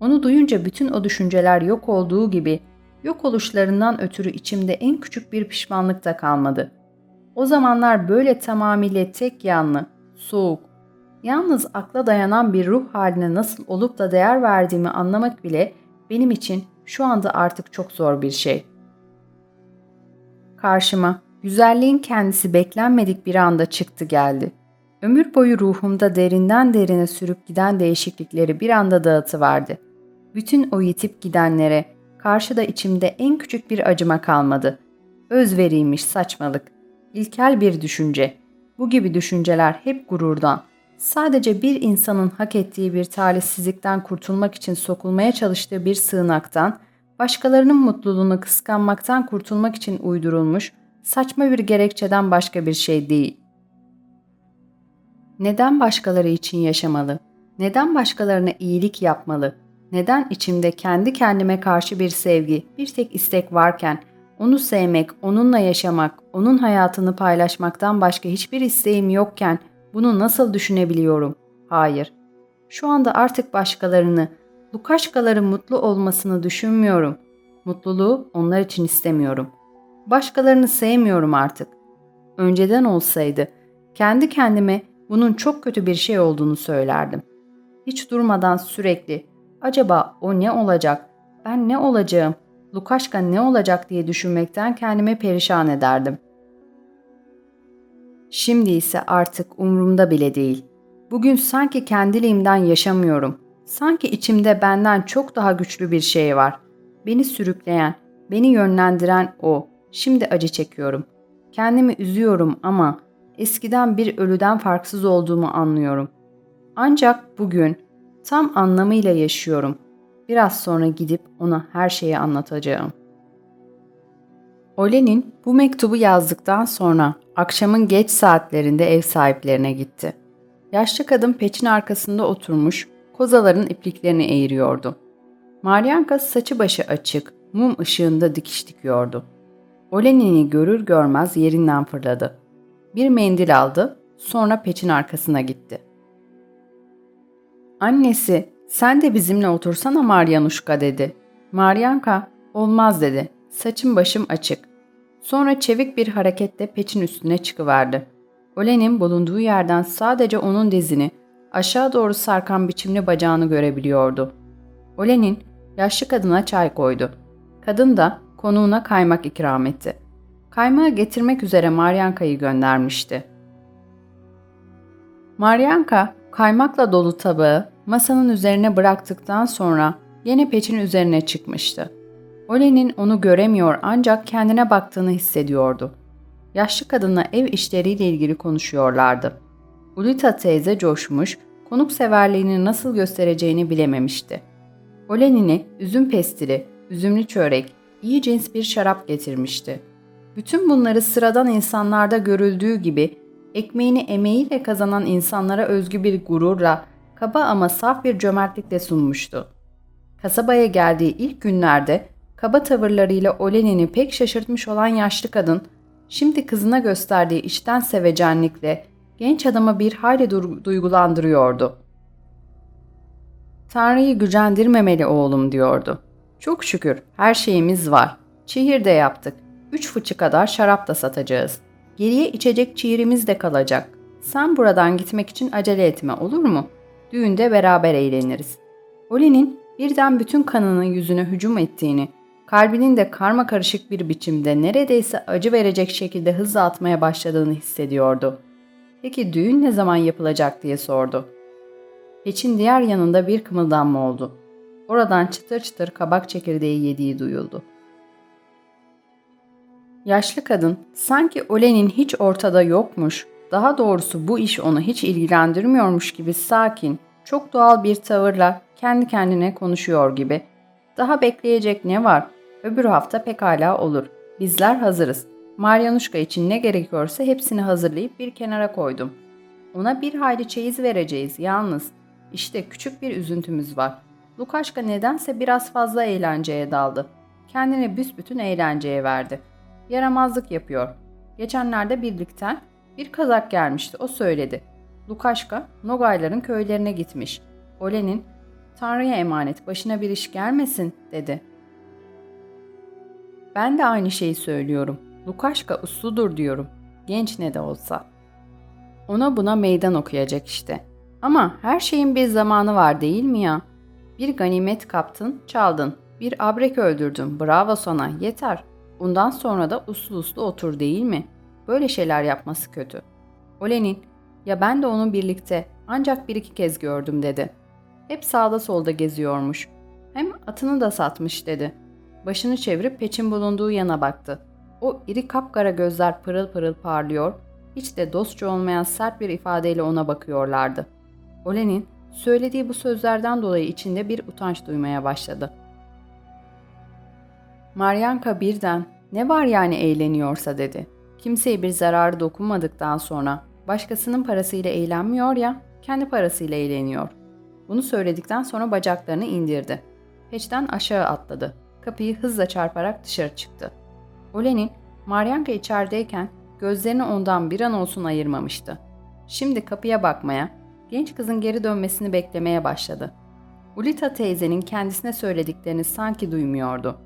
Onu duyunca bütün o düşünceler yok olduğu gibi yok oluşlarından ötürü içimde en küçük bir pişmanlık da kalmadı.'' O zamanlar böyle tamamıyla tek yanlı, soğuk, yalnız akla dayanan bir ruh haline nasıl olup da değer verdiğimi anlamak bile benim için şu anda artık çok zor bir şey. Karşıma güzelliğin kendisi beklenmedik bir anda çıktı geldi. Ömür boyu ruhumda derinden derine sürüp giden değişiklikleri bir anda dağıtıverdi. Bütün o yitip gidenlere karşıda içimde en küçük bir acıma kalmadı. Özveriymiş saçmalık ilkel bir düşünce. Bu gibi düşünceler hep gururdan, sadece bir insanın hak ettiği bir talihsizlikten kurtulmak için sokulmaya çalıştığı bir sığınaktan, başkalarının mutluluğunu kıskanmaktan kurtulmak için uydurulmuş saçma bir gerekçeden başka bir şey değil. Neden başkaları için yaşamalı? Neden başkalarına iyilik yapmalı? Neden içimde kendi kendime karşı bir sevgi, bir tek istek varken onu sevmek, onunla yaşamak, onun hayatını paylaşmaktan başka hiçbir isteğim yokken bunu nasıl düşünebiliyorum? Hayır. Şu anda artık başkalarını, Lukaşkaların mutlu olmasını düşünmüyorum. Mutluluğu onlar için istemiyorum. Başkalarını sevmiyorum artık. Önceden olsaydı kendi kendime bunun çok kötü bir şey olduğunu söylerdim. Hiç durmadan sürekli acaba o ne olacak, ben ne olacağım, Lukaşka ne olacak diye düşünmekten kendimi perişan ederdim. Şimdi ise artık umurumda bile değil. Bugün sanki kendiliğimden yaşamıyorum. Sanki içimde benden çok daha güçlü bir şey var. Beni sürükleyen, beni yönlendiren o. Şimdi acı çekiyorum. Kendimi üzüyorum ama eskiden bir ölüden farksız olduğumu anlıyorum. Ancak bugün tam anlamıyla yaşıyorum. Biraz sonra gidip ona her şeyi anlatacağım. Olenin bu mektubu yazdıktan sonra akşamın geç saatlerinde ev sahiplerine gitti. Yaşlı kadın peçin arkasında oturmuş, kozaların ipliklerini eğiriyordu. Maryanka saçı başı açık, mum ışığında dikiş dikiyordu. Olenin'i görür görmez yerinden fırladı. Bir mendil aldı, sonra peçin arkasına gitti. Annesi, sen de bizimle otursana Maryanuşka dedi. Maryanka, olmaz dedi. Saçım başım açık. Sonra çevik bir hareketle peçin üstüne çıkıverdi. Olenin bulunduğu yerden sadece onun dizini, aşağı doğru sarkan biçimli bacağını görebiliyordu. Olenin yaşlı kadına çay koydu. Kadın da konuğuna kaymak ikram etti. Kaymağı getirmek üzere Maryanka'yı göndermişti. Maryanka kaymakla dolu tabağı masanın üzerine bıraktıktan sonra yine peçin üzerine çıkmıştı. Olenin onu göremiyor ancak kendine baktığını hissediyordu. Yaşlı kadınla ev işleriyle ilgili konuşuyorlardı. Ulita teyze coşmuş, konukseverliğini nasıl göstereceğini bilememişti. Olenin'e üzüm pestili, üzümlü çörek, iyi cins bir şarap getirmişti. Bütün bunları sıradan insanlarda görüldüğü gibi ekmeğini emeğiyle kazanan insanlara özgü bir gururla, kaba ama saf bir cömertlikle sunmuştu. Kasabaya geldiği ilk günlerde kaba tavırlarıyla Olenin'i pek şaşırtmış olan yaşlı kadın, şimdi kızına gösterdiği içten sevecenlikle genç adamı bir hayli duygulandırıyordu. Tanrı'yı gücendirmemeli oğlum diyordu. Çok şükür her şeyimiz var. Çihir de yaptık. Üç fıçı kadar şarap da satacağız. Geriye içecek çiğirimiz de kalacak. Sen buradan gitmek için acele etme olur mu? Düğünde beraber eğleniriz. Oli'nin birden bütün kanının yüzüne hücum ettiğini, kalbinin de karma karışık bir biçimde neredeyse acı verecek şekilde hızla atmaya başladığını hissediyordu. Peki düğün ne zaman yapılacak diye sordu. Peçin diğer yanında bir kımıldanma oldu. Oradan çıtır çıtır kabak çekirdeği yediği duyuldu. Yaşlı kadın sanki Olen'in hiç ortada yokmuş, daha doğrusu bu iş onu hiç ilgilendirmiyormuş gibi sakin, çok doğal bir tavırla kendi kendine konuşuyor gibi. Daha bekleyecek ne var? Öbür hafta pekala olur. Bizler hazırız. Maryanuşka için ne gerekiyorsa hepsini hazırlayıp bir kenara koydum. Ona bir hayli çeyiz vereceğiz yalnız. İşte küçük bir üzüntümüz var. Lukaşka nedense biraz fazla eğlenceye daldı. Kendini büsbütün eğlenceye verdi. Yaramazlık yapıyor. Geçenlerde birlikte bir kazak gelmişti, o söyledi. Lukaşka, Nogayların köylerine gitmiş. Olen'in, Tanrı'ya emanet, başına bir iş gelmesin, dedi. Ben de aynı şeyi söylüyorum. Lukaşka usludur diyorum. Genç ne de olsa. Ona buna meydan okuyacak işte. Ama her şeyin bir zamanı var değil mi ya? Bir ganimet kaptın, çaldın. Bir abrek öldürdün. Bravo sana. Yeter. Bundan sonra da uslu uslu otur değil mi? Böyle şeyler yapması kötü. Olenin, ya ben de onu birlikte ancak bir iki kez gördüm dedi. Hep sağda solda geziyormuş. Hem atını da satmış dedi. Başını çevirip peçin bulunduğu yana baktı. O iri kapkara gözler pırıl pırıl parlıyor, hiç de dostça olmayan sert bir ifadeyle ona bakıyorlardı. Olenin söylediği bu sözlerden dolayı içinde bir utanç duymaya başladı. Maryanka birden ne var yani eğleniyorsa dedi. Kimseye bir zararı dokunmadıktan sonra başkasının parasıyla eğlenmiyor ya kendi parasıyla eğleniyor. Bunu söyledikten sonra bacaklarını indirdi. Peçten aşağı atladı. Kapıyı hızla çarparak dışarı çıktı. Olenin, Maryanka içerideyken gözlerini ondan bir an olsun ayırmamıştı. Şimdi kapıya bakmaya, genç kızın geri dönmesini beklemeye başladı. Ulita teyzenin kendisine söylediklerini sanki duymuyordu.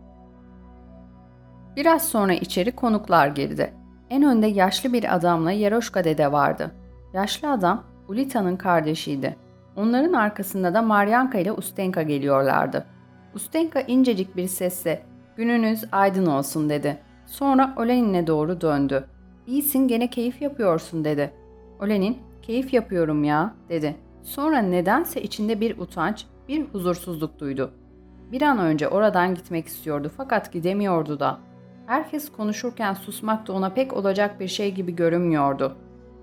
Biraz sonra içeri konuklar girdi. En önde yaşlı bir adamla Yaroşka dede vardı. Yaşlı adam Ulita'nın kardeşiydi. Onların arkasında da Maryanka ile Ustenka geliyorlardı. Ustenka incecik bir sesle ''Gününüz aydın olsun'' dedi. Sonra Olenin'e doğru döndü. ''İyisin gene keyif yapıyorsun'' dedi. Olenin ''Keyif yapıyorum ya'' dedi. Sonra nedense içinde bir utanç, bir huzursuzluk duydu. Bir an önce oradan gitmek istiyordu fakat gidemiyordu da. Herkes konuşurken susmak da ona pek olacak bir şey gibi görünmüyordu.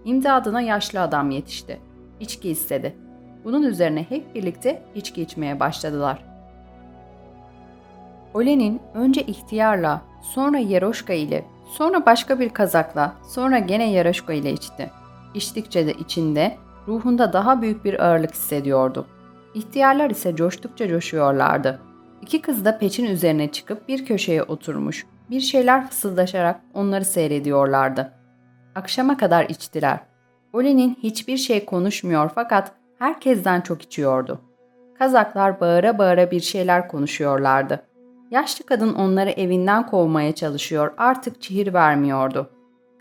İmdadına yaşlı adam yetişti. İçki istedi. Bunun üzerine hep birlikte içki içmeye başladılar. Olenin önce ihtiyarla, sonra Yeroşka ile, sonra başka bir kazakla, sonra gene Yeroşka ile içti. İçtikçe de içinde ruhunda daha büyük bir ağırlık hissediyordu. İhtiyarlar ise coştukça coşuyorlardı. İki kız da peçin üzerine çıkıp bir köşeye oturmuş, bir şeyler fısıldaşarak onları seyrediyorlardı. Akşama kadar içtiler. Oli'nin hiçbir şey konuşmuyor fakat herkesten çok içiyordu. Kazaklar bağıra bağıra bir şeyler konuşuyorlardı. Yaşlı kadın onları evinden kovmaya çalışıyor, artık çihir vermiyordu.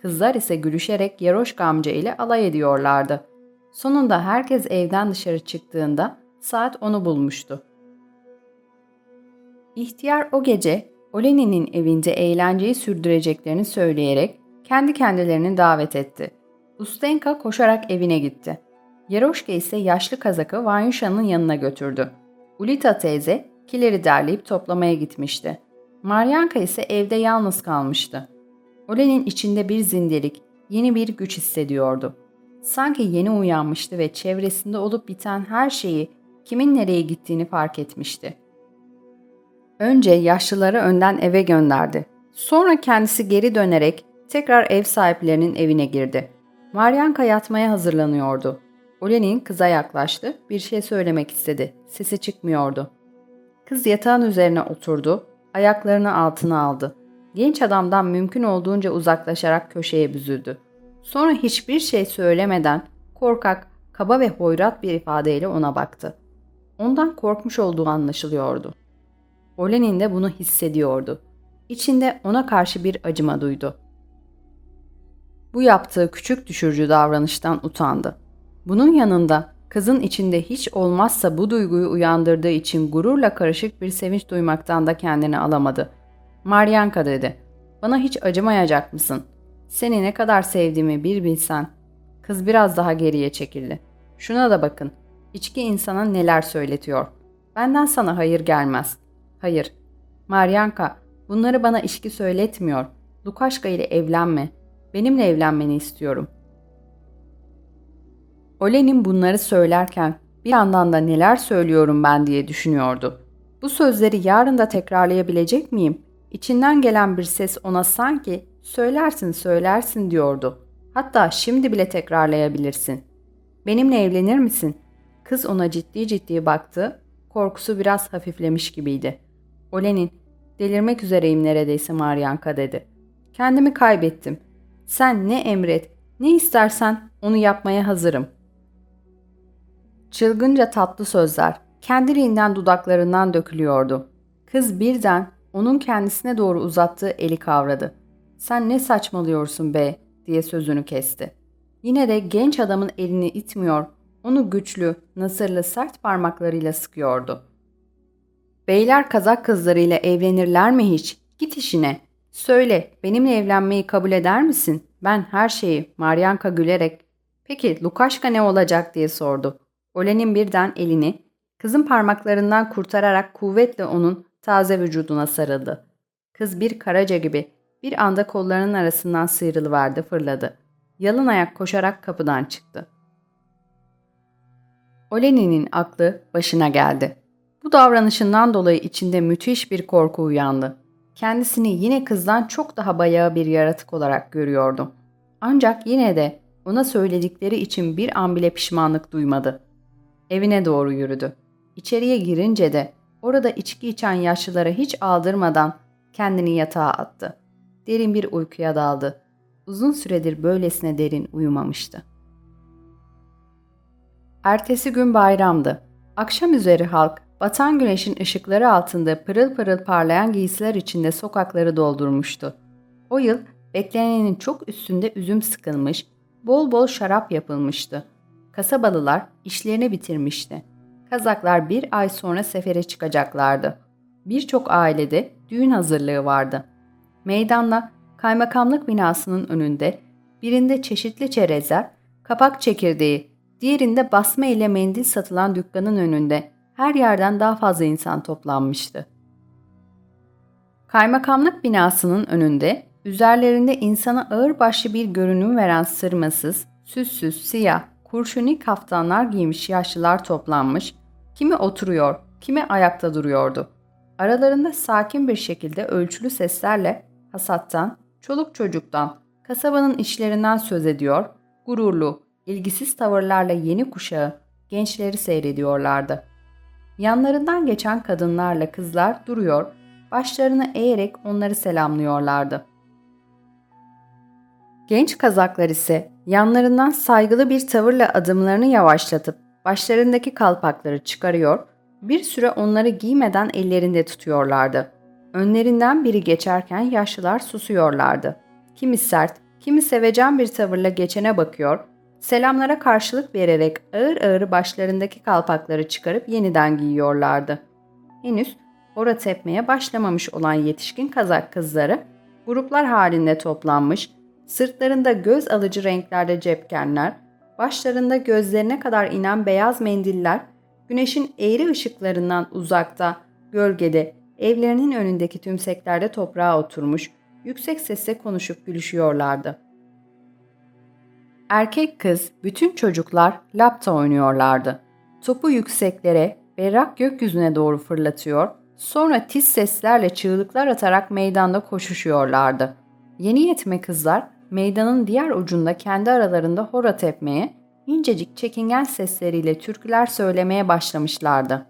Kızlar ise gülüşerek Yaroşka amca ile alay ediyorlardı. Sonunda herkes evden dışarı çıktığında saat onu bulmuştu. İhtiyar o gece Oleni'nin evinde eğlenceyi sürdüreceklerini söyleyerek kendi kendilerini davet etti. Ustenka koşarak evine gitti. Yeroşka ise yaşlı kazakı Vanyusha'nın yanına götürdü. Ulita teyze kileri derleyip toplamaya gitmişti. Maryanka ise evde yalnız kalmıştı. Olen'in içinde bir zindelik, yeni bir güç hissediyordu. Sanki yeni uyanmıştı ve çevresinde olup biten her şeyi, kimin nereye gittiğini fark etmişti. Önce yaşlıları önden eve gönderdi. Sonra kendisi geri dönerek tekrar ev sahiplerinin evine girdi. Maryanka yatmaya hazırlanıyordu. Olenin kıza yaklaştı, bir şey söylemek istedi. Sesi çıkmıyordu. Kız yatağın üzerine oturdu, ayaklarını altına aldı. Genç adamdan mümkün olduğunca uzaklaşarak köşeye büzüldü. Sonra hiçbir şey söylemeden korkak, kaba ve hoyrat bir ifadeyle ona baktı. Ondan korkmuş olduğu anlaşılıyordu. Olenin de bunu hissediyordu. İçinde ona karşı bir acıma duydu. Bu yaptığı küçük düşürücü davranıştan utandı. Bunun yanında kızın içinde hiç olmazsa bu duyguyu uyandırdığı için gururla karışık bir sevinç duymaktan da kendini alamadı. Maryanka dedi, bana hiç acımayacak mısın? Seni ne kadar sevdiğimi bir bilsen. Kız biraz daha geriye çekildi. Şuna da bakın, içki insana neler söyletiyor. Benden sana hayır gelmez. Hayır, Maryanka, bunları bana içki söyletmiyor. Lukaşka ile evlenme. Benimle evlenmeni istiyorum. Olenin bunları söylerken bir yandan da neler söylüyorum ben diye düşünüyordu. Bu sözleri yarın da tekrarlayabilecek miyim? İçinden gelen bir ses ona sanki söylersin söylersin diyordu. Hatta şimdi bile tekrarlayabilirsin. Benimle evlenir misin? Kız ona ciddi ciddi baktı. Korkusu biraz hafiflemiş gibiydi. Olenin, delirmek üzereyim neredeyse Maryanka dedi. Kendimi kaybettim. Sen ne emret, ne istersen onu yapmaya hazırım. Çılgınca tatlı sözler kendiliğinden dudaklarından dökülüyordu. Kız birden onun kendisine doğru uzattığı eli kavradı. Sen ne saçmalıyorsun be diye sözünü kesti. Yine de genç adamın elini itmiyor, onu güçlü, nasırlı sert parmaklarıyla sıkıyordu. Beyler kazak kızlarıyla evlenirler mi hiç? Git işine. Söyle, benimle evlenmeyi kabul eder misin? Ben her şeyi, Maryanka gülerek. Peki Lukaşka ne olacak diye sordu. Olenin birden elini kızın parmaklarından kurtararak kuvvetle onun taze vücuduna sarıldı. Kız bir karaca gibi bir anda kollarının arasından sıyrılıverdi fırladı. Yalın ayak koşarak kapıdan çıktı. Olenin'in aklı başına geldi. Bu davranışından dolayı içinde müthiş bir korku uyandı. Kendisini yine kızdan çok daha bayağı bir yaratık olarak görüyordu. Ancak yine de ona söyledikleri için bir an bile pişmanlık duymadı. Evine doğru yürüdü. İçeriye girince de orada içki içen yaşlılara hiç aldırmadan kendini yatağa attı. Derin bir uykuya daldı. Uzun süredir böylesine derin uyumamıştı. Ertesi gün bayramdı. Akşam üzeri halk batan güneşin ışıkları altında pırıl pırıl parlayan giysiler içinde sokakları doldurmuştu. O yıl beklenenin çok üstünde üzüm sıkılmış, bol bol şarap yapılmıştı. Kasabalılar işlerini bitirmişti. Kazaklar bir ay sonra sefere çıkacaklardı. Birçok ailede düğün hazırlığı vardı. Meydanla kaymakamlık binasının önünde birinde çeşitli çerezler, kapak çekirdeği, diğerinde basma ile mendil satılan dükkanın önünde her yerden daha fazla insan toplanmıştı. Kaymakamlık binasının önünde üzerlerinde insana ağırbaşlı bir görünüm veren sırmasız, süssüz, siyah, kurşuni kaftanlar giymiş yaşlılar toplanmış, kimi oturuyor, kimi ayakta duruyordu. Aralarında sakin bir şekilde ölçülü seslerle hasattan, çoluk çocuktan, kasabanın işlerinden söz ediyor, gururlu, ilgisiz tavırlarla yeni kuşağı, gençleri seyrediyorlardı. Yanlarından geçen kadınlarla kızlar duruyor, başlarını eğerek onları selamlıyorlardı. Genç kazaklar ise yanlarından saygılı bir tavırla adımlarını yavaşlatıp başlarındaki kalpakları çıkarıyor, bir süre onları giymeden ellerinde tutuyorlardı. Önlerinden biri geçerken yaşlılar susuyorlardı. Kimi sert, kimi sevecen bir tavırla geçene bakıyor, selamlara karşılık vererek ağır ağır başlarındaki kalpakları çıkarıp yeniden giyiyorlardı. Henüz ora tepmeye başlamamış olan yetişkin kazak kızları gruplar halinde toplanmış, sırtlarında göz alıcı renklerde cepkenler, başlarında gözlerine kadar inen beyaz mendiller, güneşin eğri ışıklarından uzakta, gölgede, evlerinin önündeki tümseklerde toprağa oturmuş, yüksek sesle konuşup gülüşüyorlardı. Erkek kız, bütün çocuklar lapta oynuyorlardı. Topu yükseklere, berrak gökyüzüne doğru fırlatıyor, sonra tiz seslerle çığlıklar atarak meydanda koşuşuyorlardı. Yeni yetme kızlar, meydanın diğer ucunda kendi aralarında hora tepmeye, incecik çekingen sesleriyle türküler söylemeye başlamışlardı.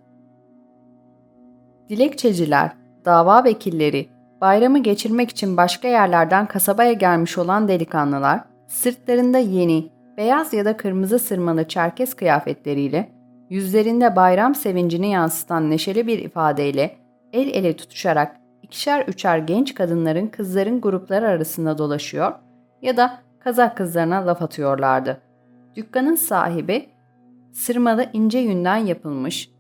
Dilekçeciler, dava vekilleri, bayramı geçirmek için başka yerlerden kasabaya gelmiş olan delikanlılar, sırtlarında yeni, beyaz ya da kırmızı sırmalı çerkez kıyafetleriyle, yüzlerinde bayram sevincini yansıtan neşeli bir ifadeyle el ele tutuşarak ikişer üçer genç kadınların kızların grupları arasında dolaşıyor ya da kazak kızlarına laf atıyorlardı. Dükkanın sahibi sırmalı ince yünden yapılmış,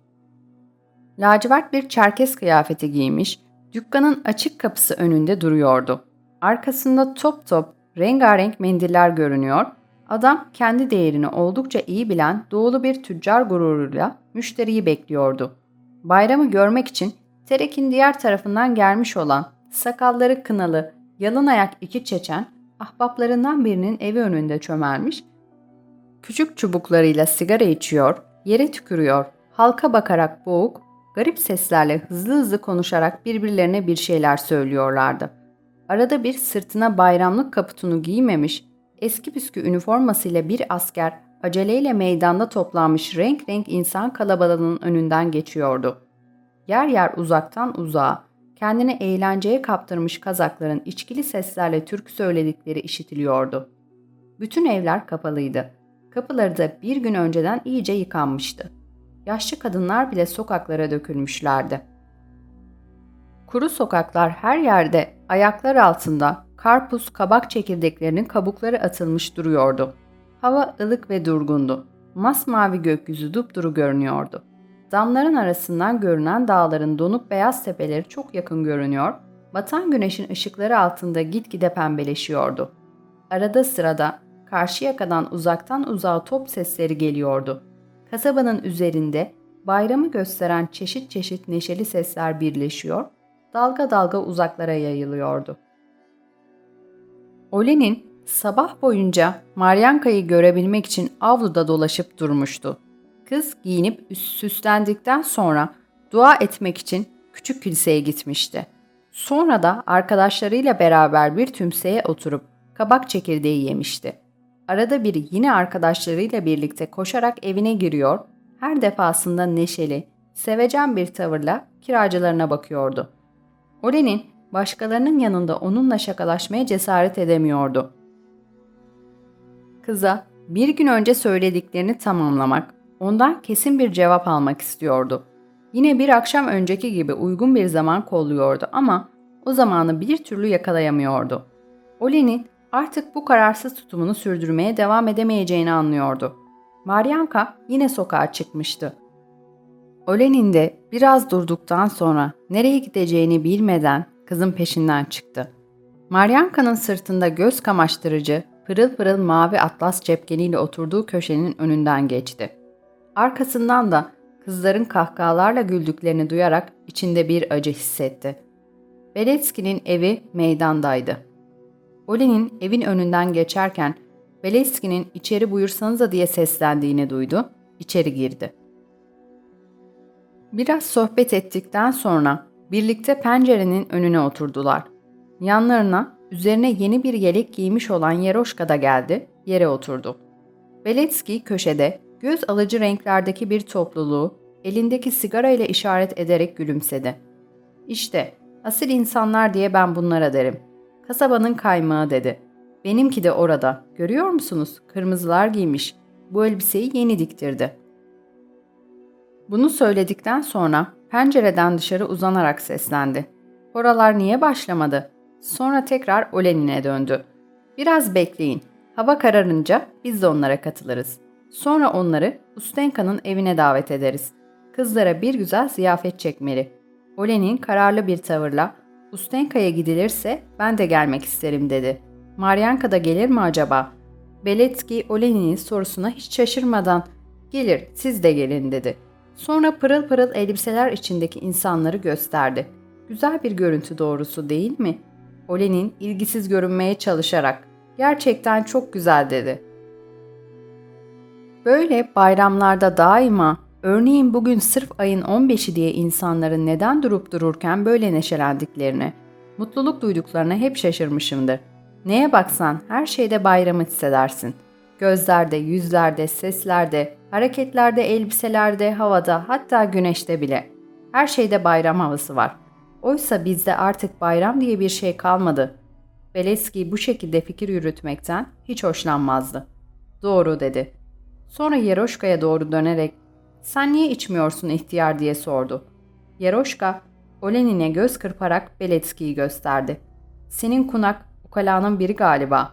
lacivert bir çerkez kıyafeti giymiş, dükkanın açık kapısı önünde duruyordu. Arkasında top top rengarenk mendiller görünüyor, adam kendi değerini oldukça iyi bilen doğulu bir tüccar gururuyla müşteriyi bekliyordu. Bayramı görmek için Terek'in diğer tarafından gelmiş olan sakalları kınalı, yalın ayak iki çeçen ahbaplarından birinin evi önünde çömelmiş, küçük çubuklarıyla sigara içiyor, yere tükürüyor, halka bakarak boğuk, garip seslerle hızlı hızlı konuşarak birbirlerine bir şeyler söylüyorlardı. Arada bir sırtına bayramlık kaputunu giymemiş, eski püskü üniformasıyla bir asker aceleyle meydanda toplanmış renk renk insan kalabalığının önünden geçiyordu. Yer yer uzaktan uzağa, kendini eğlenceye kaptırmış kazakların içkili seslerle türkü söyledikleri işitiliyordu. Bütün evler kapalıydı. Kapıları da bir gün önceden iyice yıkanmıştı. Yaşlı kadınlar bile sokaklara dökülmüşlerdi. Kuru sokaklar her yerde ayaklar altında karpuz, kabak çekirdeklerinin kabukları atılmış duruyordu. Hava ılık ve durgundu. Masmavi gökyüzü dupduru görünüyordu. Damların arasından görünen dağların donup beyaz tepeleri çok yakın görünüyor, batan güneşin ışıkları altında gitgide pembeleşiyordu. Arada sırada karşı yakadan uzaktan uzağa top sesleri geliyordu. Kasabanın üzerinde bayramı gösteren çeşit çeşit neşeli sesler birleşiyor, dalga dalga uzaklara yayılıyordu. Olen'in sabah boyunca Maryanka'yı görebilmek için avluda dolaşıp durmuştu. Kız giyinip süslendikten sonra dua etmek için küçük kiliseye gitmişti. Sonra da arkadaşlarıyla beraber bir tümseye oturup kabak çekirdeği yemişti. Arada bir yine arkadaşlarıyla birlikte koşarak evine giriyor, her defasında neşeli, sevecen bir tavırla kiracılarına bakıyordu. Olen'in başkalarının yanında onunla şakalaşmaya cesaret edemiyordu. Kıza bir gün önce söylediklerini tamamlamak, ondan kesin bir cevap almak istiyordu. Yine bir akşam önceki gibi uygun bir zaman kolluyordu ama o zamanı bir türlü yakalayamıyordu. Olen'in artık bu kararsız tutumunu sürdürmeye devam edemeyeceğini anlıyordu. Maryanka yine sokağa çıkmıştı. Olen'in de biraz durduktan sonra nereye gideceğini bilmeden kızın peşinden çıktı. Maryanka'nın sırtında göz kamaştırıcı, pırıl pırıl mavi atlas cepkeniyle oturduğu köşenin önünden geçti. Arkasından da kızların kahkahalarla güldüklerini duyarak içinde bir acı hissetti. Beletski'nin evi meydandaydı. Olen'in evin önünden geçerken Beletski'nin içeri buyursanıza diye seslendiğini duydu, içeri girdi. Biraz sohbet ettikten sonra birlikte pencerenin önüne oturdular. Yanlarına üzerine yeni bir yelek giymiş olan Yeroşka da geldi, yere oturdu. Beletski köşede göz alıcı renklerdeki bir topluluğu elindeki sigara ile işaret ederek gülümsedi. İşte asil insanlar diye ben bunlara derim. Kasabanın kaymağı dedi. Benimki de orada. Görüyor musunuz? Kırmızılar giymiş. Bu elbiseyi yeni diktirdi. Bunu söyledikten sonra pencereden dışarı uzanarak seslendi. Oralar niye başlamadı? Sonra tekrar Olenin'e döndü. Biraz bekleyin. Hava kararınca biz de onlara katılırız. Sonra onları Ustenka'nın evine davet ederiz. Kızlara bir güzel ziyafet çekmeli. Olenin kararlı bir tavırla Ustenka'ya gidilirse ben de gelmek isterim dedi. Maryanka da gelir mi acaba? Beletski Olenin'in sorusuna hiç şaşırmadan gelir siz de gelin dedi. Sonra pırıl pırıl elbiseler içindeki insanları gösterdi. Güzel bir görüntü doğrusu değil mi? Olenin ilgisiz görünmeye çalışarak gerçekten çok güzel dedi. Böyle bayramlarda daima Örneğin bugün sırf ayın 15'i diye insanların neden durup dururken böyle neşelendiklerini, mutluluk duyduklarına hep şaşırmışımdır. Neye baksan her şeyde bayramı hissedersin. Gözlerde, yüzlerde, seslerde, hareketlerde, elbiselerde, havada, hatta güneşte bile. Her şeyde bayram havası var. Oysa bizde artık bayram diye bir şey kalmadı. Beleski bu şekilde fikir yürütmekten hiç hoşlanmazdı. Doğru dedi. Sonra Yeroşka'ya doğru dönerek sen niye içmiyorsun ihtiyar diye sordu. Yeroşka, Olenin'e göz kırparak Beletski'yi gösterdi. Senin kunak ukalanın biri galiba.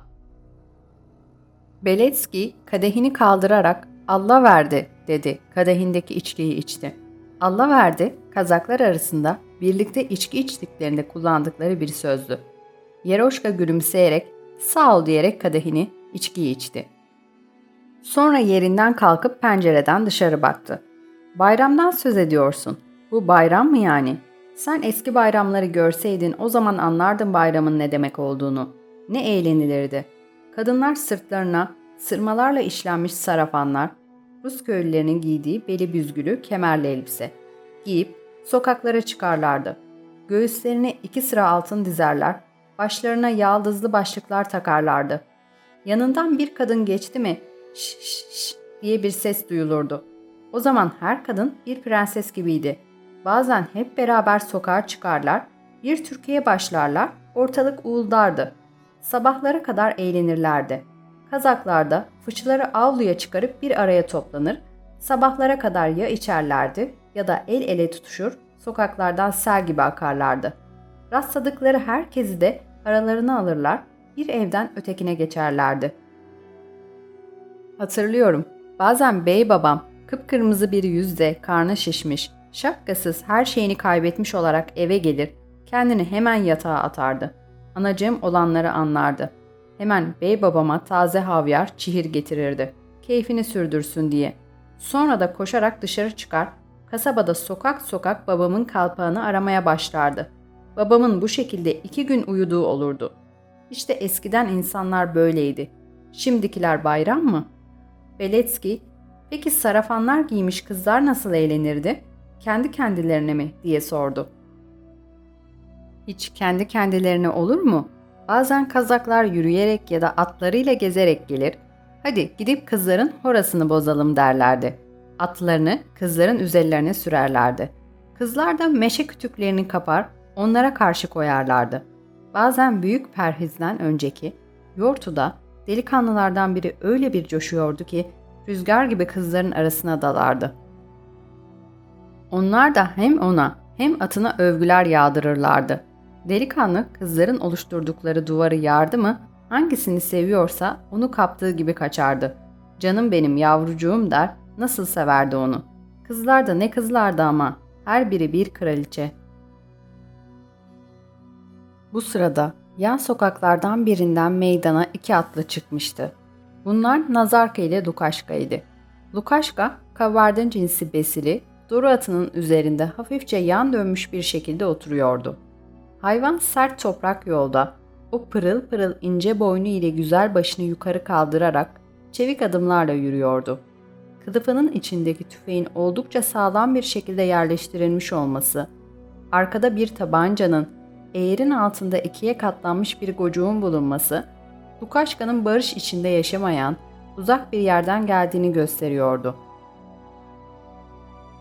Beletski kadehini kaldırarak Allah verdi dedi. Kadehindeki içkiyi içti. Allah verdi, kazaklar arasında birlikte içki içtiklerinde kullandıkları bir sözdü. Yeroşka gülümseyerek sağ ol diyerek kadehini içkiyi içti. Sonra yerinden kalkıp pencereden dışarı baktı. Bayramdan söz ediyorsun. Bu bayram mı yani? Sen eski bayramları görseydin o zaman anlardın bayramın ne demek olduğunu. Ne eğlenilirdi. Kadınlar sırtlarına sırmalarla işlenmiş sarafanlar, Rus köylülerinin giydiği beli büzgülü kemerli elbise giyip sokaklara çıkarlardı. Göğüslerine iki sıra altın dizerler, başlarına yaldızlı başlıklar takarlardı. Yanından bir kadın geçti mi şş şş diye bir ses duyulurdu. O zaman her kadın bir prenses gibiydi. Bazen hep beraber sokağa çıkarlar, bir türküye başlarlar, ortalık uğuldardı. Sabahlara kadar eğlenirlerdi. Kazaklarda fıçıları avluya çıkarıp bir araya toplanır, sabahlara kadar ya içerlerdi ya da el ele tutuşur, sokaklardan sel gibi akarlardı. Rastladıkları herkesi de aralarına alırlar, bir evden ötekine geçerlerdi. Hatırlıyorum, bazen bey babam kıpkırmızı bir yüzle, karnı şişmiş, şapkasız her şeyini kaybetmiş olarak eve gelir, kendini hemen yatağa atardı. Anacığım olanları anlardı. Hemen bey babama taze havyar, çihir getirirdi. Keyfini sürdürsün diye. Sonra da koşarak dışarı çıkar, kasabada sokak sokak babamın kalpağını aramaya başlardı. Babamın bu şekilde iki gün uyuduğu olurdu. İşte eskiden insanlar böyleydi. Şimdikiler bayram mı? Beletski, peki sarafanlar giymiş kızlar nasıl eğlenirdi? Kendi kendilerine mi diye sordu. Hiç kendi kendilerine olur mu? Bazen kazaklar yürüyerek ya da atlarıyla gezerek gelir. Hadi gidip kızların horasını bozalım derlerdi. Atlarını kızların üzerlerine sürerlerdi. Kızlar da meşe kütüklerini kapar, onlara karşı koyarlardı. Bazen büyük perhizden önceki yortuda delikanlılardan biri öyle bir coşuyordu ki rüzgar gibi kızların arasına dalardı. Onlar da hem ona hem atına övgüler yağdırırlardı. Delikanlı kızların oluşturdukları duvarı yardı mı hangisini seviyorsa onu kaptığı gibi kaçardı. Canım benim yavrucuğum der nasıl severdi onu. Kızlar da ne kızlardı ama her biri bir kraliçe. Bu sırada yan sokaklardan birinden meydana iki atlı çıkmıştı. Bunlar Nazarka ile Lukaşka idi. Lukaşka, kavardın cinsi besili, Doru atının üzerinde hafifçe yan dönmüş bir şekilde oturuyordu. Hayvan sert toprak yolda, o pırıl pırıl ince boynu ile güzel başını yukarı kaldırarak çevik adımlarla yürüyordu. Kılıfının içindeki tüfeğin oldukça sağlam bir şekilde yerleştirilmiş olması, arkada bir tabancanın, eğerin altında ikiye katlanmış bir gocuğun bulunması, Lukaşka'nın barış içinde yaşamayan, uzak bir yerden geldiğini gösteriyordu.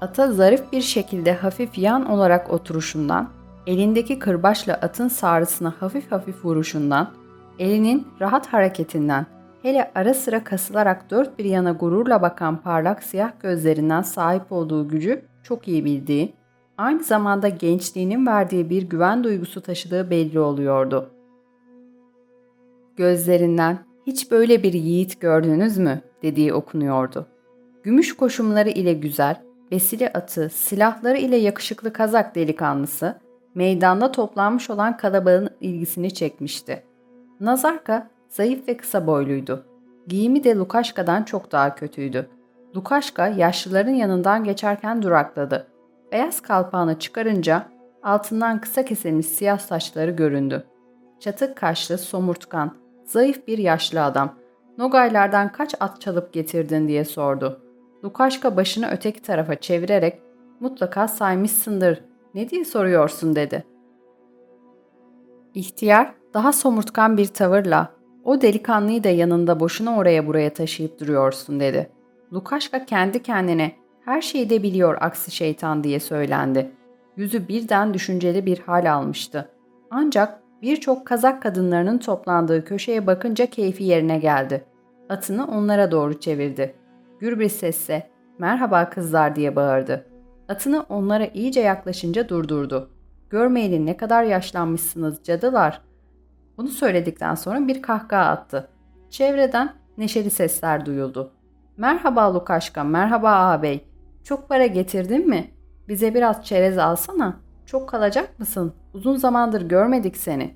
Ata zarif bir şekilde hafif yan olarak oturuşundan, elindeki kırbaçla atın sağrısına hafif hafif vuruşundan, elinin rahat hareketinden, hele ara sıra kasılarak dört bir yana gururla bakan parlak siyah gözlerinden sahip olduğu gücü çok iyi bildiği, aynı zamanda gençliğinin verdiği bir güven duygusu taşıdığı belli oluyordu. Gözlerinden hiç böyle bir yiğit gördünüz mü dediği okunuyordu. Gümüş koşumları ile güzel, besili atı, silahları ile yakışıklı kazak delikanlısı, meydanda toplanmış olan kalabalığın ilgisini çekmişti. Nazarka zayıf ve kısa boyluydu. Giyimi de Lukaşka'dan çok daha kötüydü. Lukaşka yaşlıların yanından geçerken durakladı. Beyaz kalpağını çıkarınca altından kısa kesilmiş siyah saçları göründü. Çatık kaşlı, somurtkan, zayıf bir yaşlı adam. Nogaylardan kaç at çalıp getirdin diye sordu. Lukaşka başını öteki tarafa çevirerek mutlaka saymışsındır. Ne diye soruyorsun dedi. İhtiyar daha somurtkan bir tavırla o delikanlıyı da yanında boşuna oraya buraya taşıyıp duruyorsun dedi. Lukaşka kendi kendine her şeyi de biliyor aksi şeytan diye söylendi. Yüzü birden düşünceli bir hal almıştı. Ancak birçok kazak kadınlarının toplandığı köşeye bakınca keyfi yerine geldi. Atını onlara doğru çevirdi. Gür bir sesle merhaba kızlar diye bağırdı. Atını onlara iyice yaklaşınca durdurdu. Görmeyeli ne kadar yaşlanmışsınız cadılar. Bunu söyledikten sonra bir kahkaha attı. Çevreden neşeli sesler duyuldu. Merhaba Lukaşka, merhaba ağabey. Çok para getirdin mi? Bize biraz çerez alsana. Çok kalacak mısın? Uzun zamandır görmedik seni.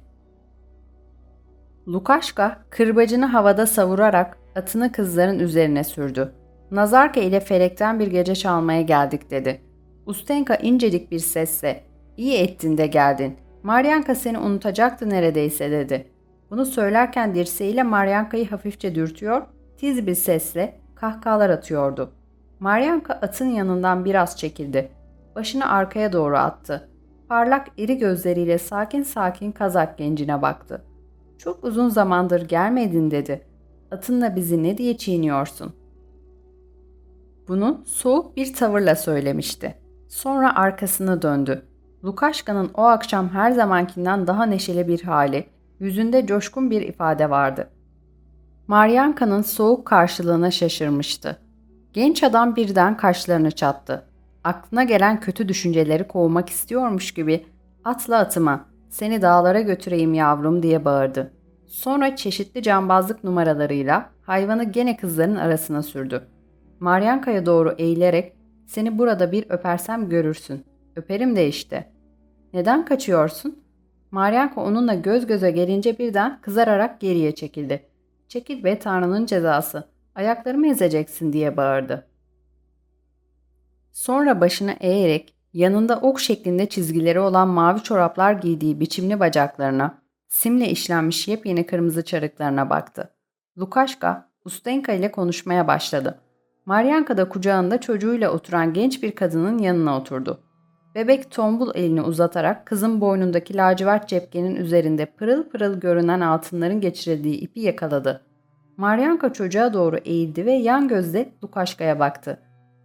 Lukaşka kırbacını havada savurarak atını kızların üzerine sürdü. Nazarka ile felekten bir gece çalmaya geldik dedi. Ustenka incecik bir sesle iyi ettin de geldin. Maryanka seni unutacaktı neredeyse dedi. Bunu söylerken dirseğiyle Maryanka'yı hafifçe dürtüyor, tiz bir sesle kahkahalar atıyordu. Maryanka atın yanından biraz çekildi. Başını arkaya doğru attı. Parlak iri gözleriyle sakin sakin kazak gencine baktı. Çok uzun zamandır gelmedin dedi. Atınla bizi ne diye çiğniyorsun? Bunu soğuk bir tavırla söylemişti. Sonra arkasını döndü. Lukaşka'nın o akşam her zamankinden daha neşeli bir hali, yüzünde coşkun bir ifade vardı. Maryanka'nın soğuk karşılığına şaşırmıştı. Genç adam birden kaşlarını çattı. Aklına gelen kötü düşünceleri kovmak istiyormuş gibi atla atıma, seni dağlara götüreyim yavrum diye bağırdı. Sonra çeşitli cambazlık numaralarıyla hayvanı gene kızların arasına sürdü. Maryanka'ya doğru eğilerek seni burada bir öpersem görürsün. Öperim de işte. Neden kaçıyorsun? Maryanka onunla göz göze gelince birden kızararak geriye çekildi. Çekil be Tanrı'nın cezası. Ayaklarımı ezeceksin diye bağırdı. Sonra başını eğerek yanında ok şeklinde çizgileri olan mavi çoraplar giydiği biçimli bacaklarına, simle işlenmiş yepyeni kırmızı çarıklarına baktı. Lukaşka, Ustenka ile konuşmaya başladı. Maryanka da kucağında çocuğuyla oturan genç bir kadının yanına oturdu. Bebek tombul elini uzatarak kızın boynundaki lacivert cepkenin üzerinde pırıl pırıl görünen altınların geçirildiği ipi yakaladı. Maryanka çocuğa doğru eğildi ve yan gözle Lukaşka'ya baktı.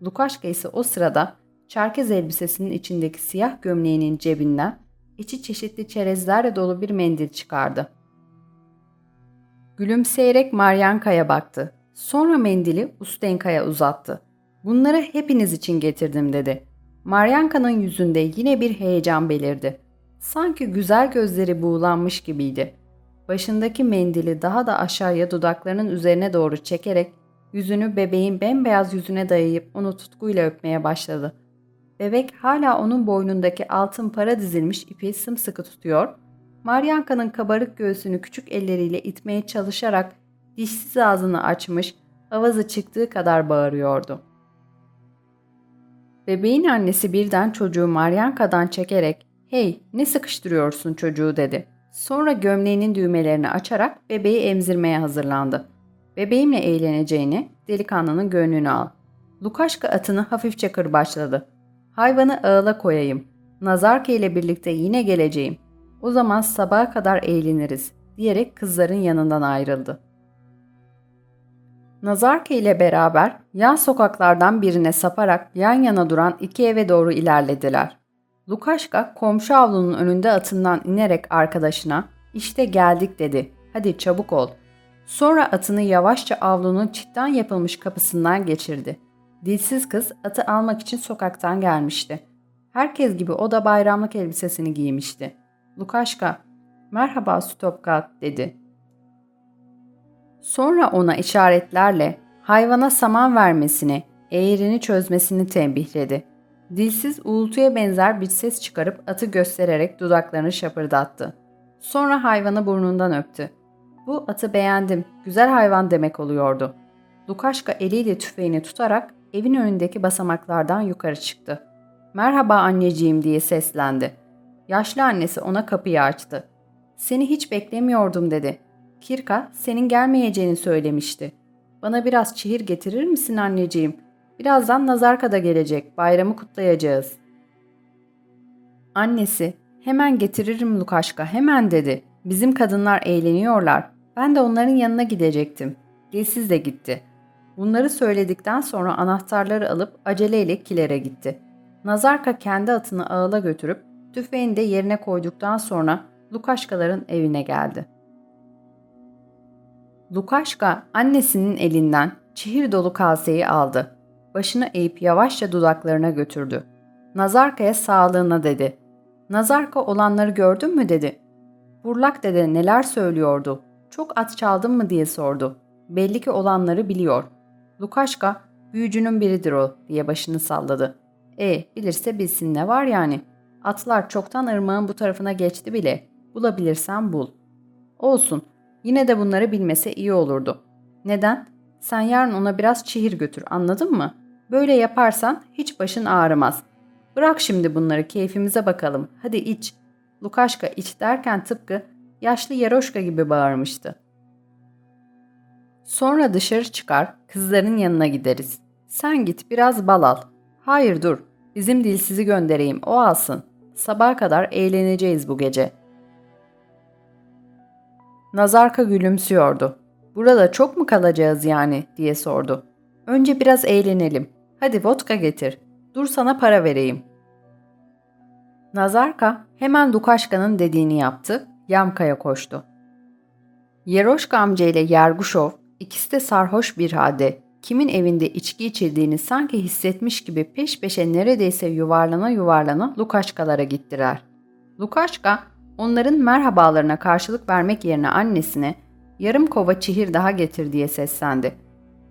Lukaşka ise o sırada çerkez elbisesinin içindeki siyah gömleğinin cebinden içi çeşitli çerezlerle dolu bir mendil çıkardı. Gülümseyerek Maryanka'ya baktı. Sonra mendili Ustenka'ya uzattı. Bunları hepiniz için getirdim dedi. Maryanka'nın yüzünde yine bir heyecan belirdi. Sanki güzel gözleri buğulanmış gibiydi. Başındaki mendili daha da aşağıya dudaklarının üzerine doğru çekerek yüzünü bebeğin bembeyaz yüzüne dayayıp onu tutkuyla öpmeye başladı. Bebek hala onun boynundaki altın para dizilmiş ipi sımsıkı tutuyor, Maryanka'nın kabarık göğsünü küçük elleriyle itmeye çalışarak dişsiz ağzını açmış, avazı çıktığı kadar bağırıyordu. Bebeğin annesi birden çocuğu Maryanka'dan çekerek ''Hey ne sıkıştırıyorsun çocuğu?'' dedi. Sonra gömleğinin düğmelerini açarak bebeği emzirmeye hazırlandı. Bebeğimle eğleneceğini delikanlının gönlünü al. Lukaşka atını hafifçe kırbaçladı. Hayvanı ağla koyayım. Nazarke ile birlikte yine geleceğim. O zaman sabaha kadar eğleniriz diyerek kızların yanından ayrıldı. Nazarka ile beraber yan sokaklardan birine saparak yan yana duran iki eve doğru ilerlediler. Lukaşka komşu avlunun önünde atından inerek arkadaşına işte geldik dedi. Hadi çabuk ol. Sonra atını yavaşça avlunun çitten yapılmış kapısından geçirdi. Dilsiz kız atı almak için sokaktan gelmişti. Herkes gibi o da bayramlık elbisesini giymişti. Lukaşka, merhaba Stopka dedi. Sonra ona işaretlerle hayvana saman vermesini, eğrini çözmesini tembihledi. Dilsiz uğultuya benzer bir ses çıkarıp atı göstererek dudaklarını şapırdattı. Sonra hayvanı burnundan öptü. Bu atı beğendim, güzel hayvan demek oluyordu. Lukaşka eliyle tüfeğini tutarak evin önündeki basamaklardan yukarı çıktı. Merhaba anneciğim diye seslendi. Yaşlı annesi ona kapıyı açtı. Seni hiç beklemiyordum dedi. Kirka senin gelmeyeceğini söylemişti. Bana biraz çihir getirir misin anneciğim? Birazdan Nazarka da gelecek. Bayramı kutlayacağız. Annesi hemen getiririm Lukaşka hemen dedi. Bizim kadınlar eğleniyorlar. Ben de onların yanına gidecektim. Dilsiz de gitti. Bunları söyledikten sonra anahtarları alıp aceleyle kilere gitti. Nazarka kendi atını ağıla götürüp tüfeğini de yerine koyduktan sonra Lukaşkaların evine geldi. Lukaşka annesinin elinden çihir dolu kaseyi aldı. Başını eğip yavaşça dudaklarına götürdü. Nazarka'ya sağlığına dedi. Nazarka olanları gördün mü dedi. Burlak dede neler söylüyordu. Çok at çaldın mı diye sordu. Belli ki olanları biliyor. Lukaşka büyücünün biridir o diye başını salladı. E bilirse bilsin ne var yani. Atlar çoktan ırmağın bu tarafına geçti bile. Bulabilirsen bul. Olsun. Yine de bunları bilmese iyi olurdu. Neden? Sen yarın ona biraz çihir götür anladın mı? Böyle yaparsan hiç başın ağrımaz. Bırak şimdi bunları keyfimize bakalım. Hadi iç. Lukaşka iç derken tıpkı yaşlı Yaroşka gibi bağırmıştı. Sonra dışarı çıkar, kızların yanına gideriz. Sen git biraz bal al. Hayır dur, bizim dilsizi göndereyim, o alsın. Sabaha kadar eğleneceğiz bu gece. Nazarka gülümsüyordu. Burada çok mu kalacağız yani diye sordu. Önce biraz eğlenelim. Hadi vodka getir. Dur sana para vereyim. Nazarka hemen Lukaşka'nın dediğini yaptı, Yamka'ya koştu. Yeroşka amca ile Yerguşov ikisi de sarhoş bir halde kimin evinde içki içildiğini sanki hissetmiş gibi peş peşe neredeyse yuvarlana yuvarlana Lukaşkalara gittiler. Lukaşka onların merhabalarına karşılık vermek yerine annesine yarım kova çihir daha getir diye seslendi.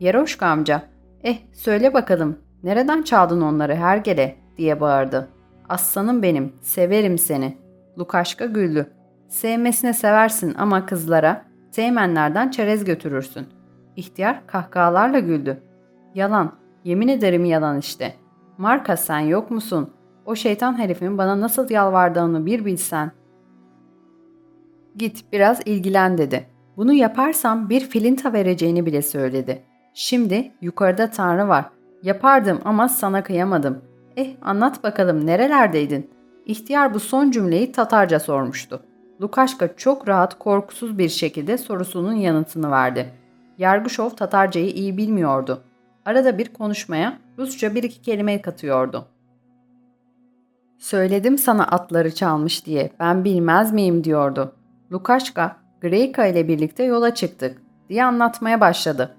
Yeroşka amca, eh söyle bakalım nereden çaldın onları hergele diye bağırdı. Aslanım benim, severim seni. Lukaşka güldü. Sevmesine seversin ama kızlara, teğmenlerden çerez götürürsün. İhtiyar kahkahalarla güldü. Yalan, yemin ederim yalan işte. Marka sen yok musun? O şeytan herifin bana nasıl yalvardığını bir bilsen. Git biraz ilgilen dedi. Bunu yaparsam bir filinta vereceğini bile söyledi. Şimdi yukarıda Tanrı var. Yapardım ama sana kıyamadım. Eh anlat bakalım nerelerdeydin? İhtiyar bu son cümleyi Tatarca sormuştu. Lukaşka çok rahat, korkusuz bir şekilde sorusunun yanıtını verdi. Yargışov Tatarcayı iyi bilmiyordu. Arada bir konuşmaya Rusça bir iki kelime katıyordu. Söyledim sana atları çalmış diye, ben bilmez miyim diyordu. Lukaşka, Greyka ile birlikte yola çıktık diye anlatmaya başladı.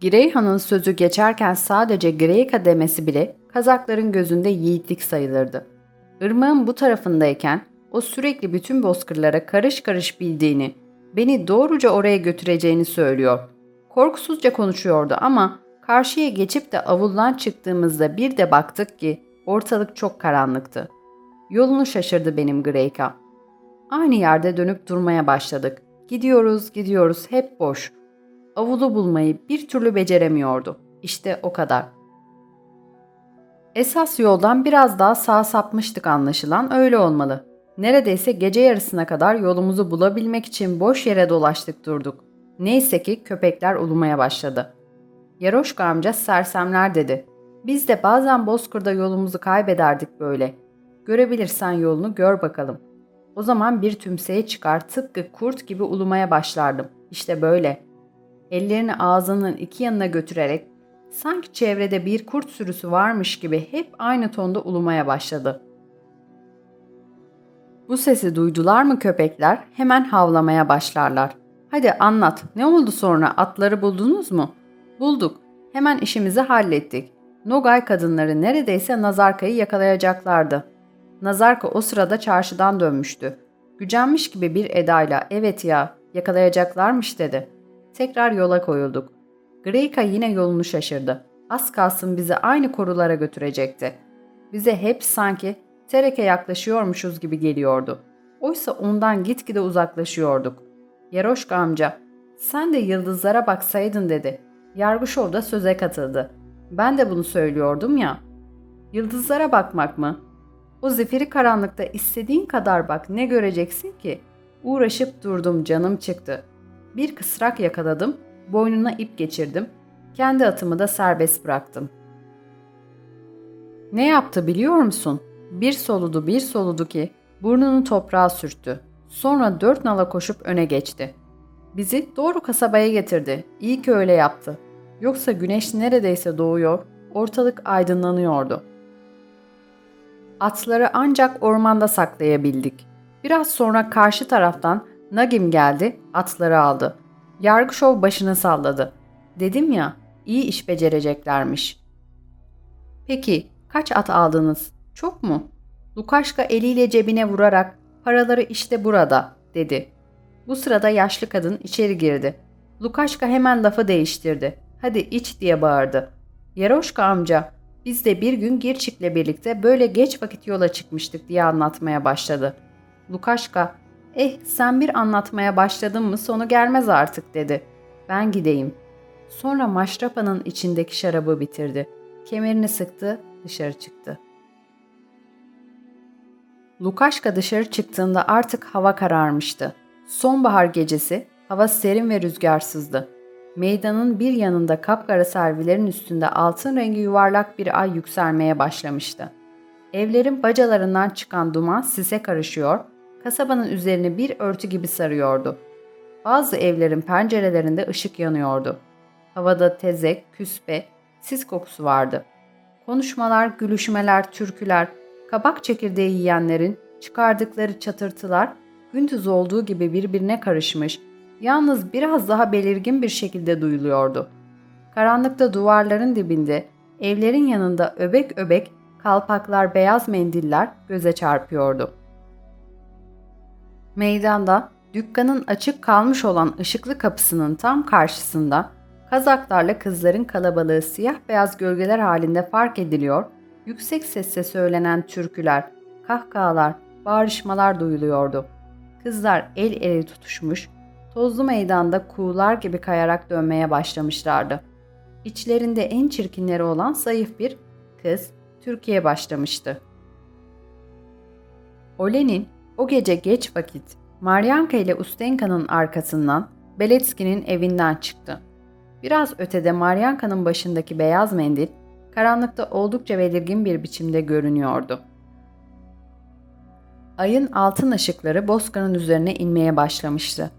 Gireyhan'ın sözü geçerken sadece Greyka demesi bile Kazakların gözünde yiğitlik sayılırdı. Irmağın bu tarafındayken o sürekli bütün bozkırlara karış karış bildiğini, beni doğruca oraya götüreceğini söylüyor. Korkusuzca konuşuyordu ama karşıya geçip de avuldan çıktığımızda bir de baktık ki ortalık çok karanlıktı. Yolunu şaşırdı benim Greyka. Aynı yerde dönüp durmaya başladık. Gidiyoruz, gidiyoruz, hep boş. Avulu bulmayı bir türlü beceremiyordu. İşte o kadar. Esas yoldan biraz daha sağ sapmıştık anlaşılan öyle olmalı. Neredeyse gece yarısına kadar yolumuzu bulabilmek için boş yere dolaştık durduk. Neyse ki köpekler ulumaya başladı. Yaroşka amca sersemler dedi. Biz de bazen bozkırda yolumuzu kaybederdik böyle. Görebilirsen yolunu gör bakalım. O zaman bir tümseye çıkar tıpkı kurt gibi ulumaya başlardım. İşte böyle. Ellerini ağzının iki yanına götürerek sanki çevrede bir kurt sürüsü varmış gibi hep aynı tonda ulumaya başladı. Bu sesi duydular mı köpekler hemen havlamaya başlarlar. Hadi anlat ne oldu sonra atları buldunuz mu? Bulduk. Hemen işimizi hallettik. Nogay kadınları neredeyse Nazarka'yı yakalayacaklardı. Nazarka o sırada çarşıdan dönmüştü. Gücenmiş gibi bir edayla evet ya yakalayacaklarmış dedi. Tekrar yola koyulduk. Greyka yine yolunu şaşırdı. Az kalsın bizi aynı korulara götürecekti. Bize hep sanki Tereke yaklaşıyormuşuz gibi geliyordu. Oysa ondan gitgide uzaklaşıyorduk. Yaroşka amca, sen de yıldızlara baksaydın dedi. Yargışov da söze katıldı. Ben de bunu söylüyordum ya. Yıldızlara bakmak mı? O zifiri karanlıkta istediğin kadar bak ne göreceksin ki? Uğraşıp durdum canım çıktı. Bir kısrak yakaladım, boynuna ip geçirdim. Kendi atımı da serbest bıraktım. Ne yaptı biliyor musun? Bir soludu bir soludu ki burnunu toprağa sürttü. Sonra dört nala koşup öne geçti. Bizi doğru kasabaya getirdi. İyi ki öyle yaptı. Yoksa güneş neredeyse doğuyor, ortalık aydınlanıyordu. Atları ancak ormanda saklayabildik. Biraz sonra karşı taraftan Nagim geldi, atları aldı. Yargışov başını salladı. Dedim ya, iyi iş becereceklermiş. Peki, kaç at aldınız? Çok mu? Lukaşka eliyle cebine vurarak, paraları işte burada, dedi. Bu sırada yaşlı kadın içeri girdi. Lukaşka hemen lafı değiştirdi. Hadi iç diye bağırdı. Yaroşka amca, biz de bir gün Girçik'le birlikte böyle geç vakit yola çıkmıştık diye anlatmaya başladı. Lukaşka, eh sen bir anlatmaya başladın mı sonu gelmez artık dedi. Ben gideyim. Sonra maşrapanın içindeki şarabı bitirdi. Kemerini sıktı, dışarı çıktı. Lukaşka dışarı çıktığında artık hava kararmıştı. Sonbahar gecesi, hava serin ve rüzgarsızdı. Meydanın bir yanında kapkara servilerin üstünde altın rengi yuvarlak bir ay yükselmeye başlamıştı. Evlerin bacalarından çıkan duman sise karışıyor, kasabanın üzerini bir örtü gibi sarıyordu. Bazı evlerin pencerelerinde ışık yanıyordu. Havada tezek, küspe, sis kokusu vardı. Konuşmalar, gülüşmeler, türküler, kabak çekirdeği yiyenlerin çıkardıkları çatırtılar gündüz olduğu gibi birbirine karışmış, yalnız biraz daha belirgin bir şekilde duyuluyordu. Karanlıkta duvarların dibinde, evlerin yanında öbek öbek kalpaklar, beyaz mendiller göze çarpıyordu. Meydanda, dükkanın açık kalmış olan ışıklı kapısının tam karşısında kazaklarla kızların kalabalığı siyah beyaz gölgeler halinde fark ediliyor, yüksek sesle söylenen türküler, kahkahalar, bağrışmalar duyuluyordu. Kızlar el ele tutuşmuş, tozlu meydanda kuğular gibi kayarak dönmeye başlamışlardı. İçlerinde en çirkinleri olan zayıf bir kız Türkiye başlamıştı. Olenin o gece geç vakit Maryanka ile Ustenka'nın arkasından Beletski'nin evinden çıktı. Biraz ötede Maryanka'nın başındaki beyaz mendil karanlıkta oldukça belirgin bir biçimde görünüyordu. Ayın altın ışıkları Bozkır'ın üzerine inmeye başlamıştı.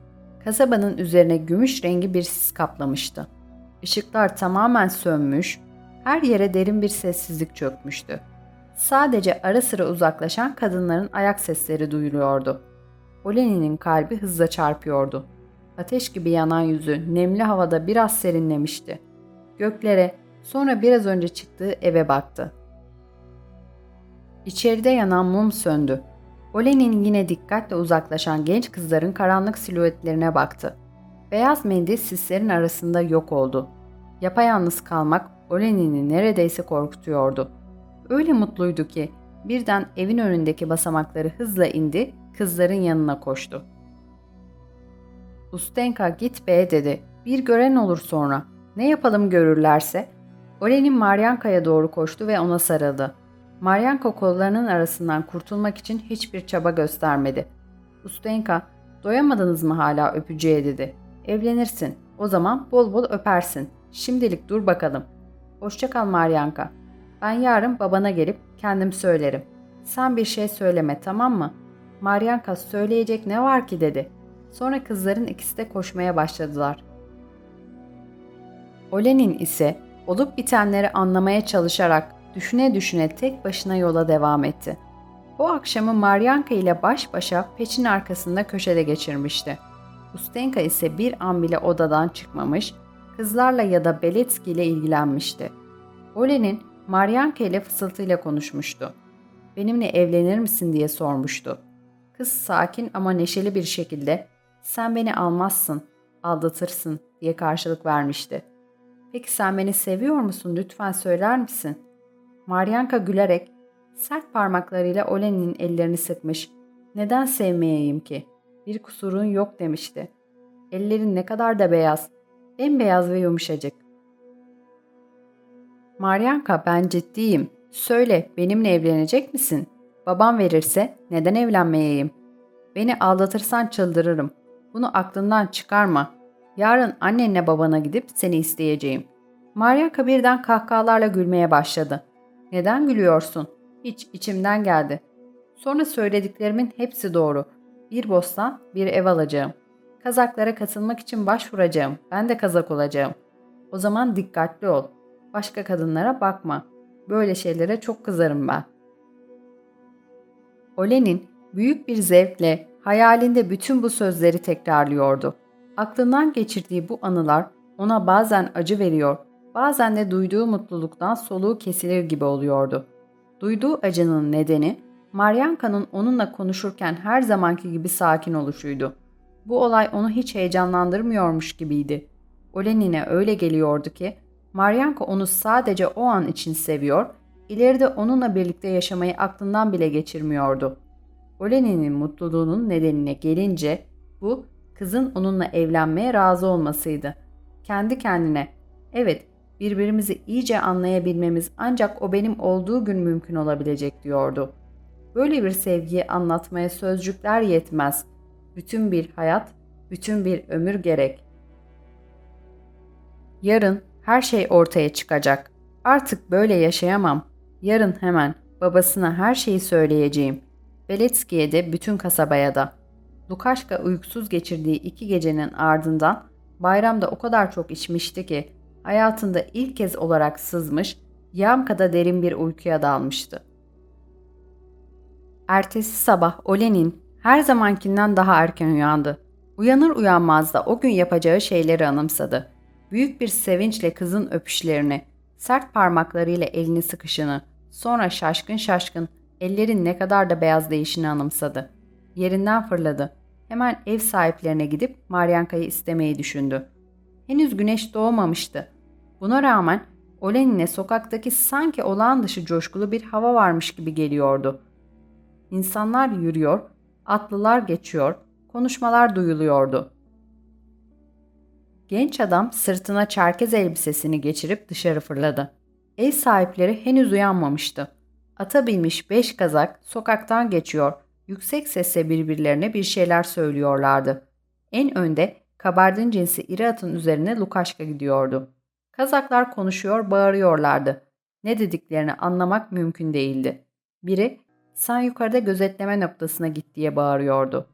Kasabanın üzerine gümüş rengi bir sis kaplamıştı. Işıklar tamamen sönmüş, her yere derin bir sessizlik çökmüştü. Sadece ara sıra uzaklaşan kadınların ayak sesleri duyuluyordu. Oleni'nin kalbi hızla çarpıyordu. Ateş gibi yanan yüzü nemli havada biraz serinlemişti. Göklere, sonra biraz önce çıktığı eve baktı. İçeride yanan mum söndü. Olenin yine dikkatle uzaklaşan genç kızların karanlık silüetlerine baktı. Beyaz mendil sislerin arasında yok oldu. Yapayalnız kalmak Olenin'i neredeyse korkutuyordu. Öyle mutluydu ki birden evin önündeki basamakları hızla indi, kızların yanına koştu. Ustenka git be dedi. Bir gören olur sonra. Ne yapalım görürlerse. Olenin Maryanka'ya doğru koştu ve ona sarıldı. Maryanka kollarının arasından kurtulmak için hiçbir çaba göstermedi. Ustenka, doyamadınız mı hala öpücüğe dedi. Evlenirsin. O zaman bol bol öpersin. Şimdilik dur bakalım. Hoşça kal Maryanka. Ben yarın babana gelip kendim söylerim. Sen bir şey söyleme tamam mı? Maryanka söyleyecek ne var ki dedi. Sonra kızların ikisi de koşmaya başladılar. Olenin ise olup bitenleri anlamaya çalışarak düşüne düşüne tek başına yola devam etti. O akşamı Maryanka ile baş başa peçin arkasında köşede geçirmişti. Ustenka ise bir an bile odadan çıkmamış, kızlarla ya da Beletski ile ilgilenmişti. Olenin Maryanka ile fısıltıyla konuşmuştu. Benimle evlenir misin diye sormuştu. Kız sakin ama neşeli bir şekilde sen beni almazsın, aldatırsın diye karşılık vermişti. Peki sen beni seviyor musun lütfen söyler misin? Maryanka gülerek sert parmaklarıyla Olenin'in ellerini sıkmış. Neden sevmeyeyim ki? Bir kusurun yok demişti. Ellerin ne kadar da beyaz, bembeyaz ve yumuşacık. Maryanka ben ciddiyim. Söyle benimle evlenecek misin? Babam verirse neden evlenmeyeyim? Beni aldatırsan çıldırırım. Bunu aklından çıkarma. Yarın annenle babana gidip seni isteyeceğim. Maryanka birden kahkahalarla gülmeye başladı. Neden gülüyorsun? Hiç içimden geldi. Sonra söylediklerimin hepsi doğru. Bir bostan, bir ev alacağım. Kazaklara katılmak için başvuracağım. Ben de kazak olacağım. O zaman dikkatli ol. Başka kadınlara bakma. Böyle şeylere çok kızarım ben. Olenin büyük bir zevkle hayalinde bütün bu sözleri tekrarlıyordu. Aklından geçirdiği bu anılar ona bazen acı veriyor, bazen de duyduğu mutluluktan soluğu kesilir gibi oluyordu. Duyduğu acının nedeni Maryanka'nın onunla konuşurken her zamanki gibi sakin oluşuydu. Bu olay onu hiç heyecanlandırmıyormuş gibiydi. Olenin'e öyle geliyordu ki Maryanka onu sadece o an için seviyor, ileride onunla birlikte yaşamayı aklından bile geçirmiyordu. Olenin'in mutluluğunun nedenine gelince bu kızın onunla evlenmeye razı olmasıydı. Kendi kendine, evet birbirimizi iyice anlayabilmemiz ancak o benim olduğu gün mümkün olabilecek diyordu. Böyle bir sevgiyi anlatmaya sözcükler yetmez. Bütün bir hayat, bütün bir ömür gerek. Yarın her şey ortaya çıkacak. Artık böyle yaşayamam. Yarın hemen babasına her şeyi söyleyeceğim. Beletski'ye de bütün kasabaya da. Lukaşka uykusuz geçirdiği iki gecenin ardından bayramda o kadar çok içmişti ki hayatında ilk kez olarak sızmış, Yamka'da derin bir uykuya dalmıştı. Ertesi sabah Olenin her zamankinden daha erken uyandı. Uyanır uyanmaz da o gün yapacağı şeyleri anımsadı. Büyük bir sevinçle kızın öpüşlerini, sert parmaklarıyla elini sıkışını, sonra şaşkın şaşkın ellerin ne kadar da beyaz değişini anımsadı. Yerinden fırladı. Hemen ev sahiplerine gidip Maryanka'yı istemeyi düşündü. Henüz güneş doğmamıştı. Buna rağmen Olenin'e sokaktaki sanki olağan dışı coşkulu bir hava varmış gibi geliyordu. İnsanlar yürüyor, atlılar geçiyor, konuşmalar duyuluyordu. Genç adam sırtına çerkez elbisesini geçirip dışarı fırladı. Ev sahipleri henüz uyanmamıştı. Ata binmiş beş kazak sokaktan geçiyor, yüksek sesle birbirlerine bir şeyler söylüyorlardı. En önde kabardin cinsi iri atın üzerine Lukaşka gidiyordu. Kazaklar konuşuyor, bağırıyorlardı. Ne dediklerini anlamak mümkün değildi. Biri, sen yukarıda gözetleme noktasına git diye bağırıyordu.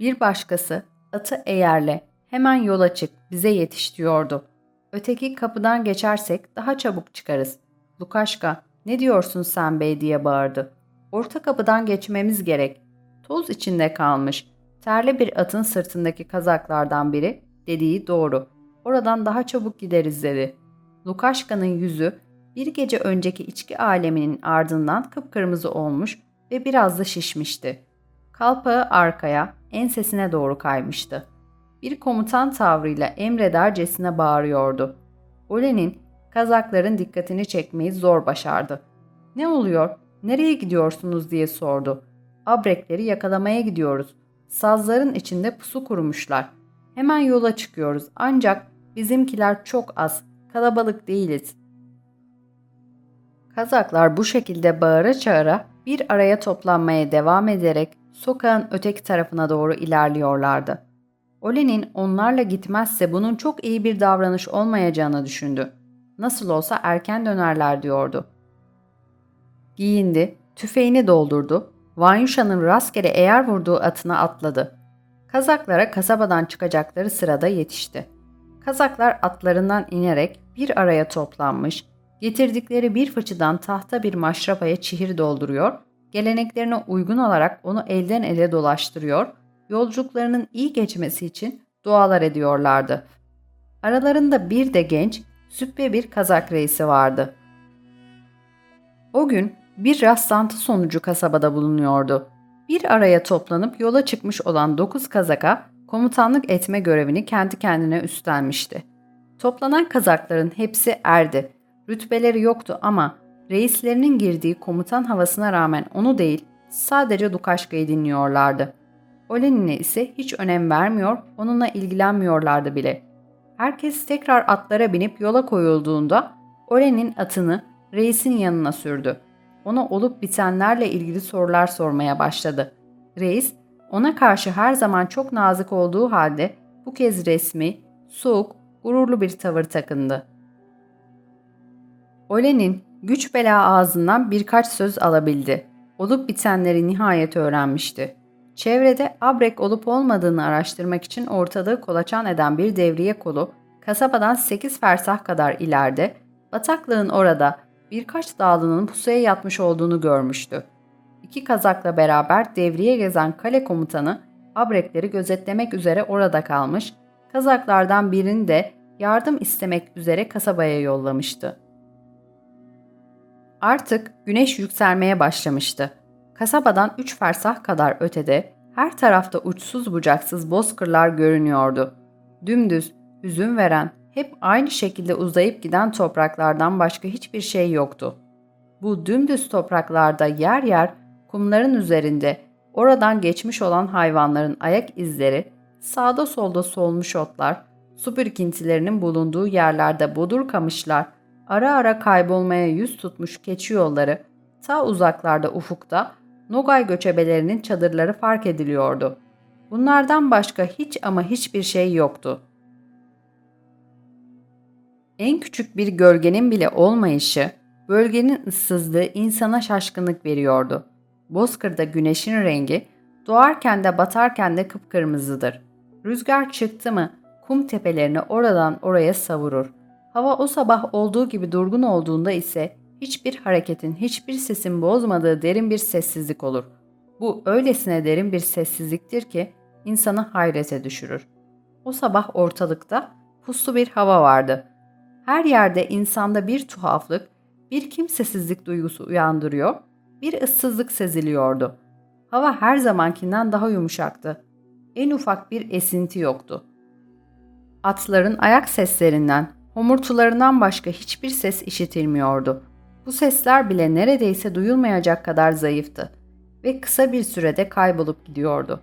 Bir başkası, atı eğerle, hemen yola çık, bize yetiş diyordu. Öteki kapıdan geçersek daha çabuk çıkarız. Lukaşka, ne diyorsun sen bey diye bağırdı. Orta kapıdan geçmemiz gerek. Toz içinde kalmış. Terli bir atın sırtındaki kazaklardan biri dediği doğru. Oradan daha çabuk gideriz dedi. Lukaşka'nın yüzü bir gece önceki içki aleminin ardından kıpkırmızı olmuş ve biraz da şişmişti. Kalpağı arkaya, ensesine doğru kaymıştı. Bir komutan tavrıyla emredercesine bağırıyordu. Olenin kazakların dikkatini çekmeyi zor başardı. Ne oluyor, nereye gidiyorsunuz diye sordu. Abrekleri yakalamaya gidiyoruz. Sazların içinde pusu kurmuşlar. Hemen yola çıkıyoruz ancak bizimkiler çok az, kalabalık değiliz. Kazaklar bu şekilde bağıra çağıra bir araya toplanmaya devam ederek sokağın öteki tarafına doğru ilerliyorlardı. Olenin onlarla gitmezse bunun çok iyi bir davranış olmayacağını düşündü. Nasıl olsa erken dönerler diyordu. Giyindi, tüfeğini doldurdu, Vanyuşa'nın rastgele eğer vurduğu atına atladı. Kazaklara kasabadan çıkacakları sırada yetişti. Kazaklar atlarından inerek bir araya toplanmış, getirdikleri bir fıçıdan tahta bir maşrapaya çihir dolduruyor, geleneklerine uygun olarak onu elden ele dolaştırıyor, yolculuklarının iyi geçmesi için dualar ediyorlardı. Aralarında bir de genç, süppe bir Kazak reisi vardı. O gün bir rastlantı sonucu kasabada bulunuyordu. Bir araya toplanıp yola çıkmış olan dokuz Kazak'a komutanlık etme görevini kendi kendine üstlenmişti. Toplanan Kazakların hepsi erdi. Rütbeleri yoktu ama reislerinin girdiği komutan havasına rağmen onu değil, sadece Lukaşka'yı dinliyorlardı. Olenin'e ise hiç önem vermiyor, onunla ilgilenmiyorlardı bile. Herkes tekrar atlara binip yola koyulduğunda Olenin atını reisin yanına sürdü. Ona olup bitenlerle ilgili sorular sormaya başladı. Reis, ona karşı her zaman çok nazik olduğu halde bu kez resmi, soğuk, gururlu bir tavır takındı. Olenin güç bela ağzından birkaç söz alabildi. Olup bitenleri nihayet öğrenmişti. Çevrede abrek olup olmadığını araştırmak için ortalığı kolaçan eden bir devriye kolu, kasabadan 8 fersah kadar ileride, bataklığın orada birkaç dağlının pusuya yatmış olduğunu görmüştü. İki kazakla beraber devriye gezen kale komutanı abrekleri gözetlemek üzere orada kalmış, kazaklardan birini de yardım istemek üzere kasabaya yollamıştı. Artık güneş yükselmeye başlamıştı. Kasabadan üç fersah kadar ötede her tarafta uçsuz bucaksız bozkırlar görünüyordu. Dümdüz, hüzün veren, hep aynı şekilde uzayıp giden topraklardan başka hiçbir şey yoktu. Bu dümdüz topraklarda yer yer kumların üzerinde oradan geçmiş olan hayvanların ayak izleri, sağda solda solmuş otlar, su birikintilerinin bulunduğu yerlerde bodur kamışlar, ara ara kaybolmaya yüz tutmuş keçi yolları, ta uzaklarda ufukta Nogay göçebelerinin çadırları fark ediliyordu. Bunlardan başka hiç ama hiçbir şey yoktu. En küçük bir gölgenin bile olmayışı, bölgenin ıssızlığı insana şaşkınlık veriyordu. Bozkır'da güneşin rengi, doğarken de batarken de kıpkırmızıdır. Rüzgar çıktı mı kum tepelerini oradan oraya savurur. Hava o sabah olduğu gibi durgun olduğunda ise hiçbir hareketin, hiçbir sesin bozmadığı derin bir sessizlik olur. Bu öylesine derin bir sessizliktir ki insanı hayrete düşürür. O sabah ortalıkta puslu bir hava vardı. Her yerde insanda bir tuhaflık, bir kimsesizlik duygusu uyandırıyor, bir ıssızlık seziliyordu. Hava her zamankinden daha yumuşaktı. En ufak bir esinti yoktu. Atların ayak seslerinden, homurtularından başka hiçbir ses işitilmiyordu. Bu sesler bile neredeyse duyulmayacak kadar zayıftı ve kısa bir sürede kaybolup gidiyordu.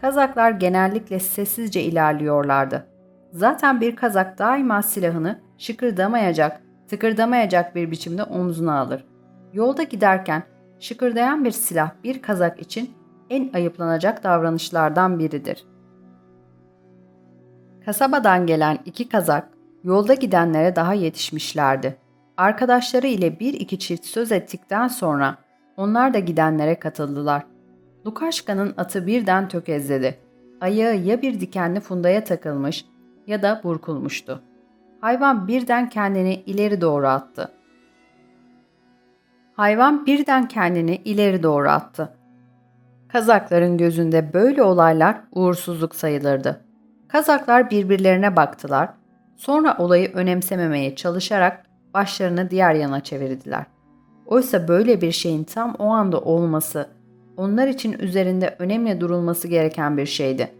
Kazaklar genellikle sessizce ilerliyorlardı. Zaten bir kazak daima silahını şıkırdamayacak, tıkırdamayacak bir biçimde omzuna alır. Yolda giderken şıkırdayan bir silah bir kazak için en ayıplanacak davranışlardan biridir. Kasabadan gelen iki kazak yolda gidenlere daha yetişmişlerdi. Arkadaşları ile bir iki çift söz ettikten sonra onlar da gidenlere katıldılar. Lukaşka'nın atı birden tökezledi. Ayağı ya bir dikenli fundaya takılmış ya da burkulmuştu. Hayvan birden kendini ileri doğru attı. Hayvan birden kendini ileri doğru attı. Kazakların gözünde böyle olaylar uğursuzluk sayılırdı. Kazaklar birbirlerine baktılar, sonra olayı önemsememeye çalışarak başlarını diğer yana çevirdiler. Oysa böyle bir şeyin tam o anda olması, onlar için üzerinde önemli durulması gereken bir şeydi.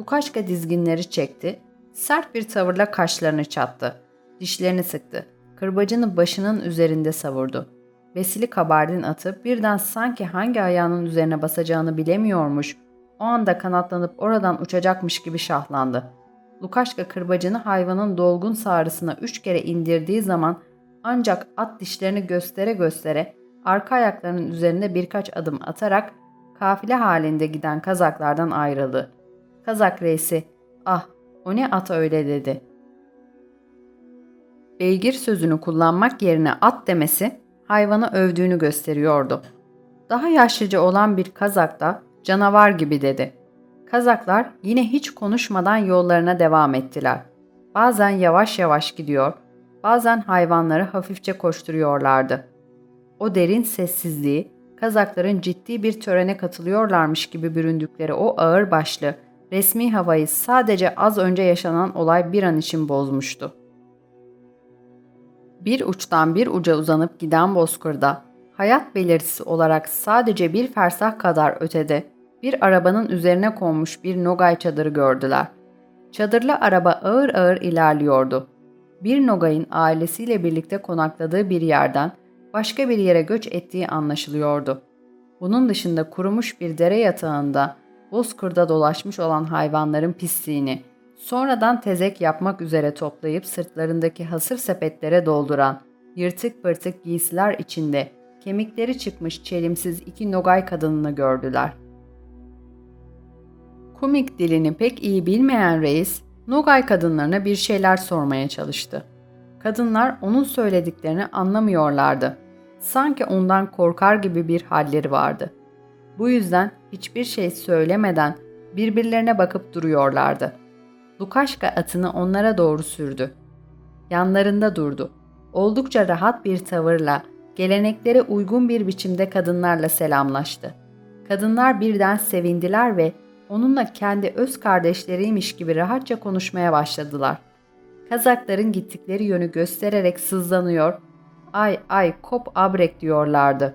Lukaşka dizginleri çekti, sert bir tavırla kaşlarını çattı, dişlerini sıktı, kırbacını başının üzerinde savurdu. Vesili kabardin atı birden sanki hangi ayağının üzerine basacağını bilemiyormuş, o anda kanatlanıp oradan uçacakmış gibi şahlandı. Lukaşka kırbacını hayvanın dolgun sağrısına üç kere indirdiği zaman ancak at dişlerini göstere göstere arka ayaklarının üzerinde birkaç adım atarak kafile halinde giden kazaklardan ayrıldı. Kazak reisi, ah o ne at öyle dedi. Beygir sözünü kullanmak yerine at demesi hayvanı övdüğünü gösteriyordu. Daha yaşlıca olan bir kazak da canavar gibi dedi. Kazaklar yine hiç konuşmadan yollarına devam ettiler. Bazen yavaş yavaş gidiyor, bazen hayvanları hafifçe koşturuyorlardı. O derin sessizliği, Kazakların ciddi bir törene katılıyorlarmış gibi büründükleri o ağır başlı, resmi havayı sadece az önce yaşanan olay bir an için bozmuştu. Bir uçtan bir uca uzanıp giden bozkırda, hayat belirtisi olarak sadece bir fersah kadar ötede bir arabanın üzerine konmuş bir nogay çadırı gördüler. Çadırlı araba ağır ağır ilerliyordu. Bir nogayın ailesiyle birlikte konakladığı bir yerden başka bir yere göç ettiği anlaşılıyordu. Bunun dışında kurumuş bir dere yatağında bozkırda dolaşmış olan hayvanların pisliğini, sonradan tezek yapmak üzere toplayıp sırtlarındaki hasır sepetlere dolduran, yırtık pırtık giysiler içinde kemikleri çıkmış çelimsiz iki nogay kadınını gördüler. Kumik dilini pek iyi bilmeyen reis, nogay kadınlarına bir şeyler sormaya çalıştı. Kadınlar onun söylediklerini anlamıyorlardı. Sanki ondan korkar gibi bir halleri vardı. Bu yüzden hiçbir şey söylemeden birbirlerine bakıp duruyorlardı. Lukaşka atını onlara doğru sürdü. Yanlarında durdu. Oldukça rahat bir tavırla, geleneklere uygun bir biçimde kadınlarla selamlaştı. Kadınlar birden sevindiler ve onunla kendi öz kardeşleriymiş gibi rahatça konuşmaya başladılar. Kazakların gittikleri yönü göstererek sızlanıyor, ay ay kop abrek diyorlardı.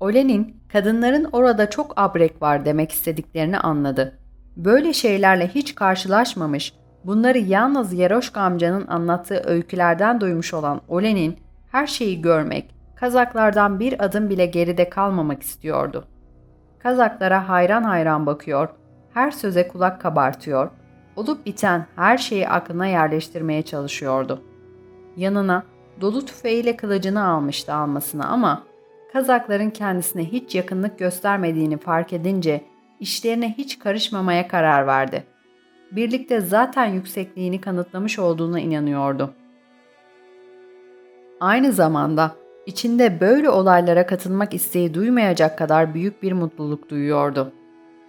Olenin kadınların orada çok abrek var demek istediklerini anladı. Böyle şeylerle hiç karşılaşmamış, bunları yalnız Yeroşka amcanın anlattığı öykülerden duymuş olan Olenin her şeyi görmek, Kazaklardan bir adım bile geride kalmamak istiyordu. Kazaklara hayran hayran bakıyor, her söze kulak kabartıyor, olup biten her şeyi aklına yerleştirmeye çalışıyordu. Yanına dolu tüfeğiyle kılıcını almıştı almasına ama Kazakların kendisine hiç yakınlık göstermediğini fark edince işlerine hiç karışmamaya karar verdi. Birlikte zaten yüksekliğini kanıtlamış olduğuna inanıyordu. Aynı zamanda içinde böyle olaylara katılmak isteği duymayacak kadar büyük bir mutluluk duyuyordu.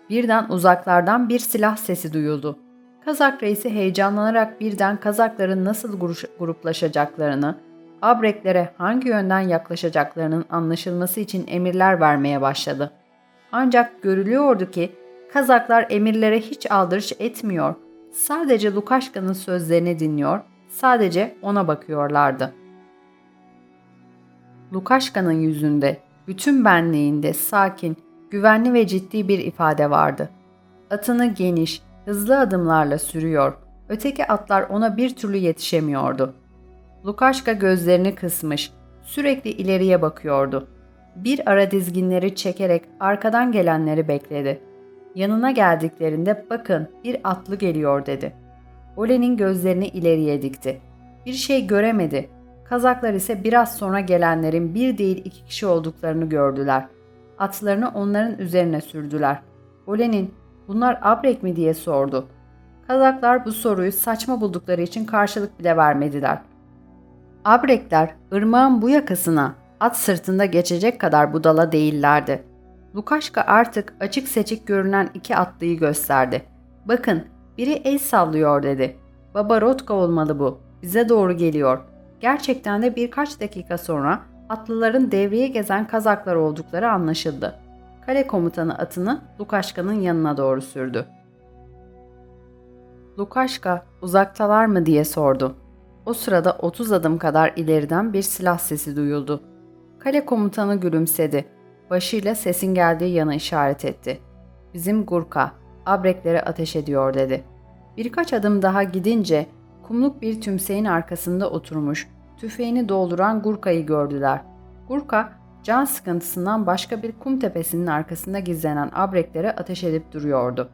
Birden uzaklardan bir silah sesi duyuldu. Kazak reisi heyecanlanarak birden Kazakların nasıl gruplaşacaklarını, Abreklere hangi yönden yaklaşacaklarının anlaşılması için emirler vermeye başladı. Ancak görülüyordu ki Kazaklar emirlere hiç aldırış etmiyor, sadece Lukaşka'nın sözlerini dinliyor, sadece ona bakıyorlardı. Lukaşka'nın yüzünde, bütün benliğinde sakin, güvenli ve ciddi bir ifade vardı. Atını geniş, hızlı adımlarla sürüyor, öteki atlar ona bir türlü yetişemiyordu. Lukaşka gözlerini kısmış, sürekli ileriye bakıyordu. Bir ara dizginleri çekerek arkadan gelenleri bekledi. Yanına geldiklerinde bakın bir atlı geliyor dedi. Olen'in gözlerini ileriye dikti. Bir şey göremedi. Kazaklar ise biraz sonra gelenlerin bir değil iki kişi olduklarını gördüler. Atlarını onların üzerine sürdüler. Olen'in bunlar abrek mi diye sordu. Kazaklar bu soruyu saçma buldukları için karşılık bile vermediler.'' Abrekler ırmağın bu yakasına at sırtında geçecek kadar budala değillerdi. Lukaşka artık açık seçik görünen iki atlıyı gösterdi. Bakın biri el sallıyor dedi. Baba Rotka olmalı bu. Bize doğru geliyor. Gerçekten de birkaç dakika sonra atlıların devreye gezen kazaklar oldukları anlaşıldı. Kale komutanı atını Lukaşka'nın yanına doğru sürdü. Lukaşka uzaktalar mı diye sordu. O sırada 30 adım kadar ileriden bir silah sesi duyuldu. Kale komutanı gülümsedi. Başıyla sesin geldiği yana işaret etti. Bizim Gurka, abreklere ateş ediyor dedi. Birkaç adım daha gidince kumluk bir tümseyin arkasında oturmuş, tüfeğini dolduran Gurka'yı gördüler. Gurka, can sıkıntısından başka bir kum tepesinin arkasında gizlenen abreklere ateş edip duruyordu.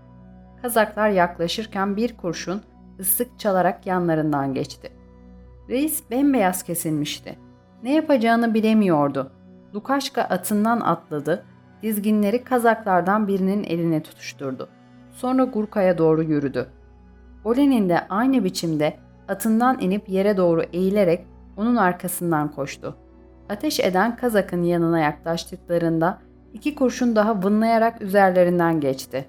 Kazaklar yaklaşırken bir kurşun ıslık çalarak yanlarından geçti. Reis bembeyaz kesilmişti. Ne yapacağını bilemiyordu. Lukaşka atından atladı, dizginleri kazaklardan birinin eline tutuşturdu. Sonra Gurka'ya doğru yürüdü. Olen'in de aynı biçimde atından inip yere doğru eğilerek onun arkasından koştu. Ateş eden Kazak'ın yanına yaklaştıklarında iki kurşun daha vınlayarak üzerlerinden geçti.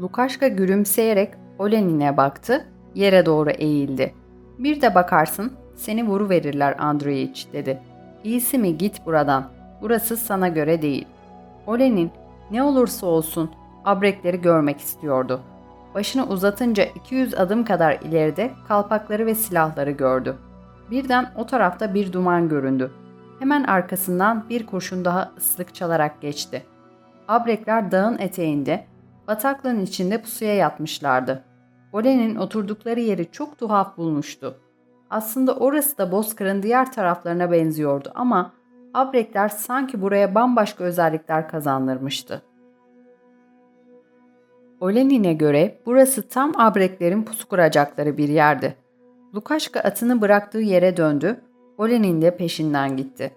Lukaşka gülümseyerek Olenin'e baktı, yere doğru eğildi. Bir de bakarsın seni vuru verirler Andreyiç dedi. İyisi mi git buradan. Burası sana göre değil. Olenin ne olursa olsun abrekleri görmek istiyordu. Başını uzatınca 200 adım kadar ileride kalpakları ve silahları gördü. Birden o tarafta bir duman göründü. Hemen arkasından bir kurşun daha ıslık çalarak geçti. Abrekler dağın eteğinde, bataklığın içinde pusuya yatmışlardı. Olen'in oturdukları yeri çok tuhaf bulmuştu. Aslında orası da Bozkır'ın diğer taraflarına benziyordu ama abrekler sanki buraya bambaşka özellikler kazandırmıştı. Olenin'e göre burası tam abreklerin pusu kuracakları bir yerdi. Lukaşka atını bıraktığı yere döndü, Olenin de peşinden gitti.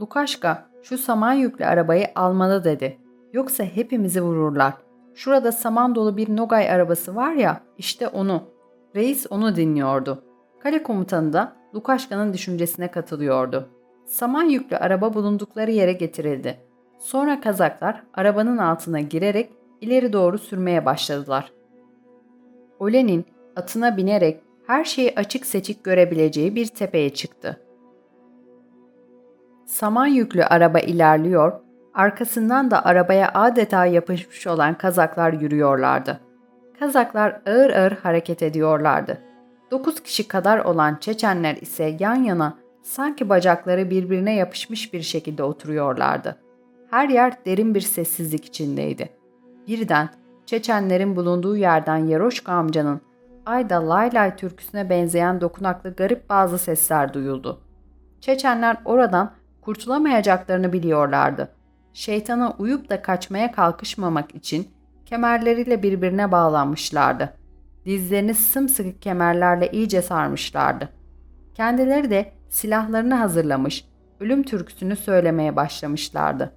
Lukaşka şu saman yüklü arabayı almalı dedi. Yoksa hepimizi vururlar. Şurada saman dolu bir Nogay arabası var ya, işte onu. Reis onu dinliyordu. Kale komutanı da Lukaşka'nın düşüncesine katılıyordu. Saman yüklü araba bulundukları yere getirildi. Sonra kazaklar arabanın altına girerek ileri doğru sürmeye başladılar. Olenin atına binerek her şeyi açık seçik görebileceği bir tepeye çıktı. Saman yüklü araba ilerliyor, arkasından da arabaya adeta yapışmış olan kazaklar yürüyorlardı. Kazaklar ağır ağır hareket ediyorlardı. Dokuz kişi kadar olan Çeçenler ise yan yana sanki bacakları birbirine yapışmış bir şekilde oturuyorlardı. Her yer derin bir sessizlik içindeydi. Birden Çeçenlerin bulunduğu yerden Yaroşka amcanın Ayda Laylay türküsüne benzeyen dokunaklı garip bazı sesler duyuldu. Çeçenler oradan kurtulamayacaklarını biliyorlardı. Şeytana uyup da kaçmaya kalkışmamak için kemerleriyle birbirine bağlanmışlardı. Dizlerini sımsıkı kemerlerle iyice sarmışlardı. Kendileri de silahlarını hazırlamış, ölüm türküsünü söylemeye başlamışlardı.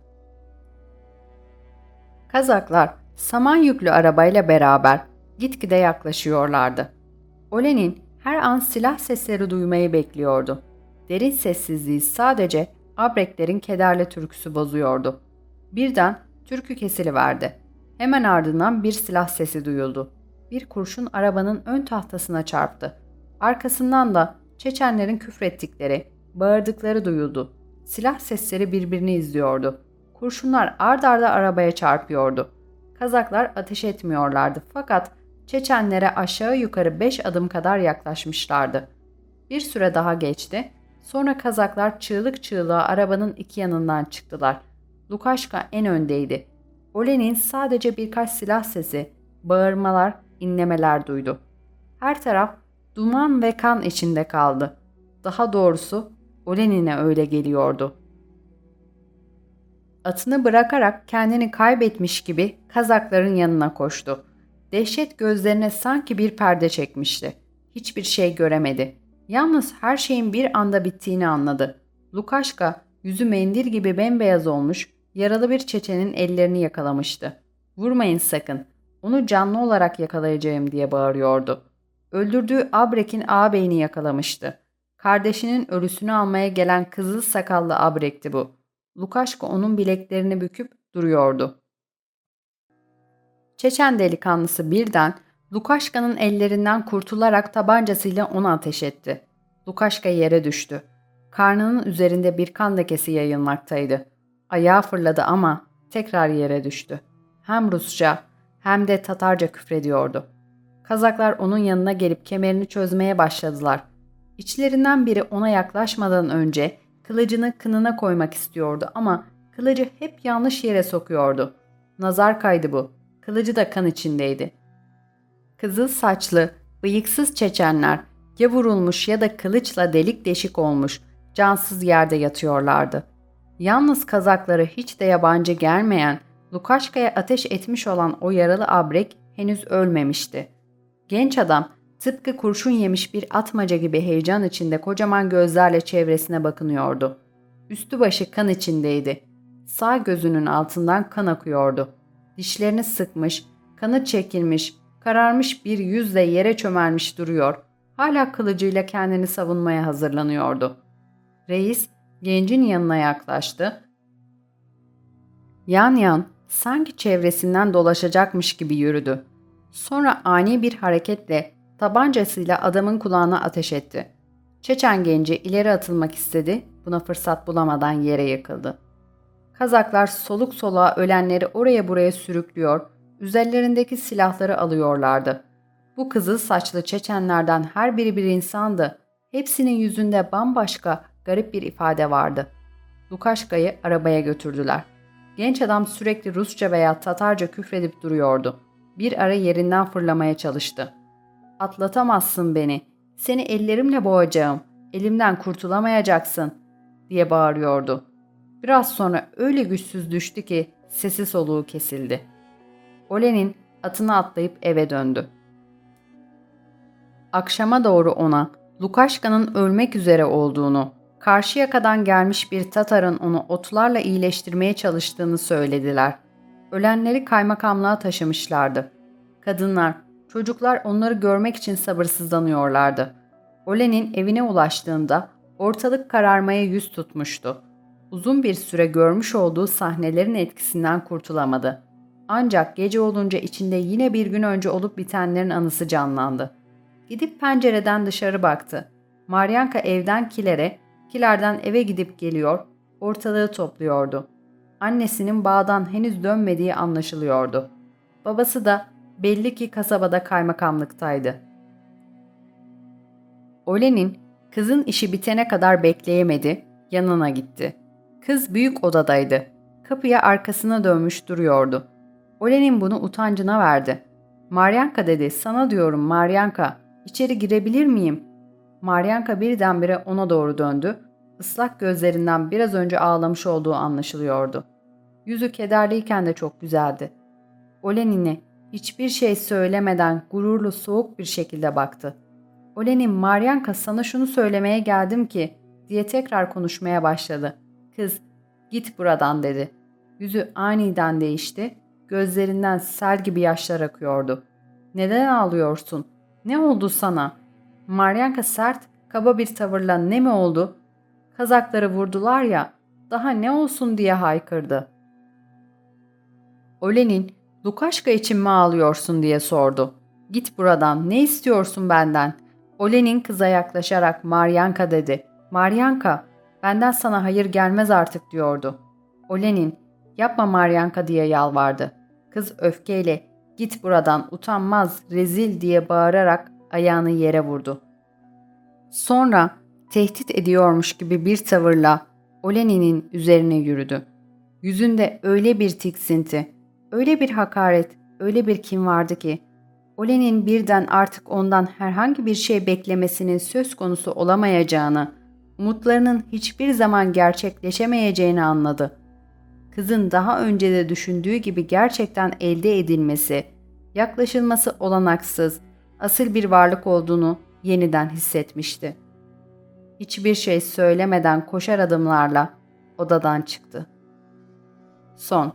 Kazaklar saman yüklü arabayla beraber gitgide yaklaşıyorlardı. Olenin her an silah sesleri duymayı bekliyordu. Derin sessizliği sadece abreklerin kederli türküsü bozuyordu. Birden türkü kesiliverdi. Hemen ardından bir silah sesi duyuldu. Bir kurşun arabanın ön tahtasına çarptı. Arkasından da Çeçenlerin küfrettikleri, bağırdıkları duyuldu. Silah sesleri birbirini izliyordu. Kurşunlar ard arda arabaya çarpıyordu. Kazaklar ateş etmiyorlardı fakat Çeçenlere aşağı yukarı beş adım kadar yaklaşmışlardı. Bir süre daha geçti. Sonra Kazaklar çığlık çığlığa arabanın iki yanından çıktılar. Lukaşka en öndeydi. Olenin sadece birkaç silah sesi, bağırmalar, inlemeler duydu. Her taraf duman ve kan içinde kaldı. Daha doğrusu Olenin'e öyle geliyordu. Atını bırakarak kendini kaybetmiş gibi kazakların yanına koştu. Dehşet gözlerine sanki bir perde çekmişti. Hiçbir şey göremedi. Yalnız her şeyin bir anda bittiğini anladı. Lukaşka yüzü mendil gibi bembeyaz olmuş, yaralı bir çeçenin ellerini yakalamıştı. Vurmayın sakın, onu canlı olarak yakalayacağım diye bağırıyordu. Öldürdüğü Abrek'in ağabeyini yakalamıştı. Kardeşinin ölüsünü almaya gelen kızıl sakallı Abrek'ti bu. Lukaşka onun bileklerini büküp duruyordu. Çeçen delikanlısı birden Lukaşka'nın ellerinden kurtularak tabancasıyla onu ateş etti. Lukaşka yere düştü. Karnının üzerinde bir kan lekesi yayılmaktaydı. Ayağı fırladı ama tekrar yere düştü. Hem Rusça hem de Tatarca küfrediyordu. Kazaklar onun yanına gelip kemerini çözmeye başladılar. İçlerinden biri ona yaklaşmadan önce kılıcını kınına koymak istiyordu ama kılıcı hep yanlış yere sokuyordu. Nazar kaydı bu. Kılıcı da kan içindeydi. Kızıl saçlı, bıyıksız çeçenler ya vurulmuş ya da kılıçla delik deşik olmuş, cansız yerde yatıyorlardı. Yalnız kazakları hiç de yabancı gelmeyen, Lukaşka'ya ateş etmiş olan o yaralı abrek henüz ölmemişti. Genç adam tıpkı kurşun yemiş bir atmaca gibi heyecan içinde kocaman gözlerle çevresine bakınıyordu. Üstü başı kan içindeydi. Sağ gözünün altından kan akıyordu. Dişlerini sıkmış, kanı çekilmiş, kararmış bir yüzle yere çömelmiş duruyor. Hala kılıcıyla kendini savunmaya hazırlanıyordu. Reis gencin yanına yaklaştı. Yan yan sanki çevresinden dolaşacakmış gibi yürüdü. Sonra ani bir hareketle tabancasıyla adamın kulağına ateş etti. Çeçen genci ileri atılmak istedi, buna fırsat bulamadan yere yıkıldı. Kazaklar soluk soluğa ölenleri oraya buraya sürüklüyor, üzerlerindeki silahları alıyorlardı. Bu kızıl saçlı Çeçenlerden her biri bir insandı. Hepsinin yüzünde bambaşka, garip bir ifade vardı. Lukaşka'yı arabaya götürdüler. Genç adam sürekli Rusça veya Tatarca küfredip duruyordu. Bir ara yerinden fırlamaya çalıştı. Atlatamazsın beni. Seni ellerimle boğacağım. Elimden kurtulamayacaksın diye bağırıyordu. Biraz sonra öyle güçsüz düştü ki sesi soluğu kesildi. Olen'in atını atlayıp eve döndü. Akşama doğru ona Lukaşka'nın ölmek üzere olduğunu, karşı yakadan gelmiş bir Tatar'ın onu otlarla iyileştirmeye çalıştığını söylediler. Ölenleri kaymakamlığa taşımışlardı. Kadınlar, çocuklar onları görmek için sabırsızlanıyorlardı. Olen'in evine ulaştığında ortalık kararmaya yüz tutmuştu. Uzun bir süre görmüş olduğu sahnelerin etkisinden kurtulamadı. Ancak gece olunca içinde yine bir gün önce olup bitenlerin anısı canlandı. Gidip pencereden dışarı baktı. Maryanka evden kilere, kilerden eve gidip geliyor, ortalığı topluyordu. Annesinin bağdan henüz dönmediği anlaşılıyordu. Babası da belli ki kasabada kaymakamlıktaydı. Olen'in kızın işi bitene kadar bekleyemedi, yanına gitti. Kız büyük odadaydı. Kapıya arkasına dönmüş duruyordu. Olen'in bunu utancına verdi. Maryanka dedi, sana diyorum Maryanka, içeri girebilir miyim? Maryanka birdenbire ona doğru döndü. Islak gözlerinden biraz önce ağlamış olduğu anlaşılıyordu. Yüzü kederliyken de çok güzeldi. Olenin'e hiçbir şey söylemeden gururlu soğuk bir şekilde baktı. Olenin Maryanka sana şunu söylemeye geldim ki diye tekrar konuşmaya başladı. Kız git buradan dedi. Yüzü aniden değişti. Gözlerinden sel gibi yaşlar akıyordu. Neden ağlıyorsun? Ne oldu sana? Maryanka sert, kaba bir tavırla ne mi oldu? Kazakları vurdular ya, daha ne olsun diye haykırdı. Olenin, Lukaşka için mi ağlıyorsun diye sordu. Git buradan, ne istiyorsun benden? Olenin kıza yaklaşarak Maryanka dedi. Maryanka, benden sana hayır gelmez artık diyordu. Olenin, yapma Maryanka diye yalvardı. Kız öfkeyle, git buradan utanmaz, rezil diye bağırarak ayağını yere vurdu. Sonra tehdit ediyormuş gibi bir tavırla Olenin'in üzerine yürüdü. Yüzünde öyle bir tiksinti, öyle bir hakaret, öyle bir kin vardı ki Olenin birden artık ondan herhangi bir şey beklemesinin söz konusu olamayacağını, umutlarının hiçbir zaman gerçekleşemeyeceğini anladı. Kızın daha önce de düşündüğü gibi gerçekten elde edilmesi, yaklaşılması olanaksız, asil bir varlık olduğunu yeniden hissetmişti. Hiçbir şey söylemeden koşar adımlarla odadan çıktı. Son